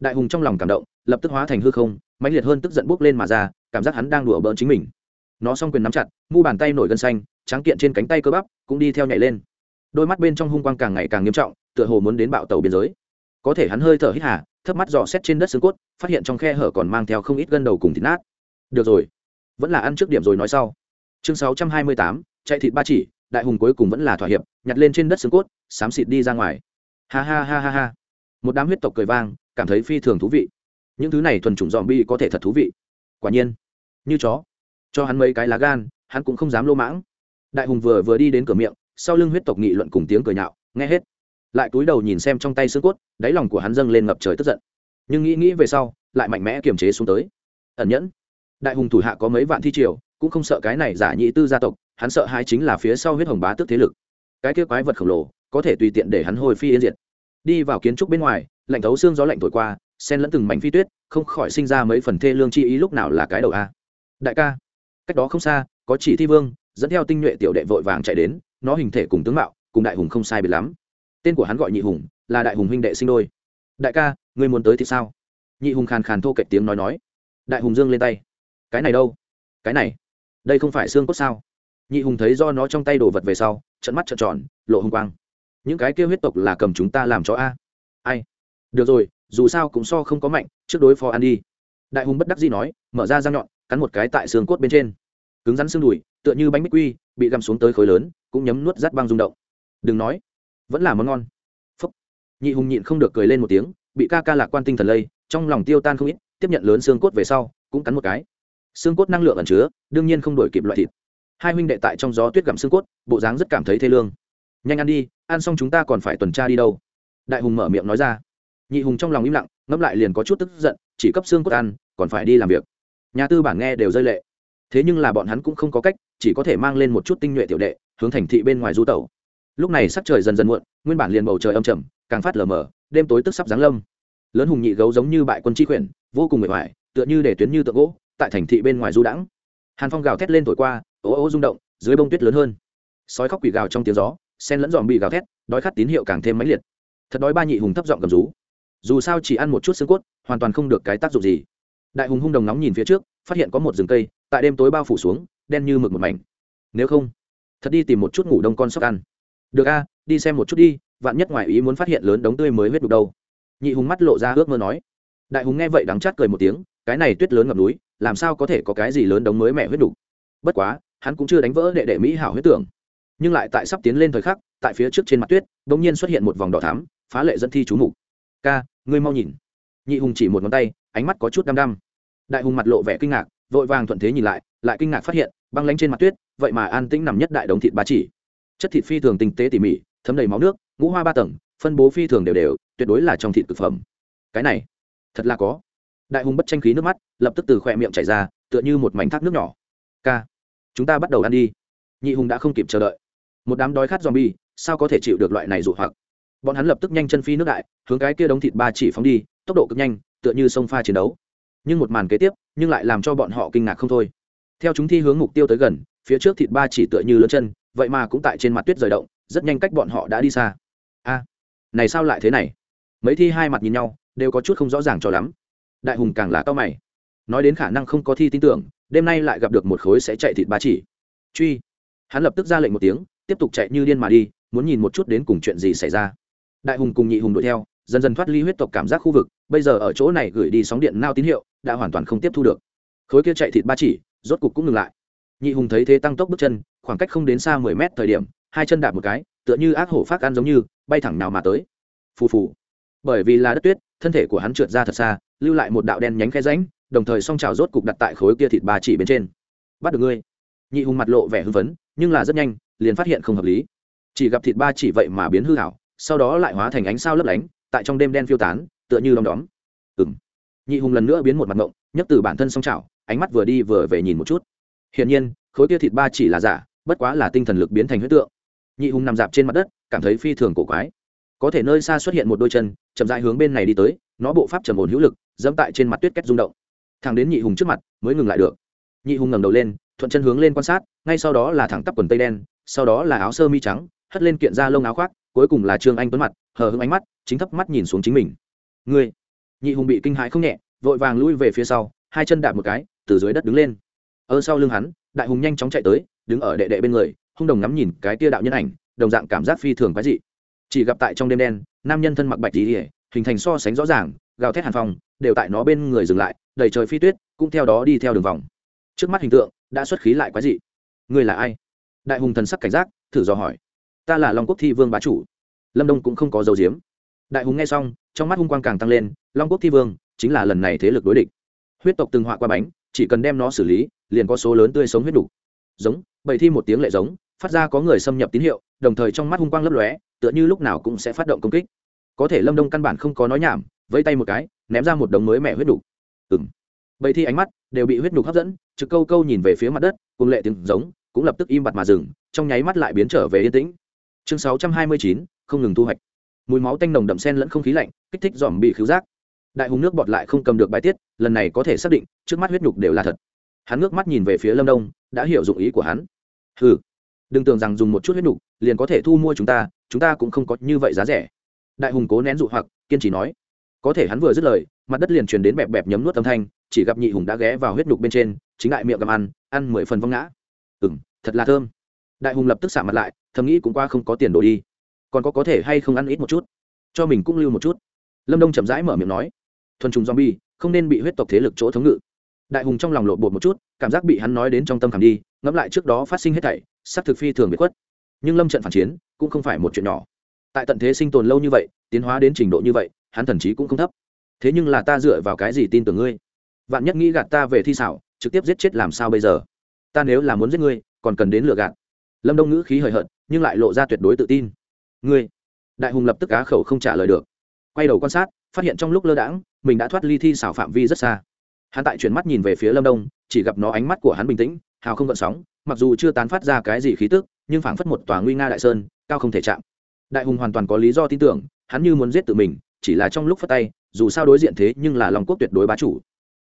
Đại hùng trong lòng cảm động, lập tức hóa thành hư không, mãnh liệt hơn tức giận buốc lên mà ra, cảm giác hắn đang đùa bỡn chính mình nó s o n g quyền nắm chặt, mu bàn tay nổi gân xanh, tráng kiện trên cánh tay cơ bắp, cũng đi theo nhảy lên. Đôi mắt bên trong hung quang càng ngày càng nghiêm trọng, tựa hồ muốn đến bạo tàu biên giới. Có thể hắn hơi thở hít hà, thấp mắt dò xét trên đất xương cốt, phát hiện trong khe hở còn mang theo không ít gân đầu cùng thịt nát. Được rồi, vẫn là ăn trước điểm rồi nói sau. Chương sáu trăm hai mươi tám, chạy thịt ba chỉ, đại hùng cuối cùng vẫn là thỏa hiệp, nhặt lên trên đất xương cốt, xám xịt đi ra ngoài. Ha ha ha ha ha. Một đám huyết tộc cười vang, cảm thấy phi thường thú vị. Những thứ này thuần chủng dòm bi có thể thật thú vị. Quả nhiên, như chó cho hắn mấy cái lá gan, hắn cũng không dám lô mãng. Đại hùng vừa vừa đi đến cửa miệng, sau lưng huyết tộc nghị luận cùng tiếng cười nhạo, nghe hết. Lại cúi đầu nhìn xem trong tay xương cốt, đáy lòng của hắn dâng lên ngập trời tức giận. Nhưng nghĩ nghĩ về sau, lại mạnh mẽ kiềm chế xuống tới. Ẩn nhẫn. Đại hùng thủ hạ có mấy vạn thi triều, cũng không sợ cái này giả nhị tư gia tộc, hắn sợ hai chính là phía sau huyết hồng bá tước thế lực. Cái kia quái vật khổng lồ, có thể tùy tiện để hắn hồi phi yên diệt. Đi vào kiến trúc bên ngoài, lạnh thấu xương gió lạnh thổi qua sen lẫn từng mảnh phi tuyết, không khỏi sinh ra mấy phần thê lương chi ý lúc nào là cái đầu a. Đại ca cách đó không xa, có chỉ thi vương, dẫn theo tinh nhuệ tiểu đệ vội vàng chạy đến, nó hình thể cùng tướng mạo, cùng đại hùng không sai biệt lắm. Tên của hắn gọi nhị hùng, là đại hùng huynh đệ sinh đôi. Đại ca, ngươi muốn tới thì sao? Nhị hùng khàn khàn thô cạnh tiếng nói nói. Đại hùng dương lên tay. Cái này đâu? Cái này? Đây không phải xương cốt sao? Nhị hùng thấy do nó trong tay đồ vật về sau trận mắt trợn tròn, lộ hùng quang. Những cái kia huyết tộc là cầm chúng ta làm cho a. Ai? Được rồi, dù sao cũng so không có mạnh, trước đối phó ăn đi. Đại hùng bất đắc dĩ nói, mở ra răng nhọn cắn một cái tại xương cốt bên trên. Cứng rắn xương đùi, tựa như bánh bích quy, bị găm xuống tới khối lớn, cũng nhấm nuốt rát băng rung động. Đừng nói, vẫn là món ngon. Phúc. Nhị hùng nhịn không được cười lên một tiếng, bị ca ca lạc quan tinh thần lây, trong lòng tiêu tan không ít, tiếp nhận lớn xương cốt về sau, cũng cắn một cái. Xương cốt năng lượng ẩn chứa, đương nhiên không đổi kịp loại thịt. Hai huynh đệ tại trong gió tuyết gặm xương cốt, bộ dáng rất cảm thấy thê lương. Nhanh ăn đi, ăn xong chúng ta còn phải tuần tra đi đâu? Đại hùng mở miệng nói ra. Nhị hùng trong lòng im lặng, ngẫm lại liền có chút tức giận, chỉ cấp xương cốt ăn, còn phải đi làm việc nhà tư bản nghe đều rơi lệ. Thế nhưng là bọn hắn cũng không có cách, chỉ có thể mang lên một chút tinh nhuệ tiểu đệ, hướng thành thị bên ngoài du tẩu. Lúc này sắc trời dần dần muộn, nguyên bản liền bầu trời âm trầm, càng phát lờ mờ, đêm tối tức sắp giáng lâm. Lớn hùng nhị gấu giống như bại quân chi quyển, vô cùng mệt mỏi tựa như để tuyến như tượng gỗ, tại thành thị bên ngoài du đãng. Hàn phong gào thét lên thổi qua, ố ố rung động, dưới bông tuyết lớn hơn. Sói khóc quỷ gào trong tiếng gió sen lẫn dòm bị gào thét, đói khát tín hiệu càng thêm mãnh liệt. Thật đói ba nhị hùng thấp giọng cầm rú. Dù sao chỉ ăn một chút xương cốt, hoàn toàn không được cái tác dụng gì đại hùng hung đồng nóng nhìn phía trước, phát hiện có một rừng cây, tại đêm tối bao phủ xuống, đen như mực một mảnh. Nếu không, thật đi tìm một chút ngủ đông con sóc ăn. Được a, đi xem một chút đi, vạn nhất ngoài ý muốn phát hiện lớn đống tươi mới huyết đục đâu. Nhị hùng mắt lộ ra ước mơ nói. Đại hùng nghe vậy đắng chát cười một tiếng, cái này tuyết lớn ngập núi, làm sao có thể có cái gì lớn đống mới mẹ huyết đục? Bất quá, hắn cũng chưa đánh vỡ đệ đệ mỹ hảo huyết tưởng. Nhưng lại tại sắp tiến lên thời khắc, tại phía trước trên mặt tuyết đ ỗ n g nhiên xuất hiện một vòng đỏ thắm, phá lệ dẫn thi chú mục. Ca, ngươi mau nhìn. Nhị hùng chỉ một ngón tay, ánh mắt có chút đăm đăm đại hùng mặt lộ vẻ kinh ngạc, vội vàng thuận thế nhìn lại lại kinh ngạc phát hiện, băng lánh trên mặt tuyết, vậy mà an tĩnh nằm nhất đại đống thịt ba chỉ. Chất thịt phi thường tinh tế tỉ mỉ, thấm đầy máu nước, ngũ hoa ba tầng, phân bố phi thường đều đều, tuyệt đối là trong thịt thực phẩm. Cái này, thật là có. Đại hùng bất tranh khí nước mắt, lập tức từ khỏe miệng chảy ra, tựa như một mảnh thác nước nhỏ. K chúng ta bắt đầu ăn đi. Nhị hùng đã không kịp chờ đợi. Một đám đói khát zombie, sao có thể chịu được loại này dụ hoặc? Bọn hắn lập tức nhanh chân phi nước đại, hướng cái kia đống thịt ba chỉ phóng đi, tốc độ cực nhanh, tựa như sông pha chiến đấu nhưng một màn kế tiếp, nhưng lại làm cho bọn họ kinh ngạc không thôi. Theo chúng thi hướng mục tiêu tới gần, phía trước thịt ba chỉ tựa như lớn chân, vậy mà cũng tại trên mặt tuyết rời động, rất nhanh cách bọn họ đã đi xa. A, này sao lại thế này? Mấy thi hai mặt nhìn nhau, đều có chút không rõ ràng cho lắm. Đại hùng càng là cao mày. Nói đến khả năng không có thi tin tưởng, đêm nay lại gặp được một khối sẽ chạy thịt ba chỉ. Truy. Hắn lập tức ra lệnh một tiếng, tiếp tục chạy như điên mà đi, muốn nhìn một chút đến cùng chuyện gì xảy ra. Đại hùng cùng nhị hùng đuổi theo dần dần thoát ly huyết tộc cảm giác khu vực, bây giờ ở chỗ này gửi đi sóng điện nao tín hiệu, đã hoàn toàn không tiếp thu được. Khối kia chạy thịt ba chỉ, rốt cục cũng ngừng lại. Nhị hùng thấy thế tăng tốc bước chân, khoảng cách không đến xa mười mét thời điểm, hai chân đạp một cái, tựa như ác hổ phát ăn giống như, bay thẳng nào mà tới. Phù phù. Bởi vì là đất tuyết, thân thể của hắn trượt ra thật xa, lưu lại một đạo đen nhánh khe ránh đồng thời song trào rốt cục đặt tại khối kia thịt ba chỉ bên trên. Bắt được ngươi. Nhị hùng mặt lộ vẻ hưng phấn, nhưng là rất nhanh, liền phát hiện không hợp lý. Chỉ gặp thịt ba chỉ vậy mà biến hư hảo sau đó lại hóa thành ánh sao lấp lánh tại trong đêm đen phiêu tán, tựa như đom đóm. Ừng nhị hùng lần nữa biến một mặt ngộng, nhấc từ bản thân song trào ánh mắt vừa đi vừa về nhìn một chút. Hiển nhiên, khối kia thịt ba chỉ là giả, bất quá là tinh thần lực biến thành huyết tượng. Nhị hùng nằm dạp trên mặt đất, cảm thấy phi thường cổ quái. Có thể nơi xa xuất hiện một đôi chân, chậm dại hướng bên này đi tới, nó bộ pháp trầm ổn hữu lực, dẫm tại trên mặt tuyết kết rung động. Thẳng đến nhị hùng trước mặt, mới ngừng lại được. Nhị hùng ngẩng đầu lên, thuận chân hướng lên quan sát, ngay sau đó là thẳng tắp quần tây đen, sau đó là áo sơ mi trắng, hất lên kiện da lông áo khoác, cuối cùng là trương anh tuấn mặt hờ hững ánh mắt, chính thấp mắt nhìn xuống chính mình. Ngươi? Nhị hùng bị kinh hãi không nhẹ, vội vàng lui về phía sau, hai chân đạp một cái, từ dưới đất đứng lên. Ở sau lưng hắn, đại hùng nhanh chóng chạy tới, đứng ở đệ đệ bên người, hung đồng ngắm nhìn cái tia đạo nhân ảnh, đồng dạng cảm giác phi thường quái dị. Chỉ gặp tại trong đêm đen, nam nhân thân mặc bạch tỉ hình thành so sánh rõ ràng, gào thét hàn phong, đều tại nó bên người dừng lại, đầy trời phi tuyết, cũng theo đó đi theo đường vòng. Trước mắt hình tượng, đã xuất khí lại quái dị. Ngươi là ai? Đại hùng thần sắc cảnh giác, thử dò hỏi. Ta là long quốc thi vương bá chủ lâm đông cũng không có dấu diếm đại hùng nghe xong trong mắt hung quang càng tăng lên long quốc thi vương chính là lần này thế lực đối địch huyết tộc từng họa qua bánh chỉ cần đem nó xử lý liền có số lớn tươi sống huyết đủ giống bậy thi một tiếng lệ giống phát ra có người xâm nhập tín hiệu đồng thời trong mắt hung quang lấp lóe tựa như lúc nào cũng sẽ phát động công kích có thể lâm đông căn bản không có nói nhảm vẫy tay một cái ném ra một đống mới mẹ huyết đủ ừng bậy thi ánh mắt đều bị huyết đủ hấp dẫn trực câu câu nhìn về phía mặt đất cùng lệ tiếng giống cũng lập tức im bặt mà dừng trong nháy mắt lại biến trở về yên tĩnh chương 629, không ngừng thu hoạch. Mùi máu tanh nồng đậm sen lẫn không khí lạnh, kích thích dòm bị khứu giác. Đại hùng nước bọt lại không cầm được bài tiết, lần này có thể xác định, trước mắt huyết nhục đều là thật. Hắn nước mắt nhìn về phía lâm đông, đã hiểu dụng ý của hắn. Ừ đừng tưởng rằng dùng một chút huyết nhục, liền có thể thu mua chúng ta chúng ta cũng không có như vậy giá rẻ. Đại hùng cố nén dụ hoặc, kiên trì nói. Có thể hắn vừa dứt lời, mặt đất liền truyền đến bẹp bẹp nhấm nuốt âm thanh, chỉ gặp nhị hùng đã ghé vào huyết nhục bên trên, chính đại miệng gặm ăn ăn mười phần vong ngã. Ừ m thật là thơm. Đại hùng lập tức xả mặt lại, thầm nghĩ cũng qua không có tiền đồ đi còn có có thể hay không ăn ít một chút? Cho mình cũng lưu một chút. Lâm đông chậm rãi mở miệng nói. Thuần trùng zombie, không nên bị huyết tộc thế lực chỗ thống ngự. Đại hùng trong lòng lộn bột một chút, cảm giác bị hắn nói đến trong tâm khảm đi, ngẫm lại trước đó phát sinh hết thảy, sắc thực phi thường bị khuất. Nhưng lâm trận phản chiến cũng không phải một chuyện nhỏ. Tại tận thế sinh tồn lâu như vậy, tiến hóa đến trình độ như vậy, hắn thần chí cũng không thấp. Thế nhưng là ta dựa vào cái gì tin tưởng ngươi? Vạn nhất nghĩ gạt ta về thi xảo, trực tiếp giết chết làm sao bây giờ? Ta nếu là muốn giết ngươi, còn cần đến lựa gạt. Lâm đông ngữ khí hời hợt, nhưng lại lộ ra tuyệt đối tự tin ngươi. Đại hùng lập tức cá khẩu không trả lời được. Quay đầu quan sát, phát hiện trong lúc lơ đãng, mình đã thoát ly thi xảo phạm vi rất xa. Hắn tại chuyển mắt nhìn về phía lâm đông, chỉ gặp nó ánh mắt của hắn bình tĩnh, hào không gợn sóng, mặc dù chưa tán phát ra cái gì khí tức, nhưng phảng phất một tòa nguy nga đại sơn, cao không thể chạm. Đại hùng hoàn toàn có lý do tin tưởng, hắn như muốn giết tự mình, chỉ là trong lúc phát tay, dù sao đối diện thế nhưng là lòng quốc tuyệt đối bá chủ.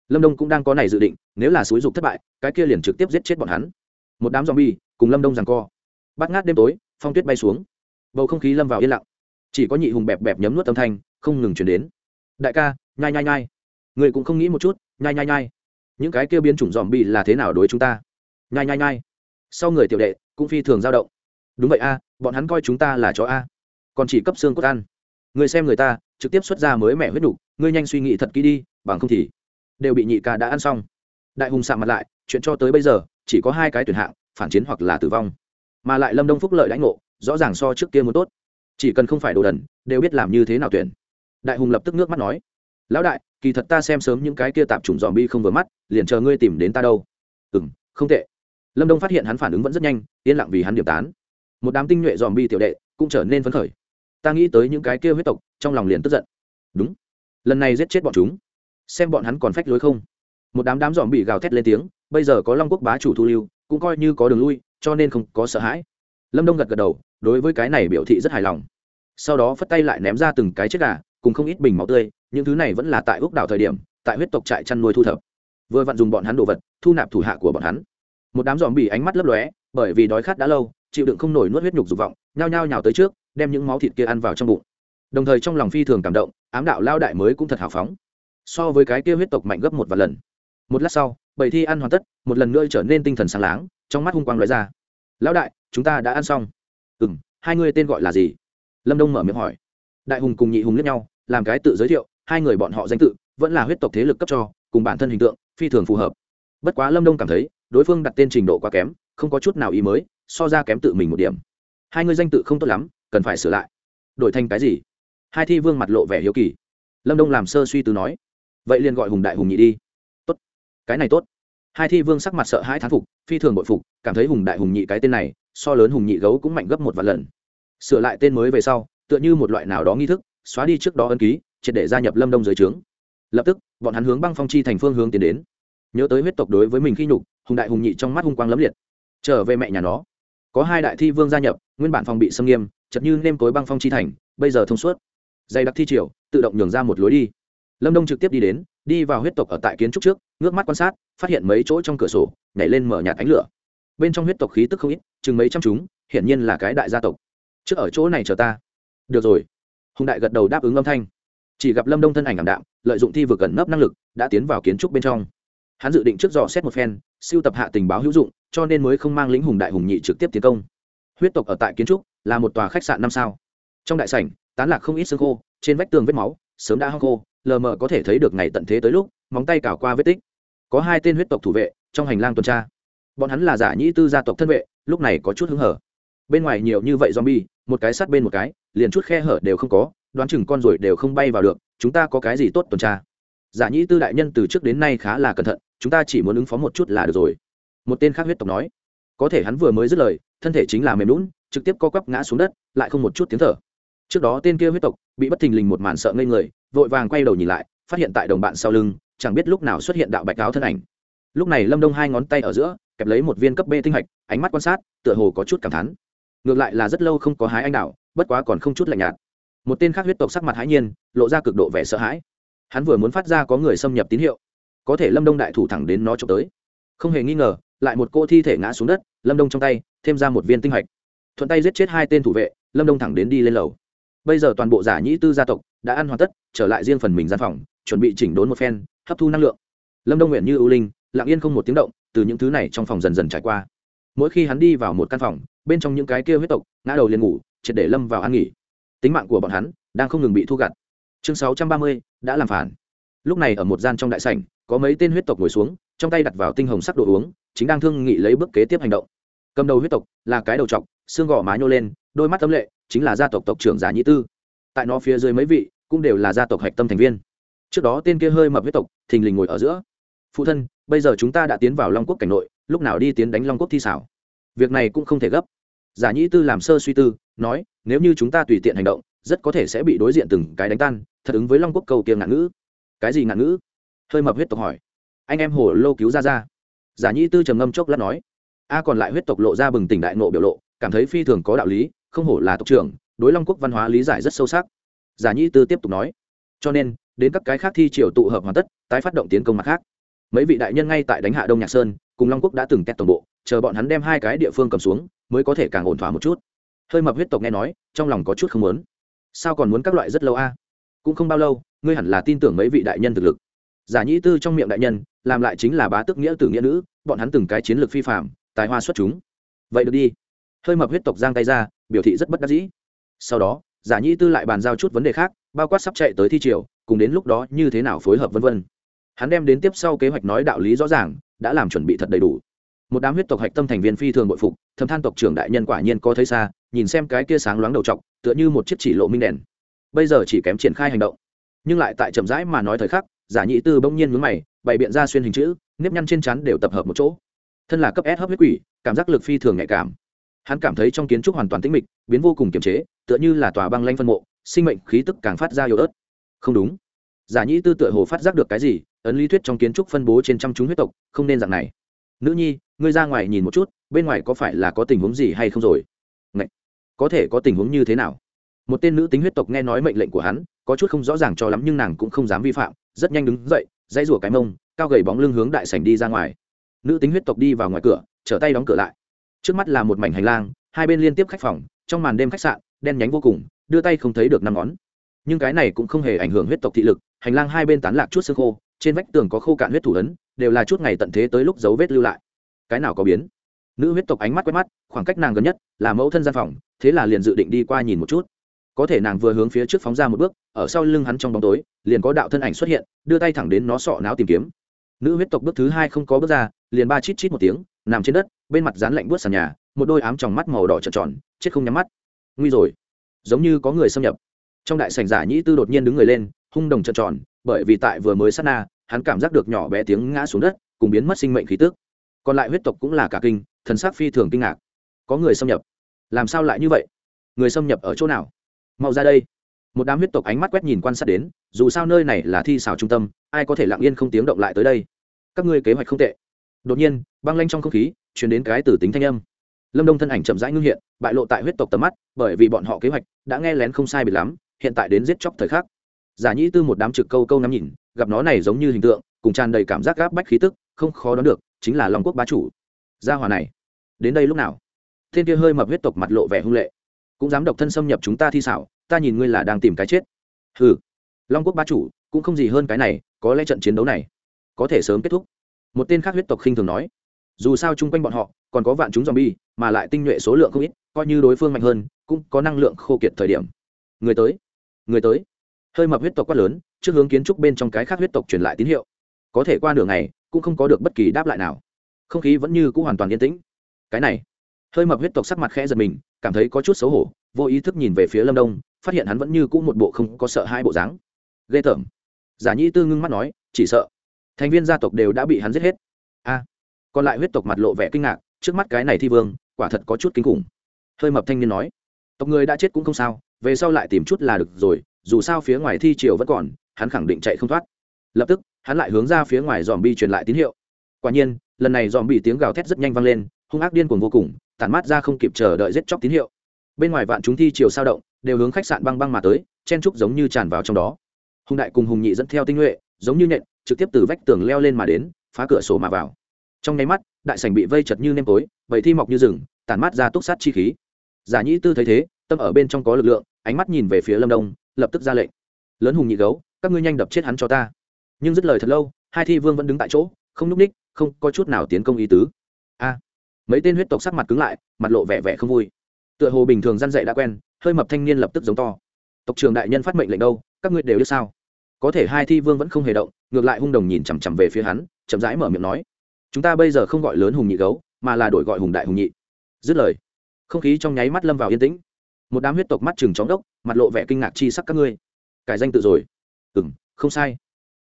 Lâm đông cũng đang có này dự định, nếu là xúi dục thất bại, cái kia liền trực tiếp giết chết bọn hắn. Một đám zombie, cùng lâm đông rằng co. Bắt ngát đêm tối, phong tuyết bay xuống bầu không khí lâm vào yên lặng. Chỉ có nhị hùng bẹp bẹp nhấm nuốt âm thanh không ngừng chuyển đến. Đại ca nhai nhai nhai. Người cũng không nghĩ một chút nhai nhai nhai. Những cái kia biến chủng dòm bị là thế nào đối chúng ta? Nhai nhai nhai. Sau người tiểu đệ cũng phi thường dao động. Đúng vậy a bọn hắn coi chúng ta là chó a. Còn chỉ cấp xương cốt ăn. Người xem người ta trực tiếp xuất ra mới mẹ huyết đủ, ngươi nhanh suy nghĩ thật kỹ đi bằng không thì đều bị nhị ca đã ăn xong. Đại hùng sạm mặt lại chuyện cho tới bây giờ chỉ có hai cái tuyển hạng phản chiến hoặc là tử vong. Mà lại lâm đông phúc lợi lãnh ngộ rõ ràng so trước kia muốn tốt. Chỉ cần không phải đồ đần, đều biết làm như thế nào tuyển. Đại hùng lập tức nước mắt nói, lão đại, kỳ thật ta xem sớm những cái kia tạp chủng dòm bi không vừa mắt, liền chờ ngươi tìm đến ta đâu. Ừ m không tệ. Lâm đông phát hiện hắn phản ứng vẫn rất nhanh, yên lặng vì hắn điểm tán. Một đám tinh nhuệ dòm bi tiểu đệ cũng trở nên phấn khởi. Ta nghĩ tới những cái kia huyết tộc, trong lòng liền tức giận. Đúng, lần này giết chết bọn chúng, xem bọn hắn còn phách lối không? Một đám đám dòm bị gào thét lên tiếng, bây giờ có long quốc bá chủ thu lưu, cũng coi như có đường lui, cho nên không có sợ hãi. Lâm đông gật gật đầu đối với cái này biểu thị rất hài lòng. Sau đó phất tay lại ném ra từng cái chiếc gà, cùng không ít bình máu tươi, những thứ này vẫn là tại úc đảo thời điểm, tại huyết tộc trại chăn nuôi thu thập. Vừa vặn dùng bọn hắn đồ vật, thu nạp thủ hạ của bọn hắn. Một đám dòm bị ánh mắt lấp lóe, bởi vì đói khát đã lâu, chịu đựng không nổi nuốt huyết nhục dục vọng, nhao nhao nhào tới trước, đem những máu thịt kia ăn vào trong bụng. Đồng thời trong lòng phi thường cảm động, ám đạo lao đại mới cũng thật hào phóng. So với cái kia huyết tộc mạnh gấp một vài lần. Một lát sau, bảy thi ăn hoàn tất, một lần nữa trở nên tinh thần sáng láng, trong mắt hung quang lóe ra. Lão đại, chúng ta đã ăn xong ừ m hai người tên gọi là gì? Lâm đông mở miệng hỏi. Đại hùng cùng nhị hùng lẫn nhau, làm cái tự giới thiệu, hai người bọn họ danh tự, vẫn là huyết tộc thế lực cấp cho, cùng bản thân hình tượng, phi thường phù hợp. Bất quá lâm đông cảm thấy, đối phương đặt tên trình độ quá kém, không có chút nào ý mới, so ra kém tự mình một điểm. Hai người danh tự không tốt lắm, cần phải sửa lại. Đổi thành cái gì? Hai thi vương mặt lộ vẻ hiếu kỳ. Lâm đông làm sơ suy từ nói. Vậy liền gọi hùng đại hùng nhị đi. Tốt. Cái này tốt. Hai thi vương sắc mặt sợ hãi thán phục, phi thường bội phục, cảm thấy hùng đại hùng nhị cái tên này so lớn hùng nhị gấu cũng mạnh gấp một vạn lần. Sửa lại tên mới về sau, tựa như một loại nào đó nghi thức, xóa đi trước đó ân ký, triệt để gia nhập lâm đông dưới trướng. Lập tức, bọn hắn hướng băng phong chi thành phương hướng tiến đến. Nhớ tới huyết tộc đối với mình khi nhục, hùng đại hùng nhị trong mắt hung quang lấm liệt. Trở về mẹ nhà nó. Có hai đại thi vương gia nhập, nguyên bản phòng bị xâm nghiêm chật như nêm tối băng phong chi thành, bây giờ thông suốt. Dày đặc thi triều, tự động nhường ra một lối đi. Lâm đông trực tiếp đi đến, đi vào huyết tộc ở tại kiến trúc trước, ngước mắt quan sát, phát hiện mấy chỗ trong cửa sổ, nhảy lên mở nhạt ánh lửa bên trong huyết tộc khí tức không ít, chừng mấy trăm chúng, hiển nhiên là cái đại gia tộc. Trước ở chỗ này chờ ta. Được rồi. Hùng đại gật đầu đáp ứng âm thanh. Chỉ gặp lâm đông thân ảnh ảm đạm, lợi dụng thi vực gần nấp năng lực, đã tiến vào kiến trúc bên trong. Hắn dự định trước dò xét một phen, siêu tập hạ tình báo hữu dụng, cho nên mới không mang lính hùng đại hùng nhị trực tiếp tiến công. Huyết tộc ở tại kiến trúc, là một tòa khách sạn năm sao. Trong đại sảnh, tán lạc không ít xương khô, trên vách tường vết máu, sớm đã hăng khô, lờ mờ có thể thấy được ngày tận thế tới lúc, móng tay cào qua vết tích. Có hai tên huyết tộc thủ vệ, trong hành lang tuần tra bọn hắn là giả nhĩ tư gia tộc thân vệ, lúc này có chút hứng hở. Bên ngoài nhiều như vậy zombie, một cái sát bên một cái, liền chút khe hở đều không có, đoán chừng con rồi đều không bay vào được, chúng ta có cái gì tốt tuần tra? Giả nhĩ tư đại nhân từ trước đến nay khá là cẩn thận, chúng ta chỉ muốn ứng phó một chút là được rồi. Một tên khác huyết tộc nói. Có thể hắn vừa mới dứt lời, thân thể chính là mềm lún trực tiếp co quắp ngã xuống đất, lại không một chút tiếng thở. Trước đó tên kia huyết tộc bị bất thình lình một màn sợ ngây người, vội vàng quay đầu nhìn lại, phát hiện tại đồng bạn sau lưng, chẳng biết lúc nào xuất hiện đạo bạch áo thân ảnh. Lúc này lâm đông hai ngón tay ở giữa kẹp lấy một viên cấp b tinh hạch, ánh mắt quan sát, tựa hồ có chút cảm thán. Ngược lại là rất lâu không có hái anh đạo bất quá còn không chút lạnh nhạt. Một tên khác huyết tộc sắc mặt hãi nhiên, lộ ra cực độ vẻ sợ hãi. Hắn vừa muốn phát ra có người xâm nhập tín hiệu. Có thể lâm đông đại thủ thẳng đến nó trộm tới. Không hề nghi ngờ, lại một cô thi thể ngã xuống đất, lâm đông trong tay, thêm ra một viên tinh hạch. Thuận tay giết chết hai tên thủ vệ, lâm đông thẳng đến đi lên lầu. Bây giờ toàn bộ giả nhĩ tư gia tộc đã ăn hoàn tất, trở lại riêng phần mình gian phòng, chuẩn bị chỉnh đốn một phen, hấp thu năng lượng. Lâm đông nguyện như ưu linh lặng yên không một tiếng động, từ những thứ này trong phòng dần dần trải qua. Mỗi khi hắn đi vào một căn phòng, bên trong những cái kia huyết tộc, ngã đầu liền ngủ, triệt để lâm vào ăn nghỉ. Tính mạng của bọn hắn đang không ngừng bị thu gặt. Chương sáu trăm ba mươi, đã làm phản. Lúc này ở một gian trong đại sảnh, có mấy tên huyết tộc ngồi xuống, trong tay đặt vào tinh hồng sắc đồ uống, chính đang thương nghị lấy bước kế tiếp hành động. Cầm đầu huyết tộc là cái đầu t xương gò má nhô lên, đôi mắt tâm lệ, chính là gia tộc tộc trưởng giả nhĩ tư. Tại nó phía dưới mấy vị, cũng đều là gia tộc hạch tâm thành viên. Trước đó tên kia hơi mập huyết tộc, thình lình ngồi ở giữa phụ thân, bây giờ chúng ta đã tiến vào long quốc cảnh nội, lúc nào đi tiến đánh long quốc thi xảo? Việc này cũng không thể gấp. Giả nhĩ tư làm sơ suy tư, nói, nếu như chúng ta tùy tiện hành động, rất có thể sẽ bị đối diện từng cái đánh tan, thật ứng với long quốc cầu kiềm ngạn ngữ. Cái gì ngạn ngữ? Hơi mập huyết tộc hỏi. Anh em hồ lô cứu ra ra giả nhĩ tư trầm ngâm chốc lát nói, a, còn lại huyết tộc lộ ra bừng tỉnh đại nộ biểu lộ, cảm thấy phi thường có đạo lý, không hổ là tộc trưởng, đối long quốc văn hóa lý giải rất sâu sắc. Giả nhĩ tư tiếp tục nói, cho nên, đến các cái khác thi triều tụ hợp hoàn tất, tái phát động tiến công mặt khác mấy vị đại nhân ngay tại đánh hạ đông nhạc sơn cùng long quốc đã từng tét toàn bộ chờ bọn hắn đem hai cái địa phương cầm xuống mới có thể càng ổn thỏa một chút hơi mập huyết tộc nghe nói trong lòng có chút không muốn sao còn muốn các loại rất lâu a à? cũng không bao lâu ngươi hẳn là tin tưởng mấy vị đại nhân thực lực giả nhĩ tư trong miệng đại nhân làm lại chính là bá tước nghĩa tử nghĩa nữ bọn hắn từng cái chiến lược phi phạm tài hoa xuất chúng vậy được đi hơi mập huyết tộc giang tay ra biểu thị rất bất đắc dĩ sau đó giả nhĩ tư lại bàn giao chút vấn đề khác bao quát sắp chạy tới thi triều cùng đến lúc đó như thế nào phối hợp vân vân hắn đem đến tiếp sau kế hoạch nói đạo lý rõ ràng, đã làm chuẩn bị thật đầy đủ. Một đám huyết tộc hạch tâm thành viên phi thường bội phục thâm than tộc trưởng đại nhân quả nhiên có thấy xa, nhìn xem cái kia sáng loáng đầu t tựa như một chiếc chỉ lộ minh đèn. Bây giờ chỉ kém triển khai hành động. Nhưng lại tại chậm rãi mà nói thời khắc, giả nhị tư bỗng nhiên mướn mày, bày biện ra xuyên hình chữ, nếp nhăn trên chắn đều tập hợp một chỗ. Thân là cấp s hấp huyết quỷ, cảm giác lực phi thường nhạy cảm. Hắn cảm thấy trong kiến trúc hoàn toàn tĩnh mịch, biến vô cùng kiềm chế, tựa như là tòa băng lanh phân mộ, sinh mệnh khí tức càng phát ra yếu ớt. Không đúng giả nhĩ tư tựa hồ phát giác được cái gì, ấn lý thuyết trong kiến trúc phân bố trên trăm chúng huyết tộc, không nên dạng này. Nữ nhi, ngươi ra ngoài nhìn một chút, bên ngoài có phải là có tình huống gì hay không rồi? Ngậy! có thể có tình huống như thế nào? Một tên nữ tính huyết tộc nghe nói mệnh lệnh của hắn, có chút không rõ ràng cho lắm nhưng nàng cũng không dám vi phạm, rất nhanh đứng dậy, dãy rủa cái mông, cao gầy bóng lưng hướng đại sảnh đi ra ngoài. Nữ tính huyết tộc đi vào ngoài cửa, trở tay đóng cửa lại. Trước mắt là một mảnh hành lang, hai bên liên tiếp khách phòng, trong màn đêm khách sạn, đen nhánh vô cùng, đưa tay không thấy được năm ngón. Nhưng cái này cũng không hề ảnh hưởng huyết tộc thị lực hành lang hai bên tán lạc chút xương khô, trên vách tường có khô cạn huyết thủ ấn, đều là chút ngày tận thế tới lúc dấu vết lưu lại. Cái nào có biến? Nữ huyết tộc ánh mắt quét mắt, khoảng cách nàng gần nhất là mẫu thân gian phòng, thế là liền dự định đi qua nhìn một chút. Có thể nàng vừa hướng phía trước phóng ra một bước, ở sau lưng hắn trong bóng tối, liền có đạo thân ảnh xuất hiện, đưa tay thẳng đến nó sọ não tìm kiếm. Nữ huyết tộc bước thứ hai không có bước ra, liền ba chít chít một tiếng, nằm trên đất, bên mặt dán lạnh buốt sàn nhà, một đôi ám tròng mắt màu đỏ trợn tròn, chết không nhắm mắt. Nguy rồi. Giống như có người xâm nhập. Trong đại sảnh giả nhĩ tư đột nhiên đứng người lên hung đồng trợn tròn, bởi vì tại vừa mới sát na, hắn cảm giác được nhỏ bé tiếng ngã xuống đất, cùng biến mất sinh mệnh khí tức. Còn lại huyết tộc cũng là cả kinh, thần sắc phi thường kinh ngạc. Có người xâm nhập. Làm sao lại như vậy? Người xâm nhập ở chỗ nào? Mau ra đây. Một đám huyết tộc ánh mắt quét nhìn quan sát đến, dù sao nơi này là thi xảo trung tâm, ai có thể lặng yên không tiếng động lại tới đây? Các ngươi kế hoạch không tệ. Đột nhiên, băng lanh trong không khí chuyển đến cái từ tính thanh âm. Lâm đông thân ảnh chậm rãi ngưng hiện, bại lộ tại huyết tộc tầm mắt, bởi vì bọn họ kế hoạch đã nghe lén không sai biệt lắm, hiện tại đến giết chóc thời khắc giả nhĩ tư một đám trực câu câu nắm nhìn, gặp nó này giống như hình tượng, cùng tràn đầy cảm giác gáp bách khí tức, không khó đoán được, chính là long quốc bá chủ. Gia hòa này, đến đây lúc nào? Thiên kia hơi mập huyết tộc mặt lộ vẻ hung lệ. Cũng dám độc thân xâm nhập chúng ta thi xảo, ta nhìn ngươi là đang tìm cái chết. Hừ. Long quốc bá chủ, cũng không gì hơn cái này, có lẽ trận chiến đấu này, có thể sớm kết thúc. Một tên khác huyết tộc khinh thường nói. Dù sao chung quanh bọn họ, còn có vạn chúng zombie, mà lại tinh nhuệ số lượng không ít, coi như đối phương mạnh hơn, cũng có năng lượng khô kiệt thời điểm. Người tới. Người tới hơi mập huyết tộc quát lớn, trước hướng kiến trúc bên trong cái khác huyết tộc truyền lại tín hiệu. Có thể qua nửa ngày, cũng không có được bất kỳ đáp lại nào. Không khí vẫn như c ũ hoàn toàn yên tĩnh. Cái này, hơi mập huyết tộc sắc mặt khẽ giật mình, cảm thấy có chút xấu hổ, vô ý thức nhìn về phía lâm đông, phát hiện hắn vẫn như cũ một bộ không có sợ hai bộ dáng. Ghê tởm. Giả nhi tư ngưng mắt nói, chỉ sợ. Thành viên gia tộc đều đã bị hắn giết hết. A. Còn lại huyết tộc mặt lộ vẻ kinh ngạc, trước mắt cái này thi vương, quả thật có chút kinh khủng. Hơi mập thanh niên nói, tộc người đã chết cũng không sao, về sau lại tìm chút là được rồi dù sao phía ngoài thi triều vẫn còn, hắn khẳng định chạy không thoát. Lập tức, hắn lại hướng ra phía ngoài dòm bi truyền lại tín hiệu. Quả nhiên, lần này dòm bị tiếng gào thét rất nhanh vang lên, hung ác điên cuồng vô cùng, tản mát ra không kịp chờ đợi giết chóc tín hiệu. Bên ngoài vạn chúng thi triều sao động, đều hướng khách sạn băng băng mà tới, chen trúc giống như tràn vào trong đó. Hùng đại cùng hùng nhị dẫn theo tinh nhuệ, giống như nhện, trực tiếp từ vách tường leo lên mà đến, phá cửa sổ mà vào. Trong nháy mắt, đại sảnh bị vây chật như nêm tối, vậy thi mọc như rừng, tản mát ra túc sát chi khí. Giả nhĩ tư thấy thế, tâm ở bên trong có lực lượng, ánh mắt nhìn về phía lâm đông lập tức ra lệnh. Lớn hùng nhị gấu, các ngươi nhanh đập chết hắn cho ta. Nhưng dứt lời thật lâu, hai thi vương vẫn đứng tại chỗ, không núp ních, không có chút nào tiến công ý tứ. A. Mấy tên huyết tộc sắc mặt cứng lại, mặt lộ vẻ vẻ không vui. Tựa hồ bình thường răn dậy đã quen, hơi mập thanh niên lập tức giống to. Tộc trưởng đại nhân phát mệnh lệnh đâu, các ngươi đều biết sao? Có thể hai thi vương vẫn không hề động, ngược lại hung đồng nhìn chằm chằm về phía hắn, chậm rãi mở miệng nói. Chúng ta bây giờ không gọi lớn hùng nhị gấu, mà là đổi gọi hùng đại hùng nhị. Dứt lời, không khí trong nháy mắt lâm vào yên tĩnh một đám huyết tộc mắt chừng chóng đốc, mặt lộ vẻ kinh ngạc chi sắc các ngươi. Cải danh tự rồi. Ừ m không sai.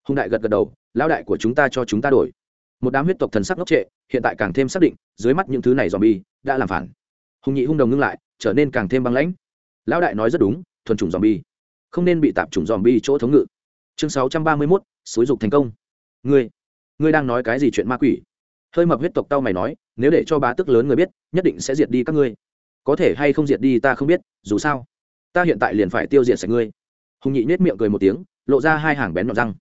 Hùng đại gật gật đầu, lão đại của chúng ta cho chúng ta đổi. Một đám huyết tộc thần sắc ngốc trệ, hiện tại càng thêm xác định, dưới mắt những thứ này dòm bi đã làm phản. Hùng nhị hung đồng ngưng lại, trở nên càng thêm băng lãnh. Lão đại nói rất đúng, thuần chủng dòm bi không nên bị tạp chủng dòm bi chỗ thống ngự. Chương sáu trăm ba mươi mốt, xúi dục thành công. Ngươi ngươi đang nói cái gì chuyện ma quỷ? Hơi mập huyết tộc tao mày nói, nếu để cho bá tức lớn người biết, nhất định sẽ diệt đi các ngươi có thể hay không diệt đi ta không biết, dù sao, ta hiện tại liền phải tiêu diệt sạch ngươi. Hùng nhị nết miệng cười một tiếng, lộ ra hai hàng bén nhọn răng.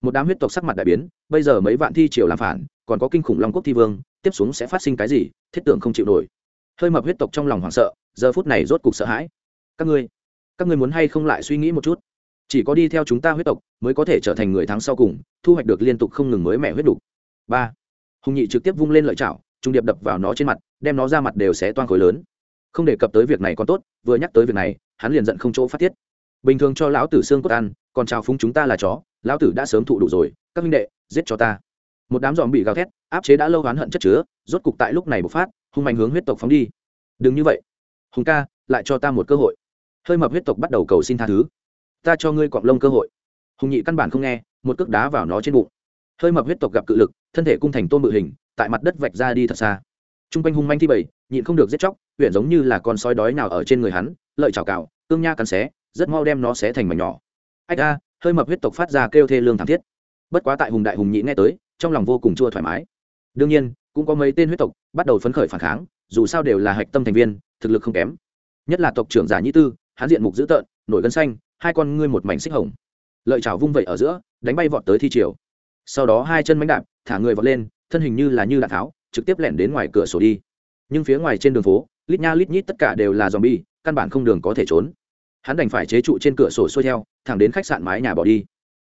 Một đám huyết tộc sắc mặt đại biến, bây giờ mấy vạn thi triều làm phản, còn có kinh khủng long quốc thi vương, tiếp xuống sẽ phát sinh cái gì, thiết tưởng không chịu nổi. Hơi mập huyết tộc trong lòng hoảng sợ, giờ phút này rốt cục sợ hãi. Các ngươi các ngươi muốn hay không lại suy nghĩ một chút? Chỉ có đi theo chúng ta huyết tộc mới có thể trở thành người thắng sau cùng, thu hoạch được liên tục không ngừng mới mẹ huyết đục ba. Hùng nhị trực tiếp vung lên lợi chảo trung điệp đập vào nó trên mặt, đem nó ra mặt đều xé toan khối lớn không đề cập tới việc này còn tốt, vừa nhắc tới việc này, hắn liền giận không chỗ phát tiết. Bình thường cho lão tử xương cốt ăn, còn chào phúng chúng ta là chó, lão tử đã sớm thụ đủ rồi, các minh đệ, giết cho ta. Một đám dòm bị gào thét, áp chế đã lâu oán hận chất chứa, rốt cục tại lúc này bộc phát, hung mạnh hướng huyết tộc phóng đi. Đừng như vậy. Hùng ca, lại cho ta một cơ hội. Hơi mập huyết tộc bắt đầu cầu xin tha thứ. Ta cho ngươi cọng lông cơ hội. Hùng nhị căn bản không nghe, một cước đá vào nó trên bụng. Hơi mập huyết tộc gặp cự lực, thân thể cung thành tôn bự hình, tại mặt đất vạch ra đi thật xa. T r u n g quanh hung manh thi bầy nhịn không được giết chóc huyện giống như là con sói đói nào ở trên người hắn, lợi chảo cào tương nha cắn xé, rất mau đem nó xé thành mảnh nhỏ. Ách a, hơi mập huyết tộc phát ra kêu thê lương thảm thiết. Bất quá tại hùng đại hùng nhị nghe tới, trong lòng vô cùng chua thoải mái. Đương nhiên, cũng có mấy tên huyết tộc bắt đầu phấn khởi phản kháng, dù sao đều là hạch tâm thành viên, thực lực không kém. Nhất là tộc trưởng giả nhĩ tư, hắn diện mục dữ tợn, nổi gân xanh, hai con ngươi một mảnh xích hồng. Lợi chảo vung vẩy ở giữa, đánh bay vọt tới thi triều. Sau đó hai chân mánh đạp, thả người vọt lên, thân hình như là như đạn tháo, trực tiếp lẻn đến ngoài cửa sổ đi nhưng phía ngoài trên đường phố, lít nha lít nhít tất cả đều là dòm bi căn bản không đường có thể trốn. Hắn đành phải chế trụ trên cửa sổ xuôi theo, thẳng đến khách sạn mái nhà bỏ đi.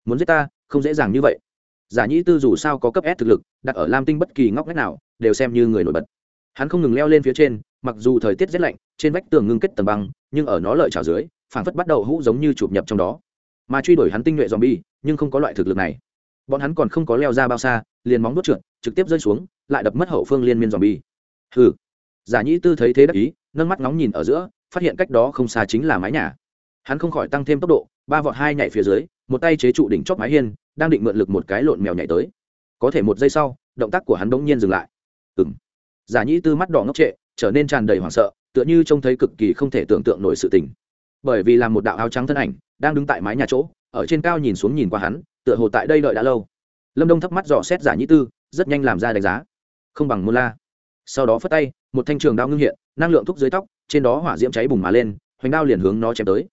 Muốn giết ta, không dễ dàng như vậy. Giả nhĩ tư dù sao có cấp s thực lực, đặt ở lam tinh bất kỳ ngóc ngách nào, đều xem như người nổi bật. Hắn không ngừng leo lên phía trên, mặc dù thời tiết rét lạnh, trên vách tường ngưng kết tầm băng, nhưng ở nó lợi trào dưới, phảng phất bắt đầu hũ giống như chụp nhập trong đó. Mà truy đuổi hắn tinh nhuệ dòm bi nhưng không có loại thực lực này. Bọn hắn còn không có leo ra bao xa, liền móng đốt trượt, trực tiếp rơi xuống, lại đập mất hậu phương liên miên dòm bi hừ giả nhĩ tư thấy thế đắc ý, nâng mắt nóng nhìn ở giữa, phát hiện cách đó không xa chính là mái nhà. Hắn không khỏi tăng thêm tốc độ, ba vọt hai nhảy phía dưới, một tay chế trụ đỉnh chóp mái hiên, đang định mượn lực một cái lộn mèo nhảy tới. Có thể một giây sau, động tác của hắn bỗng nhiên dừng lại. Ừ m giả nhĩ tư mắt đỏ ngốc trệ, trở nên tràn đầy hoảng sợ, tựa như trông thấy cực kỳ không thể tưởng tượng nổi sự tình. Bởi vì là một đạo áo trắng thân ảnh, đang đứng tại mái nhà chỗ, ở trên cao nhìn xuống nhìn qua hắn, tựa hồ tại đây đợi đã lâu. Lâm đông thấp mắt dò xét giả nhĩ tư, rất nhanh làm ra đánh giá. Không bằng môn la sau đó phất tay, một thanh trường đao ngưng hiện, năng lượng thúc dưới tóc, trên đó hỏa diễm cháy bùng mà lên, hoành đao liền hướng nó chém tới.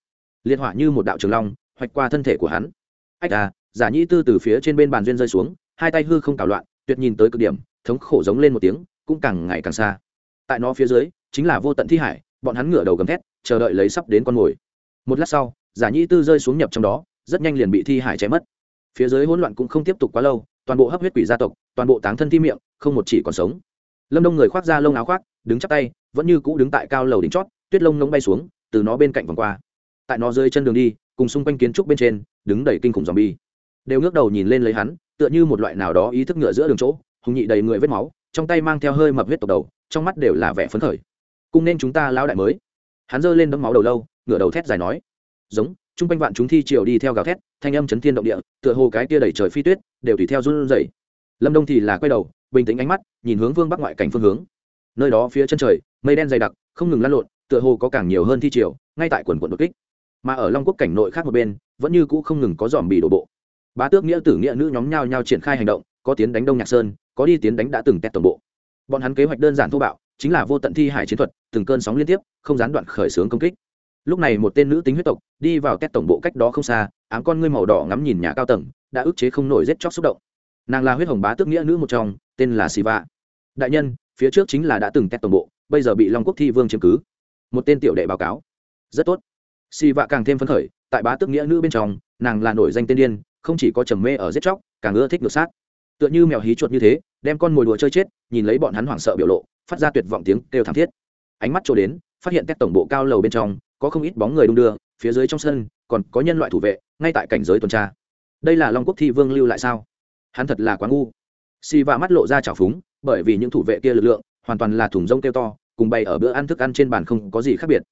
Liên hỏa như một đạo trường long, hoạch qua thân thể của hắn. Ách à giả nhĩ tư từ phía trên bên bàn duyên rơi xuống, hai tay hư không cào loạn, tuyệt nhìn tới cực điểm, thống khổ giống lên một tiếng, cũng càng ngày càng xa. Tại nó phía dưới, chính là vô tận thi hải, bọn hắn ngửa đầu gầm thét, chờ đợi lấy sắp đến con mồi. Một lát sau, giả nhĩ tư rơi xuống nhập trong đó, rất nhanh liền bị thi hải chém mất. Phía dưới hỗn loạn cũng không tiếp tục quá lâu, toàn bộ hấp huyết quỷ gia tộc, toàn bộ táng thân thi miệng, không một chỉ còn sống lâm đông người khoác ra lông áo khoác đứng chắp tay vẫn như cũ đứng tại cao lầu đỉnh chót tuyết lông nông bay xuống từ nó bên cạnh vòng qua tại nó rơi chân đường đi cùng xung quanh kiến trúc bên trên đứng đầy kinh khủng dòm bi đều ngước đầu nhìn lên lấy hắn tựa như một loại nào đó ý thức ngựa giữa đường chỗ hùng nhị đầy người vết máu trong tay mang theo hơi mập huyết tộc đầu trong mắt đều là vẻ phấn khởi cùng nên chúng ta lao đại mới hắn giơ lên đấm máu đầu lâu ngửa đầu thét dài nói giống chung quanh vạn chúng thi chiều đi theo gào thét thanh âm chấn thiên động địa tựa hồ cái kia đẩy trời phi tuyết đều tùy theo run rẩy lâm đông thì là quay đầu bình tĩnh ánh mắt, nhìn hướng vương bắc ngoại cảnh phương hướng. Nơi đó phía chân trời, mây đen dày đặc, không ngừng lăn lộn, tựa hồ có càng nhiều hơn thi triều, ngay tại quần quận đột kích. Mà ở long quốc cảnh nội khác một bên, vẫn như cũ không ngừng có dòm bị đổ bộ. Bá tước nghĩa tử nghĩa nữ nhóm nhau nhau triển khai hành động, có tiến đánh đông nhạc sơn, có đi tiến đánh đã từng tét tổng bộ. Bọn hắn kế hoạch đơn giản thô bạo, chính là vô tận thi hải chiến thuật, từng cơn sóng liên tiếp, không gián đoạn khởi xướng công kích. Lúc này một tên nữ tính huyết tộc, đi vào tét tổng bộ cách đó không xa, ám con ngươi màu đỏ ngắm nhìn nhà cao tầng, đã ức chế không nổi rết chóc xúc động nàng là huyết hồng bá tước nghĩa nữ một trong, tên là siva đại nhân, phía trước chính là đã từng tét tổng bộ, bây giờ bị long quốc thi vương chiếm cứ. Một tên tiểu đệ báo cáo. Rất tốt. Siva càng thêm phấn khởi, tại bá tước nghĩa nữ bên trong, nàng là nổi danh tên điên, không chỉ có trầm mê ở giết chóc, càng ưa thích ngược sát. Tựa như mèo hí chuột như thế, đem con mồi đùa chơi chết, nhìn lấy bọn hắn hoảng sợ biểu lộ, phát ra tuyệt vọng tiếng kêu thảm thiết. Ánh mắt trôi đến, phát hiện các tổng bộ cao lầu bên trong, có không ít bóng người đung đưa, phía dưới trong sân, còn có nhân loại thủ vệ, ngay tại cảnh giới tuần tra. Đây là long quốc thi vương lưu lại sao? Hắn thật là quá ngu. Si va mắt lộ ra trào phúng, bởi vì những thủ vệ kia lực lượng hoàn toàn là thùng rông kêu to, cùng bày ở bữa ăn thức ăn trên bàn không có gì khác biệt.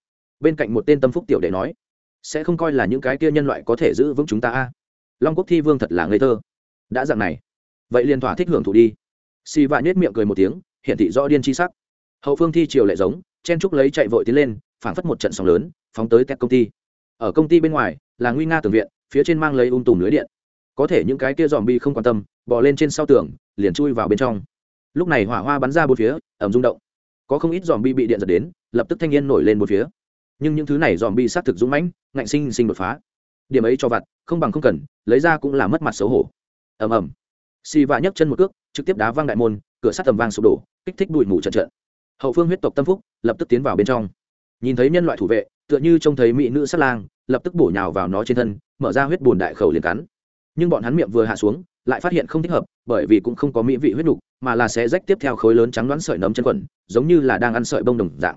Bên cạnh một tên tâm phúc tiểu đệ nói, sẽ không coi là những cái kia nhân loại có thể giữ vững chúng ta a? Long quốc thi vương thật là ngây thơ. Đã dạng này, vậy liền thỏa thích hưởng thụ đi. Xì vạ nhếch miệng cười một tiếng hiện thị rõ điên chi sắc. Hậu phương thi triều lệ giống, chen trúc lấy chạy vội tiến lên, phảng phất một trận sóng lớn, phóng tới các công ty. Ở công ty bên ngoài, là nguy nga tường viện, phía trên mang lấy ung tùm lưới điện có thể những cái kia dòm bi không quan tâm, bò lên trên sau tường, liền chui vào bên trong. Lúc này hỏa hoa bắn ra bốn phía ẩm rung động. Có không ít dòm bi bị điện giật đến, lập tức thanh niên nổi lên một phía. Nhưng những thứ này dòm bi xác thực dũng mãnh, ngạnh sinh sinh đột phá. Điểm ấy cho vặt, không bằng không cần, lấy ra cũng là mất mặt xấu hổ. Ầm ầm. Xì vạ nhấc chân một cước, trực tiếp đá văng đại môn, cửa sắt tầm vang sụp đổ, kích thích bụi mù trận trận. Hậu phương huyết tộc tâm phúc, lập tức tiến vào bên trong. Nhìn thấy nhân loại thủ vệ, tựa như trông thấy mỹ nữ sát lang, lập tức bổ nhào vào nó trên thân, mở ra huyết bùn đại khẩu liền cắn nhưng bọn hắn miệng vừa hạ xuống, lại phát hiện không thích hợp, bởi vì cũng không có mỹ vị huyết nục, mà là sẽ rách tiếp theo khối lớn trắng đoán sợi nấm chân quần giống như là đang ăn sợi bông đồng dạng.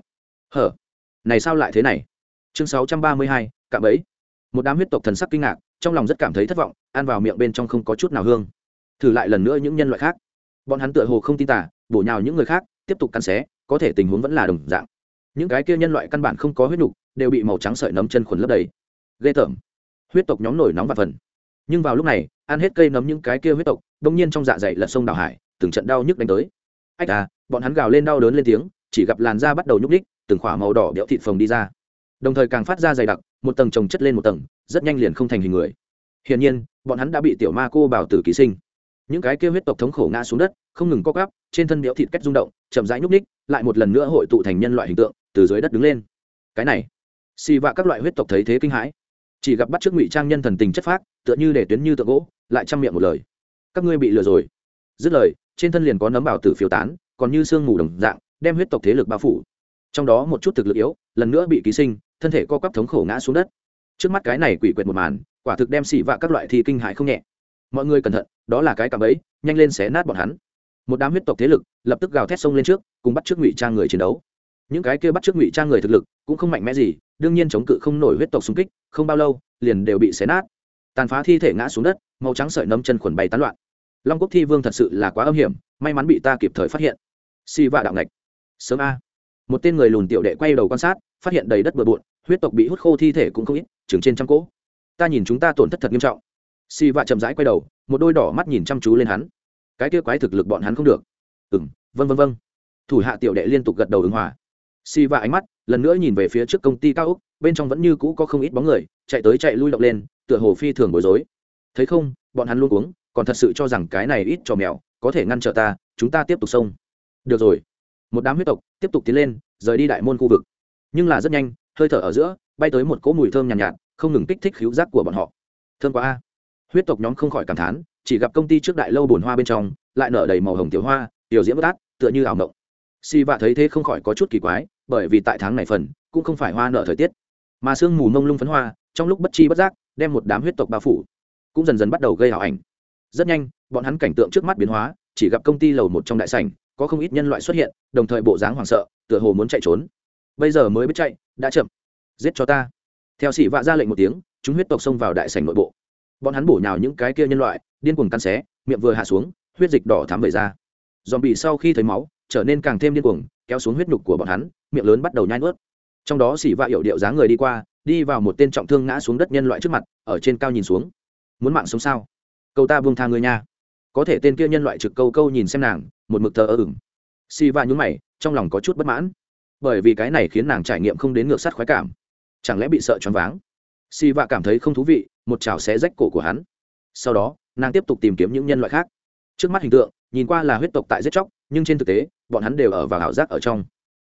Hở, này sao lại thế này? Chương sáu trăm ba mươi hai, cạm ấy một đám huyết tộc thần sắc kinh ngạc, trong lòng rất cảm thấy thất vọng, ăn vào miệng bên trong không có chút nào hương. Thử lại lần nữa những nhân loại khác. Bọn hắn tựa hồ không tin tả bổ nhào những người khác, tiếp tục cắn xé, có thể tình huống vẫn là đồng dạng. Những cái kia nhân loại căn bản không có huyết nục, đều bị màu trắng sợi nấm chân khuẩn lấp đầy. Ghê tởm. Huyết tộc nhóm nổi nóng và phần nhưng vào lúc này, ăn hết cây nấm những cái kia huyết tộc, đông nhiên trong dạ dày lật sông đào hải, từng trận đau nhức đánh tới. Ách à bọn hắn gào lên đau đớn lên tiếng, chỉ gặp làn da bắt đầu nhúc ních từng khỏa màu đỏ béo thịt phồng đi ra. Đồng thời càng phát ra dày đặc, một tầng trồng chất lên một tầng, rất nhanh liền không thành hình người. Hiển nhiên, bọn hắn đã bị tiểu ma cô bảo tử ký sinh. Những cái kia huyết tộc thống khổ ngã xuống đất, không ngừng co cắp trên thân béo thịt cách rung động, chậm rãi nhúc ních lại một lần nữa hội tụ thành nhân loại hình tượng, từ dưới đất đứng lên. Cái này, xì vạ các loại huyết tộc thấy thế kinh hãi chỉ gặp bắt trước ngụy trang nhân thần tình chất phác, tựa như để tuyến như tượng gỗ, lại chăm miệng một lời. Các ngươi bị lừa rồi. Dứt lời, trên thân liền có nấm bảo tử phiếu tán, còn như sương mù đồng dạng, đem huyết tộc thế lực bao phủ. Trong đó một chút thực lực yếu, lần nữa bị ký sinh, thân thể co quắp thống khổ ngã xuống đất. Trước mắt cái này quỷ quyệt một màn, quả thực đem xỉ vạ các loại thi kinh hại không nhẹ. Mọi người cẩn thận, đó là cái cạm ấy nhanh lên xé nát bọn hắn. Một đám huyết tộc thế lực, lập tức gào thét sông lên trước, cùng bắt trước ngụy trang người chiến đấu. Những cái kia bắt trước ngụy trang người thực lực, cũng không mạnh mẽ gì đương nhiên chống cự không nổi huyết tộc xung kích, không bao lâu, liền đều bị xé nát. Tàn phá thi thể ngã xuống đất, màu trắng sợi nấm chân khuẩn bay tán loạn. Long quốc thi vương thật sự là quá âm hiểm, may mắn bị ta kịp thời phát hiện. Si vạ đạo ngạch. Sớm a. Một tên người lùn tiểu đệ quay đầu quan sát, phát hiện đầy đất bừa bộn, huyết tộc bị hút khô thi thể cũng không ít, chừng trên trăm cỗ. Ta nhìn chúng ta tổn thất thật nghiêm trọng. Si vạ chậm rãi quay đầu, một đôi đỏ mắt nhìn chăm chú lên hắn. Cái kia quái thực lực bọn hắn không được. Ừ m vân vân vân thủ hạ tiểu đệ liên tục gật đầu ứng hòa. Si vạ ánh mắt lần nữa nhìn về phía trước công ty cao úc bên trong vẫn như cũ có không ít bóng người chạy tới chạy lui động lên tựa hồ phi thường bối rối. Thấy không bọn hắn luôn uống còn thật sự cho rằng cái này ít trò mèo có thể ngăn trở ta chúng ta tiếp tục xông. Được rồi. Một đám huyết tộc tiếp tục tiến lên rời đi đại môn khu vực. Nhưng là rất nhanh hơi thở ở giữa bay tới một cỗ mùi thơm nhàn nhạt, nhạt không ngừng kích thích khíu giác của bọn họ. Thơm quá a. Huyết tộc nhóm không khỏi cảm thán chỉ gặp công ty trước đại lâu bồn hoa bên trong lại nở đầy màu hồng tiểu hoa tiểu diễm bất át tựa như ảo mộng. Si vạ thấy thế không khỏi có chút kỳ quái bởi vì tại tháng này phần, cũng không phải hoa nở thời tiết. Mà sương mù mông lung phấn hoa, trong lúc bất chi bất giác, đem một đám huyết tộc bao phủ, cũng dần dần bắt đầu gây ảo ảnh. Rất nhanh, bọn hắn cảnh tượng trước mắt biến hóa, chỉ gặp công ty lầu một trong đại sảnh, có không ít nhân loại xuất hiện, đồng thời bộ dáng hoảng sợ, tựa hồ muốn chạy trốn. Bây giờ mới biết chạy, đã chậm. Giết cho ta. Theo sĩ vạ ra lệnh một tiếng, chúng huyết tộc xông vào đại sảnh nội bộ. Bọn hắn bổ nhào những cái kia nhân loại, điên cuồng căn xé, miệng vừa hạ xuống, huyết dịch đỏ thắm về ra. Dòm bị sau khi thấy máu, trở nên càng thêm điên cuồng kéo xuống huyết nhục của bọn hắn, miệng lớn bắt đầu nhai nuốt. Trong đó xỉ vạ hiệu điệu dáng người đi qua, đi vào một tên trọng thương ngã xuống đất nhân loại trước mặt, ở trên cao nhìn xuống. Muốn mạng sống sao? Câu ta buông tha người nha. Có thể tên kia nhân loại trực câu câu nhìn xem nàng, một mực thờ ơ ửng. Xì vạ nhún mày, trong lòng có chút bất mãn. Bởi vì cái này khiến nàng trải nghiệm không đến ngược sát khoái cảm. Chẳng lẽ bị sợ choáng váng? Xì vạ cảm thấy không thú vị, một chảo xé rách cổ của hắn. Sau đó, nàng tiếp tục tìm kiếm những nhân loại khác. Trước mắt hình tượng, nhìn qua là huyết tộc tại giết chóc nhưng trên thực tế, bọn hắn đều ở vào ảo giác ở trong.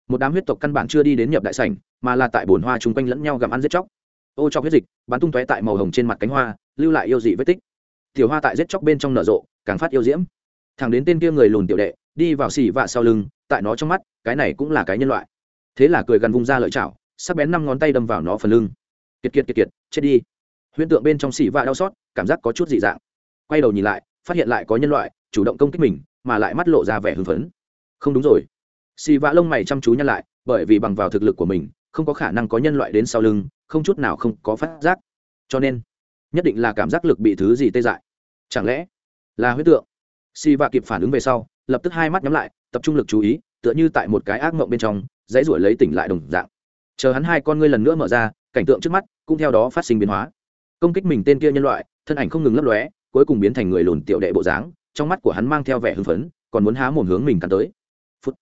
Một đám huyết tộc căn bản chưa đi đến nhập đại sảnh, mà là tại bồn hoa chung quanh lẫn nhau gặm ăn giết chóc. Ô cho huyết dịch, bắn tung tóe tại màu hồng trên mặt cánh hoa, lưu lại yêu dị vết tích. Tiểu hoa tại giết chóc bên trong nở rộ, càng phát yêu diễm. Thẳng đến tên kia người lùn tiểu đệ, đi vào xì vạ sau lưng, tại nó trong mắt, cái này cũng là cái nhân loại. Thế là cười gần vung ra lợi chảo sắp bén năm ngón tay đâm vào nó phần lưng. Kiệt kiệt kiệt kiệt, chết đi. Huyễn tượng bên trong xì vạ đau xót, cảm giác có chút dị dạng. Quay đầu nhìn lại, phát hiện lại có nhân loại, chủ động công kích mình mà lại mắt lộ ra vẻ hưng phấn. Không đúng rồi. Xì vạ lông mày chăm chú nhăn lại, bởi vì bằng vào thực lực của mình, không có khả năng có nhân loại đến sau lưng, không chút nào không có phát giác. Cho nên, nhất định là cảm giác lực bị thứ gì tê dại. Chẳng lẽ là huyết tượng? Si Vạ kịp phản ứng về sau, lập tức hai mắt nhắm lại, tập trung lực chú ý, tựa như tại một cái ác mộng bên trong, dãy ruổi lấy tỉnh lại đồng dạng. Chờ hắn hai con ngươi lần nữa mở ra, cảnh tượng trước mắt cũng theo đó phát sinh biến hóa. Công kích mình tên kia nhân loại, thân ảnh không ngừng lấp lóe, cuối cùng biến thành người lùn tiểu đệ bộ dáng trong mắt của hắn mang theo vẻ hưng phấn, còn muốn há mồm hướng mình cắn tới. Phút.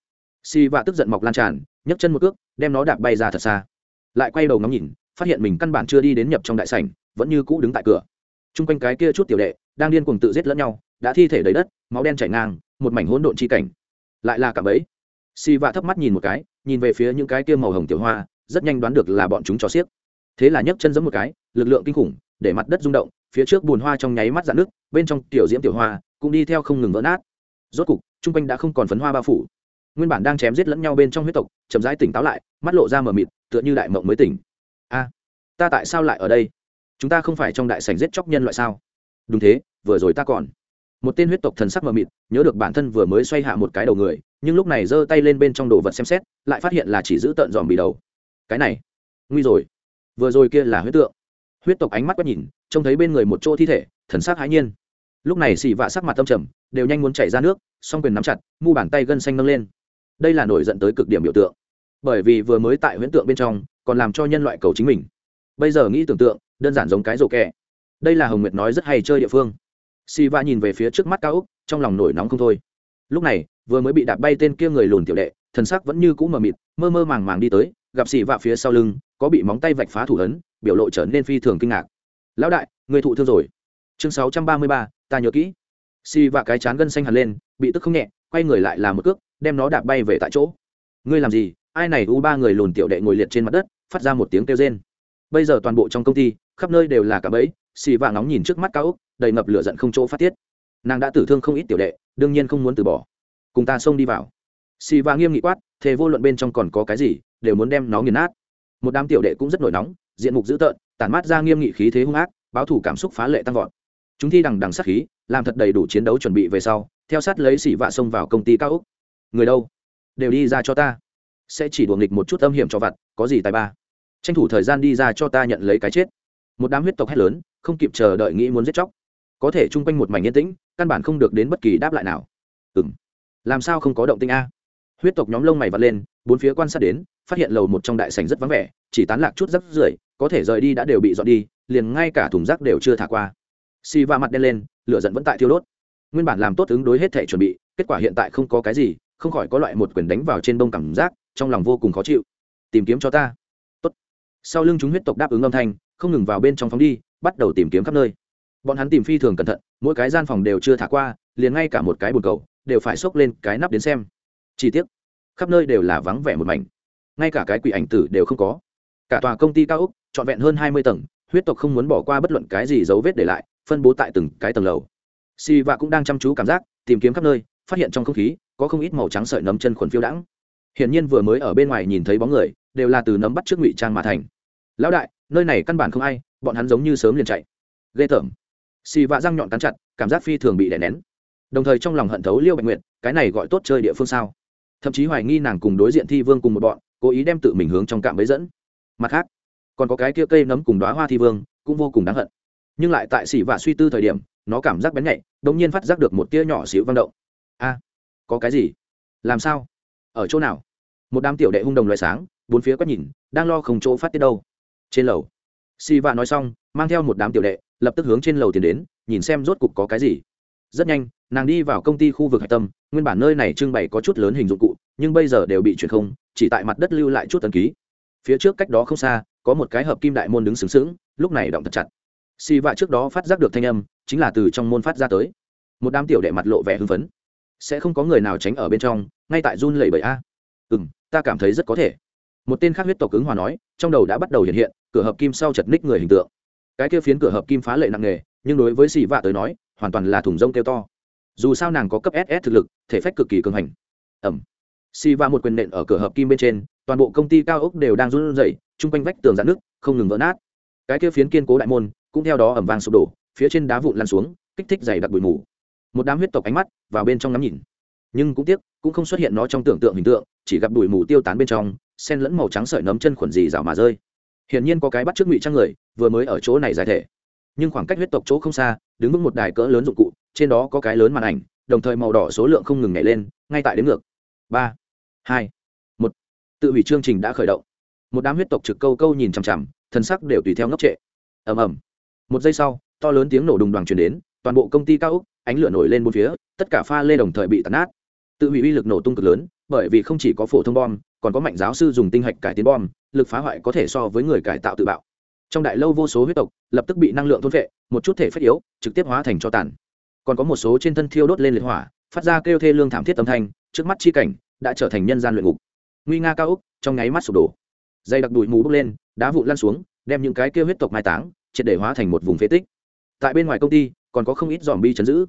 Si va tức giận mọc lan tràn, nhấc chân một cước, đem nó đạp bay ra thật xa. Lại quay đầu ngắm nhìn, phát hiện mình căn bản chưa đi đến nhập trong đại sảnh, vẫn như cũ đứng tại cửa. T r u n g quanh cái kia chút tiểu đệ, đang điên cuồng tự giết lẫn nhau, đã thi thể đầy đất, máu đen chảy ngang, một mảnh hỗn độn chi cảnh. Lại là cả bấy Si vạ thấp mắt nhìn một cái, nhìn về phía những cái kia màu hồng tiểu hoa, rất nhanh đoán được là bọn chúng cho xiếc. Thế là nhấc chân giẫm một cái, lực lượng kinh khủng, để mặt đất rung động, phía trước bùn hoa trong nháy mắt dạn nước bên trong tiểu diễm tiểu hoa cũng đi theo không ngừng vỡ nát. Rốt cục, chung quanh đã không còn phấn hoa bao phủ. Nguyên bản đang chém giết lẫn nhau bên trong huyết tộc, chậm rãi tỉnh táo lại, mắt lộ ra mờ mịt, tựa như đại mộng mới tỉnh. A, ta tại sao lại ở đây? Chúng ta không phải trong đại sảnh giết chóc nhân loại sao? Đúng thế, vừa rồi ta còn. Một tên huyết tộc thần sắc mờ mịt, nhớ được bản thân vừa mới xoay hạ một cái đầu người, nhưng lúc này giơ tay lên bên trong đồ vật xem xét, lại phát hiện là chỉ giữ tợn dòm bị đầu. Cái này, nguy rồi. Vừa rồi kia là huyết tượng. Huyết tộc ánh mắt quét nhìn, trông thấy bên người một chỗ thi thể, thần sắc hãi nhiên lúc này xì vạ sắc mặt tâm trầm đều nhanh muốn chảy ra nước song quyền nắm chặt mu bàn tay gân xanh nâng lên. Đây là nổi dẫn tới cực điểm biểu tượng. Bởi vì vừa mới tại huyễn tượng bên trong còn làm cho nhân loại cầu chính mình. Bây giờ nghĩ tưởng tượng đơn giản giống cái rổ kẹ. Đây là hồng nguyệt nói rất hay chơi địa phương. Xì vạ nhìn về phía trước mắt cao úc trong lòng nổi nóng không thôi. Lúc này vừa mới bị đạp bay tên kia người lùn tiểu đệ thần sắc vẫn như cũ mờ mịt mơ mơ màng màng đi tới gặp xì vạ phía sau lưng có bị móng tay vạch phá thủ ấn biểu lộ trở nên phi thường kinh ngạc. Lão đại người thụ thương rồi. Chương 633, ta nhớ kỹ. Xì vạ cái chán gân xanh hẳn lên, bị tức không nhẹ, quay người lại làm một cước, đem nó đạp bay về tại chỗ. Ngươi làm gì? Ai này u ba người lùn tiểu đệ ngồi liệt trên mặt đất, phát ra một tiếng kêu rên. Bây giờ toàn bộ trong công ty, khắp nơi đều là cả bẫy, xì vạ nóng nhìn trước mắt cao úc đầy ngập lửa giận không chỗ phát tiết. Nàng đã tử thương không ít tiểu đệ, đương nhiên không muốn từ bỏ. Cùng ta xông đi vào. Xì vạ nghiêm nghị quát, thề vô luận bên trong còn có cái gì, đều muốn đem nó nghiền nát. Một đám tiểu đệ cũng rất nổi nóng, diện mục dữ tợn, tản mát ra nghiêm nghị khí thế hung ác, báo thủ cảm xúc phá lệ tăng vọt chúng thi đằng đằng sát khí, làm thật đầy đủ chiến đấu chuẩn bị về sau, theo sát lấy xỉ vạ xông vào công ty cao úc người đâu? Đều đi ra cho ta. Sẽ chỉ đuồng nghịch một chút âm hiểm cho vặt, có gì tài ba? Tranh thủ thời gian đi ra cho ta nhận lấy cái chết. Một đám huyết tộc hét lớn, không kịp chờ đợi nghĩ muốn giết chóc. Có thể chung quanh một mảnh yên tĩnh, căn bản không được đến bất kỳ đáp lại nào. Ừ m làm sao không có động tinh a? Huyết tộc nhóm lông mày vặt lên, bốn phía quan sát đến, phát hiện lầu một trong đại sành rất vắng vẻ, chỉ tán lạc chút rắc rưởi, có thể rời đi đã đều bị dọn đi, liền ngay cả thùng rác đều chưa thả qua xì va mặt đen lên, lửa giận vẫn tại thiêu đốt. Nguyên bản làm tốt ứng đối hết thể chuẩn bị, kết quả hiện tại không có cái gì, không khỏi có loại một quyền đánh vào trên bông cảm giác, trong lòng vô cùng khó chịu. Tìm kiếm cho ta. Tốt. sau lưng chúng huyết tộc đáp ứng âm thanh, không ngừng vào bên trong phóng đi, bắt đầu tìm kiếm khắp nơi. Bọn hắn tìm phi thường cẩn thận, mỗi cái gian phòng đều chưa thả qua, liền ngay cả một cái bồn cầu, đều phải xốc lên cái nắp đến xem. Chi tiết khắp nơi đều là vắng vẻ một mảnh. Ngay cả cái quỷ ảnh tử đều không có. Cả tòa công ty cao úc, trọn vẹn hơn hai mươi tầng, huyết tộc không muốn bỏ qua bất luận cái gì dấu vết để lại phân bố tại từng cái tầng lầu. Si va cũng đang chăm chú cảm giác, tìm kiếm khắp nơi, phát hiện trong không khí, có không ít màu trắng sợi nấm chân khuẩn phiêu đãng. Hiển nhiên vừa mới ở bên ngoài nhìn thấy bóng người, đều là từ nấm bắt trước ngụy trang mà thành. Lão đại, nơi này căn bản không ai, bọn hắn giống như sớm liền chạy. Ghê tởm. Xì vạ răng nhọn cắn chặt, cảm giác phi thường bị đè nén. Đồng thời trong lòng hận thấu liêu bạch nguyện cái này gọi tốt chơi địa phương sao? Thậm chí hoài nghi nàng cùng đối diện thi vương cùng một bọn, cố ý đem tự mình hướng trong cạm bẫy dẫn. Mặt khác, còn có cái kia cây nấm cùng đoá hoa thi vương, cũng vô cùng đáng hận nhưng lại tại xỉ và suy tư thời điểm, nó cảm giác bén nhạy đ ỗ n g nhiên phát giác được một tia nhỏ xíu văng động. A, có cái gì? Làm sao? Ở chỗ nào? Một đám tiểu đệ hung đồng loại sáng, bốn phía quét nhìn, đang lo không chỗ phát tiết đâu. Trên lầu. Xì vạ nói xong, mang theo một đám tiểu đệ, lập tức hướng trên lầu tiến đến, nhìn xem rốt cục có cái gì. Rất nhanh, nàng đi vào công ty khu vực hạch tâm, nguyên bản nơi này trưng bày có chút lớn hình dụng cụ, nhưng bây giờ đều bị chuyển không, chỉ tại mặt đất lưu lại chút tần ký. Phía trước cách đó không xa, có một cái hợp kim đại môn đứng sướng sướng lúc này động thật chặt xì vạ trước đó phát giác được thanh âm, chính là từ trong môn phát ra tới. Một đám tiểu đệ mặt lộ vẻ hưng phấn. Sẽ không có người nào tránh ở bên trong, ngay tại run lẩy bẩy a. Ừ m ta cảm thấy rất có thể. Một tên khác huyết tộc ứng hòa nói, trong đầu đã bắt đầu hiện hiện, cửa hợp kim sau chật ních người hình tượng. Cái kia phiến cửa hợp kim phá lệ nặng nề, nhưng đối với xì vạ tới nói, hoàn toàn là thùng rông kêu to. Dù sao nàng có cấp ss thực lực, thể phách cực kỳ cường hành. Ẩm xì vạ một quyền nện ở cửa hợp kim bên trên, toàn bộ công ty cao ốc đều đang run rẩy, chung quanh vách tường dạn nước không ngừng vỡ nát. Cái kia phiến kiên cố đại môn cũng theo đó ẩm vang sụp đổ, phía trên đá vụn lăn xuống, kích thích dày đặc bụi mù. Một đám huyết tộc ánh mắt vào bên trong ngắm nhìn. Nhưng cũng tiếc, cũng không xuất hiện nó trong tưởng tượng hình tượng, chỉ gặp bụi mù tiêu tán bên trong, sen lẫn màu trắng sợi nấm chân khuẩn gì rào mà rơi. Hiển nhiên có cái bắt trước ngụy trang người, vừa mới ở chỗ này giải thể. Nhưng khoảng cách huyết tộc chỗ không xa, đứng vững một đài cỡ lớn dụng cụ, trên đó có cái lớn màn ảnh, đồng thời màu đỏ số lượng không ngừng nhảy lên, ngay tại đến ngược. Ba, hai, một. Tự hủy chương trình đã khởi động. Một đám huyết tộc trực câu câu nhìn chằm chằm thân sắc đều tùy theo ngốc trệ. Ầm ầm một giây sau, to lớn tiếng nổ đùng đoàn truyền đến, toàn bộ công ty cao úc, ánh lửa nổi lên bốn phía, tất cả pha lê đồng thời bị tàn nát. Tự hủy uy lực nổ tung cực lớn, bởi vì không chỉ có phổ thông bom, còn có mạnh giáo sư dùng tinh hạch cải tiến bom, lực phá hoại có thể so với người cải tạo tự bạo. Trong đại lâu vô số huyết tộc, lập tức bị năng lượng thôn vệ một chút thể phách yếu, trực tiếp hóa thành cho tàn. Còn có một số trên thân thiêu đốt lên liệt hỏa, phát ra kêu thê lương thảm thiết âm thanh, trước mắt chi cảnh đã trở thành nhân gian luyện ngục. Nguy nga cao úc, trong nháy mắt sụp đổ. Dây đặc đùi mù bốc lên, đá vụn lan xuống, đem những cái kêu huyết tộc mai táng triệt để hóa thành một vùng phế tích. Tại bên ngoài công ty, còn có không ít dòm bi chấn giữ.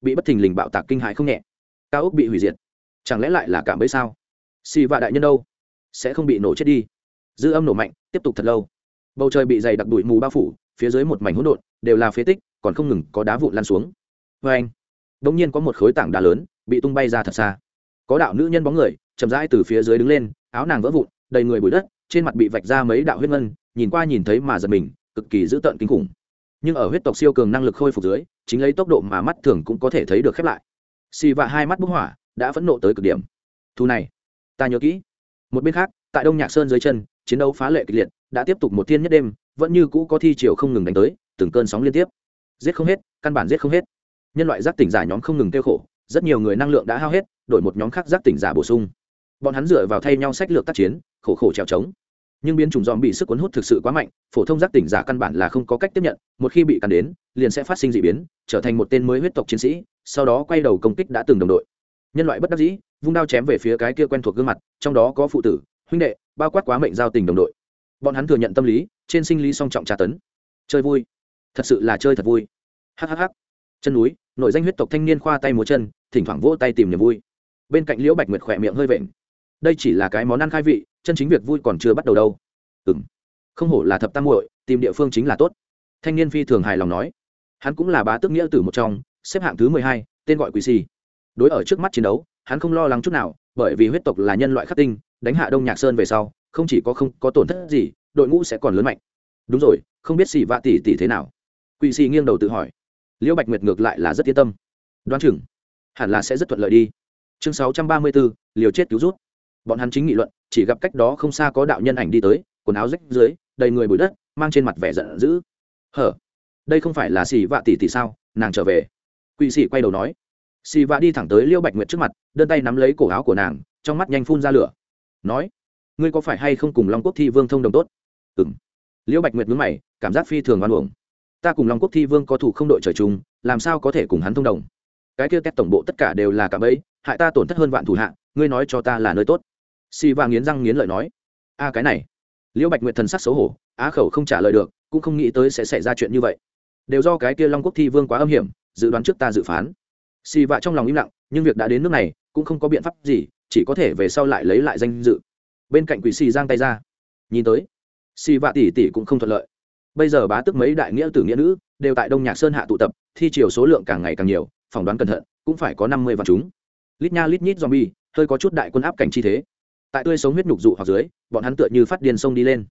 Bị bất thình lình bạo tạc kinh hại không nhẹ. Cao úc bị hủy diệt. Chẳng lẽ lại là cảm bẫy sao? Xì vạ đại nhân đâu? Sẽ không bị nổ chết đi. Dư âm nổ mạnh, tiếp tục thật lâu. Bầu trời bị dày đặc đùi mù bao phủ, phía dưới một mảnh hỗn độn, đều là phế tích, còn không ngừng có đá vụn lan xuống. Vê anh nhiên có một khối tảng đá lớn, bị tung bay ra thật xa. Có đạo nữ nhân bóng người, chậm rãi từ phía dưới đứng lên, áo nàng vỡ vụn, đầy người bụi đất, trên mặt bị vạch ra mấy đạo huyết ngân, nhìn qua nhìn thấy mà giật mình cực kỳ dữ tợn kinh khủng. Nhưng ở huyết tộc siêu cường năng lực khôi phục dưới, chính lấy tốc độ mà mắt thường cũng có thể thấy được khép lại. Xì vạ hai mắt bức hỏa, đã phẫn nộ tới cực điểm. Thu này, ta nhớ kỹ. Một bên khác, tại đông nhạc sơn dưới chân, chiến đấu phá lệ kịch liệt, đã tiếp tục một thiên nhất đêm, vẫn như cũ có thi chiều không ngừng đánh tới, từng cơn sóng liên tiếp. Giết không hết, căn bản giết không hết. Nhân loại giác tỉnh giả nhóm không ngừng tiêu khổ, rất nhiều người năng lượng đã hao hết, đổi một nhóm khác giác tỉnh giả bổ sung. Bọn hắn dựa vào thay nhau sách lược tác chiến, khổ khổ trèo trống nhưng biến chủng dòm bị sức cuốn hút thực sự quá mạnh, phổ thông giác tỉnh giả căn bản là không có cách tiếp nhận, một khi bị cắn đến, liền sẽ phát sinh d ị biến, trở thành một tên mới huyết tộc chiến sĩ, sau đó quay đầu công kích đã từng đồng đội. Nhân loại bất đắc dĩ, vung đao chém về phía cái kia quen thuộc gương mặt, trong đó có phụ tử, huynh đệ, bao quát quá mệnh giao tình đồng đội. Bọn hắn thừa nhận tâm lý, trên sinh lý song trọng tra tấn. Chơi vui. Thật sự là chơi thật vui. Hhh chân núi, nội danh huyết tộc thanh niên khoa tay múa chân, thỉnh thoảng vỗ tay tìm niềm vui. Bên cạnh liễu bạch nguyệt khỏe miệng hơi vện. Đây chỉ là cái món ăn khai vị chân chính việc vui còn chưa bắt đầu đâu. Ừng không hổ là thập tam muội, tìm địa phương chính là tốt. Thanh niên phi thường hài lòng nói. Hắn cũng là bá tước nghĩa tử một trong, xếp hạng thứ mười hai, tên gọi quỷ xì đối ở trước mắt chiến đấu, hắn không lo lắng chút nào, bởi vì huyết tộc là nhân loại khắc tinh, đánh hạ đông nhạc sơn về sau, không chỉ có không có tổn thất gì, đội ngũ sẽ còn lớn mạnh. Đúng rồi, không biết xì vạ tỷ tỷ thế nào? Quỷ xì nghiêng đầu tự hỏi. Liễu bạch nguyệt ngược lại là rất yên tâm. Đoán chừng, hẳn là sẽ rất thuận lợi đi. Chương sáu trăm ba mươi bốn, liều chết cứu rút. Bọn hắn chính nghị luận chỉ gặp cách đó không xa có đạo nhân ảnh đi tới, quần áo rách dưới, đầy người bụi đất, mang trên mặt vẻ giận dữ. Hở, đây không phải là xì vạ tỷ tỷ sao? Nàng trở về. Quỵ sĩ quay đầu nói. Xì vạ đi thẳng tới liêu bạch nguyệt trước mặt, đơn tay nắm lấy cổ áo của nàng, trong mắt nhanh phun ra lửa. Nói, ngươi có phải hay không cùng long quốc thi vương thông đồng tốt? Ừng liêu bạch nguyệt mướn mày, cảm giác phi thường văn uổng. Ta cùng long quốc thi vương có thủ không đội trời chung, làm sao có thể cùng hắn thông đồng? Cái kia tét tổng bộ tất cả đều là cả bẫy, hại ta tổn thất hơn vạn thủ hạ, ngươi nói cho ta là nơi tốt xì vạ nghiến răng nghiến lợi nói, a, cái này. Liễu bạch nguyệt thần sắc xấu hổ, á khẩu không trả lời được, cũng không nghĩ tới sẽ xảy ra chuyện như vậy. Đều do cái kia long quốc thi vương quá âm hiểm, dự đoán trước ta dự phán. Xì vạ trong lòng im lặng, nhưng việc đã đến nước này, cũng không có biện pháp gì, chỉ có thể về sau lại lấy lại danh dự. Bên cạnh quỷ xì giang tay ra, nhìn tới, xì vạ tỷ tỷ cũng không thuận lợi. Bây giờ bá tức mấy đại nghĩa tử nghĩa nữ, đều tại đông nhạc sơn hạ tụ tập, thi chiều số lượng càng ngày càng nhiều, phỏng đoán cẩn thận, cũng phải có năm mươi vạn chúng. Lít nha lít nhít zombie, hơi có chút đại quân áp cảnh chi thế tại tươi sống huyết nhục dụ hoặc dưới, bọn hắn tựa như phát điên sông đi lên.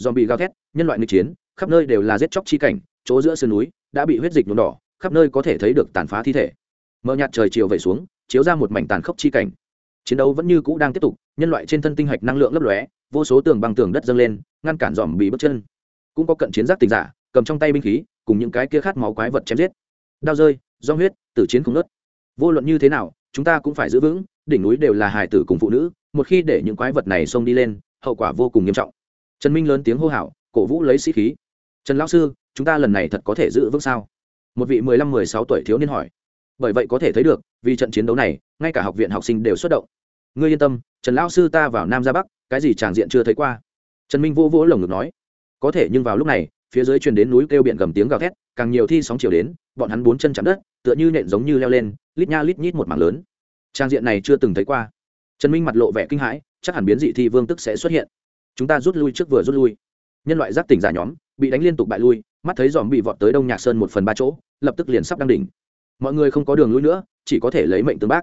Zombie gào thét, nhân loại nghịch chiến, khắp nơi đều là giết chóc chi cảnh, chỗ giữa sườn núi đã bị huyết dịch nhuộm đỏ, khắp nơi có thể thấy được tàn phá thi thể. Mờ nhạt trời chiều về xuống, chiếu ra một mảnh tàn khốc chi cảnh. Chiến đấu vẫn như cũ đang tiếp tục, nhân loại trên thân tinh hạch năng lượng lấp lóe, vô số tường băng tường đất dâng lên, ngăn cản dòm bị bước chân. Cũng có cận chiến giác tình giả, cầm trong tay binh khí, cùng những cái kia khát máu quái vật chém giết. Đao rơi do huyết, tử chiến không nớt vô luận như thế nào, chúng ta cũng phải giữ vững, đỉnh núi đều là hài tử cùng phụ nữ một khi để những quái vật này xông đi lên, hậu quả vô cùng nghiêm trọng. Trần minh lớn tiếng hô hào, cổ vũ lấy sĩ khí. Trần lão sư, chúng ta lần này thật có thể giữ vững sao? Một vị mười lăm, mười sáu tuổi thiếu niên hỏi. Bởi vậy có thể thấy được, vì trận chiến đấu này, ngay cả học viện học sinh đều xuất động. Ngươi yên tâm, trần lão sư ta vào nam ra bắc, cái gì tràng diện chưa thấy qua. Trần minh vô vỗ lồng ngực nói. Có thể nhưng vào lúc này, phía dưới truyền đến núi kêu biển gầm tiếng gào thét, càng nhiều thi sóng chiều đến, bọn hắn bốn chân chạm đất, tựa như nện giống như leo lên, lít nha lít nhít một mảng lớn. Trang diện này chưa từng thấy qua trần minh mặt lộ vẻ kinh hãi, chắc hẳn biến dị thi vương tức sẽ xuất hiện. Chúng ta rút lui trước vừa rút lui. Nhân loại giác tỉnh giả nhóm, bị đánh liên tục bại lui, mắt thấy dòm bị vọt tới đông nhạc sơn một phần ba chỗ, lập tức liền sắp đăng đỉnh. Mọi người không có đường lui nữa, chỉ có thể lấy mệnh tương bác.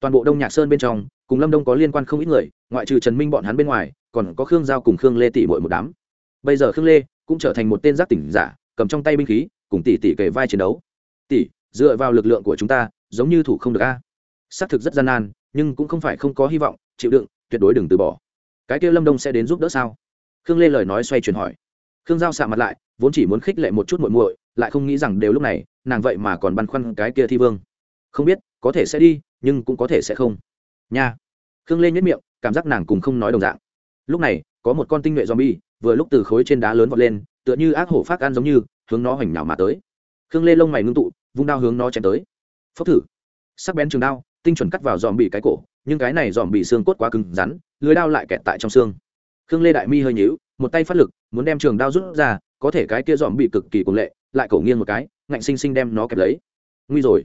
Toàn bộ đông nhạc sơn bên trong, cùng lâm đông có liên quan không ít người, ngoại trừ trần minh bọn hắn bên ngoài, còn có khương giao cùng khương lê tỷ bội một đám. Bây giờ khương lê cũng trở thành một tên giác tỉnh giả, cầm trong tay binh khí, cùng tỷ tỷ kề vai chiến đấu. Tỷ, dựa vào lực lượng của chúng ta, giống như thủ không được a. Xác thực rất gian nan nhưng cũng không phải không có hy vọng, chịu đựng, tuyệt đối đừng từ bỏ. Cái kia lâm đông sẽ đến giúp đỡ sao? Khương lê lời nói xoay chuyển hỏi. Khương giao xạ mặt lại, vốn chỉ muốn khích lệ một chút muội muội, lại không nghĩ rằng đều lúc này, nàng vậy mà còn băn khoăn cái kia thi vương. Không biết, có thể sẽ đi, nhưng cũng có thể sẽ không. Nha. Khương lê nhất miệng, cảm giác nàng cùng không nói đồng dạng. Lúc này, có một con tinh nhuệ zombie, vừa lúc từ khối trên đá lớn vọt lên, tựa như ác hổ phát ăn giống như, hướng nó hoành nhào mà tới. Khương lê lông mày ngưng tụ, vung đao hướng nó chém tới. Phốc thử. Sắc bén trường đao tinh chuẩn cắt vào dòm bị cái cổ, nhưng cái này dòm bị xương cốt quá cứng rắn, lưới đao lại kẹt tại trong xương. Khương lê đại mi hơi nhíu, một tay phát lực, muốn đem trường đao rút ra, có thể cái kia dòm bị cực kỳ cùng lệ, lại cổ nghiêng một cái, ngạnh sinh sinh đem nó kẹp lấy. Nguy rồi.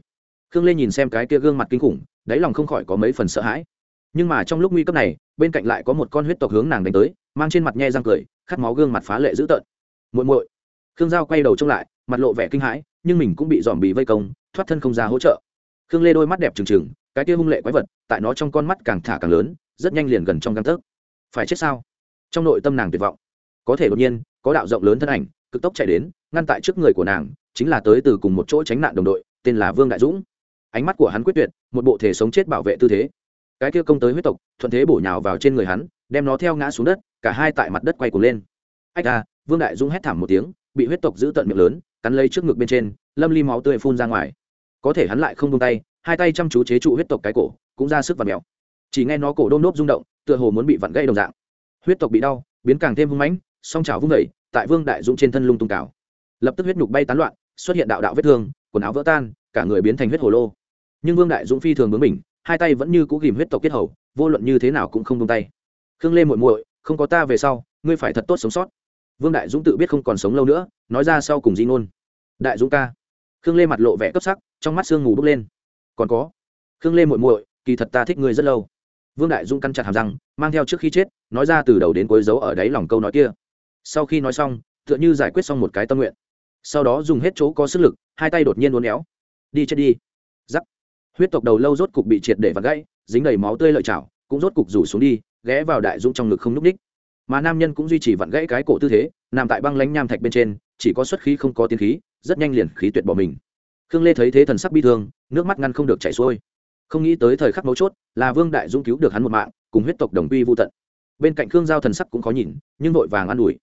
Khương lê nhìn xem cái kia gương mặt kinh khủng, đáy lòng không khỏi có mấy phần sợ hãi. Nhưng mà trong lúc nguy cấp này, bên cạnh lại có một con huyết tộc hướng nàng đánh tới, mang trên mặt nhe răng cười, khát máu gương mặt phá lệ dữ tợn. Muội muội. Khương giao quay đầu trông lại, mặt lộ vẻ kinh hãi, nhưng mình cũng bị dòm bị vây công, thoát thân không ra hỗ trợ. Khương lê đôi mắt đẹp trừng trừng cái kia hung lệ quái vật, tại nó trong con mắt càng thả càng lớn, rất nhanh liền gần trong găng tấc. Phải chết sao? Trong nội tâm nàng tuyệt vọng. Có thể đột nhiên, có đạo rộng lớn thân ảnh, cực tốc chạy đến, ngăn tại trước người của nàng, chính là tới từ cùng một chỗ tránh nạn đồng đội, tên là vương đại dũng. Ánh mắt của hắn quyết tuyệt, một bộ thể sống chết bảo vệ tư thế. Cái kia công tới huyết tộc, thuận thế bổ nhào vào trên người hắn, đem nó theo ngã xuống đất, cả hai tại mặt đất quay cuồng lên. Ách ra vương đại dũng hét thảm một tiếng, bị huyết tộc giữ tận miệng lớn, cắn lấy trước ngực bên trên, lâm ly máu tươi phun ra ngoài. Có thể hắn lại không tung tay hai tay chăm chú chế trụ huyết tộc cái cổ, cũng ra sức và mèo. Chỉ nghe nó cổ đôm nốt rung động, tựa hồ muốn bị vặn gây đồng dạng. Huyết tộc bị đau, biến càng thêm hung mãnh, song trào vung vẩy tại vương đại dũng trên thân lung tung cào. Lập tức huyết nhục bay tán loạn, xuất hiện đạo đạo vết thương, quần áo vỡ tan, cả người biến thành huyết hồ lô. Nhưng vương đại dũng phi thường bướng mình hai tay vẫn như cũ ghìm huyết tộc kết hầu, vô luận như thế nào cũng không tung tay. Khương lê muội muội, không có ta về sau, ngươi phải thật tốt sống sót. Vương đại dũng tự biết không còn sống lâu nữa, nói ra sau cùng di ngôn. Đại dũng ca. Khương lê mặt lộ vẻ cấp sắc, trong mắt sương ngủ bốc lên còn có. Khương lê muội muội, kỳ thật ta thích ngươi rất lâu. Vương đại dung căn chặt hàm răng, mang theo trước khi chết, nói ra từ đầu đến cuối dấu ở đáy lòng câu nói kia. Sau khi nói xong, tựa như giải quyết xong một cái tâm nguyện. Sau đó dùng hết chỗ có sức lực, hai tay đột nhiên uốn éo. Đi chết đi. Giắc. Huyết tộc đầu lâu rốt cục bị triệt để vặt gãy, dính đầy máu tươi lợi chảo, cũng rốt cục rủ xuống đi, ghé vào đại dũng trong ngực không n ú c ních. Mà nam nhân cũng duy trì vặn gãy cái cổ tư thế, nằm tại băng lánh nham thạch bên trên, chỉ có xuất khí không có tiến khí, rất nhanh liền khí tuyệt bỏ mình khương lê thấy thế thần sắc bi thương, nước mắt ngăn không được chảy xuôi. Không nghĩ tới thời khắc mấu chốt, là vương đại dũng cứu được hắn một mạng, cùng huyết tộc đồng quy vô tận. Bên cạnh khương giao thần sắc cũng khó nhìn, nhưng vội vàng an ủi.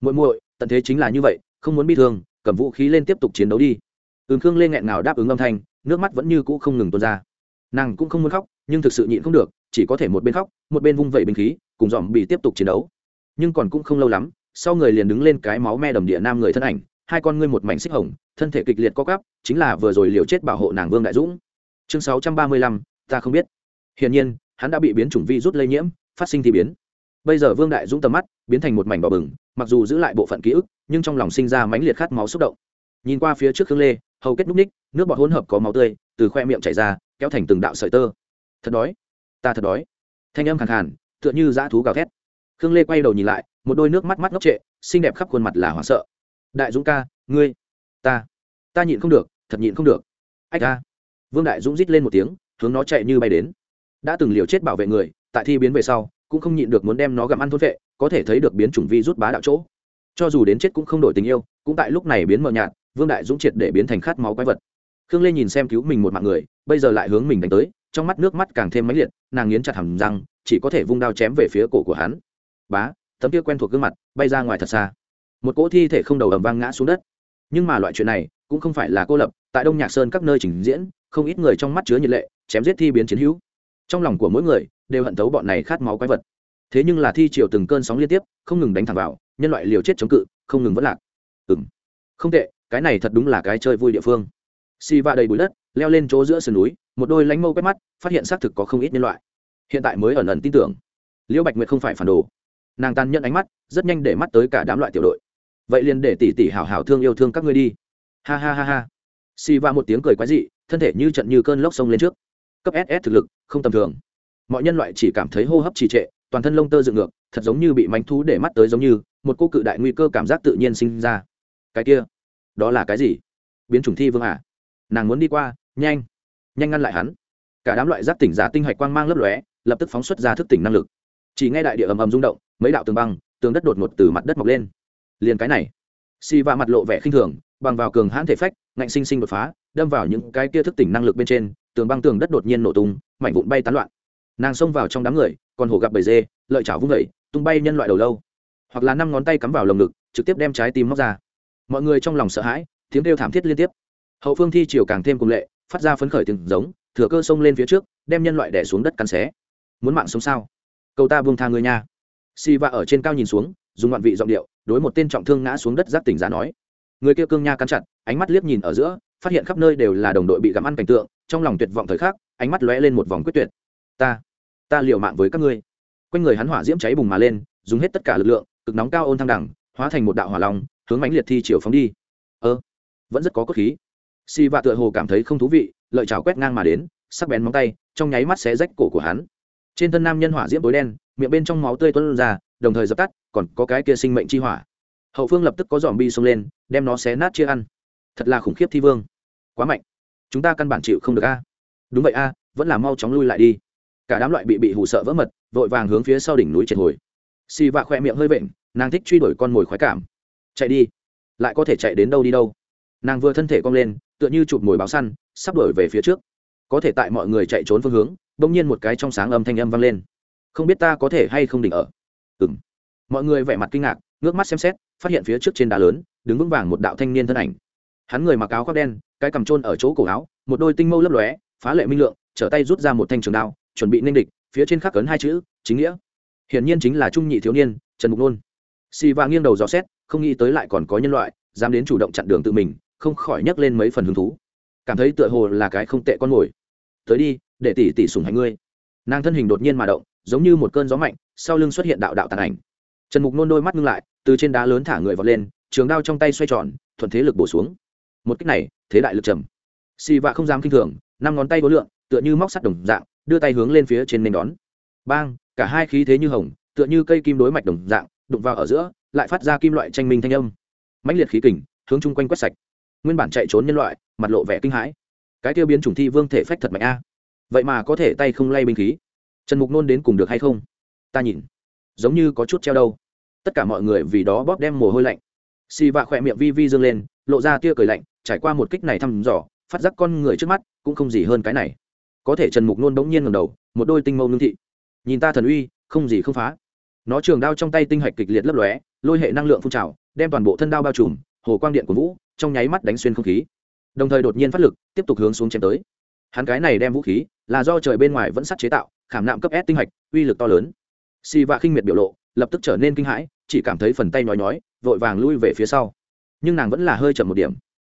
Muội muội, tận thế chính là như vậy, không muốn bi thương, cầm vũ khí lên tiếp tục chiến đấu đi. Ừm khương lê nghẹn nào đáp ứng âm thanh, nước mắt vẫn như cũ không ngừng tuôn ra. Nàng cũng không muốn khóc, nhưng thực sự nhịn không được, chỉ có thể một bên khóc, một bên vung vẩy binh khí, cùng dòm bị tiếp tục chiến đấu. Nhưng còn cũng không lâu lắm, sau người liền đứng lên cái máu me đầm địa nam người thân ảnh, hai con ngươi một mảnh xích hồng thân thể kịch liệt co cắp chính là vừa rồi liều chết bảo hộ nàng vương đại dũng. Chương sáu trăm ba mươi lăm, ta không biết. Hiển nhiên, hắn đã bị biến chủng vi rút lây nhiễm, phát sinh thì biến. Bây giờ vương đại dũng tầm mắt biến thành một mảnh bỏ bừng, mặc dù giữ lại bộ phận ký ức, nhưng trong lòng sinh ra mãnh liệt khát máu xúc động. Nhìn qua phía trước khương lê, hầu kết núc ních, nước bọt hỗn hợp có máu tươi, từ khoe miệng chảy ra, kéo thành từng đạo sợi tơ. Thật đói. Ta thật đói. Thanh âm khàn khàn, tựa như dã thú gào thét. Khương lê quay đầu nhìn lại, một đôi nước mắt mắt ngốc trệ, xinh đẹp khắp khuôn mặt là hoảng sợ. Đại dũng ca, ngươi ta ta nhịn không được thật nhịn không được. Ách ca vương đại dũng rít lên một tiếng hướng nó chạy như bay đến. Đã từng liều chết bảo vệ người tại thi biến về sau cũng không nhịn được muốn đem nó gặm ăn thốt vệ có thể thấy được biến chủng vi rút bá đạo chỗ. Cho dù đến chết cũng không đổi tình yêu cũng tại lúc này biến mờ nhạt vương đại dũng triệt để biến thành khát máu quái vật. Khương lê nhìn xem cứu mình một mạng người bây giờ lại hướng mình đánh tới trong mắt nước mắt càng thêm mãnh liệt nàng nghiến chặt hầm răng chỉ có thể vung đao chém về phía cổ của hắn. Bá tấm kia quen thuộc gương mặt bay ra ngoài thật xa. Một cỗ thi thể không đầu ầm vang ngã xuống đất nhưng mà loại chuyện này cũng không phải là cô lập, tại đông nhạc sơn các nơi trình diễn, không ít người trong mắt chứa nhiệt lệ, chém giết thi biến chiến hữu. Trong lòng của mỗi người đều hận thấu bọn này khát máu quái vật. Thế nhưng là thi chiều từng cơn sóng liên tiếp, không ngừng đánh thẳng vào, nhân loại liều chết chống cự, không ngừng vất lạc. Ừng không tệ, cái này thật đúng là cái chơi vui địa phương. Xì va đầy bụi đất, leo lên chỗ giữa sườn núi, một đôi lánh mâu quét mắt, phát hiện xác thực có không ít nhân loại. Hiện tại mới ẩn ẩn tin tưởng. Liễu bạch nguyệt không phải phản đồ. Nàng tàn nhẫn ánh mắt, rất nhanh để mắt tới cả đám loại tiểu đội vậy liền để tỷ tỷ hảo hảo thương yêu thương các ngươi đi. Ha ha ha ha. Xì va một tiếng cười quái dị, thân thể như trận như cơn lốc sông lên trước. Cấp ss thực lực, không tầm thường. Mọi nhân loại chỉ cảm thấy hô hấp trì trệ, toàn thân lông tơ dựng ngược, thật giống như bị mánh thú để mắt tới giống như, một cô cự đại nguy cơ cảm giác tự nhiên sinh ra. Cái kia, đó là cái gì? Biến chủng thi vương à? Nàng muốn đi qua, nhanh nhanh ngăn lại hắn. Cả đám loại giác tỉnh giả tinh hạch quang mang lấp lóe, lập tức phóng xuất ra thức tỉnh năng lực. Chỉ ngay đại địa ầm ầm rung động, mấy đạo tường băng, tường đất đột ngột từ mặt đất mọc lên liền cái này. Si va mặt lộ vẻ khinh thường, bằng vào cường hãn thể phách, ngạnh sinh sinh đột phá, đâm vào những cái kia thức tỉnh năng lực bên trên, tường băng tường đất đột nhiên nổ tung, mảnh vụn bay tán loạn. Nàng xông vào trong đám người, còn hổ gặp bầy dê, lợi chảo vung vẩy tung bay nhân loại đầu lâu. Hoặc là năm ngón tay cắm vào lồng ngực, trực tiếp đem trái tim móc ra. Mọi người trong lòng sợ hãi, tiếng kêu thảm thiết liên tiếp. Hậu phương thi chiều càng thêm cùng lệ, phát ra phấn khởi từng giống, thừa cơ xông lên phía trước, đem nhân loại đẻ xuống đất cắn xé. Muốn mạng sống sao? Cầu ta buông tha người nha. Si va ở trên cao nhìn xuống dùng ngoạn vị giọng điệu, đối một tên trọng thương ngã xuống đất giáp tỉnh giá nói. Người kia cương nha cắn chặt, ánh mắt liếc nhìn ở giữa, phát hiện khắp nơi đều là đồng đội bị gặm ăn cảnh tượng, trong lòng tuyệt vọng thời khắc, ánh mắt lóe lên một vòng quyết tuyệt. Ta ta liều mạng với các ngươi. Quanh người hắn hỏa diễm cháy bùng mà lên, dùng hết tất cả lực lượng, cực nóng cao ôn thăng đẳng, hóa thành một đạo hỏa long, hướng mãnh liệt thi chiều phóng đi. Ơ, vẫn rất có cốt khí. Si vạ tựa hồ cảm thấy không thú vị, lợi chảo quét ngang mà đến, sắc bén móng tay, trong nháy mắt xé rách cổ của hắn. Trên thân nam nhân hỏa diễm tối đen, miệng bên trong máu tươi tuôn ra đồng thời dập tắt, còn có cái kia sinh mệnh chi hỏa. Hậu phương lập tức có dòm bi xông lên, đem nó xé nát chia ăn. Thật là khủng khiếp thi vương. Quá mạnh. Chúng ta căn bản chịu không được a. Đúng vậy a, vẫn là mau chóng lui lại đi. Cả đám loại bị bị hù sợ vỡ mật, vội vàng hướng phía sau đỉnh núi triệt hồi. Xì vạ khoe miệng hơi vện, nàng thích truy đuổi con mồi khoái cảm. Chạy đi. Lại có thể chạy đến đâu đi đâu. Nàng vừa thân thể cong lên, tựa như chụp mồi báo săn, sắp đuổi về phía trước. Có thể tại mọi người chạy trốn phương hướng, bỗng nhiên một cái trong sáng âm thanh âm vang lên. Không biết ta có thể hay không đỉnh ở ừng mọi người vẻ mặt kinh ngạc, ngước mắt xem xét, phát hiện phía trước trên đá lớn, đứng vững vàng một đạo thanh niên thân ảnh. Hắn người mặc áo khoác đen, cái cầm trôn ở chỗ cổ áo, một đôi tinh mâu lấp lóe, phá lệ minh lượng, trở tay rút ra một thanh trường đao, chuẩn bị nên địch, phía trên khắc cấn hai chữ, chính nghĩa. Hiển nhiên chính là trung nhị thiếu niên, trần mục nôn. Xì và nghiêng đầu dò xét, không nghĩ tới lại còn có nhân loại, dám đến chủ động chặn đường tự mình, không khỏi nhấc lên mấy phần hứng thú. Cảm thấy tựa hồ là cái không tệ con mồi. Tới đi, để tỷ tỷ sùng hành ngươi nàng thân hình đột nhiên mà động, giống như một cơn gió mạnh, sau lưng xuất hiện đạo đạo tàn ảnh. Trần mục nôn đôi mắt ngưng lại, từ trên đá lớn thả người vọt lên, trường đao trong tay xoay tròn, thuận thế lực bổ xuống. Một cách này, thế đại lực trầm. Xì vạ không dám kinh thường, năm ngón tay vô lượng tựa như móc sắt đồng dạng, đưa tay hướng lên phía trên nền đón. Bang, cả hai khí thế như hồng, tựa như cây kim đối mạch đồng dạng, đụng vào ở giữa, lại phát ra kim loại tranh minh thanh âm. Mãnh liệt khí kình, hướng chung quanh quét sạch. Nguyên bản chạy trốn nhân loại, mặt lộ vẻ kinh hãi. Cái tiêu biến chủng thi vương thể phách thật mạnh a vậy mà có thể tay không lay binh khí. Trần mục nôn đến cùng được hay không? Ta nhìn. Giống như có chút treo đâu. Tất cả mọi người vì đó bóp đem mồ hôi lạnh. Xì vạ khỏe miệng vi vi dâng lên, lộ ra tia cười lạnh, trải qua một kích này thăm dò, phát giác con người trước mắt cũng không gì hơn cái này. Có thể trần mục nôn bỗng nhiên ngầm đầu, một đôi tinh mâu nương thị. Nhìn ta thần uy, không gì không phá. Nó trường đao trong tay tinh hạch kịch liệt lấp lóe, lôi hệ năng lượng phun trào, đem toàn bộ thân đao bao trùm, hồ quang điện của vũ, trong nháy mắt đánh xuyên không khí. Đồng thời đột nhiên phát lực, tiếp tục hướng xuống chém tới hắn cái này đem vũ khí, là do trời bên ngoài vẫn sắt chế tạo, khảm nạm cấp s tinh hạch, uy lực to lớn. Si va khinh miệt biểu lộ, lập tức trở nên kinh hãi, chỉ cảm thấy phần tay nhói nhói, vội vàng lui về phía sau. Nhưng nàng vẫn là hơi chậm một điểm.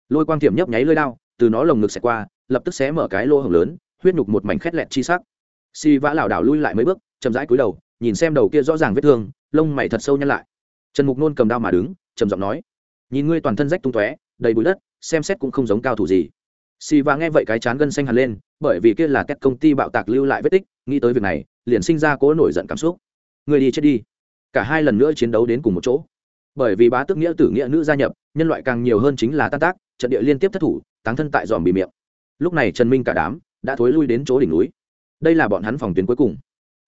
Lôi quang tiệm nhấp nháy lơi đao, từ nó lồng ngực xẹt qua, lập tức xé mở cái lô hồng lớn, huyết nhục một mảnh khét lẹt chi sắc. Si vã lảo đảo lui lại mấy bước, chậm rãi cúi đầu, nhìn xem đầu kia rõ ràng vết thương, lông mày thật sâu nhăn lại. Trần mục nôn cầm đao mà đứng, trầm giọng nói, nhìn ngươi toàn thân rách tung tóe, đầy bụi đất, xem xét cũng không giống cao thủ gì si va nghe vậy cái chán gân xanh hẳn lên, bởi vì kia là các công ty bạo tạc lưu lại vết tích, nghĩ tới việc này, liền sinh ra cố nổi giận cảm xúc. Người đi chết đi. Cả hai lần nữa chiến đấu đến cùng một chỗ. Bởi vì bá tước nghĩa tử nghĩa nữ gia nhập, nhân loại càng nhiều hơn chính là tan tác, trận địa liên tiếp thất thủ, táng thân tại dòm bị miệng. Lúc này trần minh cả đám đã thối lui đến chỗ đỉnh núi. Đây là bọn hắn phòng tuyến cuối cùng.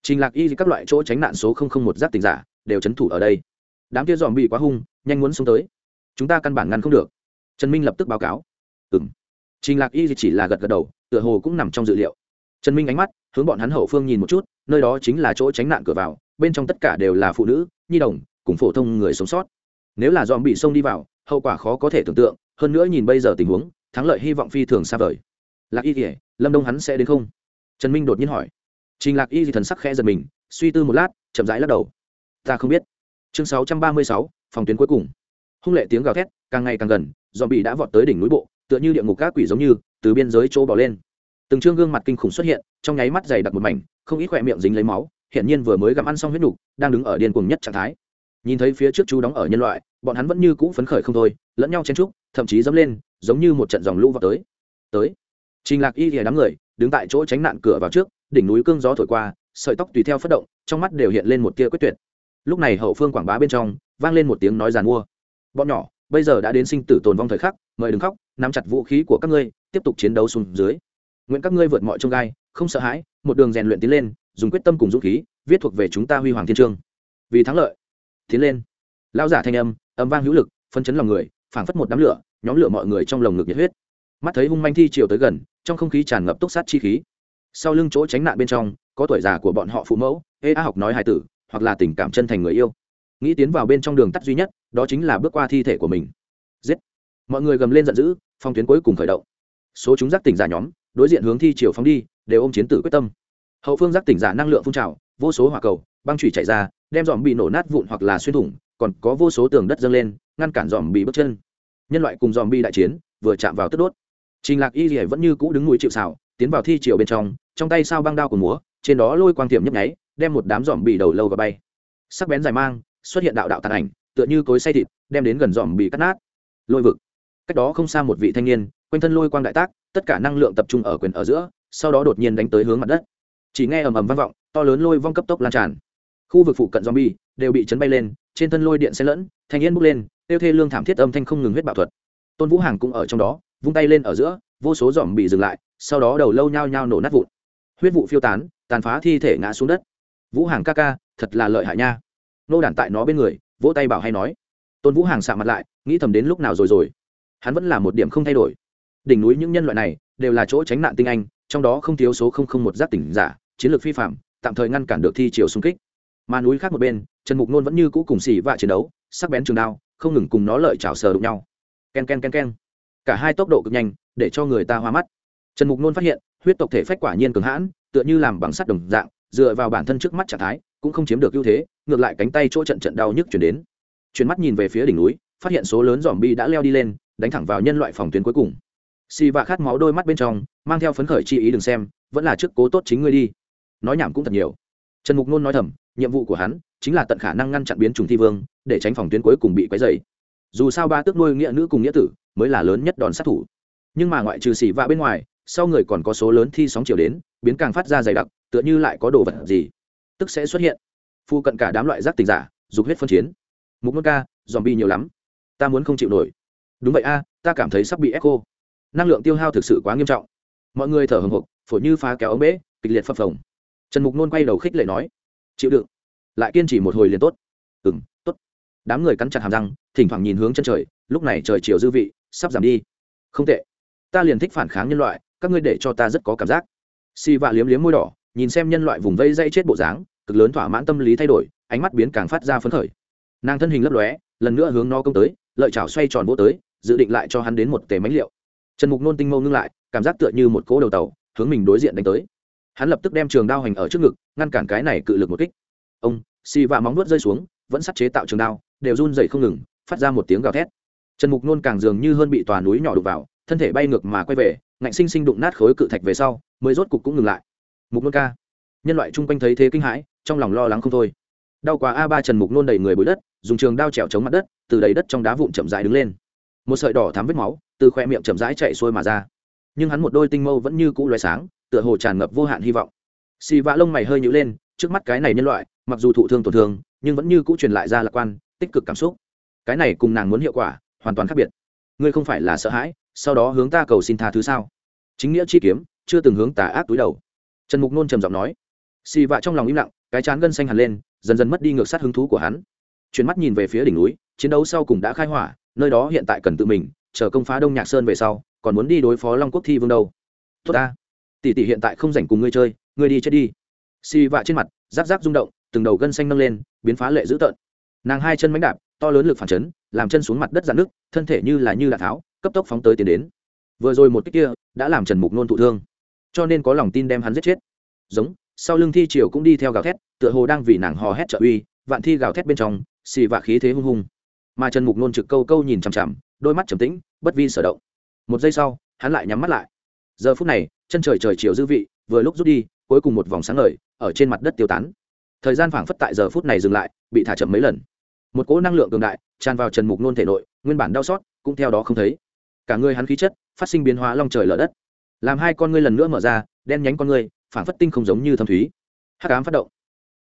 Trình lạc y, các loại chỗ tránh nạn số một giáp tình giả, đều c h ấ n thủ ở đây. Đám kia dòm bị quá hung, nhanh muốn xuống tới. Chúng ta căn bản ngăn không được. Trần minh lập tức báo cáo. Ừ m trình lạc y chỉ là gật gật đầu, tựa hồ cũng nằm trong dự liệu. Trần minh ánh mắt hướng bọn hắn hậu phương nhìn một chút, nơi đó chính là chỗ tránh nạn cửa vào, bên trong tất cả đều là phụ nữ, nhi đồng, cùng phổ thông người sống sót. Nếu là dòm bị xông đi vào, hậu quả khó có thể tưởng tượng, hơn nữa nhìn bây giờ tình huống, thắng lợi hy vọng phi thường xa vời. Lạc y kỉa lâm đông hắn sẽ đến không? Trần minh đột nhiên hỏi. Trình lạc y thì thần sắc khẽ giật mình, suy tư một lát, chậm rãi lắc đầu. Ta không biết. Chương sáu trăm ba mươi sáu, phòng tuyến cuối cùng. Hung lệ tiếng gào thét, càng ngày càng gần, dòm bị đã vọt tới đỉnh núi bộ tựa như địa ngục các quỷ giống như, từ biên giới chỗ bỏ lên. Từng trương gương mặt kinh khủng xuất hiện, trong nháy mắt dày đặc một mảnh, không ít khỏe miệng dính lấy máu hiện nhiên vừa mới gặm ăn xong huyết nục, đang đứng ở điên cuồng nhất trạng thái. Nhìn thấy phía trước chú đóng ở nhân loại, bọn hắn vẫn như cũ phấn khởi không thôi, lẫn nhau chen trúc thậm chí dẫm lên, giống như một trận dòng lũ vào tới. Tới. Trình lạc y thì đám người, đứng tại chỗ tránh nạn cửa vào trước, đỉnh núi cương gió thổi qua, sợi tóc tùy theo phất động, trong mắt đều hiện lên một tia quyết tuyệt. Lúc này hậu phương quảng bá bên trong, vang lên một tiếng nói giàn mua. Bọn nhỏ, bây giờ đã đến sinh tử tồn vong thời khắc, mời đừng khóc nắm chặt vũ khí của các ngươi, tiếp tục chiến đấu xuống dưới. Nguyện các ngươi vượt mọi trông gai, không sợ hãi, một đường rèn luyện tiến lên, dùng quyết tâm cùng dũng khí, viết thuộc về chúng ta huy hoàng thiên trương. Vì thắng lợi, tiến lên. Lao giả thanh âm âm vang hữu lực, phân chấn lòng người, phảng phất một đám lửa, nhóm lửa mọi người trong lồng ngực nhiệt huyết. Mắt thấy hung manh thi chiều tới gần, trong không khí tràn ngập túc sát chi khí. Sau lưng chỗ tránh nạn bên trong, có tuổi già của bọn họ phụ mẫu, ê a học nói hài tử, hoặc là tình cảm chân thành người yêu. Nghĩ tiến vào bên trong đường tắt duy nhất, đó chính là bước qua thi thể của mình. Giết mọi người gầm lên giận dữ, phong tuyến cuối cùng khởi động. Số chúng giác tỉnh giả nhóm, đối diện hướng thi chiều phóng đi, đều ôm chiến tử quyết tâm. Hậu phương giác tỉnh giả năng lượng phun trào, vô số hỏa cầu, băng chủy chạy ra, đem dòm bị nổ nát vụn hoặc là xuyên thủng, còn có vô số tường đất dâng lên, ngăn cản dòm bị bước chân. Nhân loại cùng dòm bi đại chiến, vừa chạm vào tức đốt. Trình lạc y rỉa vẫn như cũ đứng núi chịu xảo tiến vào thi chiều bên trong trong tay sao băng đao của múa, trên đó lôi quang tiệm nhấp nháy, đem một đám dòm bị đầu lâu và bay. Sắc bén dài mang, xuất hiện đạo đạo tàn ảnh, tựa như cối say thịt, đem đến gần dòm bị cắt nát. Lôi vực cách đó không xa một vị thanh niên, quanh thân lôi quang đại tác, tất cả năng lượng tập trung ở quyền ở giữa, sau đó đột nhiên đánh tới hướng mặt đất. Chỉ nghe ầm ầm vang vọng, to lớn lôi vong cấp tốc lan tràn. Khu vực phụ cận zombie đều bị chấn bay lên, trên thân lôi điện xen lẫn, thanh yên bốc lên, tiêu thê lương thảm thiết âm thanh không ngừng huyết bạo thuật. Tôn vũ hàng cũng ở trong đó, vung tay lên ở giữa, vô số dòm bị dừng lại, sau đó đầu lâu nhao nhao nổ nát vụn. Huyết vụ phiêu tán, tàn phá thi thể ngã xuống đất. Vũ hàng ca ca, thật là lợi hại nha. Nô đản tại nó bên người, vỗ tay bảo hay nói. Tôn vũ hàng xạ mặt lại, nghĩ thầm đến lúc nào rồi rồi hắn vẫn là một điểm không thay đổi. Đỉnh núi những nhân loại này đều là chỗ tránh nạn tinh anh, trong đó không thiếu số không không một giác tỉnh giả, chiến lược phi phạm, tạm thời ngăn cản được thi chiều xung kích. Mà núi khác một bên, trần mục nôn vẫn như cũ cùng xì vạ chiến đấu, sắc bén trường đao, không ngừng cùng nó lợi chảo sờ đụng nhau. K e n k e n k e n k e n cả hai tốc độ cực nhanh, để cho người ta hoa mắt. Trần mục nôn phát hiện, huyết tộc thể phách quả nhiên cường hãn, tựa như làm bằng sắt đồng dạng, dựa vào bản thân trước mắt trạng thái, cũng không chiếm được ưu thế, ngược lại cánh tay chỗ trận trận đau nhức chuyển đến. Chuyển mắt nhìn về phía đỉnh núi, phát hiện số lớn dòm bi đã leo đi lên đánh thẳng vào nhân loại phòng tuyến cuối cùng. Xì vạ khát máu đôi mắt bên trong, mang theo phấn khởi chi ý đừng xem, vẫn là trước cố tốt chính ngươi đi. Nói nhảm cũng thật nhiều. Trần mục nôn nói thầm, nhiệm vụ của hắn chính là tận khả năng ngăn chặn biến chủng thi vương, để tránh phòng tuyến cuối cùng bị quấy dày dù sao ba tước nuôi nghĩa nữ cùng nghĩa tử mới là lớn nhất đòn sát thủ. Nhưng mà ngoại trừ xì vạ bên ngoài, sau người còn có số lớn thi sóng chiều đến, biến càng phát ra dày đặc, tựa như lại có đồ vật gì tức sẽ xuất hiện. Phu cận cả đám loại giác tình giả, dục huyết phân chiến. Mục nôn ca dòm bi nhiều lắm. Ta muốn không chịu nổi đúng vậy a, ta cảm thấy sắp bị ép cô năng lượng tiêu hao thực sự quá nghiêm trọng. Mọi người thở hồng hộc, phổi như phá kéo ống bể kịch liệt phập phồng. Trần mục nôn quay đầu khích lệ nói, chịu đựng. Lại kiên trì một hồi liền tốt. Ừ m tốt. Đám người cắn chặt hàm răng, thỉnh thoảng nhìn hướng chân trời, lúc này trời chiều dư vị, sắp giảm đi. Không tệ. Ta liền thích phản kháng nhân loại, các ngươi để cho ta rất có cảm giác. Si vạ liếm liếm môi đỏ, nhìn xem nhân loại vùng vây dây chết bộ dáng, cực lớn thỏa mãn tâm lý thay đổi, ánh mắt biến càng phát ra phấn khởi. Nàng thân hình lấp lóe, lần nữa hướng no công tới, lợi chảo xoay tròn vỗ tới dự định lại cho hắn đến một tề mánh liệu. Trần mục nôn tinh mâu ngưng lại, cảm giác tựa như một cỗ đầu tàu, hướng mình đối diện đánh tới. Hắn lập tức đem trường đao hành ở trước ngực, ngăn cản cái này cự lực một kích. Ông, xì và móng nuốt rơi xuống, vẫn sắt chế tạo trường đao, đều run dậy không ngừng, phát ra một tiếng gào thét. Trần mục nôn càng dường như hơn bị tòa núi nhỏ đục vào, thân thể bay ngược mà quay về, ngạnh sinh sinh đụng nát khối cự thạch về sau, mới rốt cục cũng ngừng lại. Mục nôn ca. Nhân loại chung quanh thấy thế kinh hãi, trong lòng lo lắng không thôi. Đau quá a ba trần mục nôn đầy người bụi đất, dùng trường đao trèo chống mặt đất, từ đầy đất trong đá vụn chậm rãi đứng lên một sợi đỏ thắm vết máu từ khoe miệng chậm rãi chạy xuôi mà ra nhưng hắn một đôi tinh mâu vẫn như cũ loài sáng tựa hồ tràn ngập vô hạn hy vọng xì vạ lông mày hơi nhữ lên trước mắt cái này nhân loại mặc dù thụ thương tổn thương nhưng vẫn như cũ truyền lại ra lạc quan tích cực cảm xúc cái này cùng nàng muốn hiệu quả hoàn toàn khác biệt ngươi không phải là sợ hãi sau đó hướng ta cầu xin tha thứ sao chính nghĩa chi kiếm chưa từng hướng tà ác túi đầu trần mục nôn trầm giọng nói xì vạ trong lòng im lặng cái chán gân xanh hẳn lên dần dần mất đi ngược sát hứng thú của hắn chuyển mắt nhìn về phía đỉnh núi chiến đấu sau cùng đã khai hỏa nơi đó hiện tại cần tự mình, chờ công phá đông nhạc sơn về sau, còn muốn đi đối phó long quốc thi vương đâu. Tốt ta. Tỷ tỷ hiện tại không rảnh cùng ngươi chơi, ngươi đi chết đi. Xì vạ trên mặt giáp giáp rung động, từng đầu gân xanh nâng lên, biến phá lệ dữ tợn. Nàng hai chân mánh đạp, to lớn lực phản chấn, làm chân xuống mặt đất dạn nước thân thể như là như đạn tháo, cấp tốc phóng tới tiến đến. Vừa rồi một cách kia, đã làm trần mục nôn thụ thương. Cho nên có lòng tin đem hắn giết chết. Giống, sau lưng thi triều cũng đi theo gào thét, tựa hồ đang vì nàng hò hét trợ uy, vạn thi gào thét bên trong xì vạ khí thế hung hung mà trần mục nôn trực câu câu nhìn chằm chằm, đôi mắt trầm tĩnh, bất vi sở động. Một giây sau, hắn lại nhắm mắt lại. Giờ phút này, chân trời trời chiều dư vị, vừa lúc rút đi, cuối cùng một vòng sáng ngời, ở trên mặt đất tiêu tán. Thời gian phảng phất tại giờ phút này dừng lại, bị thả chậm mấy lần. Một cỗ năng lượng cường đại tràn vào trần mục nôn thể nội, nguyên bản đau xót, cũng theo đó không thấy. Cả người hắn khí chất phát sinh biến hóa long trời lở đất. Làm hai con ngươi lần nữa mở ra, đen nhánh con ngươi, phảng phất tinh không giống như thâm thúy. Hắc ám phát động.